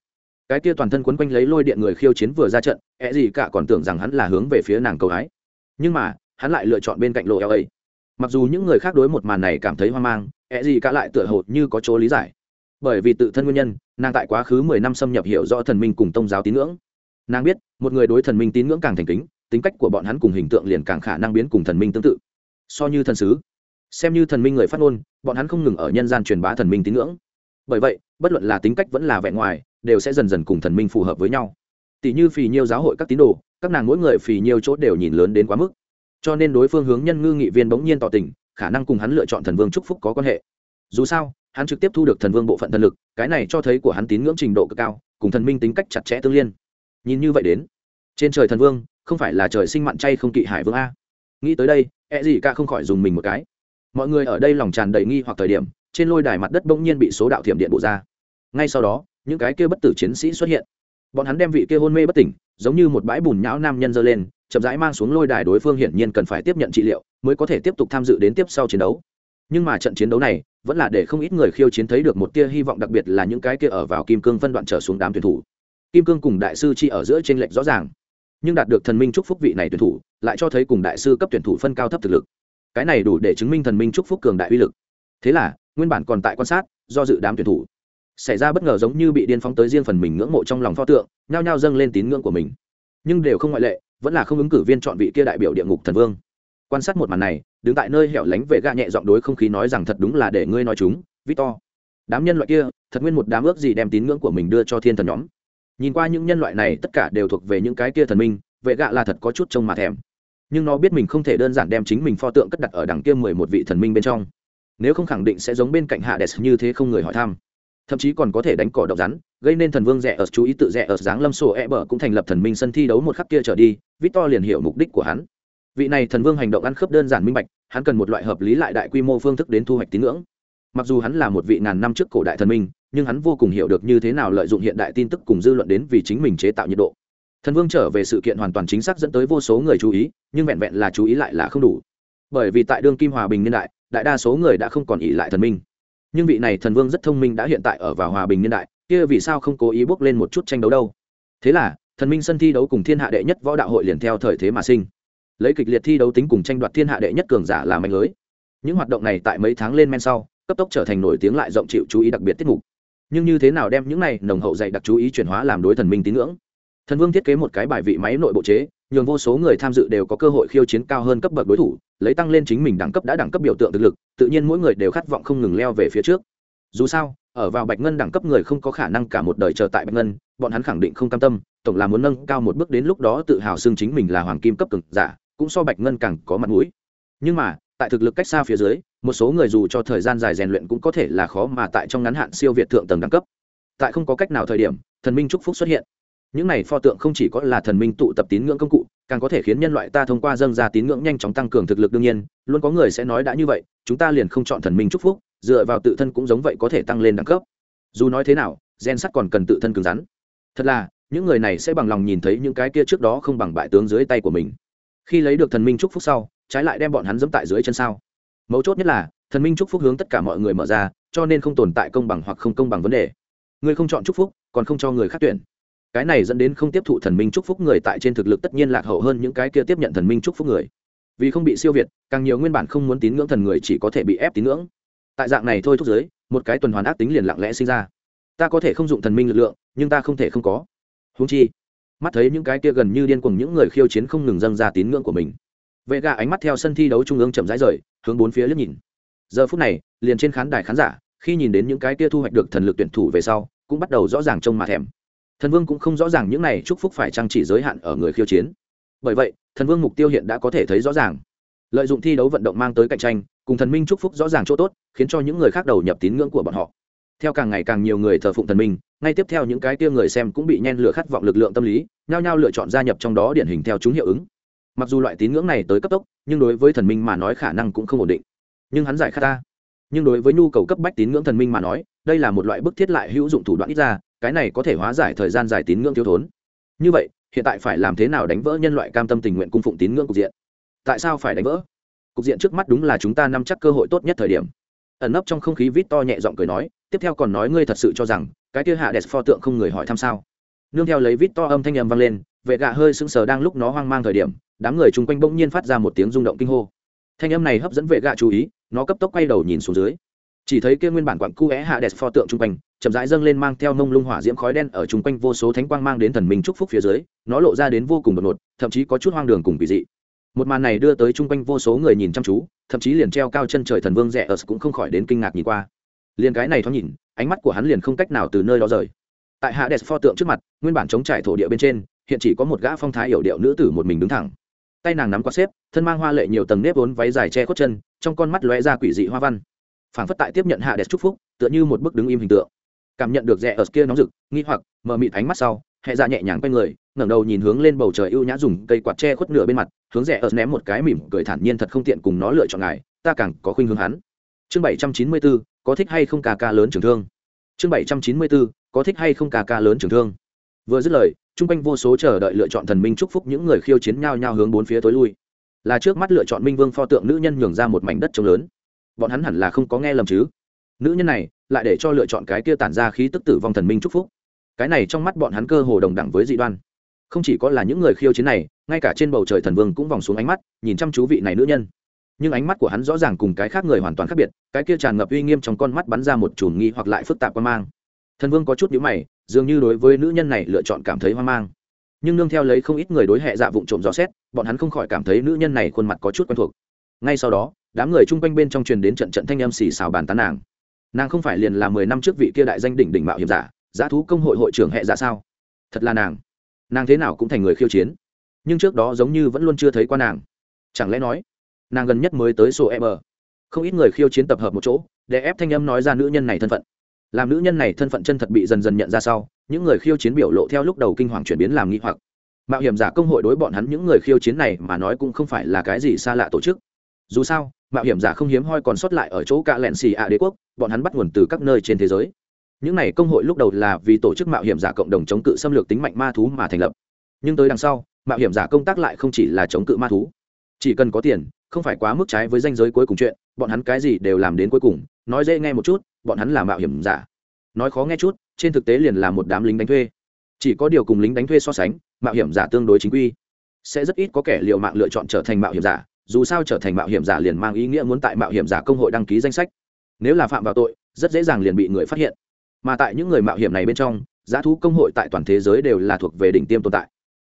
Cái kia toàn thân quấn quanh lấy lôi điện người khiêu chiến vừa ra trận ẹ gì cả còn tưởng rằng hắn là hướng về phía nàng cầu hái. Nhưng mà, hắn lại lựa chọn bên cạnh lộ eo ấy. Mặc dù những người khác đối một màn này cảm thấy hoang mang ẹ gì cả lại tựa hồ như có chỗ lý giải. Bởi vì tự thân nguyên nhân, nàng tại quá khứ mười năm xâm nhập hiểu rõ thần minh cùng tôn giáo tín ngưỡng. Nàng biết, một người đối thần minh tín ngưỡng càng thành kính, tính cách của bọn hắn cùng hình tượng liền càng khả năng biến cùng thần minh tương tự. So như thần sứ, xem như thần minh người phát ngôn, bọn hắn không ngừng ở nhân gian truyền bá thần minh tín ngưỡng. Bởi vậy, bất luận là tính cách vẫn là vẻ ngoài, đều sẽ dần dần cùng thần minh phù hợp với nhau. Tỷ như phì nhiêu giáo hội các tín đồ, các nàng mỗi người phì nhiêu chỗ đều nhìn lớn đến quá mức. Cho nên đối phương hướng nhân ngư nghị viên bỗng nhiên tỏ tình khả năng cùng hắn lựa chọn thần vương chúc phúc có quan hệ. Dù sao, hắn trực tiếp thu được thần vương bộ phận thần lực, cái này cho thấy của hắn tín ngưỡng trình độ cực cao, cùng thần minh tính cách chặt chẽ tương liên. Nhìn như vậy đến, trên trời thần vương, không phải là trời sinh mặn chay không kỵ hải vương a. Nghĩ tới đây e gì cả không khỏi dùng mình một cái. Mọi người ở đây lòng tràn đầy nghi hoặc thời điểm, trên lôi đài mặt đất bỗng nhiên bị số đạo thiểm điện bộ ra. Ngay sau đó, những cái kia bất tử chiến sĩ xuất hiện. Bọn hắn đem vị kia hôn mê bất tỉnh, giống như một bãi bùn nhão nam nhân dơ lên, chậm rãi mang xuống lôi đài đối phương hiển nhiên cần phải tiếp nhận trị liệu mới có thể tiếp tục tham dự đến tiếp sau chiến đấu. Nhưng mà trận chiến đấu này vẫn là để không ít người khiêu chiến thấy được một tia hy vọng đặc biệt là những cái kia ở vào kim cương phân đoạn trở xuống đám tuyển thủ. Kim cương cùng đại sư chi ở giữa trên lệch rõ ràng, nhưng đạt được thần minh chúc phúc vị này tuyển thủ lại cho thấy cùng đại sư cấp tuyển thủ phân cao thấp thực lực. Cái này đủ để chứng minh thần minh chúc phúc cường đại uy lực. Thế là, nguyên bản còn tại quan sát, do dự đám tuyển thủ, xảy ra bất ngờ giống như bị điên phóng tới riêng phần mình ngưỡng mộ trong lòng pho tượng, nhao nhao dâng lên tín ngưỡng của mình. Nhưng đều không ngoại lệ, vẫn là không ứng cử viên chọn vị kia đại biểu địa ngục thần vương quan sát một màn này, đứng tại nơi hẻo lánh về gạ nhẹ giọng đối không khí nói rằng thật đúng là để ngươi nói chúng, victor. Đám nhân loại kia, thật nguyên một đám ước gì đem tín ngưỡng của mình đưa cho thiên thần nhóm. Nhìn qua những nhân loại này, tất cả đều thuộc về những cái kia thần minh vệ gạ là thật có chút trông mà thèm. Nhưng nó biết mình không thể đơn giản đem chính mình pho tượng cất đặt ở đằng kia mười một vị thần minh bên trong. Nếu không khẳng định sẽ giống bên cạnh hạ đès như thế không người hỏi thăm. Thậm chí còn có thể đánh cỏ độc rắn, gây nên thần vương rẻ ở chú ý tự rẻ ở dáng lâm sổ e bờ cũng thành lập thần minh sân thi đấu một khắc kia trở đi, victor liền hiểu mục đích của hắn vị này thần vương hành động ăn khớp đơn giản minh bạch, hắn cần một loại hợp lý lại đại quy mô phương thức đến thu hoạch tín ngưỡng. Mặc dù hắn là một vị ngàn năm trước cổ đại thần minh, nhưng hắn vô cùng hiểu được như thế nào lợi dụng hiện đại tin tức cùng dư luận đến vì chính mình chế tạo nhiệt độ. Thần vương trở về sự kiện hoàn toàn chính xác dẫn tới vô số người chú ý, nhưng vẹn vẹn là chú ý lại là không đủ. Bởi vì tại đương kim hòa bình niên đại đại đa số người đã không còn ỉ lại thần minh. Nhưng vị này thần vương rất thông minh đã hiện tại ở vào hòa bình niên đại, kia vì sao không cố ý bước lên một chút tranh đấu đâu? Thế là, thần minh sân thi đấu cùng thiên hạ đệ nhất võ đạo hội liền theo thời thế mà sinh lấy kịch liệt thi đấu tính cùng tranh đoạt thiên hạ đệ nhất cường giả là mạnh lưới. Những hoạt động này tại mấy tháng lên men sau, cấp tốc trở thành nổi tiếng lại rộng chịu chú ý đặc biệt tiết mục. Nhưng như thế nào đem những này nồng hậu dạy đặc chú ý chuyển hóa làm đối thần minh tín ngưỡng? Thần vương thiết kế một cái bài vị máy nội bộ chế, nhường vô số người tham dự đều có cơ hội khiêu chiến cao hơn cấp bậc đối thủ, lấy tăng lên chính mình đẳng cấp đã đẳng cấp biểu tượng thực lực, tự nhiên mỗi người đều khát vọng không ngừng leo về phía trước. Dù sao, ở vào bạch ngân đẳng cấp người không có khả năng cả một đời chờ tại bạch ngân, bọn hắn khẳng định không cam tâm, tổng là muốn nâng cao một bước đến lúc đó tự hào xưng chính mình là hoàng kim cấp cực giả cũng so bạch ngân càng có mặt mũi. Nhưng mà, tại thực lực cách xa phía dưới, một số người dù cho thời gian dài rèn luyện cũng có thể là khó mà tại trong ngắn hạn siêu việt thượng tầng đẳng cấp. Tại không có cách nào thời điểm, thần minh chúc phúc xuất hiện. Những này pho tượng không chỉ có là thần minh tụ tập tín ngưỡng công cụ, càng có thể khiến nhân loại ta thông qua dâng ra tín ngưỡng nhanh chóng tăng cường thực lực đương nhiên, luôn có người sẽ nói đã như vậy, chúng ta liền không chọn thần minh chúc phúc, dựa vào tự thân cũng giống vậy có thể tăng lên đẳng cấp. Dù nói thế nào, gen sắt còn cần tự thân cứng rắn. Thật là, những người này sẽ bằng lòng nhìn thấy những cái kia trước đó không bằng bại tướng dưới tay của mình khi lấy được thần minh chúc phúc sau, trái lại đem bọn hắn dẫm tại dưới chân sao. Mấu chốt nhất là, thần minh chúc phúc hướng tất cả mọi người mở ra, cho nên không tồn tại công bằng hoặc không công bằng vấn đề. Người không chọn chúc phúc, còn không cho người khác tuyển. Cái này dẫn đến không tiếp thụ thần minh chúc phúc người tại trên thực lực tất nhiên lạc hậu hơn những cái kia tiếp nhận thần minh chúc phúc người. Vì không bị siêu việt, càng nhiều nguyên bản không muốn tín ngưỡng thần người chỉ có thể bị ép tín ngưỡng. Tại dạng này thôi thúc giới, một cái tuần hoàn ác tính liền lặng lẽ sinh ra. Ta có thể không dụng thần minh lực lượng, nhưng ta không thể không có. Húng chi mắt thấy những cái kia gần như điên cuồng những người khiêu chiến không ngừng dâng ra tín ngưỡng của mình. Vệ gà ánh mắt theo sân thi đấu trung ương chậm rãi rời, hướng bốn phía liếc nhìn. Giờ phút này, liền trên khán đài khán giả, khi nhìn đến những cái kia thu hoạch được thần lực tuyển thủ về sau, cũng bắt đầu rõ ràng trông mà thèm. Thần vương cũng không rõ ràng những này chúc phúc phải chăng chỉ giới hạn ở người khiêu chiến. Bởi vậy, thần vương mục tiêu hiện đã có thể thấy rõ ràng. Lợi dụng thi đấu vận động mang tới cạnh tranh, cùng thần minh chúc phúc rõ ràng chỗ tốt, khiến cho những người khác đầu nhập tín ngưỡng của bọn họ theo càng ngày càng nhiều người thờ phụng thần minh, ngay tiếp theo những cái kia người xem cũng bị nhen lửa khát vọng lực lượng tâm lý, nhao nhao lựa chọn gia nhập trong đó điển hình theo chúng hiệu ứng. Mặc dù loại tín ngưỡng này tới cấp tốc, nhưng đối với thần minh mà nói khả năng cũng không ổn định. Nhưng hắn giải khát ta. Nhưng đối với nhu cầu cấp bách tín ngưỡng thần minh mà nói, đây là một loại bức thiết lại hữu dụng thủ đoạn ít ra, cái này có thể hóa giải thời gian dài tín ngưỡng thiếu thốn. Như vậy, hiện tại phải làm thế nào đánh vỡ nhân loại cam tâm tình nguyện cung phụng tín ngưỡng cục diện? Tại sao phải đánh vỡ? Cục diện trước mắt đúng là chúng ta nắm chắc cơ hội tốt nhất thời điểm ẩn nấp trong không khí vít to nhẹ giọng cười nói, tiếp theo còn nói ngươi thật sự cho rằng, cái kia hạ đẹp pho tượng không người hỏi thăm sao? Nương theo lấy vít to âm thanh âm vang lên, vệ gạ hơi sững sờ đang lúc nó hoang mang thời điểm, đám người chung quanh bỗng nhiên phát ra một tiếng rung động kinh hô. Thanh âm này hấp dẫn vệ gạ chú ý, nó cấp tốc quay đầu nhìn xuống dưới. Chỉ thấy kia nguyên bản quặng cu é hạ đẹp pho tượng chung quanh, chậm rãi dâng lên mang theo mông lung hỏa diễm khói đen ở chung quanh vô số thánh quang mang đến thần minh chúc phúc phía dưới, nó lộ ra đến vô cùng đột ngột, thậm chí có chút hoang đường cùng kỳ dị một màn này đưa tới chung quanh vô số người nhìn chăm chú, thậm chí liền treo cao chân trời thần vương rẻ ở cũng không khỏi đến kinh ngạc nhìn qua. Liền cái này thoáng nhìn, ánh mắt của hắn liền không cách nào từ nơi đó rời. Tại hạ đẹp pho tượng trước mặt, nguyên bản chống trải thổ địa bên trên, hiện chỉ có một gã phong thái yểu điệu nữ tử một mình đứng thẳng. Tay nàng nắm quạt xếp, thân mang hoa lệ nhiều tầng nếp vốn váy dài che khuất chân, trong con mắt lóe ra quỷ dị hoa văn. Phảng phất tại tiếp nhận hạ đẹp chúc phúc, tựa như một bức đứng im hình tượng. Cảm nhận được rẽ ở kia nóng rực, nghi hoặc, mờ mịt ánh mắt sau hệ ra dạ nhẹ nhàng quay người, ngẩng đầu nhìn hướng lên bầu trời ưu nhã dùng cây quạt che khuất nửa bên mặt, hướng rẻ ớt ném một cái mỉm cười thản nhiên thật không tiện cùng nó lựa chọn ngài, ta càng có khuynh hướng hắn. Chương bảy trăm chín mươi bốn có thích hay không ca ca lớn trưởng thương? Chương bảy trăm chín mươi bốn có thích hay không ca ca lớn trưởng thương? Vừa dứt lời, chung quanh vô số chờ đợi lựa chọn thần minh chúc phúc những người khiêu chiến nhau nhau hướng bốn phía tối lui. Là trước mắt lựa chọn minh vương pho tượng nữ nhân nhường ra một mảnh đất trống lớn. Bọn hắn hẳn là không có nghe lầm chứ? Nữ nhân này, lại để cho lựa chọn cái kia tản ra khí tức tử vong thần minh chúc phúc cái này trong mắt bọn hắn cơ hồ đồng đẳng với dị đoan. Không chỉ có là những người khiêu chiến này, ngay cả trên bầu trời thần vương cũng vòng xuống ánh mắt, nhìn chăm chú vị này nữ nhân. Nhưng ánh mắt của hắn rõ ràng cùng cái khác người hoàn toàn khác biệt, cái kia tràn ngập uy nghiêm trong con mắt bắn ra một chùm nghi hoặc lại phức tạp quan mang. Thần vương có chút nhữ mày, dường như đối với nữ nhân này lựa chọn cảm thấy hoang mang. Nhưng nương theo lấy không ít người đối hệ dạ vụng trộm rõ xét, bọn hắn không khỏi cảm thấy nữ nhân này khuôn mặt có chút quen thuộc. Ngay sau đó, đám người chung quanh bên trong truyền đến trận trận thanh âm xì xào bàn tán nàng. Nàng không phải liền là mười năm trước vị kia đại danh đỉnh đỉnh mạo hiểm giả giá thú công hội hội trưởng hệ dạ sao? Thật là nàng. Nàng thế nào cũng thành người khiêu chiến. Nhưng trước đó giống như vẫn luôn chưa thấy qua nàng. Chẳng lẽ nói, nàng gần nhất mới tới sổ em ở không ít người khiêu chiến tập hợp một chỗ, để ép thanh âm nói ra nữ nhân này thân phận. Làm nữ nhân này thân phận chân thật bị dần dần nhận ra sau, những người khiêu chiến biểu lộ theo lúc đầu kinh hoàng chuyển biến làm nghi hoặc. Mạo hiểm giả công hội đối bọn hắn những người khiêu chiến này mà nói cũng không phải là cái gì xa lạ tổ chức. Dù sao, mạo hiểm giả không hiếm hoi còn sót lại ở chỗ cả lẹn xì ạ đế quốc, bọn hắn bắt nguồn từ các nơi trên thế giới những này công hội lúc đầu là vì tổ chức mạo hiểm giả cộng đồng chống cự xâm lược tính mạnh ma thú mà thành lập. Nhưng tới đằng sau, mạo hiểm giả công tác lại không chỉ là chống cự ma thú. Chỉ cần có tiền, không phải quá mức trái với danh giới cuối cùng chuyện, bọn hắn cái gì đều làm đến cuối cùng, nói dễ nghe một chút, bọn hắn là mạo hiểm giả. Nói khó nghe chút, trên thực tế liền là một đám lính đánh thuê. Chỉ có điều cùng lính đánh thuê so sánh, mạo hiểm giả tương đối chính quy. Sẽ rất ít có kẻ liệu mạng lựa chọn trở thành mạo hiểm giả, dù sao trở thành mạo hiểm giả liền mang ý nghĩa muốn tại mạo hiểm giả công hội đăng ký danh sách. Nếu là phạm vào tội, rất dễ dàng liền bị người phát hiện mà tại những người mạo hiểm này bên trong, giá thú công hội tại toàn thế giới đều là thuộc về đỉnh tiêm tồn tại.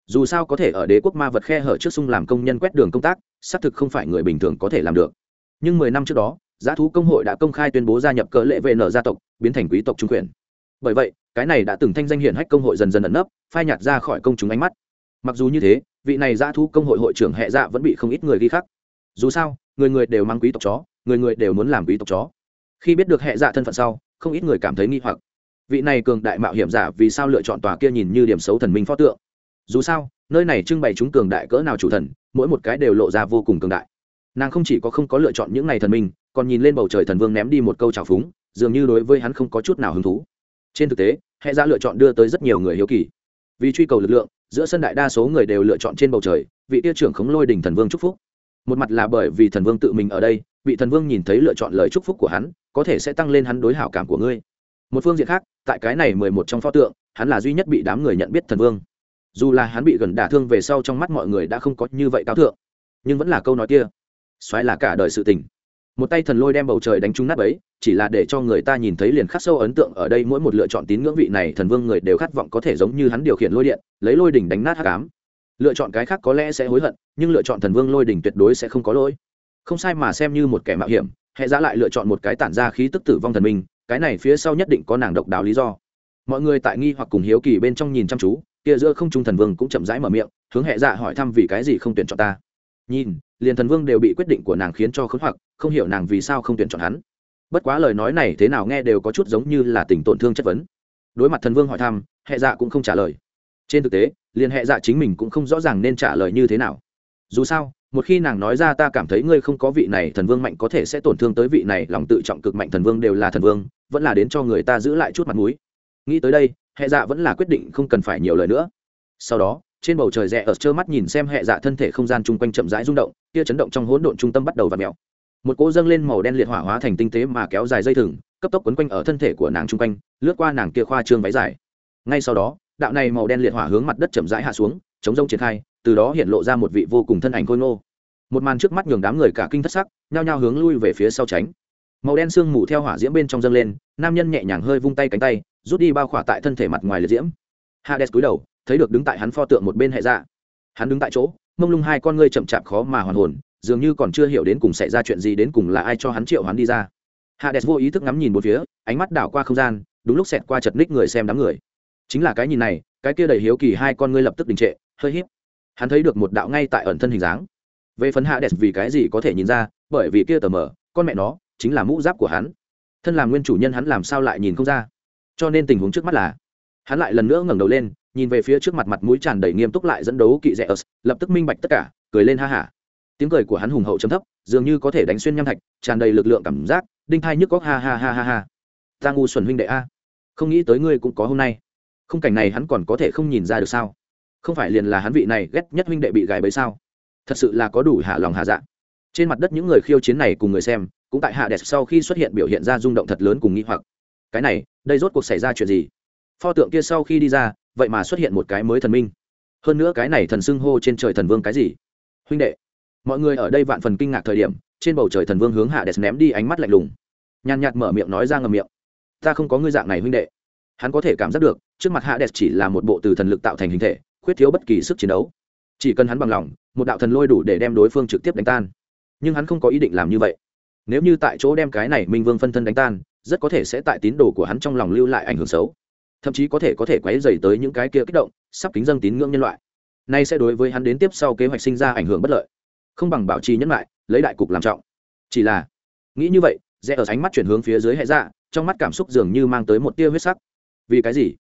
Dù sao có thể ở đế quốc ma vật khe hở trước sung làm công nhân quét đường công tác, xác thực không phải người bình thường có thể làm được. Nhưng mười năm trước đó, giá thú công hội đã công khai tuyên bố gia nhập cỡ lệ vệ nở gia tộc, biến thành quý tộc trung quyền. Bởi vậy, cái này đã từng thanh danh hiển hách công hội dần dần ẩn nấp, phai nhạt ra khỏi công chúng ánh mắt. Mặc dù như thế, vị này giá thú công hội hội trưởng hệ dạ vẫn bị không ít người ghi khắc. Dù sao, người người đều mang quý tộc chó, người người đều muốn làm quý tộc chó. Khi biết được hệ dạ thân phận sau không ít người cảm thấy nghi hoặc. Vị này cường đại mạo hiểm giả vì sao lựa chọn tòa kia nhìn như điểm xấu thần minh pho tượng? Dù sao, nơi này trưng bày chúng cường đại cỡ nào chủ thần, mỗi một cái đều lộ ra vô cùng cường đại. Nàng không chỉ có không có lựa chọn những ngày thần minh, còn nhìn lên bầu trời thần vương ném đi một câu trào phúng, dường như đối với hắn không có chút nào hứng thú. Trên thực tế, hệ ra lựa chọn đưa tới rất nhiều người hiếu kỳ. Vì truy cầu lực lượng, giữa sân đại đa số người đều lựa chọn trên bầu trời, vị tiêu trưởng khống lôi đình thần vương chúc phúc. Một mặt là bởi vì thần vương tự mình ở đây, vị thần vương nhìn thấy lựa chọn lời chúc phúc của hắn có thể sẽ tăng lên hắn đối hảo cảm của ngươi. Một phương diện khác, tại cái này mười một trong pho tượng, hắn là duy nhất bị đám người nhận biết thần vương. Dù là hắn bị gần đả thương về sau trong mắt mọi người đã không có như vậy cao thượng, nhưng vẫn là câu nói kia. Xoáy là cả đời sự tình. Một tay thần lôi đem bầu trời đánh trúng nát ấy chỉ là để cho người ta nhìn thấy liền khắc sâu ấn tượng ở đây mỗi một lựa chọn tín ngưỡng vị này thần vương người đều khát vọng có thể giống như hắn điều khiển lôi điện, lấy lôi đỉnh đánh nát hát cám lựa chọn cái khác có lẽ sẽ hối hận, nhưng lựa chọn thần vương lôi đỉnh tuyệt đối sẽ không có lỗi. Không sai mà xem như một kẻ mạo hiểm hệ giá lại lựa chọn một cái tản ra khí tức tử vong thần minh, cái này phía sau nhất định có nàng độc đáo lý do. Mọi người tại nghi hoặc cùng hiếu kỳ bên trong nhìn chăm chú, kia giữa không trung thần vương cũng chậm rãi mở miệng, hướng hệ dạ hỏi thăm vì cái gì không tuyển chọn ta. Nhìn, liền thần vương đều bị quyết định của nàng khiến cho khốn hoặc, không hiểu nàng vì sao không tuyển chọn hắn. Bất quá lời nói này thế nào nghe đều có chút giống như là tình tổn thương chất vấn. Đối mặt thần vương hỏi thăm hệ dạ cũng không trả lời. Trên thực tế, liền hệ dạ chính mình cũng không rõ ràng nên trả lời như thế nào. Dù sao một khi nàng nói ra ta cảm thấy ngươi không có vị này thần vương mạnh có thể sẽ tổn thương tới vị này, lòng tự trọng cực mạnh thần vương đều là thần vương, vẫn là đến cho người ta giữ lại chút mặt mũi. Nghĩ tới đây, hệ dạ vẫn là quyết định không cần phải nhiều lời nữa. Sau đó, trên bầu trời rẽ ở trơ mắt nhìn xem hệ dạ thân thể không gian chung quanh chậm rãi rung động kia chấn động trong hỗn độn trung tâm bắt đầu và mèo. Một cỗ dâng lên màu đen liệt hỏa hóa thành tinh tế mà kéo dài dây thừng, cấp tốc quấn quanh ở thân thể của nàng chung quanh, lướt qua nàng kia khoa trương váy dài. Ngay sau đó, đạo này màu đen liệt hỏa hướng mặt đất chậm rãi hạ xuống, chống rông triển khai từ đó hiện lộ ra một vị vô cùng thân ảnh khôi ngô. Một màn trước mắt nhường đám người cả kinh thất sắc, nhao nhao hướng lui về phía sau tránh. Màu đen sương mù theo hỏa diễm bên trong dâng lên, nam nhân nhẹ nhàng hơi vung tay cánh tay, rút đi bao khỏa tại thân thể mặt ngoài liệt diễm. Hades cúi đầu, thấy được đứng tại hắn pho tượng một bên hệ dạ. Hắn đứng tại chỗ, mông lung hai con ngươi chậm chạp khó mà hoàn hồn, dường như còn chưa hiểu đến cùng xảy ra chuyện gì đến cùng là ai cho hắn triệu hắn đi ra. Hades vô ý thức ngắm nhìn một phía, ánh mắt đảo qua không gian, đúng lúc xẹt qua chật ních người xem đám người. Chính là cái nhìn này, cái kia đầy hiếu kỳ hai con ngươi lập tức đình trệ, hơi hiếp hắn thấy được một đạo ngay tại ẩn thân hình dáng. Về phần hạ đẹp vì cái gì có thể nhìn ra, bởi vì kia tờ mờ, con mẹ nó, chính là mũ giáp của hắn. Thân làm nguyên chủ nhân hắn làm sao lại nhìn không ra? Cho nên tình huống trước mắt là, hắn lại lần nữa ngẩng đầu lên, nhìn về phía trước mặt mặt mũi tràn đầy nghiêm túc lại dẫn đấu kỵ rẽ ớt, lập tức minh bạch tất cả, cười lên ha hả. Tiếng cười của hắn hùng hậu chấm thấp, dường như có thể đánh xuyên nham thạch, tràn đầy lực lượng cảm giác, đinh thai nhức góc ha ha ha ha ha. Ta ngu xuẩn huynh đệ a. Không nghĩ tới ngươi cũng có hôm nay. Không cảnh này hắn còn có thể không nhìn ra được sao? Không phải liền là hắn vị này ghét nhất huynh đệ bị gài bấy sao? Thật sự là có đủ hạ lòng hạ dạ. Trên mặt đất những người khiêu chiến này cùng người xem, cũng tại hạ đẹp sau khi xuất hiện biểu hiện ra rung động thật lớn cùng nghĩ hoặc. Cái này, đây rốt cuộc xảy ra chuyện gì? Pho tượng kia sau khi đi ra, vậy mà xuất hiện một cái mới thần minh. Hơn nữa cái này thần xưng hô trên trời thần vương cái gì? Huynh đệ, mọi người ở đây vạn phần kinh ngạc thời điểm, trên bầu trời thần vương hướng hạ đẹp ném đi ánh mắt lạnh lùng. Nhàn nhạt mở miệng nói ra ngầm miệng. Ta không có ngươi dạng này huynh đệ. Hắn có thể cảm giác được, trước mặt hạ đẹp chỉ là một bộ từ thần lực tạo thành hình thể khuyết thiếu bất kỳ sức chiến đấu. Chỉ cần hắn bằng lòng, một đạo thần lôi đủ để đem đối phương trực tiếp đánh tan. Nhưng hắn không có ý định làm như vậy. Nếu như tại chỗ đem cái này minh vương phân thân đánh tan, rất có thể sẽ tại tín đồ của hắn trong lòng lưu lại ảnh hưởng xấu. Thậm chí có thể có thể quấy dày tới những cái kia kích động, sắp kính dân tín ngưỡng nhân loại. Nay sẽ đối với hắn đến tiếp sau kế hoạch sinh ra ảnh hưởng bất lợi. Không bằng bảo trì nhân lại, lấy đại cục làm trọng. Chỉ là, nghĩ như vậy, rẽ ở ánh mắt chuyển hướng phía dưới hệ dạ trong mắt cảm xúc dường như mang tới một tia huyết sắc. Vì cái gì?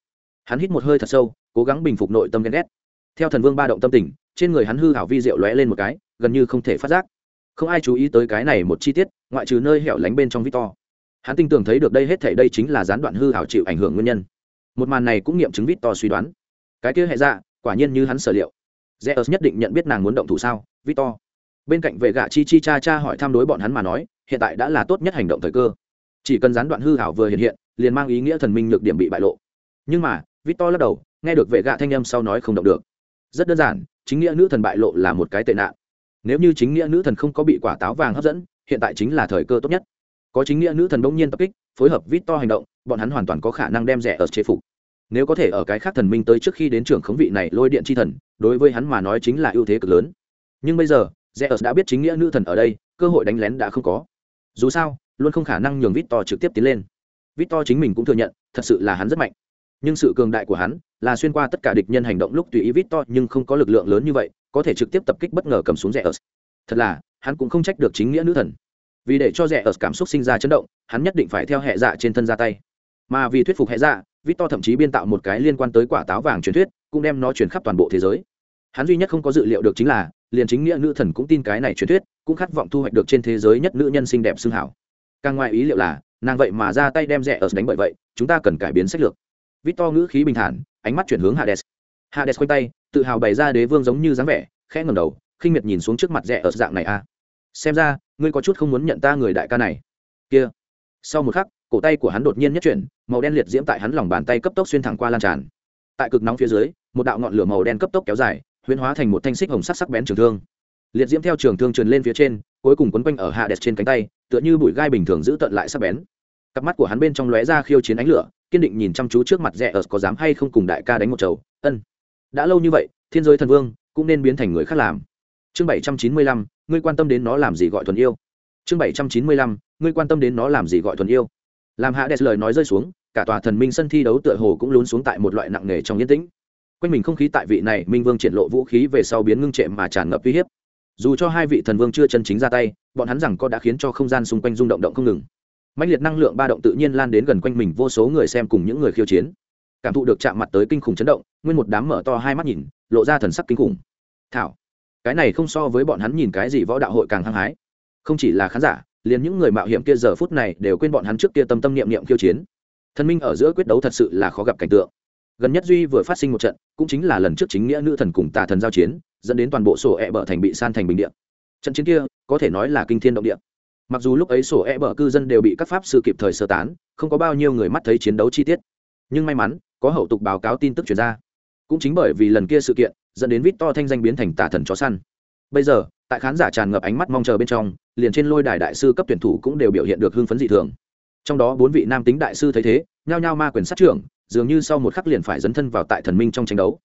Hắn hít một hơi thật sâu cố gắng bình phục nội tâm ghen ghét. Theo thần vương ba động tâm tình, trên người hắn hư hảo vi diệu lóe lên một cái, gần như không thể phát giác. Không ai chú ý tới cái này một chi tiết, ngoại trừ nơi hẻo lánh bên trong victor. Hắn tin tưởng thấy được đây hết thể đây chính là gián đoạn hư hảo chịu ảnh hưởng nguyên nhân. Một màn này cũng nghiệm chứng victor suy đoán. Cái kia hệ ra quả nhiên như hắn sở liệu. Zeus nhất định nhận biết nàng muốn động thủ sao? Victor. Bên cạnh vệ gạ chi chi cha cha hỏi tham đối bọn hắn mà nói, hiện tại đã là tốt nhất hành động thời cơ. Chỉ cần gián đoạn hư hảo vừa hiện hiện, liền mang ý nghĩa thần minh nhược điểm bị bại lộ. Nhưng mà, victor lắc đầu nghe được vệ gạ thanh âm sau nói không động được. Rất đơn giản, chính nghĩa nữ thần bại lộ là một cái tệ nạn. Nếu như chính nghĩa nữ thần không có bị quả táo vàng hấp dẫn, hiện tại chính là thời cơ tốt nhất. Có chính nghĩa nữ thần đông nhiên tập kích, phối hợp vít to hành động, bọn hắn hoàn toàn có khả năng đem rẻ ở chế phục. Nếu có thể ở cái khác thần minh tới trước khi đến trưởng khống vị này lôi điện chi thần, đối với hắn mà nói chính là ưu thế cực lớn. Nhưng bây giờ zeus đã biết chính nghĩa nữ thần ở đây, cơ hội đánh lén đã không có. Dù sao, luôn không khả năng nhường vít to trực tiếp tiến lên. Vít to chính mình cũng thừa nhận, thật sự là hắn rất mạnh nhưng sự cường đại của hắn là xuyên qua tất cả địch nhân hành động lúc tùy ý vít to nhưng không có lực lượng lớn như vậy, có thể trực tiếp tập kích bất ngờ cầm xuống rẻ ớt thật là, hắn cũng không trách được chính nghĩa nữ thần. Vì để cho rẻ ớt cảm xúc sinh ra chấn động, hắn nhất định phải theo hệ dạ trên thân ra tay. Mà vì thuyết phục hệ dạ vít to thậm chí biên tạo một cái liên quan tới quả táo vàng truyền thuyết, cũng đem nó truyền khắp toàn bộ thế giới. Hắn duy nhất không có dự liệu được chính là, liền chính nghĩa nữ thần cũng tin cái này truyền thuyết, cũng khát vọng thu hoạch được trên thế giới nhất nữ nhân xinh đẹp xưng hảo. Càng ngoài ý liệu là, nàng vậy mà ra tay đem rẻ ớt đánh bởi vậy, chúng ta cần cải biến sách lược vít to ngữ khí bình thản, ánh mắt chuyển hướng hades. Hades khoanh tay, tự hào bày ra đế vương giống như dáng vẻ, khẽ ngầm đầu, khinh miệt nhìn xuống trước mặt rẻ ở dạng này a à. xem ra, ngươi có chút không muốn nhận ta người đại ca này. Kia. Sau một khắc, cổ tay của hắn đột nhiên nhất chuyển, màu đen liệt diễm tại hắn lòng bàn tay cấp tốc xuyên thẳng qua lan tràn. Tại cực nóng phía dưới, một đạo ngọn lửa màu đen cấp tốc kéo dài, huyễn hóa thành một thanh xích hồng sắc sắc bén trường thương. Liệt diễm theo trường thương trườn lên phía trên, cuối cùng quấn quanh ở hạ đẹp trên cánh tay, tựa như bụi gai bình thường giữ tận lại sắc bén. Cặp mắt của hắn bên trong lóe ra khiêu chiến ánh lửa kiên định nhìn chăm chú trước mặt rẽ ở có dám hay không cùng đại ca đánh một chầu. Ân. Đã lâu như vậy, thiên giới thần vương cũng nên biến thành người khác làm. Chương bảy trăm chín mươi lăm, ngươi quan tâm đến nó làm gì gọi thuần yêu. Chương bảy trăm chín mươi lăm, ngươi quan tâm đến nó làm gì gọi thuần yêu. Làm hạ đẹp lời nói rơi xuống, cả tòa thần minh sân thi đấu tựa hồ cũng lún xuống tại một loại nặng nề trong yên tĩnh. Quanh mình không khí tại vị này, minh vương triển lộ vũ khí về sau biến ngưng trệ mà tràn ngập uy hiếp. Dù cho hai vị thần vương chưa chân chính ra tay, bọn hắn rằng có đã khiến cho không gian xung quanh rung động động không ngừng mạnh liệt năng lượng ba động tự nhiên lan đến gần quanh mình, vô số người xem cùng những người khiêu chiến. Cảm thụ được chạm mặt tới kinh khủng chấn động, nguyên một đám mở to hai mắt nhìn, lộ ra thần sắc kinh khủng. Thảo, cái này không so với bọn hắn nhìn cái gì võ đạo hội càng hăng hái. Không chỉ là khán giả, liền những người mạo hiểm kia giờ phút này đều quên bọn hắn trước kia tâm tâm niệm niệm khiêu chiến. Thân minh ở giữa quyết đấu thật sự là khó gặp cảnh tượng. Gần nhất duy vừa phát sinh một trận, cũng chính là lần trước chính nghĩa nữ thần cùng tà thần giao chiến, dẫn đến toàn bộ sổ e bờ thành bị san thành bình điện trận chiến kia, có thể nói là kinh thiên động địa mặc dù lúc ấy sổ e bờ cư dân đều bị các pháp sư kịp thời sơ tán, không có bao nhiêu người mắt thấy chiến đấu chi tiết. Nhưng may mắn, có hậu tục báo cáo tin tức chuyển ra. Cũng chính bởi vì lần kia sự kiện, dẫn đến vít to thanh danh biến thành tả thần chó săn. Bây giờ, tại khán giả tràn ngập ánh mắt mong chờ bên trong, liền trên lôi đài đại sư cấp tuyển thủ cũng đều biểu hiện được hưng phấn dị thường. Trong đó bốn vị nam tính đại sư thấy thế, nhao nhao ma quyền sát trưởng, dường như sau một khắc liền phải dấn thân vào tại thần minh trong tranh đấu.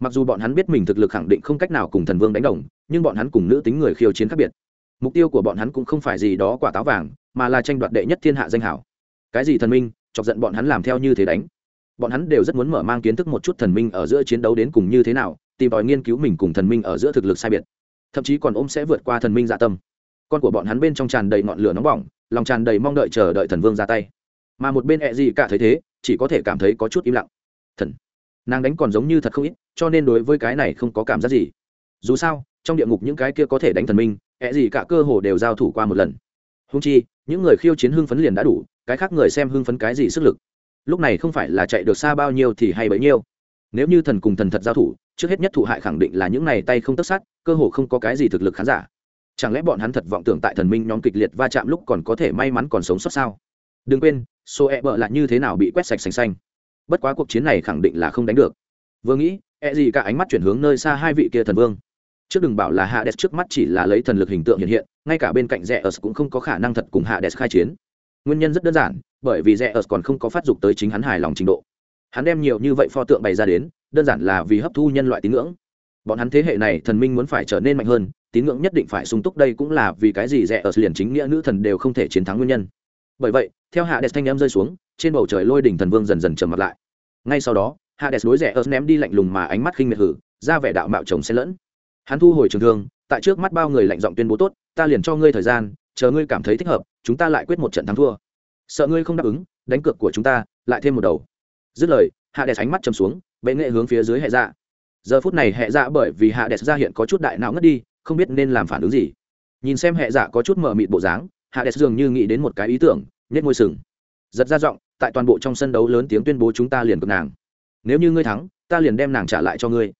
Mặc dù bọn hắn biết mình thực lực khẳng định không cách nào cùng thần vương đánh đồng, nhưng bọn hắn cùng nữ tính người khiêu chiến khác biệt mục tiêu của bọn hắn cũng không phải gì đó quả táo vàng, mà là tranh đoạt đệ nhất thiên hạ danh hảo. Cái gì thần minh, chọc giận bọn hắn làm theo như thế đánh. Bọn hắn đều rất muốn mở mang kiến thức một chút thần minh ở giữa chiến đấu đến cùng như thế nào, tìm tòi nghiên cứu mình cùng thần minh ở giữa thực lực sai biệt. Thậm chí còn ôm sẽ vượt qua thần minh dạ tâm. Con của bọn hắn bên trong tràn đầy ngọn lửa nóng bỏng, lòng tràn đầy mong đợi chờ đợi thần vương ra tay. Mà một bên e ẹ gì cả thấy thế, chỉ có thể cảm thấy có chút im lặng. Thần, nàng đánh còn giống như thật không ít, cho nên đối với cái này không có cảm giác gì. Dù sao, trong địa ngục những cái kia có thể đánh thần minh ẹ gì cả cơ hồ đều giao thủ qua một lần. Húng chi, những người khiêu chiến hưng phấn liền đã đủ, cái khác người xem hưng phấn cái gì sức lực. Lúc này không phải là chạy được xa bao nhiêu thì hay bấy nhiêu. Nếu như thần cùng thần thật giao thủ, trước hết nhất thụ hại khẳng định là những này tay không tất sát, cơ hồ không có cái gì thực lực khán giả. Chẳng lẽ bọn hắn thật vọng tưởng tại thần minh nhóm kịch liệt va chạm lúc còn có thể may mắn còn sống sót sao? Đừng quên số e bợ là như thế nào bị quét sạch sành xanh. Bất quá cuộc chiến này khẳng định là không đánh được. Vừa nghĩ e gì cả ánh mắt chuyển hướng nơi xa hai vị kia thần vương trước đừng bảo là hạ đès trước mắt chỉ là lấy thần lực hình tượng hiện hiện, ngay cả bên cạnh rẽ ớt cũng không có khả năng thật cùng hạ đès khai chiến. Nguyên nhân rất đơn giản, bởi vì rẽ ớt còn không có phát dục tới chính hắn hài lòng trình độ. Hắn đem nhiều như vậy pho tượng bày ra đến, đơn giản là vì hấp thu nhân loại tín ngưỡng. Bọn hắn thế hệ này thần minh muốn phải trở nên mạnh hơn, tín ngưỡng nhất định phải sung túc, đây cũng là vì cái gì rẽ ở liền chính nghĩa nữ thần đều không thể chiến thắng nguyên nhân. Bởi vậy, theo hạ đès thanh em rơi xuống, trên bầu trời lôi đỉnh thần vương dần dần trầm mặt lại. Ngay sau đó hạ đès đối rẽ ớt ném đi lạnh lùng mà ánh mắt khinh miệt hử, ra vẻ đạo mạo chồng xen lẫn hắn thu hồi trường thương, tại trước mắt bao người lạnh giọng tuyên bố tốt, ta liền cho ngươi thời gian, chờ ngươi cảm thấy thích hợp, chúng ta lại quyết một trận thắng thua. Sợ ngươi không đáp ứng, đánh cược của chúng ta, lại thêm một đầu. Dứt lời, hạ đẹp ánh mắt chầm xuống, bệ nghệ hướng phía dưới hệ dạ. Giờ phút này hệ dạ bởi vì hạ đẹp ra hiện có chút đại não ngất đi, không biết nên làm phản ứng gì. Nhìn xem hệ dạ có chút mờ mịt bộ dáng, hạ đẹp dường như nghĩ đến một cái ý tưởng nhét môi sừng. Giật ra giọng, tại toàn bộ trong sân đấu lớn tiếng tuyên bố chúng ta liền cực nàng. Nếu như ngươi thắng, ta liền đem nàng trả lại cho ngươi.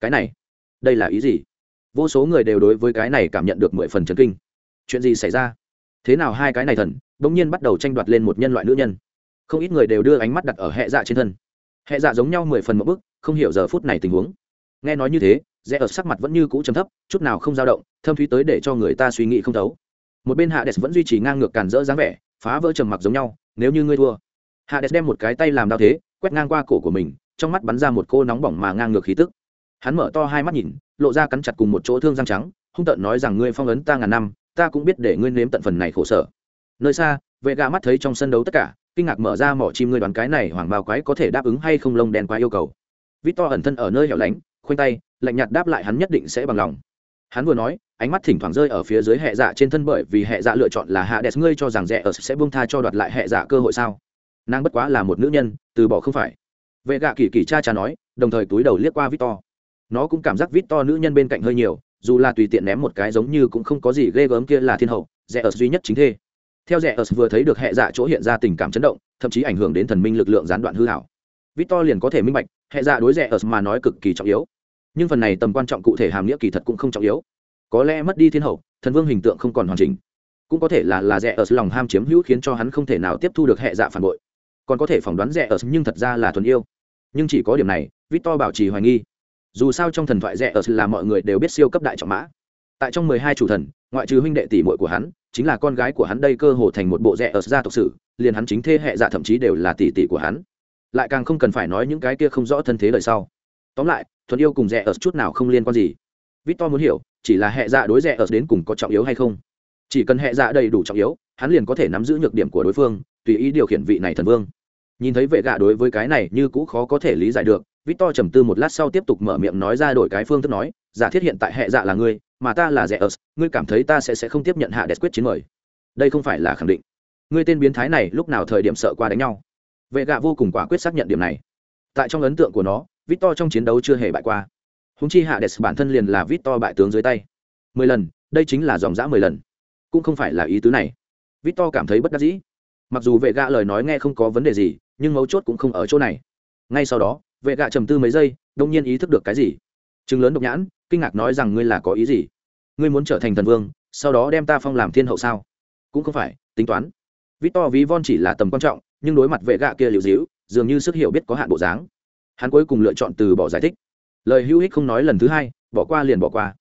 Cái này, đây là ý gì? Vô số người đều đối với cái này cảm nhận được mười phần chấn kinh. Chuyện gì xảy ra? Thế nào hai cái này thần đ ỗ n g nhiên bắt đầu tranh đoạt lên một nhân loại nữ nhân? Không ít người đều đưa ánh mắt đặt ở hệ dạ trên thân. Hệ dạ giống nhau mười phần một bức, không hiểu giờ phút này tình huống. Nghe nói như thế, rẽ ở sắc mặt vẫn như cũ chấm thấp, chút nào không dao động, thâm thúy tới để cho người ta suy nghĩ không thấu. Một bên hạ đès vẫn duy trì ngang ngược càn rỡ dáng vẻ, phá vỡ trầm mặc giống nhau, nếu như ngươi thua. Hạ đès đem một cái tay làm đau thế, quét ngang qua cổ của mình, trong mắt bắn ra một cô nóng bỏng mà ngang ngược khí tức hắn mở to hai mắt nhìn, lộ ra cắn chặt cùng một chỗ thương răng trắng, hung tợn nói rằng, ngươi phong ấn ta ngàn năm, ta cũng biết để ngươi nếm tận phần này khổ sở. Nơi xa, vệ gà mắt thấy trong sân đấu tất cả, kinh ngạc mở ra mỏ chim ngươi đoán cái này hoàng bao quái có thể đáp ứng hay không lông đen quá yêu cầu. Vít to ẩn thân ở nơi hẻo lánh, khoanh tay, lạnh nhạt đáp lại hắn nhất định sẽ bằng lòng. Hắn vừa nói, ánh mắt thỉnh thoảng rơi ở phía dưới hệ dạ trên thân bởi vì hệ dạ lựa chọn là hạ đẹp, ngươi cho rằng rẻ ở sẽ buông tha cho đoạt lại hệ dạ cơ hội sao? Nàng bất quá là một nữ nhân, từ bỏ không phải. Vệ gạ kỳ kỳ cha cha nói, đồng thời túi đầu liếc qua victor nó cũng cảm giác victor nữ nhân bên cạnh hơi nhiều, dù là tùy tiện ném một cái giống như cũng không có gì ghê gớm kia là thiên hậu, rẻ ở duy nhất chính thê. Theo rẻ ở vừa thấy được hệ dạ chỗ hiện ra tình cảm chấn động, thậm chí ảnh hưởng đến thần minh lực lượng gián đoạn hư hảo. Victor liền có thể minh bạch, hệ dạ đối rẻ ở mà nói cực kỳ trọng yếu. Nhưng phần này tầm quan trọng cụ thể hàm nghĩa kỳ thật cũng không trọng yếu. Có lẽ mất đi thiên hậu, thần vương hình tượng không còn hoàn chỉnh. Cũng có thể là là rẻ ở lòng ham chiếm hữu khiến cho hắn không thể nào tiếp thu được hệ dạ phản bội. Còn có thể phỏng đoán rẻ ở nhưng thật ra là thuần yêu. Nhưng chỉ có điểm này victor bảo trì hoài nghi dù sao trong thần thoại rẻ ở là mọi người đều biết siêu cấp đại trọng mã. Tại trong mười hai chủ thần, ngoại trừ huynh đệ tỷ muội của hắn, chính là con gái của hắn đây cơ hồ thành một bộ rẻ ở gia tộc sử liền hắn chính thế hệ dạ thậm chí đều là tỷ tỷ của hắn. Lại càng không cần phải nói những cái kia không rõ thân thế đời sau. Tóm lại, thuần yêu cùng rẻ ở chút nào không liên quan gì. Victor muốn hiểu, chỉ là hệ dạ đối rẻ ở đến cùng có trọng yếu hay không? Chỉ cần hệ dạ đầy đủ trọng yếu, hắn liền có thể nắm giữ nhược điểm của đối phương, tùy ý điều khiển vị này thần vương. Nhìn thấy vệ gạ đối với cái này như cũ khó có thể lý giải được victor trầm tư một lát sau tiếp tục mở miệng nói ra đổi cái phương thức nói giả thiết hiện tại hệ dạ là ngươi mà ta là Zeus, ngươi cảm thấy ta sẽ sẽ không tiếp nhận hạ đẹp quyết chiến mời. Đây không phải là khẳng định. Ngươi tên biến thái này lúc nào thời điểm sợ qua đánh nhau? Vệ gạ vô cùng quả quyết xác nhận điểm này. Tại trong ấn tượng của nó victor trong chiến đấu chưa hề bại qua. Húng chi hạ đẹp bản thân liền là victor bại tướng dưới tay. Mười lần đây chính là dòng dã mười lần. Cũng không phải là ý tứ này. Victor cảm thấy bất đắc dĩ. Mặc dù vệ gạ lời nói nghe không có vấn đề gì nhưng mấu chốt cũng không ở chỗ này. Ngay sau đó vệ gạ trầm tư mấy giây, đông nhiên ý thức được cái gì? Chứng lớn độc nhãn, kinh ngạc nói rằng ngươi là có ý gì? Ngươi muốn trở thành thần vương, sau đó đem ta phong làm thiên hậu sao? Cũng không phải, tính toán. Vít To ví von chỉ là tầm quan trọng, nhưng đối mặt vệ gạ kia liều dĩu, dường như sức hiểu biết có hạn bộ dáng. Hắn cuối cùng lựa chọn từ bỏ giải thích. Lời hữu hích không nói lần thứ hai, bỏ qua liền bỏ qua.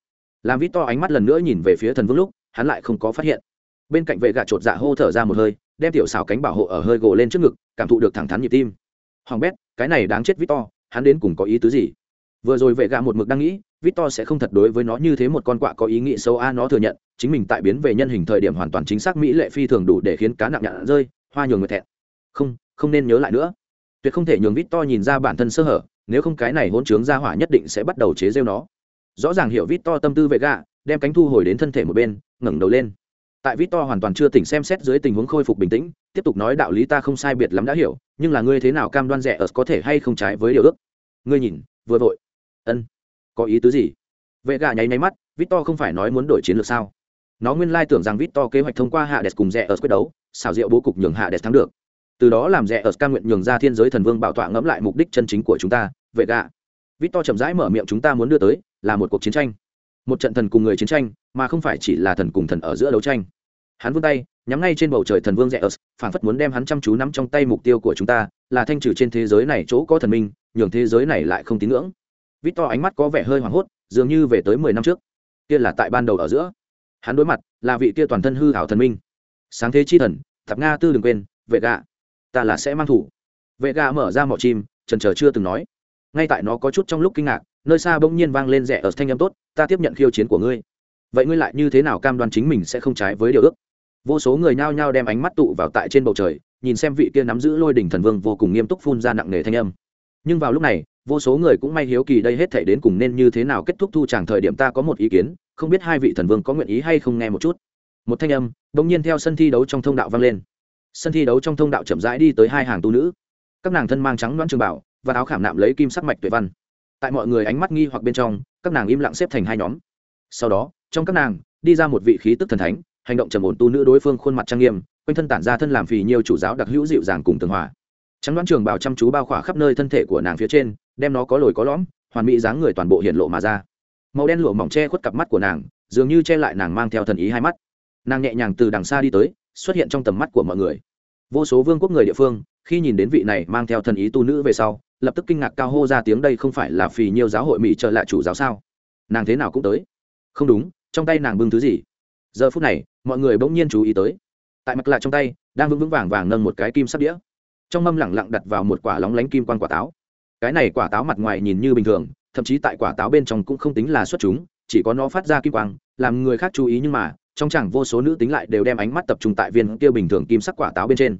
Làm Vít To ánh mắt lần nữa nhìn về phía thần vương lúc, hắn lại không có phát hiện. Bên cạnh vệ gạ chột dạ hô thở ra một hơi, đem tiểu xào cánh bảo hộ ở hơi gồ lên trước ngực, cảm thụ được thẳng thắn nhịp tim. Hoàng bét cái này đáng chết victor, hắn đến cùng có ý tứ gì? Vừa rồi vệ gạ một mực đang nghĩ, victor sẽ không thật đối với nó như thế một con quạ có ý nghĩ xấu a, nó thừa nhận, chính mình tại biến về nhân hình thời điểm hoàn toàn chính xác mỹ lệ phi thường đủ để khiến cá nặng nhạn rơi, hoa nhường người thẹn. Không không nên nhớ lại nữa. Tuyệt không thể nhường victor nhìn ra bản thân sơ hở, nếu không cái này hỗn trướng ra hỏa nhất định sẽ bắt đầu chế rêu nó. Rõ ràng hiểu victor tâm tư vệ gạ, đem cánh thu hồi đến thân thể một bên, ngẩng đầu lên tại victor hoàn toàn chưa tỉnh xem xét dưới tình huống khôi phục bình tĩnh, tiếp tục nói đạo lý ta không sai biệt lắm đã hiểu, nhưng là ngươi thế nào cam đoan rẻ ở có thể hay không trái với điều ước? Ngươi nhìn, vừa vội. Ân. Có ý tứ gì? Vệ gà nháy nháy mắt, victor không phải nói muốn đổi chiến lược sao? Nó nguyên lai tưởng rằng victor kế hoạch thông qua hạ đẹp cùng rẻ ở quyết đấu, xảo diệu bố cục nhường hạ đẹp thắng được. Từ đó làm rẻ ở ca nguyện nhường ra thiên giới thần vương bảo tọa ngẫm lại mục đích chân chính của chúng ta, vệ gà. Victor chậm rãi mở miệng chúng ta muốn đưa tới, là một cuộc chiến tranh một trận thần cùng người chiến tranh, mà không phải chỉ là thần cùng thần ở giữa đấu tranh. Hắn vươn tay, nhắm ngay trên bầu trời thần vương rẽ ớt phản phất muốn đem hắn chăm chú nắm trong tay mục tiêu của chúng ta, là thanh trừ trên thế giới này chỗ có thần minh, nhường thế giới này lại không tín ngưỡng. Vít to ánh mắt có vẻ hơi hoảng hốt, dường như về tới mười năm trước. Kia là tại ban đầu ở giữa. Hắn đối mặt, là vị kia toàn thân hư hảo thần minh. Sáng thế chi thần, thập nga tư đừng quên, vệ gạ. Ta là sẽ mang thủ. Vệ gạ mở ra mỏ chim trần trờ chưa từng nói. Ngay tại nó có chút trong lúc kinh ngạc nơi xa bỗng nhiên vang lên rẻ ở thanh âm tốt, ta tiếp nhận khiêu chiến của ngươi. Vậy ngươi lại như thế nào cam đoan chính mình sẽ không trái với điều ước? Vô số người nhao nhao đem ánh mắt tụ vào tại trên bầu trời, nhìn xem vị kia nắm giữ lôi đỉnh thần vương vô cùng nghiêm túc phun ra nặng nề thanh âm. Nhưng vào lúc này, vô số người cũng may hiếu kỳ đây hết thể đến cùng nên như thế nào kết thúc thu tràng thời điểm ta có một ý kiến, không biết hai vị thần vương có nguyện ý hay không nghe một chút. Một thanh âm đ ỗ n g nhiên theo sân thi đấu trong thông đạo vang lên. Sân thi đấu trong thông đạo chậm rãi đi tới hai hàng tu nữ. Các nàng thân mang trắng loãng trường bảo và áo khảm nạm lấy kim sắc mạch tuệ văn tại mọi người ánh mắt nghi hoặc bên trong, các nàng im lặng xếp thành hai nhóm. Sau đó, trong các nàng, đi ra một vị khí tức thần thánh, hành động trầm ổn tu nữ đối phương khuôn mặt trang nghiêm, quanh thân tản ra thân làm phì nhiều chủ giáo đặc hữu dịu dàng cùng tường hòa. Trắng đoán trường bảo chăm chú bao khỏa khắp nơi thân thể của nàng phía trên, đem nó có lồi có lõm, hoàn mỹ dáng người toàn bộ hiện lộ mà ra. Màu đen lụa mỏng che khuất cặp mắt của nàng, dường như che lại nàng mang theo thần ý hai mắt. Nàng nhẹ nhàng từ đằng xa đi tới, xuất hiện trong tầm mắt của mọi người. Vô số vương quốc người địa phương, khi nhìn đến vị này mang theo thần ý tu nữ về sau lập tức kinh ngạc cao hô ra tiếng, đây không phải là phì nhiêu giáo hội mỹ trợ lại chủ giáo sao? Nàng thế nào cũng tới. Không đúng, trong tay nàng bưng thứ gì? Giờ phút này, mọi người bỗng nhiên chú ý tới. Tại mặt lạ trong tay, đang vững vững vàng vàng nâng một cái kim sắp đĩa. Trong mâm lẳng lặng đặt vào một quả lóng lánh kim quan quả táo. Cái này quả táo mặt ngoài nhìn như bình thường, thậm chí tại quả táo bên trong cũng không tính là xuất chúng, chỉ có nó phát ra kim quang, làm người khác chú ý nhưng mà, trong chẳng vô số nữ tính lại đều đem ánh mắt tập trung tại viên kia bình thường kim sắc quả táo bên trên.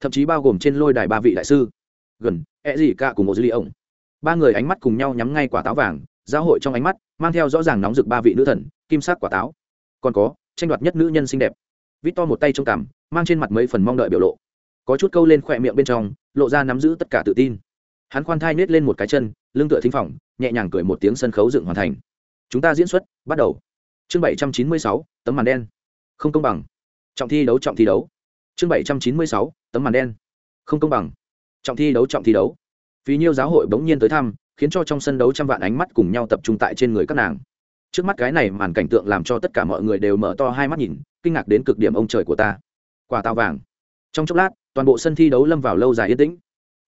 Thậm chí bao gồm trên lôi đài ba vị đại sư gần e gì cả cùng một dư ly ổng ba người ánh mắt cùng nhau nhắm ngay quả táo vàng, giáo hội trong ánh mắt mang theo rõ ràng nóng rực ba vị nữ thần, kim sắc quả táo. Còn có, tranh đoạt nhất nữ nhân xinh đẹp. Vít to một tay trong cằm, mang trên mặt mấy phần mong đợi biểu lộ. Có chút câu lên khỏe miệng bên trong, lộ ra nắm giữ tất cả tự tin. Hắn khoan thai nết lên một cái chân, lưng tựa thính phỏng nhẹ nhàng cười một tiếng sân khấu dựng hoàn thành. Chúng ta diễn xuất, bắt đầu. Chương bảy trăm chín mươi sáu, tấm màn đen. Không công bằng. Trọng thi đấu, trọng thi đấu. Chương bảy trăm chín mươi sáu, tấm màn đen. Không công bằng trọng thi đấu, trọng thi đấu. Vì nhiêu giáo hội bỗng nhiên tới thăm, khiến cho trong sân đấu trăm vạn ánh mắt cùng nhau tập trung tại trên người các nàng. Trước mắt cái này màn cảnh tượng làm cho tất cả mọi người đều mở to hai mắt nhìn, kinh ngạc đến cực điểm ông trời của ta. Quả tàu vàng. Trong chốc lát, toàn bộ sân thi đấu lâm vào lâu dài yên tĩnh.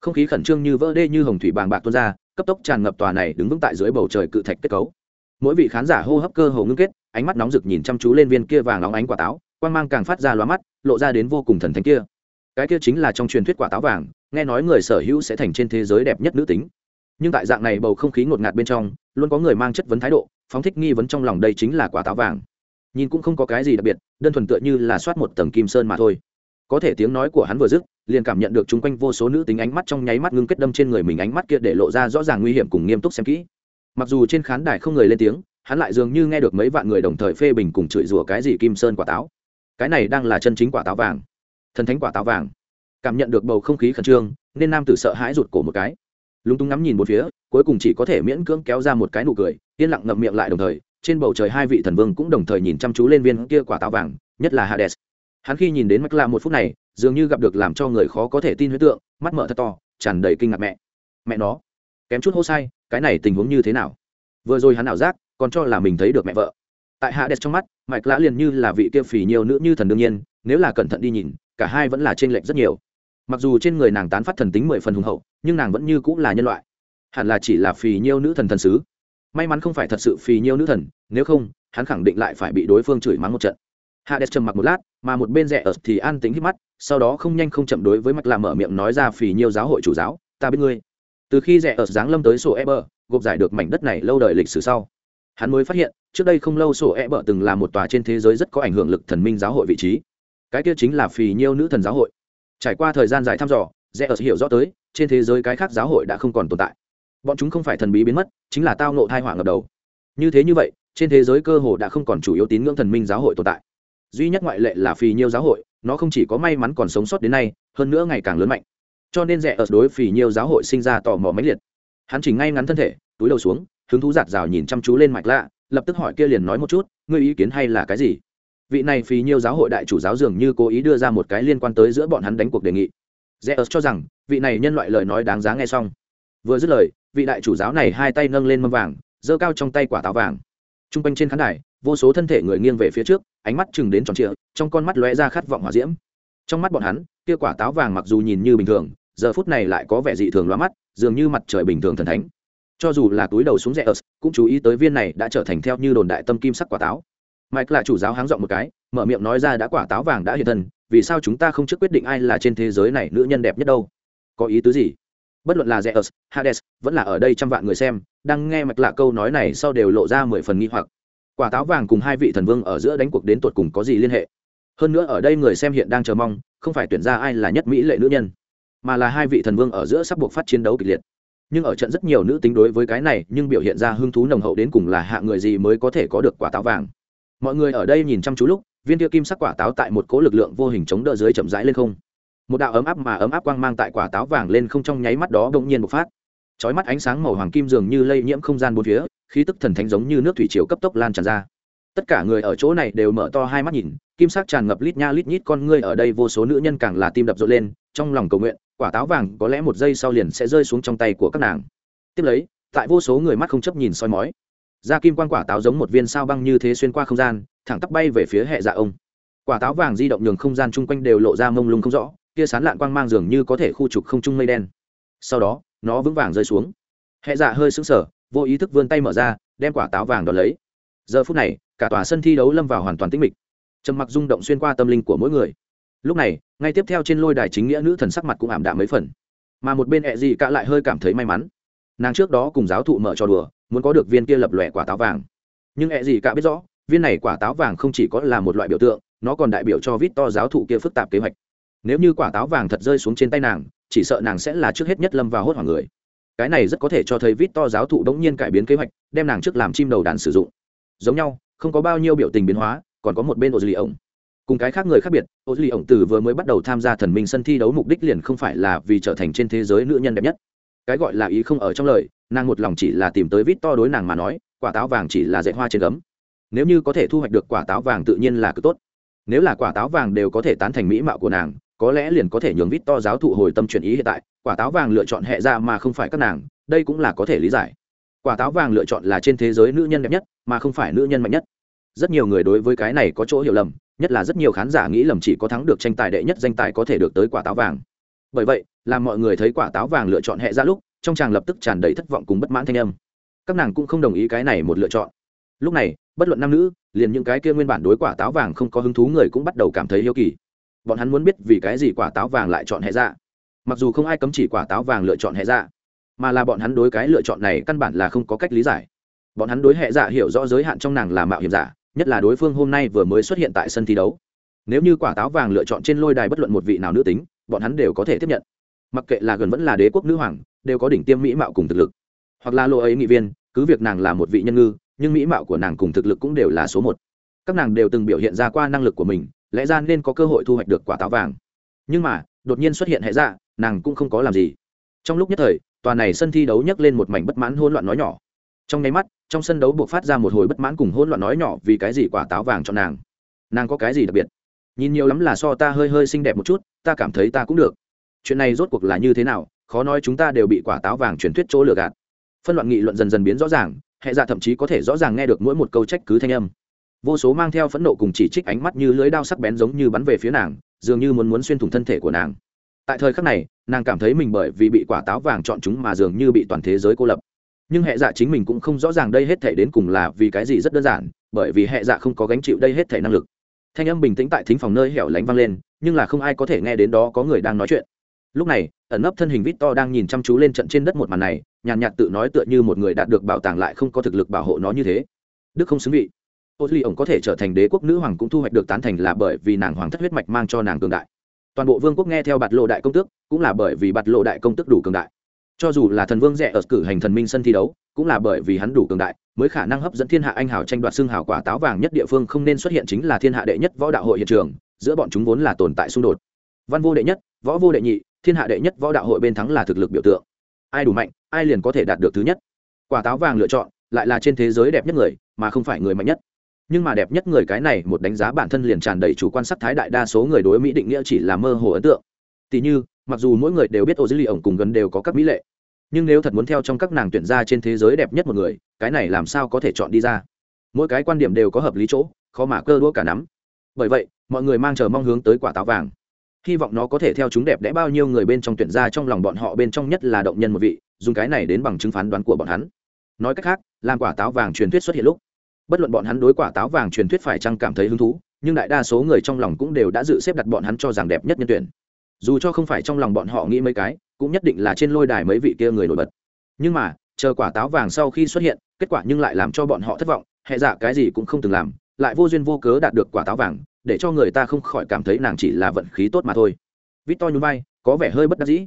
Không khí khẩn trương như vỡ đê như hồng thủy bàng bạc tuôn ra, cấp tốc tràn ngập tòa này đứng vững tại dưới bầu trời cự thạch kết cấu. Mỗi vị khán giả hô hấp cơ hồ ngưng kết, ánh mắt nóng rực nhìn chăm chú lên viên kia vàng óng ánh quả táo, quang mang càng phát ra loa mắt, lộ ra đến vô cùng thần thánh kia. Cái kia chính là trong truyền thuyết quả táo vàng nghe nói người sở hữu sẽ thành trên thế giới đẹp nhất nữ tính. Nhưng tại dạng này bầu không khí ngột ngạt bên trong, luôn có người mang chất vấn thái độ, phóng thích nghi vấn trong lòng đây chính là quả táo vàng. Nhìn cũng không có cái gì đặc biệt, đơn thuần tựa như là soát một tầng kim sơn mà thôi. Có thể tiếng nói của hắn vừa dứt, liền cảm nhận được chung quanh vô số nữ tính ánh mắt trong nháy mắt ngưng kết đâm trên người mình ánh mắt kia để lộ ra rõ ràng nguy hiểm cùng nghiêm túc xem kỹ. Mặc dù trên khán đài không người lên tiếng, hắn lại dường như nghe được mấy vạn người đồng thời phê bình cùng chửi rủa cái gì kim sơn quả táo. Cái này đang là chân chính quả táo vàng. Thần thánh quả táo vàng cảm nhận được bầu không khí khẩn trương, nên nam tử sợ hãi rụt cổ một cái. Lúng túng ngắm nhìn một phía, cuối cùng chỉ có thể miễn cưỡng kéo ra một cái nụ cười, yên lặng ngậm miệng lại đồng thời, trên bầu trời hai vị thần vương cũng đồng thời nhìn chăm chú lên viên kia quả táo vàng, nhất là hades. Hắn khi nhìn đến mắt la một phút này, dường như gặp được làm cho người khó có thể tin huyết tượng, mắt mở thật to, tràn đầy kinh ngạc mẹ. Mẹ nó, kém chút hô sai, cái này tình huống như thế nào? Vừa rồi hắn ảo giác, còn cho là mình thấy được mẹ vợ. Tại hạ đẹp trong mắt, mạch lã liền như là vị kia phì nhiều nữ như thần đương nhiên, nếu là cẩn thận đi nhìn, cả hai vẫn là t r ê n lệch rất nhiều mặc dù trên người nàng tán phát thần tính mười phần hùng hậu, nhưng nàng vẫn như cũng là nhân loại. Hẳn là chỉ là phì nhiêu nữ thần thần sứ. May mắn không phải thật sự phì nhiêu nữ thần, nếu không, hắn khẳng định lại phải bị đối phương chửi mắng một trận. Hạ đẹp trầm mặc một lát, mà một bên rẻ ở thì an tính hít mắt, sau đó không nhanh không chậm đối với mặt làm mở miệng nói ra phì nhiêu giáo hội chủ giáo, ta biết ngươi. Từ khi rẻ ở giáng lâm tới sổ e bờ gộp giải được mảnh đất này lâu đời lịch sử sau, hắn mới phát hiện, trước đây không lâu sổ e bờ từng là một tòa trên thế giới rất có ảnh hưởng lực thần minh giáo hội vị trí. Cái kia chính là phì nhiêu nữ thần giáo hội trải qua thời gian dài thăm dò, rẽ ở hiểu rõ tới, trên thế giới cái khác giáo hội đã không còn tồn tại. Bọn chúng không phải thần bí biến mất, chính là tao nộ thai hỏa ngập đầu. Như thế như vậy, trên thế giới cơ hồ đã không còn chủ yếu tín ngưỡng thần minh giáo hội tồn tại. Duy nhất ngoại lệ là phì nhiêu giáo hội, nó không chỉ có may mắn còn sống sót đến nay, hơn nữa ngày càng lớn mạnh. Cho nên rẽ ở đối phì nhiêu giáo hội sinh ra tò mò mãnh liệt. Hắn chỉ ngay ngắn thân thể, túi đầu xuống, hứng thú giạt rào nhìn chăm chú lên mạch lạ, lập tức hỏi kia liền nói một chút, ngươi ý kiến hay là cái gì? Vị này phí nhiều giáo hội đại chủ giáo dường như cố ý đưa ra một cái liên quan tới giữa bọn hắn đánh cuộc đề nghị. Zeus cho rằng, vị này nhân loại lời nói đáng giá nghe xong. Vừa dứt lời, vị đại chủ giáo này hai tay nâng lên mâm vàng, giơ cao trong tay quả táo vàng. T r u n g quanh trên khán đài, vô số thân thể người nghiêng về phía trước, ánh mắt chừng đến tròn trịa, trong con mắt lóe ra khát vọng hòa diễm. Trong mắt bọn hắn, kia quả táo vàng mặc dù nhìn như bình thường, giờ phút này lại có vẻ dị thường loa mắt, dường như mặt trời bình thường thần thánh. Cho dù là túi đầu xuống rẽ ớt cũng chú ý tới viên này đã trở thành theo như đồn đại tâm kim sắc quả táo mike là chủ giáo háng dọn một cái mở miệng nói ra đã quả táo vàng đã hiện thân vì sao chúng ta không trước quyết định ai là trên thế giới này nữ nhân đẹp nhất đâu có ý tứ gì bất luận là Zeus, Hades, vẫn là ở đây trăm vạn người xem, đang nghe mạch lạ câu nói này sau đều lộ ra mười phần nghi hoặc. Quả táo vàng cùng hai vị thần vương ở giữa đánh cuộc đến tột cùng có gì liên hệ? Hơn nữa ở đây người xem hiện đang chờ mong, không phải tuyển ra ai là nhất mỹ lệ nữ nhân, mà là hai vị thần vương ở giữa sắp buộc phát chiến đấu kịch liệt nhưng ở trận rất nhiều nữ tính đối với cái này nhưng biểu hiện ra hứng thú nồng hậu đến cùng là hạ người gì mới có thể có được quả táo vàng mọi người ở đây nhìn chăm chú lúc, viên tiêu kim sắc quả táo tại một cố lực lượng vô hình chống đỡ dưới chậm rãi lên không. Một đạo ấm áp mà ấm áp quang mang tại quả táo vàng lên không trong nháy mắt đó bỗng nhiên bộc phát. Chói mắt ánh sáng màu hoàng kim dường như lây nhiễm không gian bốn phía, khí tức thần thánh giống như nước thủy chiều cấp tốc lan tràn ra. Tất cả người ở chỗ này đều mở to hai mắt nhìn, kim sắc tràn ngập lít nha lít nhít con ngươi ở đây vô số nữ nhân càng là tim đập rộn lên, trong lòng cầu nguyện, quả táo vàng có lẽ một giây sau liền sẽ rơi xuống trong tay của các nàng. Tiếp lấy, tại vô số người mắt không chấp nhìn soi mói da kim quan quả táo giống một viên sao băng như thế xuyên qua không gian, thẳng tắp bay về phía hệ dạ ông. Quả táo vàng di động nhường không gian chung quanh đều lộ ra mông lung không rõ kia sán lạn quang mang dường như có thể khu trục không trung mây đen. Sau đó, nó vững vàng rơi xuống. Hệ dạ hơi sững sờ, vô ý thức vươn tay mở ra, đem quả táo vàng đ lấy. Giờ phút này, cả tòa sân thi đấu lâm vào hoàn toàn tĩnh mịch. Trầm mặc rung động xuyên qua tâm linh của mỗi người. Lúc này, ngay tiếp theo trên lôi đài chính nghĩa nữ thần sắc mặt cũng ảm đạm mấy phần. Mà một bên ẹ gì cả lại hơi cảm thấy may mắn. Nàng trước đó cùng giáo thụ mở trò đùa muốn có được viên kia lập lòe quả táo vàng. Nhưng ẹ gì cả biết rõ, viên này quả táo vàng không chỉ có là một loại biểu tượng, nó còn đại biểu cho vít to giáo thụ kia phức tạp kế hoạch. Nếu như quả táo vàng thật rơi xuống trên tay nàng, chỉ sợ nàng sẽ là trước hết nhất lâm vào hốt hoảng người. Cái này rất có thể cho thấy vít to giáo thụ đống nhiên cải biến kế hoạch, đem nàng trước làm chim đầu đàn sử dụng. Giống nhau, không có bao nhiêu biểu tình biến hóa, còn có một bên ô dư lì ổng. Cùng cái khác người khác biệt, ô dư lì ổng từ vừa mới bắt đầu tham gia thần minh sân thi đấu mục đích liền không phải là vì trở thành trên thế giới nữ nhân đẹp nhất. Cái gọi là ý không ở trong lời nàng một lòng chỉ là tìm tới vít to đối nàng mà nói, quả táo vàng chỉ là dạy hoa trên gấm. Nếu như có thể thu hoạch được quả táo vàng tự nhiên là cực tốt. Nếu là quả táo vàng đều có thể tán thành mỹ mạo của nàng, có lẽ liền có thể nhường vít to giáo thụ hồi tâm chuyển ý hiện tại, quả táo vàng lựa chọn hệ ra mà không phải các nàng, đây cũng là có thể lý giải. Quả táo vàng lựa chọn là trên thế giới nữ nhân đẹp nhất, mà không phải nữ nhân mạnh nhất. Rất nhiều người đối với cái này có chỗ hiểu lầm, nhất là rất nhiều khán giả nghĩ lầm chỉ có thắng được tranh tài đệ nhất danh tài có thể được tới quả táo vàng. Bởi vậy, làm mọi người thấy quả táo vàng lựa chọn hệ ra lúc trong chàng lập tức tràn đầy thất vọng cùng bất mãn thanh âm. Các nàng cũng không đồng ý cái này một lựa chọn. Lúc này, bất luận nam nữ, liền những cái kia nguyên bản đối quả táo vàng không có hứng thú người cũng bắt đầu cảm thấy hiếu kỳ. Bọn hắn muốn biết vì cái gì quả táo vàng lại chọn hệ dạ. Mặc dù không ai cấm chỉ quả táo vàng lựa chọn hệ dạ mà là bọn hắn đối cái lựa chọn này căn bản là không có cách lý giải. Bọn hắn đối hệ dạ hiểu rõ giới hạn trong nàng là mạo hiểm giả, nhất là đối phương hôm nay vừa mới xuất hiện tại sân thi đấu. Nếu như quả táo vàng lựa chọn trên lôi đài bất luận một vị nào nữ tính, bọn hắn đều có thể tiếp nhận. Mặc kệ là gần vẫn là đế quốc nữ hoàng đều có đỉnh tiêm mỹ mạo cùng thực lực. Hoặc là lộ ấy nghị viên, cứ việc nàng là một vị nhân ngư, nhưng mỹ mạo của nàng cùng thực lực cũng đều là số một. Các nàng đều từng biểu hiện ra qua năng lực của mình, lẽ ra nên có cơ hội thu hoạch được quả táo vàng. Nhưng mà, đột nhiên xuất hiện hệ dạ nàng cũng không có làm gì. Trong lúc nhất thời, tòa này sân thi đấu nhấc lên một mảnh bất mãn hỗn loạn nói nhỏ. Trong nháy mắt, trong sân đấu buộc phát ra một hồi bất mãn cùng hỗn loạn nói nhỏ vì cái gì quả táo vàng cho nàng. Nàng có cái gì đặc biệt? Nhìn nhiều lắm là so ta hơi hơi xinh đẹp một chút, ta cảm thấy ta cũng được. Chuyện này rốt cuộc là như thế nào? Khó nói chúng ta đều bị quả táo vàng truyền thuyết chỗ lừa gạt. Phân loạn nghị luận dần dần biến rõ ràng, hệ dạ thậm chí có thể rõ ràng nghe được mỗi một câu trách cứ thanh âm. Vô số mang theo phẫn nộ cùng chỉ trích ánh mắt như lưới đao sắc bén giống như bắn về phía nàng, dường như muốn muốn xuyên thủng thân thể của nàng. Tại thời khắc này, nàng cảm thấy mình bởi vì bị quả táo vàng chọn chúng mà dường như bị toàn thế giới cô lập. Nhưng hệ dạ chính mình cũng không rõ ràng đây hết thể đến cùng là vì cái gì rất đơn giản, bởi vì hệ dạ không có gánh chịu đây hết thể năng lực. Thanh âm bình tĩnh tại thính phòng nơi hẻo lánh vang lên, nhưng là không ai có thể nghe đến đó có người đang nói chuyện lúc này, ẩn nấp thân hình vít to đang nhìn chăm chú lên trận trên đất một màn này, nhàn nhạt tự nói tựa như một người đạt được bảo tàng lại không có thực lực bảo hộ nó như thế. Đức không xứng vị. Ô duy ổng có thể trở thành đế quốc nữ hoàng cũng thu hoạch được tán thành là bởi vì nàng hoàng thất huyết mạch mang cho nàng cường đại. Toàn bộ vương quốc nghe theo bạt lộ đại công tước, cũng là bởi vì bạt lộ đại công tước đủ cường đại. Cho dù là thần vương rẻ ở cử hành thần minh sân thi đấu, cũng là bởi vì hắn đủ cường đại, mới khả năng hấp dẫn thiên hạ anh hào tranh đoạt xương hào quả táo vàng nhất địa phương không nên xuất hiện chính là thiên hạ đệ nhất võ đạo hội hiện trường, giữa bọn chúng vốn là tồn tại xung đột. Văn vô đệ nhất, võ vô đệ nhị thiên hạ đệ nhất võ đạo hội bên thắng là thực lực biểu tượng. Ai đủ mạnh, ai liền có thể đạt được thứ nhất. Quả táo vàng lựa chọn, lại là trên thế giới đẹp nhất người, mà không phải người mạnh nhất. Nhưng mà đẹp nhất người cái này một đánh giá bản thân liền tràn đầy chủ quan sắc thái đại đa số người đối mỹ định nghĩa chỉ là mơ hồ ấn tượng. Tỉ như, mặc dù mỗi người đều biết ô dữ lì ổng cùng gần đều có các mỹ lệ, nhưng nếu thật muốn theo trong các nàng tuyển ra trên thế giới đẹp nhất một người, cái này làm sao có thể chọn đi ra? Mỗi cái quan điểm đều có hợp lý chỗ, khó mà cơ đua cả nắm. Bởi vậy, mọi người mang chờ mong hướng tới quả táo vàng hy vọng nó có thể theo chúng đẹp đẽ bao nhiêu người bên trong tuyển ra trong lòng bọn họ bên trong nhất là động nhân một vị, dùng cái này đến bằng chứng phán đoán của bọn hắn. Nói cách khác, làm quả táo vàng truyền thuyết xuất hiện lúc, bất luận bọn hắn đối quả táo vàng truyền thuyết phải chăng cảm thấy hứng thú, nhưng đại đa số người trong lòng cũng đều đã dự xếp đặt bọn hắn cho rằng đẹp nhất nhân tuyển. Dù cho không phải trong lòng bọn họ nghĩ mấy cái, cũng nhất định là trên lôi đài mấy vị kia người nổi bật. Nhưng mà, chờ quả táo vàng sau khi xuất hiện, kết quả nhưng lại làm cho bọn họ thất vọng, hệ dạ cái gì cũng không từng làm, lại vô duyên vô cớ đạt được quả táo vàng để cho người ta không khỏi cảm thấy nàng chỉ là vận khí tốt mà thôi. Vít to nhún vai, có vẻ hơi bất đắc dĩ.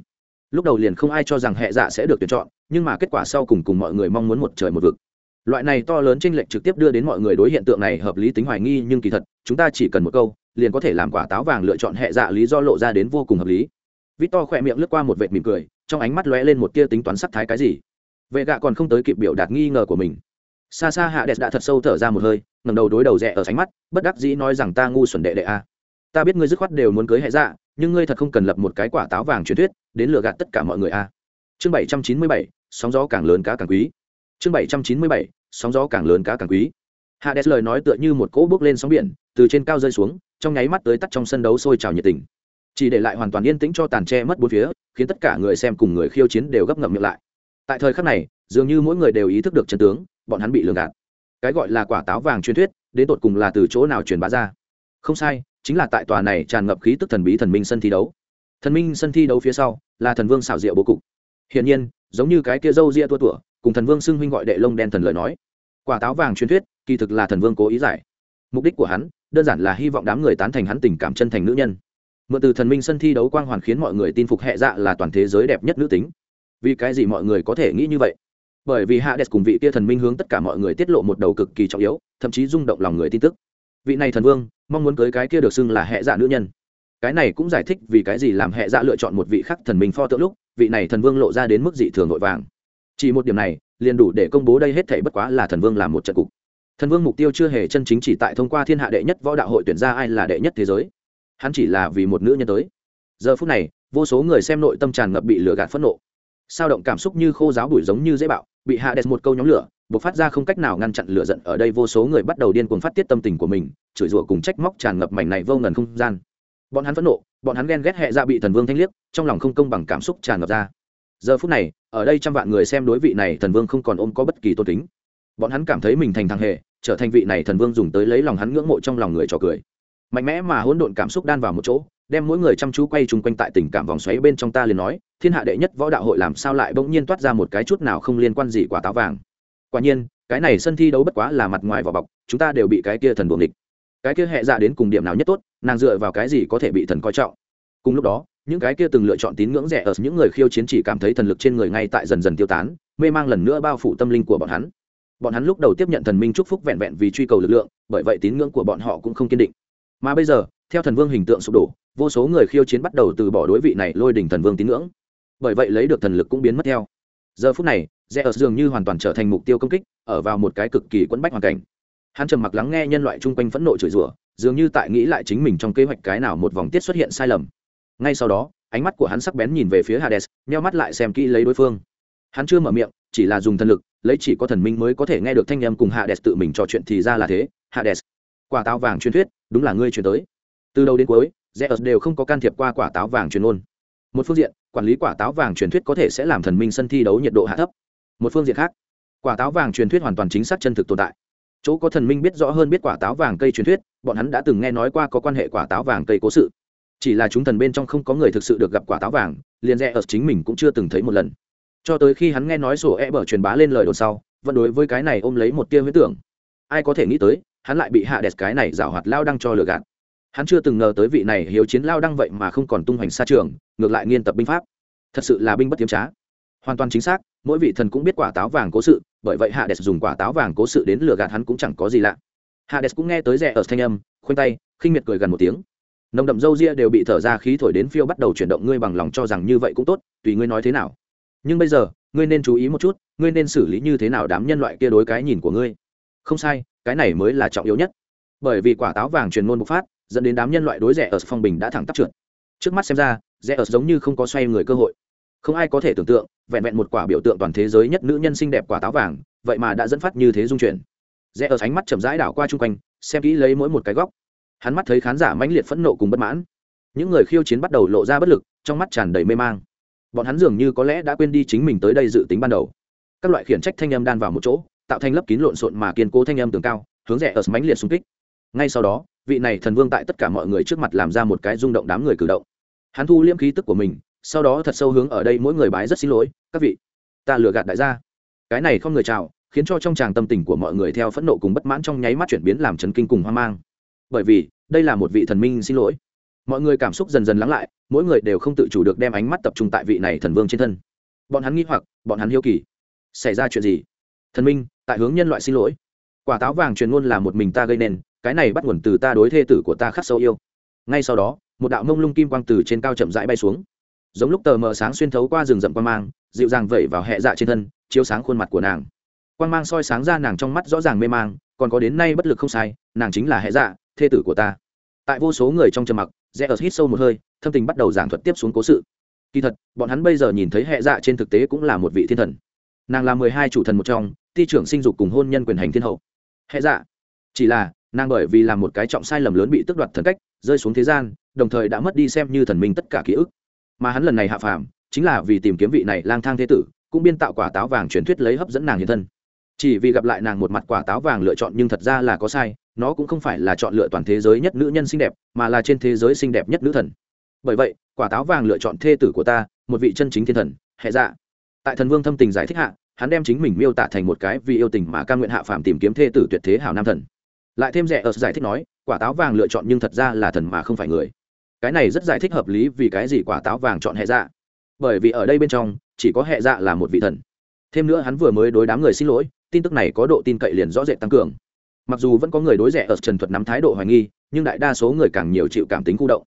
Lúc đầu liền không ai cho rằng hệ dạ sẽ được tuyển chọn, nhưng mà kết quả sau cùng cùng mọi người mong muốn một trời một vực. Loại này to lớn tranh lệch trực tiếp đưa đến mọi người đối hiện tượng này hợp lý tính hoài nghi, nhưng kỳ thật, chúng ta chỉ cần một câu, liền có thể làm quả táo vàng lựa chọn hệ dạ lý do lộ ra đến vô cùng hợp lý. Vít to khỏe miệng lướt qua một vệt mỉm cười, trong ánh mắt lóe lên một tia tính toán sắc thái cái gì. Vệ gạ còn không tới kịp biểu đạt nghi ngờ của mình xa xa hạ đẹp đã thật sâu thở ra một hơi ngầm đầu đối đầu rẽ ở sánh mắt, bất đắc dĩ nói rằng ta ngu xuẩn đệ đệ a. Ta biết ngươi dứt khoát đều muốn cưới hệ dạ nhưng ngươi thật không cần lập một cái quả táo vàng truyền thuyết, đến lừa gạt tất cả mọi người a. Chương bảy trăm chín mươi bảy, sóng gió càng lớn cá càng quý. Chương bảy trăm chín mươi bảy, sóng gió càng lớn cá càng quý. Hạ đẹp lời nói tựa như một cỗ bước lên sóng biển, từ trên cao rơi xuống, trong nháy mắt tới tắt trong sân đấu sôi trào nhiệt tình. Chỉ để lại hoàn toàn yên tĩnh cho tàn tre mất bốn phía, khiến tất cả người xem cùng người khiêu chiến đều gấp ngậm miệng lại. Tại thời khắc này dường như mỗi người đều ý thức được chân tướng, bọn hắn bị lường gạt. Cái gọi là quả táo vàng truyền thuyết, đến tột cùng là từ chỗ nào truyền bá ra? Không sai, chính là tại tòa này tràn ngập khí tức thần bí thần minh sân thi đấu. Thần minh sân thi đấu phía sau, là thần vương xảo diệu bố cục. Hiển nhiên, giống như cái kia râu ria tua tủa, cùng thần vương xưng huynh gọi đệ lông đen thần lời nói. Quả táo vàng truyền thuyết, kỳ thực là thần vương cố ý giải. Mục đích của hắn, đơn giản là hy vọng đám người tán thành hắn tình cảm chân thành nữ nhân. Mượn từ thần minh sân thi đấu quang hoàn khiến mọi người tin phục hệ dạ là toàn thế giới đẹp nhất nữ tính. Vì cái gì mọi người có thể nghĩ như vậy? Bởi vì hạ cùng vị kia thần minh hướng tất cả mọi người tiết lộ một đầu cực kỳ trọng yếu, thậm chí rung động lòng người tin tức. Vị này thần vương, mong muốn cưới cái kia được xưng là hệ dạ nữ nhân. Cái này cũng giải thích vì cái gì làm hệ dạ lựa chọn một vị khắc thần minh pho tượng lúc, vị này thần vương lộ ra đến mức dị thường nội vàng. Chỉ một điểm này, liền đủ để công bố đây hết thảy bất quá là thần vương làm một trận cục. Thần vương mục tiêu chưa hề chân chính chỉ tại thông qua thiên hạ đệ nhất võ đạo hội tuyển ra ai là đệ nhất thế giới. Hắn chỉ là vì một nữ nhân tới. Giờ phút này, vô số người xem nội tâm tràn ngập bị lửa gạt phẫn nộ. Sao động cảm xúc như khô giáo bụi giống như dễ bạo bị hạ đẹp một câu nhóm lửa buộc phát ra không cách nào ngăn chặn lửa giận. Ở đây vô số người bắt đầu điên cuồng phát tiết tâm tình của mình, chửi rủa cùng trách móc tràn ngập mảnh này vô ngần không gian. Bọn hắn phẫn nộ, bọn hắn ghen ghét hệ ra bị thần vương thanh liếc, trong lòng không công bằng cảm xúc tràn ngập ra. Giờ phút này, ở đây trăm vạn người xem đối vị này thần vương không còn ôm có bất kỳ tôn kính. Bọn hắn cảm thấy mình thành thằng hề, trở thành vị này thần vương dùng tới lấy lòng hắn ngưỡng mộ trong lòng người trò cười mạnh mẽ mà hỗn độn cảm xúc đan vào một chỗ, đem mỗi người chăm chú quay chung quanh tại tình cảm vòng xoáy bên trong ta liền nói, thiên hạ đệ nhất võ đạo hội làm sao lại bỗng nhiên toát ra một cái chút nào không liên quan gì quả táo vàng. Quả nhiên, cái này sân thi đấu bất quá là mặt ngoài vỏ bọc, chúng ta đều bị cái kia thần buồng địch cái kia hệ dạ đến cùng điểm nào nhất tốt, nàng dựa vào cái gì có thể bị thần coi trọng? Cùng lúc đó, những cái kia từng lựa chọn tín ngưỡng rẻ ở những người khiêu chiến chỉ cảm thấy thần lực trên người ngay tại dần dần tiêu tán, mê mang lần nữa bao phủ tâm linh của bọn hắn. Bọn hắn lúc đầu tiếp nhận thần minh chúc phúc vẹn vẹn vì truy cầu lực lượng, bởi vậy tín ngưỡng của bọn họ cũng không kiên định mà bây giờ, theo thần vương hình tượng sụp đổ, vô số người khiêu chiến bắt đầu từ bỏ đối vị này lôi đỉnh thần vương tín ngưỡng. Bởi vậy lấy được thần lực cũng biến mất theo. Giờ phút này rẽ ở dường như hoàn toàn trở thành mục tiêu công kích, ở vào một cái cực kỳ quẫn bách hoàn cảnh. Hắn trầm mặc lắng nghe nhân loại chung quanh phẫn nộ chửi rủa, dường như tại nghĩ lại chính mình trong kế hoạch cái nào một vòng tiết xuất hiện sai lầm. Ngay sau đó, ánh mắt của hắn sắc bén nhìn về phía hades neo mắt lại xem kỹ lấy đối phương. Hắn chưa mở miệng, chỉ là dùng thần lực, lấy chỉ có thần minh mới có thể nghe được thanh âm cùng hades tự mình trò chuyện thì ra là thế. Hades quả táo vàng truyền thuyết, đúng là ngươi truyền tới. Từ đầu đến cuối zeus đều không có can thiệp qua quả táo vàng truyền ôn một phương diện, quản lý quả táo vàng truyền thuyết có thể sẽ làm thần minh sân thi đấu nhiệt độ hạ thấp. Một phương diện khác, quả táo vàng truyền thuyết hoàn toàn chính xác chân thực tồn tại. Chỗ có thần minh biết rõ hơn biết quả táo vàng cây truyền thuyết, bọn hắn đã từng nghe nói qua có quan hệ quả táo vàng cây cố sự. Chỉ là chúng thần bên trong không có người thực sự được gặp quả táo vàng, liền rẽ ở chính mình cũng chưa từng thấy một lần. Cho tới khi hắn nghe nói sổ e bở truyền bá lên lời đồn sau, vẫn đối với cái này ôm lấy một tia huyết tưởng. Ai có thể nghĩ tới hắn lại bị hạ đẹp cái này giảo hoạt lao đăng cho lừa gạt. Hắn chưa từng ngờ tới vị này hiếu chiến lao đăng vậy mà không còn tung hoành xa trường, ngược lại nghiên tập binh pháp. Thật sự là binh bất tiếm trá. Hoàn toàn chính xác, mỗi vị thần cũng biết quả táo vàng cố sự, bởi vậy hạ đẹp dùng quả táo vàng cố sự đến lừa gạt hắn cũng chẳng có gì lạ. Hạ đẹp cũng nghe tới rẻ ở thanh âm, khoanh tay, khinh miệt cười gần một tiếng. Nồng đậm râu ria đều bị thở ra khí thổi đến phiêu bắt đầu chuyển động ngươi bằng lòng cho rằng như vậy cũng tốt, tùy ngươi nói thế nào. Nhưng bây giờ, ngươi nên chú ý một chút, ngươi nên xử lý như thế nào đám nhân loại kia đối cái nhìn của ngươi không sai, cái này mới là trọng yếu nhất. Bởi vì quả táo vàng truyền ngôn bộc phát, dẫn đến đám nhân loại đối rẻ ở phong bình đã thẳng tắp trượt. Trước mắt xem ra, rẻ ở giống như không có xoay người cơ hội. Không ai có thể tưởng tượng, vẹn vẹn một quả biểu tượng toàn thế giới nhất nữ nhân xinh đẹp quả táo vàng, vậy mà đã dẫn phát như thế dung chuyển. Rẽ ở ánh mắt chậm rãi đảo qua chung quanh, xem kỹ lấy mỗi một cái góc. Hắn mắt thấy khán giả mãnh liệt phẫn nộ cùng bất mãn. Những người khiêu chiến bắt đầu lộ ra bất lực, trong mắt tràn đầy mê mang. Bọn hắn dường như có lẽ đã quên đi chính mình tới đây dự tính ban đầu. Các loại khiển trách thanh âm đan vào một chỗ tạo thành lớp kín lộn xộn mà kiên cố thanh âm tường cao, hướng rẽ ở mãnh liệt xung kích. Ngay sau đó, vị này thần vương tại tất cả mọi người trước mặt làm ra một cái rung động đám người cử động. Hắn thu liễm khí tức của mình, sau đó thật sâu hướng ở đây mỗi người bái rất xin lỗi, các vị, ta lừa gạt đại gia. Cái này không người chào, khiến cho trong tràng tâm tình của mọi người theo phẫn nộ cùng bất mãn trong nháy mắt chuyển biến làm chấn kinh cùng hoang mang. Bởi vì, đây là một vị thần minh xin lỗi. Mọi người cảm xúc dần dần lắng lại, mỗi người đều không tự chủ được đem ánh mắt tập trung tại vị này thần vương trên thân. Bọn hắn nghi hoặc, bọn hắn hiếu kỳ. Xảy ra chuyện gì? Thần minh tại hướng nhân loại xin lỗi. Quả táo vàng truyền ngôn là một mình ta gây nên, cái này bắt nguồn từ ta đối thê tử của ta khắc sâu yêu. Ngay sau đó, một đạo mông lung kim quang từ trên cao chậm rãi bay xuống. Giống lúc tờ mờ sáng xuyên thấu qua rừng rậm quang mang, dịu dàng vẩy vào hệ dạ trên thân, chiếu sáng khuôn mặt của nàng. Quang mang soi sáng ra nàng trong mắt rõ ràng mê mang, còn có đến nay bất lực không sai, nàng chính là hệ dạ thê tử của ta. Tại vô số người trong trầm mặc, rẽ ớt hít sâu một hơi, thâm tình bắt đầu giảng thuật tiếp xuống cố sự. Kỳ thật, bọn hắn bây giờ nhìn thấy hệ dạ trên thực tế cũng là một vị thiên thần. Nàng là mười hai chủ thần một trong ti trưởng sinh dục cùng hôn nhân quyền hành thiên hậu. Hệ dạ. Chỉ là, nàng bởi vì làm một cái trọng sai lầm lớn bị tước đoạt thần cách, rơi xuống thế gian, đồng thời đã mất đi xem như thần minh tất cả ký ức. Mà hắn lần này hạ phàm, chính là vì tìm kiếm vị này lang thang thế tử, cũng biên tạo quả táo vàng truyền thuyết lấy hấp dẫn nàng hiện thân. Chỉ vì gặp lại nàng một mặt quả táo vàng lựa chọn nhưng thật ra là có sai, nó cũng không phải là chọn lựa toàn thế giới nhất nữ nhân xinh đẹp, mà là trên thế giới xinh đẹp nhất nữ thần. Bởi vậy, quả táo vàng lựa chọn thê tử của ta, một vị chân chính thiên thần, hệ dạ. Tại thần vương thâm tình giải thích hạ hắn đem chính mình miêu tả thành một cái vì yêu tình mà ca nguyện hạ phàm tìm kiếm thê tử tuyệt thế hảo nam thần. Lại thêm rẻ ở giải thích nói, quả táo vàng lựa chọn nhưng thật ra là thần mà không phải người. Cái này rất giải thích hợp lý vì cái gì quả táo vàng chọn hệ dạ. Bởi vì ở đây bên trong, chỉ có hệ dạ là một vị thần. Thêm nữa hắn vừa mới đối đám người xin lỗi, tin tức này có độ tin cậy liền rõ rệt tăng cường. Mặc dù vẫn có người đối rẻ ở trần thuật nắm thái độ hoài nghi, nhưng đại đa số người càng nhiều chịu cảm tính khu động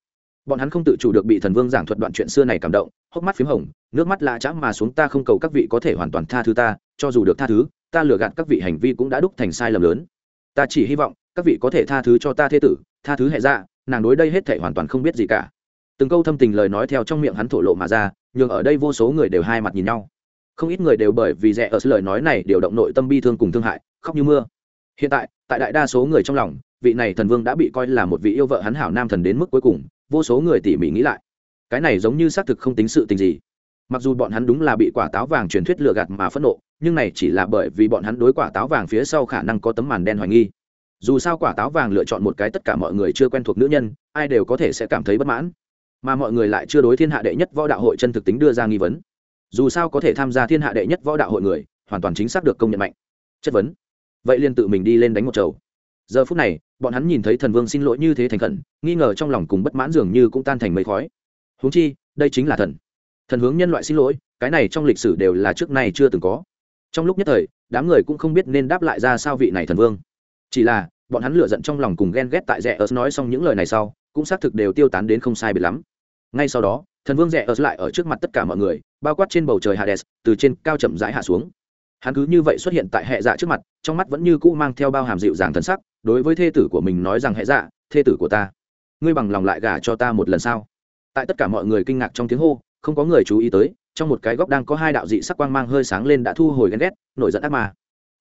bọn hắn không tự chủ được bị thần vương giảng thuật đoạn chuyện xưa này cảm động, hốc mắt p h í m hồng, nước mắt lạ chã mà xuống, ta không cầu các vị có thể hoàn toàn tha thứ ta, cho dù được tha thứ, ta lừa gạt các vị hành vi cũng đã đúc thành sai lầm lớn. Ta chỉ hy vọng các vị có thể tha thứ cho ta thế tử, tha thứ hệ ra nàng đối đây hết thể hoàn toàn không biết gì cả. Từng câu thâm tình lời nói theo trong miệng hắn thổ lộ mà ra, nhường ở đây vô số người đều hai mặt nhìn nhau. Không ít người đều bởi vì rẻ ở lời nói này điều động nội tâm bi thương cùng thương hại, khóc như mưa. Hiện tại tại đại đa số người trong lòng, vị này thần vương đã bị coi là một vị yêu vợ hắn hảo nam thần đến mức cuối cùng vô số người tỉ mỉ nghĩ lại. Cái này giống như xác thực không tính sự tình gì. Mặc dù bọn hắn đúng là bị quả táo vàng truyền thuyết lừa gạt mà phẫn nộ, nhưng này chỉ là bởi vì bọn hắn đối quả táo vàng phía sau khả năng có tấm màn đen hoài nghi. Dù sao quả táo vàng lựa chọn một cái tất cả mọi người chưa quen thuộc nữ nhân, ai đều có thể sẽ cảm thấy bất mãn. Mà mọi người lại chưa đối thiên hạ đệ nhất võ đạo hội chân thực tính đưa ra nghi vấn. Dù sao có thể tham gia thiên hạ đệ nhất võ đạo hội người, hoàn toàn chính xác được công nhận mạnh. Chất vấn. Vậy liền tự mình đi lên đánh một chầu giờ phút này, bọn hắn nhìn thấy thần vương xin lỗi như thế thành khẩn, nghi ngờ trong lòng cùng bất mãn dường như cũng tan thành mây khói. Huống chi, đây chính là thần. Thần hướng nhân loại xin lỗi, cái này trong lịch sử đều là trước nay chưa từng có. Trong lúc nhất thời, đám người cũng không biết nên đáp lại ra sao vị này thần vương. Chỉ là, bọn hắn lựa giận trong lòng cùng ghen ghét tại rẽ ớt nói xong những lời này sau, cũng xác thực đều tiêu tán đến không sai biệt lắm. Ngay sau đó, thần vương rẽ ớt lại ở trước mặt tất cả mọi người, bao quát trên bầu trời hades, từ trên cao chậm rãi hạ xuống. Hắn cứ như vậy xuất hiện tại hệ dạ trước mặt, trong mắt vẫn như cũ mang theo bao hàm dịu dàng thần sắc đối với thê tử của mình nói rằng hệ dạ thê tử của ta. Ngươi bằng lòng lại gả cho ta một lần sau tại tất cả mọi người kinh ngạc trong tiếng hô, không có người chú ý tới, trong một cái góc đang có hai đạo dị sắc quang mang hơi sáng lên đã thu hồi ghen ghét, nổi giận ác ma.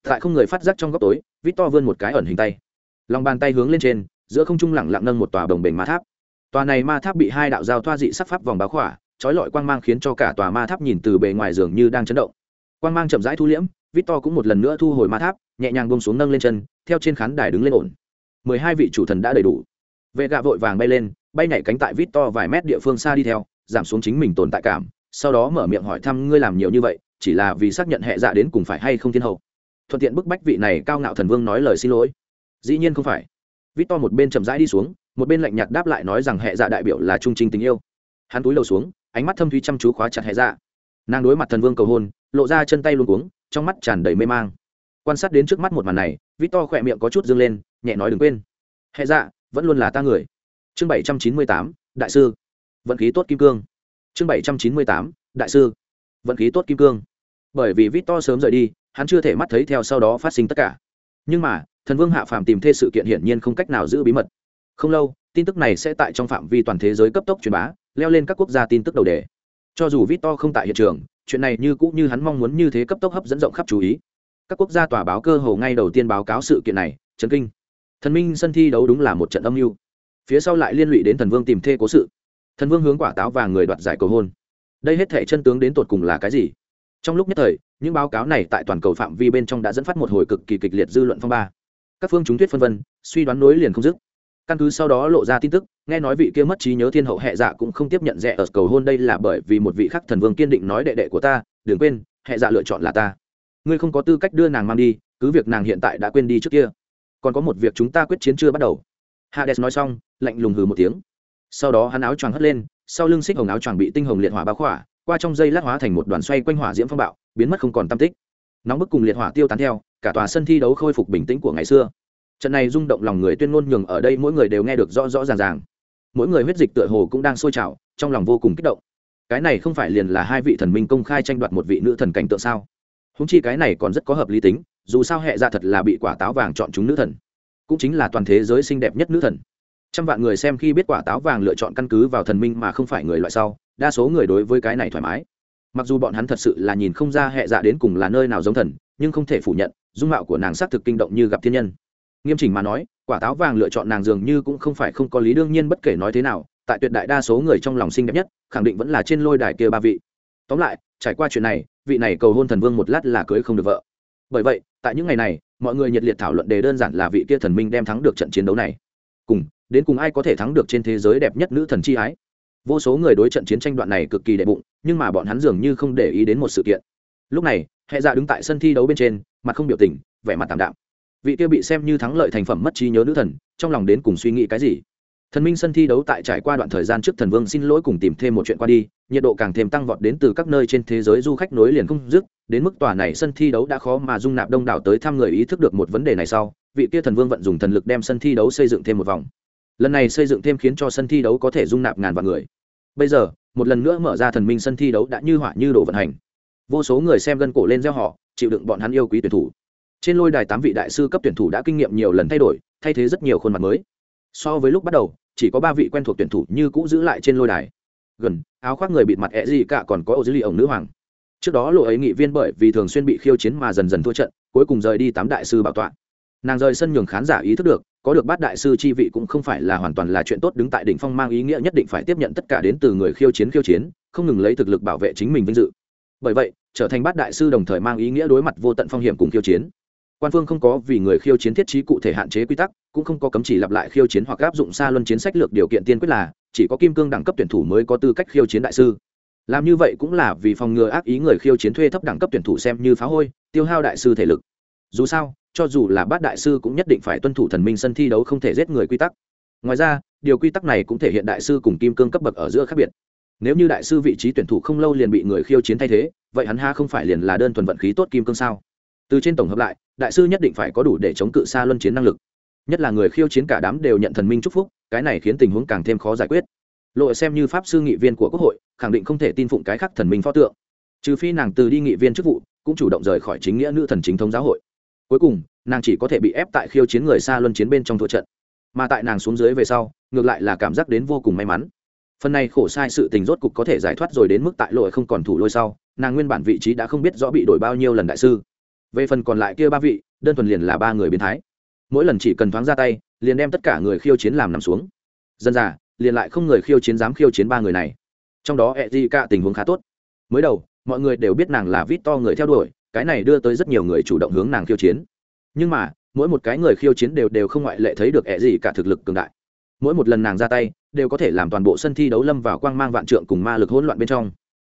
Tại không người phát giác trong góc tối, vít to vươn một cái ẩn hình tay. Lòng bàn tay hướng lên trên, giữa không trung lẳng lặng nâng một tòa đồng bình ma tháp. Tòa này ma tháp bị hai đạo giao thoa dị sắc pháp vòng báo khỏa, trói lọi quang mang khiến cho cả tòa ma tháp nhìn từ bề ngoài giường như đang chấn động. Quang mang chậm rãi thu liễm Victor cũng một lần nữa thu hồi ma tháp, nhẹ nhàng buông xuống nâng lên chân, theo trên khán đài đứng lên ổn. Mười hai vị chủ thần đã đầy đủ. Vệ gạ vội vàng bay lên, bay nhảy cánh tại Victor vài mét địa phương xa đi theo, giảm xuống chính mình tồn tại cảm, sau đó mở miệng hỏi thăm ngươi làm nhiều như vậy, chỉ là vì xác nhận hệ dạ đến cùng phải hay không thiên hậu. Thuận tiện bức bách vị này cao ngạo thần vương nói lời xin lỗi. Dĩ nhiên không phải. Victor một bên chậm rãi đi xuống, một bên lạnh nhạt đáp lại nói rằng hệ dạ đại biểu là trung trình tình yêu. Hắn túi lầu xuống, ánh mắt thâm thúy chăm chú khóa chặt hệ dạ. Nàng đối mặt thần vương cầu hôn, lộ ra chân tay luống cuống, trong mắt tràn đầy mê mang. Quan sát đến trước mắt một màn này vít to khỏe miệng có chút dâng lên, nhẹ nói đừng quên. Hệ dạ vẫn luôn là ta người. Chương bảy trăm chín mươi tám, đại sư. Vận khí tốt kim cương. Chương bảy trăm chín mươi tám, đại sư. Vận khí tốt kim cương. Bởi vì vít to sớm rời đi, hắn chưa thể mắt thấy theo sau đó phát sinh tất cả. Nhưng mà, thần vương hạ phàm tìm thê sự kiện hiển nhiên không cách nào giữ bí mật. Không lâu, tin tức này sẽ tại trong phạm vi toàn thế giới cấp tốc truyền bá, leo lên các quốc gia tin tức đầu đề. Cho dù vít to không tại hiện trường chuyện này như cũng như hắn mong muốn như thế cấp tốc hấp dẫn rộng khắp chú ý. Các quốc gia tòa báo cơ hồ ngay đầu tiên báo cáo sự kiện này chấn kinh. Thần minh sân thi đấu đúng là một trận âm mưu. Phía sau lại liên lụy đến thần vương tìm thê cố sự. Thần vương hướng quả táo và người đoạt giải cầu hôn. Đây hết thể chân tướng đến tột cùng là cái gì? Trong lúc nhất thời, những báo cáo này tại toàn cầu phạm vi bên trong đã dẫn phát một hồi cực kỳ kịch liệt dư luận phong ba. Các phương chúng thuyết phân vân, suy đoán nối liền không dứt căn cứ sau đó lộ ra tin tức, nghe nói vị kia mất trí nhớ thiên hậu hệ dạ cũng không tiếp nhận rẻ ở cầu hôn đây là bởi vì một vị khắc thần vương kiên định nói đệ đệ của ta, đừng quên, hệ dạ lựa chọn là ta. Ngươi không có tư cách đưa nàng mang đi, cứ việc nàng hiện tại đã quên đi trước kia. Còn có một việc chúng ta quyết chiến chưa bắt đầu. Hades nói xong, lạnh lùng hừ một tiếng. Sau đó hắn áo choàng hất lên, sau lưng xích hồng áo choàng bị tinh hồng liệt hỏa báo khỏa, qua trong dây lát hóa thành một đoàn xoay quanh hỏa diễm phong bạo, biến mất không còn tam tích. Nóng bức cùng liệt hỏa tiêu tán theo, cả tòa sân thi đấu khôi phục bình tĩnh của ngày xưa trận này rung động lòng người tuyên ngôn nhường ở đây mỗi người đều nghe được rõ rõ ràng ràng. Mỗi người huyết dịch tựa hồ cũng đang sôi trào, trong lòng vô cùng kích động. Cái này không phải liền là hai vị thần minh công khai tranh đoạt một vị nữ thần cảnh tượng sao? Húng chi cái này còn rất có hợp lý tính, dù sao hệ ra thật là bị quả táo vàng chọn chúng nữ thần, cũng chính là toàn thế giới xinh đẹp nhất nữ thần. Trăm vạn người xem khi biết quả táo vàng lựa chọn căn cứ vào thần minh mà không phải người loại sau, đa số người đối với cái này thoải mái. Mặc dù bọn hắn thật sự là nhìn không ra hệ dạ đến cùng là nơi nào giống thần, nhưng không thể phủ nhận, dung mạo của nàng xác thực kinh động như gặp thiên nhân nghiêm chỉnh mà nói, quả táo vàng lựa chọn nàng dường như cũng không phải không có lý đương nhiên bất kể nói thế nào, tại tuyệt đại đa số người trong lòng xinh đẹp nhất, khẳng định vẫn là trên lôi đài kia ba vị. Tóm lại, trải qua chuyện này, vị này cầu hôn thần vương một lát là cưới không được vợ. Bởi vậy, tại những ngày này, mọi người nhiệt liệt thảo luận đề đơn giản là vị kia thần minh đem thắng được trận chiến đấu này. Cùng, đến cùng ai có thể thắng được trên thế giới đẹp nhất nữ thần chi ái? Vô số người đối trận chiến tranh đoạn này cực kỳ đệ bụng, nhưng mà bọn hắn dường như không để ý đến một sự kiện. Lúc này hệ dạ đứng tại sân thi đấu bên trên, mặt không biểu tình, vẻ mặt tạm đạm vị kia bị xem như thắng lợi thành phẩm mất trí nhớ nữ thần, trong lòng đến cùng suy nghĩ cái gì? Thần minh sân thi đấu tại trải qua đoạn thời gian trước thần vương xin lỗi cùng tìm thêm một chuyện qua đi, nhiệt độ càng thêm tăng vọt đến từ các nơi trên thế giới du khách nối liền không dứt, đến mức tòa này sân thi đấu đã khó mà dung nạp đông đảo tới thăm người ý thức được một vấn đề này sau, vị kia thần vương vận dùng thần lực đem sân thi đấu xây dựng thêm một vòng. Lần này xây dựng thêm khiến cho sân thi đấu có thể dung nạp ngàn vạn người. Bây giờ, một lần nữa mở ra thần minh sân thi đấu đã như hỏa như đồ vận hành. Vô số người xem gân cổ lên gieo họ, chịu đựng bọn hắn yêu quý tuyển thủ trên lôi đài tám vị đại sư cấp tuyển thủ đã kinh nghiệm nhiều lần thay đổi, thay thế rất nhiều khuôn mặt mới. So với lúc bắt đầu, chỉ có ba vị quen thuộc tuyển thủ như cũ giữ lại trên lôi đài. Gần, áo khoác người bịt mặt ẹ gì cả còn có ô dư ly ổng nữ hoàng. Trước đó lộ ấy nghị viên bởi vì thường xuyên bị khiêu chiến mà dần dần thua trận, cuối cùng rời đi tám đại sư bảo tọa. Nàng rời sân nhường khán giả ý thức được, có được bát đại sư chi vị cũng không phải là hoàn toàn là chuyện tốt đứng tại đỉnh phong mang ý nghĩa nhất định phải tiếp nhận tất cả đến từ người khiêu chiến khiêu chiến, không ngừng lấy thực lực bảo vệ chính mình vinh dự. Bởi vậy, trở thành bát đại sư đồng thời mang ý nghĩa đối mặt vô tận phong hiểm cùng khiêu chiến quan phương không có vì người khiêu chiến thiết trí cụ thể hạn chế quy tắc, cũng không có cấm chỉ lặp lại khiêu chiến hoặc áp dụng xa luân chiến sách lược điều kiện tiên quyết là, chỉ có kim cương đẳng cấp tuyển thủ mới có tư cách khiêu chiến đại sư. Làm như vậy cũng là vì phòng ngừa ác ý người khiêu chiến thuê thấp đẳng cấp tuyển thủ xem như phá hôi, tiêu hao đại sư thể lực. Dù sao, cho dù là bát đại sư cũng nhất định phải tuân thủ thần minh sân thi đấu không thể giết người quy tắc. Ngoài ra, điều quy tắc này cũng thể hiện đại sư cùng kim cương cấp bậc ở giữa khác biệt. Nếu như đại sư vị trí tuyển thủ không lâu liền bị người khiêu chiến thay thế, vậy hắn ha không phải liền là đơn thuần vận khí tốt kim cương sao? Từ trên tổng hợp lại, đại sư nhất định phải có đủ để chống cự xa luân chiến năng lực. Nhất là người khiêu chiến cả đám đều nhận thần minh chúc phúc, cái này khiến tình huống càng thêm khó giải quyết. Lộ xem như pháp sư nghị viên của quốc hội, khẳng định không thể tin phụng cái khác thần minh pho tượng. Trừ phi nàng từ đi nghị viên chức vụ, cũng chủ động rời khỏi chính nghĩa nữ thần chính thống giáo hội. Cuối cùng, nàng chỉ có thể bị ép tại khiêu chiến người xa luân chiến bên trong thua trận. Mà tại nàng xuống dưới về sau, ngược lại là cảm giác đến vô cùng may mắn. Phần này khổ sai sự tình rốt cục có thể giải thoát rồi đến mức tại lội không còn thủ lôi sau, nàng nguyên bản vị trí đã không biết rõ bị đổi bao nhiêu lần đại sư về phần còn lại kia ba vị, đơn thuần liền là ba người biến thái. Mỗi lần chỉ cần thoáng ra tay, liền đem tất cả người khiêu chiến làm nằm xuống. Dân già, liền lại không người khiêu chiến dám khiêu chiến ba người này. Trong đó e d cả tình huống khá tốt. Mới đầu, mọi người đều biết nàng là vít to người theo đuổi, cái này đưa tới rất nhiều người chủ động hướng nàng khiêu chiến. Nhưng mà, mỗi một cái người khiêu chiến đều đều không ngoại lệ thấy được e gì cả thực lực cường đại. Mỗi một lần nàng ra tay, đều có thể làm toàn bộ sân thi đấu lâm vào quang mang vạn trượng cùng ma lực hỗn loạn bên trong.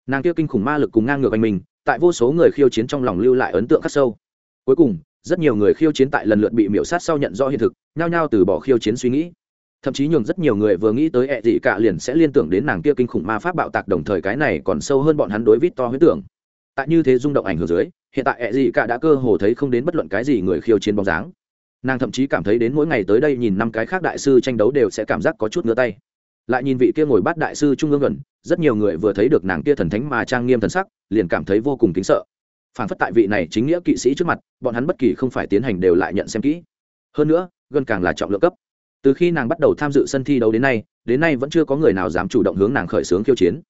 Nàng kia kinh khủng ma lực cùng ngang ngược anh mình tại vô số người khiêu chiến trong lòng lưu lại ấn tượng khắc sâu. Cuối cùng, rất nhiều người khiêu chiến tại lần lượt bị miễu sát sau nhận rõ hiện thực, nhao nhao từ bỏ khiêu chiến suy nghĩ. Thậm chí nhường rất nhiều người vừa nghĩ tới ẹ dị cả liền sẽ liên tưởng đến nàng kia kinh khủng ma pháp bạo tạc đồng thời cái này còn sâu hơn bọn hắn đối vít to huyết tưởng. Tại như thế rung động ảnh hưởng dưới, hiện tại ẹ dị cả đã cơ hồ thấy không đến bất luận cái gì người khiêu chiến bóng dáng. Nàng thậm chí cảm thấy đến mỗi ngày tới đây nhìn năm cái khác đại sư tranh đấu đều sẽ cảm giác có chút ngứa tay lại nhìn vị kia ngồi bát đại sư trung ương gần, rất nhiều người vừa thấy được nàng kia thần thánh mà trang nghiêm thần sắc, liền cảm thấy vô cùng kính sợ. Phản phất tại vị này chính nghĩa kỵ sĩ trước mặt, bọn hắn bất kỳ không phải tiến hành đều lại nhận xem kỹ. Hơn nữa, gần càng là trọng lượng cấp. Từ khi nàng bắt đầu tham dự sân thi đấu đến nay đến nay vẫn chưa có người nào dám chủ động hướng nàng khởi xướng khiêu chiến.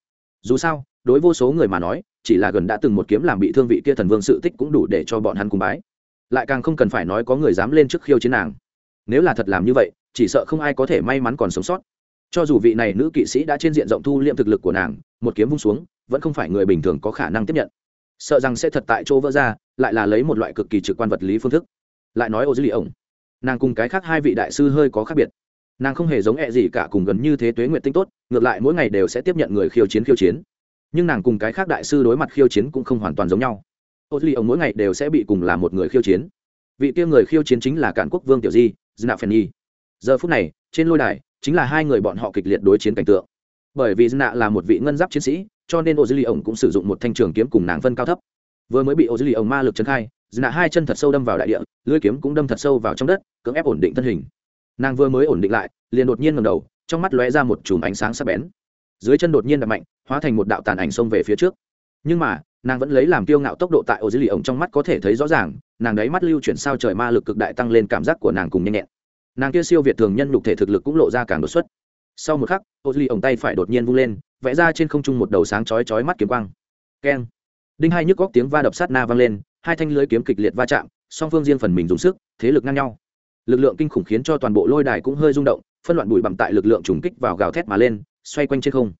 Dù sao, đối vô số người mà nói, chỉ là gần đã từng một kiếm làm bị thương vị kia thần vương sự tích cũng đủ để cho bọn hắn cùng bái. Lại càng không cần phải nói có người dám lên trước khiêu chiến nàng. Nếu là thật làm như vậy, chỉ sợ không ai có thể may mắn còn sống sót cho dù vị này nữ kỵ sĩ đã trên diện rộng thu liệm thực lực của nàng, một kiếm vung xuống, vẫn không phải người bình thường có khả năng tiếp nhận. Sợ rằng sẽ thật tại chỗ vỡ ra, lại là lấy một loại cực kỳ trực quan vật lý phương thức. Lại nói ô dư lì ổng nàng cùng cái khác hai vị đại sư hơi có khác biệt. Nàng không hề giống ẹ gì cả cùng gần như thế tuế nguyện tinh tốt, ngược lại mỗi ngày đều sẽ tiếp nhận người khiêu chiến khiêu chiến. Nhưng nàng cùng cái khác đại sư đối mặt khiêu chiến cũng không hoàn toàn giống nhau. Ô duy ông mỗi ngày đều sẽ bị cùng là một người khiêu chiến. Vị kia người khiêu chiến chính là cản quốc vương tiểu di dna phen nhi. Giờ phút này, trên lôi đài chính là hai người bọn họ kịch liệt đối chiến cảnh tượng. Bởi vì zna là một vị ngân giáp chiến sĩ, cho nên ô duy ông cũng sử dụng một thanh trường kiếm cùng nàng phân cao thấp. Vừa mới bị ô duy ông ma lực trấn khai zna hai chân thật sâu đâm vào đại địa, lưỡi kiếm cũng đâm thật sâu vào trong đất, cưỡng ép ổn định thân hình. Nàng vừa mới ổn định lại, liền đột nhiên ngầm đầu, trong mắt lóe ra một chùm ánh sáng sắc bén. Dưới chân đột nhiên đập mạnh, hóa thành một đạo tàn ảnh xông về phía trước. Nhưng mà, nàng vẫn lấy làm kiêu ngạo tốc độ tại ô dưới lì ổng trong mắt có thể thấy rõ ràng, nàng đấy mắt lưu chuyển sao trời ma lực cực đại tăng lên cảm giác của nàng cùng nhanh nhẹn nàng kia siêu việt thường nhân lục thể thực lực cũng lộ ra càng đột xuất. Sau một khắc, ô duy ổng tay phải đột nhiên vung lên, vẽ ra trên không trung một đầu sáng chói chói mắt kiếm quang. Keng. Đinh hai nhức góc tiếng va đập sát na vang lên, hai thanh lưới kiếm kịch liệt va chạm, song phương riêng phần mình dùng sức, thế lực ngang nhau. Lực lượng kinh khủng khiến cho toàn bộ lôi đài cũng hơi rung động, phân loạn bụi bặm tại lực lượng trùng kích vào gào thét mà lên, xoay quanh trên không.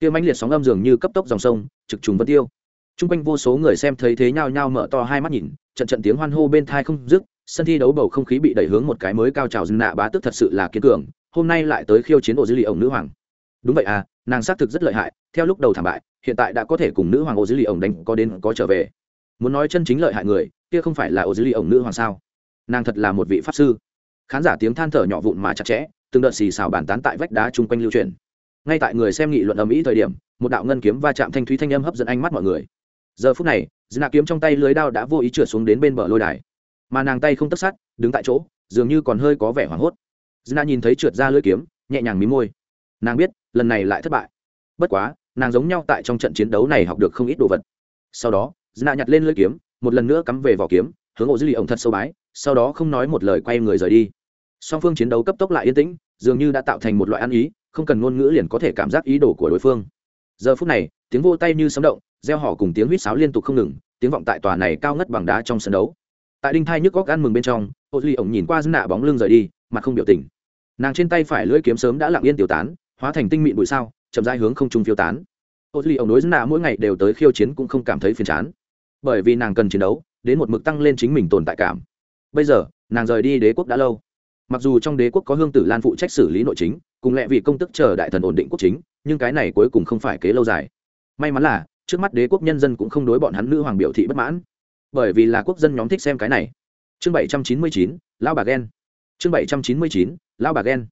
Kia mãnh liệt sóng âm dường như cấp tốc dòng sông, trực trùng vân tiêu. T r u n g quanh vô số người xem thấy thế nhao nhao mở to hai mắt nhìn, trận trận tiếng hoan hô bên thai không dứt sân thi đấu bầu không khí bị đẩy hướng một cái mới cao trào dừng nạ bá tức thật sự là kiên cường, hôm nay lại tới khiêu chiến ổ dư lì ổng nữ hoàng. Đúng vậy à nàng xác thực rất lợi hại, theo lúc đầu thảm bại, hiện tại đã có thể cùng nữ hoàng ổ dư lì ổng đánh có đến có trở về. Muốn nói chân chính lợi hại người, kia không phải là ô dư lì ổng nữ hoàng sao? Nàng thật là một vị pháp sư. Khán giả tiếng than thở nhỏ vụn mà chặt chẽ, từng đợt xì xào bàn tán tại vách đá chung quanh lưu truyền. Ngay tại người xem nghị luận ầm ĩ thời điểm, một đạo ngân kiếm va chạm thanh thúy thanh âm hấp dẫn ánh mắt mọi người. Giờ phút này dna kiếm trong tay lưới đao đã vô ý trượt xuống đến bên bờ lôi đài mà nàng tay không tất sát, đứng tại chỗ, dường như còn hơi có vẻ hoảng hốt. Dna nhìn thấy trượt ra lưỡi kiếm, nhẹ nhàng mí môi. Nàng biết, lần này lại thất bại. Bất quá, nàng giống nhau tại trong trận chiến đấu này học được không ít đồ vật. Sau đó dna nhặt lên lưỡi kiếm, một lần nữa cắm về vỏ kiếm, hướng ổ dư lì ổng thật sâu bái, sau đó không nói một lời quay người rời đi. Song phương chiến đấu cấp tốc lại yên tĩnh, dường như đã tạo thành một loại ăn ý, không cần ngôn ngữ liền có thể cảm giác ý đồ của đối phương. Giờ phút này, tiếng vô tay như sấm động gieo họ cùng tiếng huýt sáo liên tục không ngừng, tiếng vọng tại tòa này cao ngất bằng đá trong sân đấu tại đinh thai nhức góc ăn mừng bên trong, ô duy ổng nhìn qua dân nạ bóng lưng rời đi mặt không biểu tình. Nàng trên tay phải lưỡi kiếm sớm đã lặng yên tiêu tán, hóa thành tinh mịn bụi sao, chậm dai hướng không trung phiêu tán. Ô duy ổng đối dân nạ mỗi ngày đều tới khiêu chiến cũng không cảm thấy phiền chán. Bởi vì nàng cần chiến đấu, đến một mực tăng lên chính mình tồn tại cảm. Bây giờ, nàng rời đi đế quốc đã lâu. Mặc dù trong đế quốc có hương tử lan phụ trách xử lý nội chính, cùng lẽ vì công tức chờ đại thần ổn định quốc chính, nhưng cái này cuối cùng không phải kế lâu dài. May mắn là, trước mắt đế quốc nhân dân cũng không đối bọn hắn nữ hoàng biểu thị bất mãn bởi vì là quốc dân nhóm thích xem cái này. Chương bảy trăm chín mươi chín lao bà ghen. Chương bảy trăm chín mươi chín lao bà ghen.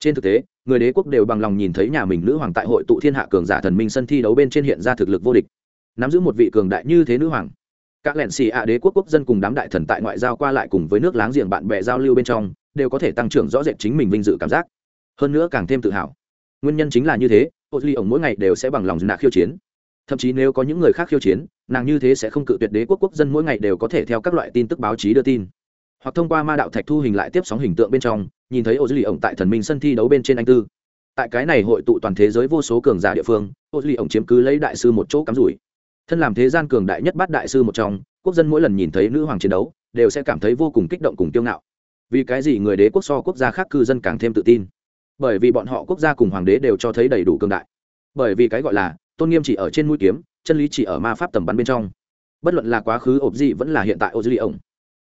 Trên thực tế, người đế quốc đều bằng lòng nhìn thấy nhà mình nữ hoàng tại hội tụ thiên hạ cường giả thần minh sân thi đấu bên trên hiện ra thực lực vô địch. Nắm giữ một vị cường đại như thế nữ hoàng. Các lẹn xì ạ đế quốc quốc dân cùng đám đại thần tại ngoại giao qua lại cùng với nước láng giềng bạn bè giao lưu bên trong, đều có thể tăng trưởng rõ rệt chính mình vinh dự cảm giác. Hơn nữa càng thêm tự hào. Nguyên nhân chính là như thế, ô ly ổng mỗi ngày đều sẽ bằng lòng nạ khiêu chiến thậm chí nếu có những người khác khiêu chiến, nàng như thế sẽ không cự tuyệt đế quốc quốc dân mỗi ngày đều có thể theo các loại tin tức báo chí đưa tin. Hoặc thông qua ma đạo thạch thu hình lại tiếp sóng hình tượng bên trong, nhìn thấy ô dư lì ổng tại thần minh sân thi đấu bên trên anh tư. Tại cái này hội tụ toàn thế giới vô số cường giả địa phương ô dư lì ổng chiếm cứ lấy đại sư một chỗ cắm rủi. Thân làm thế gian cường đại nhất bắt đại sư một trong, quốc dân mỗi lần nhìn thấy nữ hoàng chiến đấu, đều sẽ cảm thấy vô cùng kích động cùng tiêu ngạo. Vì cái gì người đế quốc so quốc gia khác cư dân càng thêm tự tin? Bởi vì bọn họ quốc gia cùng hoàng đế đều cho thấy đầy đủ cường đại. Bởi vì cái gọi là tôn nghiêm chỉ ở trên mũi kiếm, chân lý chỉ ở ma pháp tầm bắn bên trong. Bất luận là quá khứ ộp gì vẫn là hiện tại ô dư ly ổng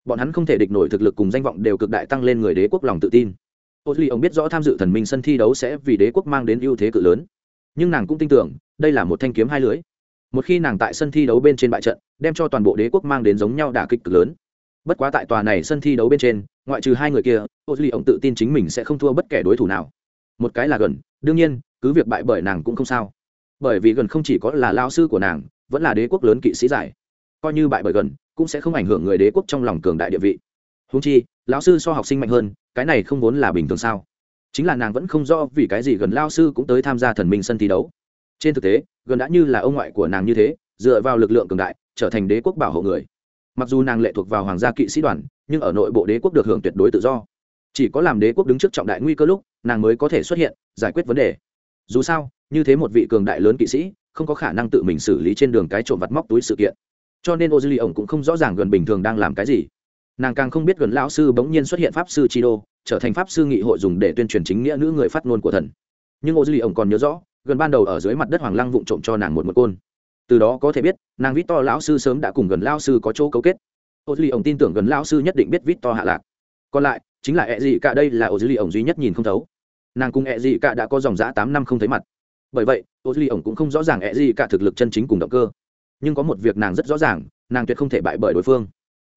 bọn hắn không thể địch nổi thực lực cùng danh vọng đều cực đại tăng lên người đế quốc lòng tự tin. Ô dư ly ổng biết rõ tham dự thần minh sân thi đấu sẽ vì đế quốc mang đến ưu thế cự lớn. Nhưng nàng cũng tin tưởng, đây là một thanh kiếm hai lưới. Một khi nàng tại sân thi đấu bên trên bại trận, đem cho toàn bộ đế quốc mang đến giống nhau đả kích cực lớn. Bất quá tại tòa này sân thi đấu bên trên, ngoại trừ hai người kia ô duy ổng tự tin chính mình sẽ không thua bất kể đối thủ nào. Một cái là gần, đương nhiên, cứ việc bại bởi nàng cũng không sao bởi vì gần không chỉ có là lao sư của nàng, vẫn là đế quốc lớn kỵ sĩ giải coi như bại bởi gần, cũng sẽ không ảnh hưởng người đế quốc trong lòng cường đại địa vị. Húng chi, lão sư so học sinh mạnh hơn, cái này không vốn là bình thường sao? Chính là nàng vẫn không rõ vì cái gì gần lao sư cũng tới tham gia thần minh sân thi đấu. Trên thực tế, gần đã như là ông ngoại của nàng như thế, dựa vào lực lượng cường đại, trở thành đế quốc bảo hộ người. Mặc dù nàng lệ thuộc vào hoàng gia kỵ sĩ đoàn, nhưng ở nội bộ đế quốc được hưởng tuyệt đối tự do. Chỉ có làm đế quốc đứng trước trọng đại nguy cơ lúc, nàng mới có thể xuất hiện, giải quyết vấn đề dù sao, như thế một vị cường đại lớn kỵ sĩ, không có khả năng tự mình xử lý trên đường cái trộm vặt móc túi sự kiện. Cho nên ô dư ly ổng cũng không rõ ràng gần bình thường đang làm cái gì. Nàng càng không biết gần lão sư bỗng nhiên xuất hiện pháp sư chi đô, trở thành pháp sư nghị hội dùng để tuyên truyền chính nghĩa nữ người phát ngôn của thần. Nhưng ô dư ly ổng còn nhớ rõ, gần ban đầu ở dưới mặt đất hoàng lăng vụng trộm cho nàng một một côn. Từ đó có thể biết, nàng vít to lão sư sớm đã cùng gần lão sư có chỗ cấu kết. Ô dư ly ổng tin tưởng gần lão sư nhất định biết vít to hạ lạc. Còn lại, chính là ẹ gì cả đây là ô dư ly ổng duy nhất nhìn không thấu nàng cùng e ẹ dị cả đã có dòng giã tám năm không thấy mặt. Bởi vậy, ô duy ly ổng cũng không rõ ràng e ẹ dị cả thực lực chân chính cùng động cơ. Nhưng có một việc nàng rất rõ ràng, nàng tuyệt không thể bại bởi đối phương.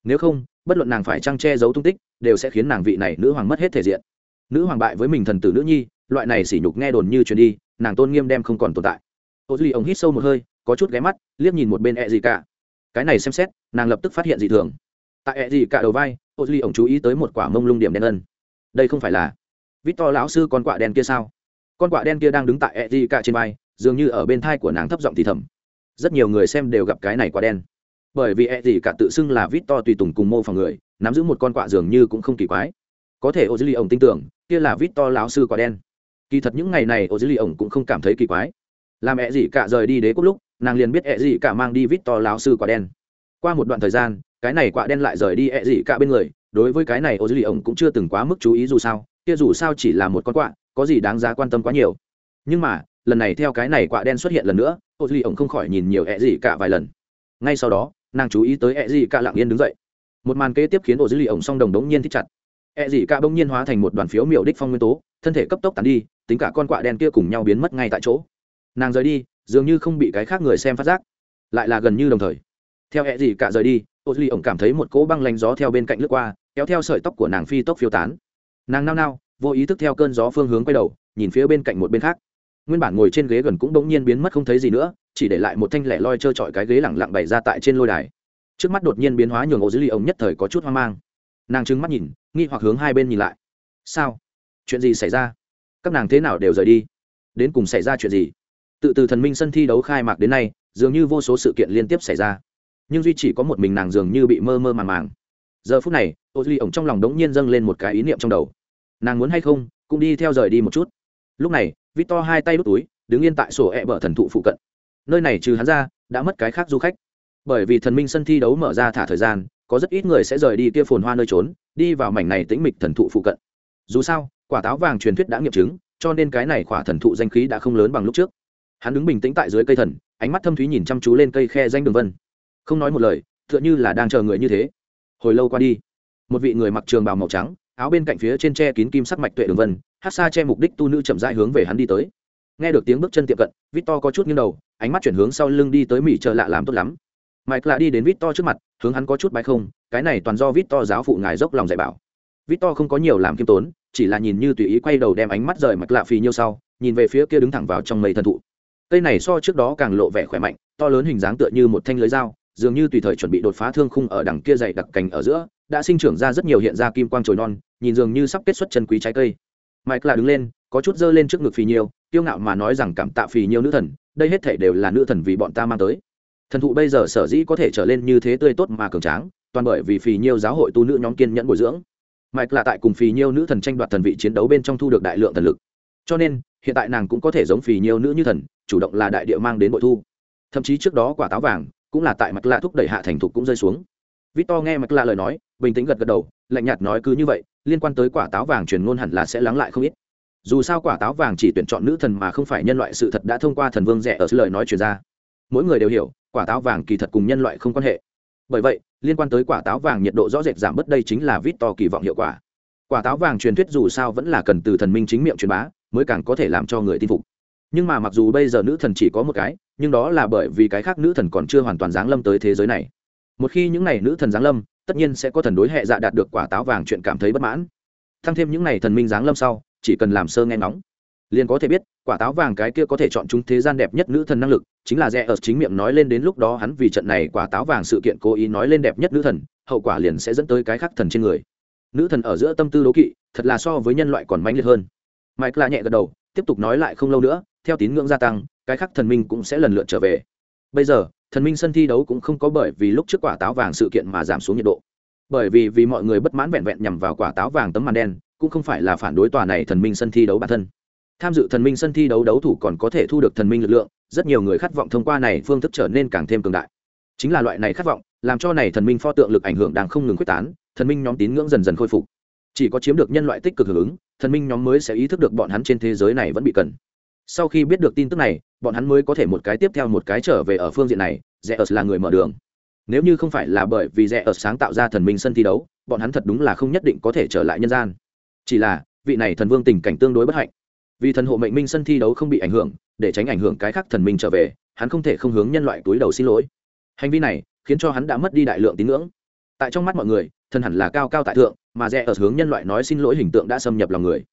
Nếu không, bất luận nàng phải trăng che giấu tung tích, đều sẽ khiến nàng vị này nữ hoàng mất hết thể diện. Nữ hoàng bại với mình thần tử nữ nhi, loại này sỉ nhục nghe đồn như truyền đi, nàng tôn nghiêm đem không còn tồn tại. Ô duy ông hít sâu một hơi, có chút ghé mắt, liếc nhìn một bên e ẹ dị cả. Cái này xem xét, nàng lập tức phát hiện dị thường. Tại ẹ dị cả đầu vai, ô duy ông chú ý tới một quả mông lung điểm đen ân. Đây không phải là vít to lão sư con quạ đen kia sao? Con quạ đen kia đang đứng tại ẹ cả trên vai, dường như ở bên thai của nàng thấp giọng thì thầm. Rất nhiều người xem đều gặp cái này quả đen. Bởi vì ẹ gì cả tự xưng là vít to tùy tùng cùng mô phòng người, nắm giữ một con quạ dường như cũng không kỳ quái. Có thể ô Ly ông tin tưởng, kia là vít to lão sư quả đen. Kỳ thật những ngày này ô dư ly ổng cũng không cảm thấy kỳ quái. Làm e gì cả rời đi đế quốc lúc, nàng liền biết e gì cả mang đi vít to lão sư quả đen. Qua một đoạn thời gian, cái này quả đen lại rời đi e gì cả bên người đối với cái này ô dưới lì ổng cũng chưa từng quá mức chú ý dù sao, kia dù sao chỉ là một con quạ, có gì đáng giá quan tâm quá nhiều. Nhưng mà, lần này theo cái này quạ đen xuất hiện lần nữa ô dưới lì ổng không khỏi nhìn nhiều ẹ gì cả vài lần. Ngay sau đó, nàng chú ý tới ẹ gì cả lặng yên đứng dậy. Một màn kế tiếp khiến ô dưới lì ổng song đồng đống nhiên thích chặt. Ẹ gì cả bỗng nhiên hóa thành một đoàn phiếu miểu đích phong nguyên tố, thân thể cấp tốc tàn đi, tính cả con quạ đen kia cùng nhau biến mất ngay tại chỗ. Nàng rời đi, dường như không bị cái khác người xem phát giác, lại là gần như đồng thời theo hẹ gì cả rời đi ô duy ổng cảm thấy một cỗ băng lanh gió theo bên cạnh lướt qua, kéo theo sợi tóc của nàng phi tốc phiêu tán. Nàng nao nao, vô ý thức theo cơn gió phương hướng quay đầu, nhìn phía bên cạnh một bên khác. Nguyên bản ngồi trên ghế gần cũng bỗng nhiên biến mất không thấy gì nữa, chỉ để lại một thanh lẻ loi trơ trọi cái ghế lẳng lặng bày ra tại trên lôi đài. Trước mắt đột nhiên biến hóa nhường ô dưới ly ổng nhất thời có chút hoang mang. Nàng trừng mắt nhìn, nghi hoặc hướng hai bên nhìn lại. Sao? Chuyện gì xảy ra? Các nàng thế nào đều rời đi. Đến cùng xảy ra chuyện gì? Tự từ thần minh sân thi đấu khai mạc đến nay, dường như vô số sự kiện liên tiếp xảy ra nhưng duy chỉ có một mình nàng dường như bị mơ mơ màng màng. Giờ phút này ô duy ổng trong lòng đống nhiên dâng lên một cái ý niệm trong đầu. Nàng muốn hay không, cũng đi theo rời đi một chút. Lúc này vít to hai tay đút túi, đứng yên tại sổ ẹ、e、bờ thần thụ phụ cận. Nơi này trừ hắn ra, đã mất cái khác du khách. Bởi vì thần minh sân thi đấu mở ra thả thời gian, có rất ít người sẽ rời đi kia phồn hoa nơi trốn, đi vào mảnh này tĩnh mịch thần thụ phụ cận. Dù sao, quả táo vàng truyền thuyết đã nghiệm chứng, cho nên cái này quả thần thụ danh khí đã không lớn bằng lúc trước. Hắn đứng bình tĩnh tại dưới cây thần, ánh mắt thâm thúy nhìn chăm chú lên cây khe danh đường vân không nói một lời, tựa như là đang chờ người như thế. Hồi lâu qua đi, một vị người mặc trường bào màu trắng, áo bên cạnh phía trên tre kín kim sắc mạch tuệ đường vân, hát xa che mục đích tu nữ chậm rãi hướng về hắn đi tới. Nghe được tiếng bước chân tiệm cận, victor có chút nghiêng đầu, ánh mắt chuyển hướng sau lưng đi tới mỹ chờ lạ làm tốt lắm. Mike lạ đi đến victor trước mặt, hướng hắn có chút bái không, cái này toàn do victor giáo phụ ngài dốc lòng dạy bảo. Victor không có nhiều làm kiêm tốn, chỉ là nhìn như tùy ý quay đầu đem ánh mắt rời mạch lạ phì nhiêu sau, nhìn về phía kia đứng thẳng vào trong mây thần thụ. Cây này so trước đó càng lộ vẻ khỏe mạnh, to lớn hình dáng tựa như một thanh lưới dao dường như tùy thời chuẩn bị đột phá thương khung ở đằng kia dày đặc cành ở giữa, đã sinh trưởng ra rất nhiều hiện ra kim quang trồi non, nhìn dường như sắp kết xuất chân quý trái cây. Mike là đứng lên, có chút dơ lên trước ngực phì nhiêu tiêu ngạo mà nói rằng cảm tạ phì nhiêu nữ thần, đây hết thể đều là nữ thần vì bọn ta mang tới. Thần thụ bây giờ sở dĩ có thể trở lên như thế tươi tốt mà cường tráng, toàn bởi vì phì nhiêu giáo hội tu nữ nhóm kiên nhẫn bồi dưỡng. Mike là tại cùng phì nhiêu nữ thần tranh đoạt thần vị chiến đấu bên trong thu được đại lượng thần lực. Cho nên, hiện tại nàng cũng có thể giống phì nhiêu nữ như thần, chủ động là đại địa mang đến bội thu. Thậm chí trước đó quả táo vàng cũng là tại mặt lạ thúc đẩy hạ thành thục cũng rơi xuống. Victor nghe mặt lạ lời nói, bình tĩnh gật gật đầu, lạnh nhạt nói cứ như vậy, liên quan tới quả táo vàng truyền ngôn hẳn là sẽ lắng lại không ít. Dù sao quả táo vàng chỉ tuyển chọn nữ thần mà không phải nhân loại sự thật đã thông qua thần vương rẻ ở lời nói truyền ra. Mỗi người đều hiểu, quả táo vàng kỳ thật cùng nhân loại không quan hệ. Bởi vậy, liên quan tới quả táo vàng nhiệt độ rõ rệt giảm bớt đây chính là vít to kỳ vọng hiệu quả. Quả táo vàng truyền thuyết dù sao vẫn là cần từ thần minh chính miệng truyền bá, mới càng có thể làm cho người tin phục nhưng mà mặc dù bây giờ nữ thần chỉ có một cái, nhưng đó là bởi vì cái khác nữ thần còn chưa hoàn toàn giáng lâm tới thế giới này. Một khi những n à y nữ thần giáng lâm, tất nhiên sẽ có thần đối hệ dạ đạt được quả táo vàng chuyện cảm thấy bất mãn. Thăng thêm những n à y thần minh giáng lâm sau, chỉ cần làm sơ nghe ngóng, liền có thể biết, quả táo vàng cái kia có thể chọn chúng thế gian đẹp nhất nữ thần năng lực, chính là rẽ ở chính miệng nói lên đến lúc đó hắn vì trận này quả táo vàng sự kiện cố ý nói lên đẹp nhất nữ thần, hậu quả liền sẽ dẫn tới cái khác thần trên người. Nữ thần ở giữa tâm tư đố kỵ, thật là so với nhân loại còn mãnh liệt hơn. Mike la nhẹ gật đầu, tiếp tục nói lại không lâu nữa theo tín ngưỡng gia tăng, cái khác thần minh cũng sẽ lần lượt trở về. Bây giờ, thần minh sân thi đấu cũng không có bởi vì lúc trước quả táo vàng sự kiện mà giảm xuống nhiệt độ. Bởi vì vì mọi người bất mãn vẹn vẹn nhằm vào quả táo vàng tấm màn đen, cũng không phải là phản đối tòa này thần minh sân thi đấu bản thân. Tham dự thần minh sân thi đấu đấu thủ còn có thể thu được thần minh lực lượng, rất nhiều người khát vọng thông qua này phương thức trở nên càng thêm cường đại. Chính là loại này khát vọng, làm cho này thần minh pho tượng lực ảnh hưởng đang không ngừng quyết tán, thần minh nhóm tín ngưỡng dần dần khôi phục. Chỉ có chiếm được nhân loại tích cực hưởng ứng, thần minh nhóm mới sẽ ý thức được bọn hắn trên thế giới này vẫn bị cần sau khi biết được tin tức này, bọn hắn mới có thể một cái tiếp theo một cái trở về ở phương diện này, rẽ ớt là người mở đường. Nếu như không phải là bởi vì rẽ ớt sáng tạo ra thần minh sân thi đấu, bọn hắn thật đúng là không nhất định có thể trở lại nhân gian. Chỉ là, vị này thần vương tình cảnh tương đối bất hạnh. Vì thần hộ mệnh minh sân thi đấu không bị ảnh hưởng, để tránh ảnh hưởng cái khác thần minh trở về, hắn không thể không hướng nhân loại túi đầu xin lỗi. Hành vi này khiến cho hắn đã mất đi đại lượng tín ngưỡng. Tại trong mắt mọi người, thần hẳn là cao cao tại thượng, mà rẽ ở hướng nhân loại nói xin lỗi hình tượng đã xâm nhập lòng người.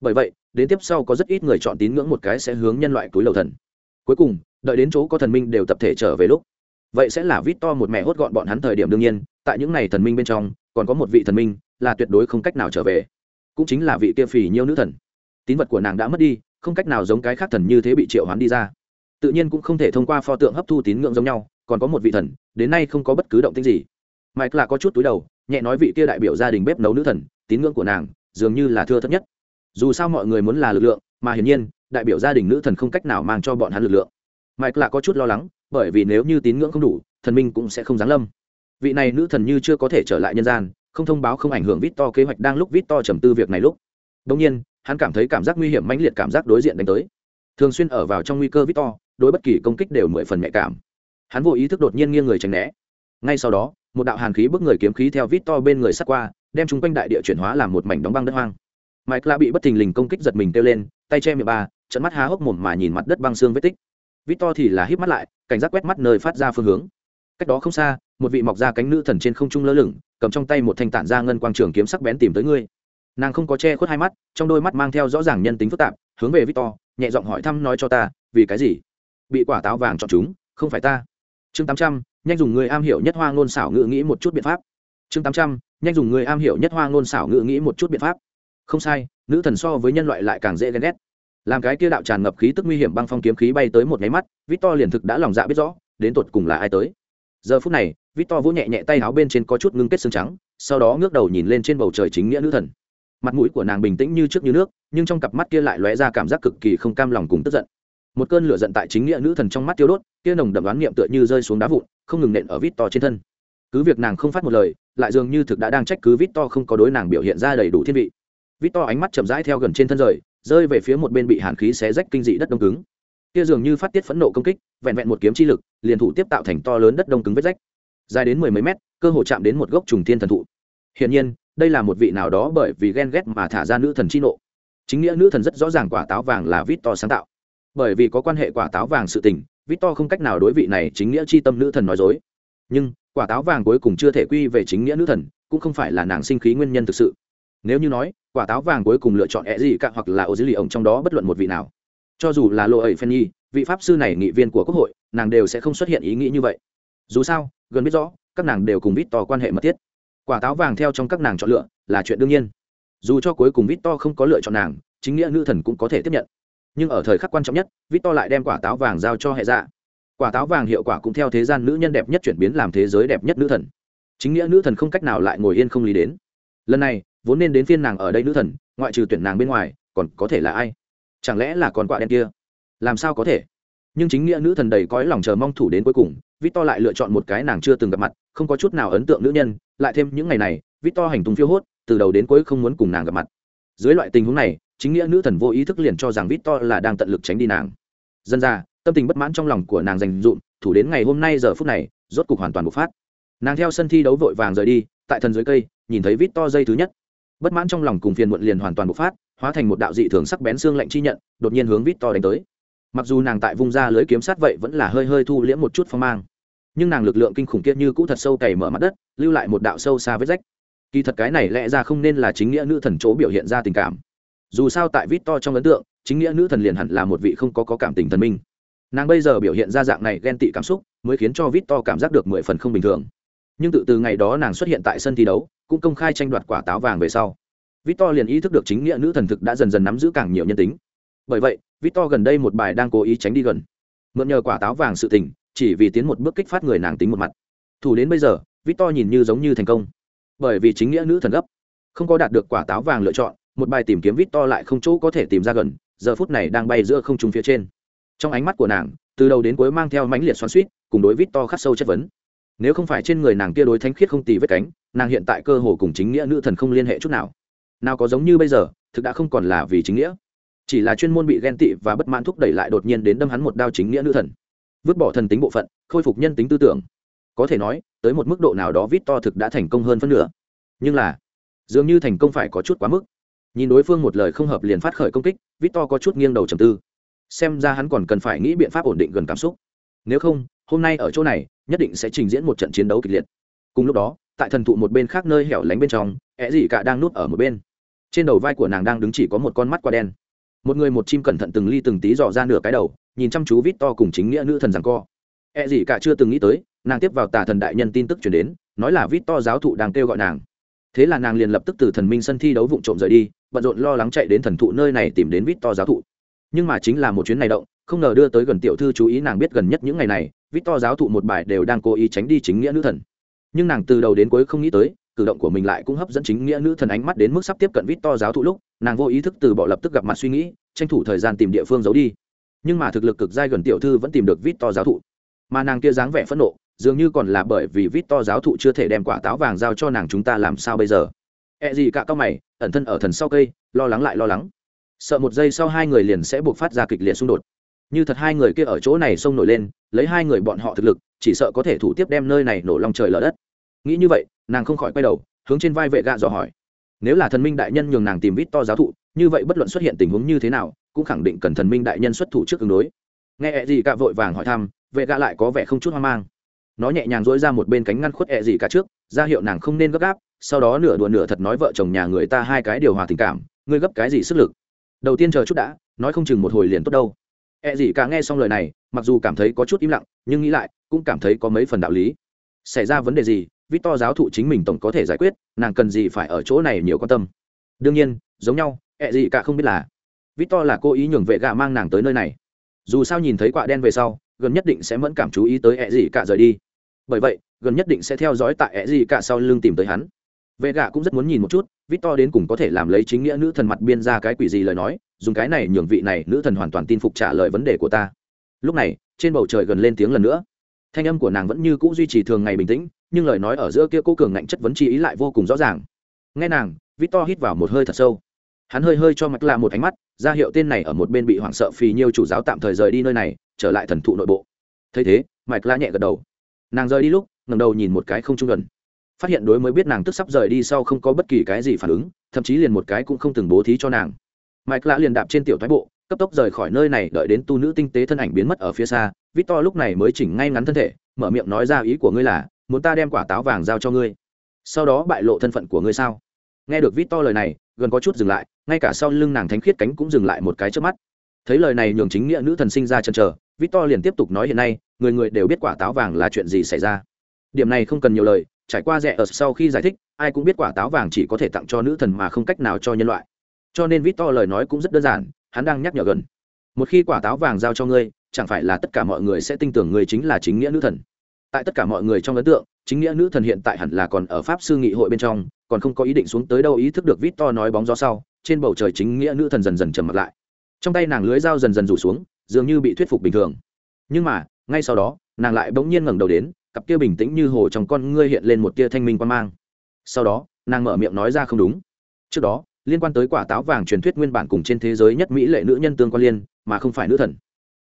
Bởi vậy đến tiếp sau có rất ít người chọn tín ngưỡng một cái sẽ hướng nhân loại túi lầu thần. Cuối cùng, đợi đến chỗ có thần minh đều tập thể trở về lúc. Vậy sẽ là vít to một mẹ hốt gọn bọn hắn thời điểm đương nhiên, tại những n à y thần minh bên trong, còn có một vị thần minh là tuyệt đối không cách nào trở về. Cũng chính là vị kia phì nhiêu nữ thần. Tín vật của nàng đã mất đi, không cách nào giống cái khác thần như thế bị triệu hoán đi ra. Tự nhiên cũng không thể thông qua pho tượng hấp thu tín ngưỡng giống nhau, còn có một vị thần, đến nay không có bất cứ động tích gì. Mike là có chút túi đầu, nhẹ nói vị kia đại biểu gia đình bếp nấu nữ thần, tín ngưỡng của nàng dường như là thưa thấp nhất dù sao mọi người muốn là lực lượng, mà hiển nhiên, đại biểu gia đình nữ thần không cách nào mang cho bọn hắn lực lượng. Mike là có chút lo lắng, bởi vì nếu như tín ngưỡng không đủ, thần minh cũng sẽ không giáng lâm. Vị này nữ thần như chưa có thể trở lại nhân gian, không thông báo không ảnh hưởng vít to kế hoạch đang lúc vít to trầm tư việc này lúc. Đông nhiên, hắn cảm thấy cảm giác nguy hiểm mãnh liệt cảm giác đối diện đánh tới. Thường xuyên ở vào trong nguy cơ vít to đối bất kỳ công kích đều mười phần nhạy cảm. Hắn vô ý thức đột nhiên nghiêng người tránh né. Ngay sau đó, một đạo hàn khí bức người kiếm khí theo vít to bên người sắt qua, đem chúng quanh đại địa chuyển hóa làm một mảnh đóng băng đất hoang mike la bị bất thình lình công kích giật mình kêu lên, tay che miệng ba trận mắt há hốc mồm mà nhìn mặt đất băng xương vết tích. Vít to thì là híp mắt lại, cảnh giác quét mắt nơi phát ra phương hướng. Cách đó không xa, một vị mọc ra cánh nữ thần trên không trung lơ lửng, cầm trong tay một thanh tản ra ngân quang trường kiếm sắc bén tìm tới ngươi. Nàng không có che khuất hai mắt, trong đôi mắt mang theo rõ ràng nhân tính phức tạp, hướng về victor, nhẹ giọng hỏi thăm nói cho ta, vì cái gì? Bị quả táo vàng chọn chúng, không phải ta. Chương tám trăm, nhanh dùng người am hiểu nhất hoa ngôn xảo ngữ nghĩ một chút biện pháp. Chương tám trăm, nhanh dùng người am hiểu nhất hoa ngôn xảo ngữ nghĩ một chút biện pháp không sai, nữ thần so với nhân loại lại càng dễ ghen ghét. Làm cái kia đạo tràn ngập khí tức nguy hiểm băng phong kiếm khí bay tới một nháy mắt, victor liền thực đã lòng dạ biết rõ, đến tột cùng là ai tới. Giờ phút này, victor vỗ nhẹ nhẹ tay áo bên trên có chút ngưng kết xương trắng, sau đó ngước đầu nhìn lên trên bầu trời chính nghĩa nữ thần. Mặt mũi của nàng bình tĩnh như trước như nước, nhưng trong cặp mắt kia lại lóe ra cảm giác cực kỳ không cam lòng cùng tức giận. Một cơn lửa giận tại chính nghĩa nữ thần trong mắt tiêu đốt, kia nồng đậm đoán niệm tựa như rơi xuống đá vụn, không ngừng nện ở vít to trên thân. Cứ việc nàng không phát một lời, lại dường như thực đã đang trách cứ vít to không có đối nàng biểu hiện ra đầy đủ thiên vị vít to ánh mắt chậm rãi theo gần trên thân rời, rơi về phía một bên bị hàn khí xé rách kinh dị đất đông cứng. Kia dường như phát tiết phẫn nộ công kích, vẹn vẹn một kiếm chi lực, liền thủ tiếp tạo thành to lớn đất đông cứng vết rách. Dài đến mười mấy mét, cơ hồ chạm đến một gốc trùng thiên thần thụ. Hiển nhiên, đây là một vị nào đó bởi vì ghen ghét mà thả ra nữ thần chi nộ. Chính nghĩa nữ thần rất rõ ràng quả táo vàng là vít to sáng tạo. Bởi vì có quan hệ quả táo vàng sự tình victor không cách nào đối vị này chính nghĩa chi tâm nữ thần nói dối. Nhưng, quả táo vàng cuối cùng chưa thể quy về chính nghĩa nữ thần, cũng không phải là nàng sinh khí nguyên nhân thực sự. Nếu như nói quả táo vàng cuối cùng lựa chọn e gì cả hoặc là ô dữ lì ổng trong đó bất luận một vị nào. Cho dù là lộ ẩy phen nhi vị pháp sư này nghị viên của quốc hội, nàng đều sẽ không xuất hiện ý nghĩ như vậy. Dù sao, gần biết rõ, các nàng đều cùng vít to quan hệ mật thiết. Quả táo vàng theo trong các nàng chọn lựa là chuyện đương nhiên. Dù cho cuối cùng vít to không có lựa chọn nàng, chính nghĩa nữ thần cũng có thể tiếp nhận. Nhưng ở thời khắc quan trọng nhất victor lại đem quả táo vàng giao cho hệ dạ. Quả táo vàng hiệu quả cũng theo thế gian nữ nhân đẹp nhất chuyển biến làm thế giới đẹp nhất nữ thần. Chính nghĩa nữ thần không cách nào lại ngồi yên không lý đến. Lần này vốn nên đến phiên nàng ở đây nữ thần ngoại trừ tuyển nàng bên ngoài còn có thể là ai chẳng lẽ là còn quạ đen kia làm sao có thể nhưng chính nghĩa nữ thần đầy cõi lòng chờ mong thủ đến cuối cùng victor lại lựa chọn một cái nàng chưa từng gặp mặt không có chút nào ấn tượng nữ nhân lại thêm những ngày này victor hành tung phiêu hốt từ đầu đến cuối không muốn cùng nàng gặp mặt dưới loại tình huống này chính nghĩa nữ thần vô ý thức liền cho rằng Victor là đang tận lực tránh đi nàng. Dân ra, tâm tình bất mãn trong lòng của nàng dành dụm, thủ đến ngày hôm nay giờ phút này, rốt cục hoàn toàn bộc phát. Nàng theo sân thi đấu vội vàng rời đi, tại thần dưới cây, nhìn thấy Victor dây thứ nhất. Bất mãn trong lòng cùng phiền muộn liền hoàn toàn bộc phát, hóa thành một đạo dị thường sắc bén xương lạnh chi nhận, đột nhiên hướng Victor đánh tới. Mặc dù nàng tại vung ra lưới kiếm sát vậy vẫn là hơi hơi thu liễm một chút phong mang, nhưng nàng lực lượng kinh khủng kia như cũ thật sâu cày mở mặt đất, lưu lại một đạo sâu xa vết rách. Kỳ thật cái này lẽ ra không nên là chính nghĩa nữ thần chỗ biểu hiện ra tình cảm dù sao tại vít to trong ấn tượng chính nghĩa nữ thần liền hẳn là một vị không có, có cảm tình thần minh nàng bây giờ biểu hiện ra dạng này ghen tị cảm xúc mới khiến cho vít to cảm giác được mười phần không bình thường nhưng tự từ ngày đó nàng xuất hiện tại sân thi đấu, cũng công khai tranh đoạt quả táo vàng về sau. Victor liền ý thức được chính nghĩa nữ thần thực đã dần dần nắm giữ càng nhiều nhân tính. Bởi vậy, victor gần đây một bài đang cố ý tránh đi gần. Mượn nhờ quả táo vàng sự tình, chỉ vì tiến một bước kích phát người nàng tính một mặt. Thủ đến bây giờ, victor nhìn như giống như thành công. Bởi vì chính nghĩa nữ thần gấp. Không có đạt được quả táo vàng lựa chọn, một bài tìm kiếm victor lại không chỗ có thể tìm ra gần, giờ phút này đang bay giữa không trung phía trên. Trong ánh mắt của nàng, từ đầu đến cuối mang theo mãnh liệt xoắn suýt cùng đối victor khắc sâu chất vấn nếu không phải trên người nàng kia đối thánh khiết không tì vết cánh, nàng hiện tại cơ hồ cùng chính nghĩa nữ thần không liên hệ chút nào. Nào có giống như bây giờ, thực đã không còn là vì chính nghĩa. Chỉ là chuyên môn bị ghen tị và bất mãn thúc đẩy lại đột nhiên đến đâm hắn một đao chính nghĩa nữ thần. Vứt bỏ thần tính bộ phận, khôi phục nhân tính tư tưởng. Có thể nói, tới một mức độ nào đó vít to thực đã thành công hơn phân nửa. Nhưng là, dường như thành công phải có chút quá mức. Nhìn đối phương một lời không hợp liền phát khởi công kích, vít to có chút nghiêng đầu trầm tư. Xem ra hắn còn cần phải nghĩ biện pháp ổn định gần cảm xúc. Nếu không, hôm nay ở chỗ này nhất định sẽ trình diễn một trận chiến đấu kịch liệt. Cùng lúc đó, tại thần thụ một bên khác nơi hẻo lánh bên trong ẹ dị cả đang nuốt ở một bên. Trên đầu vai của nàng đang đứng chỉ có một con mắt quả đen. Một người một chim cẩn thận từng ly từng tí dò ra nửa cái đầu, nhìn chăm chú vít to cùng chính nghĩa nữ thần rằng co. Ẹ gì cả chưa từng nghĩ tới, nàng tiếp vào tà thần đại nhân tin tức chuyển đến, nói là vít to giáo thụ đang kêu gọi nàng. Thế là nàng liền lập tức từ thần minh sân thi đấu vụng trộm rời đi, bận rộn lo lắng chạy đến thần thụ nơi này tìm đến vít to giáo thụ. Nhưng mà chính là một chuyến này động, không ngờ đưa tới gần tiểu thư chú ý nàng biết gần nhất những ngày này Victor giáo thụ một bài đều đang cố ý tránh đi chính nghĩa nữ thần. Nhưng nàng từ đầu đến cuối không nghĩ tới, cử động của mình lại cũng hấp dẫn chính nghĩa nữ thần ánh mắt đến mức sắp tiếp cận Victor giáo thụ lúc, nàng vô ý thức từ bỏ lập tức gặp mặt suy nghĩ, tranh thủ thời gian tìm địa phương giấu đi. Nhưng mà thực lực cực dai gần tiểu thư vẫn tìm được Victor giáo thụ. Mà nàng kia dáng vẻ phẫn nộ, dường như còn là bởi vì Victor giáo thụ chưa thể đem quả táo vàng giao cho nàng chúng ta làm sao bây giờ? E gì cả cao mày, ẩn thân ở thần sau cây, lo lắng lại lo lắng. Sợ một giây sau hai người liền sẽ buộc phát ra kịch liệt xung đột như thật hai người kia ở chỗ này xông nổi lên, lấy hai người bọn họ thực lực, chỉ sợ có thể thủ tiếp đem nơi này nổ lòng trời lở đất. Nghĩ như vậy, nàng không khỏi quay đầu, hướng trên vai vệ gạ dò hỏi. Nếu là thần minh đại nhân nhường nàng tìm vít to giáo thụ, như vậy bất luận xuất hiện tình huống như thế nào, cũng khẳng định cần thần minh đại nhân xuất thủ trước ứng đối. Nghe e ẹ gì cả vội vàng hỏi thăm, vệ gạ lại có vẻ không chút hoang mang. Nó nhẹ nhàng dỗi ra một bên cánh ngăn khuất e ẹ gì cả trước, ra hiệu nàng không nên gấp gáp, sau đó nửa đùa nửa thật nói vợ chồng nhà người ta hai cái điều hòa tình cảm, ngươi gấp cái gì sức lực? Đầu tiên chờ chút đã, nói không chừng một hồi liền tốt đâu. E gì cả nghe xong lời này, mặc dù cảm thấy có chút im lặng, nhưng nghĩ lại, cũng cảm thấy có mấy phần đạo lý. Xảy ra vấn đề gì, victor giáo thụ chính mình tổng có thể giải quyết, nàng cần gì phải ở chỗ này nhiều quan tâm. Đương nhiên, giống nhau E gì cả không biết là victor là cô ý nhường vệ gạ mang nàng tới nơi này. Dù sao nhìn thấy quạ đen về sau, gần nhất định sẽ mẫn cảm chú ý tới E gì cả rời đi. Bởi vậy, gần nhất định sẽ theo dõi tại E gì cả sau lưng tìm tới hắn. Vệ gạ cũng rất muốn nhìn một chút victor đến cùng có thể làm lấy chính nghĩa nữ thần mặt biên ra cái quỷ gì lời nói, dùng cái này nhường vị này nữ thần hoàn toàn tin phục trả lời vấn đề của ta. Lúc này, trên bầu trời gần lên tiếng lần nữa. Thanh âm của nàng vẫn như c ũ duy trì thường ngày bình tĩnh, nhưng lời nói ở giữa kia cố cường ngạnh chất vấn chi ý lại vô cùng rõ ràng. Nghe nàng, victor hít vào một hơi thật sâu. Hắn hơi hơi cho mạch la một ánh mắt, ra hiệu tên này ở một bên bị hoảng sợ phì nhiêu chủ giáo tạm thời rời đi nơi này, trở lại thần thụ nội bộ. Thấy thế, mạch la nhẹ gật đầu. Nàng rời đi lúc ngầm đầu nhìn một cái không trung gần phát hiện đối mới biết nàng tức sắp rời đi sau không có bất kỳ cái gì phản ứng, thậm chí liền một cái cũng không từng bố thí cho nàng. Mike lạ liền đạp trên tiểu thoái bộ, cấp tốc rời khỏi nơi này đợi đến tu nữ tinh tế thân ảnh biến mất ở phía xa, victor lúc này mới chỉnh ngay ngắn thân thể, mở miệng nói ra ý của ngươi là, muốn ta đem quả táo vàng giao cho ngươi. Sau đó bại lộ thân phận của ngươi sao? Nghe được victor lời này, gần có chút dừng lại, ngay cả sau lưng nàng thánh khiết cánh cũng dừng lại một cái trước mắt. Thấy lời này nhường chính nghĩa nữ thần sinh ra chân chờ, victor liền tiếp tục nói hiện nay, người người đều biết quả táo vàng là chuyện gì xảy ra. Điểm này không cần nhiều lời trải qua rẻ ở sau khi giải thích, ai cũng biết quả táo vàng chỉ có thể tặng cho nữ thần mà không cách nào cho nhân loại. Cho nên vít to lời nói cũng rất đơn giản, hắn đang nhắc nhở gần. Một khi quả táo vàng giao cho ngươi, chẳng phải là tất cả mọi người sẽ tin tưởng ngươi chính là chính nghĩa nữ thần. Tại tất cả mọi người trong ấn tượng, chính nghĩa nữ thần hiện tại hẳn là còn ở pháp sư nghị hội bên trong, còn không có ý định xuống tới đâu ý thức được vít to nói bóng gió sau, trên bầu trời chính nghĩa nữ thần dần dần trầm mặt lại. Trong tay nàng lưới dao dần dần rủ xuống, dường như bị thuyết phục bình thường. Nhưng mà, ngay sau đó, nàng lại bỗng nhiên ngẩng đầu đến cặp kia bình tĩnh như hồ trong con ngươi hiện lên một tia thanh minh quan mang. Sau đó, nàng mở miệng nói ra không đúng. Trước đó, liên quan tới quả táo vàng truyền thuyết nguyên bản cùng trên thế giới nhất mỹ lệ nữ nhân tương quan liên, mà không phải nữ thần.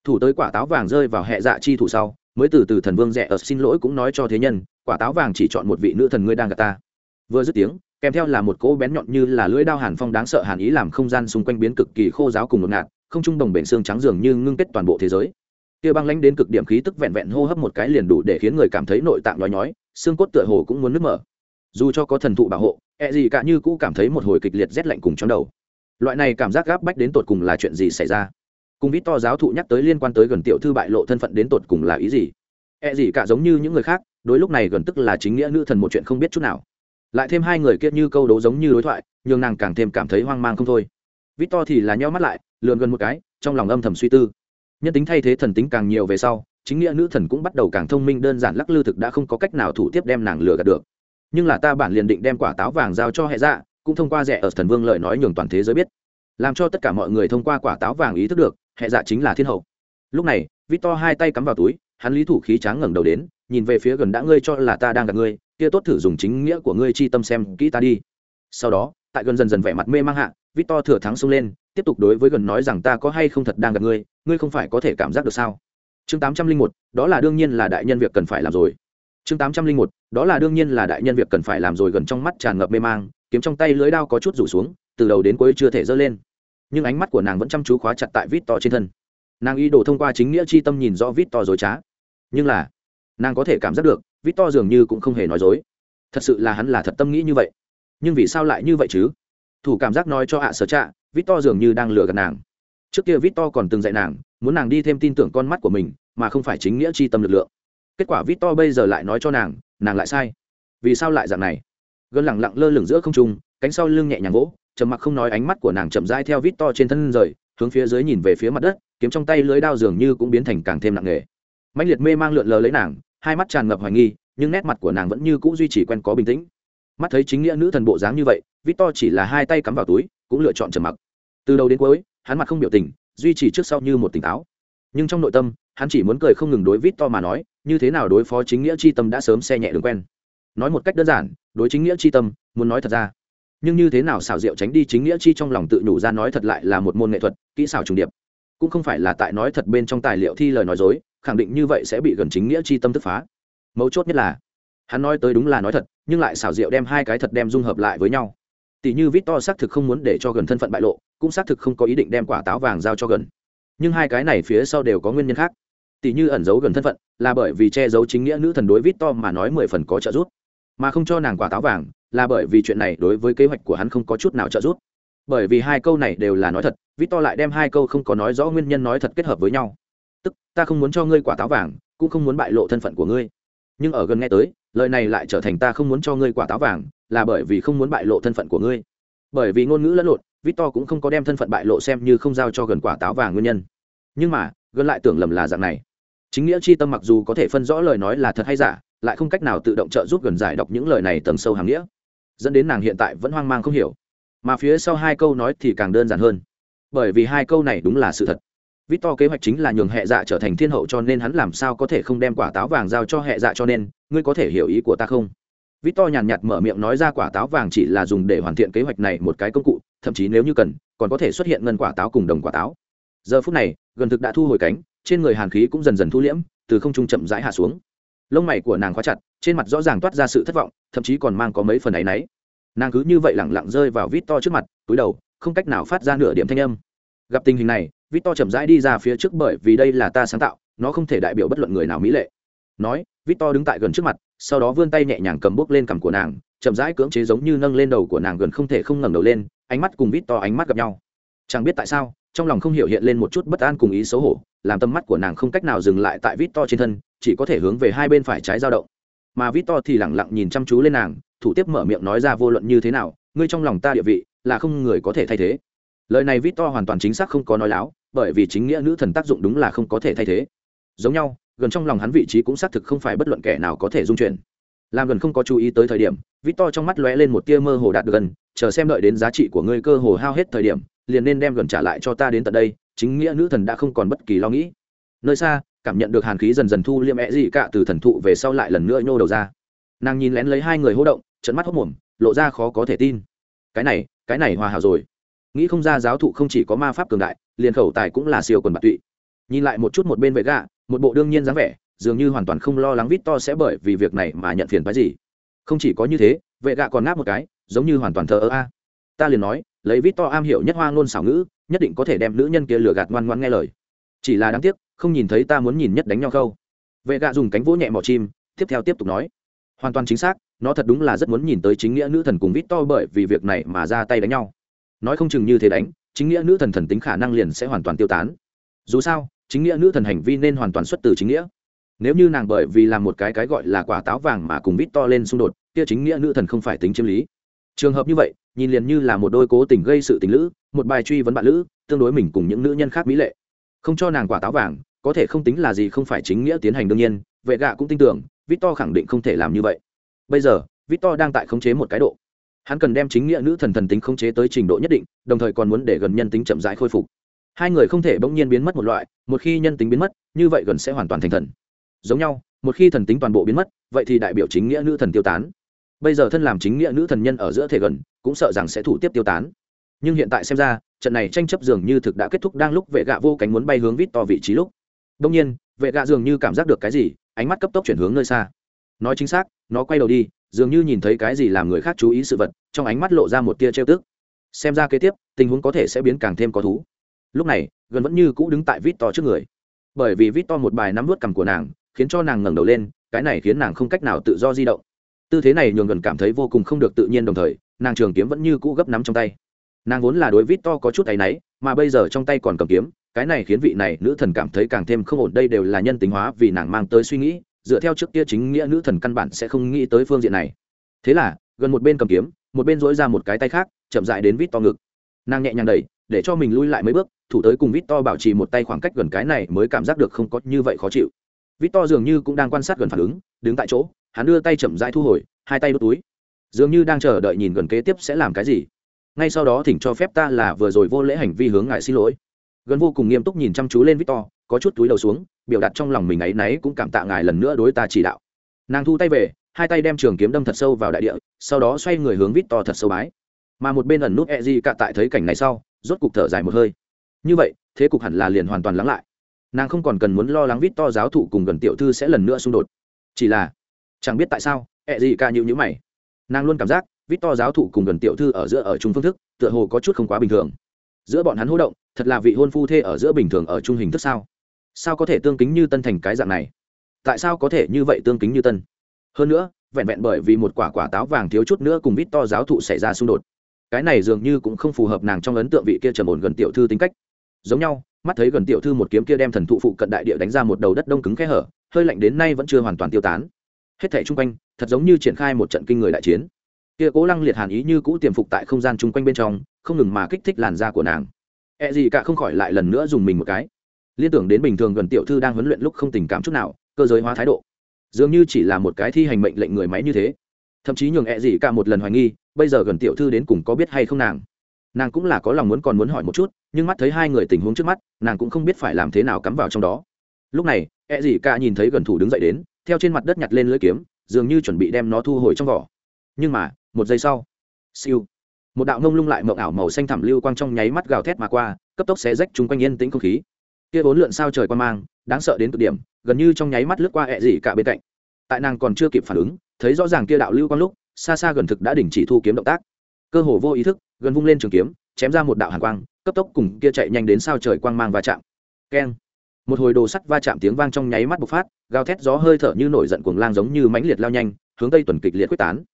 Thủ tới quả táo vàng rơi vào hệ dạ chi thủ sau, mới từ từ thần vương rẻ ở xin lỗi cũng nói cho thế nhân, quả táo vàng chỉ chọn một vị nữ thần ngươi đang gặp ta. Vừa dứt tiếng, kèm theo là một cỗ bén nhọn như là lưỡi đao hàn phong đáng sợ hàn ý làm không gian xung quanh biến cực kỳ khô giáo cùng ngột ngạt, không trung đồng bể xương trắng dường như ngưng kết toàn bộ thế giới kia băng lãnh đến cực điểm khí tức vẹn vẹn hô hấp một cái liền đủ để khiến người cảm thấy nội tạng nhói nhói, xương cốt tựa hồ cũng muốn nứt mở. Dù cho có thần thụ bảo hộ e gì cả như cũ cảm thấy một hồi kịch liệt rét lạnh cùng trong đầu. Loại này cảm giác gáp bách đến tột cùng là chuyện gì xảy ra? Cùng vít to giáo thụ nhắc tới liên quan tới gần tiểu thư bại lộ thân phận đến tột cùng là ý gì? E gì cả giống như những người khác, đối lúc này gần tức là chính nghĩa nữ thần một chuyện không biết chút nào. Lại thêm hai người kia như câu đấu giống như đối thoại nhưng nàng càng thêm cảm thấy hoang mang không thôi. Vít to thì là nheo mắt lại lượn gần một cái, trong lòng âm thầm suy tư nhân tính thay thế thần tính càng nhiều về sau, chính nghĩa nữ thần cũng bắt đầu càng thông minh, đơn giản lắc lư thực đã không có cách nào thủ tiếp đem nàng lừa gạt được. Nhưng là ta bản liền định đem quả táo vàng giao cho hệ dạ cũng thông qua rẻ ở thần vương lời nói nhường toàn thế giới biết. Làm cho tất cả mọi người thông qua quả táo vàng ý thức được, hệ dạ chính là thiên hậu. Lúc này, victor hai tay cắm vào túi, hắn lý thủ khí tráng ngẩng đầu đến, nhìn về phía gần đã ngươi cho là ta đang gặp ngươi, kia tốt thử dùng chính nghĩa của ngươi chi tâm xem kỹ ta đi. Sau đó, tại gần dần dần vẻ mặt mê mang hạ, victor thừa thắng xông lên, tiếp tục đối với gần nói rằng ta có hay không thật đang gặp ngươi ngươi không phải có thể cảm giác được sao? Chương tám trăm linh một, đó là đương nhiên là đại nhân việc cần phải làm rồi. Chương tám trăm linh một, đó là đương nhiên là đại nhân việc cần phải làm rồi, gần trong mắt tràn ngập mê mang, kiếm trong tay lưới đao có chút rủ xuống, từ đầu đến cuối chưa thể dơ lên. Nhưng ánh mắt của nàng vẫn chăm chú khóa chặt tại vít to trên thân. Nàng ý đồ thông qua chính nghĩa chi tâm nhìn rõ vít to dối trá. Nhưng là, nàng có thể cảm giác được vít to dường như cũng không hề nói dối. Thật sự là hắn là thật tâm nghĩ như vậy. Nhưng vì sao lại như vậy chứ? Thủ cảm giác nói cho hạ sở trạ vít to dường như đang lừa gạt nàng trước kia victor còn từng dạy nàng, muốn nàng đi thêm tin tưởng con mắt của mình, mà không phải chính nghĩa chi tâm lực lượng. Kết quả victor bây giờ lại nói cho nàng nàng lại sai. Vì sao lại dạng này? Gần lẳng lặng lơ lửng giữa không trung, cánh sau lưng nhẹ nhàng vỗ, trầm mặc không nói ánh mắt của nàng chậm rãi theo victor trên thân rời, hướng phía dưới nhìn về phía mặt đất, kiếm trong tay lưới đao dường như cũng biến thành càng thêm nặng nề. Mạnh liệt mê mang lượn lờ lấy nàng, hai mắt tràn ngập hoài nghi, nhưng nét mặt của nàng vẫn như cũ duy trì quen có bình tĩnh. Mắt thấy chính nghĩa nữ thần bộ dáng như vậy victor chỉ là hai tay cắm vào túi, cũng lựa chọn trầm mặc. Từ đầu đến cuối hắn mặt không biểu tình, duy trì trước sau như một tỉnh táo. Nhưng trong nội tâm, hắn chỉ muốn cười không ngừng đối vít to mà nói, như thế nào đối phó chính nghĩa c h i tâm đã sớm xe nhẹ đường quen. Nói một cách đơn giản, đối chính nghĩa c h i tâm, muốn nói thật ra. Nhưng như thế nào xảo diệu tránh đi chính nghĩa chi trong lòng tự nhủ ra nói thật lại là một môn nghệ thuật, kỹ xảo trùng điệp. Cũng không phải là tại nói thật bên trong tài liệu thi lời nói dối, khẳng định như vậy sẽ bị gần chính nghĩa chi tâm tức phá. Mấu chốt nhất là, hắn nói tới đúng là nói thật, nhưng lại xảo diệu đem hai cái thật đem dung hợp lại với nhau. Tỷ như vít to xác thực không muốn để cho gần thân phận bại lộ cũng xác thực không có ý định đem quả táo vàng giao cho gần. Nhưng hai cái này phía sau đều có nguyên nhân khác. Tỷ như ẩn giấu gần thân phận, là bởi vì che giấu chính nghĩa nữ thần đối vít to mà nói mười phần có trợ giúp. Mà không cho nàng quả táo vàng, là bởi vì chuyện này đối với kế hoạch của hắn không có chút nào trợ giúp. Bởi vì hai câu này đều là nói thật, vít to lại đem hai câu không có nói rõ nguyên nhân nói thật kết hợp với nhau. Tức, ta không muốn cho ngươi quả táo vàng, cũng không muốn bại lộ thân phận của ngươi. Nhưng ở gần nghe tới, lời này lại trở thành ta không muốn cho ngươi quả táo vàng, là bởi vì không muốn bại lộ thân phận của ngươi. Bởi vì ngôn ngữ lẫn lộn victor cũng không có đem thân phận bại lộ xem như không giao cho gần quả táo vàng nguyên nhân. Nhưng mà gần lại tưởng lầm là dạng này. Chính nghĩa chi tâm mặc dù có thể phân rõ lời nói là thật hay giả lại không cách nào tự động trợ giúp gần giải đọc những lời này tầng sâu hàng nghĩa. Dẫn đến nàng hiện tại vẫn hoang mang không hiểu. Mà phía sau hai câu nói thì càng đơn giản hơn. Bởi vì hai câu này đúng là sự thật. Victor kế hoạch chính là nhường hệ dạ trở thành thiên hậu cho nên hắn làm sao có thể không đem quả táo vàng giao cho hệ dạ cho nên, ngươi có thể hiểu ý của ta không? Victor nhàn nhạt mở miệng nói ra quả táo vàng chỉ là dùng để hoàn thiện kế hoạch này một cái công cụ, thậm chí nếu như cần, còn có thể xuất hiện ngân quả táo cùng đồng quả táo. Giờ phút này, gần thực đã thu hồi cánh, trên người hàn khí cũng dần dần thu liễm, từ không trung chậm rãi hạ xuống. Lông mày của nàng khóa chặt, trên mặt rõ ràng toát ra sự thất vọng, thậm chí còn mang có mấy phần ấy nấy. Nàng cứ như vậy lẳng lặng rơi vào vít to trước mặt, cúi đầu, không cách nào phát ra nửa điểm thanh âm. Gặp tình hình này, vít to chậm rãi đi ra phía trước bởi vì đây là ta sáng tạo, nó không thể đại biểu bất luận người nào mỹ lệ. Nói, vít to đứng tại gần trước mặt, sau đó vươn tay nhẹ nhàng cầm bốc lên cằm của nàng, chậm rãi cưỡng chế giống như nâng lên đầu của nàng gần không thể không ngẩng đầu lên, ánh mắt cùng Victor ánh mắt gặp nhau. Chẳng biết tại sao, trong lòng không hiểu hiện lên một chút bất an cùng ý xấu hổ, làm tâm mắt của nàng không cách nào dừng lại tại Victor trên thân, chỉ có thể hướng về hai bên phải trái dao động. Mà Victor thì lặng lặng nhìn chăm chú lên nàng, thủ tiếp mở miệng nói ra vô luận như thế nào, ngươi trong lòng ta địa vị là không người có thể thay thế lời này vít to hoàn toàn chính xác không có nói láo bởi vì chính nghĩa nữ thần tác dụng đúng là không có thể thay thế giống nhau gần trong lòng hắn vị trí cũng xác thực không phải bất luận kẻ nào có thể dung chuyển làm gần không có chú ý tới thời điểm vít to trong mắt lóe lên một tia mơ hồ đạt được gần, chờ xem đợi đến giá trị của ngươi cơ hồ hao hết thời điểm, liền nên đem gần trả lại cho ta đến tận đây, chính nghĩa nữ thần đã không còn bất kỳ lo nghĩ. Nơi xa, cảm nhận được hàn khí dần dần thu liêm ẹ gì cả từ thần thụ về sau lại lần nữa nhô đầu ra. Nàng nhìn lén lấy hai người hô động trận mắt hốc mồm lộ ra khó có thể tin. Cái này cái này hòa hảo rồi. Nghĩ không ra giáo thụ không chỉ có ma pháp cường đại, liền khẩu tài cũng là siêu quần bạc tụy. Nhìn lại một chút một bên vệ gạ, một bộ đương nhiên dáng vẻ, dường như hoàn toàn không lo lắng vít to sẽ bởi vì việc này mà nhận phiền phái gì không chỉ có như thế, vệ gạ còn ngáp một cái, giống như hoàn toàn thờ ơ a. Ta liền nói, lấy vít to am hiểu nhất hoa ngôn xảo ngữ, nhất định có thể đem nữ nhân kia lừa gạt ngoan ngoan nghe lời. Chỉ là đáng tiếc, không nhìn thấy ta muốn nhìn nhất đánh nhau khâu. Vệ gạ dùng cánh vỗ nhẹ mỏ chim, tiếp theo tiếp tục nói. Hoàn toàn chính xác, nó thật đúng là rất muốn nhìn tới chính nghĩa nữ thần cùng vít to bởi vì việc này mà ra tay đánh nhau. Nói không chừng như thế đánh, chính nghĩa nữ thần thần tính khả năng liền sẽ hoàn toàn tiêu tán. Dù sao, chính nghĩa nữ thần hành vi nên hoàn toàn xuất từ chính nghĩa nếu như nàng bởi vì làm một cái cái gọi là quả táo vàng mà cùng vít to lên xung đột, kia chính nghĩa nữ thần không phải tính chiếm lý. Trường hợp như vậy, nhìn liền như là một đôi cố tình gây sự tình lữ, một bài truy vấn bạn lữ, tương đối mình cùng những nữ nhân khác mỹ lệ. Không cho nàng quả táo vàng, có thể không tính là gì không phải chính nghĩa tiến hành đương nhiên, vệ gạ cũng tin tưởng victor khẳng định không thể làm như vậy. Bây giờ victor đang tại khống chế một cái độ. Hắn cần đem chính nghĩa nữ thần thần tính khống chế tới trình độ nhất định, đồng thời còn muốn để gần nhân tính chậm rãi khôi phục. Hai người không thể bỗng nhiên biến mất một loại, một khi nhân tính biến mất, như vậy gần sẽ hoàn toàn thành thần giống nhau, một khi thần tính toàn bộ biến mất, vậy thì đại biểu chính nghĩa nữ thần tiêu tán. Bây giờ thân làm chính nghĩa nữ thần nhân ở giữa thể gần, cũng sợ rằng sẽ thủ tiếp tiêu tán. Nhưng hiện tại xem ra, trận này tranh chấp dường như thực đã kết thúc đang lúc vệ gạ vô cánh muốn bay hướng vít to vị trí lúc. Đông nhiên vệ gạ dường như cảm giác được cái gì, ánh mắt cấp tốc chuyển hướng nơi xa. Nói chính xác, nó quay đầu đi, dường như nhìn thấy cái gì làm người khác chú ý sự vật, trong ánh mắt lộ ra một tia trêu tức. Xem ra kế tiếp, tình huống có thể sẽ biến càng thêm có thú. Lúc này, gần vẫn như cũ đứng tại vít to trước người. Bởi vì vít to một bài nắm vút cằm của nàng khiến cho nàng ngẩng đầu lên, cái này khiến nàng không cách nào tự do di động. Tư thế này nhường gần cảm thấy vô cùng không được tự nhiên đồng thời, nàng trường kiếm vẫn như cũ gấp nắm trong tay. Nàng vốn là đối vít to có chút áy náy, mà bây giờ trong tay còn cầm kiếm, cái này khiến vị này nữ thần cảm thấy càng thêm không ổn, đây đều là nhân tính hóa vì nàng mang tới suy nghĩ, dựa theo trước kia chính nghĩa nữ thần căn bản sẽ không nghĩ tới phương diện này. Thế là, gần một bên cầm kiếm, một bên dỗi ra một cái tay khác, chậm dại đến vít to ngực. Nàng nhẹ nhàng đẩy, để cho mình lui lại mấy bước, thủ tới cùng vít to bảo trì một tay khoảng cách gần cái này mới cảm giác được không có như vậy khó chịu vít to dường như cũng đang quan sát gần phản ứng, đứng tại chỗ, hắn đưa tay chậm rãi thu hồi, hai tay đốt túi. Dường như đang chờ đợi nhìn gần kế tiếp sẽ làm cái gì. Ngay sau đó thỉnh cho phép ta là vừa rồi vô lễ hành vi hướng ngài xin lỗi. Gần vô cùng nghiêm túc nhìn chăm chú lên victor, có chút túi đầu xuống, biểu đạt trong lòng mình ấy náy cũng cảm tạ ngài lần nữa đối ta chỉ đạo. Nàng thu tay về, hai tay đem trường kiếm đâm thật sâu vào đại địa, sau đó xoay người hướng victor thật sâu bái. Mà một bên ẩn nút e cả cạ tại thấy cảnh này sau, rốt cục thở dài một hơi. Như vậy, thế cục hẳn là liền hoàn toàn lắng lại nàng không còn cần muốn lo lắng vít to giáo thụ cùng gần tiểu thư sẽ lần nữa xung đột. Chỉ là, chẳng biết tại sao e gì ca nhịu nhữ mày. Nàng luôn cảm giác, vít to giáo thụ cùng gần tiểu thư ở giữa ở chung phương thức, tựa hồ có chút không quá bình thường. Giữa bọn hắn hô động, thật là vị hôn phu thê ở giữa bình thường ở chung hình thức sao? Sao có thể tương kính như tân thành cái dạng này? Tại sao có thể như vậy tương kính như tân? Hơn nữa, vẹn vẹn bởi vì một quả quả táo vàng thiếu chút nữa cùng vít to giáo thụ xảy ra xung đột. Cái này dường như cũng không phù hợp nàng trong ấn tượng vị kia trầm ổn gần tiểu thư tính cách. Giống nhau mắt thấy gần tiểu thư một kiếm kia đem thần thụ phụ cận đại địa đánh ra một đầu đất đông cứng khe hở, hơi lạnh đến nay vẫn chưa hoàn toàn tiêu tán. Hết thảy chung quanh, thật giống như triển khai một trận kinh người đại chiến. Kia cố lăng liệt hàn ý như cũ tiềm phục tại không gian chung quanh bên trong, không ngừng mà kích thích làn da của nàng. E gì cả không khỏi lại lần nữa dùng mình một cái. Liên tưởng đến bình thường gần tiểu thư đang huấn luyện lúc không tình cảm chút nào, cơ giới hóa thái độ. Dường như chỉ là một cái thi hành mệnh lệnh người máy như thế. Thậm chí nhường E gì cả một lần hoài nghi, bây giờ gần tiểu thư đến cùng có biết hay không nàng nàng cũng là có lòng muốn còn muốn hỏi một chút, nhưng mắt thấy hai người tình huống trước mắt, nàng cũng không biết phải làm thế nào cắm vào trong đó. Lúc này E dị cả nhìn thấy gần thủ đứng dậy đến, theo trên mặt đất nhặt lên lưỡi kiếm, dường như chuẩn bị đem nó thu hồi trong vỏ. Nhưng mà, một giây sau, siêu, một đạo ngông lung lại mộng ảo màu xanh thẳm lưu quang trong nháy mắt gào thét mà qua, cấp tốc xé rách chung quanh yên tĩnh không khí. Kia bốn lượn sao trời quan mang, đáng sợ đến cực điểm, gần như trong nháy mắt lướt qua e ẹ dị cả bên cạnh. Tại nàng còn chưa kịp phản ứng, thấy rõ ràng kia đạo lưu quang lúc, xa xa gần thực đã đình chỉ thu kiếm động tác cơ hồ vô ý thức, gần vung lên trường kiếm, chém ra một đạo hàn quang, cấp tốc cùng kia chạy nhanh đến sao trời quang mang va chạm. Keng. Một hồi đồ sắt va chạm tiếng vang trong nháy mắt bộc phát, gào thét gió hơi thở như nổi giận cuồng lang giống như mãnh liệt lao nhanh, hướng tây tuần kịch liệt quyết tán.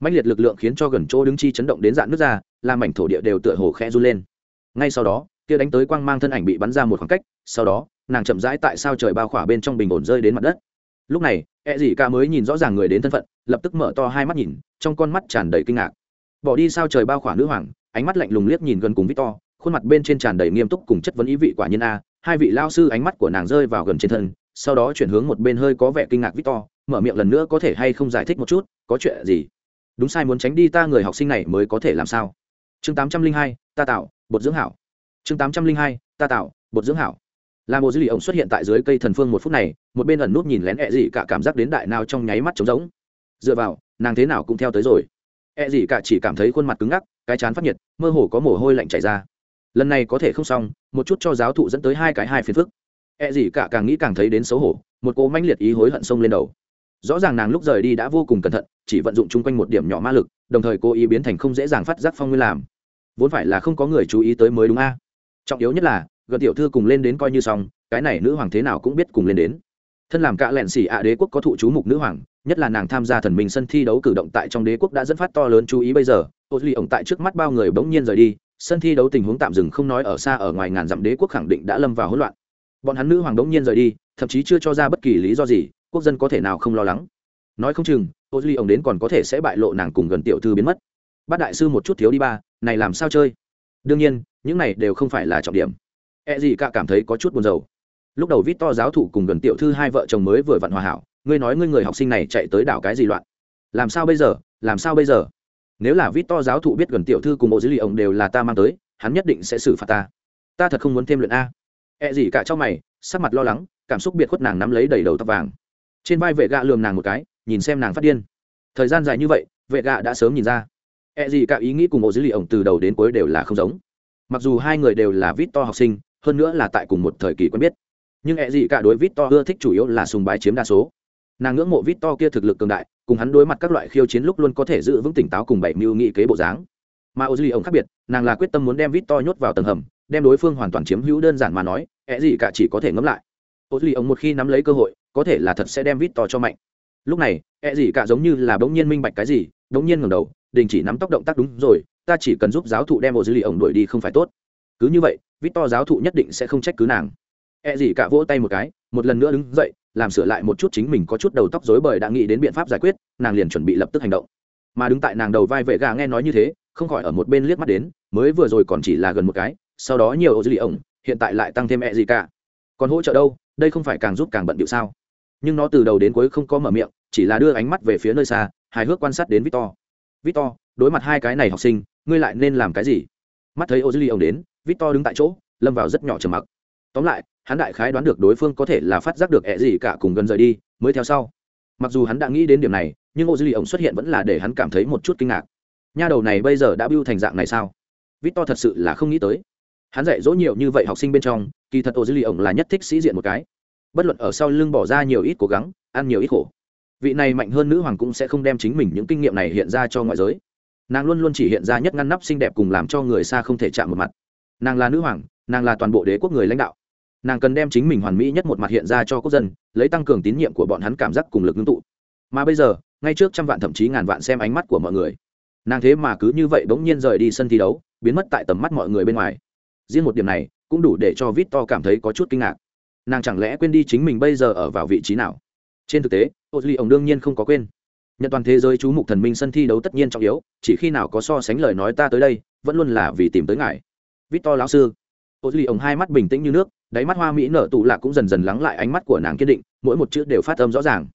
Mãnh liệt lực lượng khiến cho gần chỗ đứng chi chấn động đến dạn nước ra, làm mảnh thổ địa đều tựa hồ khẽ run lên. Ngay sau đó, kia đánh tới quang mang thân ảnh bị bắn ra một khoảng cách, sau đó, nàng chậm rãi tại sao trời bao khỏa bên trong bình ổn rơi đến mặt đất. Lúc này e dì ca mới nhìn rõ ràng người đến thân phận, lập tức mở to hai mắt nhìn, trong con mắt tràn đầy kinh ngạc bỏ đi sao trời bao khỏa nữ hoàng, ánh mắt lạnh lùng liếc nhìn gần cùng victor, khuôn mặt bên trên tràn đầy nghiêm túc cùng chất vấn ý vị quả nhiên a, hai vị lao sư ánh mắt của nàng rơi vào gần trên thân, sau đó chuyển hướng một bên hơi có vẻ kinh ngạc victor, mở miệng lần nữa có thể hay không giải thích một chút, có chuyện gì? Đúng sai muốn tránh đi ta người học sinh này mới có thể làm sao? Chương tám trăm linh hai, ta tạo, bột dưỡng hảo. Chương tám trăm linh hai, ta tạo, bột dưỡng hảo. Là một dữ liệu ổng xuất hiện tại dưới cây thần phương một phút này, một bên ẩn nút nhìn lén ẹ gì cả cảm giác đến đại nào trong nháy mắt trống rỗng. Dựa vào, nàng thế nào cũng theo tới rồi. E gì cả chỉ cảm thấy khuôn mặt cứng ngắc, cái chán phát nhiệt, mơ hồ có mồ hôi lạnh chảy ra. Lần này có thể không xong, một chút cho giáo thụ dẫn tới hai cái hai phiền phức. E gì cả càng nghĩ càng thấy đến xấu hổ, một cô manh liệt ý hối hận sông lên đầu. Rõ ràng nàng lúc rời đi đã vô cùng cẩn thận, chỉ vận dụng chung quanh một điểm nhỏ ma lực, đồng thời cô ý biến thành không dễ dàng phát giác phong nguyên làm. Vốn phải là không có người chú ý tới mới đúng a. Trọng yếu nhất là gần tiểu thư cùng lên đến coi như xong, cái này nữ hoàng thế nào cũng biết cùng lên đến thân làm cả lẹn xỉ ạ đế quốc có thụ chú mục nữ hoàng, nhất là nàng tham gia thần minh sân thi đấu cử động tại trong đế quốc đã dẫn phát to lớn chú ý bây giờ. Ô duy ổng tại trước mắt bao người bỗng nhiên rời đi, sân thi đấu tình huống tạm dừng không nói ở xa ở ngoài ngàn dặm đế quốc khẳng định đã lâm vào hỗn loạn. Bọn hắn nữ hoàng bỗng nhiên rời đi, thậm chí chưa cho ra bất kỳ lý do gì, quốc dân có thể nào không lo lắng. Nói không chừng ô duy ổng đến còn có thể sẽ bại lộ nàng cùng gần tiểu thư biến mất. Bát đại sư một chút thiếu đi ba, này làm sao chơi? Đương nhiên, những này đều không phải là trọng điểm. E gì cả cảm thấy có chút buồn rầu lúc đầu vít to giáo thủ cùng gần tiểu thư hai vợ chồng mới vừa vặn hòa hảo, ngươi nói ngươi người học sinh này chạy tới đảo cái gì loạn? Làm sao bây giờ? Làm sao bây giờ? Nếu là vít to giáo thụ biết gần tiểu thư cùng bộ dữ liệu ông đều là ta mang tới, hắn nhất định sẽ xử phạt ta. Ta thật không muốn thêm luyện a. E gì cả trong mày, sắc mặt lo lắng, cảm xúc biệt khuất nàng nắm lấy đầy đầu tóc vàng. Trên vai vệ gạ lườm nàng một cái, nhìn xem nàng phát điên. Thời gian dài như vậy, vệ gạ đã sớm nhìn ra. E gì cả ý nghĩ cùng bộ dữ liệu ông từ đầu đến cuối đều là không giống. Mặc dù hai người đều là vít to học sinh, hơn nữa là tại cùng một thời kỳ quen biết nhưng e ẹ gì cả đối vít to ưa thích chủ yếu là sùng bái chiếm đa số. Nàng ngưỡng mộ vít to kia thực lực cường đại, cùng hắn đối mặt các loại khiêu chiến lúc luôn có thể giữ vững tỉnh táo cùng bảy mưu nghị kế bộ dáng. Mà ô duy ông khác biệt, nàng là quyết tâm muốn đem vít to nhốt vào tầng hầm, đem đối phương hoàn toàn chiếm hữu đơn giản mà nói e ẹ gì cả chỉ có thể ngẫm lại. Ô duy ông một khi nắm lấy cơ hội, có thể là thật sẽ đem vít to cho mạnh. Lúc này e ẹ gì cả giống như là bỗng nhiên minh bạch cái gì, bỗng nhiên ngẩng đầu, đình chỉ nắm tóc động tác đúng rồi, ta chỉ cần giúp giáo thụ đem ô duy ông đuổi đi không phải tốt. Cứ như vậy vít to giáo thụ nhất định sẽ không trách cứ nàng e gì cả vỗ tay một cái, một lần nữa đứng dậy, làm sửa lại một chút chính mình có chút đầu tóc rối bời đã nghĩ đến biện pháp giải quyết, nàng liền chuẩn bị lập tức hành động. Mà đứng tại nàng đầu vai vệ gà nghe nói như thế, không khỏi ở một bên liếc mắt đến, mới vừa rồi còn chỉ là gần một cái, sau đó nhiều ô dư lì ổng, hiện tại lại tăng thêm e gì cả. Còn hỗ trợ đâu, đây không phải càng giúp càng bận điệu sao? Nhưng nó từ đầu đến cuối không có mở miệng, chỉ là đưa ánh mắt về phía nơi xa, hài hước quan sát đến victor. Victor, đối mặt hai cái này học sinh, ngươi lại nên làm cái gì? Mắt thấy ô dư lì ổng đến, victor đứng tại chỗ, lâm vào rất nhỏ trầm mặc tóm lại, hắn đại khái đoán được đối phương có thể là phát giác được ẹ gì cả cùng gần rời đi, mới theo sau. Mặc dù hắn đã nghĩ đến điểm này, nhưng ô dư lì ổng xuất hiện vẫn là để hắn cảm thấy một chút kinh ngạc. Nha đầu này bây giờ đã bưu thành dạng này sao? Vít to thật sự là không nghĩ tới. Hắn dạy dỗ nhiều như vậy học sinh bên trong, kỳ thật ô dư lì ổng là nhất thích sĩ diện một cái. Bất luận ở sau lưng bỏ ra nhiều ít cố gắng, ăn nhiều ít khổ. Vị này mạnh hơn nữ hoàng cũng sẽ không đem chính mình những kinh nghiệm này hiện ra cho ngoại giới. Nàng luôn luôn chỉ hiện ra nhất ngăn nắp xinh đẹp cùng làm cho người xa không thể chạm một mặt. Nàng là nữ hoàng, nàng là toàn bộ đế quốc người lãnh đạo nàng cần đem chính mình hoàn mỹ nhất một mặt hiện ra cho quốc dân, lấy tăng cường tín nhiệm của bọn hắn cảm giác cùng lực ngưng tụ. Mà bây giờ, ngay trước trăm vạn thậm chí ngàn vạn xem ánh mắt của mọi người. Nàng thế mà cứ như vậy bỗng nhiên rời đi sân thi đấu, biến mất tại tầm mắt mọi người bên ngoài. Riêng một điểm này, cũng đủ để cho vít to cảm thấy có chút kinh ngạc. Nàng chẳng lẽ quên đi chính mình bây giờ ở vào vị trí nào? Trên thực tế ô duy ổng đương nhiên không có quên. Nhận toàn thế giới chú mục thần minh sân thi đấu tất nhiên trọng yếu, chỉ khi nào có so sánh lời nói ta tới đây, vẫn luôn là vì tìm tới ngài. Vít to lão sư. Ô duy ổng hai mắt bình tĩnh như nước đáy mắt hoa mỹ nở tụ lạc cũng dần dần lắng lại ánh mắt của nàng kiên định mỗi một chữ đều phát âm rõ ràng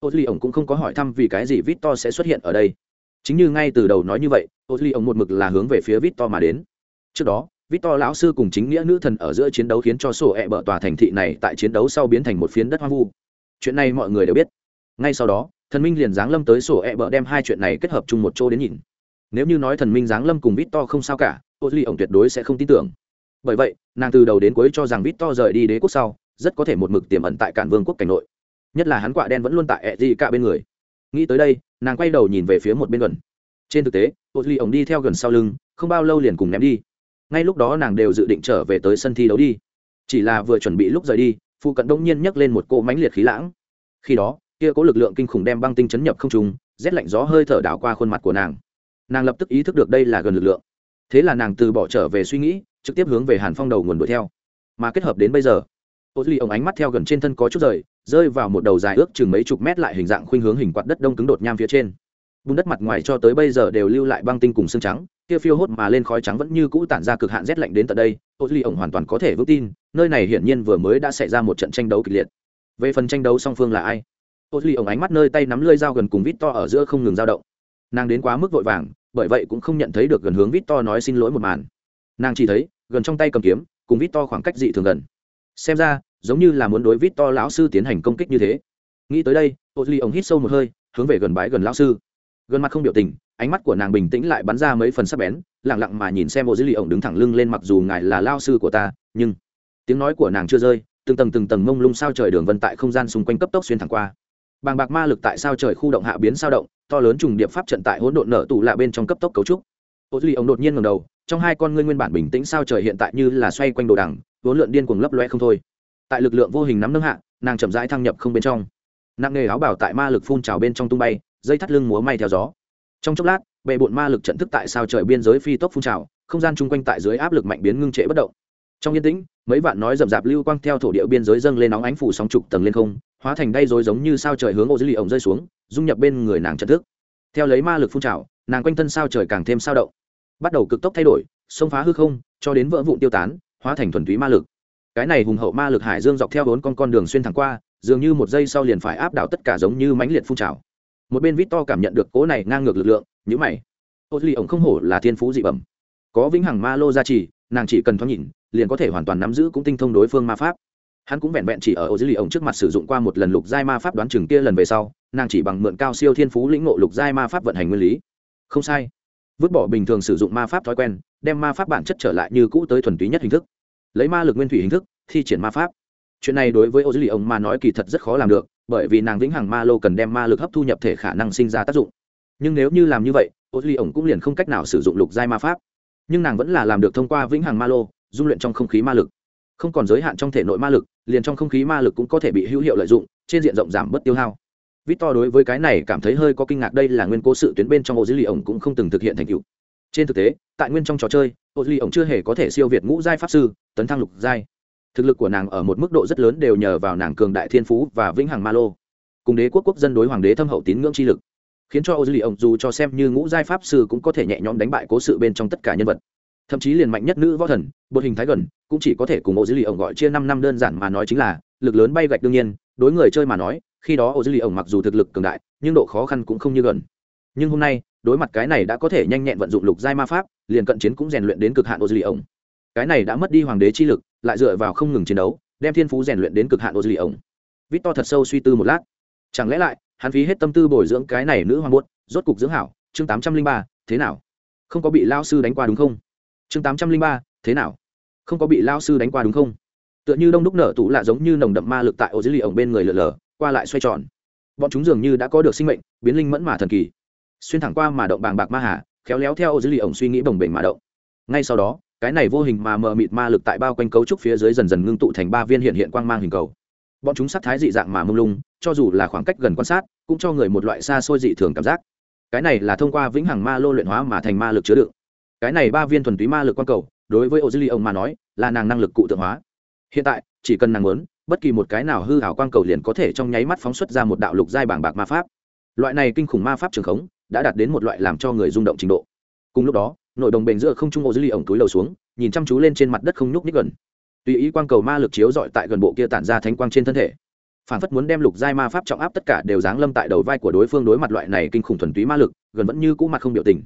ô duy ổng cũng không có hỏi thăm vì cái gì vít to sẽ xuất hiện ở đây chính như ngay từ đầu nói như vậy ô duy ổng một mực là hướng về phía vít to mà đến trước đó Victor lão sư cùng chính nghĩa nữ thần ở giữa chiến đấu khiến cho sổ ẹ、e、bở bờ tòa thành thị này tại chiến đấu sau biến thành một phiến đất hoang vu. Chuyện này mọi người đều biết. Ngay sau đó, thần minh liền giáng lâm tới sổ ẹ、e、bở bờ đem hai chuyện này kết hợp chung một chỗ đến nhìn. Nếu như nói thần minh giáng lâm cùng Victor không sao cả, Ozly ổng tuyệt đối sẽ không tin tưởng. Bởi vậy, nàng từ đầu đến cuối cho rằng Victor rời đi đế quốc sau, rất có thể một mực tiềm ẩn tại cản vương quốc cảnh nội. Nhất là hắn quạ đen vẫn luôn tại ẹ gì cả bên người. Nghĩ tới đây, nàng quay đầu nhìn về phía một bên gần. Trên thực tế, Ozly ổng đi theo gần sau lưng, không bao lâu liền cùng ném đi ngay lúc đó nàng đều dự định trở về tới sân thi đấu đi chỉ là vừa chuẩn bị lúc rời đi phụ cận đông nhiên nhấc lên một cỗ mánh liệt khí lãng khi đó kia có lực lượng kinh khủng đem băng tinh chấn nhập không trùng rét lạnh gió hơi thở đảo qua khuôn mặt của nàng nàng lập tức ý thức được đây là gần lực lượng thế là nàng từ bỏ trở về suy nghĩ, trực tiếp hướng về hàn phong đầu nguồn đuổi theo. Mà kết hợp đến bây giờ ô duy ống ánh mắt theo gần trên thân có chút rời, rơi vào một đầu dài ước chừng mấy chục mét lại hình dạng khuynh hướng hình quạt đất đông cứng đột nham phía trên. Bùn đất mặt ngoài cho tới bây giờ đều lưu lại băng tinh cùng xương trắng, kia phiêu hốt mà lên khói trắng vẫn như cũ tản ra cực hạn rét lạnh đến tận đây ô duy ổng hoàn toàn có thể vững tin, nơi này hiển nhiên vừa mới đã xảy ra một trận tranh đấu kịch liệt. Về phần tranh đấu song phương là ai? Ô duy ổng ánh mắt nơi tay nắm lơi dao gần cùng vít to ở giữa không ngừng dao động. Nàng đến quá mức vội vàng bởi vậy cũng không nhận thấy được gần hướng vít to nói xin lỗi một màn. Nàng chỉ thấy, gần trong tay cầm kiếm, cùng vít to khoảng cách dị thường gần. Xem ra, giống như là muốn đối vít to lão sư tiến hành công kích như thế. Nghĩ tới đây ô duy ổng hít sâu một hơi, hướng về gần bái gần lão sư. Gần mặt không biểu tình, ánh mắt của nàng bình tĩnh lại bắn ra mấy phần sắc bén lẳng lặng mà nhìn xem bộ dữ liệu đứng thẳng lưng lên mặc dù ngài là lao sư của ta, nhưng tiếng nói của nàng chưa rơi, từng tầng từng tầng mông lung sao trời đường vân tại không gian xung quanh cấp tốc xuyên thẳng qua bàng bạc ma lực tại sao trời khu động hạ biến sao động, to lớn trùng điệp pháp trận tại hỗn độn nở tủ lạ bên trong cấp tốc cấu trúc. Ô duy ông đột nhiên ngầm đầu, trong hai con ngươi nguyên bản bình tĩnh sao trời hiện tại như là xoay quanh đồ đằng, vốn lượn điên cuồng lấp loe không thôi. Tại lực lượng vô hình nắm nâng hạ, nàng chậm rãi thăng nhập không bên trong. Nặng nghề áo bảo tại ma lực phun trào bên trong tung bay, dây thắt lưng múa may theo gió. Trong chốc lát, bệ bộn ma lực trận thức tại sao trời biên giới phi tốc phun trào, không gian chung quanh tại dưới áp lực mạnh biến ngưng trệ bất động trong yên tĩnh, mấy vạn nói rậm rạp lưu quang theo thổ địa biên giới dâng lên, nóng ánh phủ sóng trục tầng lên không, hóa thành đay rối giống như sao trời hướng ô dưới lì ổng rơi xuống, dung nhập bên người nàng trận thức. Theo lấy ma lực phun trào, nàng quanh thân sao trời càng thêm sao động. Bắt đầu cực tốc thay đổi, xông phá hư không, cho đến vỡ vụn tiêu tán, hóa thành thuần túy ma lực. Cái này hùng hậu ma lực hải dương dọc theo bốn con con đường xuyên thẳng qua, dường như một giây sau liền phải áp đảo tất cả giống như mãnh liệt phun trào. Một bên vít to cảm nhận được cố này ngang ngược lực lượng nhữ mày. Ô duy ổng không hổ là thiên phú dị bẩm. Có vĩnh hằng ma lô gia trì, nàng chỉ cần thoáng nhìn liền có thể hoàn toàn nắm giữ cũng tinh thông đối phương ma pháp. Hắn cũng vẹn vẹn chỉ ở ô duy ổng trước mặt sử dụng qua một lần lục giai ma pháp đoán chừng kia lần về sau, nàng chỉ bằng mượn cao siêu thiên phú lĩnh ngộ lục giai ma pháp vận hành nguyên lý. Không sai. Vứt bỏ bình thường sử dụng ma pháp thói quen, đem ma pháp bản chất trở lại như cũ tới thuần túy nhất hình thức. Lấy ma lực nguyên thủy hình thức, thi triển ma pháp. Chuyện này đối với ô duy ổng mà nói kỳ thật rất khó làm được, bởi vì nàng vĩnh hằng ma lô cần đem ma lực hấp thu nhập thể khả năng sinh ra tác dụng. Nhưng nếu như làm như vậy ô duy ổng cũng liền không cách nào sử dụng lục giai ma pháp. Nhưng nàng vẫn là làm được thông qua vĩnh hằng ma lô dung luyện trong không khí ma lực. Không còn giới hạn trong thể nội ma lực, liền trong không khí ma lực cũng có thể bị hữu hiệu lợi dụng, trên diện rộng giảm bớt tiêu hao. Victor đối với cái này cảm thấy hơi có kinh ngạc, đây là nguyên cố sự tuyến bên trong ô dữ lì ổng cũng không từng thực hiện thành tựu. Trên thực tế, tại nguyên trong trò chơi ô dữ lì ổng chưa hề có thể siêu việt ngũ giai pháp sư, tấn thăng lục giai. Thực lực của nàng ở một mức độ rất lớn đều nhờ vào nàng cường đại thiên phú và vĩnh hằng ma lô. Cùng đế quốc quốc dân đối hoàng đế thâm hậu tín ngưỡng chi lực, khiến cho ô dữ lì ông dù cho xem như ngũ giai pháp sư cũng có thể nhẹ nhõm đánh bại cố sự bên trong tất cả nhân vật thậm chí liền mạnh nhất nữ võ thần, bột hình thái gần, cũng chỉ có thể cùng ô dữ lì ổng gọi chia năm năm đơn giản mà nói chính là, lực lớn bay gạch đương nhiên, đối người chơi mà nói, khi đó ô dữ lì ổng mặc dù thực lực cường đại, nhưng độ khó khăn cũng không như gần. Nhưng hôm nay, đối mặt cái này đã có thể nhanh nhẹn vận dụng lục giai ma pháp, liền cận chiến cũng rèn luyện đến cực hạn ô dữ lì ổng cái này đã mất đi hoàng đế chi lực, lại dựa vào không ngừng chiến đấu, đem thiên phú rèn luyện đến cực hạn ô dữ lì ổng vít to thật sâu suy tư một lát. Chẳng lẽ lại, hắn phí hết tâm tư bồi dưỡng cái này nữ hoàng buốt, rốt cục dưỡng hảo? Chương tám trăm linh ba, thế nào? Không có bị lao sư đánh qua đúng không? Chương tám trăm linh ba, thế nào? Không có bị lao sư đánh qua đúng không? Tựa như đông đúc nở tủ lạ giống như nồng đậm ma lực tại ô dưới lì ổng bên người lờ lờ, qua lại xoay tròn. Bọn chúng dường như đã có được sinh mệnh, biến linh mẫn mà thần kỳ. Xuyên thẳng qua mà động bàng bạc ma hà, khéo léo theo ô dưới lì ổng suy nghĩ bồng bềnh mà động. Ngay sau đó, cái này vô hình mà mờ mịt ma lực tại bao quanh cấu trúc phía dưới dần dần ngưng tụ thành ba viên hiện hiện quang mang hình cầu. Bọn chúng sắc thái dị dạng mà mông lung, cho dù là khoảng cách gần quan sát, cũng cho người một loại xa xôi dị thường cảm giác. Cái này là thông qua vĩnh hằng ma lô luyện hóa mà thành ma lực chứa đựng cái này ba viên thuần túy ma lực quang cầu, đối với ô dư ly ông mà nói, là nàng năng lực cụ tượng hóa. Hiện tại, chỉ cần nàng muốn, bất kỳ một cái nào hư hảo quang cầu liền có thể trong nháy mắt phóng xuất ra một đạo lục giai bảng bạc ma pháp. Loại này kinh khủng ma pháp trường khống, đã đạt đến một loại làm cho người rung động trình độ. Cùng lúc đó, nội đồng bền giữa không trung ô dư ly ổng túi lầu xuống, nhìn chăm chú lên trên mặt đất không nhúc ních gần. Tùy ý quang cầu ma lực chiếu dọi tại gần bộ kia tản ra thánh quang trên thân thể. Phản phất muốn đem lục giai ma pháp trọng áp tất cả đều giáng lâm tại đầu vai của đối phương đối mặt loại này kinh khủng thuần túy ma lực, gần vẫn như cũ mặt không biểu tình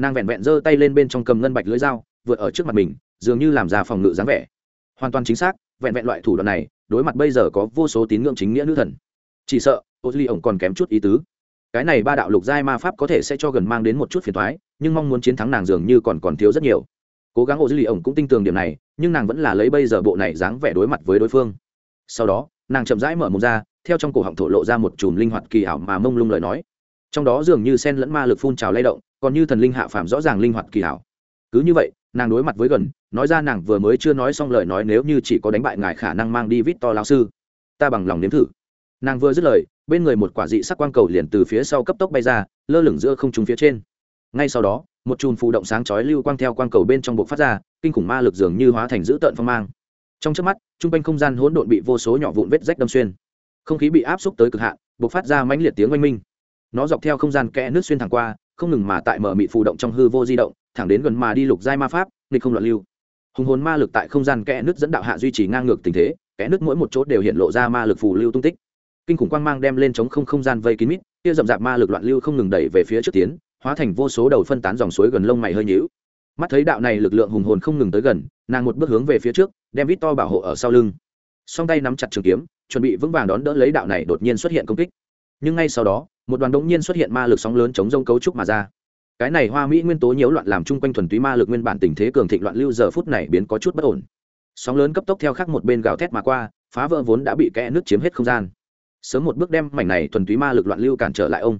nàng vẹn vẹn giơ tay lên bên trong cầm ngân bạch lưỡi dao, vượt ở trước mặt mình, dường như làm ra phòng ngự dáng vẻ. Hoàn toàn chính xác, vẹn vẹn loại thủ đoạn này, đối mặt bây giờ có vô số tín ngưỡng chính nghĩa nữ thần. Chỉ sợ, ô duy ổng còn kém chút ý tứ. Cái này ba đạo lục giai ma pháp có thể sẽ cho gần mang đến một chút phiền thoái nhưng mong muốn chiến thắng nàng dường như còn còn thiếu rất nhiều. Cố gắng ô duy ổng cũng tin tưởng điểm này, nhưng nàng vẫn là lấy bây giờ bộ này dáng vẻ đối mặt với đối phương. Sau đó, nàng chậm rãi mở mồm ra, theo trong cổ họng thổ lộ ra một chùm linh hoạt kỳ ảo mà mông lung lời nói. Trong đó dường như sen lẫn ma lực phun trào lay động còn như thần linh hạ phàm rõ ràng linh hoạt kỳ hảo. Cứ như vậy, nàng đối mặt với gần, nói ra nàng vừa mới chưa nói xong lời nói nếu như chỉ có đánh bại ngài khả năng mang đi vít to lao sư. Ta bằng lòng nếm thử. Nàng vừa dứt lời, bên người một quả dị sắc quang cầu liền từ phía sau cấp tốc bay ra, lơ lửng giữa không trung phía trên. Ngay sau đó, một chùm phụ động sáng chói lưu quang theo quang cầu bên trong buộc phát ra, kinh khủng ma lực dường như hóa thành dữ tợn phong mang. Trong trước mắt t r u n g quanh không gian hỗn độn bị vô số nhỏ vụn vết rách đâm xuyên. Không khí bị áp xúc tới cực hạn, buộc phát ra mãnh liệt tiếng oanh minh. Nó dọc theo không gian kẽ nước xuyên thẳng qua không ngừng mà tại mở mị phù động trong hư vô di động, thẳng đến gần mà đi lục giai ma pháp, nghịch không loạn lưu. Hùng hồn ma lực tại không gian kẽ nước dẫn đạo hạ duy trì ngang ngược tình thế, kẽ nước mỗi một chốt đều hiện lộ ra ma lực phù lưu tung tích. Kinh khủng quang mang đem lên chống không không gian vây kín mít, kia rậm rạp ma lực loạn lưu không ngừng đẩy về phía trước tiến, hóa thành vô số đầu phân tán dòng suối gần lông mày hơi nhữu mắt thấy đạo này lực lượng hùng hồn không ngừng tới gần, nàng một bước hướng về phía trước, đem vít to bảo hộ ở sau lưng. Song tay nắm chặt trường kiếm, chuẩn bị vững vàng đón đỡ lấy đạo này đột nhiên xuất hiện công kích. Nhưng ngay sau đó một đoàn đống nhiên xuất hiện ma lực sóng lớn chống rông cấu trúc mà ra. Cái này hoa mỹ nguyên tố nhiễu loạn làm chung quanh thuần túy ma lực nguyên bản tình thế cường thịnh loạn lưu giờ phút này biến có chút bất ổn. Sóng lớn cấp tốc theo khác một bên gào thét mà qua, phá vỡ vốn đã bị kẽ nước chiếm hết không gian. Sớm một bước đem mảnh này thuần túy ma lực loạn lưu cản trở lại ông.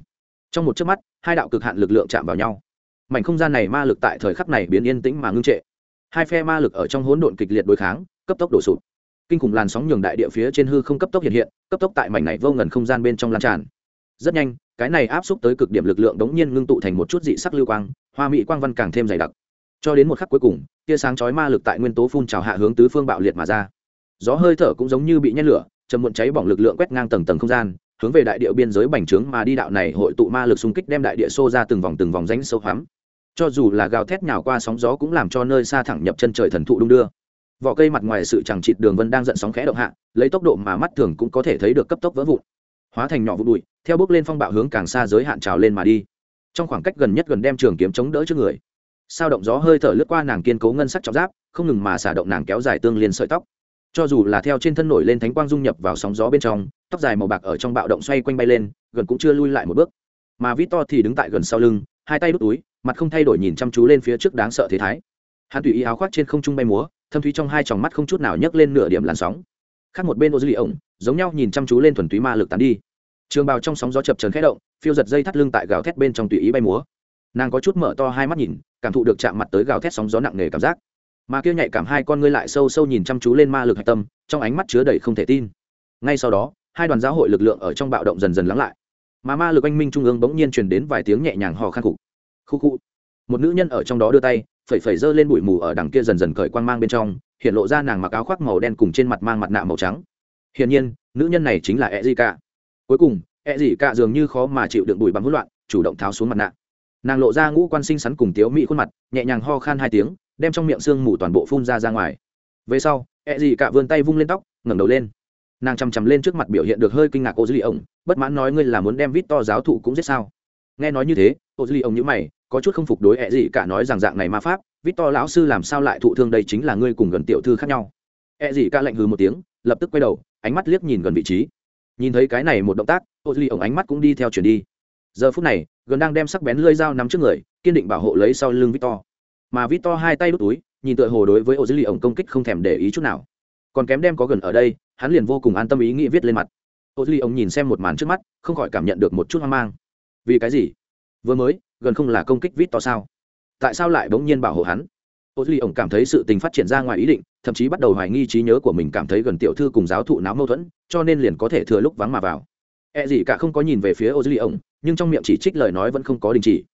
Trong một chớp mắt, hai đạo cực hạn lực lượng chạm vào nhau. Mảnh không gian này ma lực tại thời khắc này biến yên tĩnh mà ngưng trệ. Hai phe ma lực ở trong hỗn độn kịch liệt đối kháng, cấp tốc đổ sụp. Kinh khủng làn sóng nhường đại địa phía trên hư không cấp tốc hiện hiện, cấp tốc tại mảnh này vô ngần không gian bên trong lan tràn rất nhanh, cái này áp xúc tới cực điểm lực lượng đống nhiên ngưng tụ thành một chút dị sắc lưu quang, hoa mỹ quang văn càng thêm dày đặc. Cho đến một khắc cuối cùng, tia sáng chói ma lực tại nguyên tố phun trào hạ hướng tứ phương bạo liệt mà ra. Gió hơi thở cũng giống như bị nhét lửa chầm muộn cháy bỏng lực lượng quét ngang tầng tầng không gian, hướng về đại địa biên giới bành trướng mà đi đạo này hội tụ ma lực xung kích đem đại địa xô ra từng vòng từng vòng rãnh sâu hoắm. Cho dù là gào thét nhào qua sóng gió cũng làm cho nơi xa thẳng nhập chân trời thần thụ đung đưa. Vỏ cây mặt ngoài sự chẳng chịt đường vân đang giận sóng khẽ động hạ, lấy tốc độ mà mắt thường cũng có thể thấy được cấp tốc vỡ vụn. Hóa thành nhỏ vụ bụi theo bước lên phong bạo hướng càng xa giới hạn trào lên mà đi. Trong khoảng cách gần nhất gần đem trường kiếm chống đỡ trước người. Sao động gió hơi thở lướt qua nàng kiên cố ngân sắc trọng giáp, không ngừng mà xả động nàng kéo dài tương liên sợi tóc. Cho dù là theo trên thân nổi lên thánh quang dung nhập vào sóng gió bên trong, tóc dài màu bạc ở trong bạo động xoay quanh bay lên, gần cũng chưa lui lại một bước. Mà vít to thì đứng tại gần sau lưng, hai tay đút túi, mặt không thay đổi nhìn chăm chú lên phía trước đáng sợ thế thái. Hắn tùy ý áo khoác trên không trung bay múa, thâm thúy trong hai tròng mắt không chút nào nhấc lên nửa điểm làn sóng. Khác một bên ô dư lì ổng giống nhau nhìn chăm chú lên thuần túy ma lực tán đi trường bào trong sóng gió chập trần khẽ động, phiêu giật dây thắt lưng tại gào thét bên trong tùy ý bay múa. Nàng có chút mở to hai mắt nhìn, cảm thụ được chạm mặt tới gào thét sóng gió nặng nề cảm giác. Mà kia nhạy cảm hai con ngươi lại sâu sâu nhìn chăm chú lên ma lực hạch tâm, trong ánh mắt chứa đầy không thể tin. Ngay sau đó, hai đoàn giáo hội lực lượng ở trong bạo động dần dần lắng lại. Mà ma lực anh minh trung ương bỗng nhiên truyền đến vài tiếng nhẹ nhàng hò khăn khục. Khu khu. Một nữ nhân ở trong đó đưa tay, phẩy phẩy giơ lên bụi mù ở đằng kia dần dần cởi quang mang bên trong, hiện lộ ra nàng mặc áo khoác màu đen cùng trên mặt mang mặt nạ màu trắng. Hiển nhiên, nữ nhân này chính là e d cả cuối cùng e dị cả dường như khó mà chịu đựng bụi bắm hỗn loạn, chủ động tháo xuống mặt nạ. Nàng lộ ra ngũ quan sinh sắn cùng tiếu mỹ khuôn mặt, nhẹ nhàng ho khan hai tiếng, đem trong miệng xương mù toàn bộ phun ra ra ngoài. Về sau, ẹ dị cả vươn tay vung lên tóc, ngẩng đầu lên. Nàng chằm chằm lên trước mặt biểu hiện được hơi kinh ngạc ô dư Ly ổng bất mãn nói ngươi là muốn đem vít to giáo thụ cũng giết sao? Nghe nói như thế, ô dư Ly ổng nhữ mày, có chút không phục đối ẹ dị cả nói rằng dạng này ma pháp, vít to lão sư làm sao lại thụ thương đây chính là ngươi cùng gần tiểu thư khác nhau. Ẹ dị cả lạnh hừ một tiếng, lập tức quay đầu, ánh mắt liếc nhìn gần vị trí nhìn thấy cái này một động tác, ô duy lì ổng ánh mắt cũng đi theo chuyển đi. Giờ phút này, gần đang đem sắc bén lưỡi dao nắm trước người, kiên định bảo hộ lấy sau lưng victor. Mà victor hai tay đút túi, nhìn tựa hồ đối với ô duy lì ổng công kích không thèm để ý chút nào. Còn kém đem có gần ở đây, hắn liền vô cùng an tâm ý nghĩ viết lên mặt. Ô duy lì ổng nhìn xem một màn trước mắt, không khỏi cảm nhận được một chút hoang mang. Vì cái gì? Vừa mới, gần không là công kích victor sao? Tại sao lại bỗng nhiên bảo hộ hắn? Ô duy ổng cảm thấy sự tình phát triển ra ngoài ý định thậm chí bắt đầu hoài nghi trí nhớ của mình cảm thấy gần tiểu thư cùng giáo thụ náo mâu thuẫn, cho nên liền có thể thừa lúc vắng mà vào. E gì cả không có nhìn về phía ô duy ổng nhưng trong miệng chỉ trích lời nói vẫn không có đình chỉ.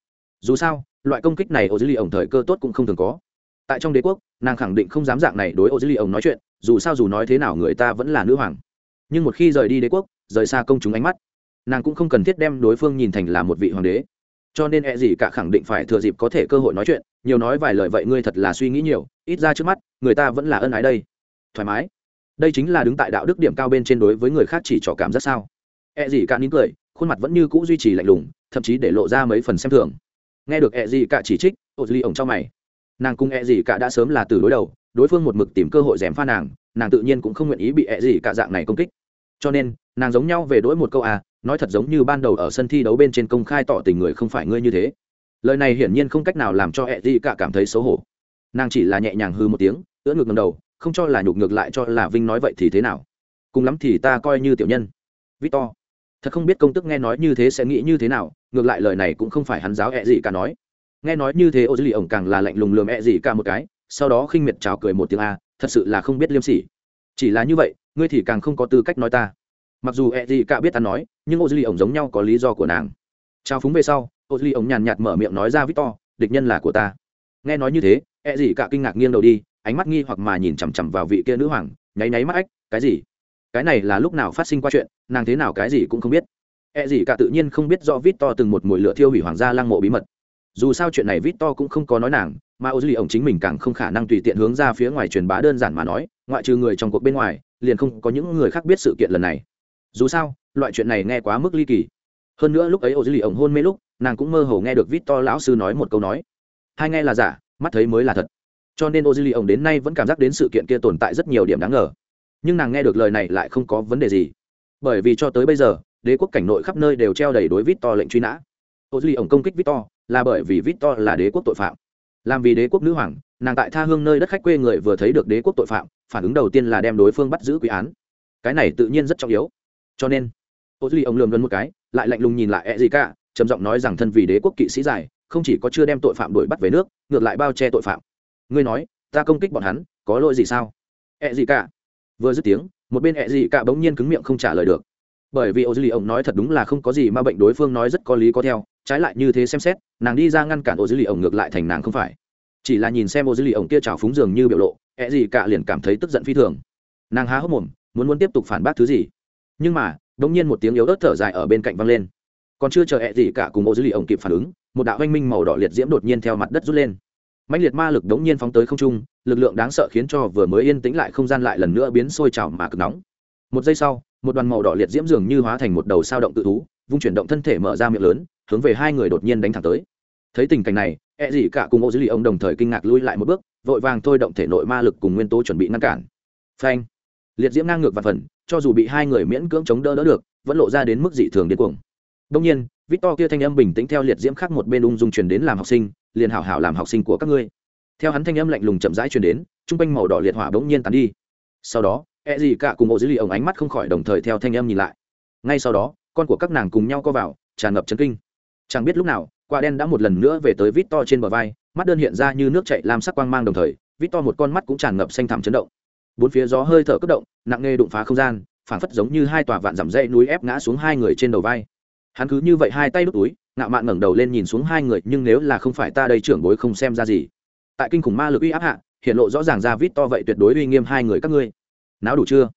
Dù sao, loại công kích này ô duy ổng thời cơ tốt cũng không thường có. Tại trong đế quốc, nàng khẳng định không dám dạng này đối ô duy ổng nói chuyện, dù sao dù nói thế nào người ta vẫn là nữ hoàng. Nhưng một khi rời đi đế quốc, rời xa công chúng ánh mắt, nàng cũng không cần thiết đem đối phương nhìn thành là một vị hoàng đế cho nên e gì cả khẳng định phải thừa dịp có thể cơ hội nói chuyện. Nhiều nói vài lời vậy ngươi thật là suy nghĩ nhiều. Ít ra trước mắt, người ta vẫn là ân ái đây. Thoải mái. Đây chính là đứng tại đạo đức điểm cao bên trên đối với người khác chỉ trỏ cảm rất sao? E gì cả nín cười, khuôn mặt vẫn như cũ duy trì lạnh lùng, thậm chí để lộ ra mấy phần xem thường. Nghe được e gì cả chỉ trích ô duy ổng cho mày. Nàng cùng e gì cả đã sớm là từ đối đầu, đối phương một mực tìm cơ hội dèm pha nàng nàng tự nhiên cũng không nguyện ý bị e gì cả dạng này công kích. Cho nên, nàng giống nhau về đỗi một câu à nói thật giống như ban đầu ở sân thi đấu bên trên công khai tỏ tình người không phải ngươi như thế. Lời này hiển nhiên không cách nào làm cho hệ di cả cảm thấy xấu hổ. Nàng chỉ là nhẹ nhàng hư một tiếng, ưỡn ngược ngầm đầu, không cho là nhục ngược lại cho là vinh nói vậy thì thế nào. Cùng lắm thì ta coi như tiểu nhân. Victor, thật không biết công tức nghe nói như thế sẽ nghĩ như thế nào, ngược lại lời này cũng không phải hắn giáo ẹ gì cả nói. Nghe nói như thế ô dư lì ổng càng là lạnh lùng lườm ẹ gì cả một cái, sau đó khinh miệt trào cười một tiếng a, thật sự là không biết liêm sỉ. Chỉ là như vậy, ngươi thì càng không có tư cách nói ta mặc dù e gì cả biết ta nói, nhưng ô dư ly ổng giống nhau có lý do của nàng. Chào phúng về sau, ô dư ly ổng nhàn nhạt mở miệng nói ra, victor, địch nhân là của ta. Nghe nói như thế e gì cả kinh ngạc nghiêng đầu đi, ánh mắt nghi hoặc mà nhìn chằm chằm vào vị kia nữ hoàng, nháy nháy mắt ách, cái gì? Cái này là lúc nào phát sinh qua chuyện, nàng thế nào cái gì cũng không biết. E gì cả tự nhiên không biết do vít to từng một mùi lửa thiêu hủy hoàng gia lăng mộ bí mật. Dù sao chuyện này vít to cũng không có nói nàng, mà ô duy ổng chính mình càng không khả năng tùy tiện hướng ra phía ngoài truyền bá đơn giản mà nói, ngoại trừ người trong cuộc bên ngoài, liền không có những người khác biết sự kiện lần này dù sao, loại chuyện này nghe quá mức ly kỳ. Hơn nữa lúc ấy ô duy ổng hôn mê lúc, nàng cũng mơ hồ nghe được vít to lão sư nói một câu nói. Hai nghe là giả, mắt thấy mới là thật. Cho nên ô duy ổng đến nay vẫn cảm giác đến sự kiện kia tồn tại rất nhiều điểm đáng ngờ. Nhưng nàng nghe được lời này lại không có vấn đề gì. Bởi vì cho tới bây giờ, đế quốc cảnh nội khắp nơi đều treo đầy đối vít to lệnh truy nã. Ô duy ổng công kích vít to là bởi vì vít to là đế quốc tội phạm. Làm vì đế quốc nữ hoàng, nàng tại tha hương nơi đất khách quê người vừa thấy được đế quốc tội phạm, phản ứng đầu tiên là đem đối phương bắt giữ quý án. Cái này tự nhiên rất trọng yếu cho nên ô duy ông lườm luôn một cái, lại lạnh lùng nhìn lại e gì cả trầm giọng nói rằng thân vì đế quốc kỵ sĩ dài, không chỉ có chưa đem tội phạm đuổi bắt về nước, ngược lại bao che tội phạm. Ngươi nói, ta công kích bọn hắn, có lỗi gì sao? E gì cả vừa dứt tiếng, một bên E gì cả bỗng nhiên cứng miệng không trả lời được. Bởi vì ô dư lì ông nói thật đúng là không có gì mà bệnh đối phương nói rất có lý có theo, trái lại như thế xem xét, nàng đi ra ngăn cản ô dư lì ông ngược lại thành nàng không phải. Chỉ là nhìn xem ô dư lì ông kia trào phúng dường như biểu lộ ẹ gì cả liền cảm thấy tức giận phi thường. Nàng há hốc mồm, muốn muốn tiếp tục phản bác thứ gì? Nhưng mà bỗng nhiên một tiếng yếu ớt thở dài ở bên cạnh văng lên. Còn chưa chờ ẹ gì cả cùng ô dư lì ông kịp phản ứng, một đạo oanh minh màu đỏ liệt diễm đột nhiên theo mặt đất rút lên. Mạnh liệt ma lực đống nhiên phóng tới không trung, lực lượng đáng sợ khiến cho vừa mới yên tĩnh lại không gian lại lần nữa biến sôi trào mà cực nóng. Một giây sau, một đoàn màu đỏ liệt diễm dường như hóa thành một đầu sao động tự thú, vung chuyển động thân thể mở ra miệng lớn, hướng về hai người đột nhiên đánh thẳng tới. Thấy tình cảnh này e gì cả cùng ô dữ lì ông đồng thời kinh ngạc lui lại một bước, vội vàng thôi động thể nội ma lực cùng nguyên tố chuẩn bị ngăn cản. Phanh! Liệt diễm ngang ngược và phần, cho dù bị hai người miễn cưỡng chống đỡ đỡ được, vẫn lộ ra đến mức dị thường điên cuồng. Đông nhiên, victor kia thanh âm bình tĩnh theo liệt diễm khác một bên ung dung truyền đến làm học sinh, liền hảo hảo làm học sinh của các ngươi. Theo hắn thanh âm lạnh lùng chậm rãi truyền đến, trung quanh màu đỏ liệt hỏa bỗng nhiên tàn đi. Sau đó e gì cả cùng bộ dữ liệu ánh mắt không khỏi đồng thời theo thanh âm nhìn lại. Ngay sau đó, con của các nàng cùng nhau co vào, tràn ngập chấn kinh. Chẳng biết lúc nào, quả đen đã một lần nữa về tới vít to trên bờ vai, mắt đơn hiện ra như nước chảy làm sắc quang mang đồng thời vít to một con mắt cũng tràn ngập xanh thẳm chấn động bốn phía gió hơi thở cất động, nặng nề đụng phá không gian, phảng phất giống như hai tòa vạn dặm dãy núi ép ngã xuống hai người trên đầu vai. Hắn cứ như vậy hai tay đút túi, ngạo mạn ngẩng đầu lên nhìn xuống hai người, nhưng nếu là không phải ta đây trưởng bối không xem ra gì. Tại kinh khủng ma lực uy áp hạ, hiện lộ rõ ràng ra vít to vậy tuyệt đối uy nghiêm hai người các ngươi. Não đủ chưa?